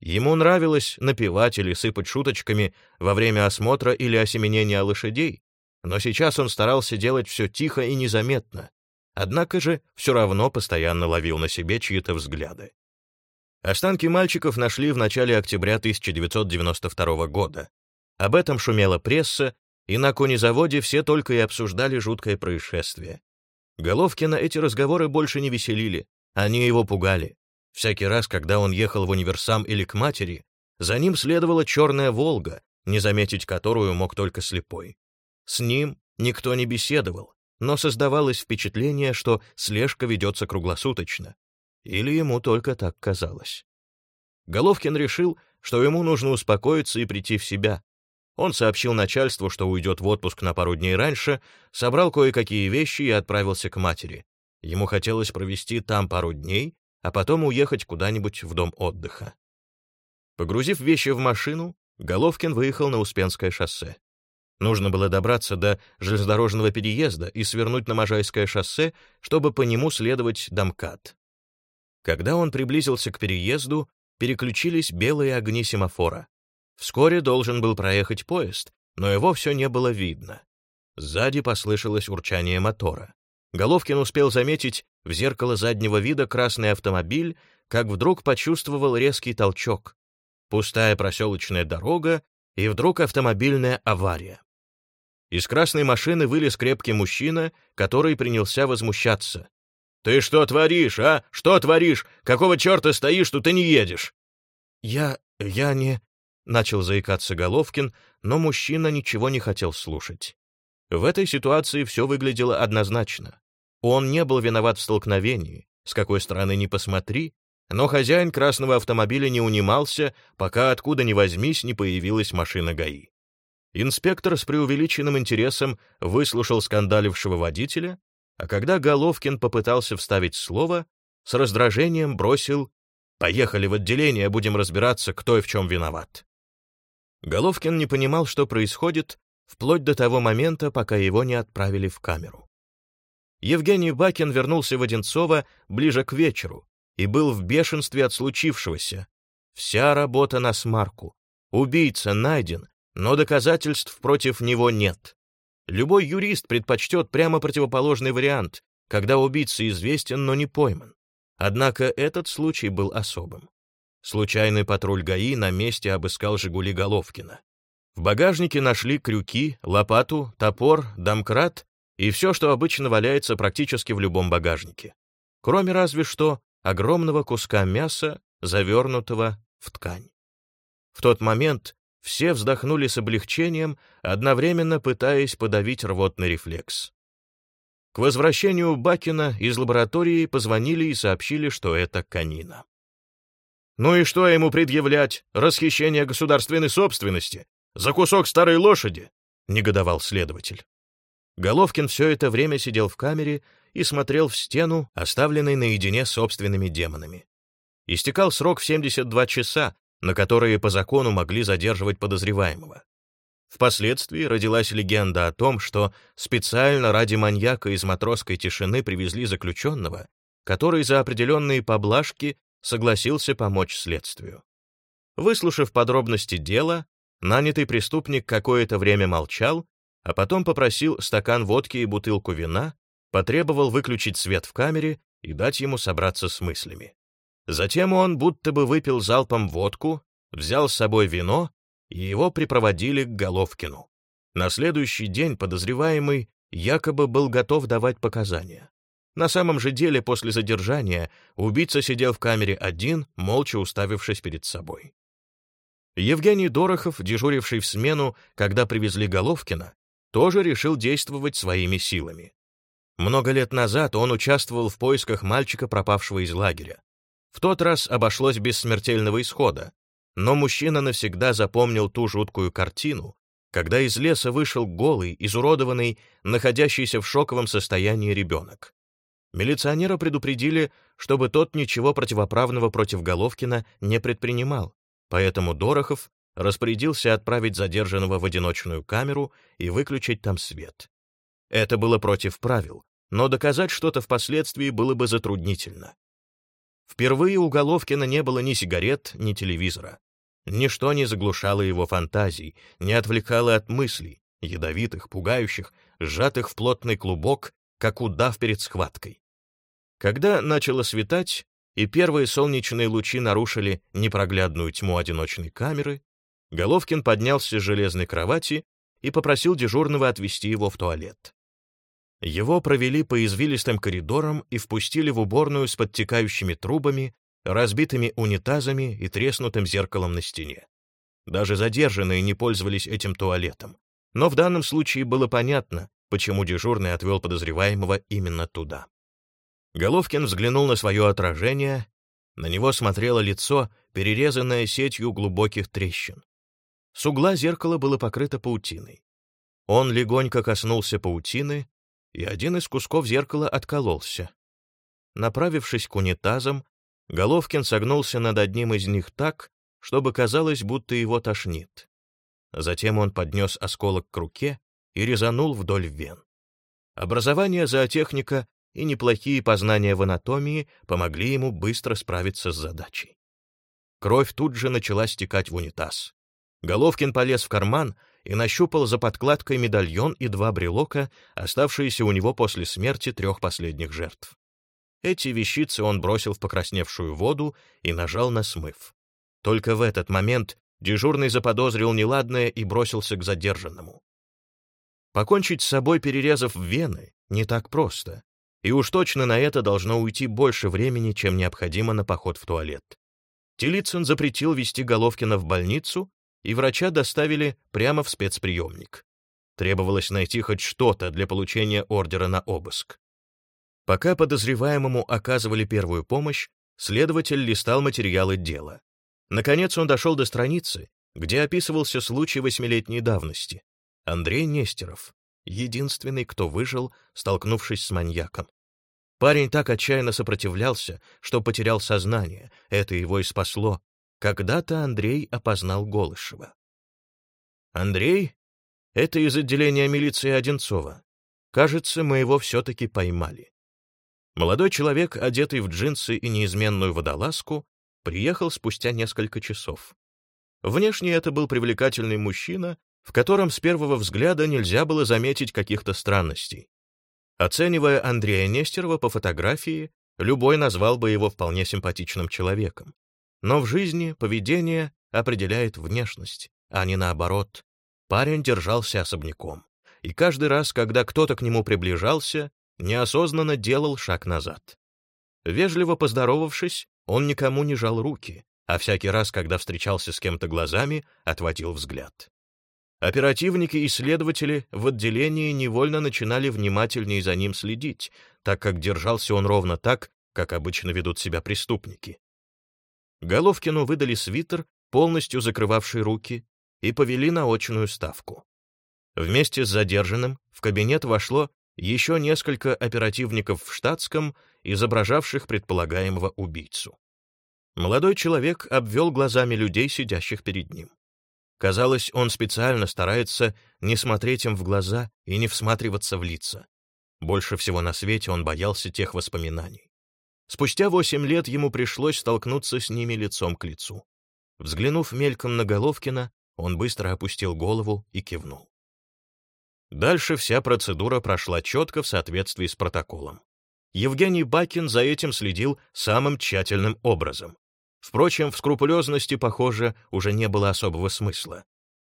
Ему нравилось напевать или сыпать шуточками во время осмотра или осеменения лошадей, но сейчас он старался делать все тихо и незаметно, однако же все равно постоянно ловил на себе чьи-то взгляды. Останки мальчиков нашли в начале октября 1992 года. Об этом шумела пресса, и на конезаводе все только и обсуждали жуткое происшествие. Головкина эти разговоры больше не веселили, они его пугали. Всякий раз, когда он ехал в универсам или к матери, за ним следовала черная «Волга», не заметить которую мог только слепой. С ним никто не беседовал, но создавалось впечатление, что слежка ведется круглосуточно. Или ему только так казалось. Головкин решил, что ему нужно успокоиться и прийти в себя. Он сообщил начальству, что уйдет в отпуск на пару дней раньше, собрал кое-какие вещи и отправился к матери. Ему хотелось провести там пару дней а потом уехать куда-нибудь в дом отдыха. Погрузив вещи в машину, Головкин выехал на Успенское шоссе. Нужно было добраться до железнодорожного переезда и свернуть на Можайское шоссе, чтобы по нему следовать до МКАД. Когда он приблизился к переезду, переключились белые огни семафора. Вскоре должен был проехать поезд, но его все не было видно. Сзади послышалось урчание мотора. Головкин успел заметить в зеркало заднего вида красный автомобиль, как вдруг почувствовал резкий толчок. Пустая проселочная дорога, и вдруг автомобильная авария. Из красной машины вылез крепкий мужчина, который принялся возмущаться. «Ты что творишь, а? Что творишь? Какого черта стоишь тут и не едешь?» «Я... я не...» — начал заикаться Головкин, но мужчина ничего не хотел слушать. В этой ситуации все выглядело однозначно. Он не был виноват в столкновении, с какой стороны ни посмотри, но хозяин красного автомобиля не унимался, пока откуда ни возьмись не появилась машина ГАИ. Инспектор с преувеличенным интересом выслушал скандалившего водителя, а когда Головкин попытался вставить слово, с раздражением бросил «Поехали в отделение, будем разбираться, кто и в чем виноват». Головкин не понимал, что происходит, вплоть до того момента, пока его не отправили в камеру. Евгений Бакин вернулся в Одинцово ближе к вечеру и был в бешенстве от случившегося. Вся работа на смарку. Убийца найден, но доказательств против него нет. Любой юрист предпочтет прямо противоположный вариант, когда убийца известен, но не пойман. Однако этот случай был особым. Случайный патруль ГАИ на месте обыскал «Жигули» Головкина. В багажнике нашли крюки, лопату, топор, домкрат и все, что обычно валяется практически в любом багажнике. Кроме разве что огромного куска мяса, завернутого в ткань. В тот момент все вздохнули с облегчением, одновременно пытаясь подавить рвотный рефлекс. К возвращению Бакина из лаборатории позвонили и сообщили, что это канина. «Ну и что ему предъявлять? Расхищение государственной собственности? За кусок старой лошади?» — негодовал следователь. Головкин все это время сидел в камере и смотрел в стену, оставленной наедине собственными демонами. Истекал срок в 72 часа, на которые по закону могли задерживать подозреваемого. Впоследствии родилась легенда о том, что специально ради маньяка из матросской тишины привезли заключенного, который за определенные поблажки согласился помочь следствию. Выслушав подробности дела, нанятый преступник какое-то время молчал, а потом попросил стакан водки и бутылку вина, потребовал выключить свет в камере и дать ему собраться с мыслями. Затем он будто бы выпил залпом водку, взял с собой вино, и его припроводили к Головкину. На следующий день подозреваемый якобы был готов давать показания. На самом же деле, после задержания, убийца сидел в камере один, молча уставившись перед собой. Евгений Дорохов, дежуривший в смену, когда привезли Головкина, тоже решил действовать своими силами. Много лет назад он участвовал в поисках мальчика, пропавшего из лагеря. В тот раз обошлось без смертельного исхода, но мужчина навсегда запомнил ту жуткую картину, когда из леса вышел голый, изуродованный, находящийся в шоковом состоянии ребенок. Милиционера предупредили, чтобы тот ничего противоправного против Головкина не предпринимал, поэтому Дорохов распорядился отправить задержанного в одиночную камеру и выключить там свет. Это было против правил, но доказать что-то впоследствии было бы затруднительно. Впервые у Головкина не было ни сигарет, ни телевизора. Ничто не заглушало его фантазий, не отвлекало от мыслей, ядовитых, пугающих, сжатых в плотный клубок, как удав перед схваткой. Когда начало светать, и первые солнечные лучи нарушили непроглядную тьму одиночной камеры, Головкин поднялся с железной кровати и попросил дежурного отвезти его в туалет. Его провели по извилистым коридорам и впустили в уборную с подтекающими трубами, разбитыми унитазами и треснутым зеркалом на стене. Даже задержанные не пользовались этим туалетом. Но в данном случае было понятно, почему дежурный отвел подозреваемого именно туда. Головкин взглянул на свое отражение, на него смотрело лицо, перерезанное сетью глубоких трещин. С угла зеркало было покрыто паутиной. Он легонько коснулся паутины, и один из кусков зеркала откололся. Направившись к унитазам, Головкин согнулся над одним из них так, чтобы казалось, будто его тошнит. Затем он поднес осколок к руке и резанул вдоль вен. Образование зоотехника и неплохие познания в анатомии помогли ему быстро справиться с задачей. Кровь тут же начала стекать в унитаз. Головкин полез в карман и нащупал за подкладкой медальон и два брелока, оставшиеся у него после смерти трех последних жертв. Эти вещицы он бросил в покрасневшую воду и нажал на смыв. Только в этот момент дежурный заподозрил неладное и бросился к задержанному. Покончить с собой, перерезав вены, не так просто, и уж точно на это должно уйти больше времени, чем необходимо на поход в туалет. Телицын запретил вести Головкина в больницу, и врача доставили прямо в спецприемник. Требовалось найти хоть что-то для получения ордера на обыск. Пока подозреваемому оказывали первую помощь, следователь листал материалы дела. Наконец он дошел до страницы, где описывался случай восьмилетней давности. Андрей Нестеров, единственный, кто выжил, столкнувшись с маньяком. Парень так отчаянно сопротивлялся, что потерял сознание, это его и спасло, когда-то Андрей опознал Голышева. «Андрей? Это из отделения милиции Одинцова. Кажется, мы его все-таки поймали». Молодой человек, одетый в джинсы и неизменную водолазку, приехал спустя несколько часов. Внешне это был привлекательный мужчина, в котором с первого взгляда нельзя было заметить каких-то странностей. Оценивая Андрея Нестерова по фотографии, любой назвал бы его вполне симпатичным человеком. Но в жизни поведение определяет внешность, а не наоборот. Парень держался особняком, и каждый раз, когда кто-то к нему приближался, неосознанно делал шаг назад. Вежливо поздоровавшись, он никому не жал руки, а всякий раз, когда встречался с кем-то глазами, отводил взгляд. Оперативники и следователи в отделении невольно начинали внимательнее за ним следить, так как держался он ровно так, как обычно ведут себя преступники. Головкину выдали свитер, полностью закрывавший руки, и повели на очную ставку. Вместе с задержанным в кабинет вошло еще несколько оперативников в штатском, изображавших предполагаемого убийцу. Молодой человек обвел глазами людей, сидящих перед ним. Казалось, он специально старается не смотреть им в глаза и не всматриваться в лица. Больше всего на свете он боялся тех воспоминаний. Спустя восемь лет ему пришлось столкнуться с ними лицом к лицу. Взглянув мельком на Головкина, он быстро опустил голову и кивнул. Дальше вся процедура прошла четко в соответствии с протоколом. Евгений Бакин за этим следил самым тщательным образом. Впрочем, в скрупулезности, похоже, уже не было особого смысла.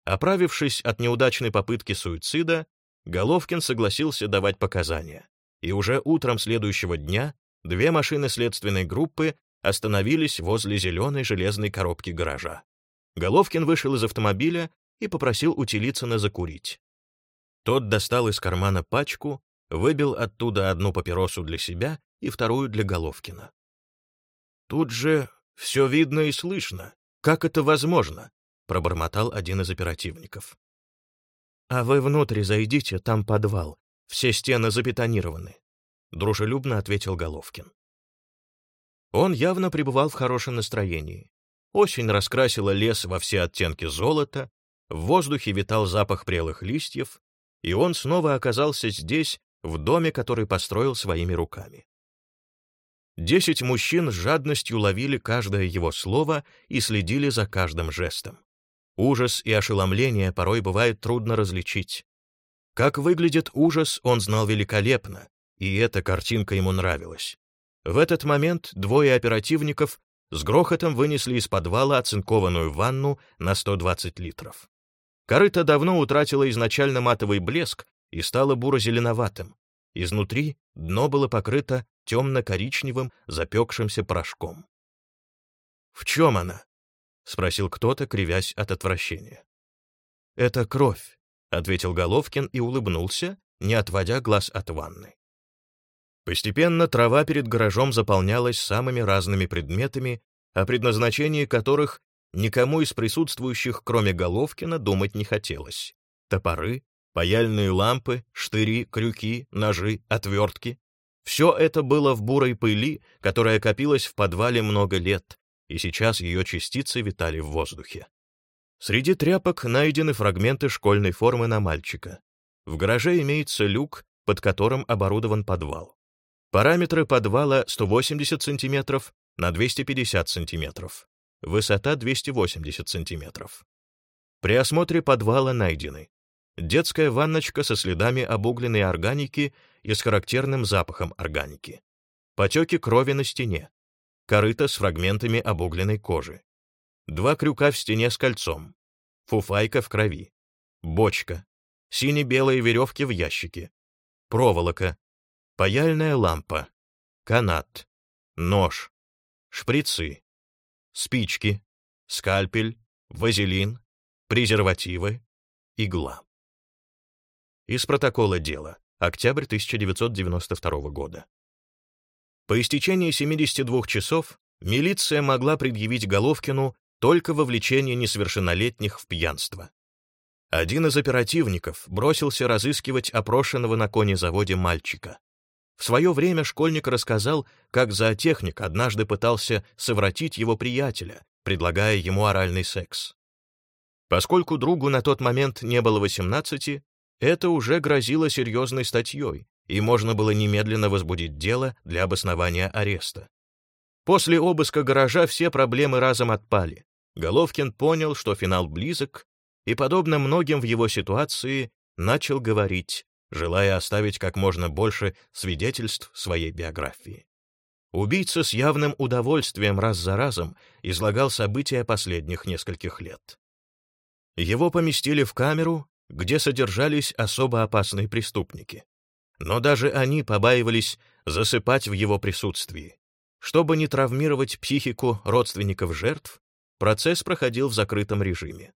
Оправившись от неудачной попытки суицида, Головкин согласился давать показания, и уже утром следующего дня две машины следственной группы остановились возле зеленой железной коробки гаража. Головкин вышел из автомобиля и попросил утилицына закурить. Тот достал из кармана пачку, выбил оттуда одну папиросу для себя и вторую для Головкина. Тут же «Все видно и слышно. Как это возможно?» — пробормотал один из оперативников. «А вы внутрь зайдите, там подвал. Все стены забетонированы», — дружелюбно ответил Головкин. Он явно пребывал в хорошем настроении. Осень раскрасила лес во все оттенки золота, в воздухе витал запах прелых листьев, и он снова оказался здесь, в доме, который построил своими руками. Десять мужчин с жадностью ловили каждое его слово и следили за каждым жестом. Ужас и ошеломление порой бывает трудно различить. Как выглядит ужас, он знал великолепно, и эта картинка ему нравилась. В этот момент двое оперативников с грохотом вынесли из подвала оцинкованную ванну на 120 литров. Корыто давно утратило изначально матовый блеск и стало буро-зеленоватым. Изнутри дно было покрыто темно-коричневым запекшимся порошком. «В чем она?» — спросил кто-то, кривясь от отвращения. «Это кровь», — ответил Головкин и улыбнулся, не отводя глаз от ванны. Постепенно трава перед гаражом заполнялась самыми разными предметами, о предназначении которых никому из присутствующих, кроме Головкина, думать не хотелось. Топоры, паяльные лампы, штыри, крюки, ножи, отвертки. Все это было в бурой пыли, которая копилась в подвале много лет, и сейчас ее частицы витали в воздухе. Среди тряпок найдены фрагменты школьной формы на мальчика. В гараже имеется люк, под которым оборудован подвал. Параметры подвала 180 см на 250 см. Высота 280 см. При осмотре подвала найдены детская ванночка со следами обугленной органики и с характерным запахом органики, потеки крови на стене, корыто с фрагментами обугленной кожи, два крюка в стене с кольцом, фуфайка в крови, бочка, сине-белые веревки в ящике, проволока, паяльная лампа, канат, нож, шприцы, спички, скальпель, вазелин, презервативы, игла. Из протокола дела. Октябрь 1992 года. По истечении 72 часов милиция могла предъявить Головкину только вовлечение несовершеннолетних в пьянство. Один из оперативников бросился разыскивать опрошенного на конезаводе мальчика. В свое время школьник рассказал, как зоотехник однажды пытался совратить его приятеля, предлагая ему оральный секс. Поскольку другу на тот момент не было 18, это уже грозило серьезной статьей, и можно было немедленно возбудить дело для обоснования ареста. После обыска гаража все проблемы разом отпали. Головкин понял, что финал близок, и, подобно многим в его ситуации, начал говорить, желая оставить как можно больше свидетельств своей биографии. Убийца с явным удовольствием раз за разом излагал события последних нескольких лет. Его поместили в камеру, где содержались особо опасные преступники. Но даже они побаивались засыпать в его присутствии. Чтобы не травмировать психику родственников жертв, процесс проходил в закрытом режиме.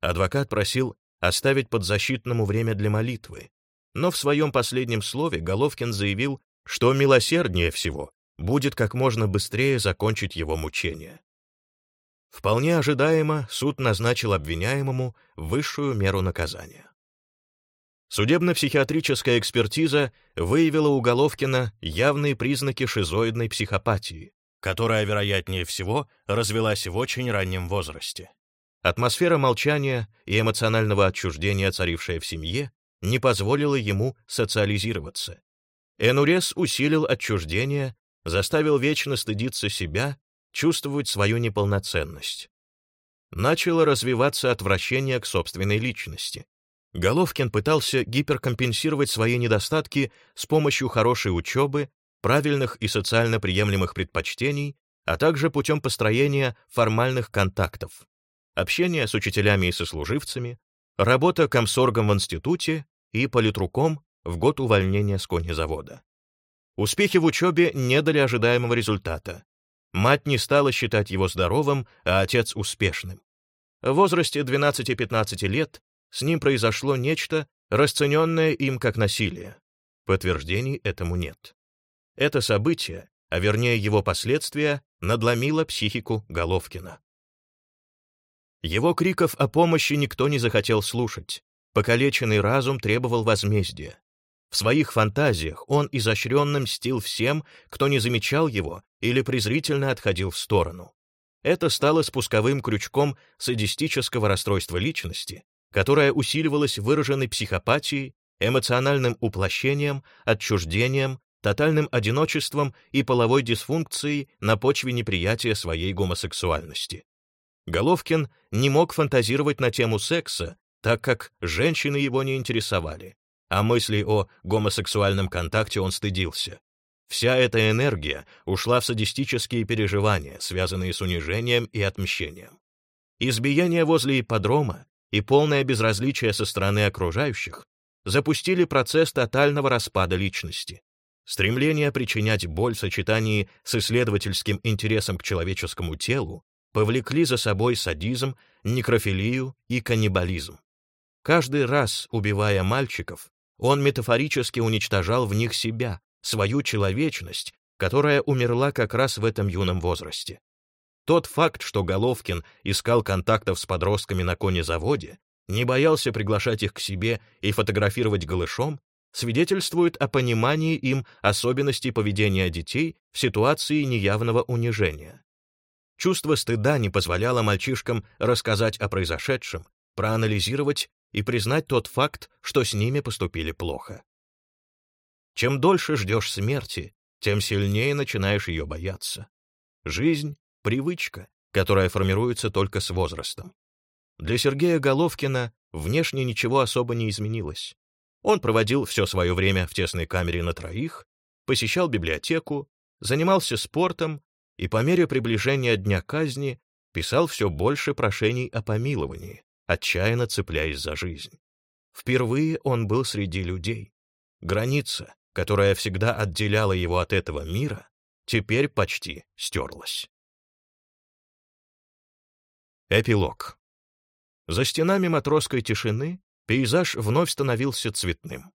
Адвокат просил оставить подзащитному время для молитвы, но в своем последнем слове Головкин заявил, что милосерднее всего будет как можно быстрее закончить его мучение. Вполне ожидаемо суд назначил обвиняемому высшую меру наказания. Судебно-психиатрическая экспертиза выявила у Головкина явные признаки шизоидной психопатии, которая, вероятнее всего, развелась в очень раннем возрасте. Атмосфера молчания и эмоционального отчуждения, царившая в семье, не позволила ему социализироваться. Энурес усилил отчуждение, заставил вечно стыдиться себя, чувствовать свою неполноценность. Начало развиваться отвращение к собственной личности. Головкин пытался гиперкомпенсировать свои недостатки с помощью хорошей учебы, правильных и социально приемлемых предпочтений, а также путем построения формальных контактов, общения с учителями и сослуживцами, работа комсоргом в институте и политруком в год увольнения с конезавода. Успехи в учебе не дали ожидаемого результата. Мать не стала считать его здоровым, а отец успешным. В возрасте 12-15 лет с ним произошло нечто, расцененное им как насилие. Подтверждений этому нет. Это событие, а вернее его последствия, надломило психику Головкина. Его криков о помощи никто не захотел слушать. Покалеченный разум требовал возмездия. В своих фантазиях он изощренно мстил всем, кто не замечал его или презрительно отходил в сторону. Это стало спусковым крючком садистического расстройства личности, которое усиливалось выраженной психопатией, эмоциональным уплощением, отчуждением, тотальным одиночеством и половой дисфункцией на почве неприятия своей гомосексуальности. Головкин не мог фантазировать на тему секса, так как женщины его не интересовали, а мысли о гомосексуальном контакте он стыдился. Вся эта энергия ушла в садистические переживания, связанные с унижением и отмщением. Избиение возле ипподрома и полное безразличие со стороны окружающих запустили процесс тотального распада личности. Стремление причинять боль в сочетании с исследовательским интересом к человеческому телу повлекли за собой садизм, некрофилию и каннибализм. Каждый раз, убивая мальчиков, он метафорически уничтожал в них себя, свою человечность, которая умерла как раз в этом юном возрасте. Тот факт, что Головкин искал контактов с подростками на конезаводе, не боялся приглашать их к себе и фотографировать голышом, свидетельствует о понимании им особенностей поведения детей в ситуации неявного унижения. Чувство стыда не позволяло мальчишкам рассказать о произошедшем, проанализировать и признать тот факт, что с ними поступили плохо. Чем дольше ждешь смерти, тем сильнее начинаешь ее бояться. Жизнь — привычка, которая формируется только с возрастом. Для Сергея Головкина внешне ничего особо не изменилось. Он проводил все свое время в тесной камере на троих, посещал библиотеку, занимался спортом и по мере приближения дня казни писал все больше прошений о помиловании, отчаянно цепляясь за жизнь. Впервые он был среди людей. Граница, которая всегда отделяла его от этого мира, теперь почти стерлась. Эпилог. За стенами матросской тишины пейзаж вновь становился цветным.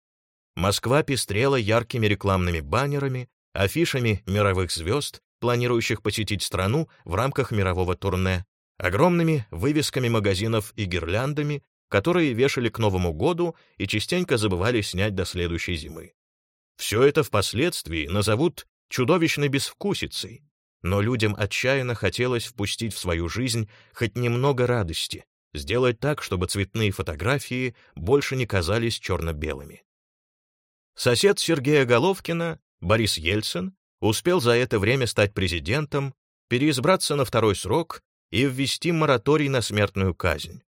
Москва пестрела яркими рекламными баннерами, афишами мировых звезд, планирующих посетить страну в рамках мирового турне, огромными вывесками магазинов и гирляндами, которые вешали к Новому году и частенько забывали снять до следующей зимы. Все это впоследствии назовут чудовищной безвкусицей, но людям отчаянно хотелось впустить в свою жизнь хоть немного радости, сделать так, чтобы цветные фотографии больше не казались черно-белыми. Сосед Сергея Головкина, Борис Ельцин, успел за это время стать президентом, переизбраться на второй срок и ввести мораторий на смертную казнь.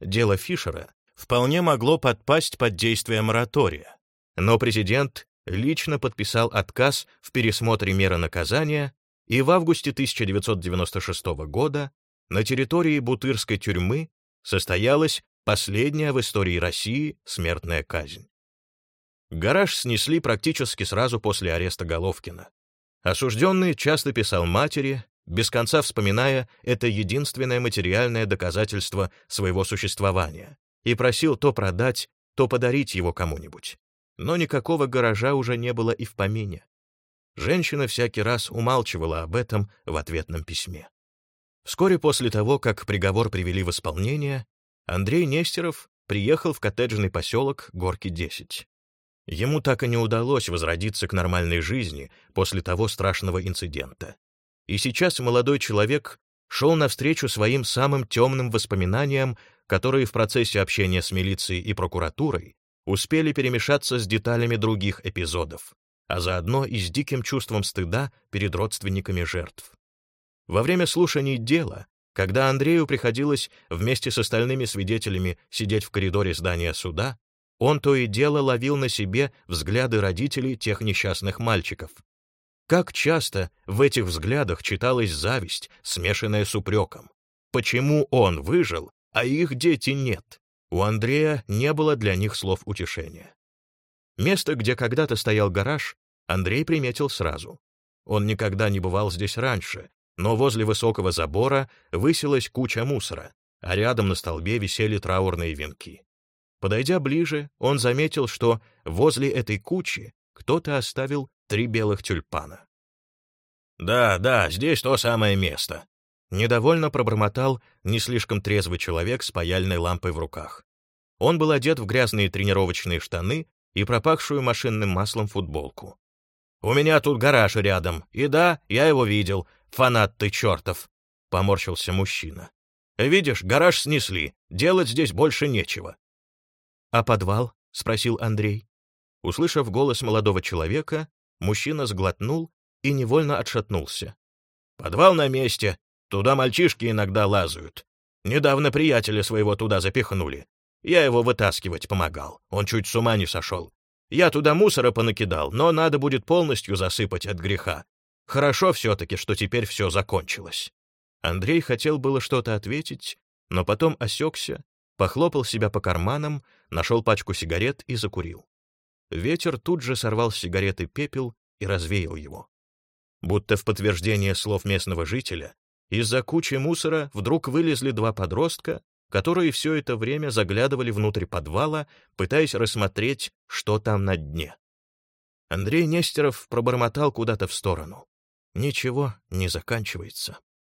Дело Фишера вполне могло подпасть под действие моратория, но президент лично подписал отказ в пересмотре меры наказания, и в августе 1996 года на территории Бутырской тюрьмы состоялась последняя в истории России смертная казнь. Гараж снесли практически сразу после ареста Головкина. Осужденный часто писал матери, без конца вспоминая это единственное материальное доказательство своего существования, и просил то продать, то подарить его кому-нибудь. Но никакого гаража уже не было и в помине. Женщина всякий раз умалчивала об этом в ответном письме. Вскоре после того, как приговор привели в исполнение, Андрей Нестеров приехал в коттеджный поселок Горки-10. Ему так и не удалось возродиться к нормальной жизни после того страшного инцидента. И сейчас молодой человек шел навстречу своим самым темным воспоминаниям, которые в процессе общения с милицией и прокуратурой успели перемешаться с деталями других эпизодов, а заодно и с диким чувством стыда перед родственниками жертв. Во время слушаний дела, когда Андрею приходилось вместе с остальными свидетелями сидеть в коридоре здания суда, он то и дело ловил на себе взгляды родителей тех несчастных мальчиков. Как часто в этих взглядах читалась зависть, смешанная с упреком. Почему он выжил, а их дети нет? У Андрея не было для них слов утешения. Место, где когда-то стоял гараж, Андрей приметил сразу. Он никогда не бывал здесь раньше, но возле высокого забора высилась куча мусора, а рядом на столбе висели траурные венки. Подойдя ближе, он заметил, что возле этой кучи кто-то оставил три белых тюльпана. «Да, да, здесь то самое место», Недовольно пробормотал не слишком трезвый человек с паяльной лампой в руках. Он был одет в грязные тренировочные штаны и пропахшую машинным маслом футболку. «У меня тут гараж рядом, и да, я его видел, фанат ты чертов!» — поморщился мужчина. «Видишь, гараж снесли, делать здесь больше нечего». «А подвал?» — спросил Андрей. Услышав голос молодого человека, мужчина сглотнул и невольно отшатнулся. «Подвал на месте, Туда мальчишки иногда лазают. Недавно приятеля своего туда запихнули. Я его вытаскивать помогал. Он чуть с ума не сошел. Я туда мусора понакидал, но надо будет полностью засыпать от греха. Хорошо все-таки, что теперь все закончилось. Андрей хотел было что-то ответить, но потом осекся, похлопал себя по карманам, нашел пачку сигарет и закурил. Ветер тут же сорвал с сигареты пепел и развеял его. Будто в подтверждение слов местного жителя, из-за кучи мусора вдруг вылезли два подростка, которые все это время заглядывали внутрь подвала, пытаясь рассмотреть, что там на дне. Андрей Нестеров пробормотал куда-то в сторону. Ничего не заканчивается.